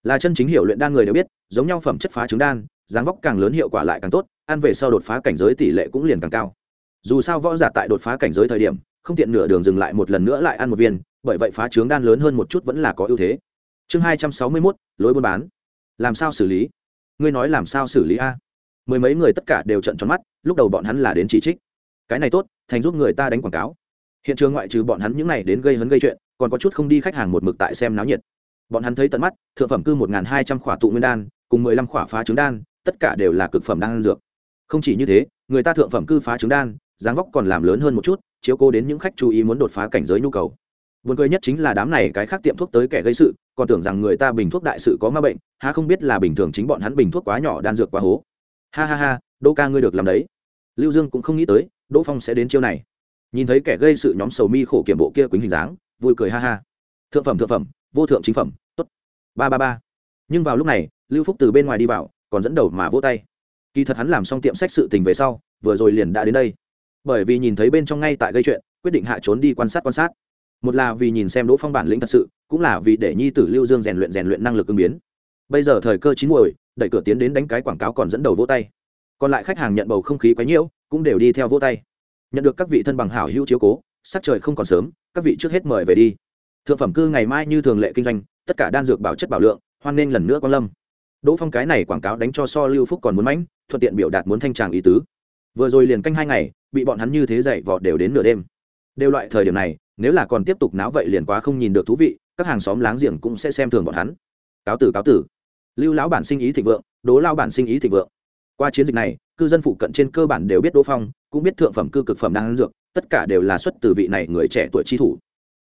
A: Là chân chính hiểu luyện đan người đều biết, giống nhau phẩm chất phá trứng đan, dáng vóc càng lớn hiệu quả lại càng tốt, ăn về sau đột phá cảnh giới tỷ lệ cũng liền càng cao. Dù sao võ giả tại đột phá cảnh giới thời điểm không tiện nửa đường dừng lại một lần nữa lại ăn một viên, bởi vậy phá trứng đan lớn hơn một chút vẫn là có ưu thế. Chương hai trăm sáu mươi mốt, lối buôn bán. Làm sao xử lý? Ngươi nói làm sao xử lý a? Mười mấy người tất cả đều trận tròn mắt, lúc đầu bọn hắn là đến chỉ trích. Cái này tốt, thành giúp người ta đánh quảng cáo. Hiện trường ngoại trừ bọn hắn những n à y đến gây hấn gây chuyện, còn có chút không đi khách hàng một mực tại xem náo nhiệt. Bọn hắn thấy tận mắt, thượng phẩm cư một hai trăm khỏa tụ nguyên đan, cùng mười lăm khỏa phá trứng đan, tất cả đều là cực phẩm đan dược. Không chỉ như thế, người ta thượng phẩm cư phá trứng đan dáng vóc còn làm lớn hơn một chút chiếu cố đến những khách chú ý muốn đột phá cảnh giới nhu cầu Buồn cười nhất chính là đám này cái khác tiệm thuốc tới kẻ gây sự, còn tưởng rằng người ta bình thuốc đại sự có ma bệnh, há không biết là bình thường chính bọn hắn bình thuốc quá nhỏ đan dược quá hố. Ha ha ha, Đỗ ca ngươi được làm đấy. Lưu Dương cũng không nghĩ tới, Đỗ Phong sẽ đến chiêu này. Nhìn thấy kẻ gây sự nhóm sầu mi khổ kiểm bộ kia quỳnh hình dáng, vui cười ha ha. Thượng phẩm thượng phẩm, vô thượng chính phẩm, tốt. Ba ba ba. Nhưng vào lúc này, Lưu Phúc từ bên ngoài đi vào, còn dẫn đầu mà vỗ tay. Kỳ thật hắn làm xong tiệm sách sự tình về sau, vừa rồi liền đã đến đây. Bởi vì nhìn thấy bên trong ngay tại gây chuyện, quyết định hạ trốn đi quan sát quan sát. Một là vì nhìn xem đỗ phong bản lĩnh thật sự cũng là vì để nhi tử lưu dương rèn luyện rèn luyện năng lực ứng biến. Bây giờ thời cơ chín muồi đẩy cửa tiến đến đánh cái quảng cáo còn dẫn đầu vỗ tay. Còn lại khách hàng nhận bầu không khí quấy nhiễu cũng đều đi theo vỗ tay. Nhận được các vị thân bằng hảo hữu chiếu cố sắc trời không còn sớm các vị trước hết mời về đi. Thượng phẩm cư ngày mai như thường lệ kinh doanh tất cả đan dược bảo chất bảo lượng hoan nên lần nữa quan lâm. Đỗ phong cái này quảng cáo đánh cho so lưu phúc còn muốn mãnh thuận tiện biểu đạt muốn thanh tràng ý tứ. Vừa rồi liền canh hai ngày bị bọn hắn như thế dậy vọt đều đến nửa đêm. Đều loại thời điểm này, nếu là còn tiếp tục náo vậy liền quá không nhìn được thú vị, các hàng xóm láng giềng cũng sẽ xem thường bọn hắn. Cáo tử cáo tử. Lưu lão bản sinh ý thịnh vượng, đố lao bản sinh ý thịnh vượng. Qua chiến dịch này, cư dân phụ cận trên cơ bản đều biết đỗ phong, cũng biết thượng phẩm cư cực phẩm đang ăn dược, tất cả đều là xuất từ vị này người trẻ tuổi chi thủ.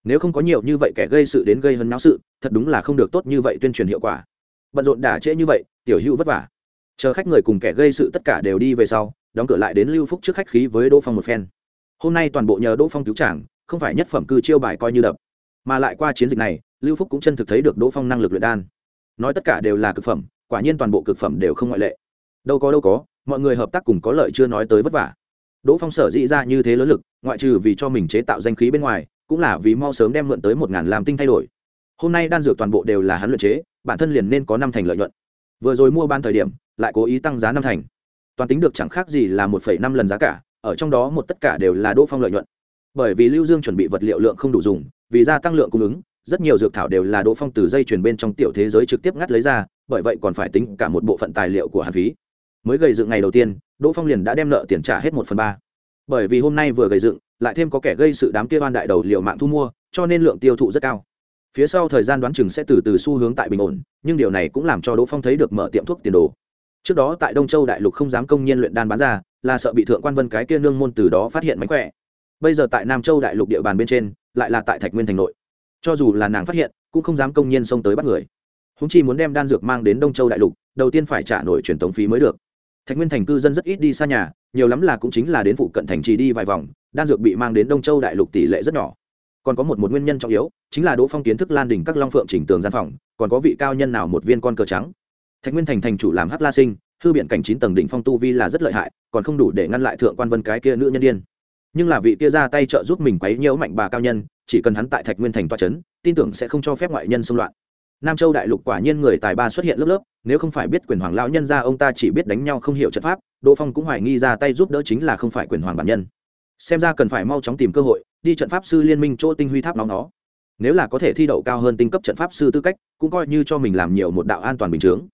A: Nếu không có nhiều như vậy kẻ gây sự đến gây hấn náo sự, thật đúng là không được tốt như vậy tuyên truyền hiệu quả. Bận rộn đả trễ như vậy, tiểu hữu vất vả. Chờ khách người cùng kẻ gây sự tất cả đều đi về sau đóng cửa lại đến lưu phúc trước khách khí với đỗ phong một phen. Hôm nay toàn bộ nhờ đỗ phong cứu trảng không phải nhất phẩm cư chiêu bài coi như đập. Mà lại qua chiến dịch này, lưu phúc cũng chân thực thấy được đỗ phong năng lực luyện đan. Nói tất cả đều là cực phẩm, quả nhiên toàn bộ cực phẩm đều không ngoại lệ. Đâu có đâu có, mọi người hợp tác cùng có lợi chưa nói tới vất vả. Đỗ phong sở dĩ ra như thế lớn lực, ngoại trừ vì cho mình chế tạo danh khí bên ngoài, cũng là vì mau sớm đem mượn tới một ngàn làm tinh thay đổi. Hôm nay đan dược toàn bộ đều là hắn luyện chế, bản thân liền nên có năm thành lợi nhuận. Vừa rồi mua ban thời điểm, lại cố ý tăng giá năm thành toàn tính được chẳng khác gì là một phẩy năm lần giá cả, ở trong đó một tất cả đều là đỗ phong lợi nhuận. Bởi vì lưu dương chuẩn bị vật liệu lượng không đủ dùng, vì gia tăng lượng cung ứng, rất nhiều dược thảo đều là đỗ phong từ dây chuyền bên trong tiểu thế giới trực tiếp ngắt lấy ra, bởi vậy còn phải tính cả một bộ phận tài liệu của hàn phí. Mới gây dựng ngày đầu tiên, đỗ phong liền đã đem nợ tiền trả hết một phần ba. Bởi vì hôm nay vừa gây dựng, lại thêm có kẻ gây sự đám kia oan đại đầu liệu mạng thu mua, cho nên lượng tiêu thụ rất cao. Phía sau thời gian đoán chừng sẽ từ từ xu hướng tại bình ổn, nhưng điều này cũng làm cho đỗ phong thấy được mở tiệm thuốc tiền đồ trước đó tại đông châu đại lục không dám công nhiên luyện đan bán ra, là sợ bị thượng quan vân cái kia nương môn từ đó phát hiện mánh khỏe. Bây giờ tại nam châu đại lục địa bàn bên trên, lại là tại thạch nguyên thành nội. Cho dù là nàng phát hiện, cũng không dám công nhiên xông tới bắt người. Húng chi muốn đem đan dược mang đến đông châu đại lục, đầu tiên phải trả nổi truyền tống phí mới được. Thạch nguyên thành cư dân rất ít đi xa nhà, nhiều lắm là cũng chính là đến phụ cận thành trì đi vài vòng, đan dược bị mang đến đông châu đại lục tỷ lệ rất nhỏ. Còn có một một nguyên nhân trọng yếu, chính là đỗ phong kiến thức lan đình các long phượng chỉnh tường gian phòng, còn có vị cao nhân nào một viên con cờ trắng thạch nguyên thành thành chủ làm hắc la sinh, hư biện cảnh chín tầng đỉnh phong tu vi là rất lợi hại, còn không đủ để ngăn lại thượng quan vân cái kia nữ nhân điên. Nhưng là vị kia ra tay trợ giúp mình quấy nhiễu mạnh bà cao nhân, chỉ cần hắn tại thạch nguyên thành toa c h ấ n tin tưởng sẽ không cho phép ngoại nhân xung loạn. Nam châu đại lục quả nhiên người tài ba xuất hiện lớp lớp, nếu không phải biết quyền hoàng lão nhân ra, ông ta chỉ biết đánh nhau không hiểu trận pháp, đỗ phong cũng hoài nghi ra tay giúp đỡ chính là không phải quyền hoàng bản nhân. Xem ra cần phải mau chóng tìm cơ hội, đi trận pháp sư liên minh chỗ tinh huy tháp nóng nó. Nếu là có thể thi đậu cao hơn tinh cấp trận pháp sư tư cách, cũng coi như cho mình làm nhiều một đạo an toàn bình chướng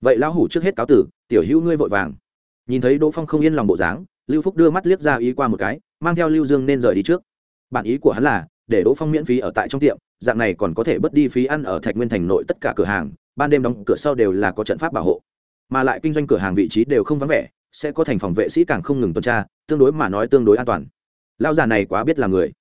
A: vậy lão hủ trước hết cáo tử, tiểu hữu ngươi vội vàng. Nhìn thấy đỗ phong không yên lòng bộ dáng, lưu phúc đưa mắt liếc ra ý qua một cái, mang theo lưu dương nên rời đi trước. Bản ý của hắn là, để đỗ phong miễn phí ở tại trong tiệm, dạng này còn có thể bớt đi phí ăn ở thạch nguyên thành nội tất cả cửa hàng, ban đêm đóng cửa sau đều là có trận pháp bảo hộ. Mà lại kinh doanh cửa hàng vị trí đều không vắng vẻ, sẽ có thành phòng vệ sĩ càng không ngừng tuần tra, tương đối mà nói tương đối an toàn. Lao già này quá biết là người.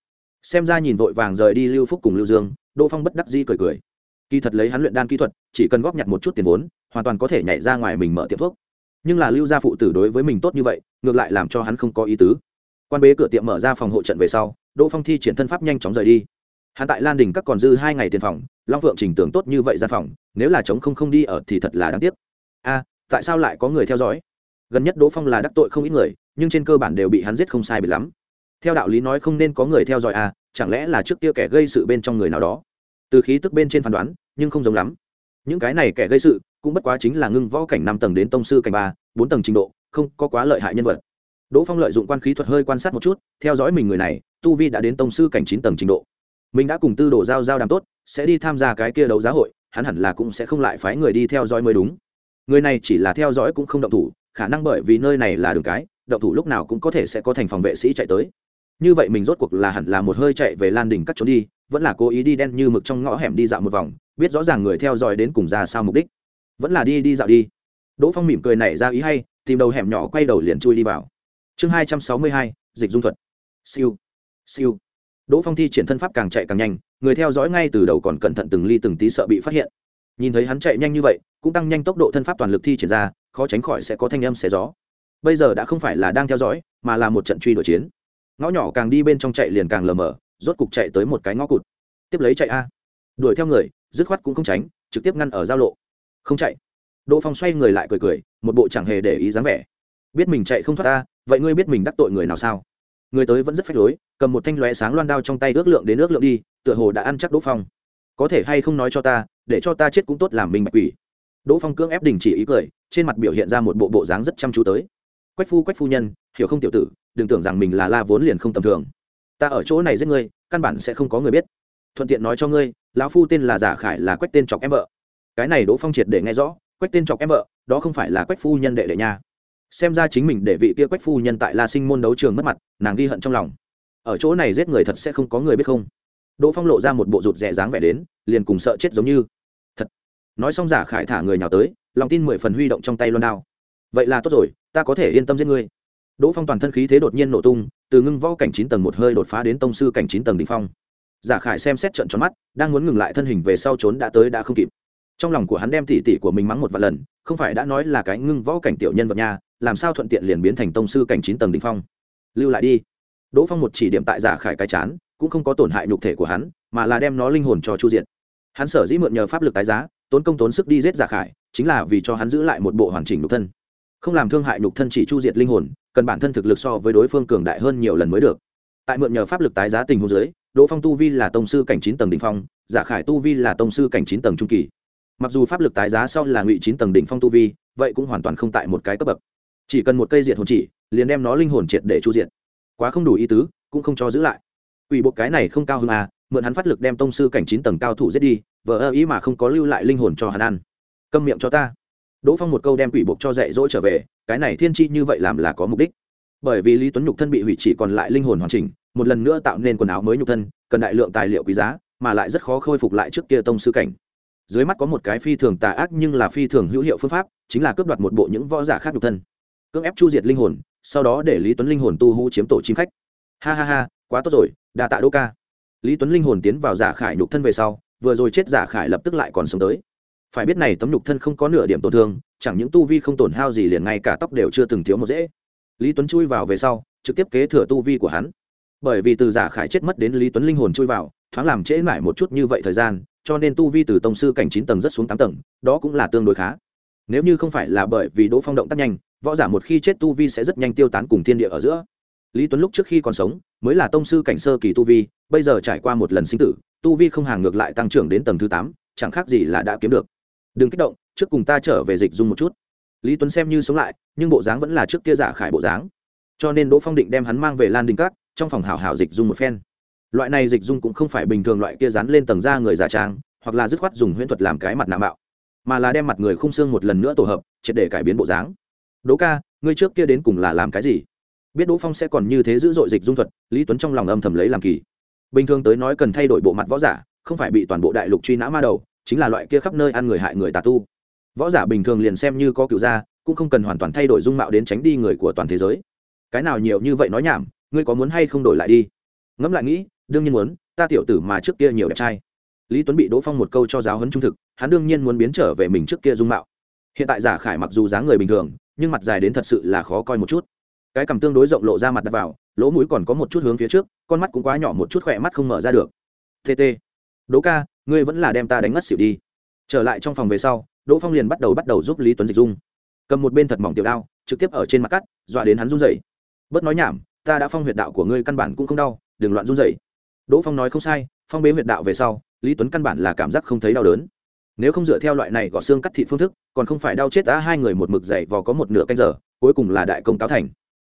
A: Xem ra nhìn vội vàng rời đi lưu phúc cùng lưu dương, đỗ phong bất đắc di cười cười kỳ thật lấy hắn luyện đan kỹ thuật, chỉ cần góp nhặt một chút tiền vốn, hoàn toàn có thể nhảy ra ngoài mình mở tiệm thuốc. Nhưng là lưu gia phụ tử đối với mình tốt như vậy, ngược lại làm cho hắn không có ý tứ. Quan bế cửa tiệm mở ra phòng hộ trận về sau, đỗ phong thi triển thân pháp nhanh chóng rời đi. Hắn tại lan đình các còn dư hai ngày tiền phòng, long phượng trình tưởng tốt như vậy ra phòng, nếu là chống không không đi ở thì thật là đáng tiếc. A, tại sao lại có người theo dõi? Gần nhất đỗ phong là đắc tội không ít người, nhưng trên cơ bản đều bị hắn giết không sai bị lắm. Theo đạo lý nói không nên có người theo dõi a chẳng lẽ là trước kia kẻ gây sự bên trong người nào đó? Từ khí tức bên trên phán đoán, nhưng không giống lắm. Những cái này kẻ gây sự, cũng bất quá chính là ngưng võ cảnh năm tầng đến tông sư cảnh ba, bốn tầng trình độ, không có quá lợi hại nhân vật. Đỗ phong lợi dụng quan khí thuật hơi quan sát một chút, theo dõi mình người này, tu vi đã đến tông sư cảnh chín tầng trình độ. Mình đã cùng tư đồ giao giao đàm tốt, sẽ đi tham gia cái kia đấu giá hội, hắn hẳn là cũng sẽ không lại phái người đi theo dõi mới đúng. Người này chỉ là theo dõi cũng không động thủ, khả năng bởi vì nơi này là đường cái, động thủ lúc nào cũng có thể sẽ có thành phòng vệ sĩ chạy tới. Như vậy mình rốt cuộc là hẳn là một hơi chạy về lan đình cắt trốn đi vẫn là cố ý đi đen như mực trong ngõ hẻm đi dạo một vòng, biết rõ ràng người theo dõi đến cùng ra sao mục đích. Vẫn là đi đi dạo đi. Đỗ phong mỉm cười nảy ra ý hay, tìm đầu hẻm nhỏ quay đầu liền chui đi vào. Chương hai trăm sáu mươi hai, dịch dung thuật. Siêu. Siêu. Đỗ phong thi triển thân pháp càng chạy càng nhanh, người theo dõi ngay từ đầu còn cẩn thận từng ly từng tí sợ bị phát hiện. Nhìn thấy hắn chạy nhanh như vậy, cũng tăng nhanh tốc độ thân pháp toàn lực thi triển ra, khó tránh khỏi sẽ có thanh âm xé gió. Bây giờ đã không phải là đang theo dõi, mà là một trận truy đuổi chiến. Ngõ nhỏ càng đi bên trong chạy liền càng lờ mờ rốt cục chạy tới một cái ngõ cụt. Tiếp lấy chạy a. Đuổi theo người, dứt khoát cũng không tránh, trực tiếp ngăn ở giao lộ. Không chạy. Đỗ phong xoay người lại cười cười, một bộ chẳng hề để ý dáng vẻ. Biết mình chạy không thoát ta vậy ngươi biết mình đắc tội người nào sao? Người tới vẫn rất phách lối, cầm một thanh lóe sáng loan đao trong tay ước lượng đến ước lượng đi, tựa hồ đã ăn chắc đỗ phong. Có thể hay không nói cho ta, để cho ta chết cũng tốt làm mình bạch quỷ. Đỗ phong cưỡng ép đình chỉ ý cười, trên mặt biểu hiện ra một bộ bộ dáng rất chăm chú tới. Quách phu quách phu nhân, hiểu không tiểu tử, đừng tưởng rằng mình là la vốn liền không tầm thường ta ở chỗ này giết ngươi, căn bản sẽ không có người biết. Thuận tiện nói cho ngươi, lão phu tên là giả khải là quách tên chọc em vợ. Cái này đỗ phong triệt để nghe rõ, quách tên chọc em vợ, đó không phải là quách phu nhân đệ đệ nha. Xem ra chính mình để vị kia quách phu nhân tại la sinh môn đấu trường mất mặt, nàng ghi hận trong lòng. Ở chỗ này giết người thật sẽ không có người biết không? Đỗ phong lộ ra một bộ rụt rẻ dáng vẻ đến, liền cùng sợ chết giống như. Thật. Nói xong giả khải thả người nhào tới, lòng tin mười phần huy động trong tay loan đao. Vậy là tốt rồi, ta có thể yên tâm giết ngươi. Đỗ phong toàn thân khí thế đột nhiên nổ tung từ ngưng võ cảnh chín tầng một hơi đột phá đến tông sư cảnh chín tầng đỉnh phong. Giả khải xem xét trận tròn mắt, đang muốn ngừng lại thân hình về sau trốn đã tới đã không kịp. Trong lòng của hắn đem tỉ tỉ của mình mắng một vài lần, không phải đã nói là cái ngưng võ cảnh tiểu nhân vật nha, làm sao thuận tiện liền biến thành tông sư cảnh chín tầng đỉnh phong? Lưu lại đi. Đỗ phong một chỉ điểm tại giả khải cái chán, cũng không có tổn hại nhục thể của hắn, mà là đem nó linh hồn cho chu diện hắn sở dĩ mượn nhờ pháp lực tái giá, tốn công tốn sức đi giết giả khải, chính là vì cho hắn giữ lại một bộ hoàn chỉnh nhục thân không làm thương hại nhục thân chỉ chu diệt linh hồn cần bản thân thực lực so với đối phương cường đại hơn nhiều lần mới được. Tại mượn nhờ pháp lực tái giá tình hồ dưới đỗ phong tu vi là tông sư cảnh chín tầng đ ỉ n h phong giả khải tu vi là tông sư cảnh chín tầng trung kỳ. Mặc dù pháp lực tái giá sau là ngụy chín tầng đỉnh phong tu vi vậy cũng hoàn toàn không tại một cái cấp bậc. Chỉ cần một cây diệt hồn chỉ liền đem nó linh hồn triệt để chu diệt. Quá không đủ ý tứ cũng không cho giữ lại. Ủy bộ cái này không cao hơn à, mượn hắn phát lực đem tông sư cảnh chín tầng cao thủ giết đi, vỡ ơ ý mà không có lưu lại linh hồn cho hắn ăn. Câm miệng cho ta. Đỗ Phong một câu đem quỷ buộc cho dạy dỗ trở về, cái này thiên chi như vậy làm là có mục đích. Bởi vì Lý Tuấn nhục thân bị hủy chỉ còn lại linh hồn hoàn chỉnh, một lần nữa tạo nên quần áo mới nhục thân, cần đại lượng tài liệu quý giá, mà lại rất khó khôi phục lại trước kia tông sư cảnh. Dưới mắt có một cái phi thường tà ác nhưng là phi thường hữu hiệu phương pháp, chính là cướp đoạt một bộ những võ giả khác nhục thân. Cưỡng ép chu diệt linh hồn, sau đó để Lý Tuấn linh hồn tu hú chiếm tổ chim khách. Ha ha ha, quá tốt rồi, đa tạ Đỗ ca. Lý Tuấn linh hồn tiến vào giả khải nhục thân về sau, vừa rồi chết giả khải lập tức lại còn sống tới phải biết này tấm nhục thân không có nửa điểm tổn thương, chẳng những tu vi không tổn hao gì liền ngay cả tóc đều chưa từng thiếu một dễ. Lý tuấn chui vào về sau, trực tiếp kế thừa tu vi của hắn. Bởi vì từ giả khải chết mất đến lý tuấn linh hồn chui vào, thoáng làm trễ mãi một chút như vậy thời gian, cho nên tu vi từ tông sư cảnh chín tầng rất xuống tám tầng, đó cũng là tương đối khá. Nếu như không phải là bởi vì đỗ phong động tác nhanh, võ giả một khi chết tu vi sẽ rất nhanh tiêu tán cùng thiên địa ở giữa. Lý tuấn lúc trước khi còn sống, mới là tông sư cảnh sơ kỳ tu vi, bây giờ trải qua một lần sinh tử, tu vi không hàng ngược lại tăng trưởng đến tầng thứ tám, chẳng khác gì là đã kiếm được đừng kích động, trước cùng ta trở về dịch dung một chút. Lý tuấn xem như sống lại, nhưng bộ dáng vẫn là trước kia giả khải bộ dáng. Cho nên đỗ phong định đem hắn mang về lan đình cát trong phòng hảo hảo dịch dung một phen. Loại này dịch dung cũng không phải bình thường loại kia dán lên tầng da người giả trang, hoặc là dứt khoát dùng huyễn thuật làm cái mặt nạ mạo, mà là đem mặt người khung xương một lần nữa tổ hợp, triệt để cải biến bộ dáng. Đỗ ca, ngươi trước kia đến cùng là làm cái gì? Biết đỗ phong sẽ còn như thế dữ dội dịch dung thuật, lý tuấn trong lòng âm thầm lấy làm kỳ. Bình thường tới nói cần thay đổi bộ mặt võ giả, không phải bị toàn bộ đại lục truy nã ma đầu chính là loại kia khắp nơi ăn người hại người tà tu. Võ giả bình thường liền xem như có cựu gia, cũng không cần hoàn toàn thay đổi dung mạo đến tránh đi người của toàn thế giới. Cái nào nhiều như vậy nói nhảm, ngươi có muốn hay không đổi lại đi? Ngẫm lại nghĩ, đương nhiên muốn, ta tiểu tử mà trước kia nhiều đẹp trai. Lý tuấn bị đỗ phong một câu cho giáo hấn trung thực, hắn đương nhiên muốn biến trở về mình trước kia dung mạo. Hiện tại giả khải mặc dù dáng người bình thường, nhưng mặt dài đến thật sự là khó coi một chút. Cái cằm tương đối rộng lộ ra mặt đặt vào, lỗ mũi còn có một chút hướng phía trước, con mắt cũng quá nhỏ một chút khỏe mắt không mở ra được. Tt đỗ ca ngươi vẫn là đem ta đánh ngất xỉu đi. Trở lại trong phòng về sau, đỗ phong liền bắt đầu bắt đầu giúp lý tuấn dịch dung. Cầm một bên thật mỏng tiểu đao, trực tiếp ở trên mặt cắt, dọa đến hắn run dậy bớt nói nhảm, ta đã phong huyệt đạo của ngươi căn bản cũng không đau, đừng loạn run dậy đỗ phong nói không sai, phong bế huyệt đạo về sau, lý tuấn căn bản là cảm giác không thấy đau đớn. Nếu không dựa theo loại này gọt xương cắt thị phương thức, còn không phải đau chết đã hai người một mực dậy vò có một nửa canh giờ, cuối cùng là đại công cáo thành.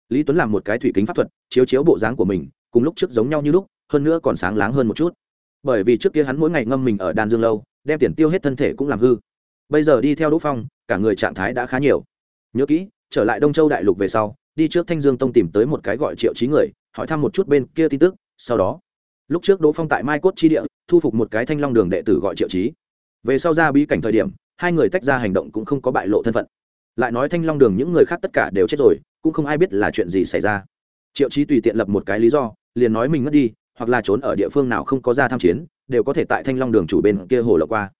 A: Lý tuấn làm một cái thủy kính pháp thuật, chiếu chiếu bộ dáng của mình, cùng lúc trước giống nhau như lúc, hơn nữa còn sáng láng hơn một chút bởi vì trước kia hắn mỗi ngày ngâm mình ở đan dương lâu, đem tiền tiêu hết thân thể cũng làm hư. Bây giờ đi theo đỗ phong, cả người trạng thái đã khá nhiều. Nhớ kỹ, trở lại đông châu đại lục về sau, đi trước thanh dương tông tìm tới một cái gọi triệu trí người, hỏi thăm một chút bên kia tin tức, sau đó, lúc trước đỗ phong tại mai cốt chi địa, thu phục một cái thanh long đường đệ tử gọi triệu trí về sau ra bí cảnh thời điểm, hai người tách ra hành động cũng không có bại lộ thân phận. Lại nói thanh long đường những người khác tất cả đều chết rồi, cũng không ai biết là chuyện gì xảy ra. Triệu trí tùy tiện lập một cái lý do, liền nói mình mất đi hoặc là trốn ở địa phương nào không có ra tham chiến, đều có thể tại thanh long đường chủ bên kia hồ lộ qua.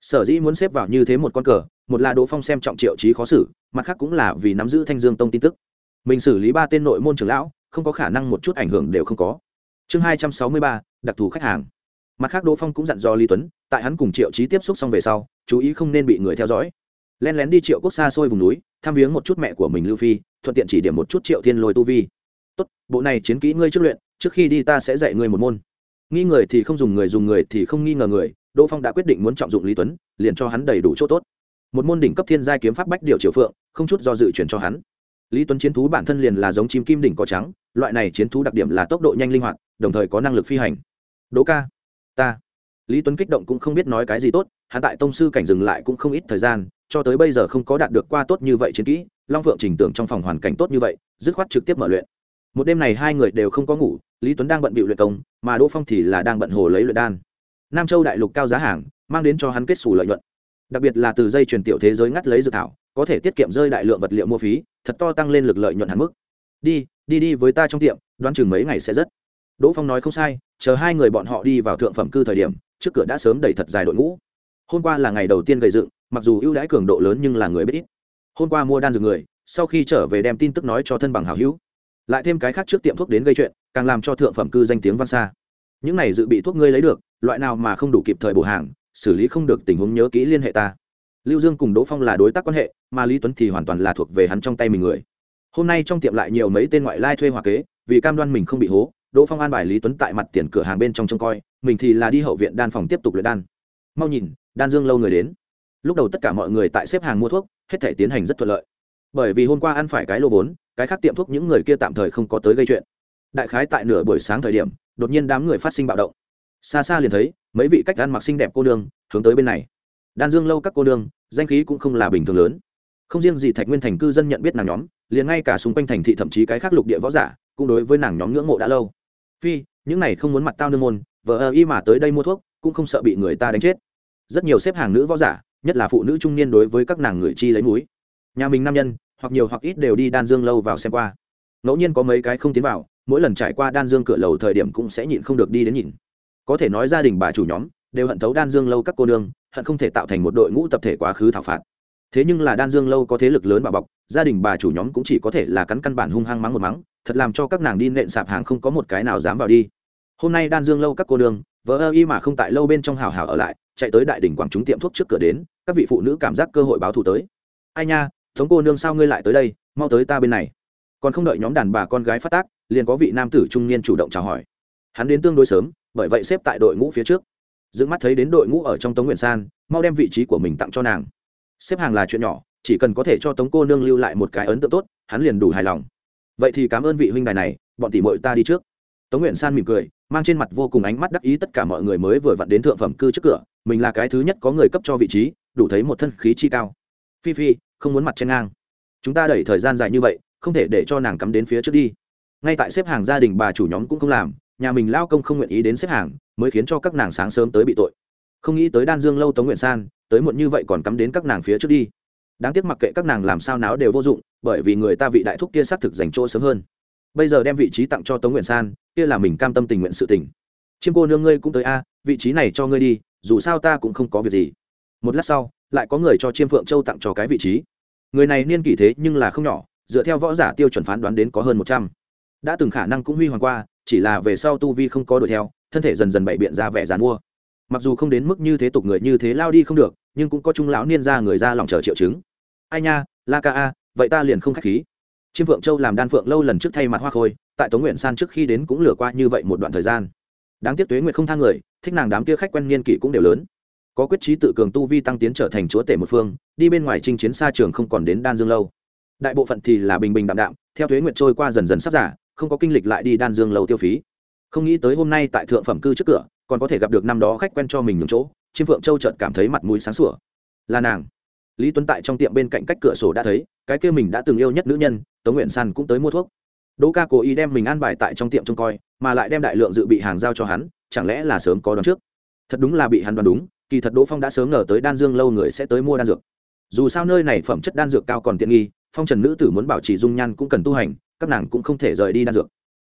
A: Sở dĩ muốn xếp vào như thế một con cờ, một là đỗ phong xem trọng triệu trí khó xử, mặt khác cũng là vì nắm giữ thanh dương tông tin tức. Mình xử lý ba tên nội môn trưởng lão, không có khả năng một chút ảnh hưởng đều không có. Chương hai trăm sáu mươi ba, đặc thù khách hàng. Mặt khác đỗ phong cũng dặn dò lý tuấn, tại hắn cùng triệu trí tiếp xúc xong về sau, chú ý không nên bị người theo dõi. Len lén đi triệu quốc xa xôi vùng núi thăm viếng một chút mẹ của mình lưu phi, thuận tiện chỉ điểm một chút triệu thiên lôi tu vi. Tốt, bộ này chiến kỹ ngươi trước luyện trước khi đi ta sẽ dạy ngươi một môn. Nghi người thì không dùng người dùng người thì không nghi ngờ người. Đỗ phong đã quyết định muốn trọng dụng lý tuấn, liền cho hắn đầy đủ chỗ tốt. Một môn đỉnh cấp thiên giai kiếm pháp bách điều triều phượng, không chút do dự chuyển cho hắn. Lý tuấn chiến thú bản thân liền là giống chim kim đỉnh có trắng, loại này chiến thú đặc điểm là tốc độ nhanh linh hoạt, đồng thời có năng lực phi hành. Đỗ ca, ta. Lý tuấn kích động cũng không biết nói cái gì tốt, hắn tại tông sư cảnh dừng lại cũng không ít thời gian, cho tới bây giờ không có đạt được qua tốt như vậy chiến kỹ, long phượng trình tưởng trong phòng hoàn cảnh tốt như vậy, dứt khoát trực tiếp mở luyện một đêm này hai người đều không có ngủ, lý tuấn đang bận bịu luyện công, mà đỗ phong thì là đang bận hồ lấy luyện đan. Nam châu đại lục cao giá hàng, mang đến cho hắn kết xù lợi nhuận. Đặc biệt là từ dây truyền tiểu thế giới ngắt lấy dự thảo, có thể tiết kiệm rơi đại lượng vật liệu mua phí, thật to tăng lên lực lợi nhuận hạn mức. Đi đi đi với ta trong tiệm, đoán chừng mấy ngày sẽ rất. Đỗ phong nói không sai, chờ hai người bọn họ đi vào thượng phẩm cư thời điểm, trước cửa đã sớm đầy thật dài đội ngũ. Hôm qua là ngày đầu tiên gây dựng, mặc dù ưu đãi cường độ lớn nhưng là người biết ít. Hôm qua mua đan dược người, sau khi trở về đem tin tức nói cho thân bằng hảo hữu lại thêm cái khác trước tiệm thuốc đến gây chuyện, càng làm cho thượng phẩm cư danh tiếng vang xa. Những này dự bị thuốc ngươi lấy được, loại nào mà không đủ kịp thời bổ hàng, xử lý không được tình huống nhớ kỹ liên hệ ta. Lưu dương cùng đỗ phong là đối tác quan hệ, mà lý tuấn thì hoàn toàn là thuộc về hắn trong tay mình người. Hôm nay trong tiệm lại nhiều mấy tên ngoại lai thuê hòa kế, vì cam đoan mình không bị hố, đỗ phong an bài lý tuấn tại mặt tiền cửa hàng bên trong trông coi, mình thì là đi hậu viện đan phòng tiếp tục luyện đan. Mau nhìn, đan dương lâu người đến. Lúc đầu tất cả mọi người tại xếp hàng mua thuốc, hết thể tiến hành rất thuận lợi bởi vì hôm qua ăn phải cái lô vốn, cái khác tiệm thuốc những người kia tạm thời không có tới gây chuyện. Đại khái tại nửa buổi sáng thời điểm, đột nhiên đám người phát sinh bạo động. Xa xa liền thấy, mấy vị cách ăn mặc xinh đẹp cô nương, hướng tới bên này. Đan dương lâu các cô nương, danh khí cũng không là bình thường lớn. Không riêng gì thạch nguyên thành cư dân nhận biết nàng nhóm, liền ngay cả xung quanh thành thị thậm chí cái khác lục địa võ giả, cũng đối với nàng nhóm ngưỡng mộ đã lâu. Phi, những này không muốn mặt tao nương môn vợ ơ y mà tới đây mua thuốc, cũng không sợ bị người ta đánh chết. Rất nhiều xếp hàng nữ võ giả, nhất là phụ nữ trung niên đối với các nàng người chi lấy múi nhà mình nam nhân, hoặc nhiều hoặc ít đều đi đan dương lâu vào xem qua. Ngẫu nhiên có mấy cái không tiến vào, mỗi lần trải qua đan dương cửa lầu thời điểm cũng sẽ nhịn không được đi đến nhìn. Có thể nói gia đình bà chủ nhóm đều hận thấu đan dương lâu các cô nương, hận không thể tạo thành một đội ngũ tập thể quá khứ thảo phạt. Thế nhưng là đan dương lâu có thế lực lớn bà bọc, gia đình bà chủ nhóm cũng chỉ có thể là cắn căn bản hung hăng mắng một mắng, thật làm cho các nàng đi nện sạp hàng không có một cái nào dám vào đi. Hôm nay đan dương lâu các cô nương vỡ ơ y mà không tại lâu bên trong hào hào ở lại, chạy tới đại đỉnh quảng chúng tiệm thuốc trước cửa đến, các vị phụ nữ cảm giác cơ hội báo thù tới. Ai nha thống cô nương sao ngươi lại tới đây, mau tới ta bên này. Còn không đợi nhóm đàn bà con gái phát tác, liền có vị nam tử trung niên chủ động chào hỏi. Hắn đến tương đối sớm, bởi vậy xếp tại đội ngũ phía trước. Dựng mắt thấy đến đội ngũ ở trong tống nguyện san, mau đem vị trí của mình tặng cho nàng. Xếp hàng là chuyện nhỏ, chỉ cần có thể cho tống cô nương lưu lại một cái ấn tượng tốt, hắn liền đủ hài lòng. Vậy thì cảm ơn vị huynh đài này, bọn tỷ mội ta đi trước. Tống nguyện san mỉm cười, mang trên mặt vô cùng ánh mắt đắc ý tất cả mọi người mới vừa vặn đến thượng phẩm cư trước cửa, mình là cái thứ nhất có người cấp cho vị trí, đủ thấy một thân khí chi cao phi phi, không muốn mặt chen ngang. Chúng ta đẩy thời gian dài như vậy, không thể để cho nàng cắm đến phía trước đi. Ngay tại xếp hàng gia đình bà chủ nhóm cũng không làm, nhà mình lao công không nguyện ý đến xếp hàng, mới khiến cho các nàng sáng sớm tới bị tội. Không nghĩ tới đan dương lâu tống nguyện san, tới muộn như vậy còn cắm đến các nàng phía trước đi. Đáng tiếc mặc kệ các nàng làm sao náo đều vô dụng, bởi vì người ta vị đại thúc kia xác thực dành chỗ sớm hơn. Bây giờ đem vị trí tặng cho tống nguyện san, kia là mình cam tâm tình nguyện sự tình. Chiêm cô nương ngươi cũng tới a, vị trí này cho ngươi đi, dù sao ta cũng không có việc gì một lát sau, lại có người cho chiêm phượng châu tặng cho cái vị trí. Người này niên kỷ thế nhưng là không nhỏ, dựa theo võ giả tiêu chuẩn phán đoán đến có hơn một trăm. Đã từng khả năng cũng huy hoàng qua, chỉ là về sau tu vi không có đuổi theo, thân thể dần dần bày biện ra vẻ dàn mua mặc dù không đến mức như thế tục người như thế lao đi không được, nhưng cũng có trung lão niên ra người ra lòng chờ triệu chứng. Ai nha, la ca a, vậy ta liền không k h á c h khí. Chiêm phượng châu làm đan phượng lâu lần trước thay mặt hoa khôi, tại tống nguyện san trước khi đến cũng lừa qua như vậy một đoạn thời gian. Đáng tiếc tuế nguyện không thang người, thích nàng đám kia khách quen niên kỷ cũng đều lớn có quyết trí tự cường tu vi tăng tiến trở thành chúa tể một phương, đi bên ngoài chinh chiến xa trường không còn đến đan dương lâu. Đại bộ phận thì là bình bình đạm đạm, theo thuế nguyện trôi qua dần dần sắp giả, không có kinh lịch lại đi đan dương lâu tiêu phí. Không nghĩ tới hôm nay tại thượng phẩm cư trước cửa, còn có thể gặp được năm đó khách quen cho mình nhường chỗ, chiêm phượng châu trợt cảm thấy mặt mũi sáng sủa. Là nàng. Lý tuấn tại trong tiệm bên cạnh cách cửa sổ đã thấy, cái kia mình đã từng yêu nhất nữ nhân, tống nguyện san cũng tới mua thuốc. Đỗ ca cố ý đem mình ăn bài tại trong tiệm trông coi, mà lại đem đại lượng dự bị hàng giao cho hắn, chẳng lẽ là sớm có đoán trước? Thật đúng là bị hắn đoán đúng kỳ thật đỗ phong đã sớm ngờ tới đan dương lâu người sẽ tới mua đan dược. Dù sao nơi này phẩm chất đan dược cao còn tiện nghi, phong trần nữ tử muốn bảo trì dung nhan cũng cần tu hành, các nàng cũng không thể rời đi đan dược.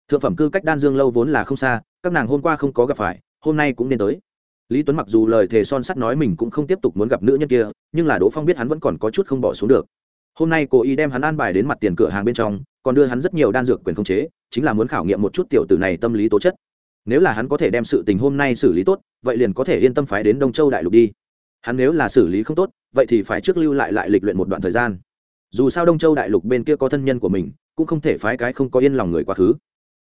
A: Thượng phẩm cư cách đan dương lâu vốn là không xa, các nàng hôm qua không có gặp phải, hôm nay cũng nên tới. Lý tuấn mặc dù lời thề son sắt nói mình cũng không tiếp tục muốn gặp nữ nhân kia, nhưng là đỗ phong biết hắn vẫn còn có chút không bỏ xuống được. Hôm nay cô ý đem hắn an bài đến mặt tiền cửa hàng bên trong, còn đưa hắn rất nhiều đan dược quyền khống chế, chính là muốn khảo nghiệm một chút tiểu tử này tâm lý tố chất nếu là hắn có thể đem sự tình hôm nay xử lý tốt, vậy liền có thể yên tâm phái đến đông châu đại lục đi. Hắn nếu là xử lý không tốt, vậy thì phải trước lưu lại lại lịch luyện một đoạn thời gian. Dù sao đông châu đại lục bên kia có thân nhân của mình, cũng không thể phái cái không có yên lòng người quá khứ.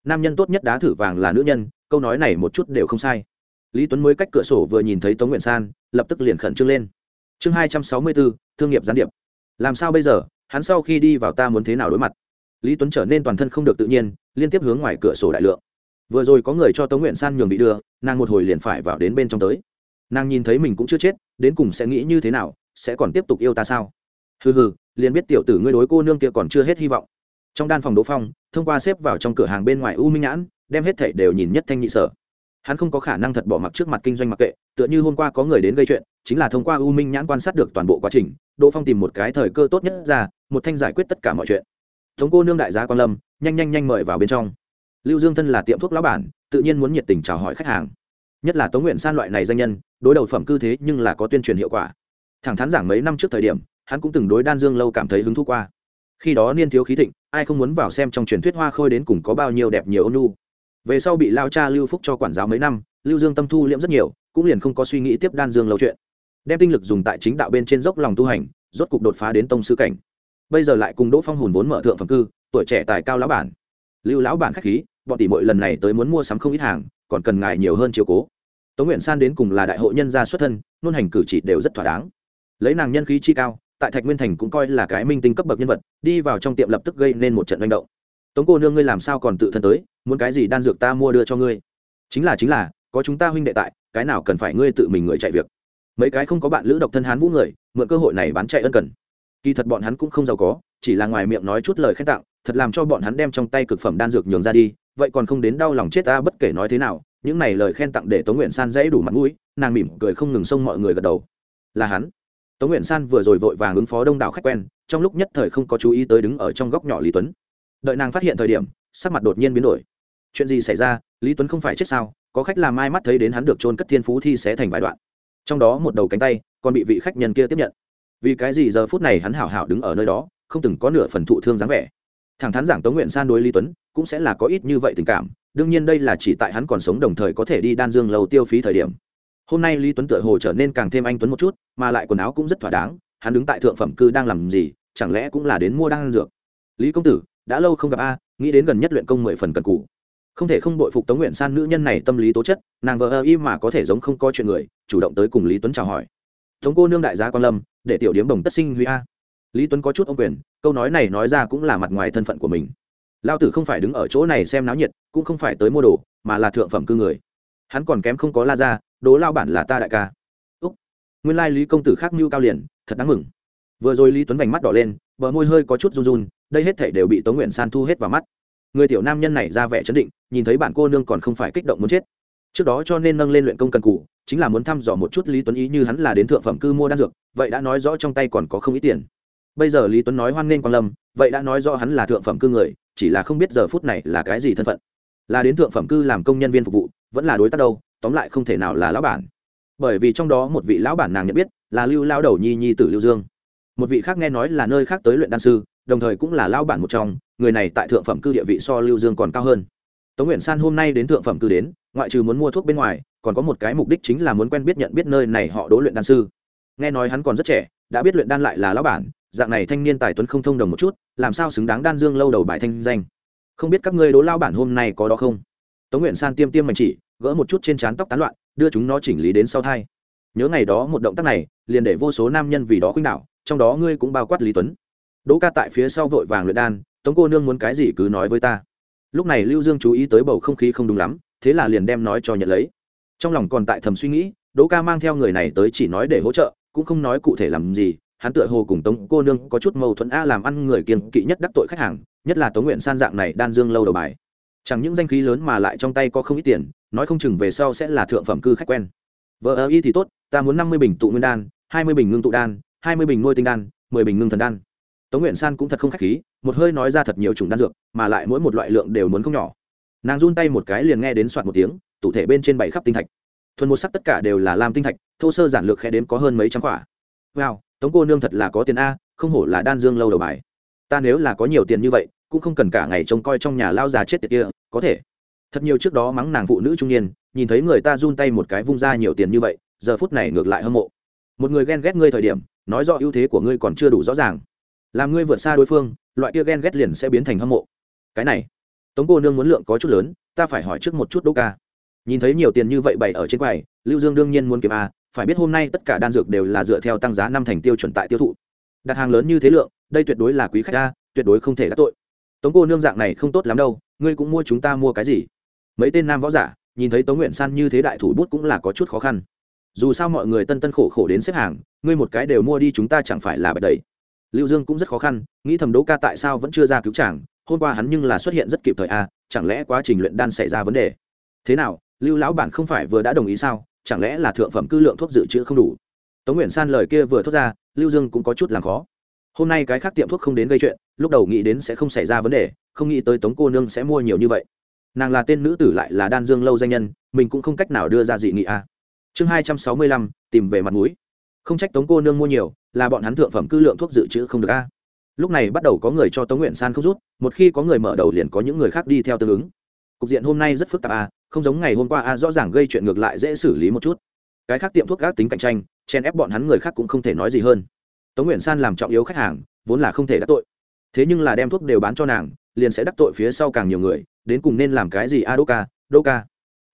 A: Nam nhân tốt nhất đá thử vàng là nữ nhân, câu nói này một chút đều không sai. Lý tuấn mới cách cửa sổ vừa nhìn thấy tống nguyện san, lập tức liền khẩn trương lên. Chương hai trăm sáu mươi bốn thương nghiệp gián điệp. Làm sao bây giờ? Hắn sau khi đi vào ta muốn thế nào đối mặt? Lý tuấn trở nên toàn thân không được tự nhiên, liên tiếp hướng ngoài cửa sổ đại lượng vừa rồi có người cho tống nguyện san nhường vị đưa, nàng một hồi liền phải vào đến bên trong tới. Nàng nhìn thấy mình cũng chưa chết, đến cùng sẽ nghĩ như thế nào, sẽ còn tiếp tục yêu ta sao? Hừ hừ, liền biết tiểu tử ngươi đối cô nương kia còn chưa hết hy vọng. Trong đan phòng đỗ phong, thông qua xếp vào trong cửa hàng bên ngoài u minh nhãn, đem hết thảy đều nhìn nhất thanh nhị sở. Hắn không có khả năng thật bỏ mặc trước mặt kinh doanh mặc kệ, tựa như hôm qua có người đến gây chuyện, chính là thông qua u minh nhãn quan sát được toàn bộ quá trình, đỗ phong tìm một cái thời cơ tốt nhất ra, một thanh giải quyết tất cả mọi chuyện. Thống cô nương đại gia quan lâm, nhanh nhanh nhanh mời vào bên trong lưu dương thân là tiệm thuốc lão bản, tự nhiên muốn nhiệt tình chào hỏi khách hàng. Nhất là tống nguyện san loại này danh nhân, đối đầu phẩm cư thế nhưng là có tuyên truyền hiệu quả. Thẳng thắn giảng mấy năm trước thời điểm, hắn cũng từng đối đan dương lâu cảm thấy hứng thú qua. Khi đó niên thiếu khí thịnh, ai không muốn vào xem trong truyền thuyết hoa khôi đến cùng có bao nhiêu đẹp nhiều ôn nu về sau bị lao cha lưu phúc cho quản giáo mấy năm, lưu dương tâm thu liễm rất nhiều, cũng liền không có suy nghĩ tiếp đan dương lâu chuyện. Đem tinh lực dùng tại chính đạo bên trên dốc lòng tu hành, rốt cục đột phá đến tông sư cảnh. Bây giờ lại cùng đỗ phong hùn vốn mở thượng phẩm cư, tuổi trẻ tài cao lão bản. Lưu lão bản khách khí bọn tỷ mỗi lần này tới muốn mua sắm không ít hàng, còn cần ngài nhiều hơn chiều cố. Tống nguyện san đến cùng là đại hội nhân gia xuất thân, nôn hành cử chỉ đều rất thỏa đáng. Lấy nàng nhân khí chi cao, tại thạch nguyên thành cũng coi là cái minh tinh cấp bậc nhân vật, đi vào trong tiệm lập tức gây nên một trận manh động. Tống cô nương ngươi làm sao còn tự thân tới, muốn cái gì đan dược ta mua đưa cho ngươi? Chính là chính là, có chúng ta huynh đệ tại, cái nào cần phải ngươi tự mình người chạy việc? Mấy cái không có bạn lữ độc thân hán vũ người, mượn cơ hội này bán chạy ân cần. Kỳ thật bọn hắn cũng không giàu có, chỉ là ngoài miệng nói chút lời khen tặng thật làm cho bọn hắn đem trong tay cực phẩm đan dược nhường ra đi, vậy còn không đến đau lòng chết ta bất kể nói thế nào, những này lời khen tặng để tống nguyện san dễ đủ mặt mũi, nàng mỉm cười không ngừng xông mọi người gật đầu. Là hắn. Tống nguyện san vừa rồi vội vàng ứng phó đông đảo khách quen, trong lúc nhất thời không có chú ý tới đứng ở trong góc nhỏ lý tuấn. Đợi nàng phát hiện thời điểm, sắc mặt đột nhiên biến đổi. Chuyện gì xảy ra, lý tuấn không phải chết sao, có khách làm mai mắt thấy đến hắn được trôn cất thiên phú thi sẽ thành vài đoạn. Trong đó một đầu cánh tay, còn bị vị khách nhân kia tiếp nhận. Vì cái gì giờ phút này hắn hảo hảo đứng ở nơi đó, không từng có nửa phần thụ thương dáng vẻ thẳng thắn giảng tống nguyện san đối lý tuấn, cũng sẽ là có ít như vậy tình cảm, đương nhiên đây là chỉ tại hắn còn sống đồng thời có thể đi đan dương lầu tiêu phí thời điểm. Hôm nay lý tuấn tựa hồ trở nên càng thêm anh tuấn một chút, mà lại quần áo cũng rất thỏa đáng, hắn đứng tại thượng phẩm cư đang làm gì, chẳng lẽ cũng là đến mua đan dược? Lý công tử, đã lâu không gặp a, nghĩ đến gần nhất luyện công mười phần cần cụ không thể không bội phục tống nguyện san nữ nhân này tâm lý tố chất, nàng vợ ơ y mà có thể giống không có chuyện người, chủ động tới cùng lý tuấn chào hỏi. Tống cô nương đại gia quan lâm, để tiểu điếm đồng tất sinh huy a lý tuấn có chút ông quyền, câu nói này nói ra cũng là mặt ngoài thân phận của mình. Lao tử không phải đứng ở chỗ này xem náo nhiệt, cũng không phải tới mua đồ, mà là thượng phẩm cư người. Hắn còn kém không có la ra, đố lao bản là ta đại ca. Úc. Nguyên lai lý công tử khác mưu cao liền, thật đáng mừng. Vừa rồi lý tuấn vành mắt đỏ lên, bờ môi hơi có chút run run, đây hết thể đều bị tống nguyện san thu hết vào mắt. Người tiểu nam nhân này ra vẻ chấn định, nhìn thấy bạn cô nương còn không phải kích động muốn chết. Trước đó cho nên nâng lên luyện công cần cũ chính là muốn thăm dò một chút lý tuấn ý như hắn là đến thượng phẩm cư mua đan dược, vậy đã nói rõ trong tay còn có không ít tiền bây giờ lý tuấn nói hoan nghênh quan lâm, vậy đã nói rõ hắn là thượng phẩm cư người, chỉ là không biết giờ phút này là cái gì thân phận. Là đến thượng phẩm cư làm công nhân viên phục vụ, vẫn là đối tác đâu, tóm lại không thể nào là lão bản. Bởi vì trong đó một vị lão bản nàng nhận biết, là lưu lao đầu nhi nhi tử lưu dương. Một vị khác nghe nói là nơi khác tới luyện đan sư, đồng thời cũng là lão bản một trong, người này tại thượng phẩm cư địa vị so lưu dương còn cao hơn. Tống nguyễn san hôm nay đến thượng phẩm cư đến, ngoại trừ muốn mua thuốc bên ngoài, còn có một cái mục đích chính là muốn quen biết nhận biết nơi này họ đố luyện đan sư. Nghe nói hắn còn rất trẻ, đã biết luyện đan lại là lão bản dạng này thanh niên tài tuấn không thông đồng một chút, làm sao xứng đáng đan dương lâu đầu bài thanh danh? Không biết các ngươi đố lao bản hôm nay có đó không? Tống nguyện san tiêm tiêm mạnh chỉ, gỡ một chút trên trán tóc tán loạn, đưa chúng nó chỉnh lý đến sau thai. Nhớ ngày đó một động tác này, liền để vô số nam nhân vì đó khuynh đảo, trong đó ngươi cũng bao quát lý tuấn. Đỗ ca tại phía sau vội vàng luyện đan, tống cô nương muốn cái gì cứ nói với ta. Lúc này lưu dương chú ý tới bầu không khí không đúng lắm, thế là liền đem nói cho nhận lấy. Trong lòng còn tại thầm suy nghĩ, đỗ ca mang theo người này tới chỉ nói để hỗ trợ, cũng không nói cụ thể làm gì hắn tựa hồ cùng tống cô nương có chút mâu thuẫn a làm ăn người kiên kỵ nhất đắc tội khách hàng, nhất là tống nguyện san dạng này đan dương lâu đầu bài. Chẳng những danh khí lớn mà lại trong tay có không ít tiền, nói không chừng về sau sẽ là thượng phẩm cư khách quen. Vợ ơ y thì tốt, ta muốn năm mươi bình tụ nguyên đan, hai mươi bình ngưng tụ đan, hai mươi bình nuôi tinh đan, mười bình ngưng thần đan. Tống nguyện san cũng thật không k h á c h khí, một hơi nói ra thật nhiều chủng đan dược, mà lại mỗi một loại lượng đều muốn không nhỏ. Nàng run tay một cái liền nghe đến soạt một tiếng, tủ thể bên trên bảy khắp tinh thạch. Thuần một sắc tất cả đều là lam tinh thạch, thô sơ giản lược khe đếm có hơn mấy trăm quả. Wow tống cô nương thật là có tiền a, không hổ là đan dương lâu đầu bài. Ta nếu là có nhiều tiền như vậy, cũng không cần cả ngày trông coi trong nhà lao già chết tiệt kia, có thể. Thật nhiều trước đó mắng nàng phụ nữ trung niên, nhìn thấy người ta run tay một cái vung ra nhiều tiền như vậy, giờ phút này ngược lại hâm mộ. Một người ghen ghét ngươi thời điểm, nói do ưu thế của ngươi còn chưa đủ rõ ràng. Làm ngươi vượt xa đối phương, loại kia ghen ghét liền sẽ biến thành hâm mộ. Cái này, tống cô nương muốn lượng có chút lớn, ta phải hỏi trước một chút đô ca. Nhìn thấy nhiều tiền như vậy bày ở trên quầy, lưu dương đương nhiên muốn kiếm a phải biết hôm nay tất cả đan dược đều là dựa theo tăng giá năm thành tiêu chuẩn tại tiêu thụ. Đặt hàng lớn như thế lượng, đây tuyệt đối là quý khách ta tuyệt đối không thể đắc tội. Tống cô nương dạng này không tốt lắm đâu, ngươi cũng mua chúng ta mua cái gì? Mấy tên nam võ giả, nhìn thấy tống nguyện san như thế đại thủ bút cũng là có chút khó khăn. Dù sao mọi người tân tân khổ khổ đến xếp hàng, ngươi một cái đều mua đi chúng ta chẳng phải là bật đầy lưu dương cũng rất khó khăn, nghĩ thầm đấu ca tại sao vẫn chưa ra cứu chàng hôm qua hắn nhưng là xuất hiện rất kịp thời à? chẳng lẽ quá trình luyện đan xảy ra vấn đề? Thế nào, lưu lão bản không phải vừa đã đồng ý sao? Chẳng lẽ là thượng phẩm cư lượng thuốc dự trữ không đủ? Tống nguyện san lời kia vừa thốt ra, lưu dương cũng có chút làm khó. Hôm nay cái khác tiệm thuốc không đến gây chuyện, lúc đầu nghĩ đến sẽ không xảy ra vấn đề, không nghĩ tới tống cô nương sẽ mua nhiều như vậy. Nàng là tên nữ tử lại là đan dương lâu danh nhân, mình cũng không cách nào đưa ra dị nghị a. Chương hai trăm sáu mươi lăm, tìm về mặt mũi. Không trách tống cô nương mua nhiều, là bọn hắn thượng phẩm cư lượng thuốc dự trữ không được a. Lúc này bắt đầu có người cho tống nguyện san không rút, một khi có người mở đầu liền có những người khác đi theo tương ứng. Cục diện hôm nay rất phức tạp a không giống ngày hôm qua a rõ ràng gây chuyện ngược lại dễ xử lý một chút. Cái khác tiệm thuốc gác tính cạnh tranh, chen ép bọn hắn người khác cũng không thể nói gì hơn. Tống nguyễn san làm trọng yếu khách hàng, vốn là không thể đắc tội. Thế nhưng là đem thuốc đều bán cho nàng, liền sẽ đắc tội phía sau càng nhiều người, đến cùng nên làm cái gì? A đô ca đô ca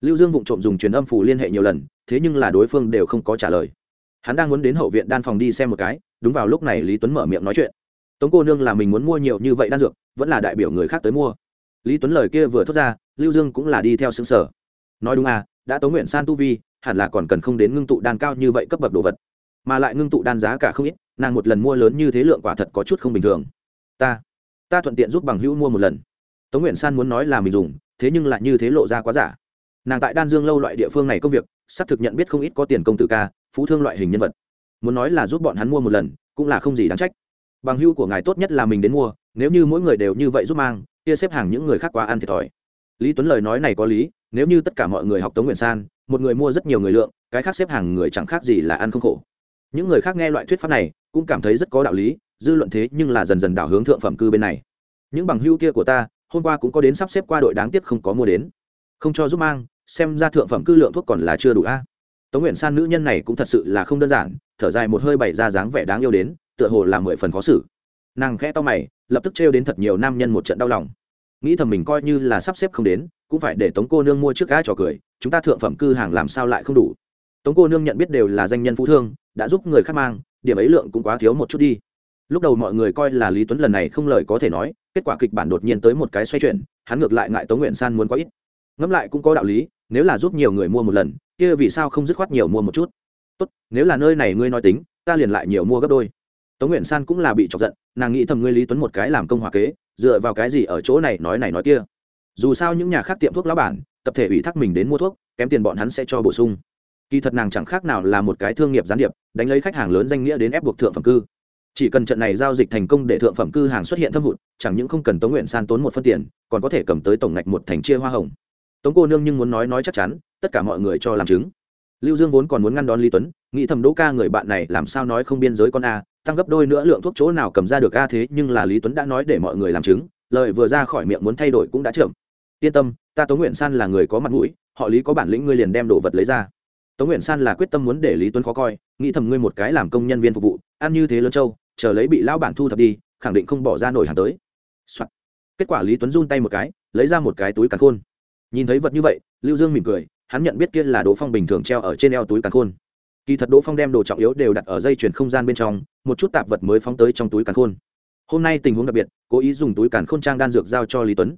A: lưu dương vụng trộm dùng truyền âm phủ liên hệ nhiều lần, thế nhưng là đối phương đều không có trả lời. Hắn đang muốn đến hậu viện đan phòng đi xem một cái, đúng vào lúc này lý tuấn mở miệng nói chuyện. Tống cô nương là mình muốn mua nhiều như vậy đan dược, vẫn là đại biểu người khác tới mua. Lý tuấn lời kia vừa thốt ra lưu dương cũng là đi theo xứng sở. Nói đúng à đã tống nguyện san tu vi, hẳn là còn cần không đến ngưng tụ đan cao như vậy cấp bậc đồ vật. Mà lại ngưng tụ đan giá cả không ít, nàng một lần mua lớn như thế lượng quả thật có chút không bình thường. Ta ta thuận tiện giúp bằng hữu mua một lần. Tống nguyện san muốn nói là mình dùng, thế nhưng lại như thế lộ ra quá giả. Nàng tại đan dương lâu loại địa phương này công việc, xác thực nhận biết không ít có tiền công tử ca, phú thương loại hình nhân vật. Muốn nói là giúp bọn hắn mua một lần, cũng là không gì đáng trách. Bằng hưu của ngài tốt nhất là mình đến mua, nếu như mỗi người đều như vậy giúp mang, kia xếp hàng những người khác quá ăn thiệt thòi lý tuấn lời nói này có lý, nếu như tất cả mọi người học tống nguyện san, một người mua rất nhiều người lượng, cái khác xếp hàng người chẳng khác gì là ăn không khổ. Những người khác nghe loại thuyết pháp này, cũng cảm thấy rất có đạo lý, dư luận thế nhưng là dần dần đảo hướng thượng phẩm cư bên này. Những bằng hưu kia của ta, hôm qua cũng có đến sắp xếp qua đội đáng tiếc không có mua đến. Không cho giúp mang, xem ra thượng phẩm cư lượng thuốc còn là chưa đủ a. Tống nguyện san nữ nhân này cũng thật sự là không đơn giản, thở dài một hơi bày ra dáng vẻ đáng yêu đến, tựa hồ là mười phần khó xử. Nàng khẽ to mày, lập tức trêu đến thật nhiều nam nhân một trận đau lòng nghĩ thầm mình coi như là sắp xếp không đến, cũng phải để tống cô nương mua trước gái trò cười, chúng ta thượng phẩm cư hàng làm sao lại không đủ. Tống cô nương nhận biết đều là danh nhân phú thương, đã giúp người khác mang, điểm ấy lượng cũng quá thiếu một chút đi. Lúc đầu mọi người coi là lý tuấn lần này không lời có thể nói, kết quả kịch bản đột nhiên tới một cái xoay chuyển, hắn ngược lại ngại tống nguyện san muốn có ít. Ngẫm lại cũng có đạo lý, nếu là giúp nhiều người mua một lần, kia vì sao không dứt khoát nhiều mua một chút? Tốt, nếu là nơi này ngươi nói tính, ta liền lại nhiều mua gấp đôi tống nguyện san cũng là bị chọc giận, nàng nghĩ thầm ngươi lý tuấn một cái làm công hòa kế, dựa vào cái gì ở chỗ này nói này nói kia. Dù sao những nhà khác tiệm thuốc lá bản, tập thể ủy thác mình đến mua thuốc, kém tiền bọn hắn sẽ cho bổ sung. Kỳ thật nàng chẳng khác nào là một cái thương nghiệp gián điệp, đánh lấy khách hàng lớn danh nghĩa đến ép buộc thượng phẩm cư. Chỉ cần trận này giao dịch thành công để thượng phẩm cư hàng xuất hiện thâm hụt, chẳng những không cần tống nguyện san tốn một phân tiền, còn có thể cầm tới tổng ngạch một thành chia hoa hồng. Tống cô nương nhưng muốn nói nói chắc chắn, tất cả mọi người cho làm chứng. Lưu dương vốn còn muốn ngăn đón lý tuấn, nghĩ thầm đỗ ca người bạn này làm sao nói không biên giới con a tăng gấp đôi nữa lượng thuốc chỗ nào cầm ra được a, thế nhưng là lý tuấn đã nói để mọi người làm chứng, lời vừa ra khỏi miệng muốn thay đổi cũng đã chậm. Yên tâm, ta tống nguyện san là người có mặt mũi, họ lý có bản lĩnh ngươi liền đem đồ vật lấy ra. Tống nguyện san là quyết tâm muốn để lý tuấn khó coi, nghĩ thầm ngươi một cái làm công nhân viên phục vụ, ăn như thế lớn châu chờ lấy bị lão bản thu thập đi, khẳng định không bỏ ra nổi hàng tới、Soạn. kết quả lý tuấn run tay một cái, lấy ra một cái túi càn khôn. Nhìn thấy vật như vậy, lưu dương mỉm cười, hắn nhận biết kia là đỗ phong bình thường treo ở trên eo túi càn khôn kỳ thật đỗ phong đem đồ trọng yếu đều đặt ở dây chuyển không gian bên trong, một chút tạp vật mới phóng tới trong túi càn khôn. Hôm nay tình huống đặc biệt, cố ý dùng túi càn khôn trang đan dược giao cho lý tuấn.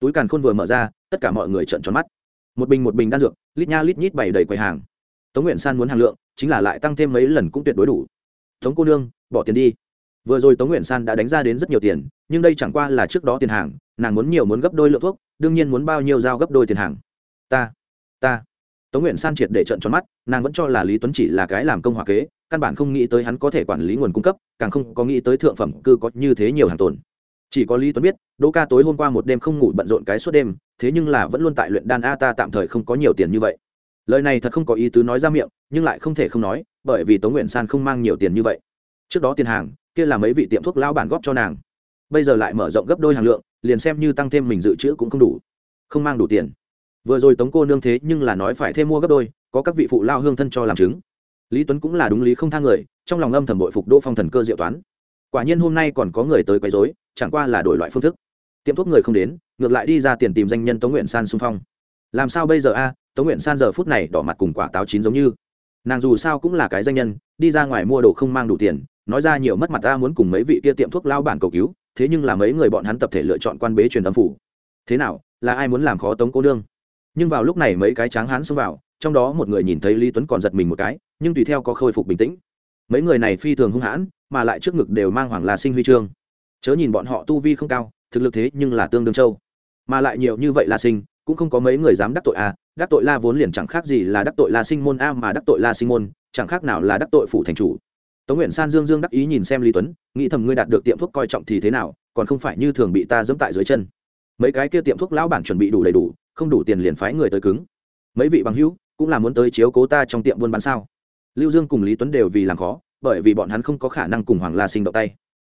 A: Túi càn khôn vừa mở ra, tất cả mọi người trợn tròn mắt. Một bình một bình đan dược, lít nha lít nhít bày đầy quầy hàng. Tống nguyện san muốn hàng lượng, chính là lại tăng thêm mấy lần cũng tuyệt đối đủ. Tống cô nương, bỏ tiền đi. Vừa rồi tống nguyện san đã đánh ra đến rất nhiều tiền, nhưng đây chẳng qua là trước đó tiền hàng, nàng muốn nhiều muốn gấp đôi lượng thuốc, đương nhiên muốn bao nhiêu giao gấp đôi tiền hàng. Ta ta tống nguyện san triệt để trận tròn mắt, nàng vẫn cho là lý tuấn chỉ là cái làm công hòa kế, căn bản không nghĩ tới hắn có thể quản lý nguồn cung cấp, càng không có nghĩ tới thượng phẩm cư có như thế nhiều hàng tồn. Chỉ có lý tuấn biết, đỗ ca tối hôm qua một đêm không ngủ bận rộn cái suốt đêm, thế nhưng là vẫn luôn tại luyện đan a ta tạm thời không có nhiều tiền như vậy. Lời này thật không có ý tứ nói ra miệng, nhưng lại không thể không nói, bởi vì tống nguyện san không mang nhiều tiền như vậy. Trước đó tiền hàng, kia là mấy vị tiệm thuốc lao bản góp cho nàng. Bây giờ lại mở rộng gấp đôi hàng lượng, liền xem như tăng thêm mình dự trữ cũng không đủ. Không mang đủ tiền vừa rồi tống cô nương thế nhưng là nói phải thêm mua gấp đôi, có các vị phụ lao hương thân cho làm chứng. Lý tuấn cũng là đúng lý không thang người, trong lòng âm thầm bội phục đỗ phong thần cơ diệu toán. Quả nhiên hôm nay còn có người tới quấy dối chẳng qua là đổi loại phương thức. Tiệm thuốc người không đến, ngược lại đi ra tiền tìm danh nhân tống nguyện san xung phong. Làm sao bây giờ a, tống nguyện san giờ phút này đỏ mặt cùng quả táo chín giống như. Nàng dù sao cũng là cái danh nhân, đi ra ngoài mua đồ không mang đủ tiền, nói ra nhiều mất mặt ta muốn cùng mấy vị kia tiệm thuốc lao bản cầu cứu, thế nhưng là mấy người bọn hắn tập thể lựa chọn quan bế truyền âm phủ. Thế nào, là ai muốn làm khó tống cô nương? Nhưng vào lúc này mấy cái tráng hán xông vào, trong đó một người nhìn thấy lý tuấn còn giật mình một cái, nhưng tùy theo có khôi phục bình tĩnh. Mấy người này phi thường hung hãn, mà lại trước ngực đều mang hoàng la sinh huy chương. Chớ nhìn bọn họ tu vi không cao, thực lực thế nhưng là tương đương châu. Mà lại nhiều như vậy la sinh, cũng không có mấy người dám đắc tội a đắc tội la vốn liền chẳng khác gì là đắc tội la sinh môn a mà đắc tội la sinh môn, chẳng khác nào là đắc tội phủ thành chủ. Tống nguyện san dương dương đắc ý nhìn xem lý tuấn, nghĩ thầm ngươi đạt được tiệm thuốc coi trọng thì thế nào, còn không phải như thường bị ta dẫm tại dưới chân. Mấy cái kia tiệm thuốc lão bản chuẩn bị đủ đầy đủ không đủ tiền liền phái người tới cứng. Mấy vị bằng hữu cũng là muốn tới chiếu cố ta trong tiệm buôn bán sao? Lưu dương cùng lý tuấn đều vì làm khó, bởi vì bọn hắn không có khả năng cùng hoàng la sinh động tay.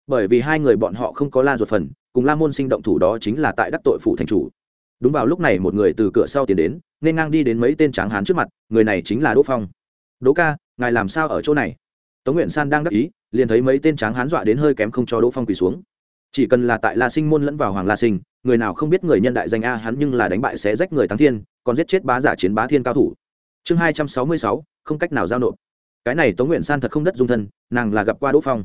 A: Bởi vì hai người bọn họ không có la ruột phần, cùng la môn sinh động thủ đó chính là tại đắc tội phủ thành chủ. Đúng vào lúc này một người từ cửa sau tiến đến, nên ngang đi đến mấy tên tráng hán trước mặt, người này chính là đỗ phong. Đỗ ca, ngài làm sao ở chỗ này? Tống nguyện san đang đắc ý, liền thấy mấy tên tráng hán dọa đến hơi kém không cho đỗ phong quỳ xuống chỉ cần là tại la sinh môn lẫn vào hoàng la sinh, người nào không biết người nhân đại danh a hắn nhưng là đánh bại xé rách người thắng thiên, còn giết chết bá giả chiến bá thiên cao thủ. Chương hai trăm sáu mươi sáu, không cách nào giao nộp. Cái này tống nguyện san thật không đất dung thân, nàng là gặp qua đỗ phong.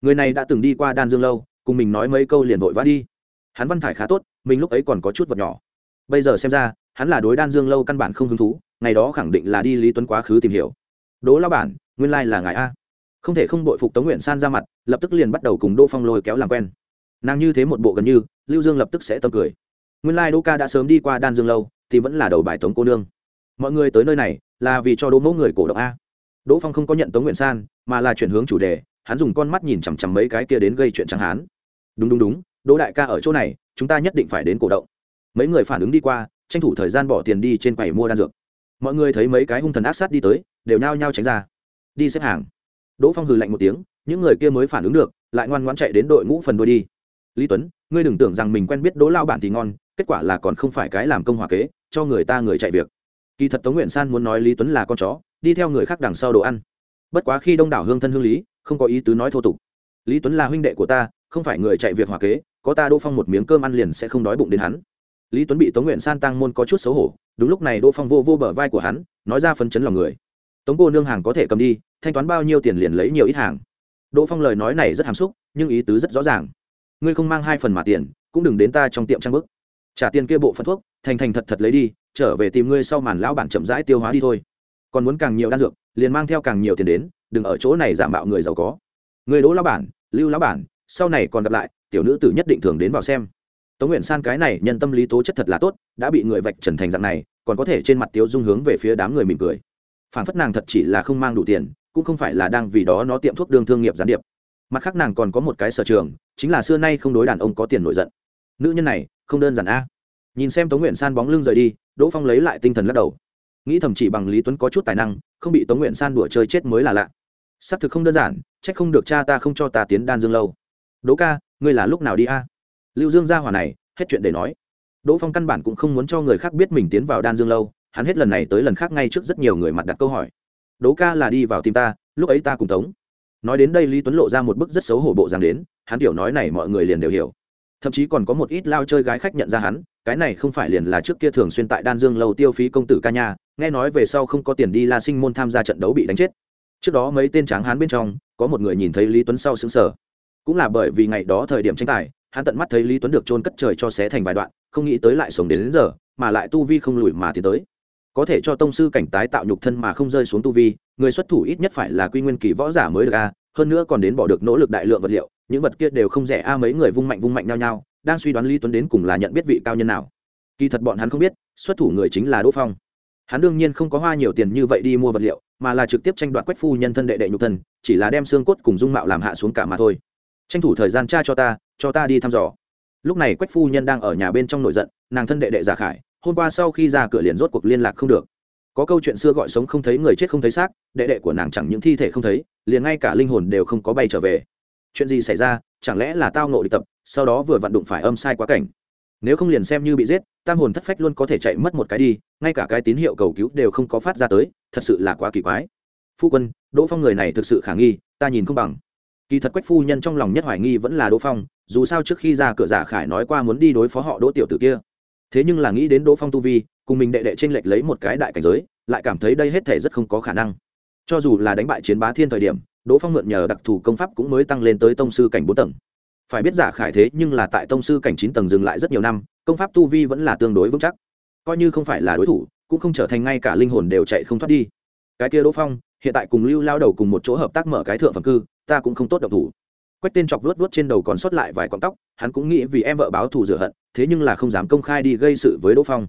A: Người này đã từng đi qua đan dương lâu, cùng mình nói mấy câu liền vội vã đi. Hắn văn thải khá tốt, mình lúc ấy còn có chút vật nhỏ. Bây giờ xem ra, hắn là đối đan dương lâu căn bản không hứng thú, ngày đó khẳng định là đi lý tuấn quá khứ tìm hiểu. Đỗ lao bản, nguyên lai là ngài a. Không thể không đội phục tống nguyện san ra mặt, lập tức liền bắt đầu cùng đỗ phong lôi kéo làm quen nàng như thế một bộ gần như, lưu dương lập tức sẽ tâm cười. Nguyên lai đỗ ca đã sớm đi qua đan dương lâu, thì vẫn là đầu bài tống cô nương. Mọi người tới nơi này, là vì cho đỗ mẫu người cổ động a. Đỗ phong không có nhận tống nguyện san, mà là chuyển hướng chủ đề, hắn dùng con mắt nhìn chằm chằm mấy cái kia đến gây chuyện chẳng hắn đúng đúng đúng, đỗ đại ca ở chỗ này, chúng ta nhất định phải đến cổ động. Mấy người phản ứng đi qua, tranh thủ thời gian bỏ tiền đi trên quầy mua đan dược. Mọi người thấy mấy cái hung thần ác sát đi tới, đều nhao nhao tránh ra. Đi xếp hàng. Đỗ phong hừ lạnh một tiếng, những người kia mới phản ứng được, lại ngoan ngoãn chạy đến đội ngũ phần đuôi đi lý tuấn, ngươi đừng tưởng rằng mình quen biết đỗ lao bản thì ngon, kết quả là còn không phải cái làm công hòa kế, cho người ta người chạy việc. Kỳ thật tống nguyện san muốn nói lý tuấn là con chó, đi theo người khác đằng sau đồ ăn. Bất quá khi đông đảo hương thân hương lý, không có ý tứ nói thô tục. Lý tuấn là huynh đệ của ta, không phải người chạy việc hòa kế, có ta đỗ phong một miếng cơm ăn liền sẽ không đói bụng đến hắn. Lý tuấn bị tống nguyện san tăng môn có chút xấu hổ, đúng lúc này đỗ phong vô vô bờ vai của hắn, nói ra phấn chấn lòng người. Tống cô nương hàng có thể cầm đi, thanh toán bao nhiêu tiền liền lấy nhiều ít hàng. Đỗ phong lời nói này rất hàm xúc, nhưng ý tứ rất rõ ràng ngươi không mang hai phần mà tiền, cũng đừng đến ta trong tiệm trang bức. Trả tiền kia bộ phân thuốc, thành thành thật thật lấy đi, trở về tìm ngươi sau màn lão bản chậm rãi tiêu hóa đi thôi. Còn muốn càng nhiều đan dược, liền mang theo càng nhiều tiền đến, đừng ở chỗ này giả mạo người giàu có. Người đỗ lão bản, lưu lão bản, sau này còn gặp lại, tiểu nữ tử nhất định thường đến vào xem. Tống nguyện san cái này nhân tâm lý tố chất thật là tốt, đã bị người vạch trần thành dạng này, còn có thể trên mặt tiếu dung hướng về phía đám người mỉm cười. Phản phất nàng thật chỉ là không mang đủ tiền, cũng không phải là đang vì đó nó tiệm thuốc đường thương nghiệp gián điệp mặt khác nàng còn có một cái sở trường, chính là xưa nay không đối đàn ông có tiền nổi giận. Nữ nhân này, không đơn giản a. Nhìn xem tống nguyện san bóng lưng rời đi, đỗ phong lấy lại tinh thần lắc đầu. Nghĩ thầm chỉ bằng lý tuấn có chút tài năng, không bị tống nguyện san đùa chơi chết mới là lạ. Xác thực không đơn giản c h ắ c không được cha ta không cho ta tiến đan dương lâu. Đỗ ca, ngươi là lúc nào đi a? Lưu dương gia hỏa này, hết chuyện để nói. Đỗ phong căn bản cũng không muốn cho người khác biết mình tiến vào đan dương lâu, hắn hết lần này tới lần khác ngay trước rất nhiều người mặt đặt câu hỏi. Đỗ ca là đi vào tìm ta, lúc ấy ta cùng tống nói đến đây lý tuấn lộ ra một bức rất xấu hổ bộ dáng đến hắn kiểu nói này mọi người liền đều hiểu. Thậm chí còn có một ít lao chơi gái khách nhận ra hắn cái này không phải liền là trước kia thường xuyên tại đan dương lâu tiêu phí công tử ca nha nghe nói về sau không có tiền đi la sinh môn tham gia trận đấu bị đánh chết. Trước đó mấy tên tráng hán bên trong có một người nhìn thấy lý tuấn sau xứng sở cũng là bởi vì ngày đó thời điểm tranh tài hắn tận mắt thấy lý tuấn được trôn cất trời cho xé thành vài đoạn không nghĩ tới lại sống đến, đến giờ mà lại tu vi không lùi mà tiến tới có thể cho tông sư cảnh tái tạo nhục thân mà không rơi xuống tu vi, người xuất thủ ít nhất phải là quy nguyên kỳ võ giả mới được a, hơn nữa còn đến bỏ được nỗ lực đại lượng vật liệu, những vật kia đều không rẻ a, mấy người vung mạnh vung mạnh nhau nhau, đang suy đoán lý tuấn đến cùng là nhận biết vị cao nhân nào. Kỳ thật bọn hắn không biết, xuất thủ người chính là đỗ phong. Hắn đương nhiên không có hoa nhiều tiền như vậy đi mua vật liệu, mà là trực tiếp tranh đoạt quách phu nhân thân đệ đệ nhục thân, chỉ là đem xương cốt cùng dung mạo làm hạ xuống cả mà thôi. Tranh thủ thời gian cha cho ta cho ta đi thăm dò. Lúc này quách phu nhân đang ở nhà bên trong nổi giận, nàng thân đệ đệ giả khải hôm qua sau khi ra cửa liền rốt cuộc liên lạc không được. Có câu chuyện xưa gọi sống không thấy người chết không thấy xác, đệ đệ của nàng chẳng những thi thể không thấy, liền ngay cả linh hồn đều không có bay trở về. Chuyện gì xảy ra, chẳng lẽ là tao nộ đi tập, sau đó vừa vặn đụng phải âm sai quá cảnh. Nếu không liền xem như bị giết, tam hồn thất phách luôn có thể chạy mất một cái đi, ngay cả cái tín hiệu cầu cứu đều không có phát ra tới, thật sự là quá kỳ quái. Phu quân, đỗ phong người này thực sự khả nghi, ta nhìn không bằng. Kỳ thật quách phu nhân trong lòng nhất hoài nghi vẫn là đỗ phong, dù sao trước khi ra cửa giả khải nói qua muốn đi đối phó họ đỗ tiểu tử kia thế nhưng là nghĩ đến đỗ phong tu vi, cùng mình đệ đệ t r ê n lệch lấy một cái đại cảnh giới, lại cảm thấy đây hết thể rất không có khả năng. Cho dù là đánh bại chiến bá thiên thời điểm, đỗ phong mượn nhờ đặc thù công pháp cũng mới tăng lên tới tông sư cảnh bốn tầng. Phải biết giả khải thế, nhưng là tại tông sư cảnh chín tầng dừng lại rất nhiều năm, công pháp tu vi vẫn là tương đối vững chắc. Coi như không phải là đối thủ, cũng không trở thành ngay cả linh hồn đều chạy không thoát đi. Cái kia đỗ phong, hiện tại cùng lưu lao đầu cùng một chỗ hợp tác mở cái thượng phẩm cư, ta cũng không tốt độc thủ. Quách tên chọc vớt vớt trên đầu còn sót lại vài cọng tóc, hắn cũng nghĩ vì em vợ báo thù rửa hận thế nhưng là không dám công khai đi gây sự với đỗ phong.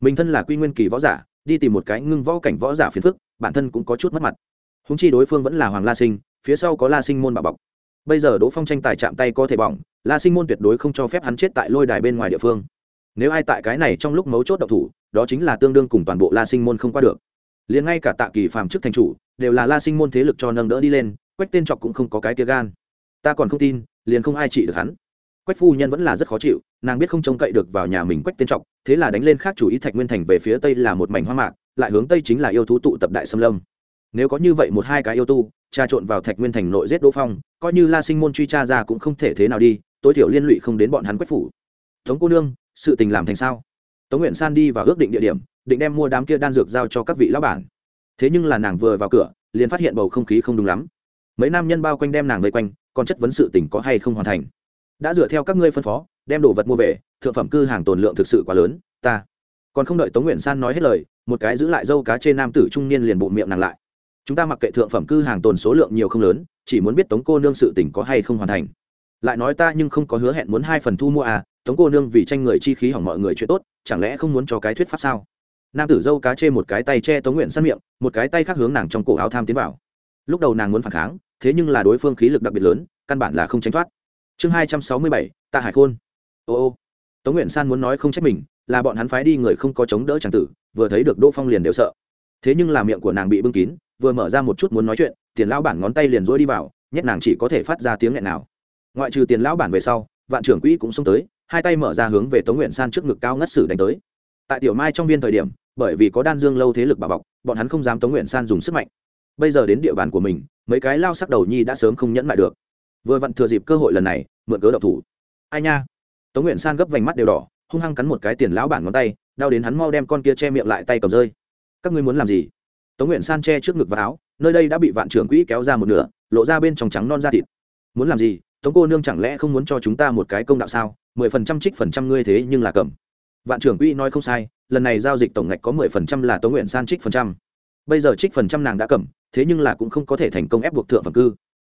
A: Mình thân là quy nguyên kỳ võ giả, đi tìm một cái ngưng võ cảnh võ giả phiền phức, bản thân cũng có chút mất mặt. Húng chi đối phương vẫn là hoàng la sinh, phía sau có la sinh môn bảo bọc. Bây giờ đỗ phong tranh tài chạm tay có thể bỏng, la sinh môn tuyệt đối không cho phép hắn chết tại lôi đài bên ngoài địa phương. Nếu ai tại cái này trong lúc mấu chốt độc thủ, đó chính là tương đương cùng toàn bộ la sinh môn không qua được. Liền ngay cả tạ kỳ phàm chức thành chủ, đều là la sinh môn thế lực cho nâng đỡ đi lên, quách tên trọc cũng không có cái tia gan. Ta còn không tin, liền không ai trị được hắn quách phu nhân vẫn là rất khó chịu, nàng biết không trông cậy được vào nhà mình quách tên trọc thế là đánh lên khác chủ ý thạch nguyên thành về phía tây là một mảnh hoa mạc, lại hướng tây chính là yêu thú tụ tập đại xâm lâm. Nếu có như vậy một hai cái yêu tu, trà trộn vào thạch nguyên thành nội giết đỗ phong, coi như la sinh môn truy tra ra cũng không thể thế nào đi, tối thiểu liên lụy không đến bọn hắn quách phủ. Tống cô nương, sự tình làm thành sao? Tống nguyện san đi vào ước định địa điểm, định đem mua đám kia đan dược giao cho các vị lão bản. Thế nhưng là nàng vừa vào cửa, liền phát hiện bầu không khí không đúng lắm. Mấy nam nhân bao quanh đem nàng vây quanh, còn chất vấn sự tình có hay không hoàn thành đã dựa theo các ngươi phân phó, đem đồ vật mua về, thượng phẩm cư hàng tồn lượng thực sự quá lớn, ta còn không đợi tống nguyện san nói hết lời, một cái giữ lại dâu cá trên nam tử trung niên liền bụng miệng nàng lại. Chúng ta mặc kệ thượng phẩm cư hàng tồn số lượng nhiều không lớn, chỉ muốn biết tống cô nương sự tỉnh có hay không hoàn thành. Lại nói ta nhưng không có hứa hẹn muốn hai phần thu mua à tống cô nương vì tranh người chi khí hỏng mọi người chuyện tốt, chẳng lẽ không muốn cho cái thuyết pháp sao? Nam tử dâu cá chê một cái tay che tống nguyện săn miệng, một cái tay khác hướng nàng trong cổ áo tham tiến vào. Lúc đầu nàng muốn phản kháng, thế nhưng là đối phương khí lực đặc biệt lớn, căn bản là không tránh thoát chương hai trăm sáu mươi bảy, tạ hải khôn. Ô ô. Tống nguyện san muốn nói không trách mình, là bọn hắn phái đi người không có chống đỡ tràng tử, vừa thấy được đỗ phong liền đều sợ. Thế nhưng là miệng của nàng bị bưng kín, vừa mở ra một chút muốn nói chuyện, tiền lão bản ngón tay liền rối đi vào, nhét nàng chỉ có thể phát ra tiếng nghẹn nào. Ngoại trừ tiền lão bản về sau, vạn trưởng quỹ cũng xông tới, hai tay mở ra hướng về tống nguyện san trước ngực cao ngất sử đánh tới. Tại tiểu mai trong viên thời điểm, bởi vì có đan dương lâu thế lực bà bọc, bọn hắn không dám tống nguyện san dùng sức mạnh. Bây giờ đến địa bàn của mình, mấy cái lao sắc đầu nhi đã sớm không nhẫn lại được vừa vặn thừa dịp cơ hội lần này, mượn cớ độc thủ. Ai nha? Tống nguyện san gấp vành mắt đều đỏ, hung hăng cắn một cái tiền lão bản ngón tay, đau đến hắn mau đem con kia che miệng lại tay cầm rơi. Các ngươi muốn làm gì? Tống nguyện san che trước ngực và áo, nơi đây đã bị vạn trưởng quỹ kéo ra một nửa, lộ ra bên trong trắng non da thịt. Muốn làm gì? Tống cô nương chẳng lẽ không muốn cho chúng ta một cái công đạo sao? Mười phần trăm trích phần trăm ngươi thế nhưng là cầm. Vạn trưởng quỹ nói không sai, lần này giao dịch tổng ngạch có mười phần trăm là tống nguyện san trích phần trăm. Bây giờ trích phần trăm nàng đã cầm, thế nhưng là cũng không có thể thành công ép buộc thượng phẩm cư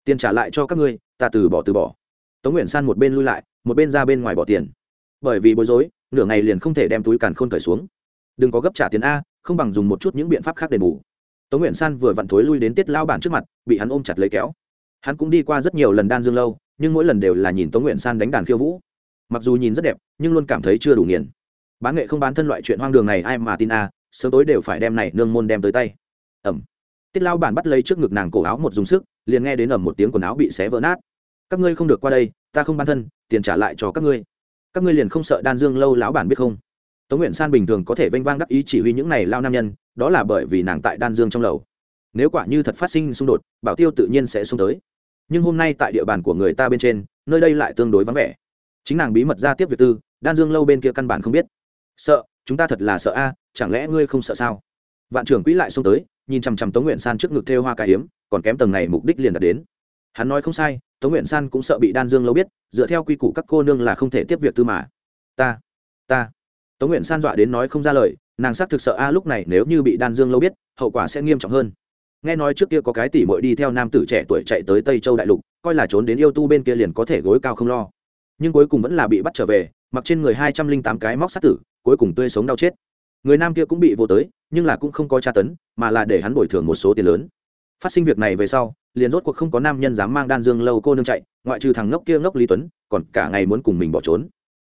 A: tiền trả lại cho các ngươi, ta từ bỏ từ bỏ. Tống nguyện san một bên lui lại, một bên ra bên ngoài bỏ tiền. Bởi vì bối rối, nửa ngày liền không thể đem túi càn khôn cởi xuống. Đừng có gấp trả tiền a, không bằng dùng một chút những biện pháp khác đền bù. Tống nguyện san vừa vặn thối lui đến tiết lao bản trước mặt, bị hắn ôm chặt lấy kéo. Hắn cũng đi qua rất nhiều lần đan dương lâu, nhưng mỗi lần đều là nhìn tống nguyện san đánh đàn khiêu vũ. Mặc dù nhìn rất đẹp, nhưng luôn cảm thấy chưa đủ nghiền. Bán nghệ không bán thân loại chuyện hoang đường này ai mà tin a, sớm tối đều phải đem này nương môn đem tới tay. Ẩm. Tiết lao bản bắt lấy trước ngực nàng cổ áo một dùng sức liền nghe đến ầm một tiếng quần áo bị xé vỡ nát. Các ngươi không được qua đây, ta không bán thân, tiền trả lại cho các ngươi. Các ngươi liền không sợ đan dương lâu lão bản biết không? Tống nguyện san bình thường có thể vênh vang đắc ý chỉ huy những này lao nam nhân, đó là bởi vì nàng tại đan dương trong lầu. Nếu quả như thật phát sinh xung đột, bảo tiêu tự nhiên sẽ xung tới. Nhưng hôm nay tại địa bàn của người ta bên trên, nơi đây lại tương đối vắng vẻ. Chính nàng bí mật ra tiếp việc tư, đan dương lâu bên kia căn bản không biết. Sợ, chúng ta thật là sợ a, chẳng lẽ ngươi không sợ sao? Vạn trưởng quỹ lại xông tới nhìn chằm chằm tống nguyện san trước ngực thêu hoa cải hiếm còn kém tầng này mục đích liền đạt đến. Hắn nói không sai, tống nguyện san cũng sợ bị đan dương lâu biết, dựa theo quy củ các cô nương là không thể tiếp việc tư mà. Ta ta. Tống nguyện san dọa đến nói không ra lời, nàng xác thực sợ a lúc này nếu như bị đan dương lâu biết, hậu quả sẽ nghiêm trọng hơn. Nghe nói trước kia có cái tỷ mội đi theo nam tử trẻ tuổi chạy tới tây châu đại lục, coi là trốn đến yêu tu bên kia liền có thể gối cao không lo. Nhưng cuối cùng vẫn là bị bắt trở về, mặc trên người hai trăm linh tám cái móc sát tử, cuối cùng tươi sống đau chết người nam kia cũng bị vô tới, nhưng là cũng không có tra tấn, mà là để hắn bồi thường một số tiền lớn. Phát sinh việc này về sau, liền rốt cuộc không có nam nhân dám mang đan dương lâu cô nương chạy, ngoại trừ thằng ngốc kia ngốc lý tuấn, còn cả ngày muốn cùng mình bỏ trốn.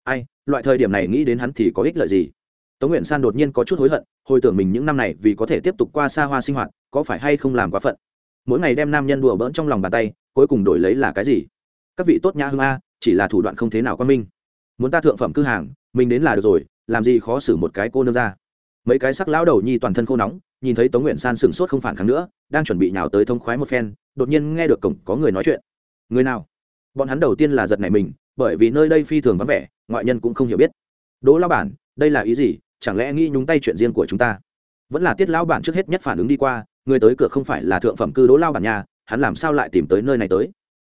A: Ai, loại thời điểm này nghĩ đến hắn thì có ích lợi gì? Tống nguyện san đột nhiên có chút hối hận, hồi tưởng mình những năm này vì có thể tiếp tục qua xa hoa sinh hoạt, có phải hay không làm quá phận? Mỗi ngày đem nam nhân đùa bỡn trong lòng bàn tay, cuối cùng đổi lấy là cái gì? Các vị tốt nhã hương a, chỉ là thủ đoạn không thế nào quan minh. Muốn ta thượng phẩm cư hàng, mình đến là được rồi làm gì khó xử một cái cô nương ra. Mấy cái sắc lão đầu nhi toàn thân khô nóng, nhìn thấy tống nguyện san sửng sốt không phản kháng nữa, đang chuẩn bị nhào tới thông khoái một phen, đột nhiên nghe được cổng có người nói chuyện. Người nào? Bọn hắn đầu tiên là giật này mình, bởi vì nơi đây phi thường vắng vẻ, ngoại nhân cũng không hiểu biết. Đỗ lao bản, đây là ý gì? Chẳng lẽ nghĩ nhúng tay chuyện riêng của chúng ta? Vẫn là tiết lão bản trước hết nhất phản ứng đi qua, người tới cửa không phải là thượng phẩm cư đỗ lao bản nhà, hắn làm sao lại tìm tới nơi này tới?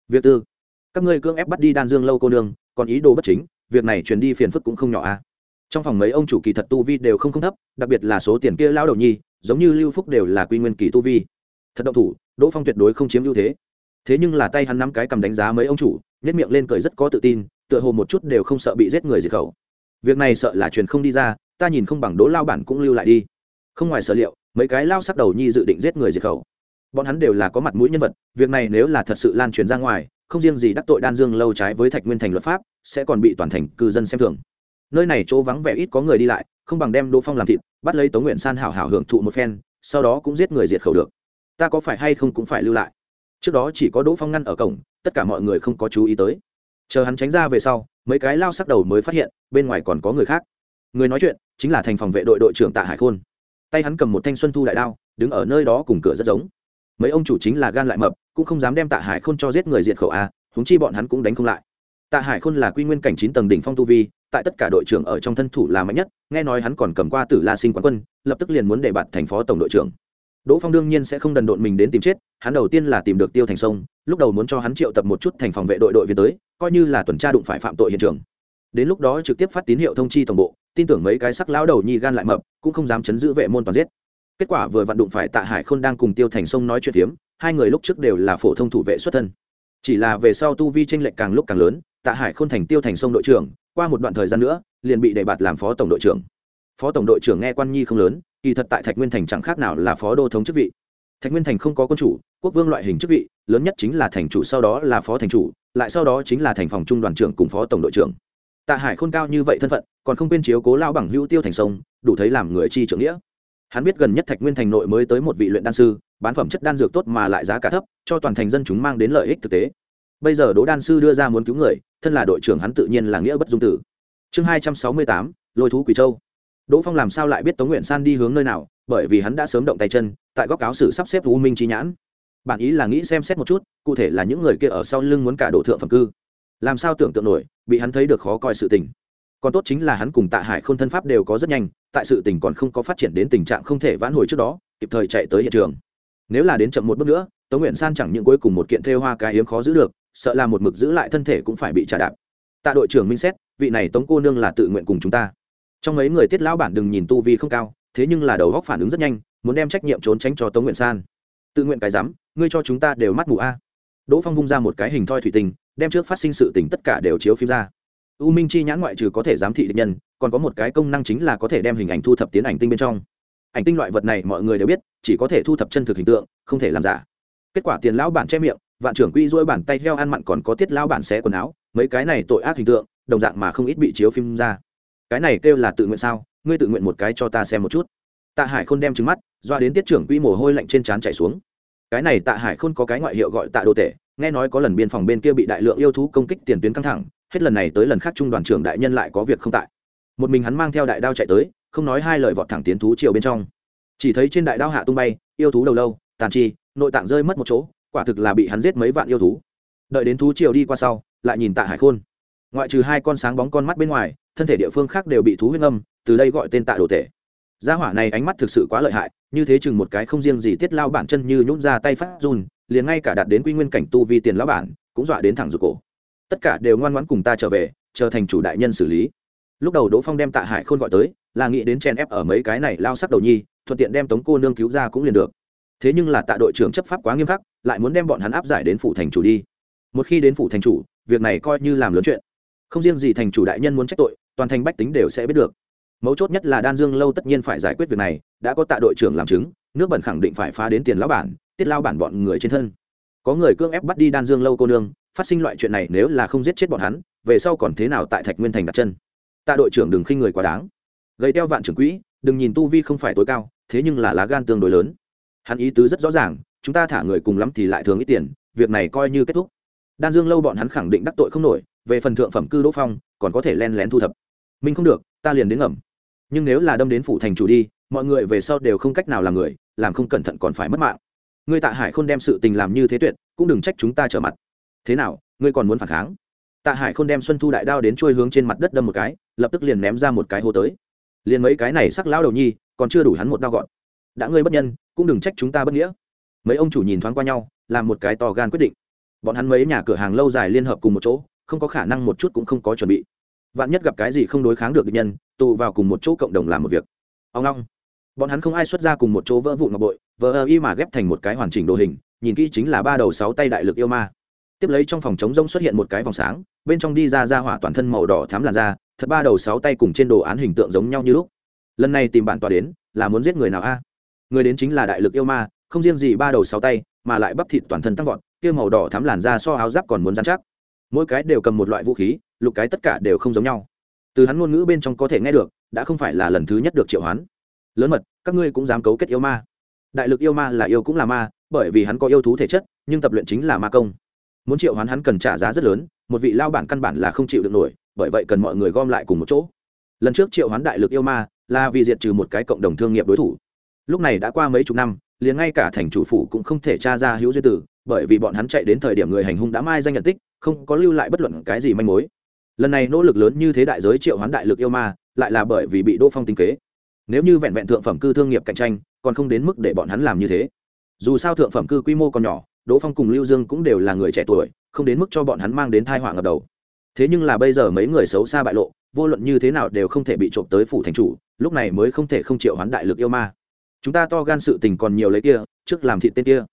A: Việc tư. Các ngươi cưỡng ép bắt đi đan dương lâu cô nương, còn ý đồ bất chính, việc này truyền đi phiền phức cũng không nhỏ a à trong phòng mấy ông chủ kỳ thật tu vi đều không không thấp, đặc biệt là số tiền kia lao đầu nhi, giống như lưu phúc đều là quy nguyên kỳ tu vi. Thật động thủ, đỗ phong tuyệt đối không chiếm ưu thế. Thế nhưng là tay hắn nắm cái cầm đánh giá mấy ông chủ nhét miệng lên cười rất có tự tin, tựa hồ một chút đều không sợ bị giết người diệt khẩu. Việc này sợ là truyền không đi ra, ta nhìn không bằng đỗ lao bản cũng lưu lại đi. Không ngoài sở liệu, mấy cái lao sắc đầu nhi dự định giết người diệt khẩu. Bọn hắn đều là có mặt mũi nhân vật, việc này nếu là thật sự lan truyền ra ngoài, không riêng gì đắc tội đan dương lâu trái với thạch nguyên thành luật pháp, sẽ còn bị toàn thành cư dân xem thường nơi này chỗ vắng vẻ ít có người đi lại, không bằng đem đỗ phong làm thịt, bắt lấy tống nguyện san hảo hảo hưởng thụ một phen, sau đó cũng giết người diệt khẩu được. Ta có phải hay không cũng phải lưu lại. Trước đó chỉ có đỗ phong ngăn ở cổng, tất cả mọi người không có chú ý tới. Chờ hắn tránh ra về sau, mấy cái lao sắc đầu mới phát hiện, bên ngoài còn có người khác. Người nói chuyện, chính là thành phòng vệ đội đội trưởng tạ hải khôn. Tay hắn cầm một thanh xuân thu đại đao, đứng ở nơi đó cùng cửa rất giống. Mấy ông chủ chính là gan lại mập, cũng không dám đem tạ hải khôn cho giết người diệt khẩu a húng chi bọn hắn cũng đánh không lại tạ hải khôn là quy nguyên cảnh chín tầng đỉnh phong tu vi, tại tất cả đội trưởng ở trong thân thủ là mạnh nhất, nghe nói hắn còn cầm qua tử la sinh quán quân, lập tức liền muốn để bạt thành phó tổng đội trưởng. Đỗ phong đương nhiên sẽ không đần độn mình đến tìm chết, hắn đầu tiên là tìm được tiêu thành sông, lúc đầu muốn cho hắn triệu tập một chút thành phòng vệ đội đội viên tới, coi như là tuần tra đụng phải phạm tội hiện trường. Đến lúc đó trực tiếp phát tín hiệu thông chi tổng bộ, tin tưởng mấy cái sắc lão đầu nhi gan lại mập, cũng không dám chấn giữ vệ môn toàn giết. Kết quả vừa vặn đụng phải tạ hải khôn đang cùng tiêu thành sông nói chuyện phiếm, hai người lúc trước đều là phổ thông thủ vệ xuất thân. Chỉ là về sau tu vi tranh lệch càng lúc càng lớn tạ hải khôn thành tiêu thành sông đội trưởng, qua một đoạn thời gian nữa, liền bị đề bạt làm phó tổng đội trưởng. Phó tổng đội trưởng nghe quan nhi không lớn, kỳ thật tại thạch nguyên thành chẳng khác nào là phó đô thống chức vị. Thạch nguyên thành không có quân chủ, quốc vương loại hình chức vị, lớn nhất chính là thành chủ, sau đó là phó thành chủ, lại sau đó chính là thành phòng trung đoàn trưởng cùng phó tổng đội trưởng. Tạ hải khôn cao như vậy thân phận, còn không quên chiếu cố lao bằng hữu tiêu thành sông, đủ thấy làm người chi trưởng nghĩa. Hắn biết gần nhất thạch nguyên thành nội mới tới một vị luyện đan sư, bán phẩm chất đan dược tốt mà lại giá cả thấp, cho toàn thành dân chúng mang đến lợi ích thực tế. Bây giờ đỗ đan sư đưa ra muốn cứu người thân là đội trưởng hắn tự nhiên là nghĩa bất dung tử. Chương hai trăm sáu mươi tám, lôi thú quỷ châu. Đỗ phong làm sao lại biết tống nguyện san đi hướng nơi nào, bởi vì hắn đã sớm động tay chân, tại góc cáo sử sắp xếp u minh trí nhãn. Bản ý là nghĩ xem xét một chút, cụ thể là những người kia ở sau lưng muốn cả đổ thượng phẩm cư. Làm sao tưởng tượng nổi, bị hắn thấy được khó coi sự tình. Còn tốt chính là hắn cùng tạ hải k h ô n thân pháp đều có rất nhanh, tại sự tình còn không có phát triển đến tình trạng không thể vãn hồi trước đó, kịp thời chạy tới hiện trường. Nếu là đến chậm một bước nữa, tống nguyện san chẳng những cuối cùng một kiện thê hoa cái hiếm khó giữ được sợ là một mực giữ lại thân thể cũng phải bị trả đạp. Tạ đội trưởng minh xét, vị này tống cô nương là tự nguyện cùng chúng ta. Trong mấy người tiết lão bản đừng nhìn tu vi không cao, thế nhưng là đầu góc phản ứng rất nhanh, muốn đem trách nhiệm trốn tránh cho tống nguyện san. Tự nguyện cái rắm, ngươi cho chúng ta đều mắt mù a. Đỗ phong vung ra một cái hình thoi thủy tinh, đem trước phát sinh sự tình tất cả đều chiếu phim ra. U minh chi nhãn ngoại trừ có thể giám thị địch nhân, còn có một cái công năng chính là có thể đem hình ảnh thu thập tiến ảnh tinh bên trong. Ảnh tinh loại vật này mọi người đều biết, chỉ có thể thu thập chân thực hình tượng, không thể làm giả. Kết quả tiền lão bản che miệng vạn trưởng quỹ duỗi bàn tay heo ăn mặn còn có tiết lao bản xé quần áo, mấy cái này tội ác hình tượng, đồng dạng mà không ít bị chiếu phim ra. Cái này kêu là tự nguyện sao? Ngươi tự nguyện một cái cho ta xem một chút. Tạ hải khôn đem trứng mắt, doa đến tiết trưởng quỹ mồ hôi lạnh trên trán chảy xuống. Cái này tạ hải khôn có cái ngoại hiệu gọi tạ đô tể, nghe nói có lần biên phòng bên kia bị đại lượng yêu thú công kích tiền tuyến căng thẳng, hết lần này tới lần khác trung đoàn trưởng đại nhân lại có việc không tại. Một mình hắn mang theo đại đao chạy tới, không nói hai lời vọt thẳng tiến thú chiều bên trong. Chỉ thấy trên đại đao hạ tung bay, yêu thú đầu lâu, tàn chi, nội tạng rơi mất một chỗ quả thực là bị hắn giết mấy vạn yêu thú. Đợi đến thú triều đi qua sau, lại nhìn tạ hải khôn. Ngoại trừ hai con sáng bóng con mắt bên ngoài, thân thể địa phương khác đều bị thú huyết âm từ đây gọi tên tạ đồ tể. Gia hỏa này ánh mắt thực sự quá lợi hại, như thế chừng một cái không riêng gì tiết lao bản chân như nhún ra tay phát run, liền ngay cả đạt đến quy nguyên cảnh tu vi tiền lão bản, cũng dọa đến thẳng rụt cổ. Tất cả đều ngoan ngoãn cùng ta trở về trở thành chủ đại nhân xử lý. Lúc đầu đỗ phong đem tạ hải khôn gọi tới, là nghĩ đến chen ép ở mấy cái này lao sắc đầu nhi, thuận tiện đem tống cô nương cứu ra cũng liền được. Thế nhưng là tạ đội trưởng chấp pháp quá nghiêm khắc lại muốn đem bọn hắn áp giải đến phủ thành chủ đi. Một khi đến phủ thành chủ, việc này coi như làm lớn chuyện. Không riêng gì thành chủ đại nhân muốn trách tội, toàn thành bách tính đều sẽ biết được. Mấu chốt nhất là đan dương lâu tất nhiên phải giải quyết việc này, đã có tạ đội trưởng làm chứng, nước bẩn khẳng định phải phá đến tiền lão bản, tiết lao bản bọn người trên thân. Có người cưỡng ép bắt đi đan dương lâu cô nương, phát sinh loại chuyện này nếu là không giết chết bọn hắn, về sau còn thế nào tại thạch nguyên thành đặt chân? Tạ đội trưởng đừng khinh người quá đáng. Gây teo vạn trưởng quỹ, đừng nhìn tu vi không phải tối cao, thế nhưng là lá gan tương đối lớn. Hắn ý tứ rất rõ ràng chúng ta thả người cùng lắm thì lại thường ít tiền, việc này coi như kết thúc. Đan dương lâu bọn hắn khẳng định đắc tội không nổi, về phần thượng phẩm cư đỗ phong, còn có thể len lén thu thập. Mình không được, ta liền đến ngầm. Nhưng nếu là đâm đến phủ thành chủ đi, mọi người về sau đều không cách nào làm người, làm không cẩn thận còn phải mất mạng. Ngươi tạ hải không đem sự tình làm như thế tuyệt, cũng đừng trách chúng ta trở mặt. Thế nào, ngươi còn muốn phản kháng? Tạ hải không đem xuân thu đại đao đến trôi hướng trên mặt đất đâm một cái, lập tức liền ném ra một cái hô tới. Liền mấy cái này sắc lão đầu nhi, còn chưa đủ hắn một đao gọn. Đã ngươi bất nhân, cũng đừng trách chúng ta bất nghĩa mấy ông chủ nhìn thoáng qua nhau, làm một cái to gan quyết định. Bọn hắn mấy nhà cửa hàng lâu dài liên hợp cùng một chỗ, không có khả năng một chút cũng không có chuẩn bị. Vạn nhất gặp cái gì không đối kháng được địch nhân, tụ vào cùng một chỗ cộng đồng làm một việc. Ông long. Bọn hắn không ai xuất ra cùng một chỗ vỡ vụ ngọc bội vỡ ơ y mà ghép thành một cái hoàn chỉnh đồ hình, nhìn kỹ chính là ba đầu sáu tay đại lực yêu ma. Tiếp lấy trong phòng chống rông xuất hiện một cái vòng sáng, bên trong đi ra ra hỏa toàn thân màu đỏ thám làn da, thật ba đầu sáu tay cùng trên đồ án hình tượng giống nhau như lúc. Lần này tìm bản tòa đến, là muốn giết người nào a? Người đến chính là đại lực yêu ma không riêng gì ba đầu sáu tay, mà lại bắp thịt toàn thân tăng vọt, kia màu đỏ thắm làn da so áo giáp còn muốn dán chắc. Mỗi cái đều cầm một loại vũ khí, lục cái tất cả đều không giống nhau. Từ hắn ngôn ngữ bên trong có thể nghe được, đã không phải là lần thứ nhất được triệu hoán. Lớn mật, các ngươi cũng dám cấu kết yêu ma. Đại lực yêu ma là yêu cũng là ma, bởi vì hắn có yêu thú thể chất, nhưng tập luyện chính là ma công. Muốn triệu hoán hắn cần trả giá rất lớn, một vị lao bản căn bản là không chịu được nổi, bởi vậy cần mọi người gom lại cùng một chỗ. Lần trước triệu hoán đại lực yêu ma là vì diệt trừ một cái cộng đồng thương nghiệp đối thủ. Lúc này đã qua mấy chục năm liền ngay cả thành chủ phủ cũng không thể tra ra hữu duyên tử, bởi vì bọn hắn chạy đến thời điểm người hành hung đã mai danh nhận tích, không có lưu lại bất luận cái gì manh mối. Lần này nỗ lực lớn như thế đại giới triệu hoán đại lực yêu ma, lại là bởi vì bị đỗ phong tính kế. Nếu như vẹn vẹn thượng phẩm cư thương nghiệp cạnh tranh, còn không đến mức để bọn hắn làm như thế. Dù sao thượng phẩm cư quy mô còn nhỏ, đỗ phong cùng lưu dương cũng đều là người trẻ tuổi, không đến mức cho bọn hắn mang đến thai họa ngập đầu. Thế nhưng là bây giờ mấy người xấu xa bại lộ, vô luận như thế nào đều không thể bị trộm tới phủ thành chủ, lúc này mới không thể không triệu hoán đại lực yêu ma chúng ta to gan sự tình còn nhiều lấy kia, trước làm thịt tên kia.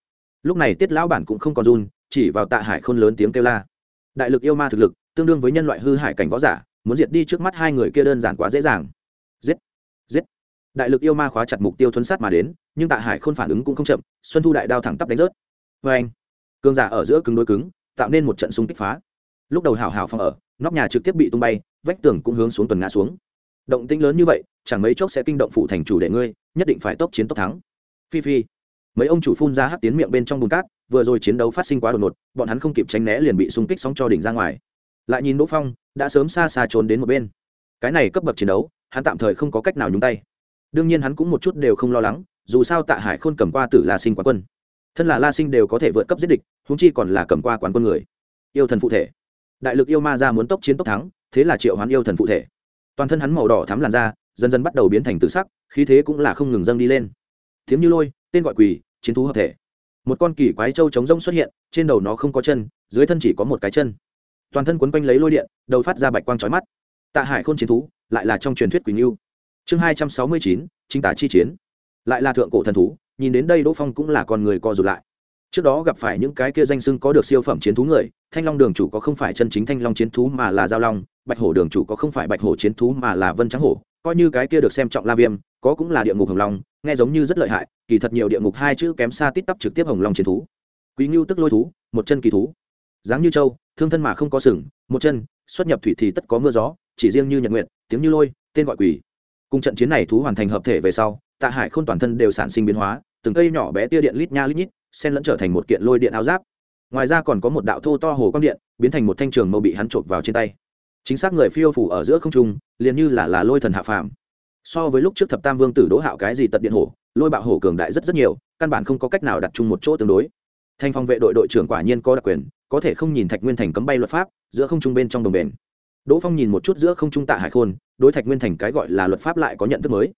A: Lúc này tiết lão bản cũng không còn run, chỉ vào tạ hải khôn lớn tiếng kêu la. Đại lực yêu ma thực lực, tương đương với nhân loại hư hải cảnh võ giả, muốn diệt đi trước mắt hai người kia đơn giản quá dễ dàng. Giết giết. Đại lực yêu ma khóa chặt mục tiêu thuấn sát mà đến, nhưng tạ hải khôn phản ứng cũng không chậm, xuân thu đại đao thẳng tắp đánh rớt. Vê anh cương giả ở giữa cứng đối cứng, tạo nên một trận xung kích phá. Lúc đầu hào hào phòng ở, nóc nhà trực tiếp bị tung bay, vách tường cũng hướng xuống tuần ngã xuống động tĩnh lớn như vậy, chẳng mấy chốc sẽ kinh động phụ thành chủ để ngươi, nhất định phải tốc chiến tốc thắng. Phi phi. Mấy ông chủ phun ra hắt tiến miệng bên trong bùn cát, vừa rồi chiến đấu phát sinh quá đột ngột, bọn hắn không kịp tránh né liền bị xung kích sóng cho đỉnh ra ngoài. Lại nhìn đỗ phong, đã sớm xa xa trốn đến một bên. Cái này cấp bậc chiến đấu, hắn tạm thời không có cách nào nhúng tay. Đương nhiên hắn cũng một chút đều không lo lắng, dù sao tạ hải khôn cầm qua tử la sinh quán quân. Thân là la sinh đều có thể vượt cấp giết địch húng chi còn là cầm qua quán quân người. Yêu thần phụ thể. Đại lực yêu ma ra muốn tốc chiến tốc thắng, thế là triệu hắn yêu thần phụ thể toàn thân hắn màu đỏ thắm làn da dần dần bắt đầu biến thành tự sắc, khí thế cũng là không ngừng dâng đi lên. Tiếng như lôi, tên gọi quỳ chiến thú hợp thể. Một con kỳ quái trâu trống rông xuất hiện, trên đầu nó không có chân, dưới thân chỉ có một cái chân. Toàn thân quấn quanh lấy lôi điện, đầu phát ra bạch quang trói mắt. Tạ hải khôn chiến thú, lại là trong truyền thuyết quỳnh yêu chương hai trăm sáu mươi chín, chính tả chi chiến. Lại là thượng cổ thần thú, nhìn đến đây đỗ phong cũng là con người co rụt lại. Trước đó gặp phải những cái kia danh sưng có được siêu phẩm chiến thú người, thanh long đường chủ có không phải chân chính thanh long chiến thú mà là giao long bạch hổ đường chủ có không phải bạch hổ chiến thú mà là vân trắng hổ, coi như cái kia được xem trọng la viêm, có cũng là địa ngục hồng long, nghe giống như rất lợi hại, kỳ thật nhiều địa ngục hai chữ kém xa tít tắp trực tiếp hồng long chiến thú. Quý ngưu tức lôi thú, một chân kỳ thú. Dáng như châu, thương thân mà không có sừng, một chân, xuất nhập thủy thì tất có mưa gió, chỉ riêng như nhật nguyện tiếng như lôi, tên gọi quỷ. Cùng trận chiến này thú hoàn thành hợp thể về sau, tạ hải k h ô n toàn thân đều sản sinh biến hóa, từng cây nhỏ bé tia điện lít nha lít nhít sen lẫn trở thành một kiện lôi điện áo giáp. Ngoài ra còn có một đạo thô to hồ quang điện, biến thành một thanh trường mâu bị hắn trộm vào trên tay chính xác người phiêu phủ ở giữa không trung, liền như là là lôi thần hạ phàm. So với lúc trước thập tam vương tử đỗ hạo cái gì tật điện hổ, lôi bạo hổ cường đại rất rất nhiều, căn bản không có cách nào đặt chung một chỗ tương đối. Thanh phong vệ đội đội trưởng quả nhiên có đặc quyền, có thể không nhìn thạch nguyên thành cấm bay luật pháp, giữa không trung bên trong đồng bền. Đỗ phong nhìn một chút giữa không trung tạ hải khôn, đối thạch nguyên thành cái gọi là luật pháp lại có nhận thức mới.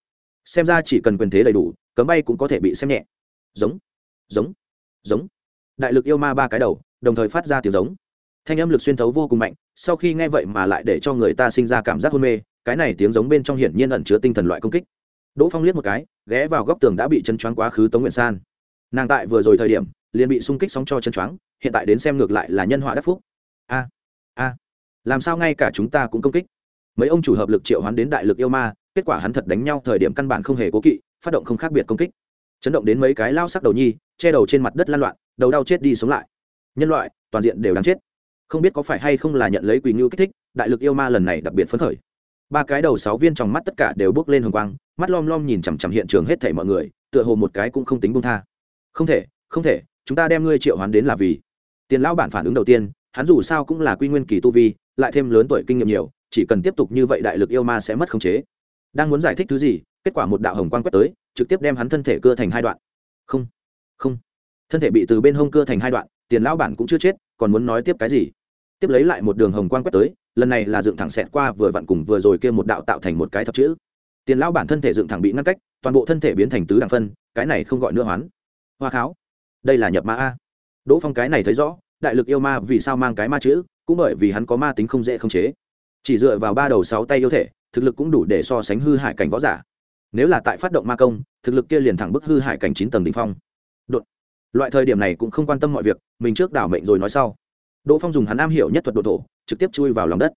A: Xem ra chỉ cần quyền thế đầy đủ, cấm bay cũng có thể bị xem nhẹ. Giống giống giống. Đại lực yêu ma ba cái đầu, đồng thời phát ra tiếng giống. Thanh âm lực xuyên thấu vô cùng mạnh sau khi nghe vậy mà lại để cho người ta sinh ra cảm giác hôn mê, cái này tiếng giống bên trong hiển nhiên ẩn chứa tinh thần loại công kích. Đỗ phong liếc một cái, ghé vào góc tường đã bị chân choáng quá khứ tống nguyện san. Nàng tại vừa rồi thời điểm, liền bị xung kích sóng cho chân choáng, hiện tại đến xem ngược lại là nhân họa đắc phúc. A a, làm sao ngay cả chúng ta cũng công kích? Mấy ông chủ hợp lực triệu hoán đến đại lực yêu ma, kết quả hắn thật đánh nhau thời điểm căn bản không hề cố kỵ, phát động không khác biệt công kích. Chấn động đến mấy cái lao sắc đầu nhi, che đầu trên mặt đất lan loạn, đầu đau chết đi sống lại. Nhân loại, toàn diện đều đáng chết không biết có phải hay không là nhận lấy quỳ ngưu kích thích, đại lực yêu ma lần này đặc biệt phấn khởi. Ba cái đầu sáu viên trong mắt tất cả đều bước lên hồng quang, mắt lom lom nhìn chằm chằm hiện trường hết thảy mọi người, tựa hồ một cái cũng không tính bông tha. Không thể không thể, chúng ta đem ngươi triệu hoán đến là vì. Tiền lão bản phản ứng đầu tiên, hắn dù sao cũng là quy nguyên kỳ tu vi, lại thêm lớn tuổi kinh nghiệm nhiều, chỉ cần tiếp tục như vậy đại lực yêu ma sẽ mất khống chế. Đang muốn giải thích thứ gì, kết quả một đạo hồng quang quét tới, trực tiếp đem hắn thân thể cưa thành hai đoạn. Không không. Thân thể bị từ bên hông cưa thành hai đoạn, tiền lão bản cũng chưa chết, còn muốn nói tiếp cái gì? Tiếp lấy lại một đường hồng quang quét tới, lần này là dựng thẳng xẹt qua vừa vặn cùng vừa rồi kia một đạo tạo thành một cái thập chữ. Tiền lão bản thân thể dựng thẳng bị ngăn cách, toàn bộ thân thể biến thành tứ đẳng phân, cái này không gọi nữa hoán. Hoa kháo, đây là nhập ma a. Đỗ phong cái này thấy rõ, đại lực yêu ma vì sao mang cái ma chữ, cũng bởi vì hắn có ma tính không dễ không chế. Chỉ dựa vào ba đầu sáu tay yêu thể, thực lực cũng đủ để so sánh hư hại cảnh võ giả. Nếu là tại phát động ma công, thực lực kia liền thẳng bức hư hại cảnh chín tầng đ ỉ n h phong. Đột. Loại thời điểm này cũng không quan tâm mọi việc, mình trước đảo mệnh rồi nói sau đỗ phong dùng hắn am hiểu nhất thuật độ thổ, trực tiếp chui vào lòng đất.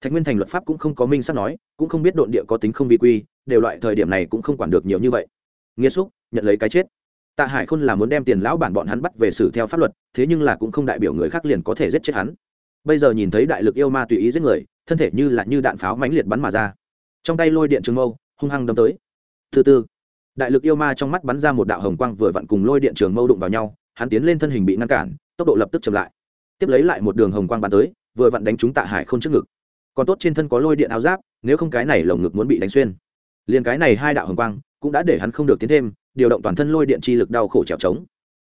A: Thạch nguyên thành luật pháp cũng không có minh sắp nói, cũng không biết độn địa có tính không vi quy, đều loại thời điểm này cũng không quản được nhiều như vậy. Nghĩa xúc, nhận lấy cái chết. Tạ hải khôn là muốn đem tiền lão bản bọn hắn bắt về xử theo pháp luật, thế nhưng là cũng không đại biểu người khác liền có thể giết chết hắn. Bây giờ nhìn thấy đại lực yêu ma tùy ý giết người, thân thể như là như đạn pháo mãnh liệt bắn mà ra. Trong tay lôi điện trường mâu, hung hăng đâm tới. Thứ tư đại lực yêu ma trong mắt bắn ra một đạo hồng quang vừa vặn cùng lôi điện trường mâu đụng vào nhau, hắn tiến lên thân hình bị ngăn cản, tốc độ lập tức chậm lại tiếp lấy lại một đường hồng quang bắn tới, vừa vặn đánh trúng tạ hải không trước ngực. Còn tốt trên thân có lôi điện áo giáp, nếu không cái này lồng ngực muốn bị đánh xuyên. Liền cái này hai đạo hồng quang cũng đã để hắn không được tiến thêm, điều động toàn thân lôi điện chi lực đau khổ trèo trống.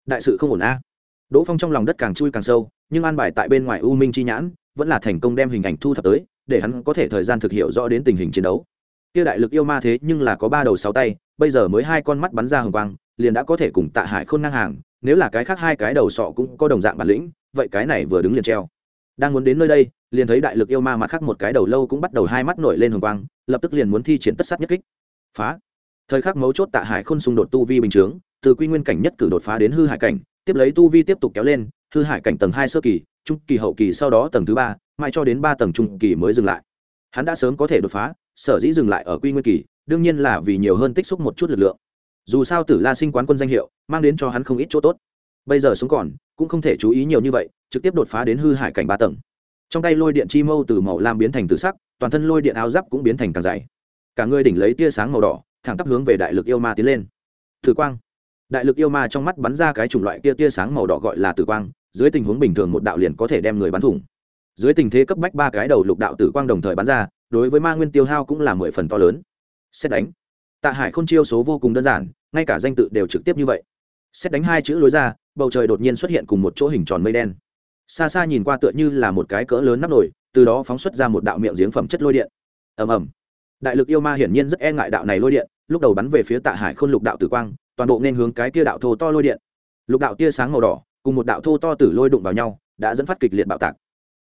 A: Đại sự không ổn a. Đỗ phong trong lòng đất càng chui càng sâu, nhưng an bài tại bên ngoài u minh chi nhãn, vẫn là thành công đem hình ảnh thu thập tới, để hắn có thể thời gian thực hiểu rõ đến tình hình chiến đấu. Kia đại lực yêu ma thế nhưng là có ba đầu sáu tay, bây giờ mới hai con mắt bắn ra hồng quang, liền đã có thể cùng tạ hải khôn ngang hàng, nếu là cái khác hai cái đầu sọ cũng có đồng dạng bản lĩnh vậy cái này vừa đứng liền treo. Đang muốn đến nơi đây, liền thấy đại lực yêu ma mặt khác một cái đầu lâu cũng bắt đầu hai mắt nổi lên hồng quang, lập tức liền muốn thi triển tất sát nhất kích. Phá! Thời khắc mấu chốt tạ hải khôn xung đột tu vi bình chướng, từ quy nguyên cảnh nhất cử đột phá đến hư hải cảnh, tiếp lấy tu vi tiếp tục kéo lên, hư hải cảnh tầng hai sơ kỳ, trung kỳ hậu kỳ sau đó tầng thứ ba, mãi cho đến ba tầng trung kỳ mới dừng lại. Hắn đã sớm có thể đột phá, sở dĩ dừng lại ở quy nguyên kỳ, đương nhiên là vì nhiều hơn tích xúc một chút lực lượng. Dù sao tử la sinh quán quân danh hiệu, mang đến cho hắn không ít chỗ tốt. Bây giờ sống còn cũng không thể chú ý nhiều như vậy, trực tiếp đột phá đến hư hải cảnh ba tầng. Trong tay lôi điện chi mâu từ màu lam biến thành tự sắc, toàn thân lôi điện áo giáp cũng biến thành càng dày. Cả người đỉnh lấy tia sáng màu đỏ, thẳng tắp hướng về đại lực yêu ma tiến lên. Thử quang. Đại lực yêu ma trong mắt bắn ra cái chủng loại tia tia sáng màu đỏ gọi là tử quang, dưới tình huống bình thường một đạo liền có thể đem người bắn thủng. Dưới tình thế cấp bách ba cái đầu lục đạo tử quang đồng thời bắn ra, đối với ma nguyên tiêu hao cũng là mười phần to lớn. Xét đánh. Tạ hải không chiêu số vô cùng đơn giản, ngay cả danh tự đều trực tiếp như vậy xét đánh hai chữ lối ra, bầu trời đột nhiên xuất hiện cùng một chỗ hình tròn mây đen. Xa xa nhìn qua tựa như là một cái cỡ lớn nắp nổi từ đó phóng xuất ra một đạo miệng giếng phẩm chất lôi điện. Ầm ầm. Đại lực yêu ma hiển nhiên rất e ngại đạo này lôi điện, lúc đầu bắn về phía tạ hải khôn lục đạo tử quang, toàn bộ nên hướng cái tia đạo thô to lôi điện. Lục đạo tia sáng màu đỏ, cùng một đạo thô to tử lôi đụng vào nhau, đã dẫn phát kịch liệt bạo tạc.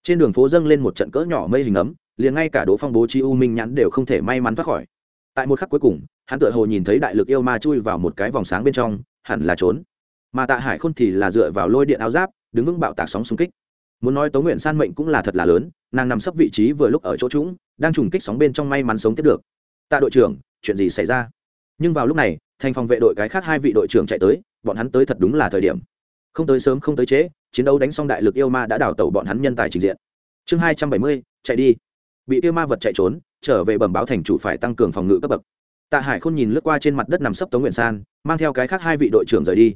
A: Trên đường phố dâng lên một trận cỡ nhỏ mây hình ấm, liền ngay cả đỗ phong bố chi u minh nhắn đều không thể may mắn thoát khỏi. Tại một khắc cuối cùng, hắn tựa hồ nhìn thấy đại lực yêu ma chui vào một cái vòng sáng bên trong hẳn là trốn. Mà tạ hải khôn thì là dựa vào lôi điện áo giáp, đứng vững bạo tạc sóng xung kích. Muốn nói tống nguyện san mệnh cũng là thật là lớn, nàng nằm sấp vị trí vừa lúc ở chỗ trũng, đang trùng kích sóng bên trong may mắn sống tiếp được. Tạ đội trưởng, chuyện gì xảy ra? Nhưng vào lúc này, thành phòng vệ đội cái khác hai vị đội trưởng chạy tới, bọn hắn tới thật đúng là thời điểm. Không tới sớm không tới trễ, chiến đấu đánh xong đại lực yêu ma đã đào tẩu bọn hắn nhân tài trình diện. Chương hai trăm bảy mươi, chạy đi. Bị yêu ma vật chạy trốn, trở về bẩm báo thành chủ phải tăng cường phòng ngự cấp bậc tạ hải khôn nhìn lướt qua trên mặt đất nằm sấp tống nguyện san, mang theo cái khác hai vị đội trưởng rời đi.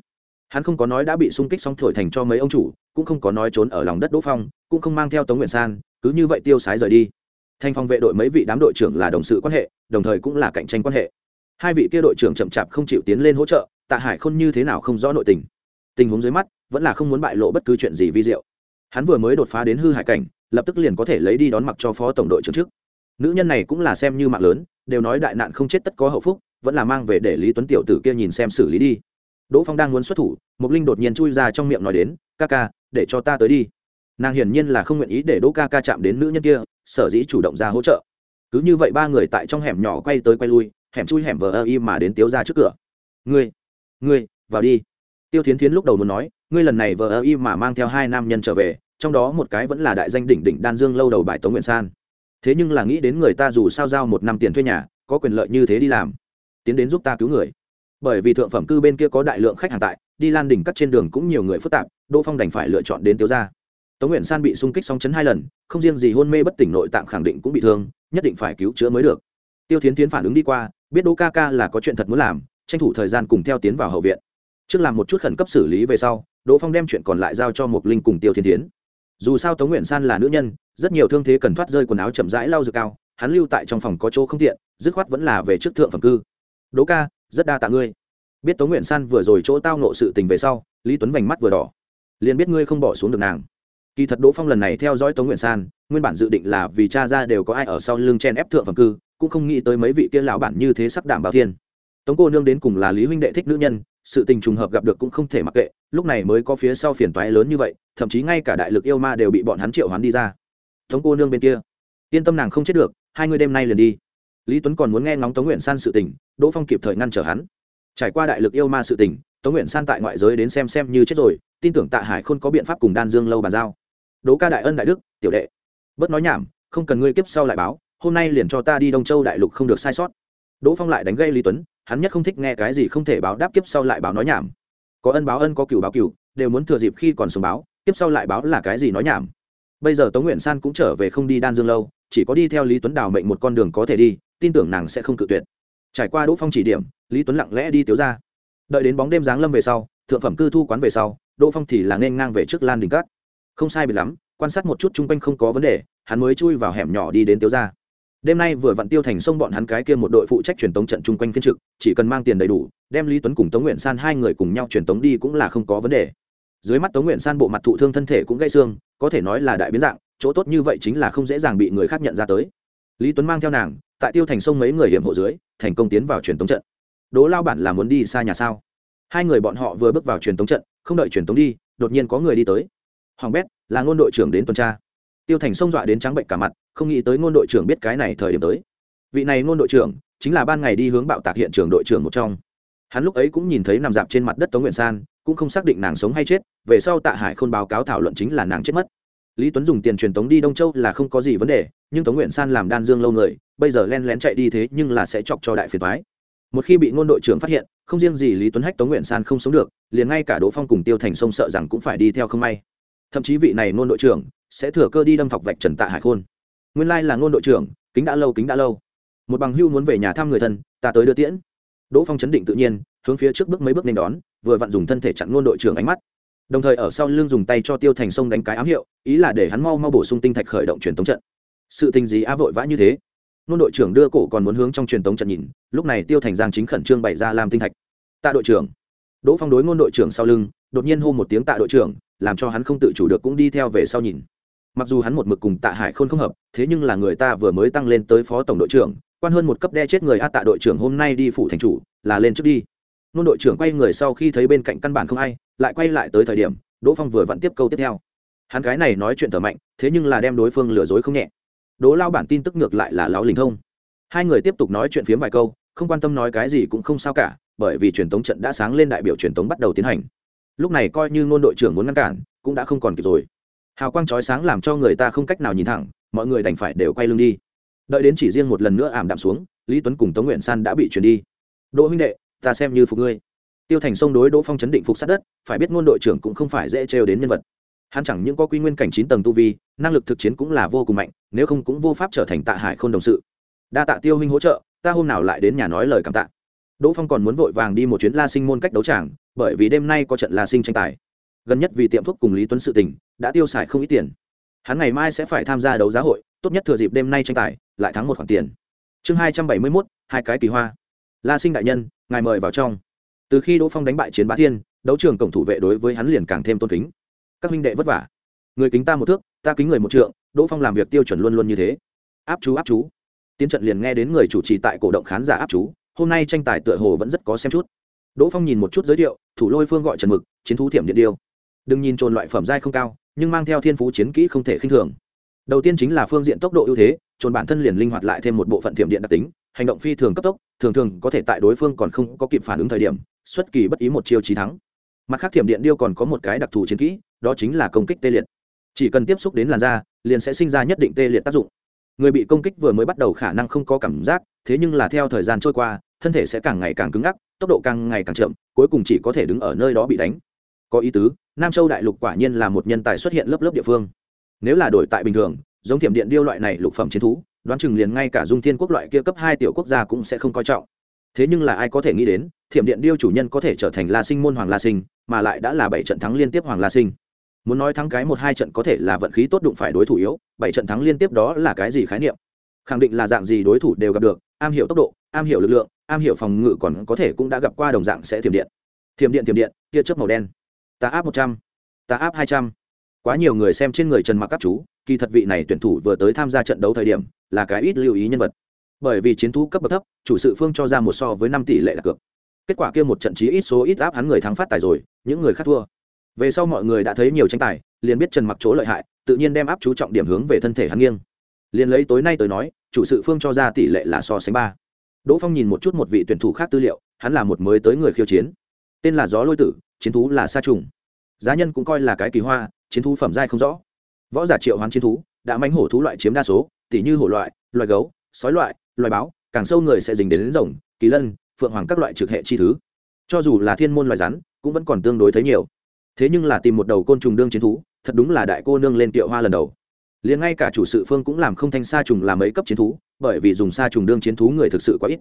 A: Hắn không có nói đã bị xung kích xong thổi thành cho mấy ông chủ, cũng không có nói trốn ở lòng đất đỗ phong, cũng không mang theo tống nguyện san, cứ như vậy tiêu sái rời đi. Thành phòng vệ đội mấy vị đám đội trưởng là đồng sự quan hệ, đồng thời cũng là cạnh tranh quan hệ. Hai vị kia đội trưởng chậm chạp không chịu tiến lên hỗ trợ, tạ hải khôn như thế nào không rõ nội tình. Tình huống dưới mắt, vẫn là không muốn bại lộ bất cứ chuyện gì vi diệu. Hắn vừa mới đột phá đến hư hải cảnh, lập tức liền có thể lấy đi đón mặc cho phó tổng đội trưởng trước nữ nhân này cũng là xem như mạng lớn, đều nói đại nạn không chết tất có hậu phúc, vẫn là mang về để lý tuấn tiểu tử kia nhìn xem xử lý đi. Đỗ phong đang muốn xuất thủ mục linh đột nhiên chui ra trong miệng nói đến, ca ca, để cho ta tới đi. Nàng hiển nhiên là không nguyện ý để đỗ ca ca chạm đến nữ nhân kia, sở dĩ chủ động ra hỗ trợ. Cứ như vậy ba người tại trong hẻm nhỏ quay tới quay lui, hẻm chui hẻm vờ ơ y mà đến tiếu ra trước cửa. Ngươi ngươi, vào đi. Tiêu thiến thiến lúc đầu muốn nói, ngươi lần này vờ ơ y mà mang theo hai nam nhân trở về, trong đó một cái vẫn là đại danh đỉnh đỉnh đan dương lâu đầu bài tống nguyện san thế nhưng là nghĩ đến người ta dù sao giao một năm tiền thuê nhà, có quyền lợi như thế đi làm. Tiến đến giúp ta cứu người. Bởi vì thượng phẩm cư bên kia có đại lượng khách hàng tại, đi lan đỉnh cắt trên đường cũng nhiều người phức tạp, đỗ phong đành phải lựa chọn đến tiêu gia. tống nguyện san bị xung kích song chấn hai lần, không riêng gì hôn mê bất tỉnh nội tạng khẳng định cũng bị thương, nhất định phải cứu chữa mới được. Tiêu tiến tiến phản ứng đi qua, biết đỗ ca ca là có chuyện thật muốn làm, tranh thủ thời gian cùng theo tiến vào hậu viện. Trước làm một chút khẩn cấp xử lý về sau, đỗ phong đem chuyện còn lại giao cho một linh cùng tiêu thiên tiến dù sao tống nguyện san là nữ nhân, rất nhiều thương thế cần thoát rơi quần áo chậm rãi lau dược cao, hắn lưu tại trong phòng có chỗ không tiện, dứt khoát vẫn là về trước thượng phẩm cư. Đỗ ca, rất đa tạ ngươi. Biết tống nguyện san vừa rồi chỗ tao nộ sự tình về sau, lý tuấn vành mắt vừa đỏ. Liền biết ngươi không bỏ xuống được nàng. Kỳ thật đỗ phong lần này theo dõi tống nguyện san, nguyên bản dự định là vì cha ra đều có ai ở sau lưng chen ép thượng phẩm cư, cũng không nghĩ tới mấy vị tiên lão bản như thế sắc đảm bảo thiên. Tống cô nương đến cùng là lý huynh đệ thích nữ nhân sự tình trùng hợp gặp được cũng không thể mặc kệ, lúc này mới có phía sau phiền toái lớn như vậy, thậm chí ngay cả đại lực yêu ma đều bị bọn hắn triệu hắn đi ra. Tống cô nương bên kia, yên tâm nàng không chết được, hai người đêm nay liền đi. Lý tuấn còn muốn nghe ngóng tống nguyện san sự tình, đỗ phong kịp thời ngăn trở hắn. Trải qua đại lực yêu ma sự tình, tống nguyện san tại ngoại giới đến xem xem như chết rồi, tin tưởng tạ hải không có biện pháp cùng đan dương lâu bàn giao. Đỗ ca đại ân đại đức, tiểu đệ. Bớt nói nhảm, không cần ngươi kiếp sau lại báo, hôm nay liền cho ta đi đông châu đại lục không được sai sót. Đỗ phong lại đánh gây lý tuấn hắn nhất không thích nghe cái gì không thể báo đáp kiếp sau lại báo nói nhảm. Có ân báo ân, có cựu báo cựu đều muốn thừa dịp khi còn sống báo, kiếp sau lại báo là cái gì nói nhảm. Bây giờ tống nguyện san cũng trở về không đi đan dương lâu, chỉ có đi theo lý tuấn đào mệnh một con đường có thể đi, tin tưởng nàng sẽ không cự tuyệt. Trải qua đỗ phong chỉ điểm, lý tuấn lặng lẽ đi tiếu ra. Đợi đến bóng đêm giáng lâm về sau, thượng phẩm cư thu quán về sau, đỗ phong thì là nên ngang về trước lan đình cát. Không sai bị lắm, quan sát một chút chung quanh không có vấn đề, hắn mới chui vào hẻm nhỏ đi đến tiếu ra đêm nay vừa vặn tiêu thành sông bọn hắn cái kia một đội phụ trách truyền tống trận chung quanh phiên trực, chỉ cần mang tiền đầy đủ, đem lý tuấn cùng tống nguyện san hai người cùng nhau truyền tống đi cũng là không có vấn đề. Dưới mắt tống nguyện san bộ mặt thụ thương thân thể cũng gãy xương, có thể nói là đại biến dạng, chỗ tốt như vậy chính là không dễ dàng bị người khác nhận ra tới. Lý tuấn mang theo nàng, tại tiêu thành sông mấy người hiểm hộ dưới, thành công tiến vào truyền tống trận. Đố lao bản là muốn đi xa nhà sao? Hai người bọn họ vừa bước vào truyền tống trận, không đợi truyền tống đi, đột nhiên có người đi tới. Hoàng bét là ngôn đội trưởng đến tuần tra tiêu thành xông dọa đến trắng bệnh cả mặt, không nghĩ tới ngôn đội trưởng biết cái này thời điểm tới. Vị này ngôn đội trưởng chính là ban ngày đi hướng bạo tạc hiện trường đội trưởng một trong. Hắn lúc ấy cũng nhìn thấy nằm dạp trên mặt đất tống nguyện san, cũng không xác định nàng sống hay chết, về sau tạ hải khôn báo cáo thảo luận chính là nàng chết mất. Lý tuấn dùng tiền truyền tống đi đông châu là không có gì vấn đề, nhưng tống nguyện san làm đan dương lâu người, bây giờ len lén chạy đi thế nhưng là sẽ chọc cho đại phiền thoái một khi bị ngôn đội trưởng phát hiện, không riêng gì lý tuấn hách tống nguyện san không sống được, liền ngay cả đỗ phong cùng tiêu thành sông sợ rằng cũng phải đi theo không may. Thậm chí vị này ngôn đội trưởng sẽ thừa cơ đi đâm thọc vạch trần tạ hải khôn. Nguyên lai là ngôn đội trưởng, kính đã lâu, kính đã lâu. Một bằng hưu muốn về nhà thăm người thân, ta tới đưa tiễn. Đỗ phong chấn định tự nhiên, hướng phía trước bước mấy bước nên đón, vừa vặn dùng thân thể chặn ngôn đội trưởng ánh mắt. Đồng thời ở sau lưng dùng tay cho tiêu thành sông đánh cái ám hiệu, ý là để hắn mau mau bổ sung tinh thạch khởi động truyền tống trận. Sự tình gì á vội vã như thế? Ngôn đội trưởng đưa cổ còn muốn hướng trong truyền tống trận nhìn, lúc này tiêu thành giang chính khẩn trương bày ra làm tinh thạch. Tạ đội trưởng. Đỗ phong đối ngôn đội trưởng sau lưng, đột nhiên hô một tiếng tạ đội trưởng, làm cho hắn không tự chủ được cũng đi theo về sau nhìn mặc dù hắn một mực cùng tạ hải khôn không hợp, thế nhưng là người ta vừa mới tăng lên tới phó tổng đội trưởng, quan hơn một cấp đe chết người a tạ đội trưởng hôm nay đi phủ thành chủ, là lên trước đi. Nôn đội trưởng quay người sau khi thấy bên cạnh căn bản không ai, lại quay lại tới thời điểm, đỗ phong vừa vặn tiếp câu tiếp theo. Hắn gái này nói chuyện thở mạnh, thế nhưng là đem đối phương lừa dối không nhẹ. Đỗ lao bản tin tức ngược lại là lão linh thông. Hai người tiếp tục nói chuyện phiếm vài câu, không quan tâm nói cái gì cũng không sao cả, bởi vì truyền tống trận đã sáng lên đại biểu truyền tống bắt đầu tiến hành. Lúc này coi như ngôn đội trưởng muốn ngăn cản, cũng đã không còn kịp rồi hào quang chói sáng làm cho người ta không cách nào nhìn thẳng, mọi người đành phải đều quay lưng đi. Đợi đến chỉ riêng một lần nữa ảm đạm xuống, lý tuấn cùng tống nguyện san đã bị chuyển đi. Đỗ huynh đệ, ta xem như phục ngươi. Tiêu thành sông đối đỗ phong chấn định phục sát đất, phải biết ngôn đội trưởng cũng không phải dễ trêu đến nhân vật. Hắn chẳng những có quy nguyên cảnh chín tầng tu vi, năng lực thực chiến cũng là vô cùng mạnh, nếu không cũng vô pháp trở thành tạ hải k h ô n đồng sự. Đa tạ tiêu huynh hỗ trợ, ta hôm nào lại đến nhà nói lời cảm tạ. Đỗ phong còn muốn vội vàng đi một chuyến la sinh môn cách đấu tràng, bởi vì đêm nay có trận la sinh tranh tài gần nhất vì tiệm thuốc cùng lý tuấn sự tình, đã tiêu xài không ít tiền. Hắn ngày mai sẽ phải tham gia đấu giá hội, tốt nhất thừa dịp đêm nay tranh tài, lại thắng một khoản tiền. Chương hai trăm bảy mươi mốt, hai cái kỳ hoa. La sinh đại nhân, ngài mời vào trong. Từ khi đỗ phong đánh bại chiến bá thiên, đấu trường cổng thủ vệ đối với hắn liền càng thêm tôn kính. Các minh đệ vất vả. Người kính ta một thước, ta kính người một trượng, đỗ phong làm việc tiêu chuẩn luôn luôn như thế. Áp chú áp chú. Tiến trận liền nghe đến người chủ trì tại cổ động khán giả áp chú, hôm nay tranh tài tựa hồ vẫn rất có xem chút. Đỗ phong nhìn một chút giới thiệu, thủ lôi phương gọi trần mực, chiến thú thiểm điện điêu đừng nhìn trồn loại phẩm giai không cao, nhưng mang theo thiên phú chiến kỹ không thể khinh thường. Đầu tiên chính là phương diện tốc độ ưu thế, trồn bản thân liền linh hoạt lại thêm một bộ phận thiểm điện đặc tính, hành động phi thường cấp tốc, thường thường có thể tại đối phương còn không có kịp phản ứng thời điểm, xuất kỳ bất ý một chiêu trí thắng. Mặt khác thiểm điện điêu còn có một cái đặc thù chiến kỹ, đó chính là công kích tê liệt. Chỉ cần tiếp xúc đến làn da, liền sẽ sinh ra nhất định tê liệt tác dụng. Người bị công kích vừa mới bắt đầu khả năng không có cảm giác, thế nhưng là theo thời gian trôi qua, thân thể sẽ càng ngày càng cứng ngắc, tốc độ càng ngày càng chậm, cuối cùng chỉ có thể đứng ở nơi đó bị đánh. Có ý tứ nam châu đại lục quả nhiên là một nhân tài xuất hiện lớp lớp địa phương. Nếu là đổi tại bình thường, giống thiểm điện điêu loại này lục phẩm chiến thú, đoán chừng liền ngay cả dung thiên quốc loại kia cấp hai tiểu quốc gia cũng sẽ không coi trọng. Thế nhưng là ai có thể nghĩ đến, thiểm điện điêu chủ nhân có thể trở thành la sinh môn hoàng la sinh, mà lại đã là bảy trận thắng liên tiếp hoàng la sinh. Muốn nói thắng cái một hai trận có thể là vận khí tốt đụng phải đối thủ yếu, bảy trận thắng liên tiếp đó là cái gì khái niệm? Khẳng định là dạng gì đối thủ đều gặp được, am hiểu tốc độ, am hiểu lực lượng, am hiểu phòng ngự còn có thể cũng đã gặp qua đồng dạng sẽ thiểm điện. Thiểm điện thiểm điện, tia chớp màu đen ta áp một trăm ta áp hai trăm. Quá nhiều người xem trên người trần mặc các chú, kỳ thật vị này tuyển thủ vừa tới tham gia trận đấu thời điểm là cái ít lưu ý nhân vật. Bởi vì chiến thú cấp bậc thấp, chủ sự phương cho ra một so với năm tỷ lệ đặt cược. Kết quả kia một trận chí ít số ít áp hắn người thắng phát tài rồi, những người khác thua. Về sau mọi người đã thấy nhiều tranh tài, liền biết trần mặc chỗ lợi hại, tự nhiên đem áp chú trọng điểm hướng về thân thể hắn nghiêng. Liền lấy tối nay tới nói, chủ sự phương cho ra tỷ lệ là so sánh ba. Đỗ phong nhìn một chút một vị tuyển thủ khác tư liệu, hắn là một mới tới người khiêu chiến. Tên là gió lôi tử, chiến thú là sa trùng giá nhân cũng coi là cái kỳ hoa chiến thú phẩm giai không rõ. Võ giả triệu hoán chiến thú đã mánh hổ thú loại chiếm đa số tỉ như hổ loại loài gấu sói loại loài báo càng sâu người sẽ dình đến, đến rồng kỳ lân phượng hoàng các loại trực hệ chi thứ. Cho dù là thiên môn loài rắn cũng vẫn còn tương đối thấy nhiều. Thế nhưng là tìm một đầu côn trùng đương chiến thú thật đúng là đại cô nương lên tiệu hoa lần đầu. Liền ngay cả chủ sự phương cũng làm không thanh sa trùng làm mấy cấp chiến thú bởi vì dùng sa trùng đương chiến thú người thực sự quá ít.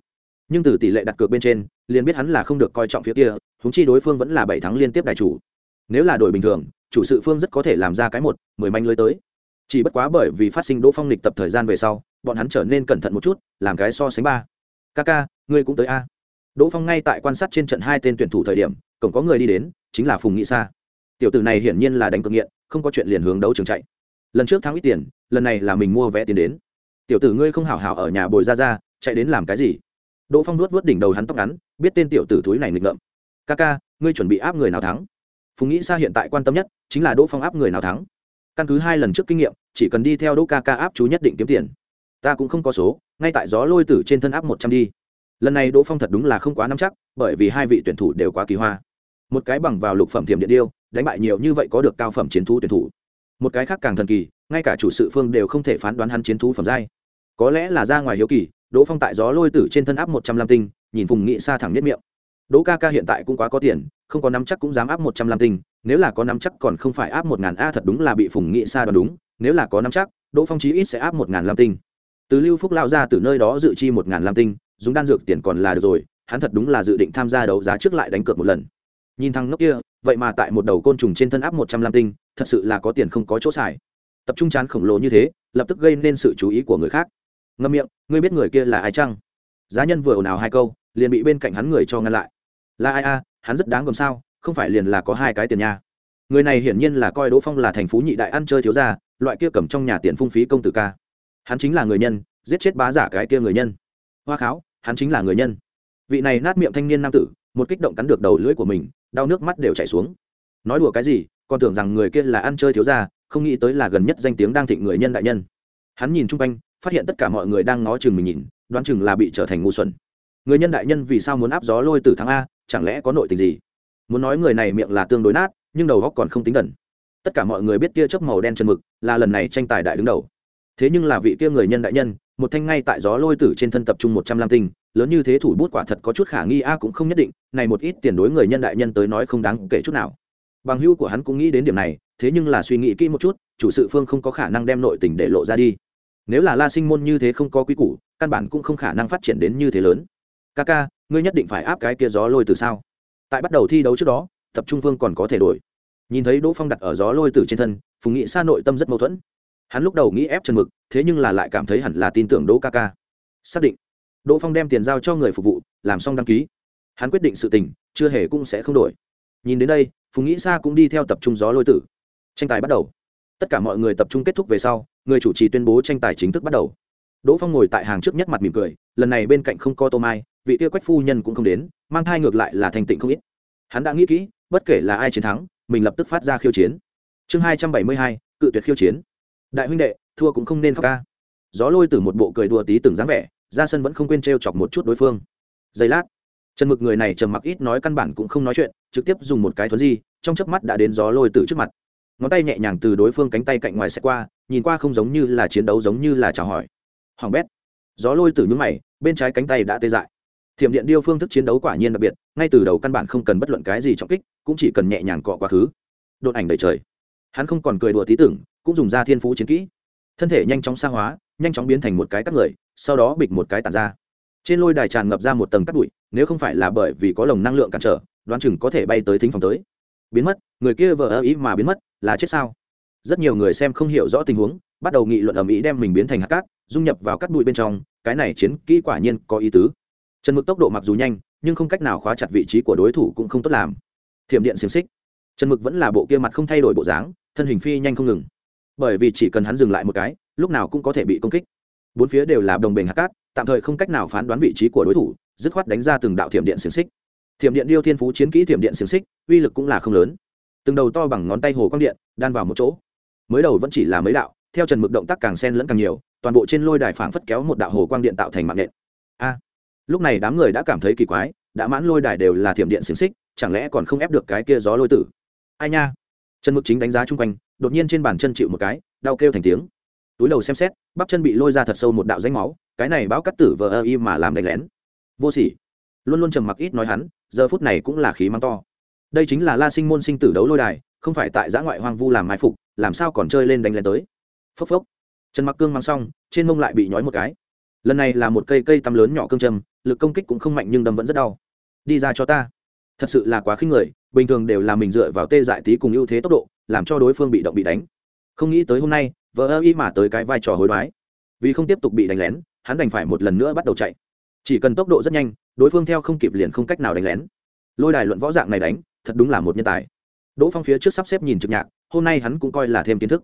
A: Nhưng từ tỷ lệ đặt cược bên trên liền biết hắn là không được coi trọng phía kia húng chi đối phương vẫn là bảy tháng liên tiếp đại chủ nếu là đội bình thường, chủ sự phương rất có thể làm ra cái một, mười manh lưới tới. Chỉ bất quá bởi vì phát sinh đỗ phong lịch tập thời gian về sau, bọn hắn trở nên cẩn thận một chút, làm cái so sánh ba. Ca ca, ngươi cũng tới a. Đỗ phong ngay tại quan sát trên trận hai tên tuyển thủ thời điểm, cổng có người đi đến, chính là phùng nghị sa. Tiểu tử này hiển nhiên là đánh cực nghiện, không có chuyện liền hướng đấu trường chạy. Lần trước thắng ít tiền, lần này là mình mua vé tiền đến. Tiểu tử ngươi không hảo hảo ở nhà bồi ra ra, chạy đến làm cái gì? Đỗ phong nuốt nuốt đỉnh đầu hắn tóc ngắn, biết tên tiểu tử thúi này nghịch ngợm. Ca ca, ngươi chuẩn bị áp người nào thắng? Phùng nghĩ sa hiện tại quan tâm nhất chính là đỗ phong áp người nào thắng. Căn cứ hai lần trước kinh nghiệm, chỉ cần đi theo đỗ ca ca áp chú nhất định kiếm tiền. Ta cũng không có số, ngay tại gió lôi tử trên thân áp một trăm đi. Lần này đỗ phong thật đúng là không quá nắm chắc, bởi vì hai vị tuyển thủ đều quá kỳ hoa. Một cái bằng vào lục phẩm thiểm điện điêu, đánh bại nhiều như vậy có được cao phẩm chiến thú tuyển thủ. Một cái khác càng thần kỳ, ngay cả chủ sự phương đều không thể phán đoán hắn chiến thú phẩm giai. Có lẽ là ra ngoài hiếu kỳ, đỗ phong tại gió lôi tử trên thân áp một trăm lam tinh, nhìn phùng nghị xa thẳng nhất miệng. Đỗ ca ca hiện tại cũng quá có tiền không có nắm chắc cũng dám áp một trăm lam tinh, nếu là có nắm chắc còn không phải áp một ngàn a thật đúng là bị phùng nghị xa đoán đúng, nếu là có nắm chắc, đỗ phong chí ít sẽ áp một ngàn lam tinh. Từ lưu phúc lao ra từ nơi đó dự chi một ngàn lam tinh, dùng đan dược tiền còn là được rồi, hắn thật đúng là dự định tham gia đấu giá trước lại đánh cược một lần. Nhìn thằng ngốc kia, vậy mà tại một đầu côn trùng trên thân áp một trăm lam tinh, thật sự là có tiền không có chỗ xài. Tập trung chán khổng lồ như thế, lập tức gây nên sự chú ý của người khác. Ngâm miệng, ngươi biết người kia là ai chăng? Giá nhân vừa ồn ào hai câu, liền bị bên cạnh hắn người cho ngăn lại. Là ai a? Hắn rất đáng gồm sao, không phải liền là có hai cái tiền nha. Người này hiển nhiên là coi đỗ phong là thành phú nhị đại ăn chơi thiếu gia, loại kia cầm trong nhà tiền phung phí công tử ca. Hắn chính là người nhân, giết chết bá giả cái kia người nhân. Hoa kháo, hắn chính là người nhân. Vị này nát miệng thanh niên nam tử, một kích động cắn được đầu lưỡi của mình, đau nước mắt đều chảy xuống. Nói đùa cái gì, còn tưởng rằng người kia là ăn chơi thiếu gia, không nghĩ tới là gần nhất danh tiếng đang thịnh người nhân đại nhân. Hắn nhìn chung quanh, phát hiện tất cả mọi người đang ngó chừng mình nhìn, đoán chừng là bị trở thành ngu xuẩn. Người nhân đại nhân vì sao muốn áp gió lôi từ tháng a chẳng lẽ có nội tình gì? Muốn nói người này miệng là tương đối nát, nhưng đầu góc còn không tính đần tất cả mọi người biết tia chớp màu đen chân mực là lần này tranh tài đại đứng đầu. Thế nhưng là vị kia người nhân đại nhân, một thanh ngay tại gió lôi tử trên thân tập trung một trăm lam tinh, lớn như thế thủ bút quả thật có chút khả nghi a à cũng không nhất định, này một ít tiền đối người nhân đại nhân tới nói không đáng kể chút nào. Bằng hữu của hắn cũng nghĩ đến điểm này, thế nhưng là suy nghĩ kỹ một chút, chủ sự phương không có khả năng đem nội tình để lộ ra đi. Nếu là la sinh môn như thế không có quy củ, căn bản cũng không khả năng phát triển đến như thế lớn ca ca, ngươi nhất định phải áp cái kia gió lôi từ sao? Tại bắt đầu thi đấu trước đó, tập trung vương còn có thể đổi. Nhìn thấy đỗ phong đặt ở gió lôi từ trên thân, phùng nghị xa nội tâm rất mâu thuẫn. Hắn lúc đầu nghĩ ép chân mực, thế nhưng là lại cảm thấy hẳn là tin tưởng đỗ ca ca. Xác định, đỗ phong đem tiền giao cho người phục vụ, làm xong đăng ký. Hắn quyết định sự tình, chưa hề cũng sẽ không đổi. Nhìn đến đây, phùng nghĩ xa cũng đi theo tập trung gió lôi tử tranh tài bắt đầu. Tất cả mọi người tập trung kết thúc về sau, người chủ trì tuyên bố tranh tài chính thức bắt đầu. Đỗ phong ngồi tại hàng trước nhất mặt mỉm cười, lần này bên cạnh không có tô mai vị kia quách phu nhân cũng không đến, mang thai ngược lại là thành tịnh không ít. Hắn đã nghĩ kỹ, bất kể là ai chiến thắng, mình lập tức phát ra khiêu chiến. Chương hai trăm bảy mươi hai, cự tuyệt khiêu chiến. Đại huynh đệ, thua cũng không nên khóc ca. Gió lôi từ một bộ cười đùa tí từng dáng vẻ, ra sân vẫn không quên t r e o chọc một chút đối phương. Giây lát, trần mực người này trầm mặc ít nói căn bản cũng không nói chuyện, trực tiếp dùng một cái thuấn di, trong chớp mắt đã đến gió lôi từ trước mặt. Ngón tay nhẹ nhàng từ đối phương cánh tay cạnh ngoài xe qua, nhìn qua không giống như là chiến đấu giống như là chào hỏi. Hoàng bét. Gió lôi từ nhúng mày, bên trái cánh tay đã tê dại thiểm điện điêu phương thức chiến đấu quả nhiên đặc biệt, ngay từ đầu căn bản không cần bất luận cái gì trọng kích, cũng chỉ cần nhẹ nhàng cọ quá khứ. Đột ảnh đầy trời. Hắn không còn cười đùa tí tưởng, cũng dùng ra thiên phú chiến kỹ. Thân thể nhanh chóng xa hóa, nhanh chóng biến thành một cái cắt người, sau đó bịch một cái tàn ra. Trên lôi đài tràn ngập ra một tầng cắt bụi, nếu không phải là bởi vì có lồng năng lượng cản trở, đoán chừng có thể bay tới thính phòng tới. Biến mất, người kia vờ ơ ý mà biến mất, là chết sao? Rất nhiều người xem không hiểu rõ tình huống, bắt đầu nghị luận ầm ĩ đem mình biến thành hạt cát, dung nhập vào cắt bụi bên trong, cái này chiến kỹ quả nhiên có ý tứ trần mực tốc độ mặc dù nhanh, nhưng không cách nào khóa chặt vị trí của đối thủ cũng không tốt làm. Thiểm điện xiềng xích. Trần mực vẫn là bộ kia mặt không thay đổi bộ dáng, thân hình phi nhanh không ngừng. Bởi vì chỉ cần hắn dừng lại một cái, lúc nào cũng có thể bị công kích. Bốn phía đều là đồng bình hạt cát, tạm thời không cách nào phán đoán vị trí của đối thủ, dứt khoát đánh ra từng đạo thiểm điện xiềng xích. Thiểm điện điêu thiên phú chiến kỹ thiểm điện xiềng xích, uy lực cũng là không lớn. Từng đầu to bằng ngón tay hồ quang điện, đan vào một chỗ. Mới đầu vẫn chỉ là mấy đạo, theo trần mực động tác càng sen lẫn càng nhiều, toàn bộ trên lôi đài phảng phất kéo một đạo hồ quang điện tạo thành mạng điện a! Lúc này đám người đã cảm thấy kỳ quái, đã mãn lôi đài đều là thiểm điện xiềng xích, chẳng lẽ còn không ép được cái kia gió lôi tử? Ai nha? Trần mực chính đánh giá chung quanh, đột nhiên trên bàn chân chịu một cái, đau kêu thành tiếng. Túi đầu xem xét, bắp chân bị lôi ra thật sâu một đạo danh máu, cái này báo cắt tử vờ ơ y mà làm đánh lén. Vô sỉ. Luôn luôn trầm mặc ít nói hắn, giờ phút này cũng là khí mắng to. Đây chính là la sinh môn sinh tử đấu lôi đài, không phải tại giã ngoại hoang vu làm mai phục, làm sao còn chơi lên đánh lén tới? Phốc phốc. Trần mặc cương mang xong, trên mông lại bị nhói một cái. Lần này là một cây cây tăm lớn nhỏ cương châm lực công kích cũng không mạnh nhưng đâm vẫn rất đau. Đi ra cho ta. Thật sự là quá khinh người, bình thường đều là mình dựa vào tê dại tí cùng ưu thế tốc độ, làm cho đối phương bị động bị đánh. Không nghĩ tới hôm nay, vợ ơ y mà tới cái vai trò hối đoái. Vì không tiếp tục bị đánh lén, hắn đành phải một lần nữa bắt đầu chạy. Chỉ cần tốc độ rất nhanh, đối phương theo không kịp liền không cách nào đánh lén. Lôi đài luận võ dạng này đánh, thật đúng là một nhân tài. Đỗ phong phía trước sắp xếp nhìn trực nhạc, hôm nay hắn cũng coi là thêm kiến thức.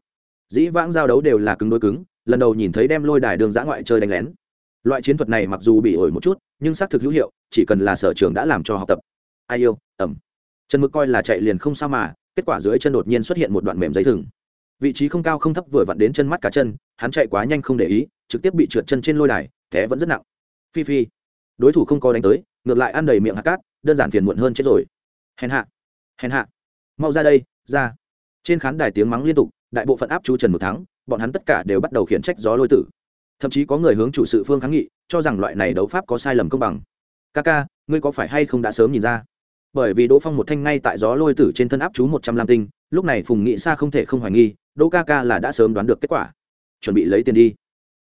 A: Dĩ vãng giao đấu đều là cứng đối cứng, lần đầu nhìn thấy đem lôi đài đường giã ngoại chơi đánh lén loại chiến thuật này mặc dù bị ổi một chút, nhưng xác thực hữu hiệu, chỉ cần là sở trường đã làm cho học tập. Ai yêu, ẩm. Trần mực coi là chạy liền không sao mà, kết quả dưới chân đột nhiên xuất hiện một đoạn mềm giấy thừng. Vị trí không cao không thấp vừa vặn đến chân mắt cả chân, hắn chạy quá nhanh không để ý, trực tiếp bị trượt chân trên lôi đài Thế vẫn rất nặng. Phi phi. Đối thủ không có đánh tới, ngược lại ăn đầy miệng hạt cát, đơn giản phiền muộn hơn chết rồi. Hèn hạ. Hèn hạ. Mau ra đây, ra. Trên khán đài tiếng mắng liên tục, đại bộ phận áp chú trần một thắng, bọn hắn tất cả đều bắt đầu khiển trách gió lôi tử thậm chí có người hướng chủ sự phương kháng nghị, cho rằng loại này đấu pháp có sai lầm công bằng. Ca ca, ngươi có phải hay không đã sớm nhìn ra? Bởi vì đỗ phong một thanh ngay tại gió lôi tử trên thân áp chú một trăm lam tinh, lúc này phùng nghị sa không thể không hoài nghi, đỗ ca ca là đã sớm đoán được kết quả. Chuẩn bị lấy tiền đi.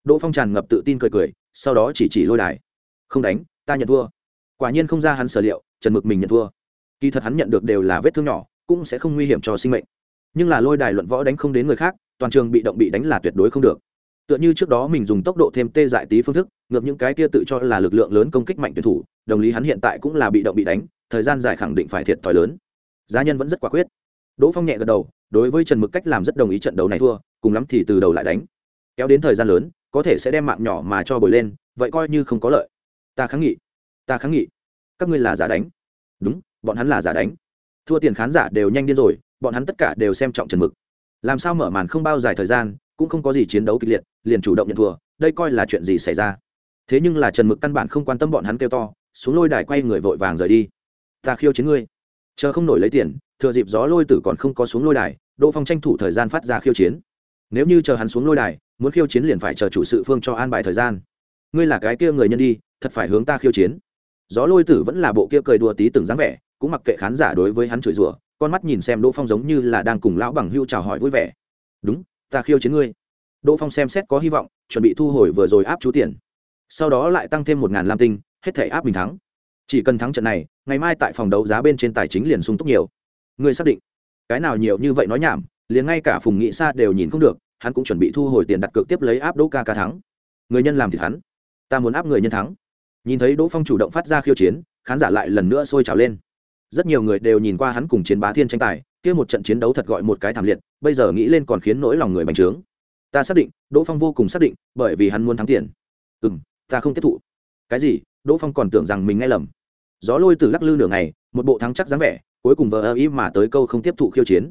A: Đỗ phong tràn ngập tự tin cười cười, sau đó chỉ chỉ lôi đài. Không đánh, ta nhận thua. Quả nhiên không ra hắn sở liệu, trần mực mình nhận thua. Kỳ thật hắn nhận được đều là vết thương nhỏ, cũng sẽ không nguy hiểm cho sinh mệnh. Nhưng là lôi đài luận võ đánh không đến người khác, toàn trường bị động bị đánh là tuyệt đối không được tựa như trước đó mình dùng tốc độ thêm tê dại tí phương thức, ngược những cái kia tự cho là lực lượng lớn công kích mạnh tuyển thủ, đồng lý hắn hiện tại cũng là bị động bị đánh, thời gian dài khẳng định phải thiệt thòi lớn. Giá nhân vẫn rất quả quyết. Đỗ phong nhẹ gật đầu, đối với trần mực cách làm rất đồng ý trận đấu này thua, cùng lắm thì từ đầu lại đánh. Kéo đến thời gian lớn, có thể sẽ đem mạng nhỏ mà cho bồi lên, vậy coi như không có lợi. Ta kháng nghị. Ta kháng nghị. Các ngươi là giả đánh. Đúng, bọn hắn là giả đánh. Thua tiền khán giả đều nhanh điên rồi, bọn hắn tất cả đều xem trọng trần mực. Làm sao mở màn không bao dài thời gian cũng không có gì chiến đấu kịch liệt, liền chủ động nhận thua, đây coi là chuyện gì xảy ra. Thế nhưng là trần mực căn bản không quan tâm bọn hắn kêu to, xuống lôi đài quay người vội vàng rời đi. Ta khiêu chiến ngươi. Chờ không nổi lấy tiền, thừa dịp gió lôi tử còn không có xuống lôi đài, đỗ phong tranh thủ thời gian phát ra khiêu chiến. Nếu như chờ hắn xuống lôi đài, muốn khiêu chiến liền phải chờ chủ sự phương cho an bài thời gian. Ngươi là cái kia người nhân đi, thật phải hướng ta khiêu chiến. Gió lôi tử vẫn là bộ kia cười đùa tí từng dáng vẻ, cũng mặc kệ khán giả đối với hắn chửi rủa, con mắt nhìn xem đỗ phong giống như là đang cùng lão bằng hưu chào hỏi vui vẻ. Đúng ta khiêu chiến ngươi. Đỗ phong xem xét có hy vọng, chuẩn bị thu hồi vừa rồi áp chú tiền. Sau đó lại tăng thêm một ngàn lam tinh, hết thể áp bình thắng. Chỉ cần thắng trận này, ngày mai tại phòng đấu giá bên trên tài chính liền sung túc nhiều. Ngươi xác định, cái nào nhiều như vậy nói nhảm, liền ngay cả phùng nghị sa đều nhìn không được, hắn cũng chuẩn bị thu hồi tiền đặt cược tiếp lấy áp đỗ ca ca thắng. Người nhân làm thì hắn, ta muốn áp người nhân thắng. Nhìn thấy đỗ phong chủ động phát ra khiêu chiến, khán giả lại lần nữa sôi trào lên. Rất nhiều người đều nhìn qua hắn cùng chiến bá thiên tranh tài kia một trận chiến đấu thật gọi một cái thảm liệt, bây giờ nghĩ lên còn khiến nỗi lòng người bành trướng. Ta xác định, đỗ phong vô cùng xác định, bởi vì hắn muốn thắng tiền. Ừ m ta không tiếp thụ. Cái gì? Đỗ phong còn tưởng rằng mình nghe lầm. Gió lôi từ lắc lư nửa ngày, một bộ thắng chắc dáng vẻ, cuối cùng vờ ơ ý mà tới câu không tiếp thụ khiêu chiến.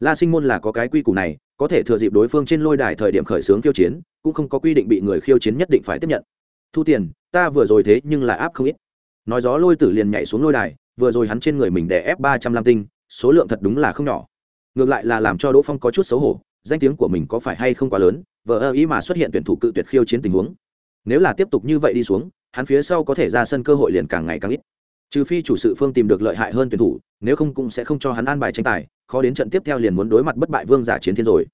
A: La sinh môn là có cái quy củ này, có thể thừa dịp đối phương trên lôi đài thời điểm khởi xướng khiêu chiến, cũng không có quy định bị người khiêu chiến nhất định phải tiếp nhận. Thu tiền, ta vừa rồi thế nhưng là áp không ít. Nói gió lôi tử liền nhảy xuống lôi đài, vừa rồi hắn trên người mình đè ép ba trăm lam tinh số lượng thật đúng là không nhỏ. Ngược lại là làm cho đỗ phong có chút xấu hổ, danh tiếng của mình có phải hay không quá lớn, vờ ơ ý mà xuất hiện tuyển thủ cự tuyệt khiêu chiến tình huống. Nếu là tiếp tục như vậy đi xuống, hắn phía sau có thể ra sân cơ hội liền càng ngày càng ít. Trừ phi chủ sự phương tìm được lợi hại hơn tuyển thủ, nếu không cũng sẽ không cho hắn an bài tranh tài, khó đến trận tiếp theo liền muốn đối mặt bất bại vương giả chiến thiên rồi.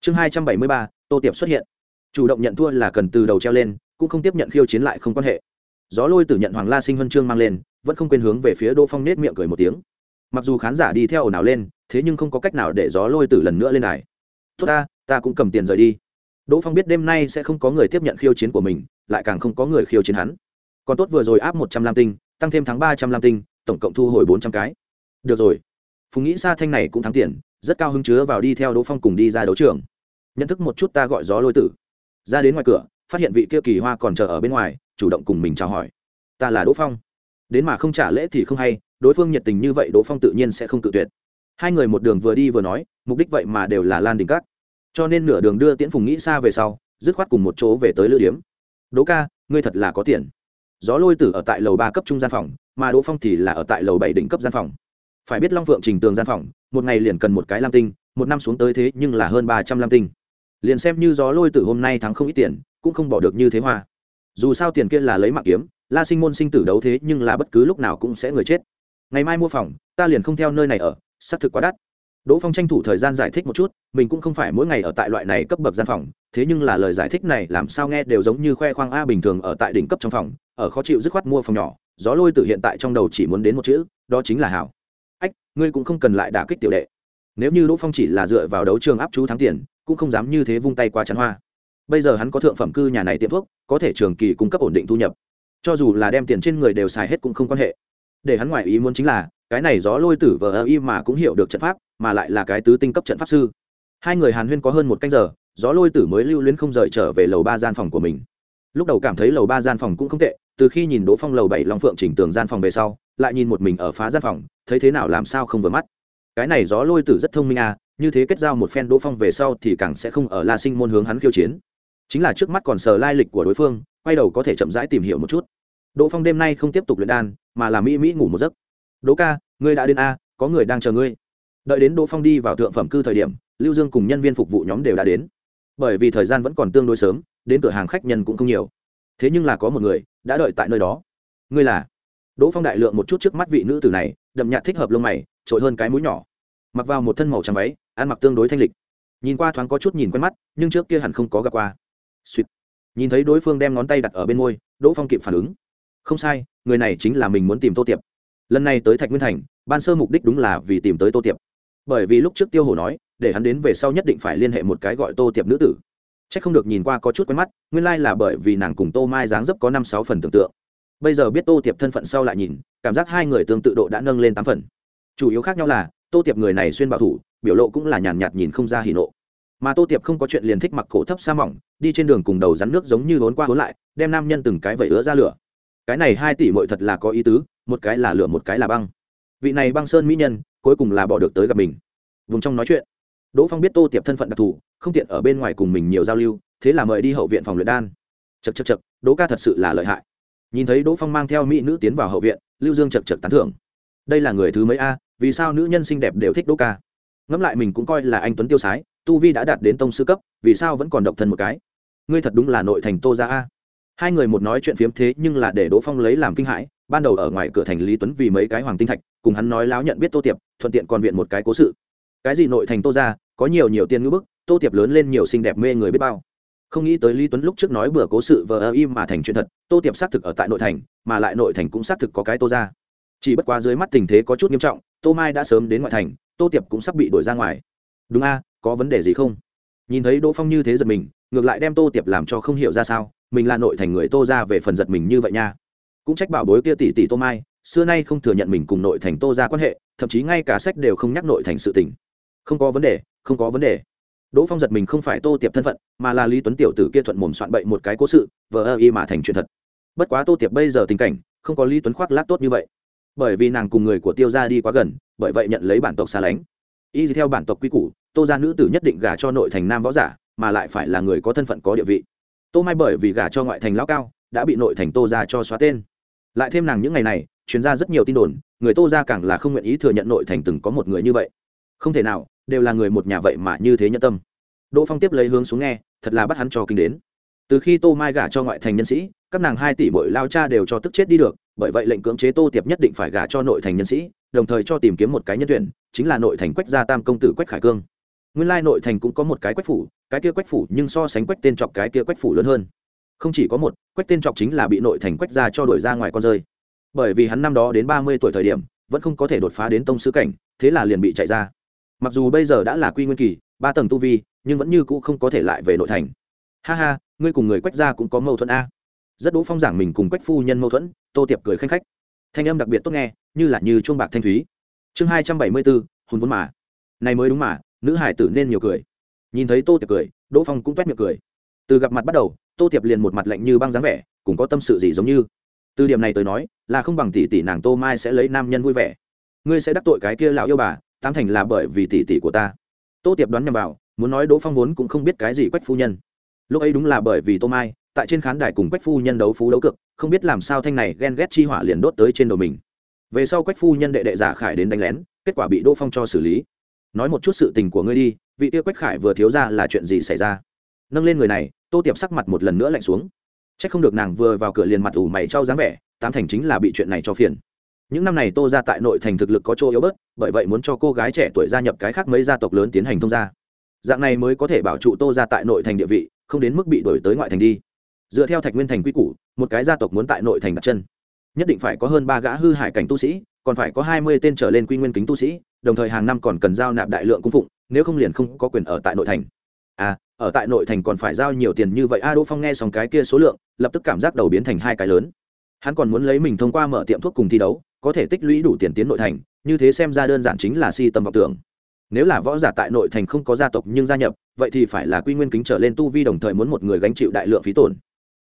A: Chương hai trăm bảy mươi ba, tô tiệp xuất hiện. Chủ động nhận thua là cần từ đầu treo lên, cũng không tiếp nhận khiêu chiến lại không quan hệ. Gió lôi tử nhận hoàng la sinh huân chương mang lên, vẫn không quên hướng về phía đỗ phong nết miệng cười một tiếng mặc dù khán giả đi theo ồn ào lên, thế nhưng không có cách nào để gió lôi tử lần nữa lên đài. Tốt ta ta cũng cầm tiền rời đi. Đỗ phong biết đêm nay sẽ không có người tiếp nhận khiêu chiến của mình, lại càng không có người khiêu chiến hắn. Còn tốt vừa rồi áp một trăm lam tinh, tăng thêm tháng ba trăm lam tinh, tổng cộng thu hồi bốn trăm cái. Được rồi. Phùng nghĩ Sa thanh này cũng thắng tiền, rất cao hứng chứa vào đi theo đỗ phong cùng đi ra đấu trường. Nhận thức một chút ta gọi gió lôi tử. Ra đến ngoài cửa, phát hiện vị kia kỳ hoa còn chờ ở bên ngoài, chủ động cùng mình chào hỏi. Ta là đỗ phong. Đến mà không trả lễ thì không hay đối phương nhiệt tình như vậy đỗ phong tự nhiên sẽ không tự tuyệt. Hai người một đường vừa đi vừa nói, mục đích vậy mà đều là lan đình cát cho nên nửa đường đưa tiễn phùng nghĩ xa về sau, dứt khoát cùng một chỗ về tới lữ điếm. Đỗ ca, ngươi thật là có tiền. Gió lôi tử ở tại lầu ba cấp trung gian phòng, mà đỗ phong thì là ở tại lầu bảy đỉnh cấp gian phòng. Phải biết long phượng trình tường gian phòng, một ngày liền cần một cái lam tinh, một năm xuống tới thế nhưng là hơn ba trăm lam tinh. Liền xem như gió lôi tử hôm nay thắng không ít tiền, cũng không bỏ được như thế hoa. Dù sao tiền kia là lấy mạng kiếm, la sinh môn sinh tử đấu thế nhưng là bất cứ lúc nào cũng sẽ người chết ngày mai mua phòng, ta liền không theo nơi này ở, xác thực quá đắt. Đỗ phong tranh thủ thời gian giải thích một chút, mình cũng không phải mỗi ngày ở tại loại này cấp bậc gian phòng, thế nhưng là lời giải thích này làm sao nghe đều giống như khoe khoang a bình thường ở tại đỉnh cấp trong phòng, ở khó chịu dứt khoát mua phòng nhỏ, gió lôi từ hiện tại trong đầu chỉ muốn đến một chữ, đó chính là hảo. Ách, ngươi cũng không cần lại đả kích tiểu đệ. Nếu như đỗ phong chỉ là dựa vào đấu trường áp chú thắng tiền, cũng không dám như thế vung tay qua chắn hoa. Bây giờ hắn có thượng phẩm cư nhà này tiệm thuốc, có thể trường kỳ cung cấp ổn định thu nhập. Cho dù là đem tiền trên người đều xài hết cũng không quan hệ để hắn ngoại ý muốn chính là, cái này gió lôi tử vờ ơ y mà cũng hiểu được trận pháp, mà lại là cái tứ tinh cấp trận pháp sư. Hai người hàn huyên có hơn một canh giờ, gió lôi tử mới lưu luyến không rời trở về lầu ba gian phòng của mình. Lúc đầu cảm thấy lầu ba gian phòng cũng không tệ, từ khi nhìn đỗ phong lầu bảy long phượng chỉnh tường gian phòng về sau, lại nhìn một mình ở phá gian phòng, thấy thế nào làm sao không vừa mắt. Cái này gió lôi tử rất thông minh à như thế kết giao một phen đỗ phong về sau thì càng sẽ không ở la sinh môn hướng hắn khiêu chiến. Chính là trước mắt còn sờ lai lịch của đối phương, quay đầu có thể chậm rãi tìm hiểu một chút. Đỗ phong đêm nay không tiếp tục luyện đan mà là mỹ mỹ ngủ một giấc. Đỗ ca, ngươi đã đến a, có người đang chờ ngươi. Đợi đến đỗ phong đi vào thượng phẩm cư thời điểm, lưu dương cùng nhân viên phục vụ nhóm đều đã đến. Bởi vì thời gian vẫn còn tương đối sớm, đến cửa hàng khách nhân cũng không nhiều. Thế nhưng là có một người đã đợi tại nơi đó. Ngươi là? Đỗ phong đại lượng một chút trước mắt vị nữ tử này, đậm nhạt thích hợp lông mày, trội hơn cái mũi nhỏ. Mặc vào một thân màu trắng váy, ăn mặc tương đối thanh lịch. Nhìn qua thoáng có chút nhìn quen mắt, nhưng trước kia hẳn không có gặp qua. Suýt nhìn thấy đối phương đem ngón tay đặt ở bên môi, đỗ phong kịp phản ứng không sai, người này chính là mình muốn tìm tô tiệp. Lần này tới thạch nguyên thành, ban sơ mục đích đúng là vì tìm tới tô tiệp. Bởi vì lúc trước tiêu hổ nói, để hắn đến về sau nhất định phải liên hệ một cái gọi tô tiệp nữ tử. C h ắ c không được nhìn qua có chút quen mắt, nguyên lai、like、là bởi vì nàng cùng tô mai dáng dấp có năm sáu phần tưởng tượng. Bây giờ biết tô tiệp thân phận sau lại nhìn, cảm giác hai người tương tự độ đã nâng lên tám phần. Chủ yếu khác nhau là, tô tiệp người này xuyên bảo thủ, biểu lộ cũng là nhàn nhạt nhìn không ra hỉ nộ. Mà tô tiệp không có chuyện liền thích mặc cổ thấp sa mỏng, đi trên đường cùng đầu rắn nước giống như vốn qua vốn lại, đem nam nhân từng cái vẩy ứa ra lửa cái này hai tỷ mội thật là có ý tứ, một cái là lửa, một cái là băng. Vị này băng sơn mỹ nhân, cuối cùng là bỏ được tới gặp mình. Vùng trong nói chuyện, đỗ phong biết tô tiệp thân phận đặc thù, không tiện ở bên ngoài cùng mình nhiều giao lưu, thế là mời đi hậu viện phòng luyện đan. Chật chật chật đỗ ca thật sự là lợi hại. Nhìn thấy đỗ phong mang theo mỹ nữ tiến vào hậu viện, lưu dương chật chật tán thưởng. Đây là người thứ mấy a, vì sao nữ nhân xinh đẹp đều thích đỗ ca? Ngẫm lại mình cũng coi là anh tuấn tiêu sái, tu vi đã đạt đến tông sư cấp, vì sao vẫn còn độc thân một cái? Ngươi thật đúng là nội thành tô ra a hai người một nói chuyện phiếm thế nhưng là để đỗ phong lấy làm kinh hãi, ban đầu ở ngoài cửa thành lý tuấn vì mấy cái hoàng tinh thạch, cùng hắn nói láo nhận biết tô tiệp, thuận tiện còn viện một cái cố sự. Cái gì nội thành tô ra có nhiều nhiều tiền ngữ bức, tô tiệp lớn lên nhiều xinh đẹp mê người biết bao. Không nghĩ tới lý tuấn lúc trước nói bữa cố sự vờ ơ im mà thành chuyện thật, tô tiệp xác thực ở tại nội thành, mà lại nội thành cũng xác thực có cái tô ra chỉ bất quá dưới mắt tình thế có chút nghiêm trọng, tô mai đã sớm đến ngoại thành, tô tiệp cũng sắp bị đuổi ra ngoài. Đúng a, có vấn đề gì không? Nhìn thấy đỗ phong như thế giật mình, ngược lại đem tô tiệp làm cho không hiểu ra sao mình là nội thành người tô ra về phần giật mình như vậy nha. Cũng trách bảo bối kia tỷ tỷ tô mai, xưa nay không thừa nhận mình cùng nội thành tô ra quan hệ, thậm chí ngay cả sách đều không nhắc nội thành sự tình. Không có vấn đề, không có vấn đề. Đỗ phong giật mình không phải tô tiệp thân phận, mà là lý tuấn tiểu tử kia thuận mồm soạn bậy một cái cố sự, vờ ơ y mà thành chuyện thật. Bất quá tô tiệp bây giờ tình cảnh, không có lý tuấn khoác lác tốt như vậy. Bởi vì nàng cùng người của tiêu gia đi quá gần, bởi vậy nhận lấy bản tộc xa lánh. Y theo bản tộc quy củ, tô gia nữ tử nhất định gả cho nội thành nam võ giả, mà lại phải là người có thân phận có địa vị tô mai bởi vì gả cho ngoại thành lão cao, đã bị nội thành tô gia cho xóa tên. Lại thêm nàng những ngày này chuyên ra rất nhiều tin đồn, người tô gia càng là không nguyện ý thừa nhận nội thành từng có một người như vậy. Không thể nào, đều là người một nhà vậy mà như thế nhân tâm. Đỗ phong tiếp lấy hướng xuống nghe, thật là bắt hắn cho kinh đến. Từ khi tô mai gả cho ngoại thành nhân sĩ, các nàng hai tỷ bội lao cha đều cho tức chết đi được, bởi vậy lệnh cưỡng chế tô tiệp nhất định phải gả cho nội thành nhân sĩ, đồng thời cho tìm kiếm một cái nhân tuyển, chính là nội thành quách gia tam công tử quách khải cương. Nguyên lai nội thành cũng có một cái quách phủ cái kia quách phủ nhưng so sánh quách tên trọc cái kia quách phủ lớn hơn. Không chỉ có một, quách tên trọc chính là bị nội thành quách gia cho đổi ra ngoài con rơi. Bởi vì hắn năm đó đến ba mươi tuổi thời điểm, vẫn không có thể đột phá đến tông sứ cảnh, thế là liền bị chạy ra. Mặc dù bây giờ đã là quy nguyên kỳ, ba tầng tu vi, nhưng vẫn như cũ không có thể lại về nội thành. Ha ha, ngươi cùng người quách gia cũng có mâu thuẫn a. Rất đỗ phong giảng mình cùng quách phu nhân mâu thuẫn, tô tiệp cười khanh khách. Thanh âm đặc biệt tốt nghe, như là như chuông bạc thanh thúy. Chương hai trăm bảy mươi bốn, hùn vốn mà. Này mới đúng mà, nữ hải tử nên nhiều cười nhìn thấy tô tiệp cười, đỗ phong cũng t miệng cười. Từ gặp mặt bắt đầu, tô tiệp liền một mặt lạnh như băng dáng vẻ cũng có tâm sự gì giống như. Từ điểm này tới nói, là không bằng tỷ tỷ nàng tô mai sẽ lấy nam nhân vui vẻ. Ngươi sẽ đắc tội cái kia lão yêu bà tam thành là bởi vì tỷ tỷ của ta. Tô tiệp đoán nhầm vào, muốn nói đỗ phong vốn cũng không biết cái gì quách phu nhân. Lúc ấy đúng là bởi vì tô mai, tại trên khán đài cùng quách phu nhân đấu phú đấu cực, không biết làm sao thanh này ghen ghét chi hỏa liền đốt tới trên đầu mình. Về sau quách phu nhân đệ đệ giả khải đến đánh lén, kết quả bị đỗ phong cho xử lý nói một chút sự tình của ngươi đi, vị tiêu quách khải vừa thiếu ra là chuyện gì xảy ra? Nâng lên người này, tô tiệp sắc mặt một lần nữa lạnh xuống. C h ắ c không được nàng vừa vào cửa liền mặt ủ mày trao dáng vẻ, tám thành chính là bị chuyện này cho phiền. Những năm này tô ra tại nội thành thực lực có chỗ yếu bớt, bởi vậy muốn cho cô gái trẻ tuổi gia nhập cái khác mấy gia tộc lớn tiến hành thông gia. Dạng này mới có thể bảo trụ tô ra tại nội thành địa vị, không đến mức bị đổi tới ngoại thành đi. Dựa theo thạch nguyên thành quy củ, một cái gia tộc muốn tại nội thành đặt chân, nhất định phải có hơn ba gã hư hải cảnh tu sĩ, còn phải có hai mươi tên trở lên quy nguyên kính tu sĩ đồng thời hàng năm còn cần giao nạp đại lượng cung phụng, nếu không liền không có quyền ở tại nội thành. À ở tại nội thành còn phải giao nhiều tiền như vậy, a đỗ phong nghe xong cái kia số lượng, lập tức cảm giác đầu biến thành hai cái lớn. Hắn còn muốn lấy mình thông qua mở tiệm thuốc cùng thi đấu, có thể tích lũy đủ tiền tiến nội thành, như thế xem ra đơn giản chính là si tâm vọng tưởng. Nếu là võ giả tại nội thành không có gia tộc nhưng gia nhập, vậy thì phải là quy nguyên kính trở lên tu vi đồng thời muốn một người gánh chịu đại lượng phí tổn.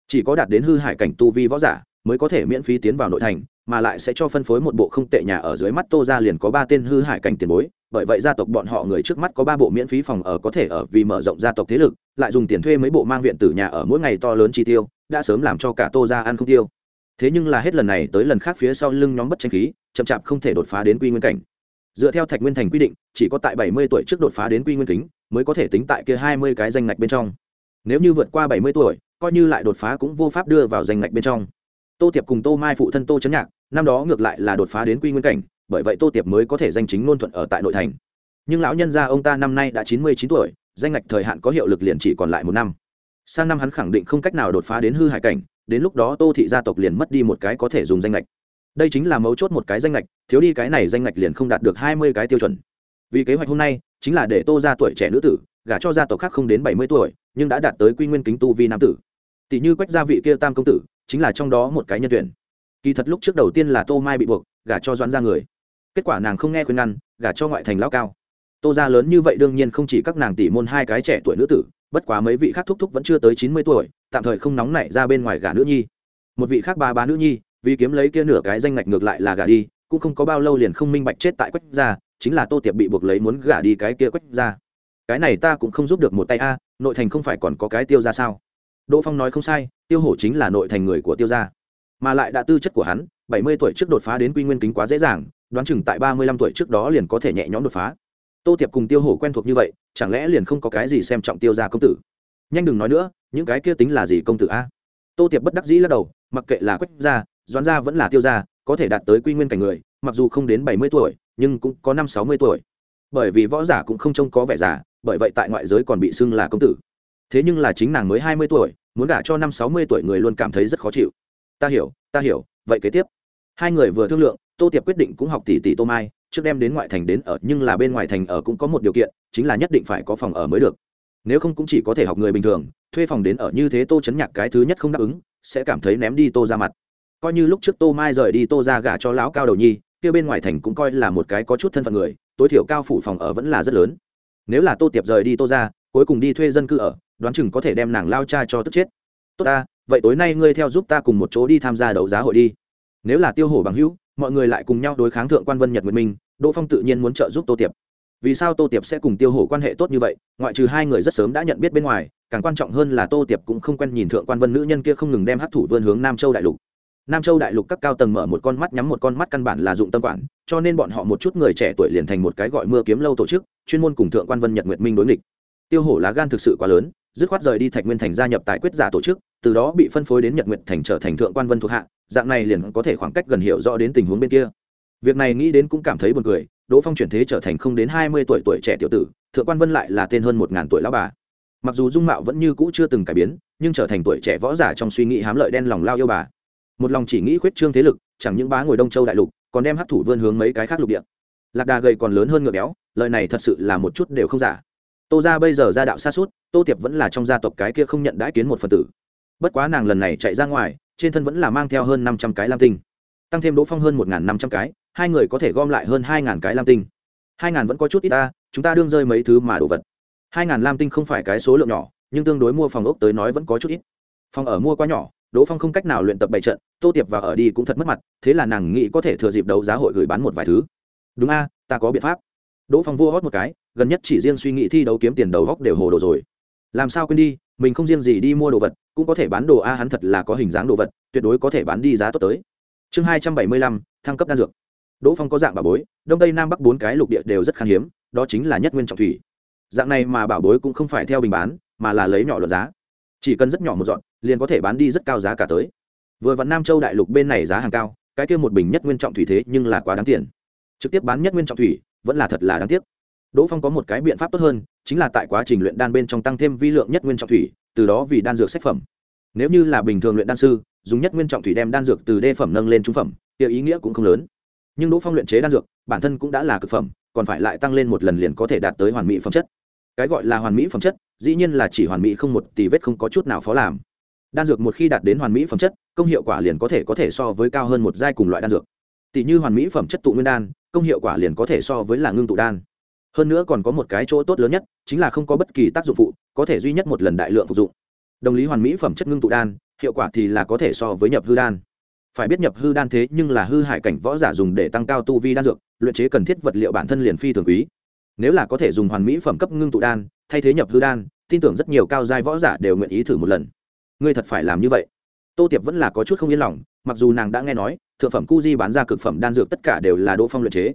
A: Chỉ có đạt đến hư hải cảnh tu vi võ giả mới có thể miễn phí tiến vào nội thành, mà lại sẽ cho phân phối một bộ không tệ nhà ở dưới mắt tô ra liền có ba tên hư hải cảnh tiền bối, bởi vậy gia tộc bọn họ người trước mắt có ba bộ miễn phí phòng ở có thể ở vì mở rộng gia tộc thế lực, lại dùng tiền thuê mấy bộ mang viện tử nhà ở mỗi ngày to lớn chi tiêu, đã sớm làm cho cả tô ra ăn không tiêu. Thế nhưng là hết lần này tới lần khác phía sau lưng nhóm bất tranh khí, chậm chạp không thể đột phá đến quy nguyên cảnh. Dựa theo thạch nguyên thành quy định, chỉ có tại bảy mươi tuổi trước đột phá đến quy nguyên kính, mới có thể tính tại kia hai mươi cái danh ngạch bên trong. Nếu như vượt qua bảy mươi tuổi, coi như lại đột phá cũng vô pháp đưa vào danh ngạch bên trong tô tiệp cùng tô mai phụ thân tô trấn nhạc, năm đó ngược lại là đột phá đến quy nguyên cảnh, bởi vậy tô tiệp mới có thể danh chính ngôn thuận ở tại nội thành. Nhưng lão nhân gia ông ta năm nay đã chín mươi chín tuổi, danh ngạch thời hạn có hiệu lực liền chỉ còn lại một năm. Sang năm hắn khẳng định không cách nào đột phá đến hư hải cảnh, đến lúc đó tô thị gia tộc liền mất đi một cái có thể dùng danh ngạch. Đây chính là mấu chốt một cái danh ngạch, thiếu đi cái này danh ngạch liền không đạt được hai mươi cái tiêu chuẩn. Vì kế hoạch hôm nay, chính là để tô ra tuổi trẻ nữ tử, gả cho gia tộc khác không đến bảy mươi tuổi, nhưng đã đạt tới quy nguyên kính tu vi nam tử. Tỷ như quách gia vị kia tam công tử chính là trong đó một cái nhân tuyển. Kỳ thật lúc trước đầu tiên là tô mai bị buộc, gả cho doãn ra người. Kết quả nàng không nghe khuyên ngăn, gả cho ngoại thành lão cao. Tô gia lớn như vậy đương nhiên không chỉ các nàng tỷ môn hai cái trẻ tuổi nữ tử, bất quá mấy vị khác thúc thúc vẫn chưa tới chín mươi tuổi, tạm thời không nóng nảy ra bên ngoài gả nữ nhi. Một vị khác ba ba nữ nhi, vì kiếm lấy kia nửa cái danh ngạch ngược lại là gả đi, cũng không có bao lâu liền không minh bạch chết tại quách gia, chính là tô tiệp bị buộc lấy muốn gả đi cái kia quách gia. Cái này ta cũng không giúp được một tay a, nội thành không phải còn có cái tiêu ra sao? Đỗ phong nói không sai tiêu hổ chính là nội thành người của tiêu gia. Mà lại đã tư chất của hắn, bảy mươi tuổi trước đột phá đến quy nguyên kính quá dễ dàng, đoán chừng tại ba mươi lăm tuổi trước đó liền có thể nhẹ nhõm đột phá. Tô tiệp cùng tiêu hổ quen thuộc như vậy, chẳng lẽ liền không có cái gì xem trọng tiêu gia công tử? Nhanh đừng nói nữa, những cái kia tính là gì công tử a? Tô tiệp bất đắc dĩ lắc đầu, mặc kệ là quách gia, doãn gia vẫn là tiêu gia, có thể đạt tới quy nguyên cảnh người, mặc dù không đến bảy mươi tuổi, nhưng cũng có năm sáu mươi tuổi. Bởi vì võ giả cũng không trông có vẻ già, bởi vậy tại ngoại giới còn bị xưng là công tử. Thế nhưng là chính nàng mới hai mươi tuổi muốn gả cho năm sáu mươi tuổi người luôn cảm thấy rất khó chịu. Ta hiểu ta hiểu, vậy kế tiếp. Hai người vừa thương lượng, tô tiệp quyết định cũng học tỷ tỷ tô mai, trước đem đến ngoại thành đến ở, nhưng là bên ngoài thành ở cũng có một điều kiện, chính là nhất định phải có phòng ở mới được. Nếu không cũng chỉ có thể học người bình thường, thuê phòng đến ở như thế tô chấn nhạc cái thứ nhất không đáp ứng, sẽ cảm thấy ném đi tô ra mặt. Coi như lúc trước tô mai rời đi tô ra gả cho lão cao đầu nhi, kia bên ngoài thành cũng coi là một cái có chút thân phận người, tối thiểu cao phủ phòng ở vẫn là rất lớn. Nếu là tô tiệp rời đi tô ra, cuối cùng đi thuê dân cư ở đoán chừng có thể đem nàng lao cha cho tức chết. Tốt ta, vậy tối nay ngươi theo giúp ta cùng một chỗ đi tham gia đấu giá hội đi. Nếu là tiêu hổ bằng hữu, mọi người lại cùng nhau đối kháng thượng quan vân nhật nguyệt minh, đỗ phong tự nhiên muốn trợ giúp tô tiệp. Vì sao tô tiệp sẽ cùng tiêu hổ quan hệ tốt như vậy, ngoại trừ hai người rất sớm đã nhận biết bên ngoài, càng quan trọng hơn là tô tiệp cũng không quen nhìn thượng quan vân nữ nhân kia không ngừng đem hát thủ vươn hướng nam châu đại lục. Nam châu đại lục các cao tầng mở một con mắt nhắm một con mắt căn bản là dụng tâm quản, cho nên bọn họ một chút người trẻ tuổi liền thành một cái gọi mưa kiếm lâu tổ chức, chuyên môn cùng thượng quan vân nhật nguyệt minh đối nghịch. Tiêu hổ lá gan thực sự quá lớn dứt khoát rời đi thạch nguyên thành gia nhập tại quyết giả tổ chức, từ đó bị phân phối đến nhật nguyện thành trở thành thượng quan vân thuộc hạ, dạng này liền có thể khoảng cách gần hiểu rõ đến tình huống bên kia. Việc này nghĩ đến cũng cảm thấy buồn cười, đỗ phong chuyển thế trở thành không đến hai mươi tuổi tuổi trẻ tiểu tử, thượng quan vân lại là tên hơn một ngàn tuổi lão bà. Mặc dù dung mạo vẫn như cũ chưa từng cải biến, nhưng trở thành tuổi trẻ võ giả trong suy nghĩ hám lợi đen lòng lao yêu bà. Một lòng chỉ nghĩ khuyết trương thế lực, chẳng những bá ngồi đông châu đại lục, còn đem hắc thủ vươn hướng mấy cái khác lục địa. Lạc đà gầy còn lớn hơn ngựa béo, lời này thật sự là một chút đều không giả tô ra bây giờ ra đạo xa suốt, tô tiệp vẫn là trong gia tộc cái kia không nhận đãi kiến một phần tử. Bất quá nàng lần này chạy ra ngoài, trên thân vẫn là mang theo hơn năm trăm cái lam tinh. Tăng thêm đỗ phong hơn một n g h n năm trăm cái, hai người có thể gom lại hơn hai ngàn cái lam tinh. hai ngàn vẫn có chút ít ta, chúng ta đương rơi mấy thứ mà đồ vật. hai ngàn lam tinh không phải cái số lượng nhỏ, nhưng tương đối mua phòng ốc tới nói vẫn có chút ít. Phòng ở mua quá nhỏ, đỗ phong không cách nào luyện tập bày trận, tô tiệp và ở đi cũng thật mất mặt, thế là nàng nghĩ có thể thừa dịp đấu giá hội gửi bán một vài thứ. Đúng a, ta có biện pháp. Đỗ phong vua hót một cái gần nhất chỉ riêng suy nghĩ thi đấu kiếm tiền đầu góc đều hồ đồ rồi. Làm sao quên đi, mình không riêng gì đi mua đồ vật, cũng có thể bán đồ a, hắn thật là có hình dáng đồ vật, tuyệt đối có thể bán đi giá tốt tới. Chương hai trăm bảy mươi lăm, thăng cấp đan dược. Đỗ phong có dạng bảo bối, đông tây nam bắc bốn cái lục địa đều rất khan hiếm, đó chính là nhất nguyên trọng thủy. Dạng này mà bảo bối cũng không phải theo bình bán, mà là lấy nhỏ luật giá. Chỉ cần rất nhỏ một dọn, liền có thể bán đi rất cao giá cả tới. Vừa vặn nam châu đại lục bên này giá hàng cao, cái kia một bình nhất nguyên trọng thủy thế nhưng là quá đáng tiền. Trực tiếp bán nhất nguyên trọng thủy, vẫn là thật là đáng tiếc đỗ phong có một cái biện pháp tốt hơn, chính là tại quá trình luyện đan bên trong tăng thêm vi lượng nhất nguyên trọng thủy, từ đó vì đan dược sách phẩm. Nếu như là bình thường luyện đan sư, dùng nhất nguyên trọng thủy đem đan dược từ đê phẩm nâng lên trung phẩm thì ý nghĩa cũng không lớn. Nhưng đỗ phong luyện chế đan dược, bản thân cũng đã là cực phẩm, còn phải lại tăng lên một lần liền có thể đạt tới hoàn mỹ phẩm chất. Cái gọi là hoàn mỹ phẩm chất, dĩ nhiên là chỉ hoàn mỹ không một tỷ vết không có chút nào phó làm. Đan dược một khi đạt đến hoàn mỹ phẩm chất, công hiệu quả liền có thể có thể so với cao hơn một giai cùng loại đan dược. Tỷ như hoàn mỹ phẩm chất tụ nguyên đan, công hiệu quả liền có thể so với là ngưng tụ đan hơn nữa còn có một cái chỗ tốt lớn nhất, chính là không có bất kỳ tác dụng phụ, có thể duy nhất một lần đại lượng phục dụng. Đồng lý hoàn mỹ phẩm chất ngưng tụ đan, hiệu quả thì là có thể so với nhập hư đan. Phải biết nhập hư đan thế nhưng là hư hại cảnh võ giả dùng để tăng cao tu vi đan dược, luyện chế cần thiết vật liệu bản thân liền phi thường quý. Nếu là có thể dùng hoàn mỹ phẩm cấp ngưng tụ đan, thay thế nhập hư đan, tin tưởng rất nhiều cao giai võ giả đều nguyện ý thử một lần. Ngươi thật phải làm như vậy. Tô tiệp vẫn là có chút không yên lòng, mặc dù nàng đã nghe nói, thượng phẩm cu di bán ra cực phẩm đan dược tất cả đều là đỗ phong luyện chế.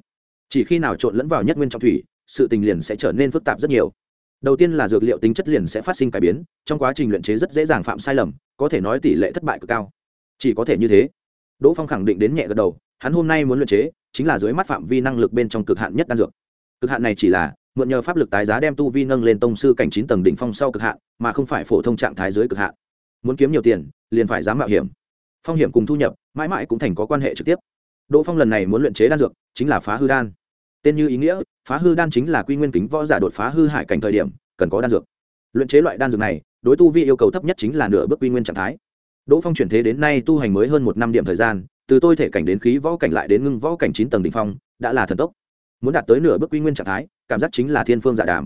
A: Chỉ khi nào trộn lẫn vào nhất nguyên trọng thủy sự tình liền sẽ trở nên phức tạp rất nhiều. Đầu tiên là dược liệu tính chất liền sẽ phát sinh cải biến, trong quá trình luyện chế rất dễ dàng phạm sai lầm, có thể nói tỷ lệ thất bại cực cao. Chỉ có thể như thế. Đỗ phong khẳng định đến nhẹ gật đầu, hắn hôm nay muốn luyện chế chính là dưới mắt phạm vi năng lực bên trong cực hạn nhất đan dược. Cực hạn này chỉ là mượn nhờ pháp lực tái giá đem tu vi nâng lên tông sư cảnh chín tầng đỉnh phong sau cực hạn, mà không phải phổ thông trạng thái dưới cực hạn. Muốn kiếm nhiều tiền, liền phải dám mạo hiểm. Phong hiểm cùng thu nhập, mãi mãi cũng thành có quan hệ trực tiếp. Đỗ phong lần này muốn luyện chế đan dược, chính là phá hư đan tên như ý nghĩa, phá hư đan chính là quy nguyên kính võ giả đột phá hư hải cảnh thời điểm, cần có đan dược. Luyện chế loại đan dược này, đối tu vi yêu cầu thấp nhất chính là nửa bước quy nguyên trạng thái. Đỗ phong chuyển thế đến nay tu hành mới hơn một năm điểm thời gian, từ tôi thể cảnh đến khí võ cảnh lại đến ngưng võ cảnh chín tầng đ ỉ n h phong, đã là thần tốc. Muốn đạt tới nửa bước quy nguyên trạng thái, cảm giác chính là thiên phương giả đàm.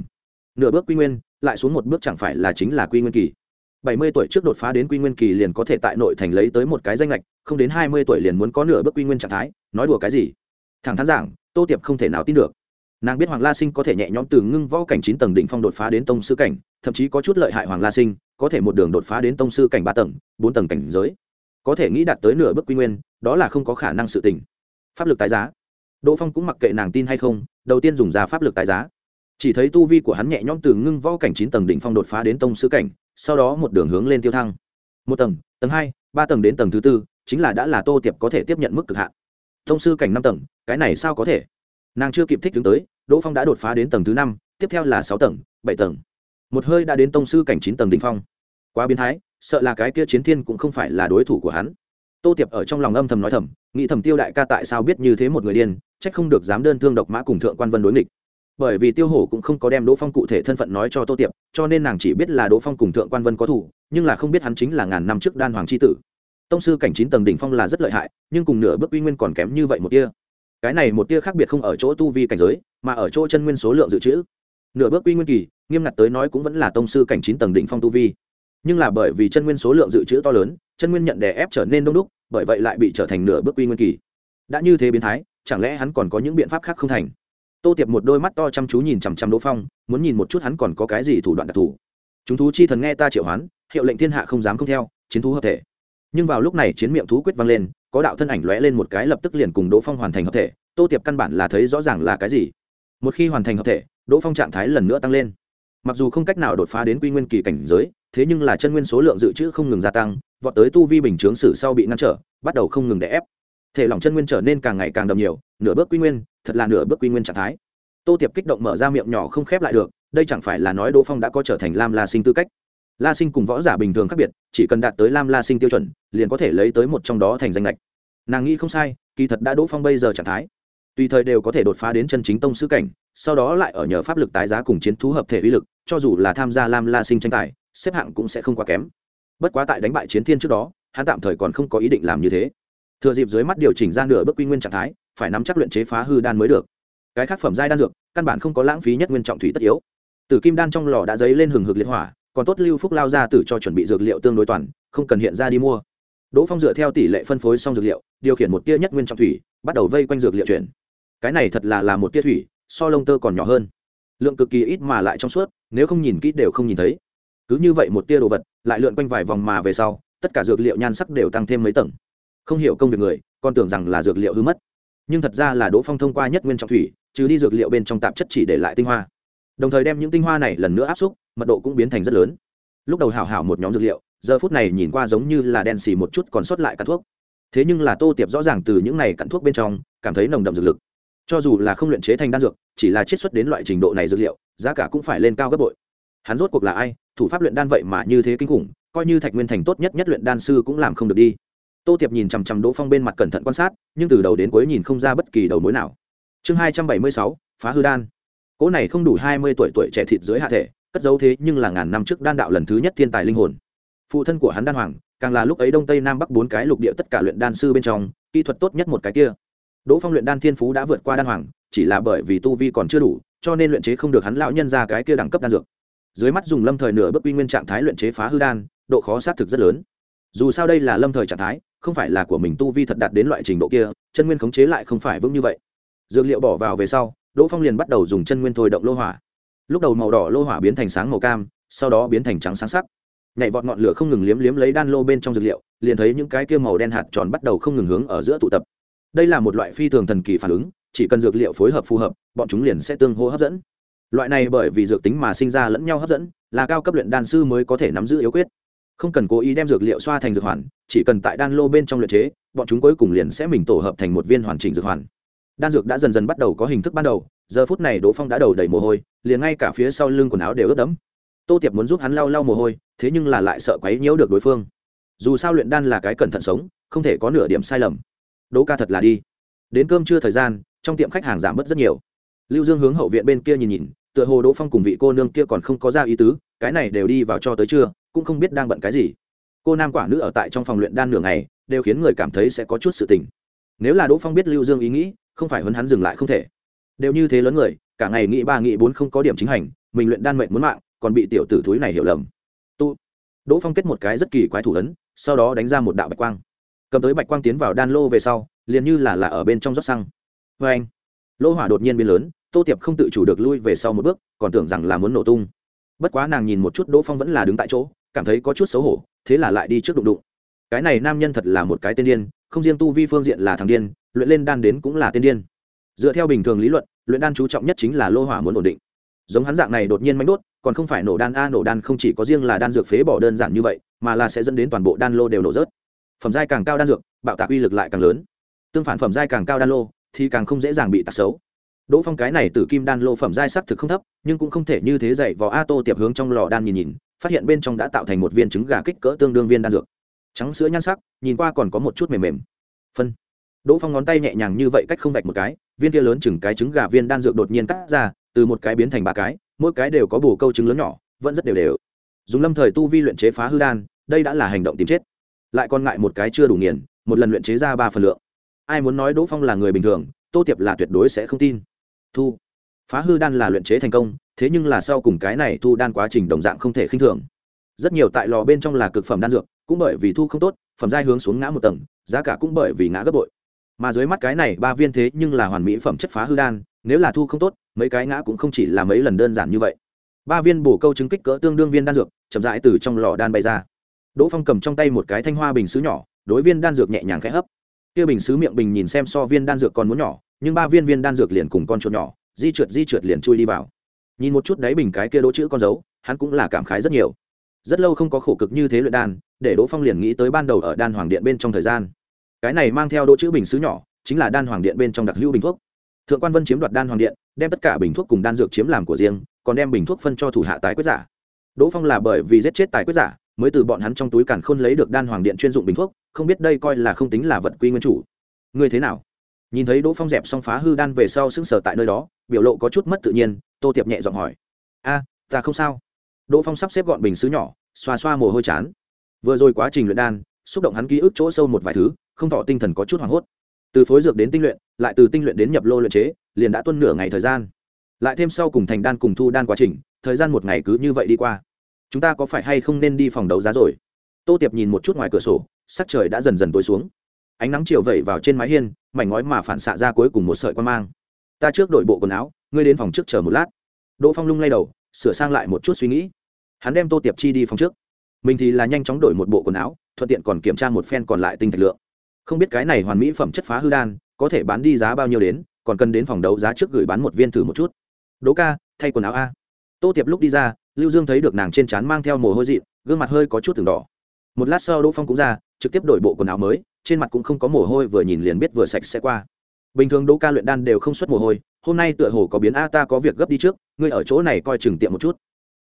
A: Nửa bước quy nguyên, lại xuống một bước chẳng phải là chính là quy nguyên kỳ. Bảy mươi tuổi trước đột phá đến quy nguyên kỳ liền có thể tại nội thành lấy tới một cái danh lệch không đến hai mươi tuổi liền muốn có nửa bước quy nguyên trạng thái, nói đùa cái gì? Thẳng thắn giảng tô tiệp không thể nào tin được. Nàng biết hoàng la sinh có thể nhẹ nhõm từ ngưng võ cảnh chín tầng đỉnh phong đột phá đến tông sư cảnh, thậm chí có chút lợi hại hoàng la sinh, có thể một đường đột phá đến tông sư cảnh ba tầng, bốn tầng cảnh giới. Có thể nghĩ đạt tới nửa bước quy nguyên, đó là không có khả năng sự tình. Pháp lực tái giá. Đỗ phong cũng mặc kệ nàng tin hay không, đầu tiên dùng ra pháp lực tái giá. Chỉ thấy tu vi của hắn nhẹ nhõm từ ngưng võ cảnh chín tầng đỉnh phong đột phá đến tông sư cảnh, sau đó một đường hướng lên tiêu thăng. Một tầng tầng hai, ba tầng đến tầng thứ tư, chính là đã là tô tiệp có thể tiếp nhận mức cực hạn tông sư cảnh năm tầng, cái này sao có thể? Nàng chưa kịp thích đứng tới, đỗ phong đã đột phá đến tầng thứ năm, tiếp theo là sáu tầng, bảy tầng. Một hơi đã đến tông sư cảnh chín tầng đ ỉ n h phong. Quá biến thái, sợ là cái kia chiến thiên cũng không phải là đối thủ của hắn. Tô tiệp ở trong lòng âm thầm nói thầm, nghĩ thầm tiêu đại ca tại sao biết như thế một người điên c h ắ c không được dám đơn thương độc mã cùng thượng quan vân đối nghịch. Bởi vì tiêu hổ cũng không có đem đỗ phong cụ thể thân phận nói cho tô tiệp, cho nên nàng chỉ biết là đỗ phong cùng thượng quan vân có thủ nhưng là không biết hắn chính là ngàn năm trước đan hoàng c h i tử tông sư cảnh chín tầng đỉnh phong là rất lợi hại, nhưng cùng nửa bước uy nguyên còn kém như vậy một tia. cái này một tia khác biệt không ở chỗ tu vi cảnh giới, mà ở chỗ chân nguyên số lượng dự trữ. Nửa bước quy nguyên kỳ, nghiêm ngặt tới nói cũng vẫn là tông sư cảnh chín tầng đỉnh phong tu vi. Nhưng là bởi vì chân nguyên số lượng dự trữ to lớn, chân nguyên nhận đè ép trở nên đông đúc, bởi vậy lại bị trở thành nửa bước quy nguyên kỳ. Đã như thế biến thái, chẳng lẽ hắn còn có những biện pháp khác không thành? Tô tiệp một đôi mắt to chăm chú nhìn chằm chằm đỗ phong, muốn nhìn một chút hắn còn có cái gì thủ đoạn đặc thù. Chúng thú chi thần nghe ta triệu hoán, hiệu lệnh thiên hạ không dám không theo, chiến thú hợp thể nhưng vào lúc này chiến miệng thú quyết vang lên, có đạo thân ảnh lóe lên một cái lập tức liền cùng đỗ phong hoàn thành hợp thể, tô tiệp căn bản là thấy rõ ràng là cái gì. Một khi hoàn thành hợp thể, đỗ phong trạng thái lần nữa tăng lên. Mặc dù không cách nào đột phá đến quy nguyên kỳ cảnh giới, thế nhưng là chân nguyên số lượng dự trữ không ngừng gia tăng, vọt tới tu vi bình chướng sử sau bị ngăn trở, bắt đầu không ngừng đè ép. Thể lỏng chân nguyên trở nên càng ngày càng đậm nhiều, nửa bước quy nguyên, thật là nửa bước quy nguyên trạng thái. Tô tiệp kích động mở ra miệng nhỏ không khép lại được, đây chẳng phải là nói đỗ phong đã có trở thành lam la sinh tư cách la sinh cùng võ giả bình thường khác biệt, chỉ cần đạt tới lam la sinh tiêu chuẩn, liền có thể lấy tới một trong đó thành danh lệch nàng nghĩ không sai, kỳ thật đã đỗ phong bây giờ trạng thái. Tùy thời đều có thể đột phá đến chân chính tông sư cảnh, sau đó lại ở nhờ pháp lực tái giá cùng chiến thú hợp thể uy lực, cho dù là tham gia lam la sinh tranh tài, xếp hạng cũng sẽ không quá kém. Bất quá tại đánh bại chiến thiên trước đó, hắn tạm thời còn không có ý định làm như thế. Thừa dịp dưới mắt điều chỉnh ra nửa bước quy nguyên trạng thái, phải nắm chắc luyện chế phá hư đan mới được. Cái khác phẩm giai đan dược, căn bản không có lãng phí nhất nguyên trọng thủy tất yếu. Tử kim đan trong lò đã dấy lên hừng hực liệt hỏa còn tốt lưu phúc lao ra tử cho chuẩn bị dược liệu tương đối toàn, không cần hiện ra đi mua. Đỗ phong dựa theo tỷ lệ phân phối xong dược liệu, điều khiển một tia nhất nguyên trọng thủy, bắt đầu vây quanh dược liệu chuyển. Cái này thật là là một tia thủy, so lông tơ còn nhỏ hơn. Lượng cực kỳ ít mà lại trong suốt, nếu không nhìn kỹ đều không nhìn thấy. Cứ như vậy một tia đồ vật, lại lượn quanh vài vòng mà về sau, tất cả dược liệu nhan sắc đều tăng thêm mấy tầng. Không hiểu công việc người, còn tưởng rằng là dược liệu hư mất. Nhưng thật ra là đỗ phong thông qua nhất nguyên trọng thủy, trừ đi dược liệu bên trong tạp chất chỉ để lại tinh hoa. Đồng thời đem những tinh hoa này lần nữa áp xúc mật độ cũng biến thành rất lớn. Lúc đầu hảo hảo một nhóm dược liệu, giờ phút này nhìn qua giống như là đen xì một chút còn sót lại cặn thuốc. Thế nhưng là tô tiệp rõ ràng từ những này cặn thuốc bên trong, cảm thấy nồng đậm dược lực. Cho dù là không luyện chế thành đan dược, chỉ là chiết xuất đến loại trình độ này dược liệu, giá cả cũng phải lên cao gấp bội. Hắn rốt cuộc là ai? Thủ pháp luyện đan vậy mà như thế kinh khủng, coi như thạch nguyên thành tốt nhất nhất luyện đan sư cũng làm không được đi. Tô tiệp nhìn chằm chằm đỗ phong bên mặt cẩn thận quan sát, nhưng từ đầu đến cuối nhìn không ra bất kỳ đầu mối nào. Chương hai trăm bảy mươi sáu, phá hư đan. Cỗ này không đủ hai mươi tuổi tuổi trẻ thịt dưới hạ thể cất dấu thế nhưng là ngàn năm trước đan đạo lần thứ nhất thiên tài linh hồn. Phụ thân của hắn đan hoàng, càng là lúc ấy đông tây nam bắc bốn cái lục địa tất cả luyện đan sư bên trong, kỹ thuật tốt nhất một cái kia. Đỗ phong luyện đan thiên phú đã vượt qua đan hoàng, chỉ là bởi vì tu vi còn chưa đủ, cho nên luyện chế không được hắn lão nhân ra cái kia đẳng cấp đan dược. Dưới mắt dùng lâm thời nửa bước uy nguyên trạng thái luyện chế phá hư đan, độ khó xác thực rất lớn. Dù sao đây là lâm thời trạng thái, không phải là của mình tu vi thật đạt đến loại trình độ kia, chân nguyên khống chế lại không phải vững như vậy. Dược liệu bỏ vào về sau, đỗ phong liền bắt đầu dùng chân nguyên thôi động lô hỏa lúc đầu màu đỏ lô hỏa biến thành sáng màu cam, sau đó biến thành trắng sáng sắc. Nhảy vọt ngọn lửa không ngừng liếm liếm lấy đan lô bên trong dược liệu, liền thấy những cái kia màu đen hạt tròn bắt đầu không ngừng hướng ở giữa tụ tập. Đây là một loại phi thường thần kỳ phản ứng, chỉ cần dược liệu phối hợp phù hợp, bọn chúng liền sẽ tương hô hấp dẫn. Loại này bởi vì dược tính mà sinh ra lẫn nhau hấp dẫn, là cao cấp luyện đan sư mới có thể nắm giữ yếu quyết. Không cần cố ý đem dược liệu xoa thành dược hoàn, chỉ cần tại đan lô bên trong luyện chế, bọn chúng cuối cùng liền sẽ mình tổ hợp thành một viên hoàn chỉnh dược hoàn đan dược đã dần dần bắt đầu có hình thức ban đầu, giờ phút này đỗ phong đã đầu đầy mồ hôi, liền ngay cả phía sau lưng quần áo đều ướt đẫm. Tô tiệp muốn giúp hắn lau lau mồ hôi, thế nhưng là lại sợ quấy nhiễu được đối phương. Dù sao luyện đan là cái cẩn thận sống, không thể có nửa điểm sai lầm. Đỗ ca thật là đi. Đến cơm trưa thời gian, trong tiệm khách hàng giảm bớt rất nhiều. Lưu dương hướng hậu viện bên kia nhìn nhìn, tựa hồ đỗ phong cùng vị cô nương kia còn không có ra ý tứ, cái này đều đi vào cho tới trưa, cũng không biết đang bận cái gì. Cô nam quả nữ ở tại trong phòng luyện đan nửa ngày, đều khiến người cảm thấy sẽ có chút sự tình. Nếu là đỗ phong biết lưu dương ý nghĩ không phải huấn hắn dừng lại không thể. Đều như thế lớn người, cả ngày nghĩ ba nghĩ bốn không có điểm chính hành, mình luyện đan mệnh muốn mạng, còn bị tiểu tử thúi này hiểu lầm. Tu. Đỗ phong kết một cái rất kỳ quái thủ ấn, sau đó đánh ra một đạo bạch quang. Cầm tới bạch quang tiến vào đan lô về sau, liền như là là ở bên trong rót xăng. Vê anh lô hỏa đột nhiên biến lớn, tô tiệp không tự chủ được lui về sau một bước, còn tưởng rằng là muốn nổ tung. Bất quá nàng nhìn một chút đỗ phong vẫn là đứng tại chỗ, cảm thấy có chút xấu hổ, thế là lại đi trước đụng đụng. Cái này nam nhân thật là một cái tên điên, không riêng tu vi phương diện là thằng điên luyện lên đan đến cũng là tiên điên. Dựa theo bình thường lý luận, luyện đan chú trọng nhất chính là lô hỏa muốn ổn định. Giống hắn dạng này đột nhiên mánh đốt, còn không phải nổ đan a, nổ đan không chỉ có riêng là đan dược phế bỏ đơn giản như vậy, mà là sẽ dẫn đến toàn bộ đan lô đều nổ rớt. Phẩm giai càng cao đan dược, bạo tạc uy lực lại càng lớn. Tương phản phẩm giai càng cao đan lô, thì càng không dễ dàng bị tạc xấu. Đỗ phong cái này từ kim đan lô phẩm giai sắc thực không thấp, nhưng cũng không thể như thế dạy vò a tô tiệp hướng trong lò đan nhìn nhìn, phát hiện bên trong đã tạo thành một viên trứng gà kích cỡ tương đương viên đan dược. Trắng sữa nhan sắc, nhìn qua còn có một chút mềm mềm. Phân đỗ phong ngón tay nhẹ nhàng như vậy cách không vạch một cái, viên kia lớn chừng cái trứng gà viên đan dược đột nhiên cắt ra, từ một cái biến thành ba cái, mỗi cái đều có bù câu trứng lớn nhỏ, vẫn rất đều đều. Dùng lâm thời tu vi luyện chế phá hư đan, đây đã là hành động tìm chết. Lại còn ngại một cái chưa đủ nghiền, một lần luyện chế ra ba phần lượng. Ai muốn nói đỗ phong là người bình thường, tô tiệp là tuyệt đối sẽ không tin. Thu. Phá hư đan là luyện chế thành công, thế nhưng là sau cùng cái này thu đan quá trình đồng dạng không thể khinh thường. Rất nhiều tại lò bên trong là cực phẩm đan dược, cũng bởi vì thu không tốt, phẩm giai hướng xuống ngã một tầng, giá cả cũng bởi vì ngã gấp bội mà dưới mắt cái này ba viên thế nhưng là hoàn mỹ phẩm chất phá hư đan, nếu là thu không tốt, mấy cái ngã cũng không chỉ là mấy lần đơn giản như vậy. Ba viên bổ câu chứng kích cỡ tương đương viên đan dược, chậm rãi từ trong lò đan bay ra. Đỗ phong cầm trong tay một cái thanh hoa bình xứ nhỏ, đối viên đan dược nhẹ nhàng khẽ hấp. Kia bình xứ miệng bình nhìn xem so viên đan dược còn muốn nhỏ, nhưng ba viên viên đan dược liền cùng con chuột nhỏ, di trượt di trượt liền chui đi vào. Nhìn một chút đáy bình cái kia đỗ chữ con dấu, hắn cũng là cảm khái rất nhiều. Rất lâu không có khổ cực như thế luyện đan, để đỗ phong liền nghĩ tới ban đầu ở đan hoàng điện bên trong thời gian cái này mang theo đỗ chữ bình xứ nhỏ, chính là đan hoàng điện bên trong đặc hữu bình thuốc. Thượng quan vân chiếm đoạt đan hoàng điện, đem tất cả bình thuốc cùng đan dược chiếm làm của riêng, còn đem bình thuốc phân cho thủ hạ tài quyết giả. Đỗ phong là bởi vì giết chết tài quyết giả, mới từ bọn hắn trong túi càn khôn lấy được đan hoàng điện chuyên dụng bình thuốc, không biết đây coi là không tính là vật quy nguyên chủ. Ngươi thế nào? Nhìn thấy đỗ phong dẹp xong phá hư đan về sau sững sờ tại nơi đó, biểu lộ có chút mất tự nhiên, tô tiệp nhẹ giọng hỏi. A, ta không sao. Đỗ phong sắp xếp gọn bình xứ nhỏ, xoa xoa mồ hôi chán. Vừa rồi quá trình luyện đan xúc động hắn ký ức chỗ sâu một vài thứ, không thọ tinh thần có chút hoảng hốt. Từ phối dược đến tinh luyện, lại từ tinh luyện đến nhập lô luyện chế, liền đã tuân nửa ngày thời gian. Lại thêm sau cùng thành đan cùng thu đan quá trình, thời gian một ngày cứ như vậy đi qua. Chúng ta có phải hay không nên đi phòng đấu giá rồi? Tô tiệp nhìn một chút ngoài cửa sổ, sắc trời đã dần dần tối xuống. Ánh nắng chiều vẩy vào trên mái hiên, mảnh ngói mà phản xạ ra cuối cùng một sợi quan mang. Ta trước đội bộ quần áo, ngươi đến phòng trước chờ một lát. Đỗ phong lung lay đầu, sửa sang lại một chút suy nghĩ. Hắn đem tô tiệp chi đi phòng trước. Mình thì là nhanh chóng đổi một bộ quần áo thuận tiện còn kiểm tra một phen còn lại tinh thạch lượng. Không biết cái này hoàn mỹ phẩm chất phá hư đan, có thể bán đi giá bao nhiêu đến, còn cần đến phòng đấu giá trước gửi bán một viên thử một chút. Đỗ ca, thay quần áo a. Tô tiệp lúc đi ra, lưu dương thấy được nàng trên trán mang theo mồ hôi dị gương mặt hơi có chút từng đỏ. Một lát sau đỗ phong cũng ra, trực tiếp đổi bộ quần áo mới, trên mặt cũng không có mồ hôi vừa nhìn liền biết vừa sạch sẽ qua. Bình thường đỗ ca luyện đan đều không xuất mồ hôi, hôm nay tựa hồ có biến, a, ta có việc gấp đi trước, ngươi ở chỗ này coi chừng tiệm một chút.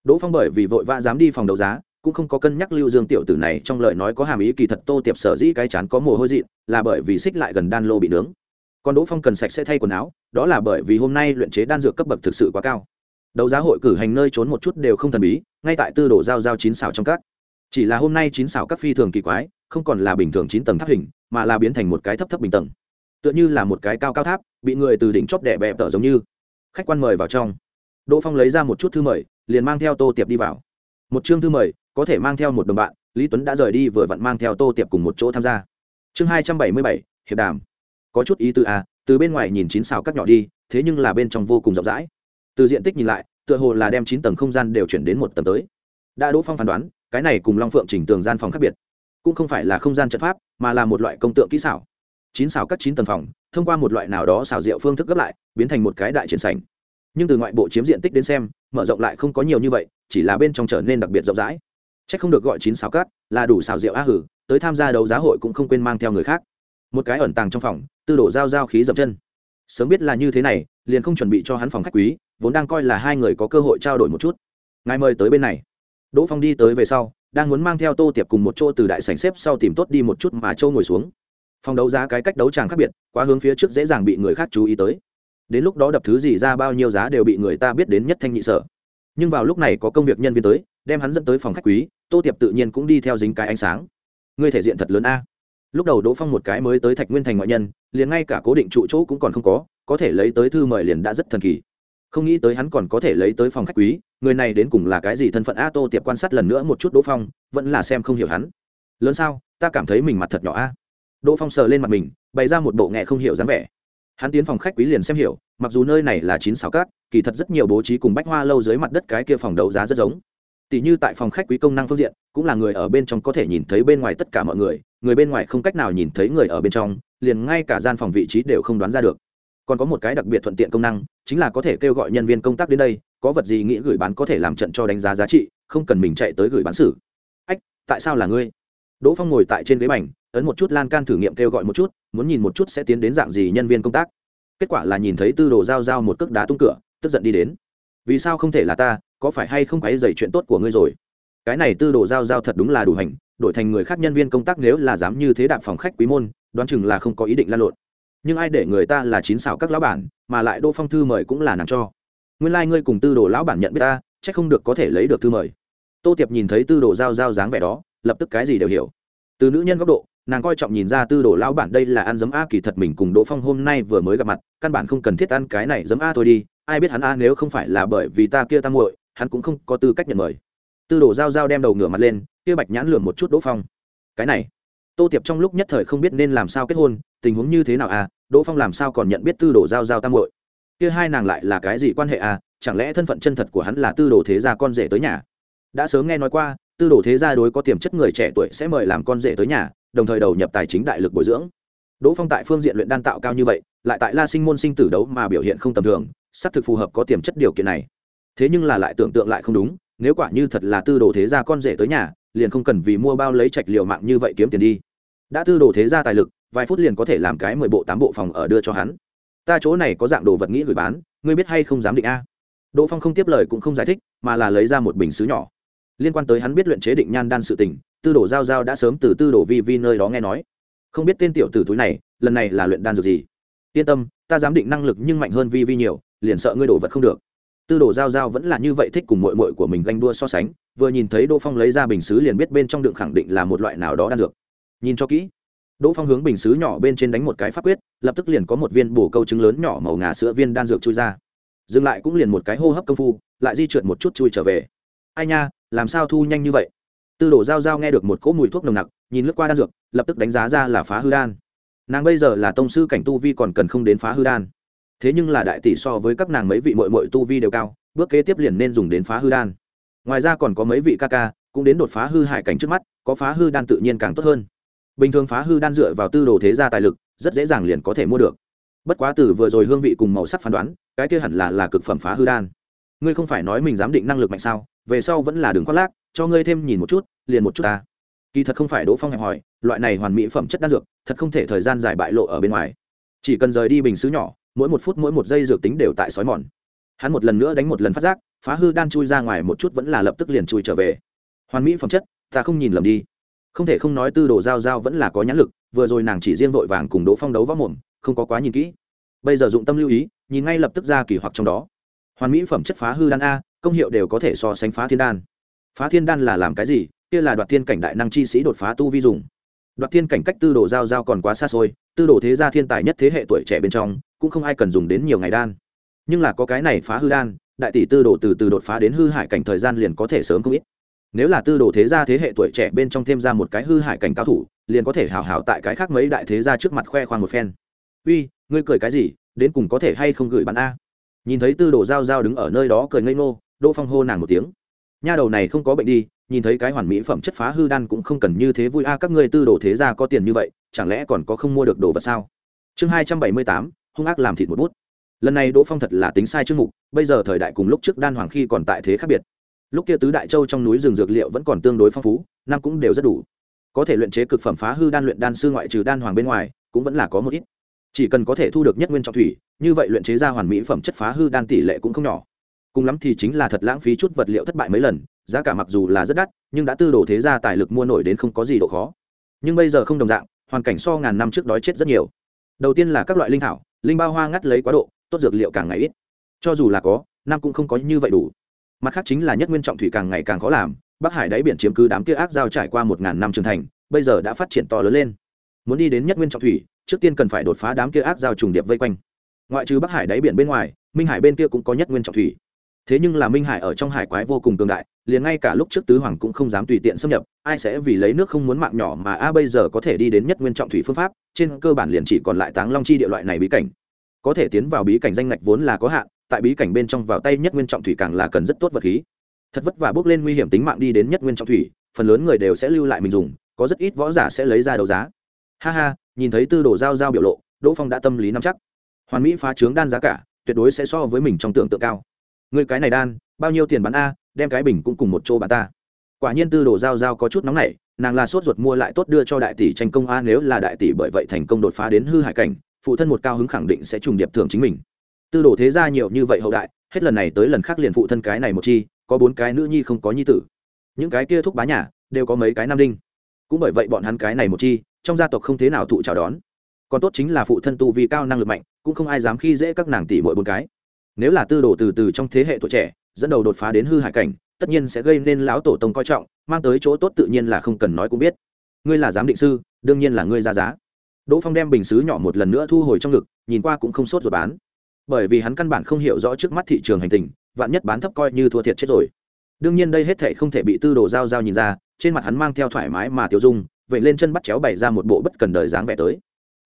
A: Đỗ phong bởi vì vội vã dám đi phòng đấu giá cũng không có cân nhắc lưu dương tiểu tử này trong lời nói có hàm ý kỳ thật tô tiệp sở dĩ cái chán có mồ hôi dị là bởi vì xích lại gần đan lô bị nướng. Còn đỗ phong cần sạch sẽ thay quần áo, đó là bởi vì hôm nay luyện chế đan dược cấp bậc thực sự quá cao. Đấu giá hội cử hành nơi trốn một chút đều không thần bí, ngay tại tư đồ giao giao chín xảo trong các. Chỉ là hôm nay chín xảo các phi thường kỳ quái, không còn là bình thường chín tầng tháp hình, mà là biến thành một cái thấp thấp bình tầng. Tựa như là một cái cao cao tháp, bị người từ đỉnh chóp đè bẹp tở giống như. Khách quan mời vào trong. Đỗ phong lấy ra một chút thư mời, liền mang theo tô tiệp đi vào. Một chương thư mời có thể mang theo một đồng bạn, lý tuấn đã rời đi vừa vặn mang theo tô tiệp cùng một chỗ tham gia. Chương hai trăm bảy mươi bảy, hiệp đàm. Có chút ý tư à từ bên ngoài nhìn chín xào cắt nhỏ đi, thế nhưng là bên trong vô cùng rộng rãi. Từ diện tích nhìn lại, tựa hồ là đem chín tầng không gian đều chuyển đến một tầng tới. Đã đỗ phong phán đoán, cái này cùng long phượng chỉnh tường gian phòng khác biệt. Cũng không phải là không gian trận pháp, mà là một loại công tượng kỹ xảo. Chín xào cắt chín tầng phòng, thông qua một loại nào đó xào rượu phương thức gấp lại, biến thành một cái đại triển sảnh. Nhưng từ ngoại bộ chiếm diện tích đến xem, mở rộng lại không có nhiều như vậy, chỉ là bên trong trở nên đặc biệt rộng rãi chắc không được gọi chín xào cát, là đủ xào rượu á hử, tới tham gia đấu giá hội cũng không quên mang theo người khác. Một cái ẩn tàng trong phòng, tư đổ dao dao khí dậm chân. Sớm biết là như thế này, liền không chuẩn bị cho hắn phòng khách quý, vốn đang coi là hai người có cơ hội trao đổi một chút. Ngài mời tới bên này. Đỗ phong đi tới về sau, đang muốn mang theo tô tiệp cùng một chỗ từ đại sảnh xếp sau tìm tốt đi một chút mà châu ngồi xuống. Phòng đấu giá cái cách đấu tràng khác biệt, quá hướng phía trước dễ dàng bị người khác chú ý tới. Đến lúc đó đập thứ gì ra bao nhiêu giá đều bị người ta biết đến nhất thanh nhị sở. Nhưng vào lúc này có công việc nhân viên tới, đem hắn dẫn tới phòng khách quý tô tiệp tự nhiên cũng đi theo dính cái ánh sáng. Ngươi thể diện thật lớn a. Lúc đầu đỗ phong một cái mới tới thạch nguyên thành ngoại nhân, liền ngay cả cố định trụ chỗ cũng còn không có có thể lấy tới thư mời liền đã rất thần kỳ. Không nghĩ tới hắn còn có thể lấy tới phòng khách quý, người này đến cùng là cái gì thân phận a? Tô tiệp quan sát lần nữa một chút đỗ phong, vẫn là xem không hiểu hắn. Lớn sao, ta cảm thấy mình mặt thật nhỏ a. Đỗ phong sờ lên mặt mình, bày ra một bộ nghệ không hiểu dáng vẻ. Hắn tiến phòng khách quý liền xem hiểu, mặc dù nơi này là chín xào cát, kỳ thật rất nhiều bố trí cùng bách hoa lâu dưới mặt đất cái kia phòng đấu giá rất giống tỷ như tại phòng khách quý công năng phương diện, cũng là người ở bên trong có thể nhìn thấy bên ngoài tất cả mọi người người bên ngoài không cách nào nhìn thấy người ở bên trong, liền ngay cả gian phòng vị trí đều không đoán ra được. Còn có một cái đặc biệt thuận tiện công năng, chính là có thể kêu gọi nhân viên công tác đến đây, có vật gì nghĩ gửi bán có thể làm trận cho đánh giá giá trị, không cần mình chạy tới gửi bán xử. Ách, tại sao là ngươi? Đỗ phong ngồi tại trên ghế bành, ấn một chút lan can thử nghiệm kêu gọi một chút, muốn nhìn một chút sẽ tiến đến dạng gì nhân viên công tác. Kết quả là nhìn thấy tư đồ giao giao một cước đá tung cửa, tức giận đi đến. Vì sao không thể là ta có phải hay không quấy dày chuyện tốt của ngươi rồi? Cái này tư đồ giao giao thật đúng là đủ hành, đổi thành người khác nhân viên công tác nếu là dám như thế đạp phòng khách quý môn, đoán chừng là không có ý định lan lộn. Nhưng ai để người ta là chín xảo các lão bản, mà lại đỗ phong thư mời cũng là nàng cho. Nguyên lai、like、ngươi cùng tư đồ lão bản nhận biết ta c h ắ c không được có thể lấy được thư mời. Tô tiệp nhìn thấy tư đồ giao giao dáng vẻ đó, lập tức cái gì đều hiểu. Từ nữ nhân góc độ, nàng coi trọng nhìn ra tư đồ lão bản đây là ăn giấm a kỳ thật mình cùng đỗ phong hôm nay vừa mới gặp mặt, căn bản không cần thiết ăn cái này giấm a thôi đi, ai biết hắn a nếu không phải là bởi vì ta kia ta muội hắn cũng không có tư cách nhận mời. Tư đồ giao giao đem đầu ngửa mặt lên, kia bạch nhãn lườm một chút đỗ phong. Cái này, tô tiệp trong lúc nhất thời không biết nên làm sao kết hôn, tình huống như thế nào à đỗ phong làm sao còn nhận biết tư đồ giao giao tam muội? Kia hai nàng lại là cái gì quan hệ à chẳng lẽ thân phận chân thật của hắn là tư đồ thế gia con rể tới nhà? Đã sớm nghe nói qua, tư đồ thế gia đối có tiềm chất người trẻ tuổi sẽ mời làm con rể tới nhà, đồng thời đầu nhập tài chính đại lực bồi dưỡng. Đỗ phong tại phương diện luyện đan tạo cao như vậy, lại tại la sinh môn sinh tử đấu mà biểu hiện không tầm thường, xác thực phù hợp có tiềm chất điều kiện này thế nhưng là lại tưởng tượng lại không đúng, nếu quả như thật là tư đồ thế gia con rể tới nhà, liền không cần vì mua bao lấy trạch liều mạng như vậy kiếm tiền đi. Đã tư đồ thế gia tài lực, vài phút liền có thể làm cái mười bộ tám bộ phòng ở đưa cho hắn. Ta chỗ này có dạng đồ vật nghĩ gửi bán, ngươi biết hay không dám định a? Đỗ phong không tiếp lời cũng không giải thích, mà là lấy ra một bình xứ nhỏ. Liên quan tới hắn biết luyện chế định nhan đan sự tình, tư đồ giao giao đã sớm từ tư đồ vi vi nơi đó nghe nói. Không biết tên tiểu tử túi này, lần này là luyện đan dược gì? Yên tâm, ta dám định năng lực nhưng mạnh hơn vi vi nhiều, liền sợ ngươi đồ vật không được tư đồ giao giao vẫn là như vậy thích cùng mội mội của mình ganh đua so sánh, vừa nhìn thấy đỗ phong lấy ra bình xứ liền biết bên trong đựng khẳng định là một loại nào đó đan dược. Nhìn cho kỹ, đỗ phong hướng bình xứ nhỏ bên trên đánh một cái pháp quyết, lập tức liền có một viên bổ câu trứng lớn nhỏ màu ngà sữa viên đan dược chui ra. Dừng lại cũng liền một cái hô hấp công phu, lại di trượt một chút chui trở về. Ai nha, làm sao thu nhanh như vậy? Tư đồ giao giao nghe được một cỗ mùi thuốc nồng nặc, nhìn lướt qua đan dược, lập tức đánh giá ra là phá hư đan. Nàng bây giờ là tông sư cảnh tu vi còn cần không đến phá hư đan thế nhưng là đại tỷ so với các nàng mấy vị mội mội tu vi đều cao, bước kế tiếp liền nên dùng đến phá hư đan. Ngoài ra còn có mấy vị ca ca, cũng đến đột phá hư hại cảnh trước mắt, có phá hư đan tự nhiên càng tốt hơn. Bình thường phá hư đan dựa vào tư đồ thế gia tài lực, rất dễ dàng liền có thể mua được. Bất quá từ vừa rồi hương vị cùng màu sắc phán đoán, cái kia hẳn là là cực phẩm phá hư đan. Ngươi không phải nói mình dám định năng lực mạnh sao? Về sau vẫn là đường khoác lác, cho ngươi thêm nhìn một chút, liền một chút ta. Kỳ thật không phải đỗ phong hẹp hỏi loại này hoàn mỹ phẩm chất đan dược, thật không thể thời gian dài bại lộ ở bên ngoài. Chỉ cần rời đi bình xứ nhỏ mỗi một phút mỗi một giây dược tính đều tại sói mòn. Hắn một lần nữa đánh một lần phát giác, phá hư đan chui ra ngoài một chút vẫn là lập tức liền chui trở về. Hoàn mỹ phẩm chất, ta không nhìn lầm đi. Không thể không nói tư đồ giao giao vẫn là có nhãn lực, vừa rồi nàng chỉ riêng vội vàng cùng đỗ phong đấu võ mồm, không có quá nhìn kỹ. Bây giờ dụng tâm lưu ý, nhìn ngay lập tức ra kỳ hoặc trong đó. Hoàn mỹ phẩm chất phá hư đan a, công hiệu đều có thể so sánh phá thiên đan. Phá thiên đan là làm cái gì? Kia là đoạt thiên cảnh đại năng chi sĩ đột phá tu vi dùng. Đoạt thiên cảnh cách tư đồ giao giao còn quá xa xôi, tư đồ thế gia thiên tài nhất thế hệ tuổi trẻ bên trong cũng không ai cần dùng đến nhiều ngày đan. Nhưng là có cái này phá hư đan, đại tỷ tư đồ từ từ đột phá đến hư hại cảnh thời gian liền có thể sớm không ít. Nếu là tư đồ thế gia thế hệ tuổi trẻ bên trong thêm ra một cái hư hại cảnh cao thủ, liền có thể hào hào tại cái khác mấy đại thế gia trước mặt khoe khoang một phen. Uy, ngươi cười cái gì? Đến cùng có thể hay không gửi bán a? Nhìn thấy tư đồ giao giao đứng ở nơi đó cười ngây ngô, đỗ phong hô nàng một tiếng. Nha đầu này không có bệnh đi, nhìn thấy cái hoàn mỹ phẩm chất phá hư đan cũng không cần như thế vui a, các ngươi tư đồ thế gia có tiền như vậy, chẳng lẽ còn có không mua được đồ vật sao? Chương hai trăm bảy mươi tám hung ác làm thịt một bút. Lần này đỗ phong thật là tính sai chương mục, bây giờ thời đại cùng lúc trước đan hoàng khi còn tại thế khác biệt. Lúc kia tứ đại châu trong núi rừng dược liệu vẫn còn tương đối phong phú, năm cũng đều rất đủ. Có thể luyện chế cực phẩm phá hư đan luyện đan sư ngoại trừ đan hoàng bên ngoài, cũng vẫn là có một ít. Chỉ cần có thể thu được nhất nguyên trọng thủy, như vậy luyện chế ra hoàn mỹ phẩm chất phá hư đan tỷ lệ cũng không nhỏ. Cùng lắm thì chính là thật lãng phí chút vật liệu thất bại mấy lần, giá cả mặc dù là rất đắt, nhưng đã tư đồ thế ra tài lực mua nổi đến không có gì độ khó. Nhưng bây giờ không đồng dạng, hoàn cảnh so ngàn năm trước đói chết rất nhiều. Đầu tiên là các loại linh thảo linh bao hoa ngắt lấy quá độ, tốt dược liệu càng ngày ít. Cho dù là có năm cũng không có như vậy đủ. Mặt khác chính là nhất nguyên trọng thủy càng ngày càng khó làm, bắc hải đáy biển chiếm cứ đám kia ác giao trải qua một ngàn năm trưởng thành, bây giờ đã phát triển to lớn lên. Muốn đi đến nhất nguyên trọng thủy, trước tiên cần phải đột phá đám kia ác giao trùng điệp vây quanh. Ngoại trừ bắc hải đáy biển bên ngoài, minh hải bên kia cũng có nhất nguyên trọng thủy. Thế nhưng là minh hải ở trong hải quái vô cùng cường đại liền ngay cả lúc trước tứ hoàng cũng không dám tùy tiện xâm nhập, ai sẽ vì lấy nước không muốn mạng nhỏ mà a bây giờ có thể đi đến nhất nguyên trọng thủy phương pháp, trên cơ bản liền chỉ còn lại táng long chi địa loại này bí cảnh. Có thể tiến vào bí cảnh danh ngạch vốn là có hạn, tại bí cảnh bên trong vào tay nhất nguyên trọng thủy càng là cần rất tốt vật khí. Thật vất vả bước lên nguy hiểm tính mạng đi đến nhất nguyên trọng thủy, phần lớn người đều sẽ lưu lại mình dùng, có rất ít võ giả sẽ lấy ra đấu giá. Ha ha, nhìn thấy tư đồ giao giao biểu lộ, đỗ phong đã tâm lý nắm chắc. Hoàn mỹ phá trướng đan giá cả, tuyệt đối sẽ so với mình trong tưởng tượng cao. Người cái này đan, bao nhiêu tiền bán a đem cái bình cũng cùng một chỗ bà ta. Quả nhiên tư đồ giao giao có chút nóng nảy, nàng là sốt ruột mua lại tốt đưa cho đại tỷ tranh công a, nếu là đại tỷ bởi vậy thành công đột phá đến hư hại cảnh, phụ thân một cao hứng khẳng định sẽ trùng điệp thưởng chính mình. Tư đồ thế ra nhiều như vậy hậu đại, hết lần này tới lần khác liền phụ thân cái này một chi, có bốn cái nữ nhi không có nhi tử. Những cái kia thúc bá nhà, đều có mấy cái nam đinh. Cũng bởi vậy bọn hắn cái này một chi, trong gia tộc không thế nào thụ chào đón. Còn tốt chính là phụ thân tu vì cao, năng lực mạnh, cũng không ai dám khi dễ các nàng tỷ mỗi bốn cái. Nếu là tư đồ từ từ trong thế hệ tuổi trẻ dẫn đầu đột phá đến hư hại cảnh, tất nhiên sẽ gây nên lão tổ tông coi trọng, mang tới chỗ tốt tự nhiên là không cần nói cũng biết. Ngươi là giám định sư, đương nhiên là ngươi ra giá. Đỗ phong đem bình xứ nhỏ một lần nữa thu hồi trong ngực, nhìn qua cũng không sốt rồi bán. Bởi vì hắn căn bản không hiểu rõ trước mắt thị trường hành tình, vạn nhất bán thấp coi như thua thiệt chết rồi. Đương nhiên đây hết thệ không thể bị tư đồ giao giao nhìn ra, trên mặt hắn mang theo thoải mái mà tiêu dung, vậy lên chân bắt chéo bày ra một bộ bất cần đời dáng vẻ tới.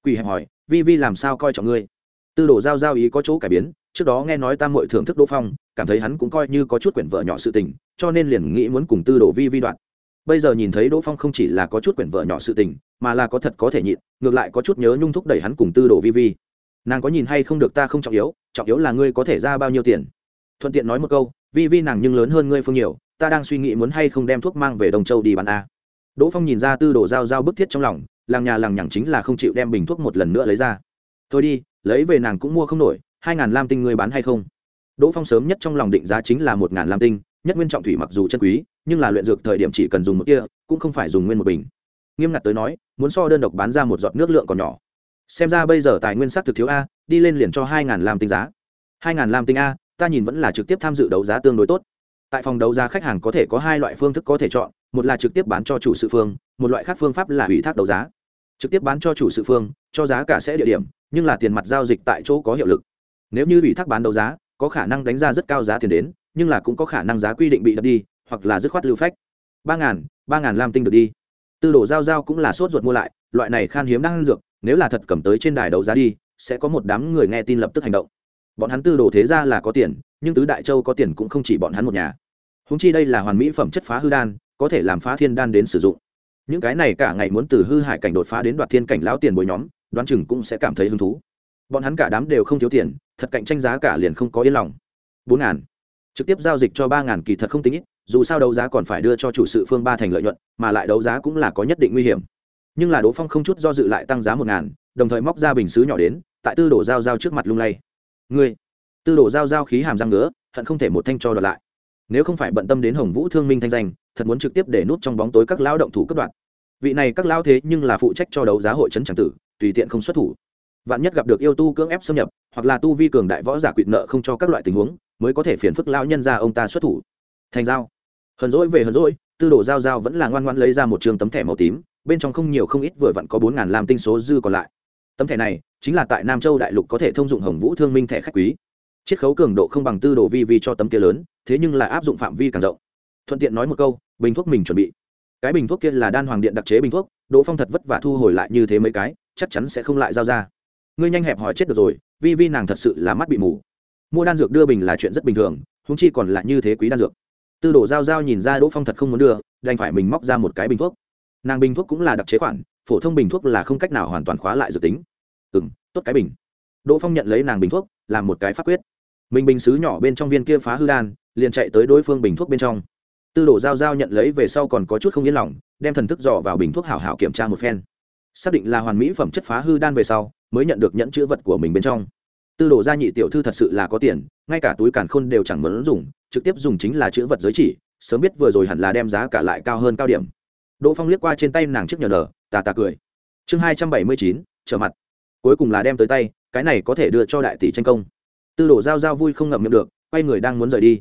A: Quỳ hẹp hỏi, vi vi làm sao coi trọng ngươi? Tư đồ giao giao ý có chỗ cải biến trước đó nghe nói tam mội thưởng thức đỗ phong, cảm thấy hắn cũng coi như có chút quyển vợ nhỏ sự tình, cho nên liền nghĩ muốn cùng tư đồ vi vi đoạn. Bây giờ nhìn thấy đỗ phong không chỉ là có chút quyển vợ nhỏ sự tình, mà là có thật có thể nhịn, ngược lại có chút nhớ nhung thúc đẩy hắn cùng tư đồ vi vi. Nàng có nhìn hay không được ta không trọng yếu trọng yếu là ngươi có thể ra bao nhiêu tiền. Thuận tiện nói một câu, vi vi nàng nhưng lớn hơn ngươi phương nhiều, ta đang suy nghĩ muốn hay không đem thuốc mang về đồng châu đi bán a. Đỗ phong nhìn ra tư đồ giao giao bức thiết trong lòng làng nhà làng nhằng chính là không chịu đem bình thuốc một lần nữa lấy ra. Thôi đi, lấy về nàng cũng mua không nổi hai ngàn lam tinh ngươi bán hay không? Đỗ phong sớm nhất trong lòng định giá chính là một ngàn lam tinh, nhất nguyên trọng thủy mặc dù chân quý, nhưng là luyện dược thời điểm chỉ cần dùng một kia cũng không phải dùng nguyên một bình. Nghiêm ngặt tới nói, muốn so đơn độc bán ra một giọt nước lượng còn nhỏ. Xem ra bây giờ tài nguyên sắc thực thiếu a, đi lên liền cho hai ngàn lam tinh giá. hai ngàn lam tinh a, ta nhìn vẫn là trực tiếp tham dự đấu giá tương đối tốt. Tại phòng đấu giá khách hàng có thể có hai loại phương thức có thể chọn, một là trực tiếp bán cho chủ sự phương, một loại khác phương pháp là ủy thác đấu giá. Trực tiếp bán cho chủ sự phương, cho giá cả sẽ địa điểm, nhưng là tiền mặt giao dịch tại chỗ có hiệu lực nếu như ủy thác bán đấu giá, có khả năng đánh ra rất cao giá tiền đến, nhưng là cũng có khả năng giá quy định bị đập đi, hoặc là dứt khoát lưu phách. Ba ngàn ba ngàn lam tinh được đi. Tư đồ giao giao cũng là sốt ruột mua lại, loại này khan hiếm đang ăn dược, nếu là thật cầm tới trên đài đấu giá đi, sẽ có một đám người nghe tin lập tức hành động. Bọn hắn tư đồ thế ra là có tiền, nhưng tứ đại châu có tiền cũng không chỉ bọn hắn một nhà. Húng chi đây là hoàn mỹ phẩm chất phá hư đan, có thể làm phá thiên đan đến sử dụng. Những cái này cả ngày muốn từ hư hại cảnh đột phá đến đoạt thiên cảnh lão tiền bồi nhóm, đoán chừng cũng sẽ cảm thấy hứng thú bọn hắn cả đám đều không thiếu tiền, thật cạnh tranh giá cả liền không có yên lòng. Bốn ngàn. Trực tiếp giao dịch cho ba ngàn kỳ thật không tính ít, dù sao đấu giá còn phải đưa cho chủ sự phương ba thành lợi nhuận, mà lại đấu giá cũng là có nhất định nguy hiểm. Nhưng là đỗ phong không chút do dự lại tăng giá một ngàn, đồng thời móc ra bình xứ nhỏ đến, tại tư đổ dao dao trước mặt lung lay. Ngươi. Tư đổ dao dao khí hàm răng ngứa, hận không thể một thanh cho đợt lại. Nếu không phải bận tâm đến hồng vũ thương minh thanh danh, thật muốn trực tiếp để nút trong bóng tối các lao động thủ cấp đoạn vị này các lao thế nhưng là phụ trách cho đấu giá hội trấn tràng tử, tùy tiện không xuất thủ vạn nhất gặp được yêu tu cưỡng ép xâm nhập, hoặc là tu vi cường đại võ giả quỵt nợ không cho các loại tình huống, mới có thể phiền phức lao nhân ra ông ta xuất thủ. Thành giao. Hờn rỗi về hờn rỗi tư đồ giao giao vẫn là ngoan ngoan lấy ra một trường tấm thẻ màu tím, bên trong không nhiều không ít vừa vặn có bốn ngàn làm tinh số dư còn lại. Tấm thẻ này chính là tại nam châu đại lục có thể thông dụng hồng vũ thương minh thẻ khách quý. Chiết khấu cường độ không bằng tư đồ vi vi cho tấm kia lớn, thế nhưng lại áp dụng phạm vi càng rộng. Thuận tiện nói một câu, bình thuốc mình chuẩn bị. Cái bình thuốc kia là đan hoàng điện đặc chế bình thuốc đỗ phong thật vất vả thu hồi lại như thế mấy cái, chắc chắn sẽ không lại giao ra ngươi nhanh hẹp hỏi chết được rồi, vi vi nàng thật sự là mắt bị mù. Mua đan dược đưa bình là chuyện rất bình thường húng chi còn là như thế quý đan dược. Tư đồ giao giao nhìn ra đỗ phong thật không muốn đưa, đành phải mình móc ra một cái bình thuốc. Nàng bình thuốc cũng là đặc chế khoản, phổ thông bình thuốc là không cách nào hoàn toàn khóa lại dự tính. Ừ m tốt cái bình. Đỗ phong nhận lấy nàng bình thuốc, làm một cái pháp quyết. Mình bình xứ nhỏ bên trong viên kia phá hư đan, liền chạy tới đối phương bình thuốc bên trong. Tư đồ giao giao nhận lấy về sau còn có chút không yên lòng, đem thần thức dò vào bình thuốc hảo hảo kiểm tra một phen. Xác định là hoàn mỹ phẩm chất phá hư đan về sau mới nhận được nhẫn chữ vật của mình bên trong. Tư đồ gia nhị tiểu thư thật sự là có tiền, ngay cả túi càn khôn đều chẳng muốn dùng, trực tiếp dùng chính là chữ vật giới chỉ, sớm biết vừa rồi hẳn là đem giá cả lại cao hơn cao điểm. Đỗ phong liếc qua trên tay nàng trước nhờ nở, tà tà cười. Chương hai trăm bảy mươi chín, trở mặt. Cuối cùng là đem tới tay, cái này có thể đưa cho đại tỷ tranh công. Tư đồ giao giao vui không ngậm miệng được, quay người đang muốn rời đi.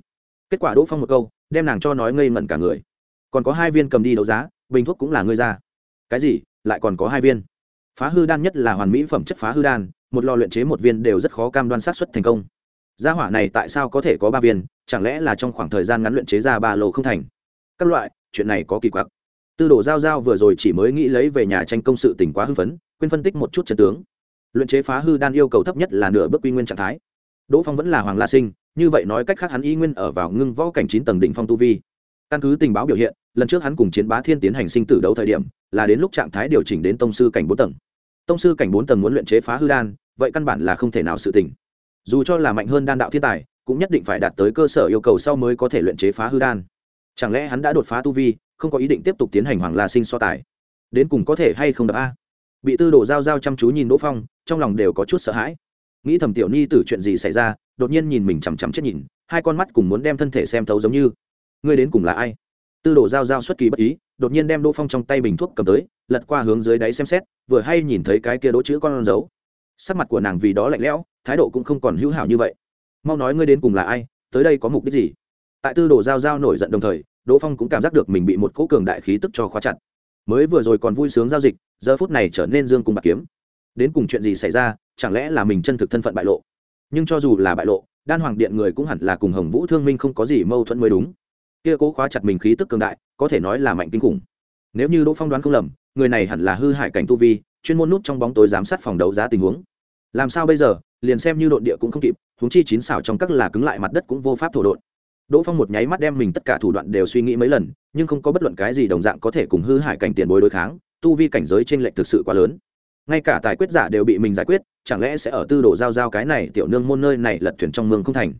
A: Kết quả đỗ phong một câu, đem nàng cho nói ngây ngẩn cả người. Còn có hai viên cầm đi đấu giá, bình thuốc cũng là ngươi ra. Cái gì? Lại còn có hai viên phá hư đan nhất là hoàn mỹ phẩm chất phá hư đan, một lò luyện chế một viên đều rất khó cam đoan sát xuất thành công. Gia hỏa này tại sao có thể có ba viên, chẳng lẽ là trong khoảng thời gian ngắn luyện chế ra ba lô không thành? Các loại, chuyện này có kỳ quặc. Tư đồ giao giao vừa rồi chỉ mới nghĩ lấy về nhà tranh công sự tỉnh quá hư phấn, quên phân tích một chút trận tướng. Luyện chế phá hư đan yêu cầu thấp nhất là nửa bước quy nguyên trạng thái. Đỗ phong vẫn là hoàng la sinh, như vậy nói cách khác hắn y nguyên ở vào ngưng võ cảnh chín tầng đỉnh phong tu vi. Căn cứ tình báo biểu hiện, lần trước hắn cùng chiến bá thiên tiến hành sinh tử đấu thời điểm, là đến lúc trạng thái điều chỉnh đến tông sư cảnh bốn tầng tông sư cảnh bốn tầng muốn luyện chế phá hư đan, vậy căn bản là không thể nào sự tỉnh dù cho là mạnh hơn đan đạo thiên tài, cũng nhất định phải đạt tới cơ sở yêu cầu sau mới có thể luyện chế phá hư đan. Chẳng lẽ hắn đã đột phá tu vi, không có ý định tiếp tục tiến hành hoàng la sinh so tài? Đến cùng có thể hay không đập a? Bị tư đồ giao giao chăm chú nhìn đỗ phong, trong lòng đều có chút sợ hãi. Nghĩ thầm tiểu ni tử chuyện gì xảy ra, đột nhiên nhìn mình chằm chằm chết nhìn, hai con mắt cùng muốn đem thân thể xem thấu giống như. Ngươi đến cùng là ai? Tư đồ giao giao xuất kỳ bất ý, đột nhiên đem đỗ phong trong tay bình thuốc cầm tới, lật qua hướng dưới đáy xem xét, vừa hay nhìn thấy cái kia đỗ chữ con dấu. Sắc mặt của nàng vì đó lạnh lẽo, thái độ cũng không còn hữu hảo như vậy. Mau nói ngươi đến cùng là ai, tới đây có mục đích gì? Tại tư đồ giao giao nổi giận đồng thời, đỗ phong cũng cảm giác được mình bị một cỗ cường đại khí tức cho khóa chặt. Mới vừa rồi còn vui sướng giao dịch, giờ phút này trở nên dương cùng bạc kiếm. Đến cùng chuyện gì xảy ra, chẳng lẽ là mình chân thực thân phận bại lộ? Nhưng cho dù là bại lộ, đan hoàng điện người cũng hẳn là cùng hồng vũ thương minh không có gì mâu thuẫn mới đúng kia cố khóa chặt mình khí tức cường đại, có thể nói là mạnh kinh khủng. Nếu như đỗ phong đoán không lầm, người này hẳn là hư hại cảnh tu vi, chuyên môn nút trong bóng tối giám sát phòng đấu giá tình huống. Làm sao bây giờ, liền xem như độn địa cũng không kịp, huống chi chín xảo trong các là cứng lại mặt đất cũng vô pháp thổ độn. Đỗ phong một nháy mắt đem mình tất cả thủ đoạn đều suy nghĩ mấy lần, nhưng không có bất luận cái gì đồng dạng có thể cùng hư hại cảnh tiền bối đối kháng, tu vi cảnh giới trên lệnh thực sự quá lớn. Ngay cả tài quyết giả đều bị mình giải quyết, chẳng lẽ sẽ ở tư đồ giao giao cái này tiểu nương môn nơi này lật thuyền trong mương không thành?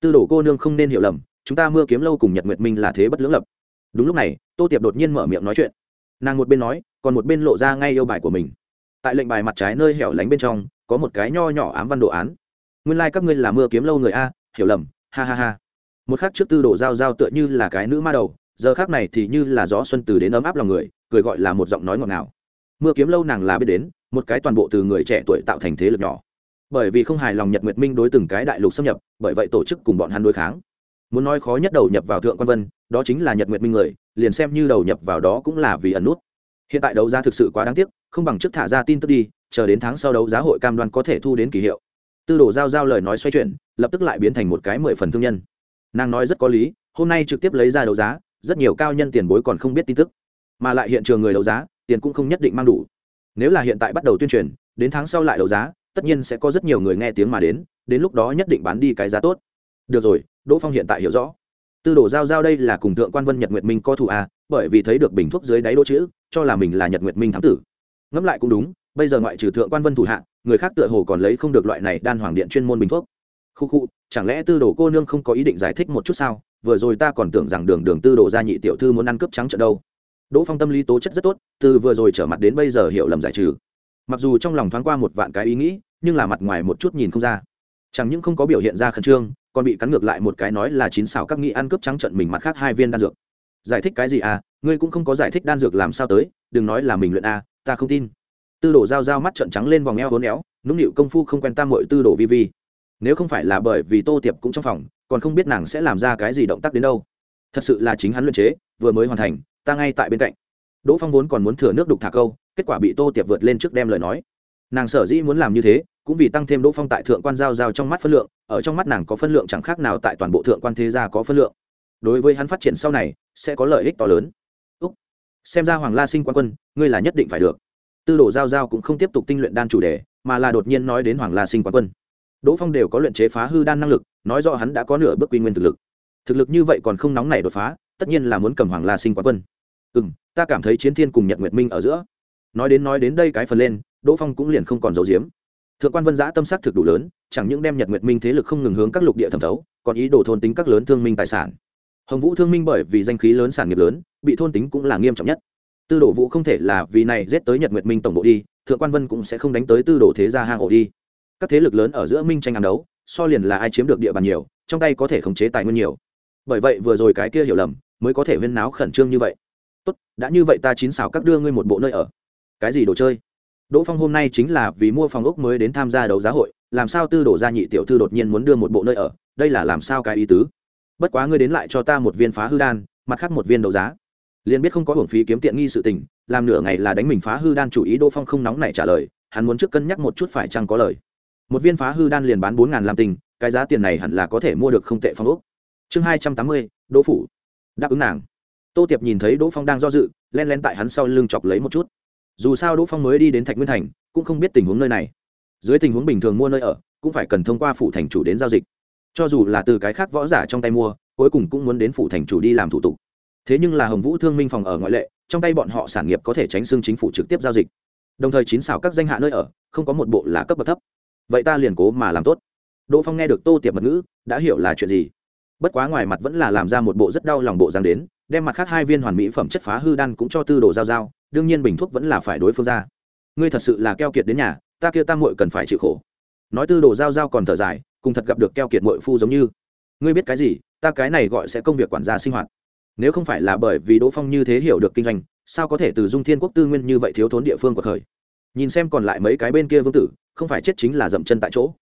A: Tư đồ cô nương không nên hiểu lầm chúng ta mưa kiếm lâu cùng nhật nguyệt minh là thế bất lưỡng lập đúng lúc này tô tiệp đột nhiên mở miệng nói chuyện nàng một bên nói còn một bên lộ ra ngay yêu bài của mình tại lệnh bài mặt trái nơi hẻo lánh bên trong có một cái nho nhỏ ám văn đồ án nguyên lai、like、các ngươi là mưa kiếm lâu người a hiểu lầm ha ha ha một khác trước tư đồ giao giao tựa như là cái nữ ma đầu giờ khác này thì như là gió xuân từ đến ấm áp lòng người cười gọi là một giọng nói ngọt ngào mưa kiếm lâu nàng là biết đến một cái toàn bộ từ người trẻ tuổi tạo thành thế lực nhỏ bởi vì không hài lòng nhật nguyệt minh đối từng cái đại lục xâm nhập bởi vậy tổ chức cùng bọn hắn đối kháng muốn nói khó nhất đầu nhập vào thượng quan vân, đó chính là nhật nguyệt minh người, liền xem như đầu nhập vào đó cũng là vì ẩn nút. Hiện tại đấu giá thực sự quá đáng tiếc, không bằng trước thả ra tin tức đi, chờ đến tháng sau đấu giá hội cam đoan có thể thu đến kỳ hiệu. Tư đồ giao giao lời nói xoay chuyển, lập tức lại biến thành một cái mười phần thương nhân. Nàng nói rất có lý, hôm nay trực tiếp lấy ra đấu giá, rất nhiều cao nhân tiền bối còn không biết tin tức. Mà lại hiện trường người đấu giá, tiền cũng không nhất định mang đủ. Nếu là hiện tại bắt đầu tuyên truyền, đến tháng sau lại đấu giá, tất nhiên sẽ có rất nhiều người nghe tiếng mà đến đến lúc đó nhất định bán đi cái giá tốt được rồi, đỗ phong hiện tại hiểu rõ. Tư đồ giao giao đây là cùng thượng quan vân nhật nguyệt minh co thủ à? bởi vì thấy được bình thuốc dưới đáy đỗ chữ, cho là mình là nhật nguyệt minh thám tử. Ngẫm lại cũng đúng, bây giờ ngoại trừ thượng quan vân thủ hạ, người khác tựa hồ còn lấy không được loại này đan hoàng điện chuyên môn bình thuốc. Khu khu, chẳng lẽ tư đồ cô nương không có ý định giải thích một chút sao? Vừa rồi ta còn tưởng rằng đường đường tư đồ gia nhị tiểu thư muốn ăn cướp trắng trận đâu. Đỗ phong tâm lý tố chất rất tốt, từ vừa rồi trở mặt đến bây giờ hiểu lầm giải trừ. Mặc dù trong lòng thoáng qua một vạn cái ý nghĩ, nhưng là mặt ngoài một chút nhìn không ra. Chẳng những không có biểu hiện ra khẩn trương còn bị cắn ngược lại một cái nói là chín xào các nghị ăn cướp trắng trận mình mặt khác hai viên đan dược. Giải thích cái gì à? Ngươi cũng không có giải thích đan dược làm sao tới, đừng nói là mình luyện a ta không tin. Tư đồ dao dao mắt trận trắng lên vòng eo hốn éo, nũng nịu công phu không quen tam mội tư đồ vi vi. Nếu không phải là bởi vì tô tiệp cũng trong phòng, còn không biết nàng sẽ làm ra cái gì động tác đến đâu. Thật sự là chính hắn luyện chế, vừa mới hoàn thành, ta ngay tại bên cạnh. Đỗ phong vốn còn muốn thừa nước đục thả câu, kết quả bị tô tiệp vượt lên trước đem lời nói. Nàng sở dĩ muốn làm như thế cũng vì tăng thêm đỗ phong tại thượng quan giao giao trong mắt phân lượng, ở trong mắt nàng có phân lượng chẳng khác nào tại toàn bộ thượng quan thế gia có phân lượng. Đối với hắn phát triển sau này, sẽ có lợi ích to lớn. Úc. xem ra hoàng la sinh quan quân, ngươi là nhất định phải được. Tư đồ giao giao cũng không tiếp tục tinh luyện đan chủ đề, mà là đột nhiên nói đến hoàng la sinh Quan quân. Đỗ phong đều có luyện chế phá hư đan năng lực, nói rõ hắn đã có nửa bước quy nguyên thực lực. Thực lực như vậy còn không nóng nảy đột phá, tất nhiên là muốn cầm hoàng la sinh Quan quân. Ừ m ta cảm thấy chiến thiên cùng nhật nguyệt minh ở giữa. Nói đến nói đến đây cái phần lên, đỗ phong cũng liền không còn giấu giếm thượng quan vân giã tâm sắc thực đủ lớn, chẳng những đem nhật nguyệt minh thế lực không ngừng hướng các lục địa thẩm thấu, còn ý đồ thôn tính các lớn thương minh tài sản. Hồng vũ thương minh bởi vì danh khí lớn sản nghiệp lớn, bị thôn tính cũng là nghiêm trọng nhất. Tư đồ vũ không thể là vì này giết tới nhật nguyệt minh tổng bộ đi, thượng quan vân cũng sẽ không đánh tới tư đồ thế gia hang ổ đi. Các thế lực lớn ở giữa minh tranh ám đấu, so liền là ai chiếm được địa bàn nhiều, trong tay có thể khống chế tài nguyên nhiều. Bởi vậy vừa rồi cái kia hiểu lầm, mới có thể huyên náo khẩn trương như vậy. Tốt, đã như vậy ta chín xảo các đưa ngươi một bộ nơi ở. Cái gì đồ chơi? Đỗ phong hôm nay chính là vì mua phòng ốc mới đến tham gia đấu giá hội, làm sao tư Đồ gia nhị tiểu thư đột nhiên muốn đưa một bộ nơi ở, đây là làm sao cái ý tứ? Bất quá ngươi đến lại cho ta một viên phá hư đan, mặt khác một viên đấu giá. Liền biết không có hưởng phí kiếm tiện nghi sự tình, làm nửa ngày là đánh mình phá hư đan chủ ý đỗ phong không nóng nảy trả lời, hắn muốn trước cân nhắc một chút phải chăng có lời. Một viên phá hư đan liền bán bốn ngàn làm tình, cái giá tiền này hẳn là có thể mua được không tệ phong ốc. Chương hai trăm tám mươi, đỗ phủ. Đáp ứng nàng. Tô tiệp nhìn thấy đỗ phong đang do dự len len tại hắn sau lưng chọc lấy một chút dù sao đỗ phong mới đi đến thạch nguyên thành, cũng không biết tình huống nơi này. Dưới tình huống bình thường mua nơi ở, cũng phải cần thông qua phủ thành chủ đến giao dịch. Cho dù là từ cái khác võ giả trong tay mua, cuối cùng cũng muốn đến phủ thành chủ đi làm thủ tục. Thế nhưng là hồng vũ thương minh phòng ở ngoại lệ, trong tay bọn họ sản nghiệp có thể tránh xưng chính phủ trực tiếp giao dịch. Đồng thời chín xảo các danh hạ nơi ở, không có một bộ là cấp bậc thấp. Vậy ta liền cố mà làm tốt. Đỗ phong nghe được tô tiệp mật ngữ, đã hiểu là chuyện gì. Bất quá ngoài mặt vẫn là làm ra một bộ rất đau lòng bộ dáng đến, đem mặt khác hai viên hoàn mỹ phẩm chất phá hư đan cũng cho tư đồ giao giao đương nhiên bình thuốc vẫn là phải đối phương ra. Ngươi thật sự là keo kiệt đến nhà, ta kia tam muội cần phải chịu khổ. Nói tư đồ giao giao còn thở dài, cùng thật gặp được keo kiệt muội phu giống như. Ngươi biết cái gì, ta cái này gọi sẽ công việc quản gia sinh hoạt. Nếu không phải là bởi vì đỗ phong như thế hiểu được kinh doanh, sao có thể từ dung thiên quốc tư nguyên như vậy thiếu thốn địa phương của khởi? Nhìn xem còn lại mấy cái bên kia vương tử, không phải chết chính là dậm chân tại chỗ.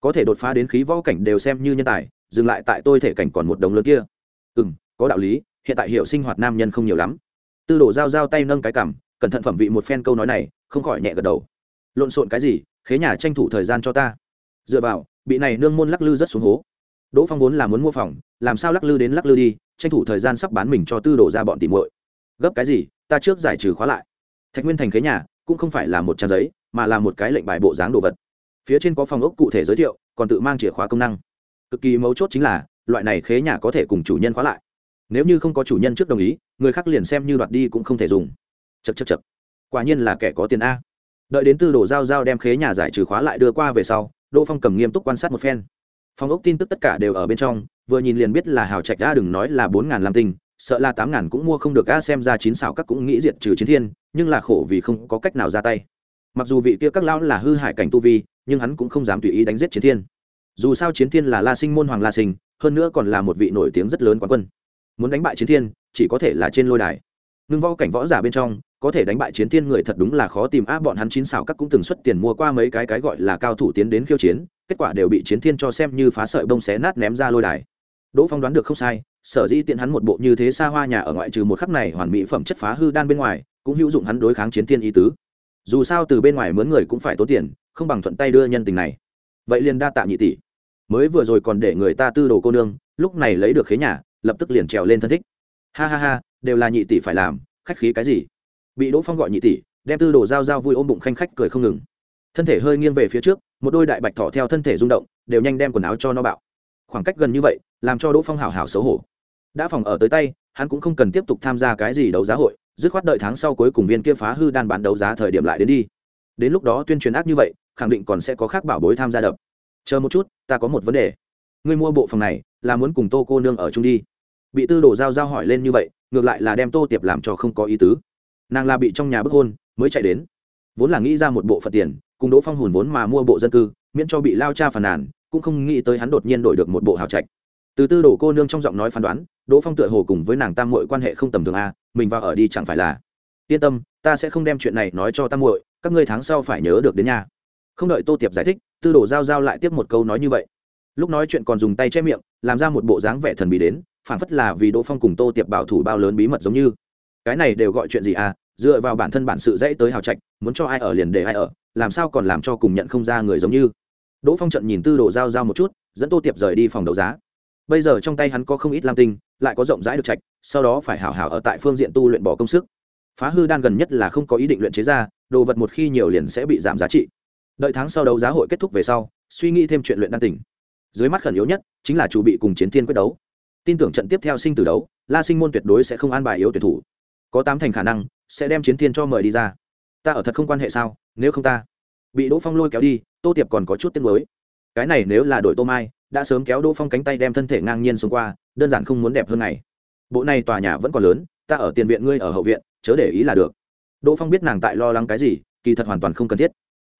A: Có thể đột phá đến khí võ cảnh đều xem như nhân tài, dừng lại tại tôi thể cảnh còn một đồng lớn kia. Ừ m có đạo lý, hiện tại hiểu sinh hoạt nam nhân không nhiều lắm tư đổ dao dao tay nâng cái cằm, cẩn thận phẩm vị một phen câu nói này, không khỏi nhẹ gật đầu. Lộn xộn cái gì, khế nhà tranh thủ thời gian cho ta. Dựa vào, bị này nương môn lắc lư rất xuống hố. Đỗ phong vốn là muốn mua phòng, làm sao lắc lư đến lắc lư đi, tranh thủ thời gian sắp bán mình cho tư đổ ra bọn tìm muội. Gấp cái gì, ta trước giải trừ khóa lại. Thạch nguyên thành khế nhà, cũng không phải là một trang giấy, mà là một cái lệnh bài bộ dáng đồ vật. Phía trên có phòng ốc cụ thể giới thiệu, còn tự mang chìa khóa công năng. Cực kỳ mấu chốt chính là, loại này khế nhà có thể cùng chủ nhân khóa lại. Nếu như không có chủ nhân trước đồng ý người khác liền xem như đoạt đi cũng không thể dùng. Chật chật chật quả nhiên là kẻ có tiền a. Đợi đến tư đồ giao giao đem khế nhà giải trừ khóa lại đưa qua về sau, đỗ phong cầm nghiêm túc quan sát một phen. Phong ốc tin tức tất cả đều ở bên trong, vừa nhìn liền biết là hào trạch a đừng nói là bốn ngàn làm tinh sợ là tám ngàn cũng mua không được a, xem ra chín xảo các cũng nghĩ diệt trừ chiến thiên, nhưng là khổ vì không có cách nào ra tay. Mặc dù vị kia các lão là hư hại cảnh tu vi, nhưng hắn cũng không dám tùy ý đánh giết chiến thiên. Dù sao chiến thiên là la sinh môn hoàng la sinh, hơn nữa còn là một vị nổi tiếng rất lớn quán quân. Muốn đánh bại chiến thiên chỉ có thể là trên lôi đài. Ngưng võ cảnh võ giả bên trong, có thể đánh bại chiến thiên người thật đúng là khó tìm. Á bọn hắn chín xào các cũng từng xuất tiền mua qua mấy cái cái gọi là cao thủ tiến đến khiêu chiến, kết quả đều bị chiến thiên cho xem như phá sợi bông xé nát ném ra lôi đài. Đỗ phong đoán được không sai, sở dĩ tiện hắn một bộ như thế xa hoa nhà ở ngoại trừ một khắc này hoàn mỹ phẩm chất phá hư đan bên ngoài, cũng hữu dụng hắn đối kháng chiến thiên ý tứ. Dù sao từ bên ngoài mướn người cũng phải tốn tiền, không bằng thuận tay đưa nhân tình này. Vậy liền đa tạ nhị tỷ. Mới vừa rồi còn để người ta tư đồ cô nương, lúc này lấy được khế nhà, lập tức liền trèo lên thân thích ha ha ha, đều là nhị tỷ phải làm, khách khí cái gì? Bị đỗ phong gọi nhị tỷ, đem tư đồ dao dao vui ôm bụng khanh khách cười không ngừng. Thân thể hơi nghiêng về phía trước, một đôi đại bạch thỏ theo thân thể rung động, đều nhanh đem quần áo cho nó bạo. Khoảng cách gần như vậy, làm cho đỗ phong hảo hảo xấu hổ. Đã phòng ở tới tay, hắn cũng không cần tiếp tục tham gia cái gì đấu giá hội, dứt khoát đợi tháng sau cuối cùng viên kia phá hư đan bán đấu giá thời điểm lại đến đi. Đến lúc đó tuyên truyền ác như vậy, khẳng định còn sẽ có khác bảo bối tham gia đập. Chờ một chút, ta có một vấn đề. Ngươi mua bộ phòng này, là muốn cùng tô cô nương ở chung đi bị tư đồ giao giao hỏi lên như vậy, ngược lại là đem tô tiệp làm cho không có ý tứ. Nàng là bị trong nhà bức hôn, mới chạy đến. Vốn là nghĩ ra một bộ phật tiền, cùng đỗ phong hùn vốn mà mua bộ dân cư, miễn cho bị lao cha phàn nàn, cũng không nghĩ tới hắn đột nhiên đổi được một bộ hào trạch. Từ tư đồ cô nương trong giọng nói phán đoán, đỗ phong tựa hồ cùng với nàng tam mội quan hệ không tầm thường a mình vào ở đi chẳng phải là. Yên tâm, ta sẽ không đem chuyện này nói cho tam mội các ngươi tháng sau phải nhớ được đến nhà. Không đợi tô tiệp giải thích, tư đồ giao giao lại tiếp một câu nói như vậy lúc nói chuyện còn dùng tay che miệng, làm ra một bộ dáng vẻ thần bí đến, phảng phất là vì đỗ phong cùng tô tiệp bảo thủ bao lớn bí mật giống như. Cái này đều gọi chuyện gì à? Dựa vào bản thân bản sự dãy tới hào trạch, muốn cho ai ở liền để ai ở, làm sao còn làm cho cùng nhận không ra người giống như? Đỗ phong trận nhìn tư đồ giao giao một chút, dẫn tô tiệp rời đi phòng đấu giá. Bây giờ trong tay hắn có không ít lam tinh, lại có rộng rãi được trạch, sau đó phải hảo hảo ở tại phương diện tu luyện bỏ công sức. Phá hư đan gần nhất là không có ý định luyện chế ra, đồ vật một khi nhiều liền sẽ bị giảm giá trị. Đợi tháng sau đấu giá hội kết thúc về sau, suy nghĩ thêm chuyện luyện đan tỉnh dưới mắt khẩn yếu nhất chính là chủ bị cùng chiến thiên quyết đấu. Tin tưởng trận tiếp theo sinh tử đấu, la sinh môn tuyệt đối sẽ không an bài yếu tuyển thủ. Có tám thành khả năng sẽ đem chiến thiên cho mời đi ra. Ta ở thật không quan hệ sao, nếu không ta bị đỗ phong lôi kéo đi, tô tiệp còn có chút tiếng mới cái này nếu là đội tô mai, đã sớm kéo đỗ phong cánh tay đem thân thể ngang nhiên xông qua, đơn giản không muốn đẹp hơn này bộ này tòa nhà vẫn còn lớn, ta ở tiền viện ngươi ở hậu viện, chớ để ý là được. Đỗ phong biết nàng tại lo lắng cái gì, kỳ thật hoàn toàn không cần thiết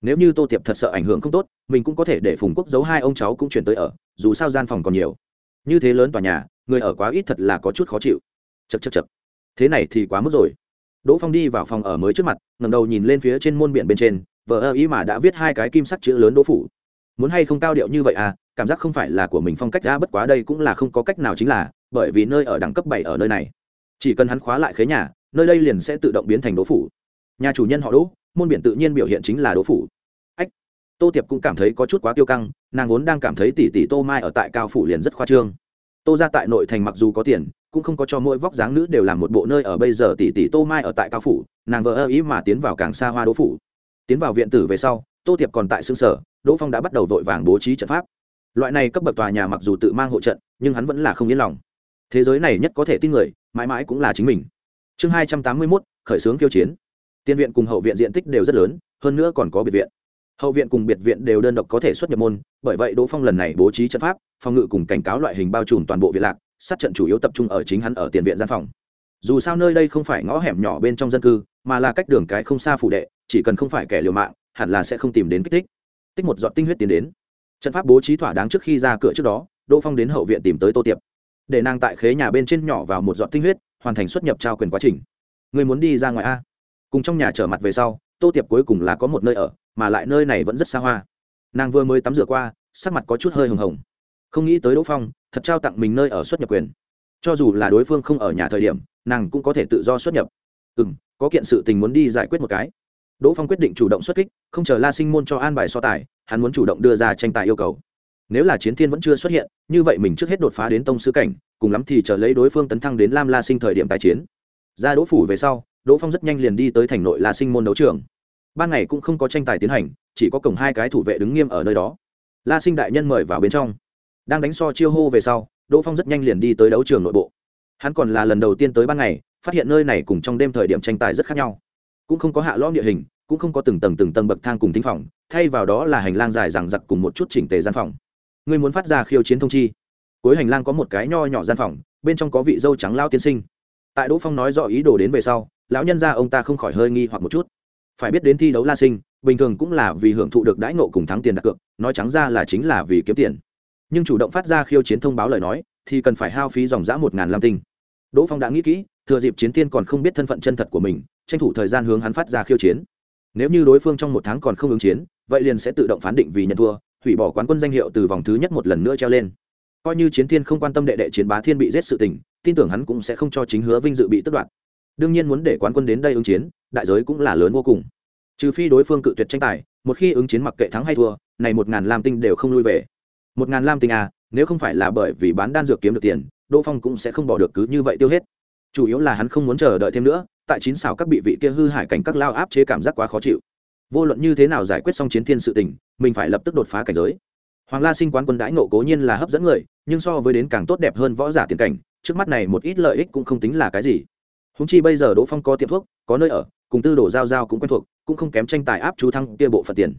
A: nếu như tô tiệp thật sợ ảnh hưởng không tốt, mình cũng có thể để phùng quốc giấu hai ông cháu cũng chuyển tới ở, dù sao gian phòng còn nhiều. Như thế lớn tòa nhà, người ở quá ít thật là có chút khó chịu. Chật chật chật thế này thì quá mức rồi. Đỗ phong đi vào phòng ở mới trước mặt ngầm đầu nhìn lên phía trên môn biển bên trên vợ ơ ý mà đã viết hai cái kim sắc chữ lớn đỗ phủ. Muốn hay không cao điệu như vậy à cảm giác không phải là của mình phong cách ra bất quá đây cũng là không có cách nào chính là, bởi vì nơi ở đẳng cấp bảy ở nơi này. Chỉ cần hắn khóa lại khế nhà, nơi đây liền sẽ tự động biến thành đỗ phủ. Nhà chủ nhân họ đỗ môn biển tự nhiên biểu hiện chính là đỗ phủ. Ách, tô tiệp cũng cảm thấy có chút quá tiêu căng, nàng vốn đang cảm thấy tỷ tỷ tô mai ở tại cao phủ liền rất khoa trương. Tô ra tại nội thành mặc dù có tiền, cũng không có cho mỗi vóc dáng nữ đều làm một bộ nơi ở bây giờ tỷ tỷ tô mai ở tại cao phủ, nàng vợ ơ ý mà tiến vào càng xa hoa đỗ phủ. Tiến vào viện tử về sau, tô tiệp còn tại xương sở, đỗ phong đã bắt đầu vội vàng bố trí trận pháp. Loại này cấp bậc tòa nhà mặc dù tự mang hộ trận, nhưng hắn vẫn là không yên lòng. Thế giới này nhất có thể tin người, mãi mãi cũng là chính mình. Chương hai trăm tám mươi mốt, khởi xướng kiêu chiến. Tiền viện cùng hậu viện diện tích đều rất lớn, hơn nữa còn có biệt viện. Hậu viện cùng biệt viện đều đơn độc có thể xuất nhập môn, bởi vậy đỗ phong lần này bố trí trận pháp, phòng ngự cùng cảnh cáo loại hình bao trùm toàn bộ viện lạc, sát trận chủ yếu tập trung ở chính hắn ở tiền viện gian phòng. Dù sao nơi đây không phải ngõ hẻm nhỏ bên trong dân cư, mà là cách đường cái không xa phủ đệ, chỉ cần không phải kẻ liều mạng, hẳn là sẽ không tìm đến kích thích. Tích một giọt tinh huyết tiến đến. Trận pháp bố trí thỏa đáng trước khi ra cửa trước đó, đỗ phong đến hậu viện tìm tới tô tiệp. Để nàng tại khế nhà bên trên nhỏ vào một giọt tinh huyết, hoàn thành xuất nhập trao quyền quá trình. Người muốn đi ra ngoài a? Cùng trong nhà trở mặt về sau, tô tiệp cuối cùng là có một nơi ở, mà lại nơi này vẫn rất xa hoa. Nàng vừa mới tắm rửa qua, sắc mặt có chút hơi hồng hồng. Không nghĩ tới đỗ phong, thật trao tặng mình nơi ở xuất nhập quyền. Cho dù là đối phương không ở nhà thời điểm, nàng cũng có thể tự do xuất nhập. Ừ m có kiện sự tình muốn đi giải quyết một cái. Đỗ phong quyết định chủ động xuất kích, không chờ la sinh môn cho an bài so tài, hắn muốn chủ động đưa ra tranh tài yêu cầu. Nếu là chiến thiên vẫn chưa xuất hiện, như vậy mình trước hết đột phá đến tông sư cảnh, cùng lắm thì chờ lấy đối phương tấn thăng đến lam la sinh thời điểm tài chiến. Ra đỗ phủ về sau đỗ phong rất nhanh liền đi tới thành nội la sinh môn đấu trường. Ban ngày cũng không có tranh tài tiến hành, chỉ có cổng hai cái thủ vệ đứng nghiêm ở nơi đó. La sinh đại nhân mời vào bên trong. Đang đánh so chiêu hô về sau, đỗ phong rất nhanh liền đi tới đấu trường nội bộ. Hắn còn là lần đầu tiên tới ban ngày, phát hiện nơi này cùng trong đêm thời điểm tranh tài rất khác nhau. Cũng không có hạ lõm địa hình, cũng không có từng tầng từng tầng bậc thang cùng thính phòng, thay vào đó là hành lang dài rằng giặc cùng một chút chỉnh tề gian phòng. Người muốn phát ra khiêu chiến thông chi? Cuối hành lang có một cái nho nhỏ gian phòng, bên trong có vị dâu trắng lao tiên sinh. Tại đỗ phong nói rõ ý đồ đến về sau lão nhân ra ông ta không khỏi hơi nghi hoặc một chút. Phải biết đến thi đấu la sinh, bình thường cũng là vì hưởng thụ được đãi nộ cùng thắng tiền đặt cược, nói trắng ra là chính là vì kiếm tiền. Nhưng chủ động phát ra khiêu chiến thông báo lời nói, thì cần phải hao phí dòng giã một ngàn lam tinh. Đỗ phong đã nghĩ kỹ, thừa dịp chiến tiên còn không biết thân phận chân thật của mình, tranh thủ thời gian hướng hắn phát ra khiêu chiến. Nếu như đối phương trong một tháng còn không ứng chiến, vậy liền sẽ tự động phán định vì nhận thua, hủy bỏ quán quân danh hiệu từ vòng thứ nhất một lần nữa treo lên. Coi như chiến thiên không quan tâm đệ đệ chiến bá thiên bị giết sự tình, tin tưởng hắn cũng sẽ không cho chính hứa vinh dự bị tất đoạt đương nhiên muốn để quán quân đến đây ứng chiến, đại giới cũng là lớn vô cùng. Trừ phi đối phương cự tuyệt tranh tài, một khi ứng chiến mặc kệ thắng hay thua, này một ngàn lam tinh đều không lui về. Một ngàn lam tinh à nếu không phải là bởi vì bán đan dược kiếm được tiền, đỗ phong cũng sẽ không bỏ được cứ như vậy tiêu hết. Chủ yếu là hắn không muốn chờ đợi thêm nữa, tại chín xào các bị vị kia hư hại cảnh các lao áp chế cảm giác quá khó chịu. Vô luận như thế nào giải quyết xong chiến thiên sự tình, mình phải lập tức đột phá cảnh giới. Hoàng la sinh quán quân đãi nộ cố nhiên là hấp dẫn người, nhưng so với đến càng tốt đẹp hơn võ giả tiền cảnh, trước mắt này một ít lợi ích cũng không tính là cái gì húng chi bây giờ đỗ phong có tiệm thuốc, có nơi ở, cùng tư đồ giao giao cũng quen thuộc, cũng không kém tranh tài áp chú thăng kia bộ phận tiền.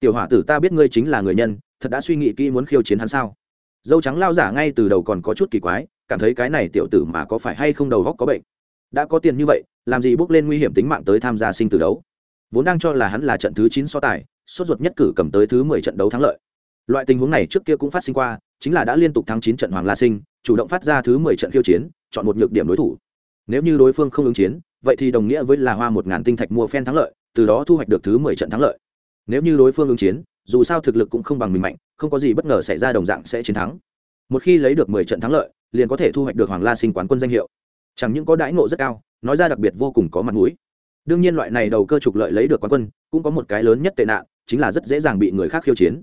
A: Tiểu hỏa tử, ta biết ngươi chính là người nhân, thật đã suy nghĩ kỹ muốn khiêu chiến hắn sao? Dâu trắng lao giả ngay từ đầu còn có chút kỳ quái, cảm thấy cái này tiểu tử mà có phải hay không đầu góc có bệnh? Đã có tiền như vậy, làm gì bước lên nguy hiểm tính mạng tới tham gia sinh tử đấu? Vốn đang cho là hắn là trận thứ chín so tài, sốt ruột nhất cử cầm tới thứ mười trận đấu thắng lợi. Loại tình huống này trước kia cũng phát sinh qua, chính là đã liên tục thắng chín trận hoàng la sinh, chủ động phát ra thứ mười trận khiêu chiến, chọn một nhược điểm đối thủ nếu như đối phương không ứng chiến, vậy thì đồng nghĩa với là hoa một ngàn tinh thạch mua phen thắng lợi, từ đó thu hoạch được thứ mười trận thắng lợi. Nếu như đối phương ứng chiến, dù sao thực lực cũng không bằng mình mạnh, không có gì bất ngờ xảy ra đồng dạng sẽ chiến thắng. Một khi lấy được mười trận thắng lợi, liền có thể thu hoạch được hoàng la sinh quán quân danh hiệu. Chẳng những có đãi ngộ rất cao, nói ra đặc biệt vô cùng có mặt mũi. Đương nhiên loại này đầu cơ trục lợi lấy được quán quân, cũng có một cái lớn nhất tệ nạn, chính là rất dễ dàng bị người khác khiêu chiến.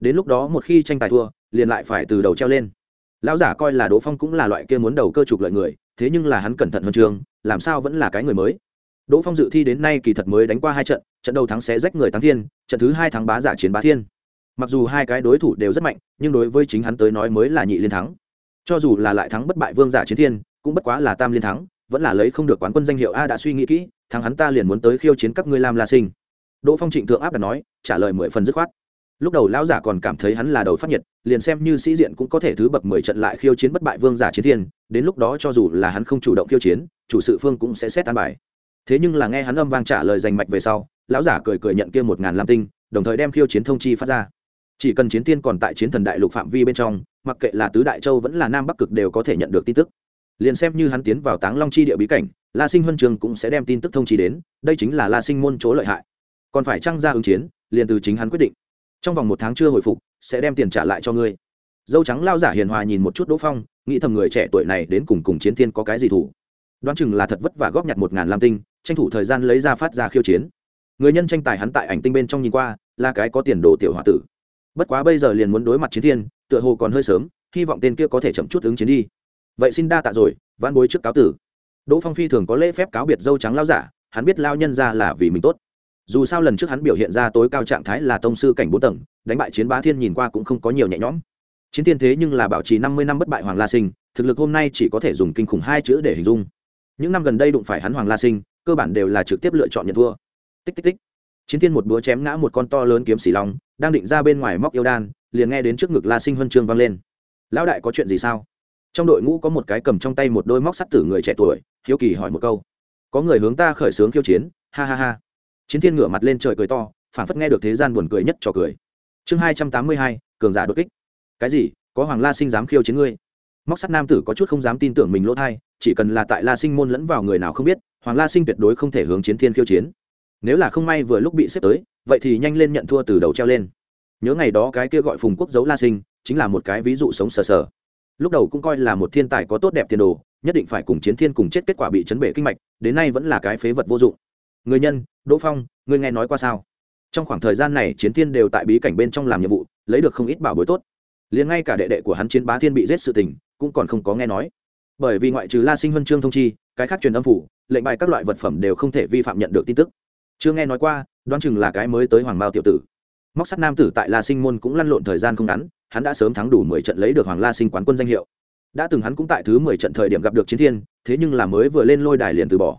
A: Đến lúc đó một khi tranh tài thua, liền lại phải từ đầu treo lên. Lão giả coi là đỗ phong cũng là loại kia muốn đầu cơ trục lợi người thế nhưng là hắn cẩn thận hơn trường làm sao vẫn là cái người mới. Đỗ phong dự thi đến nay kỳ thật mới đánh qua hai trận trận đầu thắng sẽ rách người thắng thiên, trận thứ hai thắng bá giả chiến bá thiên. Mặc dù hai cái đối thủ đều rất mạnh, nhưng đối với chính hắn tới nói mới là nhị liên thắng. Cho dù là lại thắng bất bại vương giả chiến thiên, cũng bất quá là tam liên thắng, vẫn là lấy không được quán quân danh hiệu a đã suy nghĩ kỹ, thắng hắn ta liền muốn tới khiêu chiến các ngươi làm la sinh. Đỗ phong trịnh thượng áp đặt nói, trả lời mười phần dứt khoát lúc đầu lão giả còn cảm thấy hắn là đầu phát nhiệt, liền xem như sĩ diện cũng có thể thứ bậc mười trận lại khiêu chiến bất bại vương giả chiến thiên, đến lúc đó cho dù là hắn không chủ động khiêu chiến, chủ sự phương cũng sẽ xét tan bài. Thế nhưng là nghe hắn âm vang trả lời giành mạch về sau, lão giả cười cười nhận kia một ngàn lam tinh, đồng thời đem khiêu chiến thông chi phát ra. Chỉ cần chiến tiên còn tại chiến thần đại lục phạm vi bên trong, mặc kệ là tứ đại châu vẫn là nam bắc cực đều có thể nhận được tin tức. Liền xem như hắn tiến vào táng long chi địa bí cảnh, la sinh huân trường cũng sẽ đem tin tức thông chi đến, đây chính là la sinh môn chỗ lợi hại. Còn phải trăng ra ứng chiến, liền từ chính hắn quyết định trong vòng một tháng chưa hồi phục, sẽ đem tiền trả lại cho ngươi. Dâu trắng lao giả hiền hòa nhìn một chút đỗ phong, nghĩ thầm người trẻ tuổi này đến cùng cùng chiến thiên có cái gì thủ. Đoán chừng là thật vất vả góp nhặt một ngàn lam tinh, tranh thủ thời gian lấy ra phát ra khiêu chiến. Người nhân tranh tài hắn tại ảnh tinh bên trong nhìn qua, là cái có tiền đồ tiểu h tử. Bất quá bây giờ liền muốn đối mặt chiến thiên, tựa hồ còn hơi sớm, hy vọng tên kia có thể chậm chút ứng chiến đi. Vậy xin đa tạ rồi văn bối trước cáo tử. Đỗ phong phi thường có lễ phép cáo biệt dâu trắng lao giả, hắn biết lao nhân ra là vì mình tốt dù sao lần trước hắn biểu hiện ra tối cao trạng thái là tông sư cảnh bốn tầng, đánh bại chiến bá thiên nhìn qua cũng không có nhiều nhẹ nhõm. Chiến thiên thế nhưng là bảo trì năm mươi năm bất bại hoàng la sinh, thực lực hôm nay chỉ có thể dùng kinh khủng hai chữ để hình dung. Những năm gần đây đụng phải hắn hoàng la sinh, cơ bản đều là trực tiếp lựa chọn nhận thua. Tích tích tích. Chiến thiên một búa chém ngã một con to lớn kiếm xỉ long, đang định ra bên ngoài móc yêu đan, liền nghe đến trước ngực la sinh huân chương vang lên. Lão đại có chuyện gì sao? Trong đội ngũ có một cái cầm trong tay một đôi móc sắt tử người trẻ tuổi, hiếu kỳ hỏi một câu. Có người hướng ta khởi xướng khiêu chiến, ha ha ha chiến thiên ngửa mặt lên trời cười to phản phất nghe được thế gian buồn cười nhất trò cười. Chương hai trăm tám mươi hai, cường giả đột kích. Cái gì? Có hoàng la sinh dám khiêu chiến ngươi? Móc sắt nam tử có chút không dám tin tưởng mình lỗ thai, chỉ cần là tại la sinh môn lẫn vào người nào không biết, hoàng la sinh tuyệt đối không thể hướng chiến thiên khiêu chiến. Nếu là không may vừa lúc bị xếp tới, vậy thì nhanh lên nhận thua từ đầu treo lên. Nhớ ngày đó cái kia gọi phùng quốc giấu la sinh, chính là một cái ví dụ sống sờ sờ. Lúc đầu cũng coi là một thiên tài có tốt đẹp tiền đồ, nhất định phải cùng chiến thiên cùng chết kết quả bị chấn bể kinh mạch, đến nay vẫn là cái phế vật vô dụng người nhân, đỗ phong, ngươi nghe nói qua sao? Trong khoảng thời gian này, chiến thiên đều tại bí cảnh bên trong làm nhiệm vụ, lấy được không ít bảo bối tốt. Liền ngay cả đệ đệ của hắn chiến bá thiên bị giết sự tình, cũng còn không có nghe nói. Bởi vì ngoại trừ la sinh huân chương thông chi, cái khác truyền âm phủ, lệnh bài các loại vật phẩm đều không thể vi phạm nhận được tin tức. Chưa nghe nói qua, đoán chừng là cái mới tới hoàng mao tiểu tử. Móc sắt nam tử tại la sinh môn cũng lăn lộn thời gian không ngắn, hắn đã sớm thắng đủ mười trận lấy được hoàng la sinh quán quân danh hiệu. Đã từng hắn cũng tại thứ mười trận thời điểm gặp được chiến thiên, thế nhưng là mới vừa lên lôi đài liền từ bỏ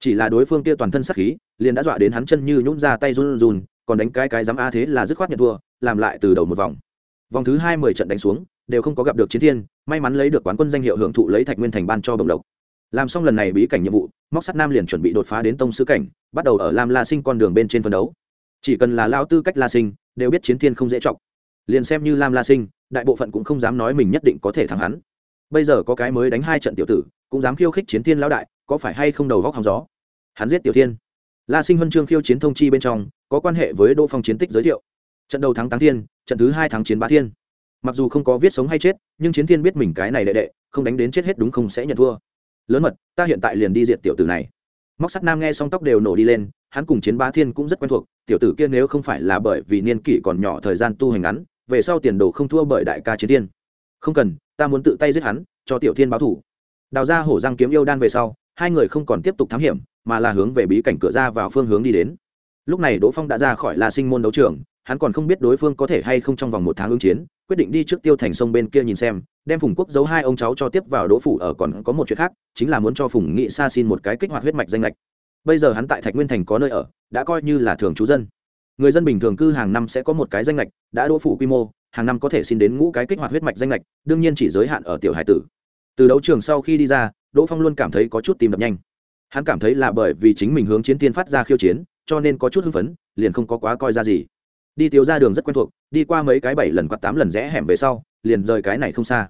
A: chỉ là đối phương kia toàn thân sắc khí, liền đã dọa đến hắn chân như nhún ra tay run run, còn đánh cái cái dám a thế là dứt khoát nhận thua, làm lại từ đầu một vòng. Vòng thứ hai mười trận đánh xuống, đều không có gặp được chiến thiên, may mắn lấy được quán quân danh hiệu hưởng thụ lấy thạch nguyên thành ban cho bồng lộc. Làm xong lần này bí cảnh nhiệm vụ, móc sắt nam liền chuẩn bị đột phá đến tông sứ cảnh, bắt đầu ở lam la sinh con đường bên trên phân đấu. Chỉ cần là lao tư cách la sinh, đều biết chiến thiên không dễ chọc. Liền xem như lam la sinh, đại bộ phận cũng không dám nói mình nhất định có thể thắng hắn. Bây giờ có cái mới đánh hai trận tiểu tử, cũng dám khiêu khích chiến thiên lão đại, có phải hay không đầu góc hóng gió? Hắn giết tiểu thiên. La sinh huân chương khiêu chiến thông chi bên trong, có quan hệ với đỗ phong chiến tích giới thiệu. Trận đầu thắng táng thiên, trận thứ hai thắng chiến bá thiên. Mặc dù không có viết sống hay chết, nhưng chiến thiên biết mình cái này đệ đệ, không đánh đến chết hết đúng không sẽ nhận thua. Lớn mật, ta hiện tại liền đi diệt tiểu tử này. Móc sắt nam nghe xong tóc đều nổ đi lên, hắn cùng chiến bá thiên cũng rất quen thuộc, tiểu tử kia nếu không phải là bởi vì niên kỷ còn nhỏ thời gian tu hành ngắn, về sau tiền đồ không thua bởi đại ca chiến thiên. Không cần, ta muốn tự tay giết hắn, cho tiểu thiên báo thủ. Đào ra hổ răng kiếm yêu đan về sau, hai người không còn tiếp tục thám hiểm mà là hướng về bí cảnh cửa ra vào phương hướng đi đến. Lúc này đỗ phong đã ra khỏi la sinh môn đấu trường, hắn còn không biết đối phương có thể hay không trong vòng một tháng ứng chiến, quyết định đi trước tiêu thành sông bên kia nhìn xem, đem phùng quốc giấu hai ông cháu cho tiếp vào đỗ phủ ở còn có một chuyện khác, chính là muốn cho phùng nghị sa xin một cái kích hoạt huyết mạch danh lệch. Bây giờ hắn tại thạch nguyên thành có nơi ở, đã coi như là thường trú dân. Người dân bình thường cư hàng năm sẽ có một cái danh lệch, đã đỗ phủ quy mô, hàng năm có thể xin đến ngũ cái kích hoạt huyết mạch danh lệch, đương nhiên chỉ giới hạn ở tiểu hải tử. Từ đấu trường sau khi đi ra, đỗ phong luôn cảm thấy có chút tìm đập nhanh hắn cảm thấy là bởi vì chính mình hướng chiến tiên phát ra khiêu chiến, cho nên có chút hưng phấn, liền không có quá coi ra gì. Đi tiêu ra đường rất quen thuộc, đi qua mấy cái bảy lần quạt tám lần rẽ hẻm về sau, liền rời cái này không xa.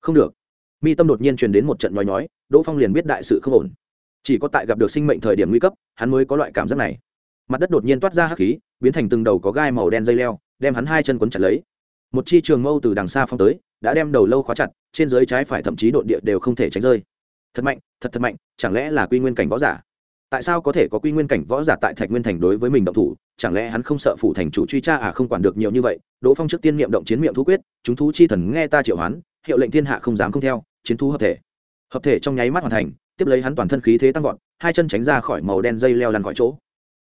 A: Không được. Mi tâm đột nhiên truyền đến một trận nhói nhói, đỗ phong liền biết đại sự không ổn. Chỉ có tại gặp được sinh mệnh thời điểm nguy cấp, hắn mới có loại cảm giác này. Mặt đất đột nhiên toát ra hắc khí, biến thành từng đầu có gai màu đen dây leo, đem hắn hai chân quấn chặt lấy. Một chi trường mâu từ đằng xa phong tới, đã đem đầu lâu khóa chặt, trên dưới trái phải thậm chí đột địa đều không thể tránh rơi thật mạnh, thật thật mạnh, chẳng lẽ là quy nguyên cảnh võ giả? Tại sao có thể có quy nguyên cảnh võ giả tại thạch nguyên thành đối với mình động thủ? Chẳng lẽ hắn không sợ phủ thành chủ truy tra à không quản được nhiều như vậy. Đỗ phong trước tiên niệm động chiến miệng thú quyết, chúng thú chi thần nghe ta triệu hoán, hiệu lệnh thiên hạ không dám không theo, chiến thú hợp thể. Hợp thể trong nháy mắt hoàn thành, tiếp lấy hắn toàn thân khí thế tăng vọt, hai chân tránh ra khỏi màu đen dây leo lăn khỏi chỗ.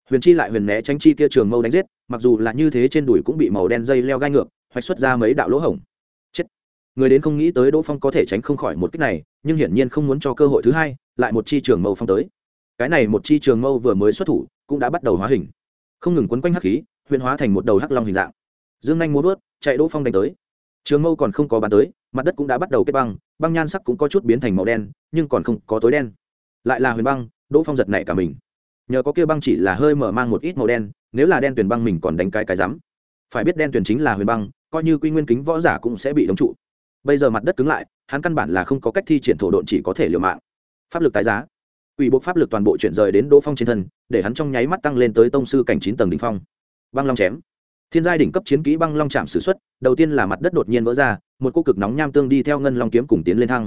A: Huyền chi lại huyền né tránh chi kia trường mâu đánh giết, mặc dù là như thế trên đùi cũng bị màu đen dây leo gai ngược, hoạch xuất ra mấy đạo lỗ hổng người đến không nghĩ tới đỗ phong có thể tránh không khỏi một cách này, nhưng hiển nhiên không muốn cho cơ hội thứ hai, lại một chi trường mâu phong tới. Cái này một chi trường mâu vừa mới xuất thủ, cũng đã bắt đầu hóa hình. Không ngừng quấn quanh hắc khí huyền hóa thành một đầu hắc long hình dạng. Dương anh muốn vớt, chạy đỗ phong đánh tới. Trường mâu còn không có bàn tới, mặt đất cũng đã bắt đầu kết băng băng nhan sắc cũng có chút biến thành màu đen, nhưng còn không có tối đen. Lại là huyền băng, đỗ phong giật nảy cả mình. Nhờ có kia băng chỉ là hơi mở mang một ít màu đen, nếu là đen tuyển băng mình còn đánh cái cái rắm. Phải biết đen tuyển chính là huyền băng, coi như quy nguyên kính võ giả cũng sẽ bị đóng trụ bây giờ mặt đất cứng lại, hắn căn bản là không có cách thi triển thổ độn chỉ có thể liều mạng. Pháp lực tái giá. Ủy bộ pháp lực toàn bộ chuyển rời đến đỗ phong trên thân, để hắn trong nháy mắt tăng lên tới tông sư cảnh chín tầng đ ỉ n h phong. Băng long chém. Thiên giai đỉnh cấp chiến kỹ băng long chạm s ử x u ấ t đầu tiên là mặt đất đột nhiên vỡ ra, một cô cực nóng nham tương đi theo ngân long kiếm cùng tiến lên thăng.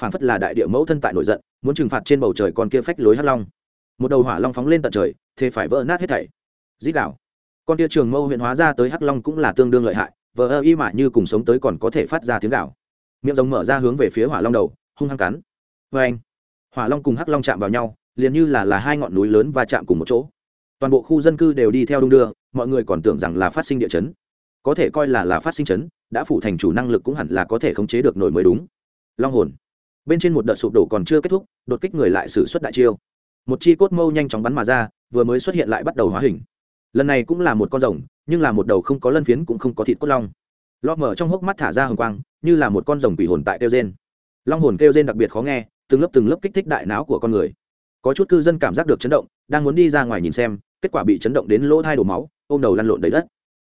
A: Phản phất là đại địa mẫu thân tại nổi giận, muốn trừng phạt trên bầu trời con kia phách lối hắc long. Một đầu hỏa long phóng lên tận trời, thế phải vỡ nát hết thảy. Dít đảo con kia trường mâu huyện hóa ra tới hắc long cũng là tương đương lợi hại vờ ơ y mà như cùng sống tới còn có thể phát ra tiếng gạo. Miệng rồng mở ra hướng về phía hỏa long đầu, hung hăng cắn. Vê anh. Hỏa long cùng hắc long chạm vào nhau, liền như là là hai ngọn núi lớn và chạm cùng một chỗ. Toàn bộ khu dân cư đều đi theo đung đưa, mọi người còn tưởng rằng là phát sinh địa chấn. Có thể coi là là phát sinh chấn, đã phủ thành chủ năng lực cũng hẳn là có thể khống chế được nổi mới đúng. Long hồn. Bên trên một đợt sụp đổ còn chưa kết thúc, đột kích người lại xử suất đại chiêu. Một chi cốt mâu nhanh chóng bắn mà ra, vừa mới xuất hiện lại bắt đầu hóa hình lần này cũng là một con rồng, nhưng là một đầu không có lân phiến cũng không có thịt cốt long. Lọt mở trong hốc mắt thả ra hồng quang, như là một con rồng quỷ hồn tại kêu gen long hồn kêu gen đặc biệt khó nghe, từng lớp từng lớp kích thích đại não của con người. Có chút cư dân cảm giác được chấn động, đang muốn đi ra ngoài nhìn xem, kết quả bị chấn động đến lỗ thai đổ máu, ôm đầu lăn lộn đầy đất.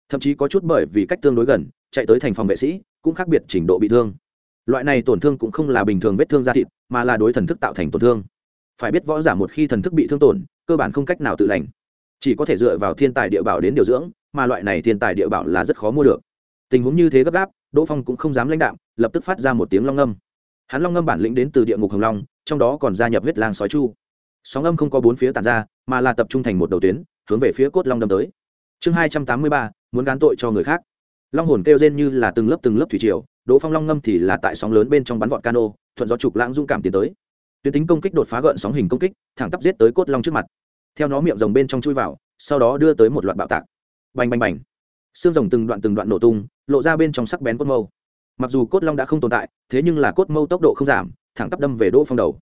A: Thậm chí có chút bởi vì cách tương đối gần, chạy tới thành phòng vệ sĩ, cũng khác biệt trình độ bị thương. Loại này tổn thương cũng không là bình thường vết thương da thịt, mà là đối thần thức tạo thành tổn thương. Phải biết võ giả một khi thần thức bị thương tổn, cơ bản không cách nào tự lành chỉ có thể dựa vào thiên tài địa bảo đến điều dưỡng, mà loại này thiên tài địa bảo là rất khó mua được. Tình huống như thế gấp gáp, đỗ phong cũng không dám lãnh đạm, lập tức phát ra một tiếng long ngâm. Hắn long ngâm bản lĩnh đến từ địa ngục hồng long, trong đó còn gia nhập huyết lang sói chu. Sóng âm không có bốn phía tàn ra, mà là tập trung thành một đầu tuyến, hướng về phía cốt long đâm tới. Chương hai trăm tám mươi ba, muốn gán tội cho người khác. Long hồn kêu rên như là từng lớp từng lớp thủy triều, đỗ phong long ngâm thì là tại sóng lớn bên trong bắn vọt cano, thuận gió trục lãng dung cảm tiến tới. Tuyến tính công kích đột phá gợn sóng hình công kích, thẳng tắp giết tới cốt long trước mặt theo nó miệng rồng bên trong chui vào, sau đó đưa tới một loạt bạo tạc. Bành bành bành. Xương rồng từng đoạn từng đoạn nổ tung, lộ ra bên trong sắc bén cốt mâu. Mặc dù cốt long đã không tồn tại, thế nhưng là cốt mâu tốc độ không giảm, thẳng tắp đâm về đỗ phong đầu.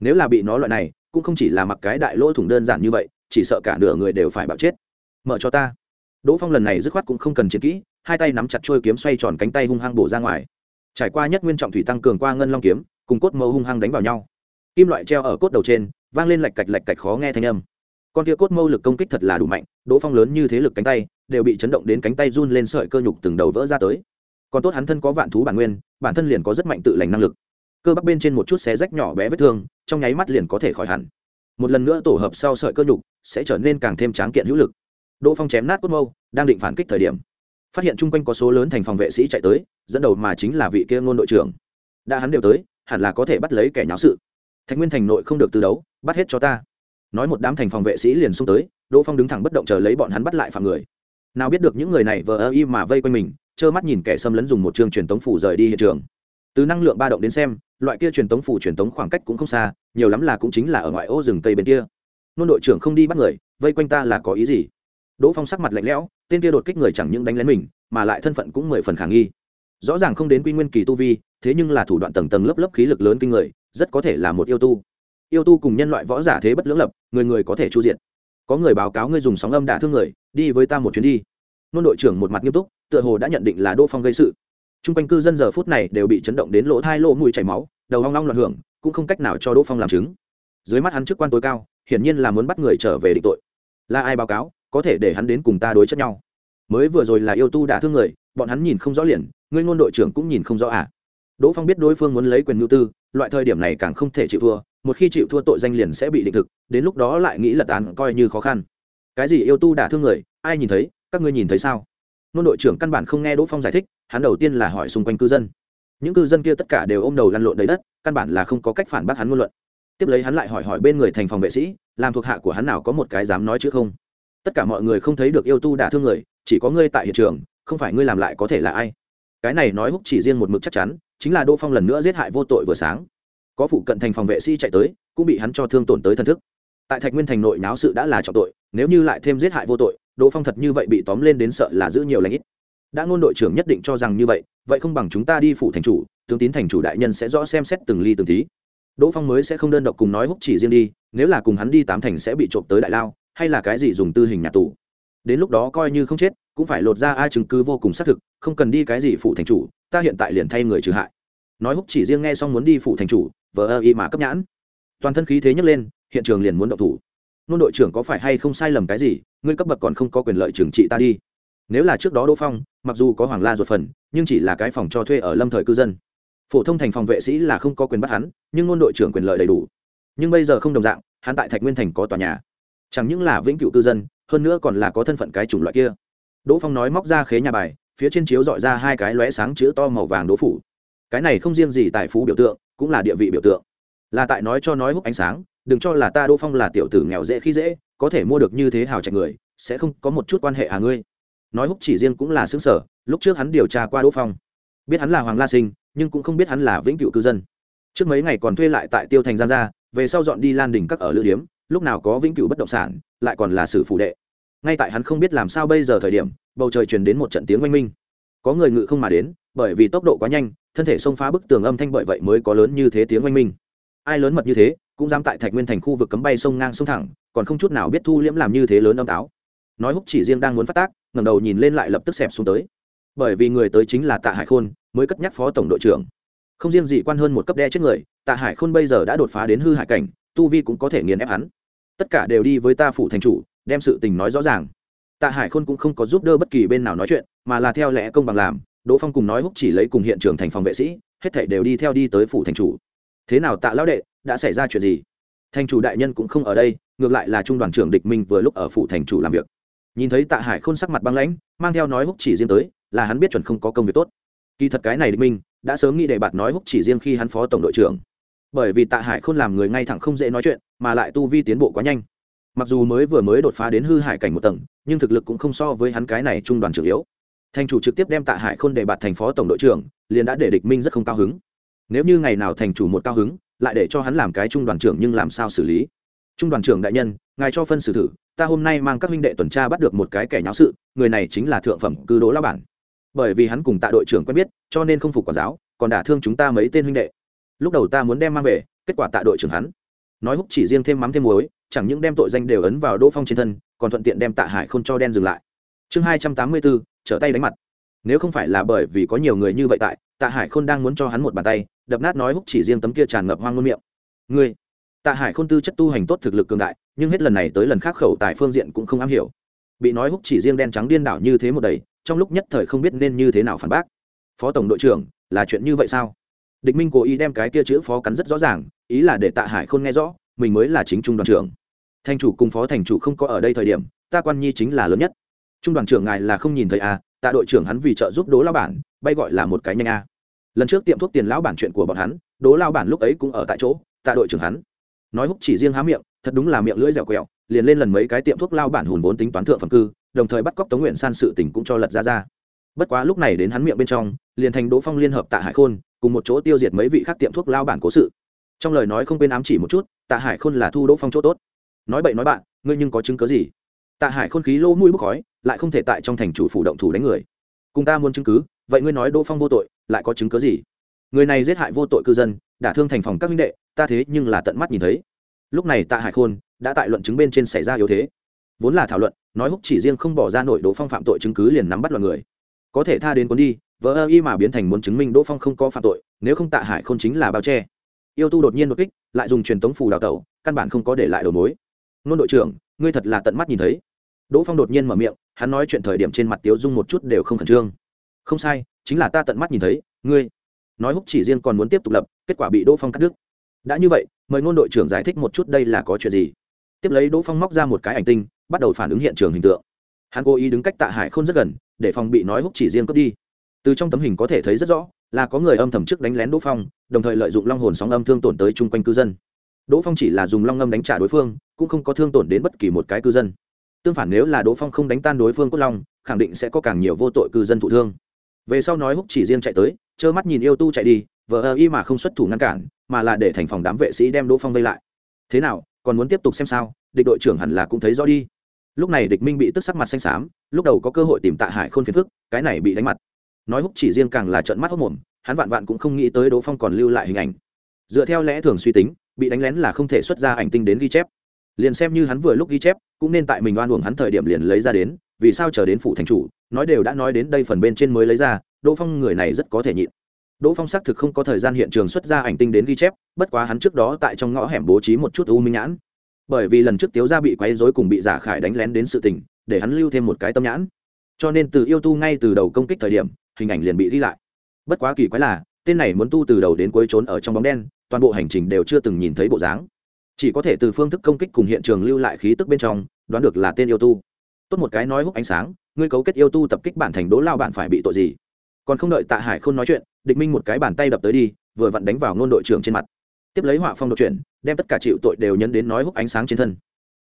A: Nếu là bị nó loại này, cũng không chỉ là mặc cái đại lỗ thủng đơn giản như vậy, chỉ sợ cả nửa người đều phải bạo chết. Mở cho ta. Đỗ phong lần này dứt khoát cũng không cần chiến kỹ, hai tay nắm chặt trôi kiếm xoay tròn cánh tay hung hăng bổ ra ngoài. Trải qua nhất nguyên trọng thủy tăng cường qua ngân long kiếm, cùng cốt mâu hung hăng đánh vào nhau. Kim loại treo ở cốt đầu trên, vang lên lạch cạch lạch cạch khó nghe thanh âm con tia cốt mâu lực công kích thật là đủ mạnh, đỗ phong lớn như thế lực cánh tay, đều bị chấn động đến cánh tay run lên sợi cơ nhục từng đầu vỡ ra tới. Còn tốt hắn thân có vạn thú bản nguyên, bản thân liền có rất mạnh tự lành năng lực. Cơ bắp bên trên một chút xé rách nhỏ bé vết thương, trong nháy mắt liền có thể khỏi hẳn. Một lần nữa tổ hợp sau sợi cơ nhục, sẽ trở nên càng thêm tráng kiện hữu lực. Đỗ phong chém nát cốt mâu, đang định phản kích thời điểm, phát hiện chung quanh có số lớn thành phòng vệ sĩ chạy tới, dẫn đầu mà chính là vị kia ngôn đội trưởng. Đã hắn đều tới, hẳn là có thể bắt lấy kẻ nháo sự. Thạch nguyên thành nội không được từ đấu, bắt hết cho ta nói một đám thành phòng vệ sĩ liền xung tới, đỗ phong đứng thẳng bất động chờ lấy bọn hắn bắt lại phạm người. Nào biết được những người này vờ ơ y mà vây quanh mình, trơ mắt nhìn kẻ xâm lấn dùng một chương truyền tống phủ rời đi hiện trường. Từ năng lượng ba động đến xem, loại kia truyền tống phủ truyền tống khoảng cách cũng không xa, nhiều lắm là cũng chính là ở ngoại ô rừng tây bên kia. Nôn đội trưởng không đi bắt người, vây quanh ta là có ý gì? Đỗ phong sắc mặt lạnh lẽo, tên kia đột kích người chẳng những đánh lén mình, mà lại thân phận cũng mười phần khả nghi. Rõ ràng không đến quy nguyên kỳ tu vi, thế nhưng là thủ đoạn tầng tầng lớp lớp khí lực lớn kinh người, rất có thể là một yêu tu yêu tu cùng nhân loại võ giả thế bất lưỡng lập, người người có thể chu diện có người báo cáo ngươi dùng sóng âm đả thương người, đi với ta một chuyến đi. Nôn đội trưởng một mặt nghiêm túc, tựa hồ đã nhận định là đỗ phong gây sự. T r u n g quanh cư dân giờ phút này đều bị chấn động đến lỗ thai lỗ mùi chảy máu, đầu hoang long loạn hưởng, cũng không cách nào cho đỗ phong làm chứng. Dưới mắt hắn chức quan tối cao, hiển nhiên là muốn bắt người trở về định tội. Là ai báo cáo, có thể để hắn đến cùng ta đối chất nhau. Mới vừa rồi là yêu tu đả thương người, bọn hắn nhìn không rõ liền, ngươi ngôn đội trưởng cũng nhìn không rõ à? Đỗ phong biết đối phương muốn lấy quyền nhu tư, loại thời điểm này càng không thể chịu thua một khi chịu thua tội danh liền sẽ bị định thực, đến lúc đó lại nghĩ lật án coi như khó khăn. Cái gì yêu tu đả thương người, ai nhìn thấy, các ngươi nhìn thấy sao? Nôn đội trưởng căn bản không nghe đỗ phong giải thích, hắn đầu tiên là hỏi xung quanh cư dân. Những cư dân kia tất cả đều ôm đầu lăn lộn đầy đất, căn bản là không có cách phản bác hắn ngôn luận. Tiếp lấy hắn lại hỏi hỏi bên người thành phòng vệ sĩ, làm thuộc hạ của hắn nào có một cái dám nói chứ không? Tất cả mọi người không thấy được yêu tu đả thương người, chỉ có ngươi tại hiện trường, không phải ngươi làm lại có thể là ai? Cái này nói húc chỉ riêng một mực chắc chắn, chính là đỗ phong lần nữa giết hại vô tội vừa sáng có phụ cận thành phòng vệ sĩ chạy tới, cũng bị hắn cho thương tổn tới thân thức. Tại thạch nguyên thành nội náo sự đã là trọng tội, nếu như lại thêm giết hại vô tội, đỗ phong thật như vậy bị tóm lên đến sợ là giữ nhiều lãnh ít. Đã ngôn đội trưởng nhất định cho rằng như vậy vậy không bằng chúng ta đi phủ thành chủ, tướng tín thành chủ đại nhân sẽ rõ xem xét từng ly từng tí. Đỗ phong mới sẽ không đơn độc cùng nói húc chỉ riêng đi, nếu là cùng hắn đi tám thành sẽ bị trộm tới đại lao, hay là cái gì dùng tư hình nhà tù. Đến lúc đó coi như không chết, cũng phải lột ra ai chứng cứ vô cùng xác thực, không cần đi cái gì phụ thành chủ, ta hiện tại liền thay người trừ hại. Nói húc chỉ riêng nghe xong muốn đi phụ thành chủ vờ ơ y mà cấp nhãn. Toàn thân khí thế nhấc lên, hiện trường liền muốn động thủ. Nôn đội trưởng có phải hay không sai lầm cái gì? Ngươi cấp bậc còn không có quyền lợi trừng trị ta đi. Nếu là trước đó đỗ phong, mặc dù có hoàng la ruột phần, nhưng chỉ là cái phòng cho thuê ở lâm thời cư dân. Phổ thông thành phòng vệ sĩ là không có quyền bắt hắn, nhưng nôn đội trưởng quyền lợi đầy đủ. Nhưng bây giờ không đồng dạng, hắn tại thạch nguyên thành có tòa nhà. Chẳng những là vĩnh cựu cư dân, hơn nữa còn là có thân phận cái chủng loại kia. Đỗ phong nói móc ra khế nhà bài, phía trên chiếu dọi ra hai cái lóe sáng chữ to màu vàng đỗ phủ cái này không riêng gì tài phú biểu tượng, cũng là địa vị biểu tượng. Là tại nói cho nói hút ánh sáng, đừng cho là ta đỗ phong là tiểu tử nghèo dễ khi dễ, có thể mua được như thế hào trạch người, sẽ không có một chút quan hệ à ngươi. Nói húc chỉ riêng cũng là xứng sở, lúc trước hắn điều tra qua đỗ phong. Biết hắn là hoàng la sinh, nhưng cũng không biết hắn là vĩnh cựu cư dân. Trước mấy ngày còn thuê lại tại tiêu thành giang gia, về sau dọn đi lan đình các ở lữ điếm, lúc nào có vĩnh cửu bất động sản, lại còn là sử phụ đệ. Ngay tại hắn không biết làm sao bây giờ thời điểm, bầu trời truyền đến một trận tiếng oanh minh. Có người ngự không mà đến, bởi vì tốc độ quá nhanh thân thể xông phá bức tường âm thanh bởi vậy mới có lớn như thế tiếng oanh minh. Ai lớn mật như thế, cũng dám tại thạch nguyên thành khu vực cấm bay sông ngang sông thẳng, còn không chút nào biết thu liễm làm như thế lớn âm táo. Nói húc chỉ riêng đang muốn phát tác, ngẩng đầu nhìn lên lại lập tức xẹp xuống tới. Bởi vì người tới chính là tạ hải khôn, mới cất nhắc phó tổng đội trưởng. Không riêng gì quan hơn một cấp đe chết người, tạ hải khôn bây giờ đã đột phá đến hư hải cảnh, tu vi cũng có thể nghiền ép hắn. Tất cả đều đi với ta phủ thành chủ, đem sự tình nói rõ ràng. Tạ hải khôn cũng không có giúp đỡ bất kỳ bên nào nói chuyện, mà là theo lẽ công bằng làm đỗ phong cùng nói húc chỉ lấy cùng hiện trường thành phòng vệ sĩ, hết thảy đều đi theo đi tới phủ thành chủ. Thế nào tạ lão đệ, đã xảy ra chuyện gì? Thành chủ đại nhân cũng không ở đây, ngược lại là trung đoàn trưởng địch minh vừa lúc ở phủ thành chủ làm việc. Nhìn thấy tạ hải khôn sắc mặt băng lãnh, mang theo nói húc chỉ riêng tới, là hắn biết chuẩn không có công việc tốt. Kỳ thật cái này địch minh, đã sớm nghĩ đề bạt nói húc chỉ riêng khi hắn phó tổng đội trưởng. Bởi vì tạ hải khôn làm người ngay thẳng không dễ nói chuyện, mà lại tu vi tiến bộ quá nhanh. Mặc dù mới vừa mới đột phá đến hư hải cảnh một tầng, nhưng thực lực cũng không so với hắn cái này trung đoàn trưởng yếu thành chủ trực tiếp đem tạ hải khôn đề bạt thành phó tổng đội trưởng, liền đã để địch minh rất không cao hứng. Nếu như ngày nào thành chủ một cao hứng, lại để cho hắn làm cái trung đoàn trưởng nhưng làm sao xử lý? Trung đoàn trưởng đại nhân, ngài cho phân xử thử, ta hôm nay mang các huynh đệ tuần tra bắt được một cái kẻ nháo sự, người này chính là thượng phẩm cư đỗ lao bản. Bởi vì hắn cùng tạ đội trưởng quen biết, cho nên không phục quản giáo, còn đả thương chúng ta mấy tên huynh đệ. Lúc đầu ta muốn đem mang về, kết quả tạ đội trưởng hắn nói húc chỉ riêng thêm mắm thêm muối, chẳng những đem tội danh đều ấn vào đỗ phong trên thân, còn thuận tiện đem tạ hải không cho đen dừng lại. Chương hai trăm tám mươi bốn trở tay đánh mặt. Nếu không phải là bởi vì có nhiều người như vậy tại, tạ hải khôn đang muốn cho hắn một bàn tay, đập nát nói húc chỉ riêng tấm kia tràn ngập hoang ngôn miệng. Ngươi, tạ hải khôn tư chất tu hành tốt thực lực cường đại, nhưng hết lần này tới lần khác khẩu tại phương diện cũng không am hiểu. Bị nói húc chỉ riêng đen trắng điên đảo như thế một đầy, trong lúc nhất thời không biết nên như thế nào phản bác. Phó tổng đội trưởng, là chuyện như vậy sao? Địch minh cố ý đem cái kia chữ phó cắn rất rõ ràng, ý là để tạ hải khôn nghe rõ, mình mới là chính trung đoàn trưởng. Thành chủ cùng phó thành chủ không có ở đây thời điểm, ta quan nhi chính là lớn nhất trung đoàn trưởng ngài là không nhìn thấy à tạ đội trưởng hắn vì trợ giúp đố lao bản, bay gọi là một cái nhanh à? lần trước tiệm thuốc tiền lão bản chuyện của bọn hắn đố lao bản lúc ấy cũng ở tại chỗ, tạ đội trưởng hắn. Nói húc chỉ riêng há miệng, thật đúng là miệng lưỡi dẻo quẹo, liền lên lần mấy cái tiệm thuốc lao bản hùn vốn tính toán thượng phẩm cư, đồng thời bắt cóc tống nguyện san sự tình cũng cho lật ra ra. Bất quá lúc này đến hắn miệng bên trong, liền thành đỗ phong liên hợp tạ hải khôn, cùng một chỗ tiêu diệt mấy vị khác tiệm thuốc lao bản cố sự. Trong lời nói không quên ám chỉ một chút, tạ hải khôn là thu đỗ phong chỗ tốt. Nói bậy nói bạn, ngươi nhưng có chứng cớ gì? Tạ hải khôn khí lỗ mũi bốc khói, lại không thể tại trong thành chủ phủ động thủ đánh người. Cùng ta muốn chứng cứ, vậy ngươi nói đỗ phong vô tội, lại có chứng cớ gì? Người này giết hại vô tội cư dân đả thương thành phòng các minh đệ, ta thế nhưng là tận mắt nhìn thấy. Lúc này tạ hải khôn đã tại luận chứng bên trên xảy ra yếu thế. Vốn là thảo luận, nói húc chỉ riêng không bỏ ra nội đỗ phong phạm tội chứng cứ liền nắm bắt loạt người. Có thể tha đến cuốn đi vỡ ơ y mà biến thành muốn chứng minh đỗ phong không có phạm tội, nếu không tạ hải không chính là bao che. Yêu tu đột nhiên đột kích, lại dùng truyền tống phù đào tẩu, căn bản không có để lại đầu mối nôn đội trưởng, ngươi thật là tận mắt nhìn thấy. Đỗ phong đột nhiên mở miệng, hắn nói chuyện thời điểm trên mặt tiếu dung một chút đều không khẩn trương. Không sai, chính là ta tận mắt nhìn thấy, ngươi. Nói húc chỉ riêng còn muốn tiếp tục lập, kết quả bị đỗ phong cắt đứt. Đã như vậy, mời ngôn đội trưởng giải thích một chút đây là có chuyện gì. Tiếp lấy đỗ phong móc ra một cái ảnh tinh, bắt đầu phản ứng hiện trường hình tượng. Hắn cố ý đứng cách tạ hải không rất gần, để phòng bị nói húc chỉ riêng cướp đi. Từ trong tấm hình có thể thấy rất rõ, là có người âm thầm trước đánh lén đỗ phong, đồng thời lợi dụng long hồn sóng âm thương tổn tới chung quanh cư dân đỗ phong chỉ là dùng long âm đánh trả đối phương, cũng không có thương tổn đến bất kỳ một cái cư dân. Tương phản nếu là đỗ phong không đánh tan đối phương cốt long, khẳng định sẽ có càng nhiều vô tội cư dân thụ thương. Về sau nói húc chỉ riêng chạy tới, trơ mắt nhìn yêu tu chạy đi, vờ ơ y mà không xuất thủ ngăn cản, mà là để thành phòng đám vệ sĩ đem đỗ phong vây lại. Thế nào, còn muốn tiếp tục xem sao? Địch đội trưởng hẳn là cũng thấy rõ đi. Lúc này địch minh bị tức sắc mặt xanh xám, lúc đầu có cơ hội tìm tạ hải khôn phiền phức, cái này bị đánh mặt. Nói húc chỉ riêng càng là trợn mắt hốc mồm, hắn vạn vạn cũng không nghĩ tới đỗ phong còn lưu lại hình ảnh. Dựa theo lẽ thường suy tính bị đánh lén là không thể xuất ra ảnh tinh đến ghi chép. Liền xem như hắn vừa lúc ghi chép, cũng nên tại mình oan uổng hắn thời điểm liền lấy ra đến, vì sao chờ đến phủ thành chủ, nói đều đã nói đến đây phần bên trên mới lấy ra, đỗ phong người này rất có thể nhịn. Đỗ phong xác thực không có thời gian hiện trường xuất ra ảnh tinh đến ghi chép, bất quá hắn trước đó tại trong ngõ hẻm bố trí một chút u minh nhãn. Bởi vì lần trước tiếu gia bị quấy rối cùng bị giả khải đánh lén đến sự tình, để hắn lưu thêm một cái tâm nhãn. Cho nên từ yêu tu ngay từ đầu công kích thời điểm, hình ảnh liền bị ghi lại. Bất quá kỳ quái là, tên này muốn tu từ đầu đến cuối trốn ở trong bóng đen toàn bộ hành trình đều chưa từng nhìn thấy bộ dáng. Chỉ có thể từ phương thức công kích cùng hiện trường lưu lại khí tức bên trong, đoán được là tên yêu tu. Tốt một cái nói hút ánh sáng, ngươi cấu kết yêu tu tập kích bản thành đỗ lao bạn phải bị tội gì? Còn không đợi tạ hải không nói chuyện, địch minh một cái bàn tay đập tới đi, vừa vặn đánh vào ngôn đội trưởng trên mặt. Tiếp lấy họa phong đột chuyển, đem tất cả chịu tội đều nhấn đến nói hút ánh sáng trên thân.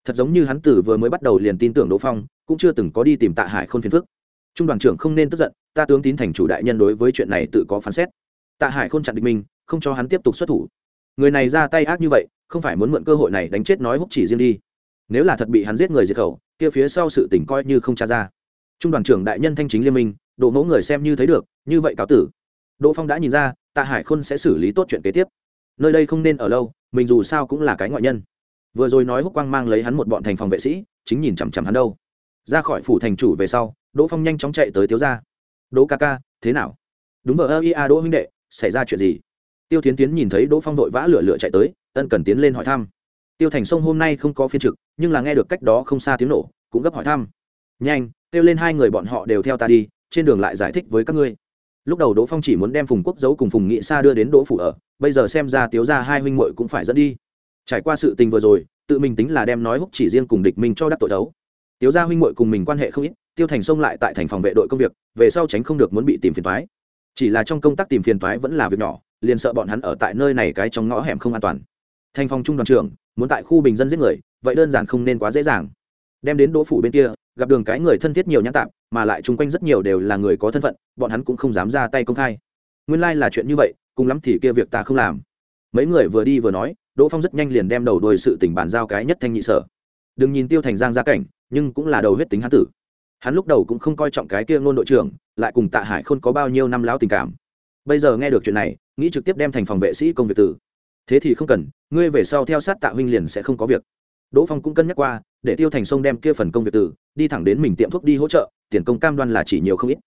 A: Thật giống như hắn tử vừa mới bắt đầu liền tin tưởng đỗ phong, cũng chưa từng có đi tìm tạ hải khôn phiền phức. Trung đoàn trưởng không nên tức giận, ta tướng tín thành chủ đại nhân đối với chuyện này tự có phán xét. Tạ hải khôn chặn địch minh không cho hắn tiếp tục xuất thủ. Người này ra tay ác như vậy, không phải muốn mượn cơ hội này đánh chết nói húc chỉ riêng đi. Nếu là thật bị hắn giết người diệt khẩu, kia phía sau sự tỉnh coi như không tra ra. Trung đoàn trưởng đại nhân thanh chính liên minh, đỗ mẫu người xem như thấy được, như vậy cáo tử. Đỗ phong đã nhìn ra, tạ hải khôn sẽ xử lý tốt chuyện kế tiếp. Nơi đây không nên ở lâu, mình dù sao cũng là cái ngoại nhân. Vừa rồi nói húc quang mang lấy hắn một bọn thành phòng vệ sĩ, chính nhìn chằm chằm hắn đâu. Ra khỏi phủ thành chủ về sau, đỗ phong nhanh chóng chạy tới tiếu ra đỗ ca ca, thế nào? Đúng vợ ơ ia đỗ huynh đệ, xảy ra chuyện gì? Tiêu tiến tiến nhìn thấy đỗ phong vội vã lửa lửa chạy tới, ân cần tiến lên hỏi thăm. Tiêu thành sông hôm nay không có phiên trực, nhưng là nghe được cách đó không xa tiếng nổ, cũng gấp hỏi thăm. Nhanh, kêu lên hai người bọn họ đều theo ta đi, trên đường lại giải thích với các ngươi. Lúc đầu đỗ phong chỉ muốn đem phùng quốc giấu cùng phùng nghị sa đưa đến đỗ phủ ở, bây giờ xem ra tiếu ra hai huynh muội cũng phải dẫn đi. Trải qua sự tình vừa rồi, tự mình tính là đem nói húc chỉ riêng cùng địch mình cho đắc tội đấu. Tiếu ra huynh muội cùng mình quan hệ không ít, tiêu thành sông lại tại thành phòng vệ đội công việc, về sau tránh không được muốn bị tìm phiền thoái chỉ là trong công tác tìm phiền thoái vẫn là việc nhỏ liền sợ bọn hắn ở tại nơi này cái trong ngõ hẻm không an toàn. Thành phòng trung đoàn trưởng, muốn tại khu bình dân giết người, vậy đơn giản không nên quá dễ dàng. Đem đến đỗ phủ bên kia, gặp đường cái người thân thiết nhiều nhãn tạm mà lại chung quanh rất nhiều đều là người có thân phận, bọn hắn cũng không dám ra tay công khai. Nguyên lai、like、là chuyện như vậy, cùng lắm thì kia việc ta không làm. Mấy người vừa đi vừa nói, đỗ phong rất nhanh liền đem đầu đuôi sự tình bàn giao cái nhất thanh nhị sở. Đừng nhìn tiêu thành giang gia cảnh, nhưng cũng là đầu huyết tính hán tử. Hắn lúc đầu cũng không coi trọng cái kia ngôn đội trưởng, lại cùng tạ hải không có bao nhiêu năm láo tình cảm. Bây giờ nghe được chuyện này nghĩ trực tiếp đem thành phòng vệ sĩ công việc tử thế thì không cần, ngươi về sau theo sát tạ huynh liền sẽ không có việc. Đỗ phong cũng cân nhắc qua, để tiêu thành sông đem kia phần công việc tử đi thẳng đến mình tiệm thuốc đi hỗ trợ, tiền công cam đoan là chỉ nhiều không ít.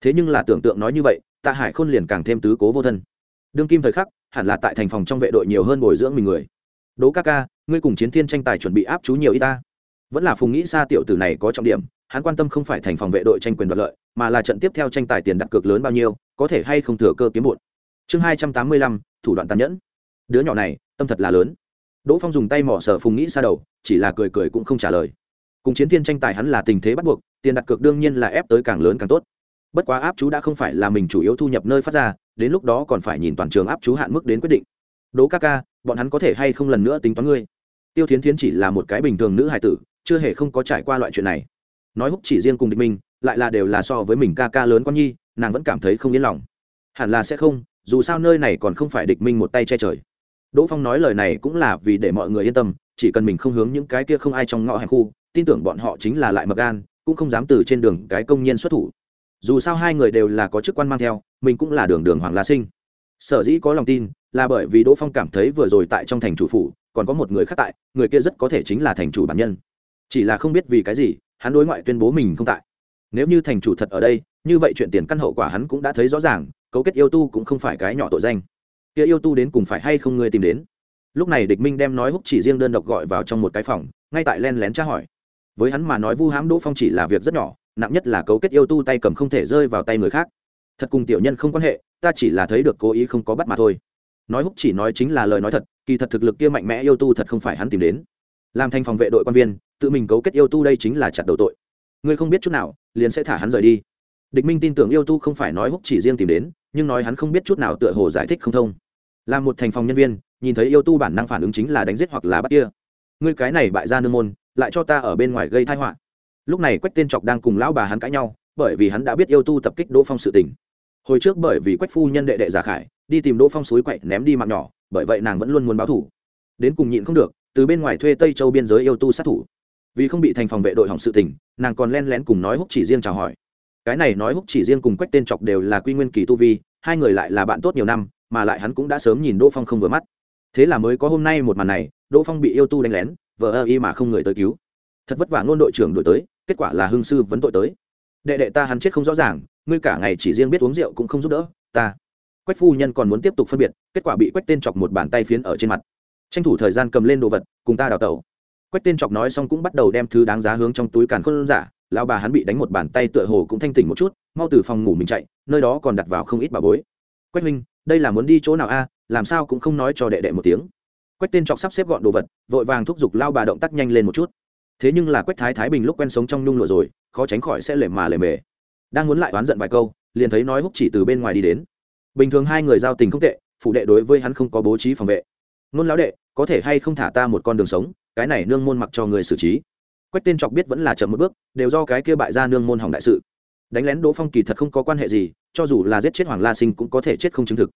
A: Thế nhưng là tưởng tượng nói như vậy, tạ hải khôn liền càng thêm tứ cố vô thân. Đương kim thời khắc, hẳn là tại thành phòng trong vệ đội nhiều hơn bồi dưỡng mình người. Đỗ ca ca, ngươi cùng chiến thiên tranh tài chuẩn bị áp chú nhiều y ta. Vẫn là phùng nghĩ xa tiểu tử này có trọng điểm, hắn quan tâm không phải thành phòng vệ đội tranh quyền đoạt lợi, mà là trận tiếp theo tranh tài tiền đặt cược lớn bao nhiêu, có thể hay không thừa cơ kiếm bụt chương hai trăm tám mươi lăm, thủ đoạn tàn nhẫn. Đứa nhỏ này, tâm thật là lớn. Đỗ phong dùng tay mỏ sở phùng nghĩ xa đầu, chỉ là cười cười cũng không trả lời. Cùng chiến thiên tranh tài hắn là tình thế bắt buộc, tiền đặt cược đương nhiên là ép tới càng lớn càng tốt. Bất quá áp chú đã không phải là mình chủ yếu thu nhập nơi phát ra, đến lúc đó còn phải nhìn toàn trường áp chú hạn mức đến quyết định. Đỗ ca ca, bọn hắn có thể hay không lần nữa tính toán ngươi? Tiêu thiến thiến chỉ là một cái bình thường nữ hài tử, chưa hề không có trải qua loại chuyện này. Nói húc chỉ riêng cùng địch minh lại là đều là so với mình ca ca lớn con nhi, nàng vẫn cảm thấy không yên lòng. Hẳn là sẽ không dù sao nơi này còn không phải địch minh một tay che trời. Đỗ phong nói lời này cũng là vì để mọi người yên tâm, chỉ cần mình không hướng những cái kia không ai trong ngõ hẻm khu, tin tưởng bọn họ chính là lại mập gan, cũng không dám từ trên đường cái công nhân xuất thủ. Dù sao hai người đều là có chức quan mang theo, mình cũng là đường đường hoàng la sinh. Sở dĩ có lòng tin là bởi vì đỗ phong cảm thấy vừa rồi tại trong thành chủ phủ, còn có một người khác tại, người kia rất có thể chính là thành chủ bản nhân. Chỉ là không biết vì cái gì, hắn đối ngoại tuyên bố mình không tại. Nếu như thành chủ thật ở đây như vậy chuyện tiền căn hậu quả hắn cũng đã thấy rõ ràng, cấu kết yêu tu cũng không phải cái nhỏ tội danh. Kia yêu tu đến cùng phải hay không ngươi tìm đến? Lúc này địch minh đem nói húc chỉ riêng đơn độc gọi vào trong một cái phòng, ngay tại len lén tra hỏi. Với hắn mà nói vu hãm đỗ phong chỉ là việc rất nhỏ, nặng nhất là cấu kết yêu tu tay cầm không thể rơi vào tay người khác. Thật cùng tiểu nhân không quan hệ, ta chỉ là thấy được cố ý không có bắt mà thôi. Nói húc chỉ nói chính là lời nói thật, kỳ thật thực lực kia mạnh mẽ yêu tu thật không phải hắn tìm đến. Làm thành phòng vệ đội quan viên, tự mình cấu kết yêu tu đây chính là chặt đầu tội. Ngươi không biết chút nào, liền sẽ thả hắn rời đi địch minh tin tưởng yêu tu không phải nói húc chỉ riêng tìm đến, nhưng nói hắn không biết chút nào tựa hồ giải thích không thông. Là một thành phòng nhân viên, nhìn thấy yêu tu bản năng phản ứng chính là đánh giết hoặc là bắt kia. Ngươi cái này bại ra nương môn, lại cho ta ở bên ngoài gây thai họa. Lúc này quách tên trọc đang cùng lão bà hắn cãi nhau, bởi vì hắn đã biết yêu tu tập kích đỗ phong sự tình. Hồi trước bởi vì quách phu nhân đệ đệ giả khải, đi tìm đỗ phong suối quậy, ném đi mạng nhỏ, bởi vậy nàng vẫn luôn muốn báo thủ đến cùng nhịn không được, từ bên ngoài thuê tây châu biên giới yêu tu sát thủ. Vì không bị thành phòng vệ đội hỏng sự tình, nàng còn len lén cùng nói húc chỉ riêng chào hỏi cái này nói húc chỉ riêng cùng quách tên chọc đều là quy nguyên kỳ tu vi, hai người lại là bạn tốt nhiều năm, mà lại hắn cũng đã sớm nhìn đỗ phong không vừa mắt. Thế là mới có hôm nay một màn này, đỗ phong bị yêu tu đánh lén, vờ ơ y mà không người tới cứu. Thật vất vả ngôn đội trưởng đổi tới, kết quả là hương sư vấn tội tới. Đệ đệ ta hắn chết không rõ ràng, ngươi cả ngày chỉ riêng biết uống rượu cũng không giúp đỡ, ta. Quách phu nhân còn muốn tiếp tục phân biệt, kết quả bị quách tên chọc một bàn tay phiến ở trên mặt. Tranh thủ thời gian cầm lên đồ vật, cùng ta đào tẩu. Quách tên chọc nói xong cũng bắt đầu đem thứ đáng giá hướng trong túi càn khôn giả lão bà hắn bị đánh một bàn tay tựa hồ cũng thanh tỉnh một chút, mau từ phòng ngủ mình chạy, nơi đó còn đặt vào không ít bà bối. Quách minh đây là muốn đi chỗ nào a? Làm sao cũng không nói cho đệ đệ một tiếng. Quách tên trọc sắp xếp gọn đồ vật, vội vàng thúc giục lao bà động tác nhanh lên một chút. Thế nhưng là quách thái thái bình lúc quen sống trong nhung lụa rồi, khó tránh khỏi sẽ lề mà lề mề. Đang muốn lại oán giận vài câu, liền thấy nói húc chỉ từ bên ngoài đi đến. Bình thường hai người giao tình không tệ, phụ đệ đối với hắn không có bố trí phòng vệ. Nôn lão đệ, có thể hay không thả ta một con đường sống? Cái này nương môn mặc cho người xử trí quách tên chọc biết vẫn là chậm một bước, đều do cái kia bại ra nương môn hỏng đại sự. Đánh lén đỗ phong kỳ thật không có quan hệ gì, cho dù là giết chết hoàng la sinh cũng có thể chết không chứng thực.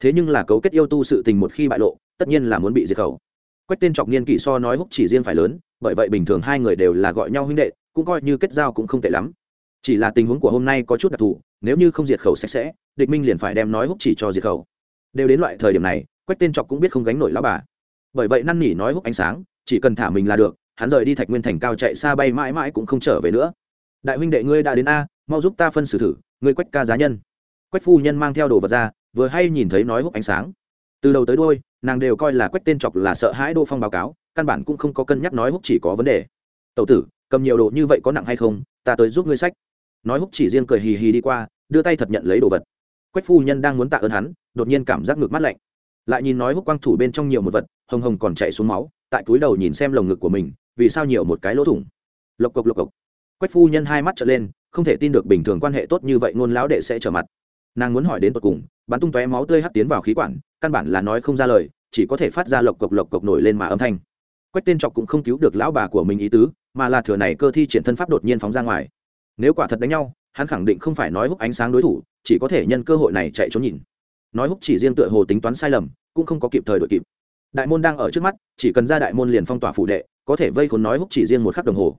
A: Thế nhưng là cấu kết yêu tu sự tình một khi bại lộ, tất nhiên là muốn bị diệt khẩu. Quách tên chọc niên kỷ so nói húc chỉ riêng phải lớn, bởi vậy bình thường hai người đều là gọi nhau huynh đệ, cũng coi như kết giao cũng không tệ lắm. Chỉ là tình huống của hôm nay có chút đặc thù, nếu như không diệt khẩu sạch sẽ, địch minh liền phải đem nói húc chỉ cho diệt khẩu. Đều đến loại thời điểm này, quách tên chọc cũng biết không gánh nổi lão bà. Bởi vậy năn nỉ nói húc ánh sáng, chỉ cần thả mình là được hắn rời đi thạch nguyên thành cao chạy xa bay mãi mãi cũng không trở về nữa. Đại huynh đệ ngươi đã đến a, mau giúp ta phân xử thử, ngươi quách ca giá nhân. Quách phu nhân mang theo đồ vật ra, vừa hay nhìn thấy nói hút ánh sáng. Từ đầu tới đôi nàng đều coi là quách tên chọc là sợ hãi đô phong báo cáo, căn bản cũng không có cân nhắc nói húc chỉ có vấn đề. Tậu tử, cầm nhiều đồ như vậy có nặng hay không, ta tới giúp ngươi sách. Nói húc chỉ riêng cười hì hì đi qua, đưa tay thật nhận lấy đồ vật. Quách phu nhân đang muốn tạ ơn hắn, đột nhiên cảm giác ngược mắt lạnh. Lại nhìn nói húc quang thủ bên trong nhiều một vật, hồng hồng còn chạy xuống máu, tại túi đầu nhìn xem lồng ngực của mình vì sao nhiều một cái lỗ thủng? Lộc cộc lộc cộc. Quách phu nhân hai mắt trở lên, không thể tin được bình thường quan hệ tốt như vậy ngôn lão đệ sẽ trở mặt. Nàng muốn hỏi đến tột cùng, bắn tung tóe máu tươi hắt tiến vào khí quản, căn bản là nói không ra lời, chỉ có thể phát ra lộc cộc lộc cộc nổi lên mà âm thanh. Quách tên trọc cũng không cứu được lão bà của mình ý tứ, mà là thừa này cơ thi triển thân pháp đột nhiên phóng ra ngoài. Nếu quả thật đánh nhau, hắn khẳng định không phải nói húc ánh sáng đối thủ, chỉ có thể nhân cơ hội này chạy trốn nhìn. Nói húc chỉ riêng tựa hồ tính toán sai lầm, cũng không có kịp thời đội kịp. Đại môn đang ở trước mắt, chỉ cần ra đại môn liền phong tỏa phủ đệ có thể vây khốn nói húc chỉ riêng một khắc đồng hồ.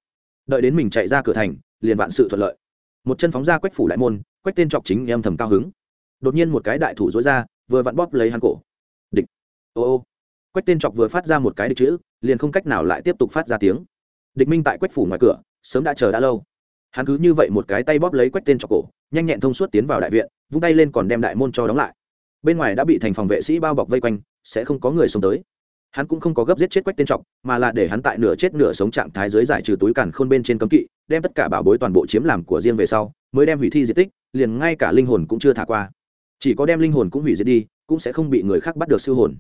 A: Đợi đến mình chạy ra cửa thành, liền vạn sự thuận lợi. Một chân phóng ra quách phủ đại môn, quách tên trọc chính em thầm cao hứng. Đột nhiên một cái đại thủ dối ra, vừa vặn bóp lấy hắn cổ. Địch. Ô ô. Quách tên chọc vừa phát ra một cái địch chữ, liền không cách nào lại tiếp tục phát ra tiếng. Địch minh tại quách phủ ngoài cửa, sớm đã chờ đã lâu. Hắn cứ như vậy một cái tay bóp lấy quách tên chọc cổ, nhanh nhẹn thông suốt tiến vào đại viện, vung tay lên còn đem đại môn cho đóng lại. Bên ngoài đã bị thành phòng vệ sĩ bao bọc vây quanh, sẽ không có người xông tới hắn cũng không có gấp giết chết quách tên trọng, mà là để hắn tại nửa chết nửa sống trạng thái dưới giải trừ túi càn khôn bên trên cấm kỵ, đem tất cả bảo bối toàn bộ chiếm làm của riêng về sau, mới đem hủy thi di tích, liền ngay cả linh hồn cũng chưa thả qua. Chỉ có đem linh hồn cũng hủy diệt đi, cũng sẽ không bị người khác bắt được siêu hồn.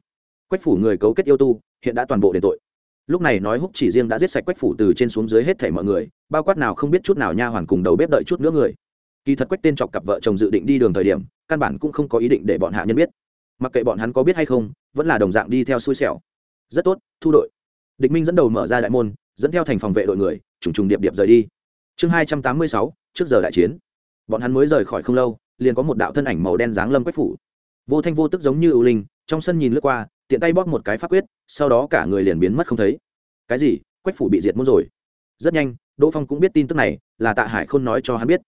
A: Quách phủ người cấu kết yêu tu, hiện đã toàn bộ đền tội. Lúc này nói húc chỉ riêng đã giết sạch quách phủ từ trên xuống dưới hết thảy mọi người, bao quát nào không biết chút nào nha hoàn cùng đầu bếp đợi chút nữa người. Kỳ thật quách tên chọc cặp vợ chồng dự định đi đường thời điểm, căn bản cũng không có ý định để bọn hạ nhân biết. Mặc kệ bọn hắn có biết hay không, vẫn là đồng dạng đi theo xui xẻo rất tốt, thu đội. Địch minh dẫn đầu mở ra đại môn, dẫn theo thành phòng vệ đội người, trùng trùng điệp điệp rời đi. Chương hai trăm tám mươi sáu, trước giờ đại chiến. Bọn hắn mới rời khỏi không lâu, liền có một đạo thân ảnh màu đen dáng lâm quách phủ. Vô thanh vô tức giống như ưu linh, trong sân nhìn lướt qua, tiện tay bóp một cái pháp quyết, sau đó cả người liền biến mất không thấy. Cái gì? Quách phủ bị diệt môn rồi. Rất nhanh, đỗ phong cũng biết tin tức này, là tạ hải khôn nói cho hắn biết.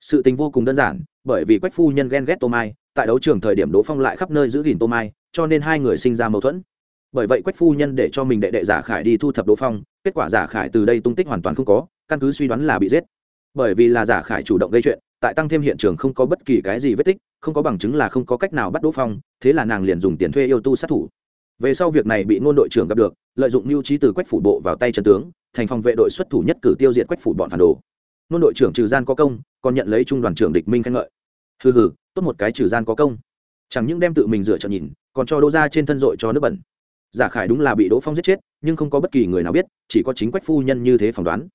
A: Sự tình vô cùng đơn giản, bởi vì quách phu nhân ghen ghét tô mai, tại đấu trường thời điểm đỗ phong lại khắp nơi giữ gìn tô mai, cho nên hai người sinh ra mâu thuẫn bởi vậy quách phu nhân để cho mình đệ đệ giả khải đi thu thập đỗ phong, kết quả giả khải từ đây tung tích hoàn toàn không có, căn cứ suy đoán là bị giết. Bởi vì là giả khải chủ động gây chuyện, tại tăng thêm hiện trường không có bất kỳ cái gì vết tích, không có bằng chứng là không có cách nào bắt đỗ phong, thế là nàng liền dùng tiền thuê yêu tu sát thủ. Về sau việc này bị ngôn đội trưởng gặp được, lợi dụng mưu trí từ quách phủ bộ vào tay trần tướng, thành phòng vệ đội xuất thủ nhất cử tiêu diệt quách phủ bọn phản đồ. Ngôn đội trưởng trừ gian có công, còn nhận lấy trung đoàn trưởng địch minh khen ngợi. Hừ hừ, tốt một cái trừ gian có công. Chẳng những đem tự mình dựa cho nhìn, còn cho đỗ ra trên thân dội cho nước bẩn giả khải đúng là bị đỗ phong giết chết, nhưng không có bất kỳ người nào biết, chỉ có chính quách phu nhân như thế phỏng đoán.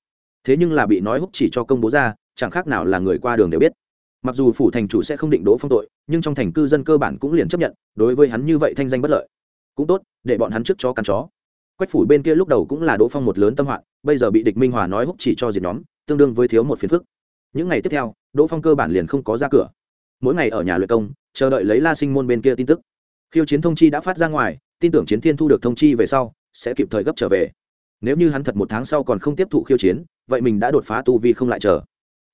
A: Thế nhưng là bị nói húc chỉ cho công bố ra, chẳng khác nào là người qua đường đều biết. Mặc dù phủ thành chủ sẽ không định đỗ phong tội, nhưng trong thành cư dân cơ bản cũng liền chấp nhận, đối với hắn như vậy thanh danh bất lợi. Cũng tốt, để bọn hắn trước cho cắn chó. Quách phủ bên kia lúc đầu cũng là đỗ phong một lớn tâm hoạn, bây giờ bị địch minh hòa nói húc chỉ cho diệt nhóm, tương đương với thiếu một phiền phức. Những ngày tiếp theo, đỗ phong cơ bản liền không có ra cửa. Mỗi ngày ở nhà luyện công, chờ đợi lấy la sinh môn bên kia tin tức. Khiêu chiến thông chi đã phát ra ngoài tin tưởng chiến thiên thu được thông chi về sau, sẽ kịp thời gấp trở về. Nếu như hắn thật một tháng sau còn không tiếp thụ khiêu chiến, vậy mình đã đột phá tu vi không lại chờ.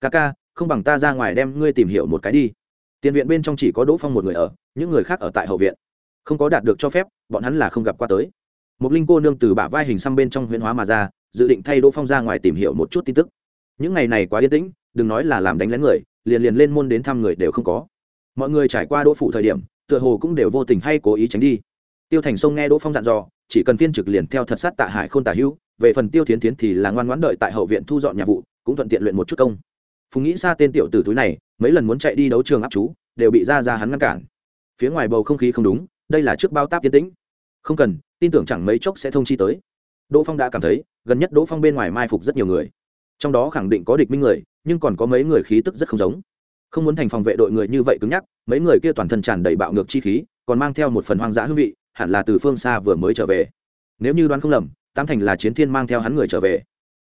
A: Ca ca, không bằng ta ra ngoài đem ngươi tìm hiểu một cái đi. Tiền viện bên trong chỉ có đỗ phong một người ở, những người khác ở tại hậu viện. Không có đạt được cho phép, bọn hắn là không gặp qua tới. Một linh cô nương từ bả vai hình xăm bên trong huyễn hóa mà ra, dự định thay đỗ phong ra ngoài tìm hiểu một chút tin tức. Những ngày này quá yên tĩnh, đừng nói là làm đánh lén người, liền liền lên môn đến thăm người đều không có. Mọi người trải qua đỗ phủ thời điểm, tựa hồ cũng đều vô tình hay cố ý tránh đi tiêu thành sông nghe đỗ phong dặn dò, chỉ cần phiên trực liền theo thật sát tạ hải k h ô n tả hữu, về phần tiêu Thiến tiến thì là ngoan ngoãn đợi tại hậu viện thu dọn nhà vụ, cũng thuận tiện luyện một chút công. Phùng nghĩ xa tên tiểu t túi này, mấy lần muốn chạy đi đấu trường áp chú, đều bị ra ra hắn ngăn cản. Phía ngoài bầu không khí không đúng, đây là trước bao táp tiến tĩnh. Không cần, tin tưởng chẳng mấy chốc sẽ thông chi tới. Đỗ phong đã cảm thấy, gần nhất đỗ phong bên ngoài mai phục rất nhiều người. Trong đó khẳng định có địch minh người, nhưng còn có mấy người khí tức rất không giống. Không muốn thành phòng vệ đội người như vậy cứng nhắc, mấy người kia toàn thân tràn đầy bạo ngược chi khí, còn mang theo một phần hoang dã hương vị hẳn là từ phương xa vừa mới trở về. Nếu như đoán không lầm, tam thành là chiến thiên mang theo hắn người trở về.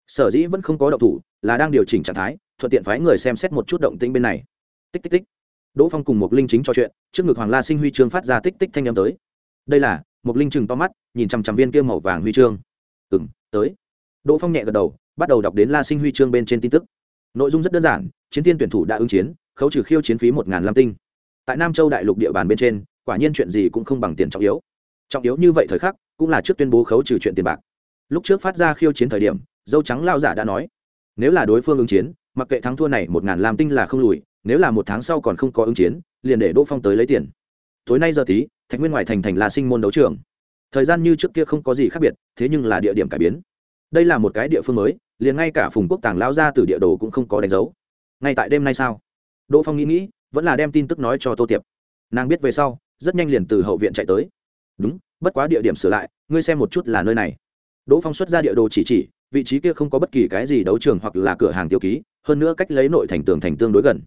A: Sở dĩ vẫn không có động thủ, là đang điều chỉnh trạng thái, thuận tiện phái người xem xét một chút động tĩnh bên này. Tích tích tích. Đỗ phong cùng một linh chính trò chuyện, trước ngực hoàng la sinh huy chương phát ra tích tích thanh â m tới. Đây là một linh chừng to mắt, nhìn chằm chằm viên kia màu vàng huy chương. Ừ m tới. Đỗ phong nhẹ gật đầu, bắt đầu đọc đến la sinh huy chương bên trên tin tức. Nội dung rất đơn giản, chiến thiên tuyển thủ đã ứng chiến, khấu trừ khiêu chiến phí một ngàn lam tinh. Tại nam châu đại lục địa bàn bên trên, quả nhiên chuyện gì cũng không bằng tiền trọng yếu trọng yếu như vậy thời khắc, cũng là trước tuyên bố khấu trừ chuyện tiền bạc. Lúc trước phát ra khiêu chiến thời điểm, dâu trắng lao giả đã nói, nếu là đối phương ứng chiến, mặc kệ thắng thua này một ngàn lam tinh là không lùi, nếu là một tháng sau còn không có ứng chiến, liền để đỗ phong tới lấy tiền. Tối nay giờ tí, thạch nguyên ngoại thành thành là sinh môn đấu trường. Thời gian như trước kia không có gì khác biệt, thế nhưng là địa điểm cải biến. Đây là một cái địa phương mới, liền ngay cả phùng quốc tàng lao ra từ địa đồ cũng không có đánh dấu. Ngay tại đêm nay sao? Đỗ phong nghĩ nghĩ, vẫn là đem tin tức nói cho tô tiệp. Nàng biết về sau, rất nhanh liền từ hậu viện chạy tới đúng, bất quá địa điểm sửa lại, ngươi xem một chút là nơi này. Đỗ phong xuất ra địa đồ chỉ chỉ, vị trí kia không có bất kỳ cái gì đấu trường hoặc là cửa hàng tiêu ký, hơn nữa cách lấy nội thành tường thành tương đối gần.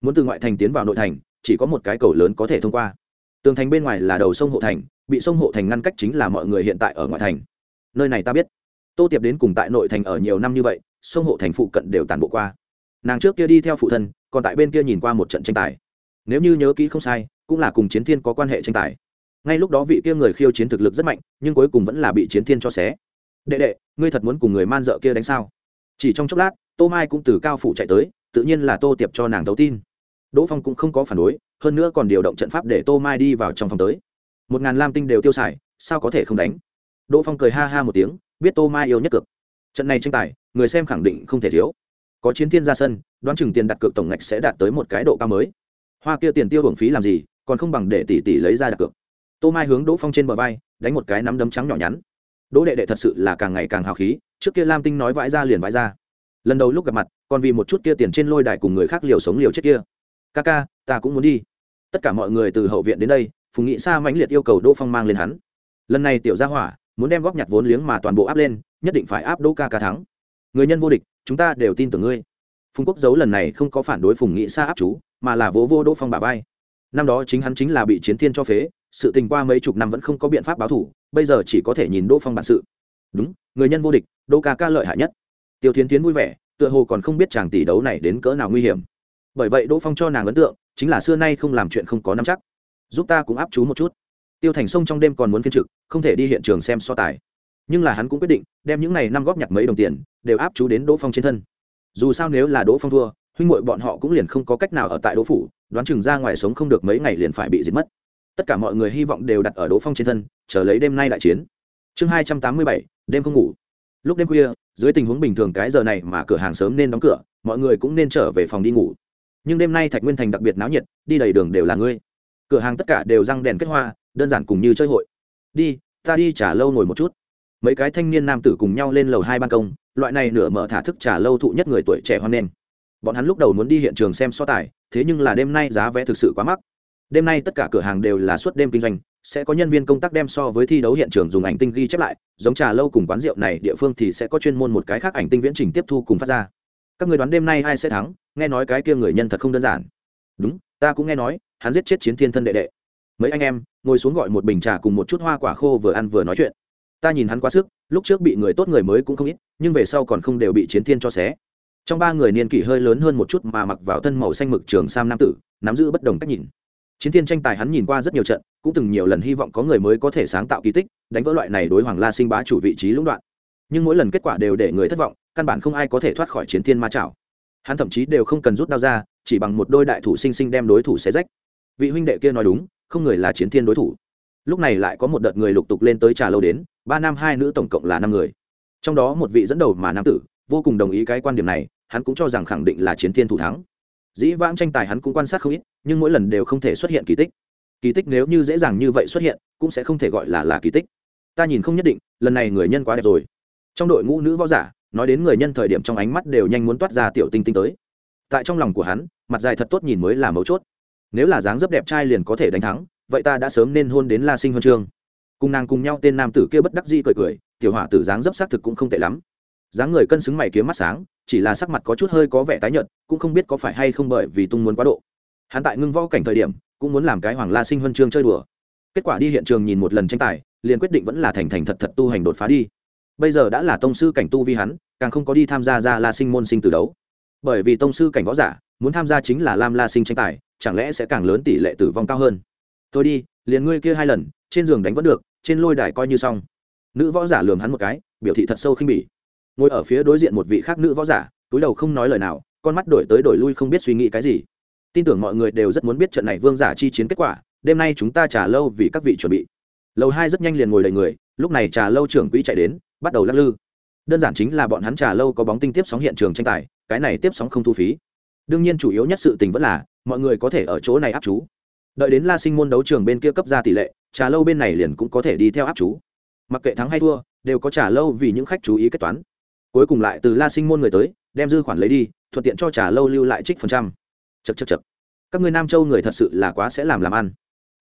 A: Muốn từ ngoại thành tiến vào nội thành, chỉ có một cái cầu lớn có thể thông qua. Tường thành bên ngoài là đầu sông hộ thành, bị sông hộ thành ngăn cách chính là mọi người hiện tại ở ngoại thành. Nơi này ta biết. Tô tiệp đến cùng tại nội thành ở nhiều năm như vậy, sông hộ thành phụ cận đều tàn bộ qua. Nàng trước kia đi theo phụ thân, còn tại bên kia nhìn qua một trận tranh tài. Nếu như nhớ kỹ không sai, cũng là cùng chiến thiên có quan hệ tranh tài ngay lúc đó vị kia người khiêu chiến thực lực rất mạnh, nhưng cuối cùng vẫn là bị chiến thiên cho xé. Đệ đệ, ngươi thật muốn cùng người man dợ kia đánh sao? Chỉ trong chốc lát, tô mai cũng từ cao phủ chạy tới, tự nhiên là tô tiệp cho nàng thấu tin. Đỗ phong cũng không có phản đối, hơn nữa còn điều động trận pháp để tô mai đi vào trong phòng tới. Một ngàn lam tinh đều tiêu xài, sao có thể không đánh? Đỗ phong cười ha ha một tiếng, biết tô mai yêu nhất cực. Trận này tranh tài, người xem khẳng định không thể thiếu. Có chiến thiên ra sân, đoán chừng tiền đặt cược tổng ngạch sẽ đạt tới một cái độ cao mới. Hoa kia tiền tiêu hưởng phí làm gì, còn không bằng để tỷ tỷ lấy ra đặt cược tô mai hướng đỗ phong trên bờ vai, đánh một cái nắm đấm trắng nhỏ nhắn. Đỗ đệ đệ thật sự là càng ngày càng hào khí, trước kia lam tinh nói vãi ra liền vãi ra. Lần đầu lúc gặp mặt, còn vì một chút kia tiền trên lôi đài cùng người khác liều sống liều chết kia. Ca ca, ta cũng muốn đi. Tất cả mọi người từ hậu viện đến đây, phùng nghị sa mãnh liệt yêu cầu đỗ phong mang lên hắn. Lần này tiểu gia hỏa, muốn đem góp nhặt vốn liếng mà toàn bộ áp lên, nhất định phải áp đỗ ca ca thắng. Người nhân vô địch, chúng ta đều tin tưởng ngươi. Phùng quốc giấu lần này không có phản đối phùng nghị sa áp chú, mà là vỗ vô đỗ phong bà vai năm đó chính hắn chính là bị chiến thiên cho phế, sự tình qua mấy chục năm vẫn không có biện pháp báo thủ, bây giờ chỉ có thể nhìn đỗ phong bản sự. Đúng, người nhân vô địch, đỗ ca ca lợi hại nhất. Tiêu tiến tiến vui vẻ, tựa hồ còn không biết chàng tỷ đấu này đến cỡ nào nguy hiểm. Bởi vậy đỗ phong cho nàng ấn tượng, chính là xưa nay không làm chuyện không có nắm chắc. Giúp ta cũng áp chú một chút. Tiêu thành sông trong đêm còn muốn phiên trực, không thể đi hiện trường xem so tài. Nhưng là hắn cũng quyết định, đem những này năm góp nhặt mấy đồng tiền, đều áp chú đến đỗ phong trên thân. Dù sao nếu là đỗ phong thua, huynh muội bọn họ cũng liền không có cách nào ở tại đỗ phủ đoán chừng ra ngoài sống không được mấy ngày liền phải bị diệt mất. Tất cả mọi người hy vọng đều đặt ở đỗ phong trên thân, chờ lấy đêm nay đại chiến. Chương hai trăm tám mươi bảy, đêm không ngủ. Lúc đêm khuya, dưới tình huống bình thường cái giờ này mà cửa hàng sớm nên đóng cửa, mọi người cũng nên trở về phòng đi ngủ. Nhưng đêm nay thạch nguyên thành đặc biệt náo nhiệt, đi đầy đường đều là ngươi. Cửa hàng tất cả đều răng đèn kết hoa, đơn giản cùng như chơi hội. Đi, ta đi trả lâu ngồi một chút. Mấy cái thanh niên nam tử cùng nhau lên lầu hai ban công, loại này nửa mở thả thức trả lâu thụ nhất người tuổi trẻ hoan nghênh bọn hắn lúc đầu muốn đi hiện trường xem so tài, thế nhưng là đêm nay giá vé thực sự quá mắc. Đêm nay tất cả cửa hàng đều là suốt đêm kinh doanh, sẽ có nhân viên công tác đem so với thi đấu hiện trường dùng ảnh tinh ghi chép lại, giống trà lâu cùng quán rượu này địa phương thì sẽ có chuyên môn một cái khác ảnh tinh viễn trình tiếp thu cùng phát ra. Các người đoán đêm nay ai sẽ thắng, nghe nói cái kia người nhân thật không đơn giản. Đúng, ta cũng nghe nói, hắn giết chết chiến thiên thân đệ đệ. Mấy anh em, ngồi xuống gọi một bình trà cùng một chút hoa quả khô vừa ăn vừa nói chuyện. Ta nhìn hắn quá sức, lúc trước bị người tốt người mới cũng không ít, nhưng về sau còn không đều bị chiến thiên cho xé trong ba người niên kỷ hơi lớn hơn một chút mà mặc vào thân màu xanh mực trường sam nam tử, nắm giữ bất đồng cách nhìn. Chiến thiên tranh tài hắn nhìn qua rất nhiều trận, cũng từng nhiều lần hy vọng có người mới có thể sáng tạo kỳ tích, đánh vỡ loại này đối hoàng la sinh bá chủ vị trí lũng đoạn. Nhưng mỗi lần kết quả đều để người thất vọng, căn bản không ai có thể thoát khỏi chiến thiên ma chảo. Hắn thậm chí đều không cần rút đao ra, chỉ bằng một đôi đại thủ sinh sinh đem đối thủ xé rách. Vị huynh đệ kia nói đúng, không người là chiến thiên đối thủ. Lúc này lại có một đợt người lục tục lên tới trà lâu đến, ba nam hai nữ tổng cộng là năm người. Trong đó một vị dẫn đầu mà nam tử, vô cùng đồng ý cái quan điểm này hắn cũng cho rằng khẳng định là chiến thiên thủ thắng. Dĩ vãng tranh tài hắn cũng quan sát không ít, nhưng mỗi lần đều không thể xuất hiện kỳ tích. Kỳ tích nếu như dễ dàng như vậy xuất hiện, cũng sẽ không thể gọi là là kỳ tích. Ta nhìn không nhất định, lần này người nhân quá đẹp rồi. Trong đội ngũ nữ võ giả, nói đến người nhân thời điểm trong ánh mắt đều nhanh muốn toát ra tiểu tinh tinh tới. Tại trong lòng của hắn, mặt dài thật tốt nhìn mới là mấu chốt. Nếu là dáng dấp đẹp trai liền có thể đánh thắng, vậy ta đã sớm nên hôn đến la sinh huân chương. Cùng nàng cùng nhau tên nam tử kia bất đắc di cười cười, tiểu hỏa tử dáng dấp xác thực cũng không tệ lắm dáng người cân xứng mày kiếm mắt sáng, chỉ là sắc mặt có chút hơi có vẻ tái nhợt, cũng không biết có phải hay không bởi vì tung muốn quá độ. Hắn tại ngưng võ cảnh thời điểm, cũng muốn làm cái hoàng la sinh huân chương chơi đùa. Kết quả đi hiện trường nhìn một lần tranh tài, liền quyết định vẫn là thành thành thật thật tu hành đột phá đi. Bây giờ đã là tông sư cảnh tu vi hắn, càng không có đi tham gia ra la sinh môn sinh từ đấu. Bởi vì tông sư cảnh võ giả, muốn tham gia chính là lam la sinh tranh tài, chẳng lẽ sẽ càng lớn tỷ lệ tử vong cao hơn? Tôi đi, liền ngươi kia hai lần, trên giường đánh vẫn được, trên lôi đài coi như xong. Nữ võ giả lường hắn một cái, biểu thị thật sâu khinh bỉ ngồi ở phía đối diện một vị khác nữ võ giả, túi đầu không nói lời nào, con mắt đổi tới đổi lui không biết suy nghĩ cái gì. Tin tưởng mọi người đều rất muốn biết trận này vương giả chi chiến kết quả, đêm nay chúng ta trả lâu vì các vị chuẩn bị. Lầu hai rất nhanh liền ngồi đầy người, lúc này trà lâu trưởng quỹ chạy đến, bắt đầu lắc lư. Đơn giản chính là bọn hắn trà lâu có bóng tinh tiếp sóng hiện trường tranh tài, cái này tiếp sóng không thu phí. Đương nhiên chủ yếu nhất sự tình vẫn là, mọi người có thể ở chỗ này áp chú. Đợi đến la sinh môn đấu trường bên kia cấp ra tỷ lệ, trà lâu bên này liền cũng có thể đi theo áp chú. Mặc kệ thắng hay thua, đều có trà lâu vì những khách chú ý kết toán cuối cùng lại từ la sinh môn người tới, đem dư khoản lấy đi, thuận tiện cho trà lâu lưu lại trích phần trăm. Chật chật chật các người nam châu người thật sự là quá sẽ làm làm ăn.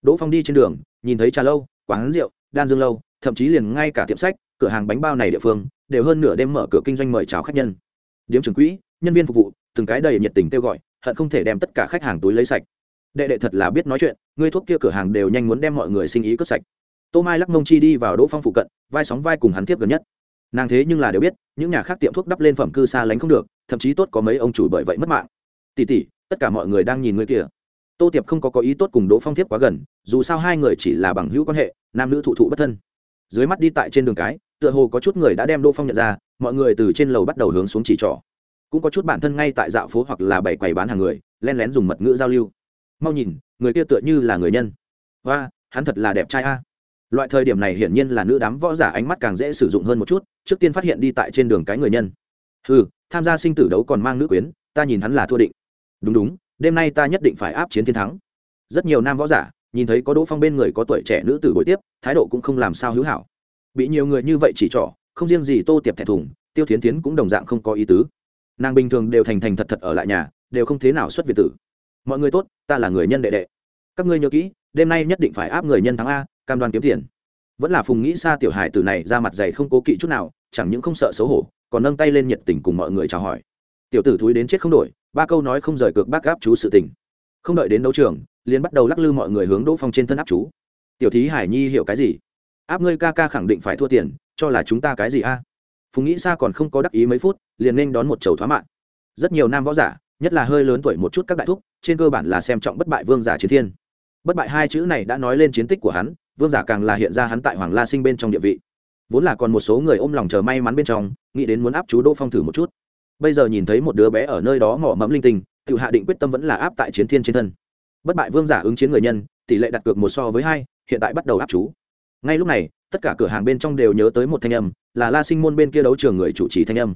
A: Đỗ phong đi trên đường, nhìn thấy trà lâu, quán rượu, đan dương lâu, thậm chí liền ngay cả tiệm sách, cửa hàng bánh bao này địa phương, đều hơn nửa đêm mở cửa kinh doanh mời chào khách nhân. Điếm trưởng quỹ, nhân viên phục vụ, từng cái đầy nhiệt tình kêu gọi, hận không thể đem tất cả khách hàng túi lấy sạch. Đệ đệ thật là biết nói chuyện, ngươi thuốc kia cửa hàng đều nhanh muốn đem mọi người sinh ý cướp sạch. Tô mai lắc mông chi đi vào đỗ phong phụ cận, vai sóng vai cùng hắn tiếp gần nhất nàng thế nhưng là đều biết, những nhà khác tiệm thuốc đắp lên phẩm cư xa lánh không được, thậm chí tốt có mấy ông chủ bởi vậy mất mạng. Tỉ tỉ tất cả mọi người đang nhìn người kia tô tiệp không có có ý tốt cùng đỗ phong thiếp quá gần, dù sao hai người chỉ là bằng hữu quan hệ, nam nữ thụ thụ bất thân. Dưới mắt đi tại trên đường cái, tựa hồ có chút người đã đem đỗ phong nhận ra, mọi người từ trên lầu bắt đầu hướng xuống chỉ trỏ. Cũng có chút bản thân ngay tại dạo phố hoặc là bày quầy bán hàng người len lén dùng mật ngữ giao lưu. Mau nhìn, người kia tựa như là người nhân. Và hắn thật là đẹp trai a loại thời điểm này hiển nhiên là nữ đám võ giả ánh mắt càng dễ sử dụng hơn một chút, trước tiên phát hiện đi tại trên đường cái người nhân. Ừ tham gia sinh tử đấu còn mang nữ quyến, ta nhìn hắn là thua định. Đúng đúng, đêm nay ta nhất định phải áp chiến thiên thắng. Rất nhiều nam võ giả, nhìn thấy có đỗ phong bên người có tuổi trẻ nữ tử buổi tiếp, thái độ cũng không làm sao hữu hảo. Bị nhiều người như vậy chỉ trỏ, không riêng gì tô tiệp thẹn thùng, tiêu thiến tiến cũng đồng dạng không có ý tứ. Nàng bình thường đều thành thành thật thật ở lại nhà, đều không thế nào xuất việt tử. Mọi người tốt, ta là người nhân đệ đệ. Các ngươi nhớ kỹ, đêm nay nhất định phải áp người nhân thắng a cam đoan kiếm tiền. Vẫn là phùng nghĩ xa tiểu hải tử này ra mặt dày không cố kỵ chút nào, chẳng những không sợ xấu hổ, còn nâng tay lên nhiệt tình cùng mọi người chào hỏi. Tiểu tử thúi đến chết không đổi, ba câu nói không rời cược bác gáp chú sự tình. Không đợi đến đấu trường, liền bắt đầu lắc lư mọi người hướng đỗ phong trên thân áp chú. Tiểu thí hải nhi hiểu cái gì? Áp ngươi ca ca khẳng định phải thua tiền, cho là chúng ta cái gì a? Phùng nghĩ xa còn không có đắc ý mấy phút, liền nên đón một chầu thoá mạng. Rất nhiều nam võ giả, nhất là hơi lớn tuổi một chút các đại thúc, trên cơ bản là xem trọng bất bại vương giả chiến thiên. Bất bại hai chữ này đã nói lên chiến tích của hắn vương giả càng là hiện ra hắn tại hoàng la sinh bên trong địa vị. Vốn là còn một số người ôm lòng chờ may mắn bên trong, nghĩ đến muốn áp chú đỗ phong thử một chút. Bây giờ nhìn thấy một đứa bé ở nơi đó mỏ mẫm linh tinh tự hạ định quyết tâm vẫn là áp tại chiến thiên trên thân. Bất bại vương giả ứng chiến người nhân, tỷ lệ đặt cược một so với hai, hiện tại bắt đầu áp chú. Ngay lúc này, tất cả cửa hàng bên trong đều nhớ tới một thanh âm, là la sinh môn bên kia đấu trường người chủ trì thanh âm.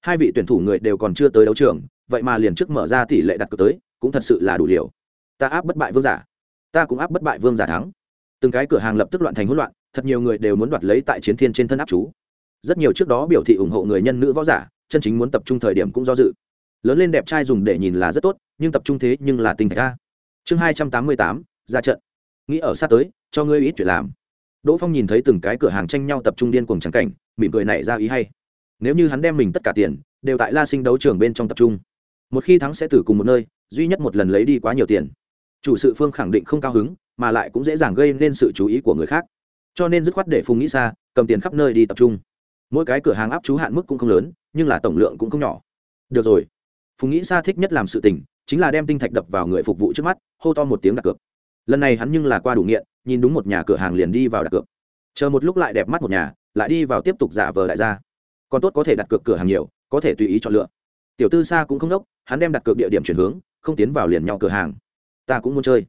A: Hai vị tuyển thủ người đều còn chưa tới đấu trường, vậy mà liền trước mở ra tỷ lệ đặt cược tới, cũng thật sự là đủ liều. Ta áp bất bại vương giả. Ta cũng áp bất bại vương giả thắng từng cái cửa hàng lập tức loạn thành hỗn loạn, thật nhiều người đều muốn đoạt lấy tại chiến thiên trên thân áp chú. Rất nhiều trước đó biểu thị ủng hộ người nhân nữ võ giả, chân chính muốn tập trung thời điểm cũng do dự. Lớn lên đẹp trai dùng để nhìn là rất tốt, nhưng tập trung thế nhưng là tình thạch ca chương hai trăm tám mươi tám, ra trận. Nghĩ ở sát tới, cho ngươi ít chuyện làm. Đỗ phong nhìn thấy từng cái cửa hàng tranh nhau tập trung điên cuồng trắng cảnh, mỉm cười này ra ý hay. Nếu như hắn đem mình tất cả tiền, đều tại la sinh đấu trường bên trong tập trung, một khi thắng sẽ từ cùng một nơi, duy nhất một lần lấy đi quá nhiều tiền. Chủ sự phương khẳng định không cao hứng mà lại cũng dễ dàng gây nên sự chú ý của người khác. Cho nên dứt khoát để phùng nghĩ xa cầm tiền khắp nơi đi tập trung. Mỗi cái cửa hàng áp chú hạn mức cũng không lớn, nhưng là tổng lượng cũng không nhỏ. Được rồi. Phùng nghĩ xa thích nhất làm sự tình, chính là đem tinh thạch đập vào người phục vụ trước mắt, hô to một tiếng đặt cược. Lần này hắn nhưng là qua đủ nghiện, nhìn đúng một nhà cửa hàng liền đi vào đặt cược. Chờ một lúc lại đẹp mắt một nhà, lại đi vào tiếp tục giả vờ đại gia. Còn tốt có thể đặt cược cửa hàng nhiều, có thể tùy ý chọn lựa. Tiểu tư xa cũng không đốc, hắn đem đặt cược địa điểm chuyển hướng, không tiến vào liền nhau cửa hàng. Ta cũng muốn chơi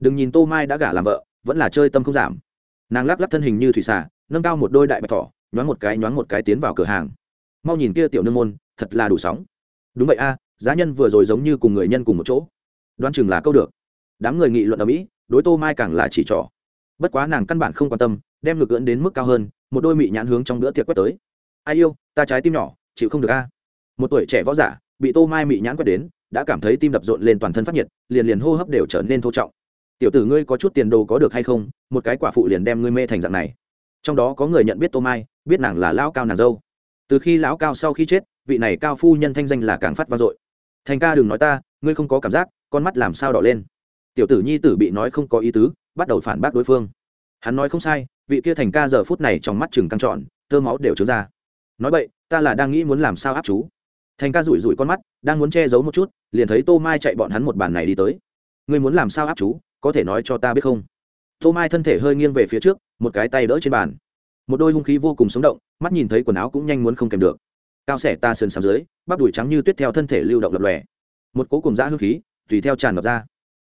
A: đừng nhìn tô mai đã gả làm vợ, vẫn là chơi tâm không giảm. Nàng lắc lắc thân hình như thủy xà, nâng cao một đôi đại bạch thỏ, nhoáng một cái, nhoáng một cái tiến vào cửa hàng. Mau nhìn kia tiểu nương môn, thật là đủ sóng. Đúng vậy a, giá nhân vừa rồi giống như cùng người nhân cùng một chỗ. Đoán chừng là câu được. Đám người nghị luận ở mỹ, đối tô mai càng là chỉ trỏ. Bất quá nàng căn bản không quan tâm, đem ngực ưỡn đến mức cao hơn, một đôi mị nhãn hướng trong bữa tiệc quét tới. Ai yêu, ta trái tim nhỏ, chịu không được a. Một tuổi trẻ võ giả, bị tô mai mị nhãn quét đến, đã cảm thấy tim đập rộn lên toàn thân phát nhiệt, liền liền hô hấp đều trở nên thô trọng tiểu tử ngươi có chút tiền đồ có được hay không, một cái quả phụ liền đem ngươi mê thành dạng này. Trong đó có người nhận biết tô mai, biết nàng là lão cao nàng dâu. Từ khi lão cao sau khi chết, vị này cao phu nhân thanh danh là càng phát vang dội. Thành ca đừng nói ta, ngươi không có cảm giác, con mắt làm sao đỏ lên. Tiểu tử nhi tử bị nói không có ý tứ, bắt đầu phản bác đối phương. Hắn nói không sai, vị kia thành ca giờ phút này trong mắt chừng căng trọn thơ máu đều trướng ra. Nói vậy ta là đang nghĩ muốn làm sao áp chú. Thành ca rủi rủi con mắt, đang muốn che giấu một chút, liền thấy tô mai chạy bọn hắn một bàn này đi tới. Ngươi muốn làm sao áp chú? Có thể nói cho ta biết không? Tô mai thân thể hơi nghiêng về phía trước, một cái tay đỡ trên bàn. Một đôi hung khí vô cùng sống động, mắt nhìn thấy quần áo cũng nhanh muốn không kèm được. Cao sẻ ta sườn sàm dưới, bắp đùi trắng như tuyết theo thân thể lưu động lập lòe. Một cố cùng dã hương khí, tùy theo tràn ngập ra.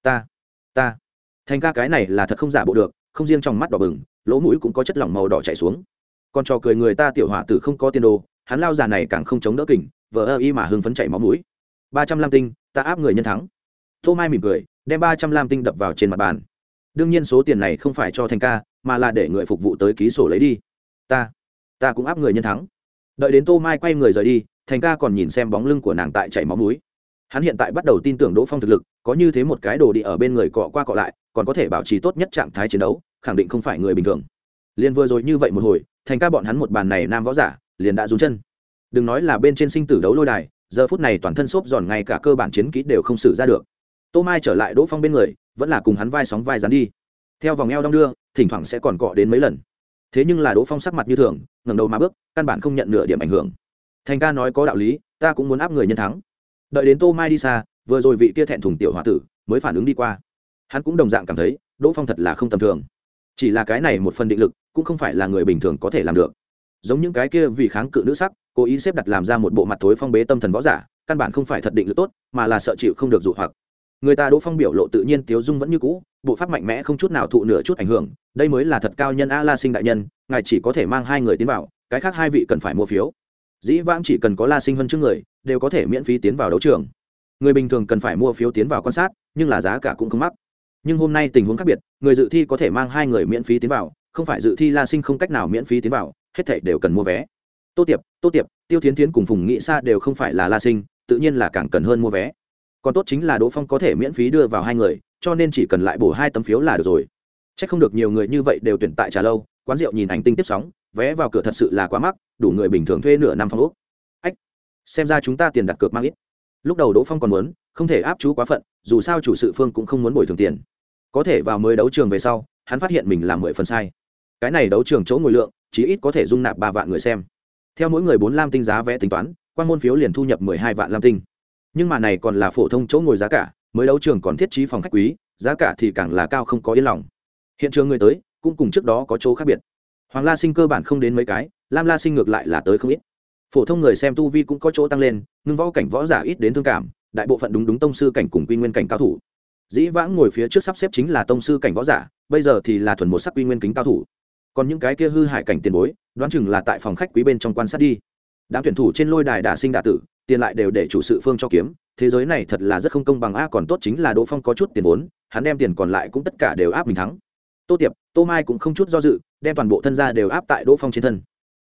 A: Ta ta. Thành ca cái này là thật không giả bộ được, không riêng trong mắt đỏ bừng, lỗ mũi cũng có chất lỏng màu đỏ chảy xuống. Còn trò cười người ta tiểu hỏa tử không có tiền đồ, hắn lao già này càng không chống đỡ kỉnh vờ ơ y mà hưng phấn chảy máu mũi. Ba trăm lam tinh, ta áp người nhân thắng. Tô mai mỉm cười đem ba trăm lam tinh đập vào trên mặt bàn. Đương nhiên số tiền này không phải cho thành ca, mà là để người phục vụ tới ký sổ lấy đi. Ta ta cũng áp người nhân thắng. Đợi đến tô mai quay người rời đi, thành ca còn nhìn xem bóng lưng của nàng tại chảy máu mũi hắn hiện tại bắt đầu tin tưởng đỗ phong thực lực, có như thế một cái đồ đi ở bên người cọ qua cọ lại, còn có thể bảo trì tốt nhất trạng thái chiến đấu, khẳng định không phải người bình thường. Liền vừa rồi như vậy một hồi, thành ca bọn hắn một bàn này nam võ giả, liền đã rú chân. Đừng nói là bên trên sinh tử đấu lôi đài, giờ phút này toàn thân xốp giòn ngay cả cơ bản chiến kỹ đều không xử ra được tô mai trở lại đỗ phong bên người, vẫn là cùng hắn vai sóng vai dán đi. Theo vòng eo đong đưa, thỉnh thoảng sẽ còn cọ đến mấy lần. Thế nhưng là đỗ phong sắc mặt như thường, ngẩng đầu mà bước, căn bản không nhận nửa điểm ảnh hưởng. Thành ca nói có đạo lý, ta cũng muốn áp người nhân thắng. Đợi đến tô mai đi xa, vừa rồi vị kia thẹn thùng tiểu h o a tử mới phản ứng đi qua. Hắn cũng đồng dạng cảm thấy, đỗ phong thật là không tầm thường. Chỉ là cái này một phần định lực, cũng không phải là người bình thường có thể làm được. Giống những cái kia vì kháng cự nữ sắc, cố ý xếp đặt làm ra một bộ mặt thối phong bế tâm thần võ giả, căn bản không phải thật định lực tốt, mà là sợ chịu không được dụ hoặc người ta đỗ phong biểu lộ tự nhiên tiếu dung vẫn như cũ, bộ pháp mạnh mẽ không chút nào thụ nửa chút ảnh hưởng, đây mới là thật cao nhân a la sinh đại nhân, ngài chỉ có thể mang hai người tiến vào, cái khác hai vị cần phải mua phiếu. Dĩ vãng chỉ cần có la sinh hơn trước người, đều có thể miễn phí tiến vào đấu trường. Người bình thường cần phải mua phiếu tiến vào quan sát, nhưng là giá cả cũng không mắc. Nhưng hôm nay tình huống khác biệt, người dự thi có thể mang hai người miễn phí tiến vào, không phải dự thi la sinh không cách nào miễn phí tiến vào, hết thảy đều cần mua vé. Tô tiệp tô tiệp, tiêu tiến tiến cùng phùng nghĩ sa đều không phải là la sinh, tự nhiên là càng cần hơn mua vé còn tốt chính là đỗ phong có thể miễn phí đưa vào hai người, cho nên chỉ cần lại bổ hai tấm phiếu là được rồi. C h ắ c không được nhiều người như vậy đều tuyển tại trà lâu, quán rượu nhìn ảnh tinh tiếp sóng, vé vào cửa thật sự là quá mắc, đủ người bình thường thuê nửa năm phong úc ách, xem ra chúng ta tiền đặt cược mang ít. Lúc đầu đỗ phong còn muốn, không thể áp chú quá phận, dù sao chủ sự phương cũng không muốn bồi thường tiền. Có thể vào mới đấu trường về sau, hắn phát hiện mình làm mười phần sai. Cái này đấu trường chỗ ngồi lượng chỉ ít có thể dung nạp ba vạn người xem. Theo mỗi người bốn lam tinh giá vé tính toán, quan môn phiếu liền thu nhập mười hai vạn lam tinh nhưng mà này còn là phổ thông chỗ ngồi giá cả, mới đấu trường còn thiết trí phòng khách quý, giá cả thì càng là cao không có yên lòng. Hiện trường người tới, cũng cùng trước đó có chỗ khác biệt. Hoàng la sinh cơ bản không đến mấy cái, lam la sinh ngược lại là tới không ít. Phổ thông người xem tu vi cũng có chỗ tăng lên, ngưng võ cảnh võ giả ít đến thương cảm, đại bộ phận đúng đúng tông sư cảnh cùng quy nguyên cảnh cao thủ. Dĩ vãng ngồi phía trước sắp xếp chính là tông sư cảnh võ giả, bây giờ thì là thuần một sắc quy nguyên kính cao thủ. Còn những cái kia hư hại cảnh tiền bối, đoán chừng là tại phòng khách quý bên trong quan sát đi. Đám tuyển thủ trên lôi đài đả sinh đả tử tiền lại đều để chủ sự phương cho kiếm, thế giới này thật là rất không công bằng a, còn tốt chính là đỗ phong có chút tiền vốn, hắn đem tiền còn lại cũng tất cả đều áp mình thắng. Tô tiệp, tô mai cũng không chút do dự, đem toàn bộ thân gia đều áp tại đỗ phong trên thân.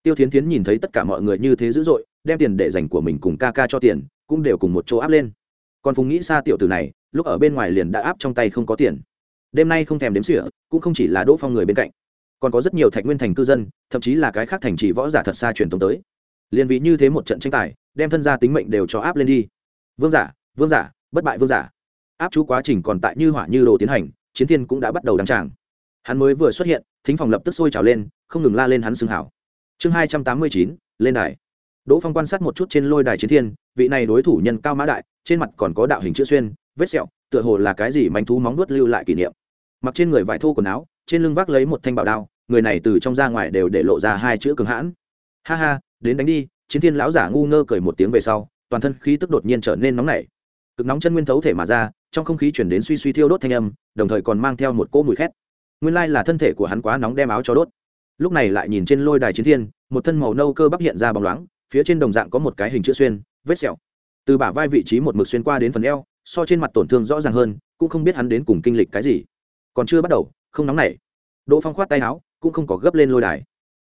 A: Tiêu thiến thiến nhìn thấy tất cả mọi người như thế dữ dội, đem tiền để dành của mình cùng ca ca cho tiền, cũng đều cùng một chỗ áp lên. Còn phùng nghĩ xa tiểu tử này, lúc ở bên ngoài liền đã áp trong tay không có tiền. Đêm nay không thèm đếm xỉa, cũng không chỉ là đỗ phong người bên cạnh. Còn có rất nhiều thạch nguyên thành cư dân, thậm chí là cái khác thành trì võ giả thật xa truyền thống tới. Liền vì như thế một trận tranh tài đem thân gia tính mệnh đều cho áp lên đi. Vương giả vương giả, bất bại vương giả. Áp chú quá trình còn tại như hỏa như đồ tiến hành, chiến thiên cũng đã bắt đầu đăng tràng. Hắn mới vừa xuất hiện, thính phòng lập tức sôi trào lên, không ngừng la lên hắn xưng hảo. Chương hai trăm tám mươi chín, lên đài. Đỗ phong quan sát một chút trên lôi đài chiến thiên, vị này đối thủ nhân cao mã đại, trên mặt còn có đạo hình chữ xuyên, vết sẹo, tựa hồ là cái gì manh thú móng nuốt lưu lại kỷ niệm. Mặc trên người vải thô quần áo, trên lưng vác lấy một thanh bảo đao, người này từ trong ra ngoài đều để lộ ra hai chữ cường hãn. Ha ha, đến đánh đi chiến thiên lão giả ngu ngơ cười một tiếng về sau, toàn thân khí tức đột nhiên trở nên nóng nảy. Cực nóng chân nguyên thấu thể mà ra, trong không khí chuyển đến suy suy thiêu đốt thanh âm, đồng thời còn mang theo một cỗ mùi khét. Nguyên lai là thân thể của hắn quá nóng đem áo cho đốt. Lúc này lại nhìn trên lôi đài chiến thiên, một thân màu nâu cơ bắp hiện ra bóng loáng, phía trên đồng dạng có một cái hình chữ xuyên, vết sẹo. Từ bả vai vị trí một mực xuyên qua đến phần eo, so trên mặt tổn thương rõ ràng hơn, cũng không biết hắn đến cùng kinh lịch cái gì. Còn chưa bắt đầu, không nóng nảy. Đỗ phong khoát tay áo, cũng không có gấp lên lôi đài.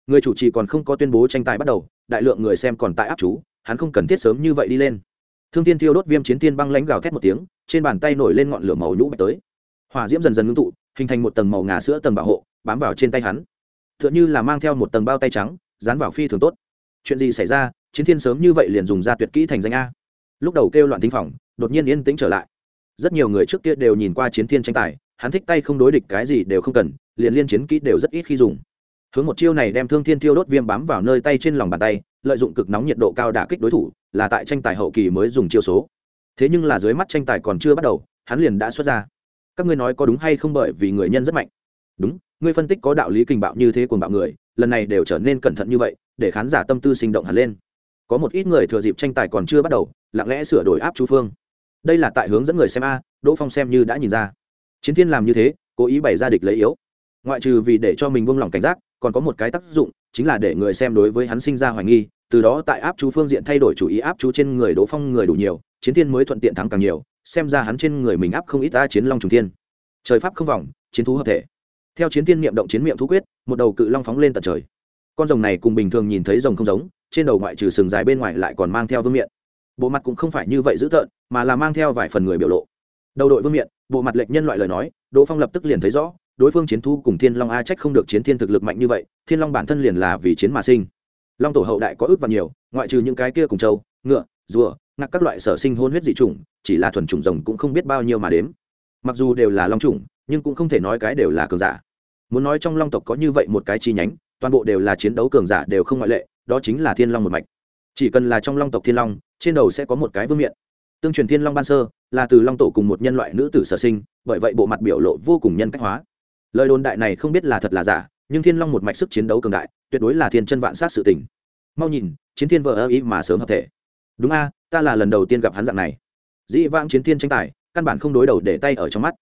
A: Người chủ trì còn không có tuyên bố tranh tài bắt đầu đại lượng người xem còn tại áp chú, hắn không cần thiết sớm như vậy đi lên. Thương tiên tiêu đốt viêm chiến tiên băng lãnh gào thét một tiếng, trên bàn tay nổi lên ngọn lửa màu nhũ bạch tới. Hỏa diễm dần dần ngưng tụ, hình thành một tầng màu ngà sữa tầng bảo hộ, bám vào trên tay hắn. T h ư ợ n h ư là mang theo một tầng bao tay trắng, dán vào phi thường tốt. Chuyện gì xảy ra? Chiến thiên sớm như vậy liền dùng ra tuyệt kỹ thành danh a. Lúc đầu kêu loạn thính phòng, đột nhiên yên tĩnh trở lại. Rất nhiều người trước kia đều nhìn qua chiến thiên tranh tài, hắn thích tay không đối địch cái gì đều không cần, liền liên chiến kỹ đều rất ít khi dùng hướng một chiêu này đem thương thiên thiêu đốt viêm bám vào nơi tay trên lòng bàn tay, lợi dụng cực nóng nhiệt độ cao đả kích đối thủ, là tại tranh tài hậu kỳ mới dùng chiêu số. Thế nhưng là dưới mắt tranh tài còn chưa bắt đầu, hắn liền đã xuất ra. Các ngươi nói có đúng hay không bởi vì người nhân rất mạnh? Đúng, ngươi phân tích có đạo lý kinh bạo như thế cuồng bạo người, lần này đều trở nên cẩn thận như vậy, để khán giả tâm tư sinh động hẳn lên. Có một ít người thừa dịp tranh tài còn chưa bắt đầu, lặng lẽ sửa đổi áp chú phương. Đây là tại hướng dẫn người xem a, đỗ phong xem như đã nhìn ra. Chiến thiên làm như thế, cố ý bày ra địch lấy yếu. Ngoại trừ vì để cho mình buông lỏng cảnh giác còn có một cái tác dụng, chính là để người xem đối với hắn sinh ra hoài nghi, từ đó tại áp chú phương diện thay đổi chủ ý áp chú trên người đỗ phong người đủ nhiều, chiến thiên mới thuận tiện thắng càng nhiều, xem ra hắn trên người mình áp không ít ta chiến long trùng thiên. Trời pháp không vòng, chiến thú hợp thể. Theo chiến thiên niệm động chiến miệng thú quyết, một đầu cự long phóng lên tận trời. Con rồng này cùng bình thường nhìn thấy rồng không giống, trên đầu ngoại trừ sừng dài bên ngoài lại còn mang theo vương miện. Bộ mặt cũng không phải như vậy dữ tợn, mà là mang theo vài phần người biểu lộ. Đầu đội vương miện, bộ mặt lệch nhân loại lời nói, đỗ phong lập tức liền thấy rõ đối phương chiến thu cùng thiên long a trách không được chiến thiên thực lực mạnh như vậy, thiên long bản thân liền là vì chiến mà sinh. Long tổ hậu đại có ước và nhiều, ngoại trừ những cái kia cùng châu, ngựa, rùa ngặc các loại sở sinh hôn huyết dị chủng, chỉ là thuần chủng rồng cũng không biết bao nhiêu mà đếm. Mặc dù đều là long chủng, nhưng cũng không thể nói cái đều là cường giả. Muốn nói trong long tộc có như vậy một cái chi nhánh, toàn bộ đều là chiến đấu cường giả đều không ngoại lệ, đó chính là thiên long một mạch. Chỉ cần là trong long tộc thiên long, trên đầu sẽ có một cái vương miện. Tương truyền thiên long ban sơ, là từ long tổ cùng một nhân loại nữ tử sở sinh, bởi vậy bộ mặt biểu lộ vô cùng nhân cách hóa lời đồn đại này không biết là thật là giả, nhưng thiên long một mạch sức chiến đấu cường đại, tuyệt đối là thiên chân vạn sát sự tình. Mau nhìn, chiến thiên vợ ơ ý mà sớm hợp thể. Đúng a, ta là lần đầu tiên gặp hắn dạng này. Dĩ vãng chiến thiên tranh tài, căn bản không đối đầu để tay ở trong mắt.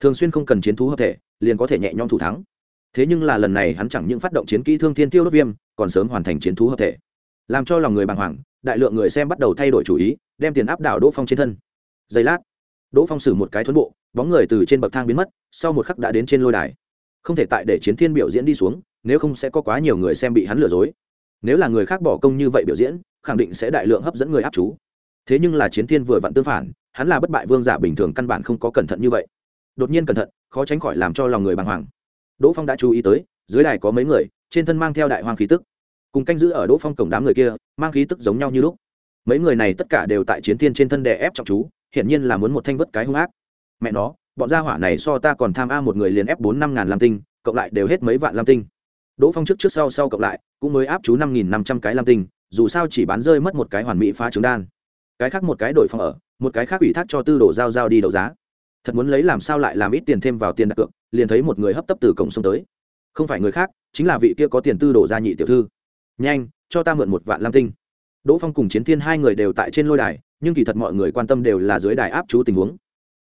A: Thường xuyên không cần chiến thú hợp thể, liền có thể nhẹ nhõm thủ thắng. Thế nhưng là lần này hắn chẳng những phát động chiến kỹ thương thiên tiêu đốt viêm, còn sớm hoàn thành chiến thú hợp thể. Làm cho lòng người bàng hoàng, đại lượng người xem bắt đầu thay đổi chủ ý, đem tiền áp đảo đỗ phong trên thân. Giây lát, đỗ phong xử một cái thuấn bộ bóng người từ trên bậc thang biến mất, sau một khắc đã đến trên lôi đài. Không thể tại để chiến thiên biểu diễn đi xuống, nếu không sẽ có quá nhiều người xem bị hắn lừa dối. Nếu là người khác bỏ công như vậy biểu diễn, khẳng định sẽ đại lượng hấp dẫn người áp chú. Thế nhưng là chiến thiên vừa vặn tương phản, hắn là bất bại vương giả bình thường căn bản không có cẩn thận như vậy. Đột nhiên cẩn thận, khó tránh khỏi làm cho lòng người bàng hoàng. Đỗ phong đã chú ý tới, dưới đài có mấy người, trên thân mang theo đại hoàng khí tức. Cùng canh giữ ở đỗ phong cổng đám người kia, mang khí tức giống nhau như lúc. Mấy người này tất cả đều tại chiến thiên trên thân đè ép trọng chú, hiển nhiên là muốn một thanh vất cái hung ác mẹ nó, bọn gia hỏa này so ta còn tham a một người liền ép bốn năm ngàn lam tinh, cộng lại đều hết mấy vạn lam tinh. Đỗ phong trước trước sau sau cộng lại, cũng mới áp chú năm nghìn năm trăm cái lam tinh, dù sao chỉ bán rơi mất một cái hoàn mỹ phá trứng đan. Cái khác một cái đổi phòng ở, một cái khác ủy thác cho tư đồ giao giao đi đấu giá. Thật muốn lấy làm sao lại làm ít tiền thêm vào tiền đặt cược, liền thấy một người hấp tấp từ cổng sông tới. Không phải người khác, chính là vị kia có tiền tư đồ gia nhị tiểu thư. Nhanh, cho ta mượn một vạn lam tinh. Đỗ phong cùng chiến thiên hai người đều tại trên lôi đài, nhưng kỳ thật mọi người quan tâm đều là dưới đài áp chú tình huống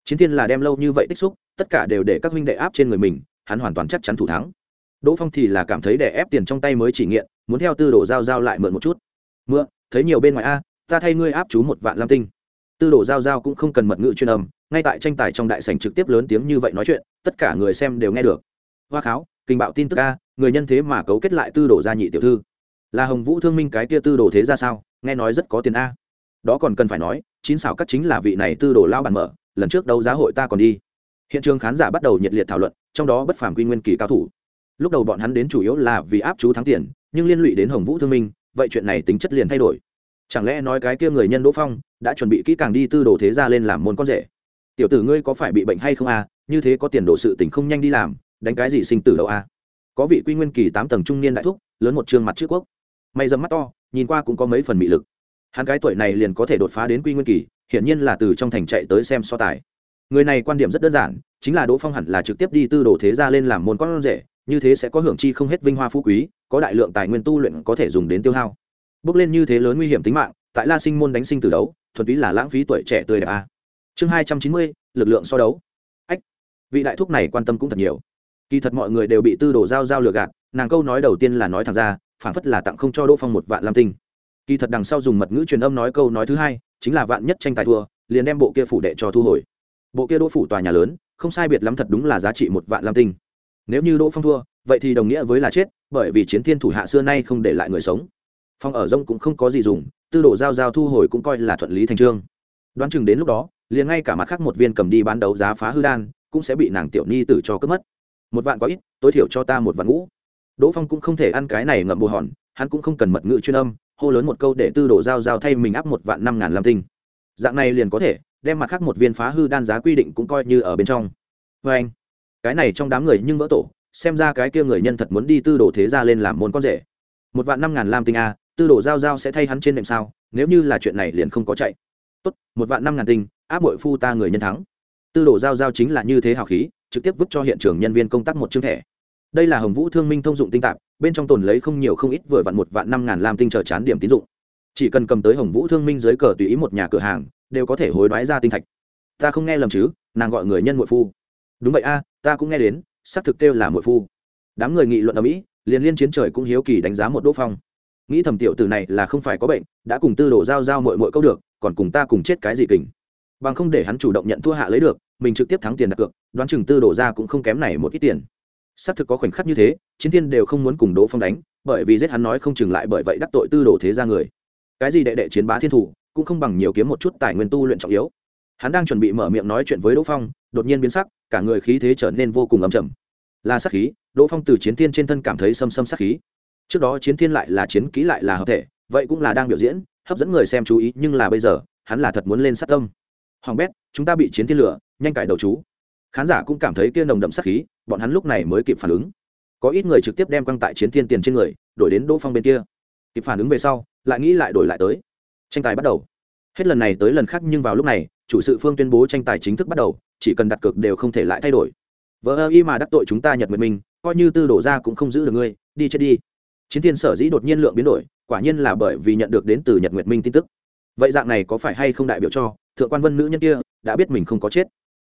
A: chiến thiên là đem lâu như vậy tích xúc, tất cả đều để các huynh đệ áp trên người mình, hắn hoàn toàn chắc chắn thủ thắng. Đỗ phong thì là cảm thấy để ép tiền trong tay mới chỉ nghiện, muốn theo tư đồ giao giao lại mượn một chút. Mượn, thấy nhiều bên ngoài a, ta thay ngươi áp chú một vạn lam tinh. Tư đồ giao giao cũng không cần mật ngữ chuyên âm, ngay tại tranh tài trong đại sảnh trực tiếp lớn tiếng như vậy nói chuyện, tất cả người xem đều nghe được. Hoa kháo, kinh bạo tin tức a, người nhân thế mà cấu kết lại tư đồ gia nhị tiểu thư. Là hồng vũ thương minh cái kia tư đồ thế ra sao? Nghe nói rất có tiền a. Đó còn cần phải nói, chín xảo cắt chính là vị này tư đồ lao bản mở lần trước đấu giá hội ta còn đi. Hiện trường khán giả bắt đầu nhiệt liệt thảo luận, trong đó bất phàm quy nguyên kỳ cao thủ. Lúc đầu bọn hắn đến chủ yếu là vì áp chú thắng tiền, nhưng liên lụy đến hồng vũ thương minh, vậy chuyện này tính chất liền thay đổi. Chẳng lẽ nói cái kia người nhân đỗ phong đã chuẩn bị kỹ càng đi tư đồ thế ra lên làm môn con rể? Tiểu tử ngươi có phải bị bệnh hay không à? Như thế có tiền đồ sự tình không nhanh đi làm, đánh cái gì sinh tử đâu à? Có vị quy nguyên kỳ tám tầng trung niên đại thúc, lớn một chương mặt trước quốc. Mày dầm mắt to, nhìn qua cũng có mấy phần mị lực hắn cái tuổi này liền có thể đột phá đến quy nguyên kỳ, hiển nhiên là từ trong thành chạy tới xem so tài. Người này quan điểm rất đơn giản, chính là đỗ phong hẳn là trực tiếp đi tư đồ thế gia lên làm môn con rể, như thế sẽ có hưởng chi không hết vinh hoa phú quý, có đại lượng tài nguyên tu luyện có thể dùng đến tiêu hao. Bước lên như thế lớn nguy hiểm tính mạng, tại la sinh môn đánh sinh từ đấu, thuần túy là lãng phí tuổi trẻ tươi đẹp a. Chương hai trăm chín mươi, lực lượng so đấu. Ách, vị đại thúc này quan tâm cũng thật nhiều. Kỳ thật mọi người đều bị tư đồ giao giao lừa gạt, nàng câu nói đầu tiên là nói thẳng ra phản phất là tặng không cho đỗ phong một vạn lam tinh kỳ thật đằng sau dùng mật ngữ truyền âm nói câu nói thứ hai, chính là vạn nhất tranh tài thua, liền đem bộ kia phủ đệ cho thu hồi. Bộ kia đỗ phủ tòa nhà lớn, không sai biệt lắm thật đúng là giá trị một vạn lam tinh. Nếu như đỗ phong thua, vậy thì đồng nghĩa với là chết, bởi vì chiến thiên thủ hạ xưa nay không để lại người sống. Phong ở rông cũng không có gì dùng, tư đồ giao giao thu hồi cũng coi là thuận lý thành trương. Đoán chừng đến lúc đó, liền ngay cả mặt khác một viên cầm đi bán đấu giá phá hư đan, cũng sẽ bị nàng tiểu ni tử cho cướp mất. Một vạn quá ít, tối thiểu cho ta một vạn ngũ. Đỗ phong cũng không thể ăn cái này ngậm bù hòn, hắn cũng không cần mật ngữ chuyên âm hô lớn một câu để tư đồ giao giao thay mình áp một vạn năm ngàn lam tinh. Dạng này liền có thể, đem mặt khác một viên phá hư đan giá quy định cũng coi như ở bên trong. Vê anh, cái này trong đám người nhưng vỡ tổ, xem ra cái kia người nhân thật muốn đi tư đồ thế ra lên làm môn con rể. Một vạn năm ngàn lam tinh a tư đồ giao giao sẽ thay hắn trên đệm sao, nếu như là chuyện này liền không có chạy. Tốt, một vạn năm ngàn tinh, áp bội phu ta người nhân thắng. Tư đồ giao giao chính là như thế hào khí, trực tiếp vứt cho hiện trường nhân viên công tác một chương thẻ đây là hồng vũ thương minh thông dụng tinh tạp, bên trong tồn lấy không nhiều không ít vừa vặn một vạn năm ngàn lam tinh chờ chán điểm tín dụng. Chỉ cần cầm tới hồng vũ thương minh dưới cờ tùy ý một nhà cửa hàng, đều có thể hối đoái ra tinh thạch. Ta không nghe lầm chứ, nàng gọi người nhân muội phu. Đúng vậy a, ta cũng nghe đến, xác thực kêu là muội phu. Đám người nghị luận ở mỹ, liền liên chiến trời cũng hiếu kỳ đánh giá một đỗ phong. Nghĩ thầm tiểu tử này là không phải có bệnh, đã cùng tư đồ giao giao mội mội câu được, còn cùng ta cùng chết cái gì kình. Bằng không để hắn chủ động nhận thua hạ lấy được, mình trực tiếp thắng tiền đặt cược, đoán chừng tư đồ ra cũng không kém này một ít tiền xác thực có khoảnh khắc như thế, chiến thiên đều không muốn cùng đỗ phong đánh, bởi vì giết hắn nói không chừng lại bởi vậy đắc tội tư đồ thế ra người. Cái gì đệ đệ chiến bá thiên thủ, cũng không bằng nhiều kiếm một chút tài nguyên tu luyện trọng yếu. Hắn đang chuẩn bị mở miệng nói chuyện với đỗ phong, đột nhiên biến sắc, cả người khí thế trở nên vô cùng ấm chầm là sắc khí, đỗ phong từ chiến thiên trên thân cảm thấy xâm xâm sắc khí. Trước đó chiến thiên lại là chiến kỹ lại là hợp thể, vậy cũng là đang biểu diễn, hấp dẫn người xem chú ý, nhưng là bây giờ, hắn là thật muốn lên sát tâm. Hoàng bét, chúng ta bị chiến thiên lửa, nhanh cải đầu chú. Khán giả cũng cảm thấy kia nồng đậm sắc khí bọn hắn lúc này mới kịp phản ứng. Có ít người trực tiếp đem quăng tại chiến thiên tiền trên người, đổi đến đỗ phong bên kia. Kịp phản ứng về sau, lại nghĩ lại đổi lại tới. Tranh tài bắt đầu. Hết lần này tới lần khác nhưng vào lúc này, chủ sự phương tuyên bố tranh tài chính thức bắt đầu, chỉ cần đặt cược đều không thể lại thay đổi. Vợ ơ y mà đắc tội chúng ta nhật nguyệt minh, coi như tư đổ ra cũng không giữ được ngươi, đi chết đi. Chiến thiên sở dĩ đột nhiên lượng biến đổi, quả nhiên là bởi vì nhận được đến từ nhật nguyệt minh tin tức. Vậy dạng này có phải hay không đại biểu cho, thượng quan vân nữ nhân kia, đã biết mình không có chết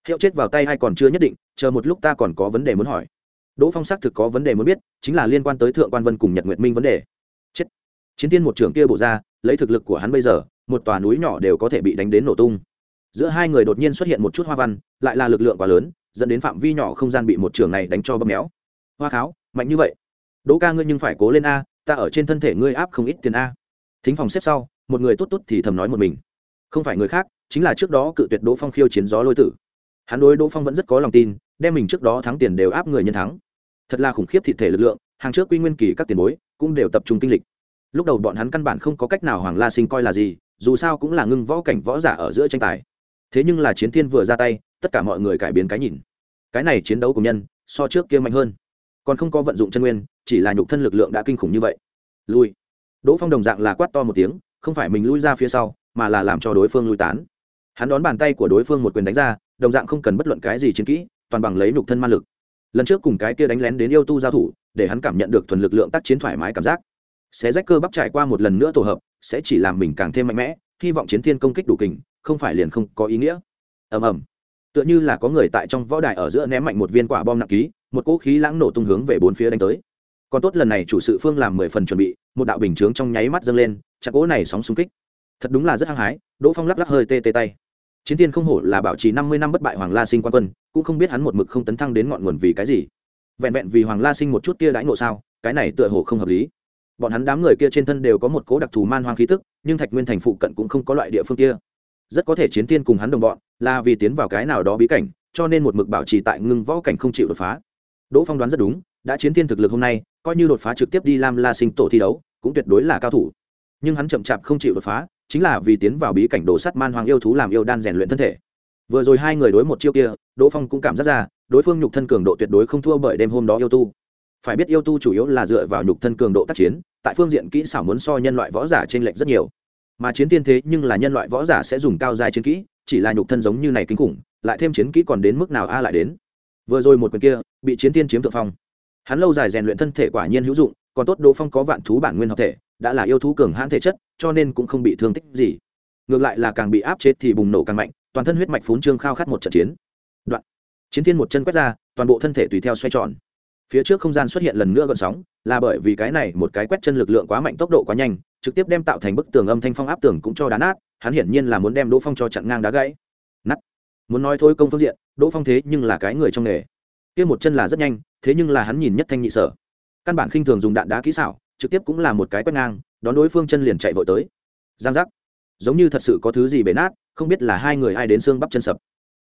A: hiệu chết vào tay hay còn chưa nhất định, chờ một lúc ta còn có vấn đề muốn hỏi. Đỗ phong xác thực có vấn đề muốn biết, chính là liên quan tới thượng quan vân cùng nhật nguyệt minh vấn đề. Chết. Chiến thiên một trưởng kia bổ ra, lấy thực lực của hắn bây giờ, một tòa núi nhỏ đều có thể bị đánh đến nổ tung. Giữa hai người đột nhiên xuất hiện một chút hoa văn, lại là lực lượng quá lớn, dẫn đến phạm vi nhỏ không gian bị một trường này đánh cho bấm méo. Hoa kháo, mạnh như vậy. Đỗ ca ngươi nhưng phải cố lên a, ta ở trên thân thể ngươi áp không ít tiền a. Thính phòng xếp sau, một người tốt tốt thì thầm nói một mình. Không phải người khác, chính là trước đó cự tuyệt đỗ phong khiêu chiến gió lôi tử hắn đối đỗ phong vẫn rất có lòng tin, đem mình trước đó thắng tiền đều áp người nhân thắng. Thật là khủng khiếp thị thể lực lượng, hàng trước quy nguyên kỳ các tiền bối cũng đều tập trung kinh lịch. Lúc đầu bọn hắn căn bản không có cách nào hoàng la sinh coi là gì, dù sao cũng là ngưng võ cảnh võ giả ở giữa tranh tài. Thế nhưng là chiến thiên vừa ra tay, tất cả mọi người cải biến cái nhìn. Cái này chiến đấu của nhân, so trước kia mạnh hơn. Còn không có vận dụng chân nguyên, chỉ là nhục thân lực lượng đã kinh khủng như vậy. Lui. Đỗ phong đồng dạng là quát to một tiếng, không phải mình lui ra phía sau, mà là làm cho đối phương lui tán. Hắn đón bàn tay của đối phương một quyền đánh ra đồng dạng không cần bất luận cái gì chiến kỹ, toàn bằng lấy nhục thân ma lực. Lần trước cùng cái kia đánh lén đến yêu tu giao thủ, để hắn cảm nhận được thuần lực lượng tác chiến thoải mái cảm giác. Sẽ rách cơ bắp trải qua một lần nữa tổ hợp, sẽ chỉ làm mình càng thêm mạnh mẽ, hy vọng chiến thiên công kích đủ kình, không phải liền không có ý nghĩa. Ầm ầm. Tựa như là có người tại trong võ đài ở giữa ném mạnh một viên quả bom nặng ký, một cỗ khí lãng nổ tung hướng về bốn phía đánh tới. Còn tốt lần này chủ sự phương làm mười phần chuẩn bị, một đạo bình chướng trong nháy mắt dâng lên, chặt cỗ này sóng xung kích. Thật đúng là rất hăng hái, đỗ phong lắc lắc hơi tê tê tay chiến tiên không hổ là bảo trì năm mươi năm bất bại hoàng la sinh quan quân, cũng không biết hắn một mực không tấn thăng đến ngọn nguồn vì cái gì. Vẹn vẹn vì hoàng la sinh một chút kia đãi ngộ sao, cái này tựa hồ không hợp lý. Bọn hắn đám người kia trên thân đều có một cố đặc thù man hoang khí tức, nhưng thạch nguyên thành phụ cận cũng không có loại địa phương kia. Rất có thể chiến tiên cùng hắn đồng bọn, là vì tiến vào cái nào đó bí cảnh, cho nên một mực bảo trì tại ngưng võ cảnh không chịu đột phá. Đỗ phong đoán rất đúng, đã chiến tiên thực lực hôm nay, coi như đột phá trực tiếp đi lam la sinh tổ thi đấu, cũng tuyệt đối là cao thủ. Nhưng hắn chậm chạp không chịu đột phá chính là vì tiến vào bí cảnh đồ sắt man hoàng yêu thú làm yêu đan rèn luyện thân thể. Vừa rồi hai người đối một chiêu kia, đỗ phong cũng cảm giác ra, đối phương nhục thân cường độ tuyệt đối không thua bởi đêm hôm đó yêu tu. Phải biết yêu tu chủ yếu là dựa vào nhục thân cường độ tác chiến, tại phương diện kỹ xảo muốn so nhân loại võ giả trên lệnh rất nhiều. Mà chiến tiên thế nhưng là nhân loại võ giả sẽ dùng cao dài chiến kỹ, chỉ là nhục thân giống như này kinh khủng, lại thêm chiến kỹ còn đến mức nào a lại đến. Vừa rồi một quyền kia, bị chiến tiên chiếm thượng phong. Hắn lâu dài rèn luyện thân thể quả nhiên hữu dụng, còn tốt đỗ phong có vạn thú bản nguyên hợp thể, đã là yêu thú cường hãn thể chất cho nên cũng không bị thương tích gì. Ngược lại là càng bị áp chế thì bùng nổ càng mạnh, toàn thân huyết mạch phún trương khao khát một trận chiến. Đoạn. Chiến thiên một chân quét ra, toàn bộ thân thể tùy theo xoay tròn. Phía trước không gian xuất hiện lần nữa gần sóng, là bởi vì cái này một cái quét chân lực lượng quá mạnh tốc độ quá nhanh, trực tiếp đem tạo thành bức tường âm thanh phong áp tường cũng cho đá nát, hắn hiển nhiên là muốn đem đỗ phong cho chặn ngang đá gãy. Nắt muốn nói thôi công phương diện, đỗ phong thế nhưng là cái người trong nghề. Kia một chân là rất nhanh, thế nhưng là hắn nhìn nhất thanh nhị sở. Căn bản khinh thường dùng đạn đá kỹ xảo, trực tiếp cũng là một cái quét ngang đón đối phương chân liền chạy vội tới. Giang giác. Giống như thật sự có thứ gì bể nát, không biết là hai người ai đến xương bắp chân sập.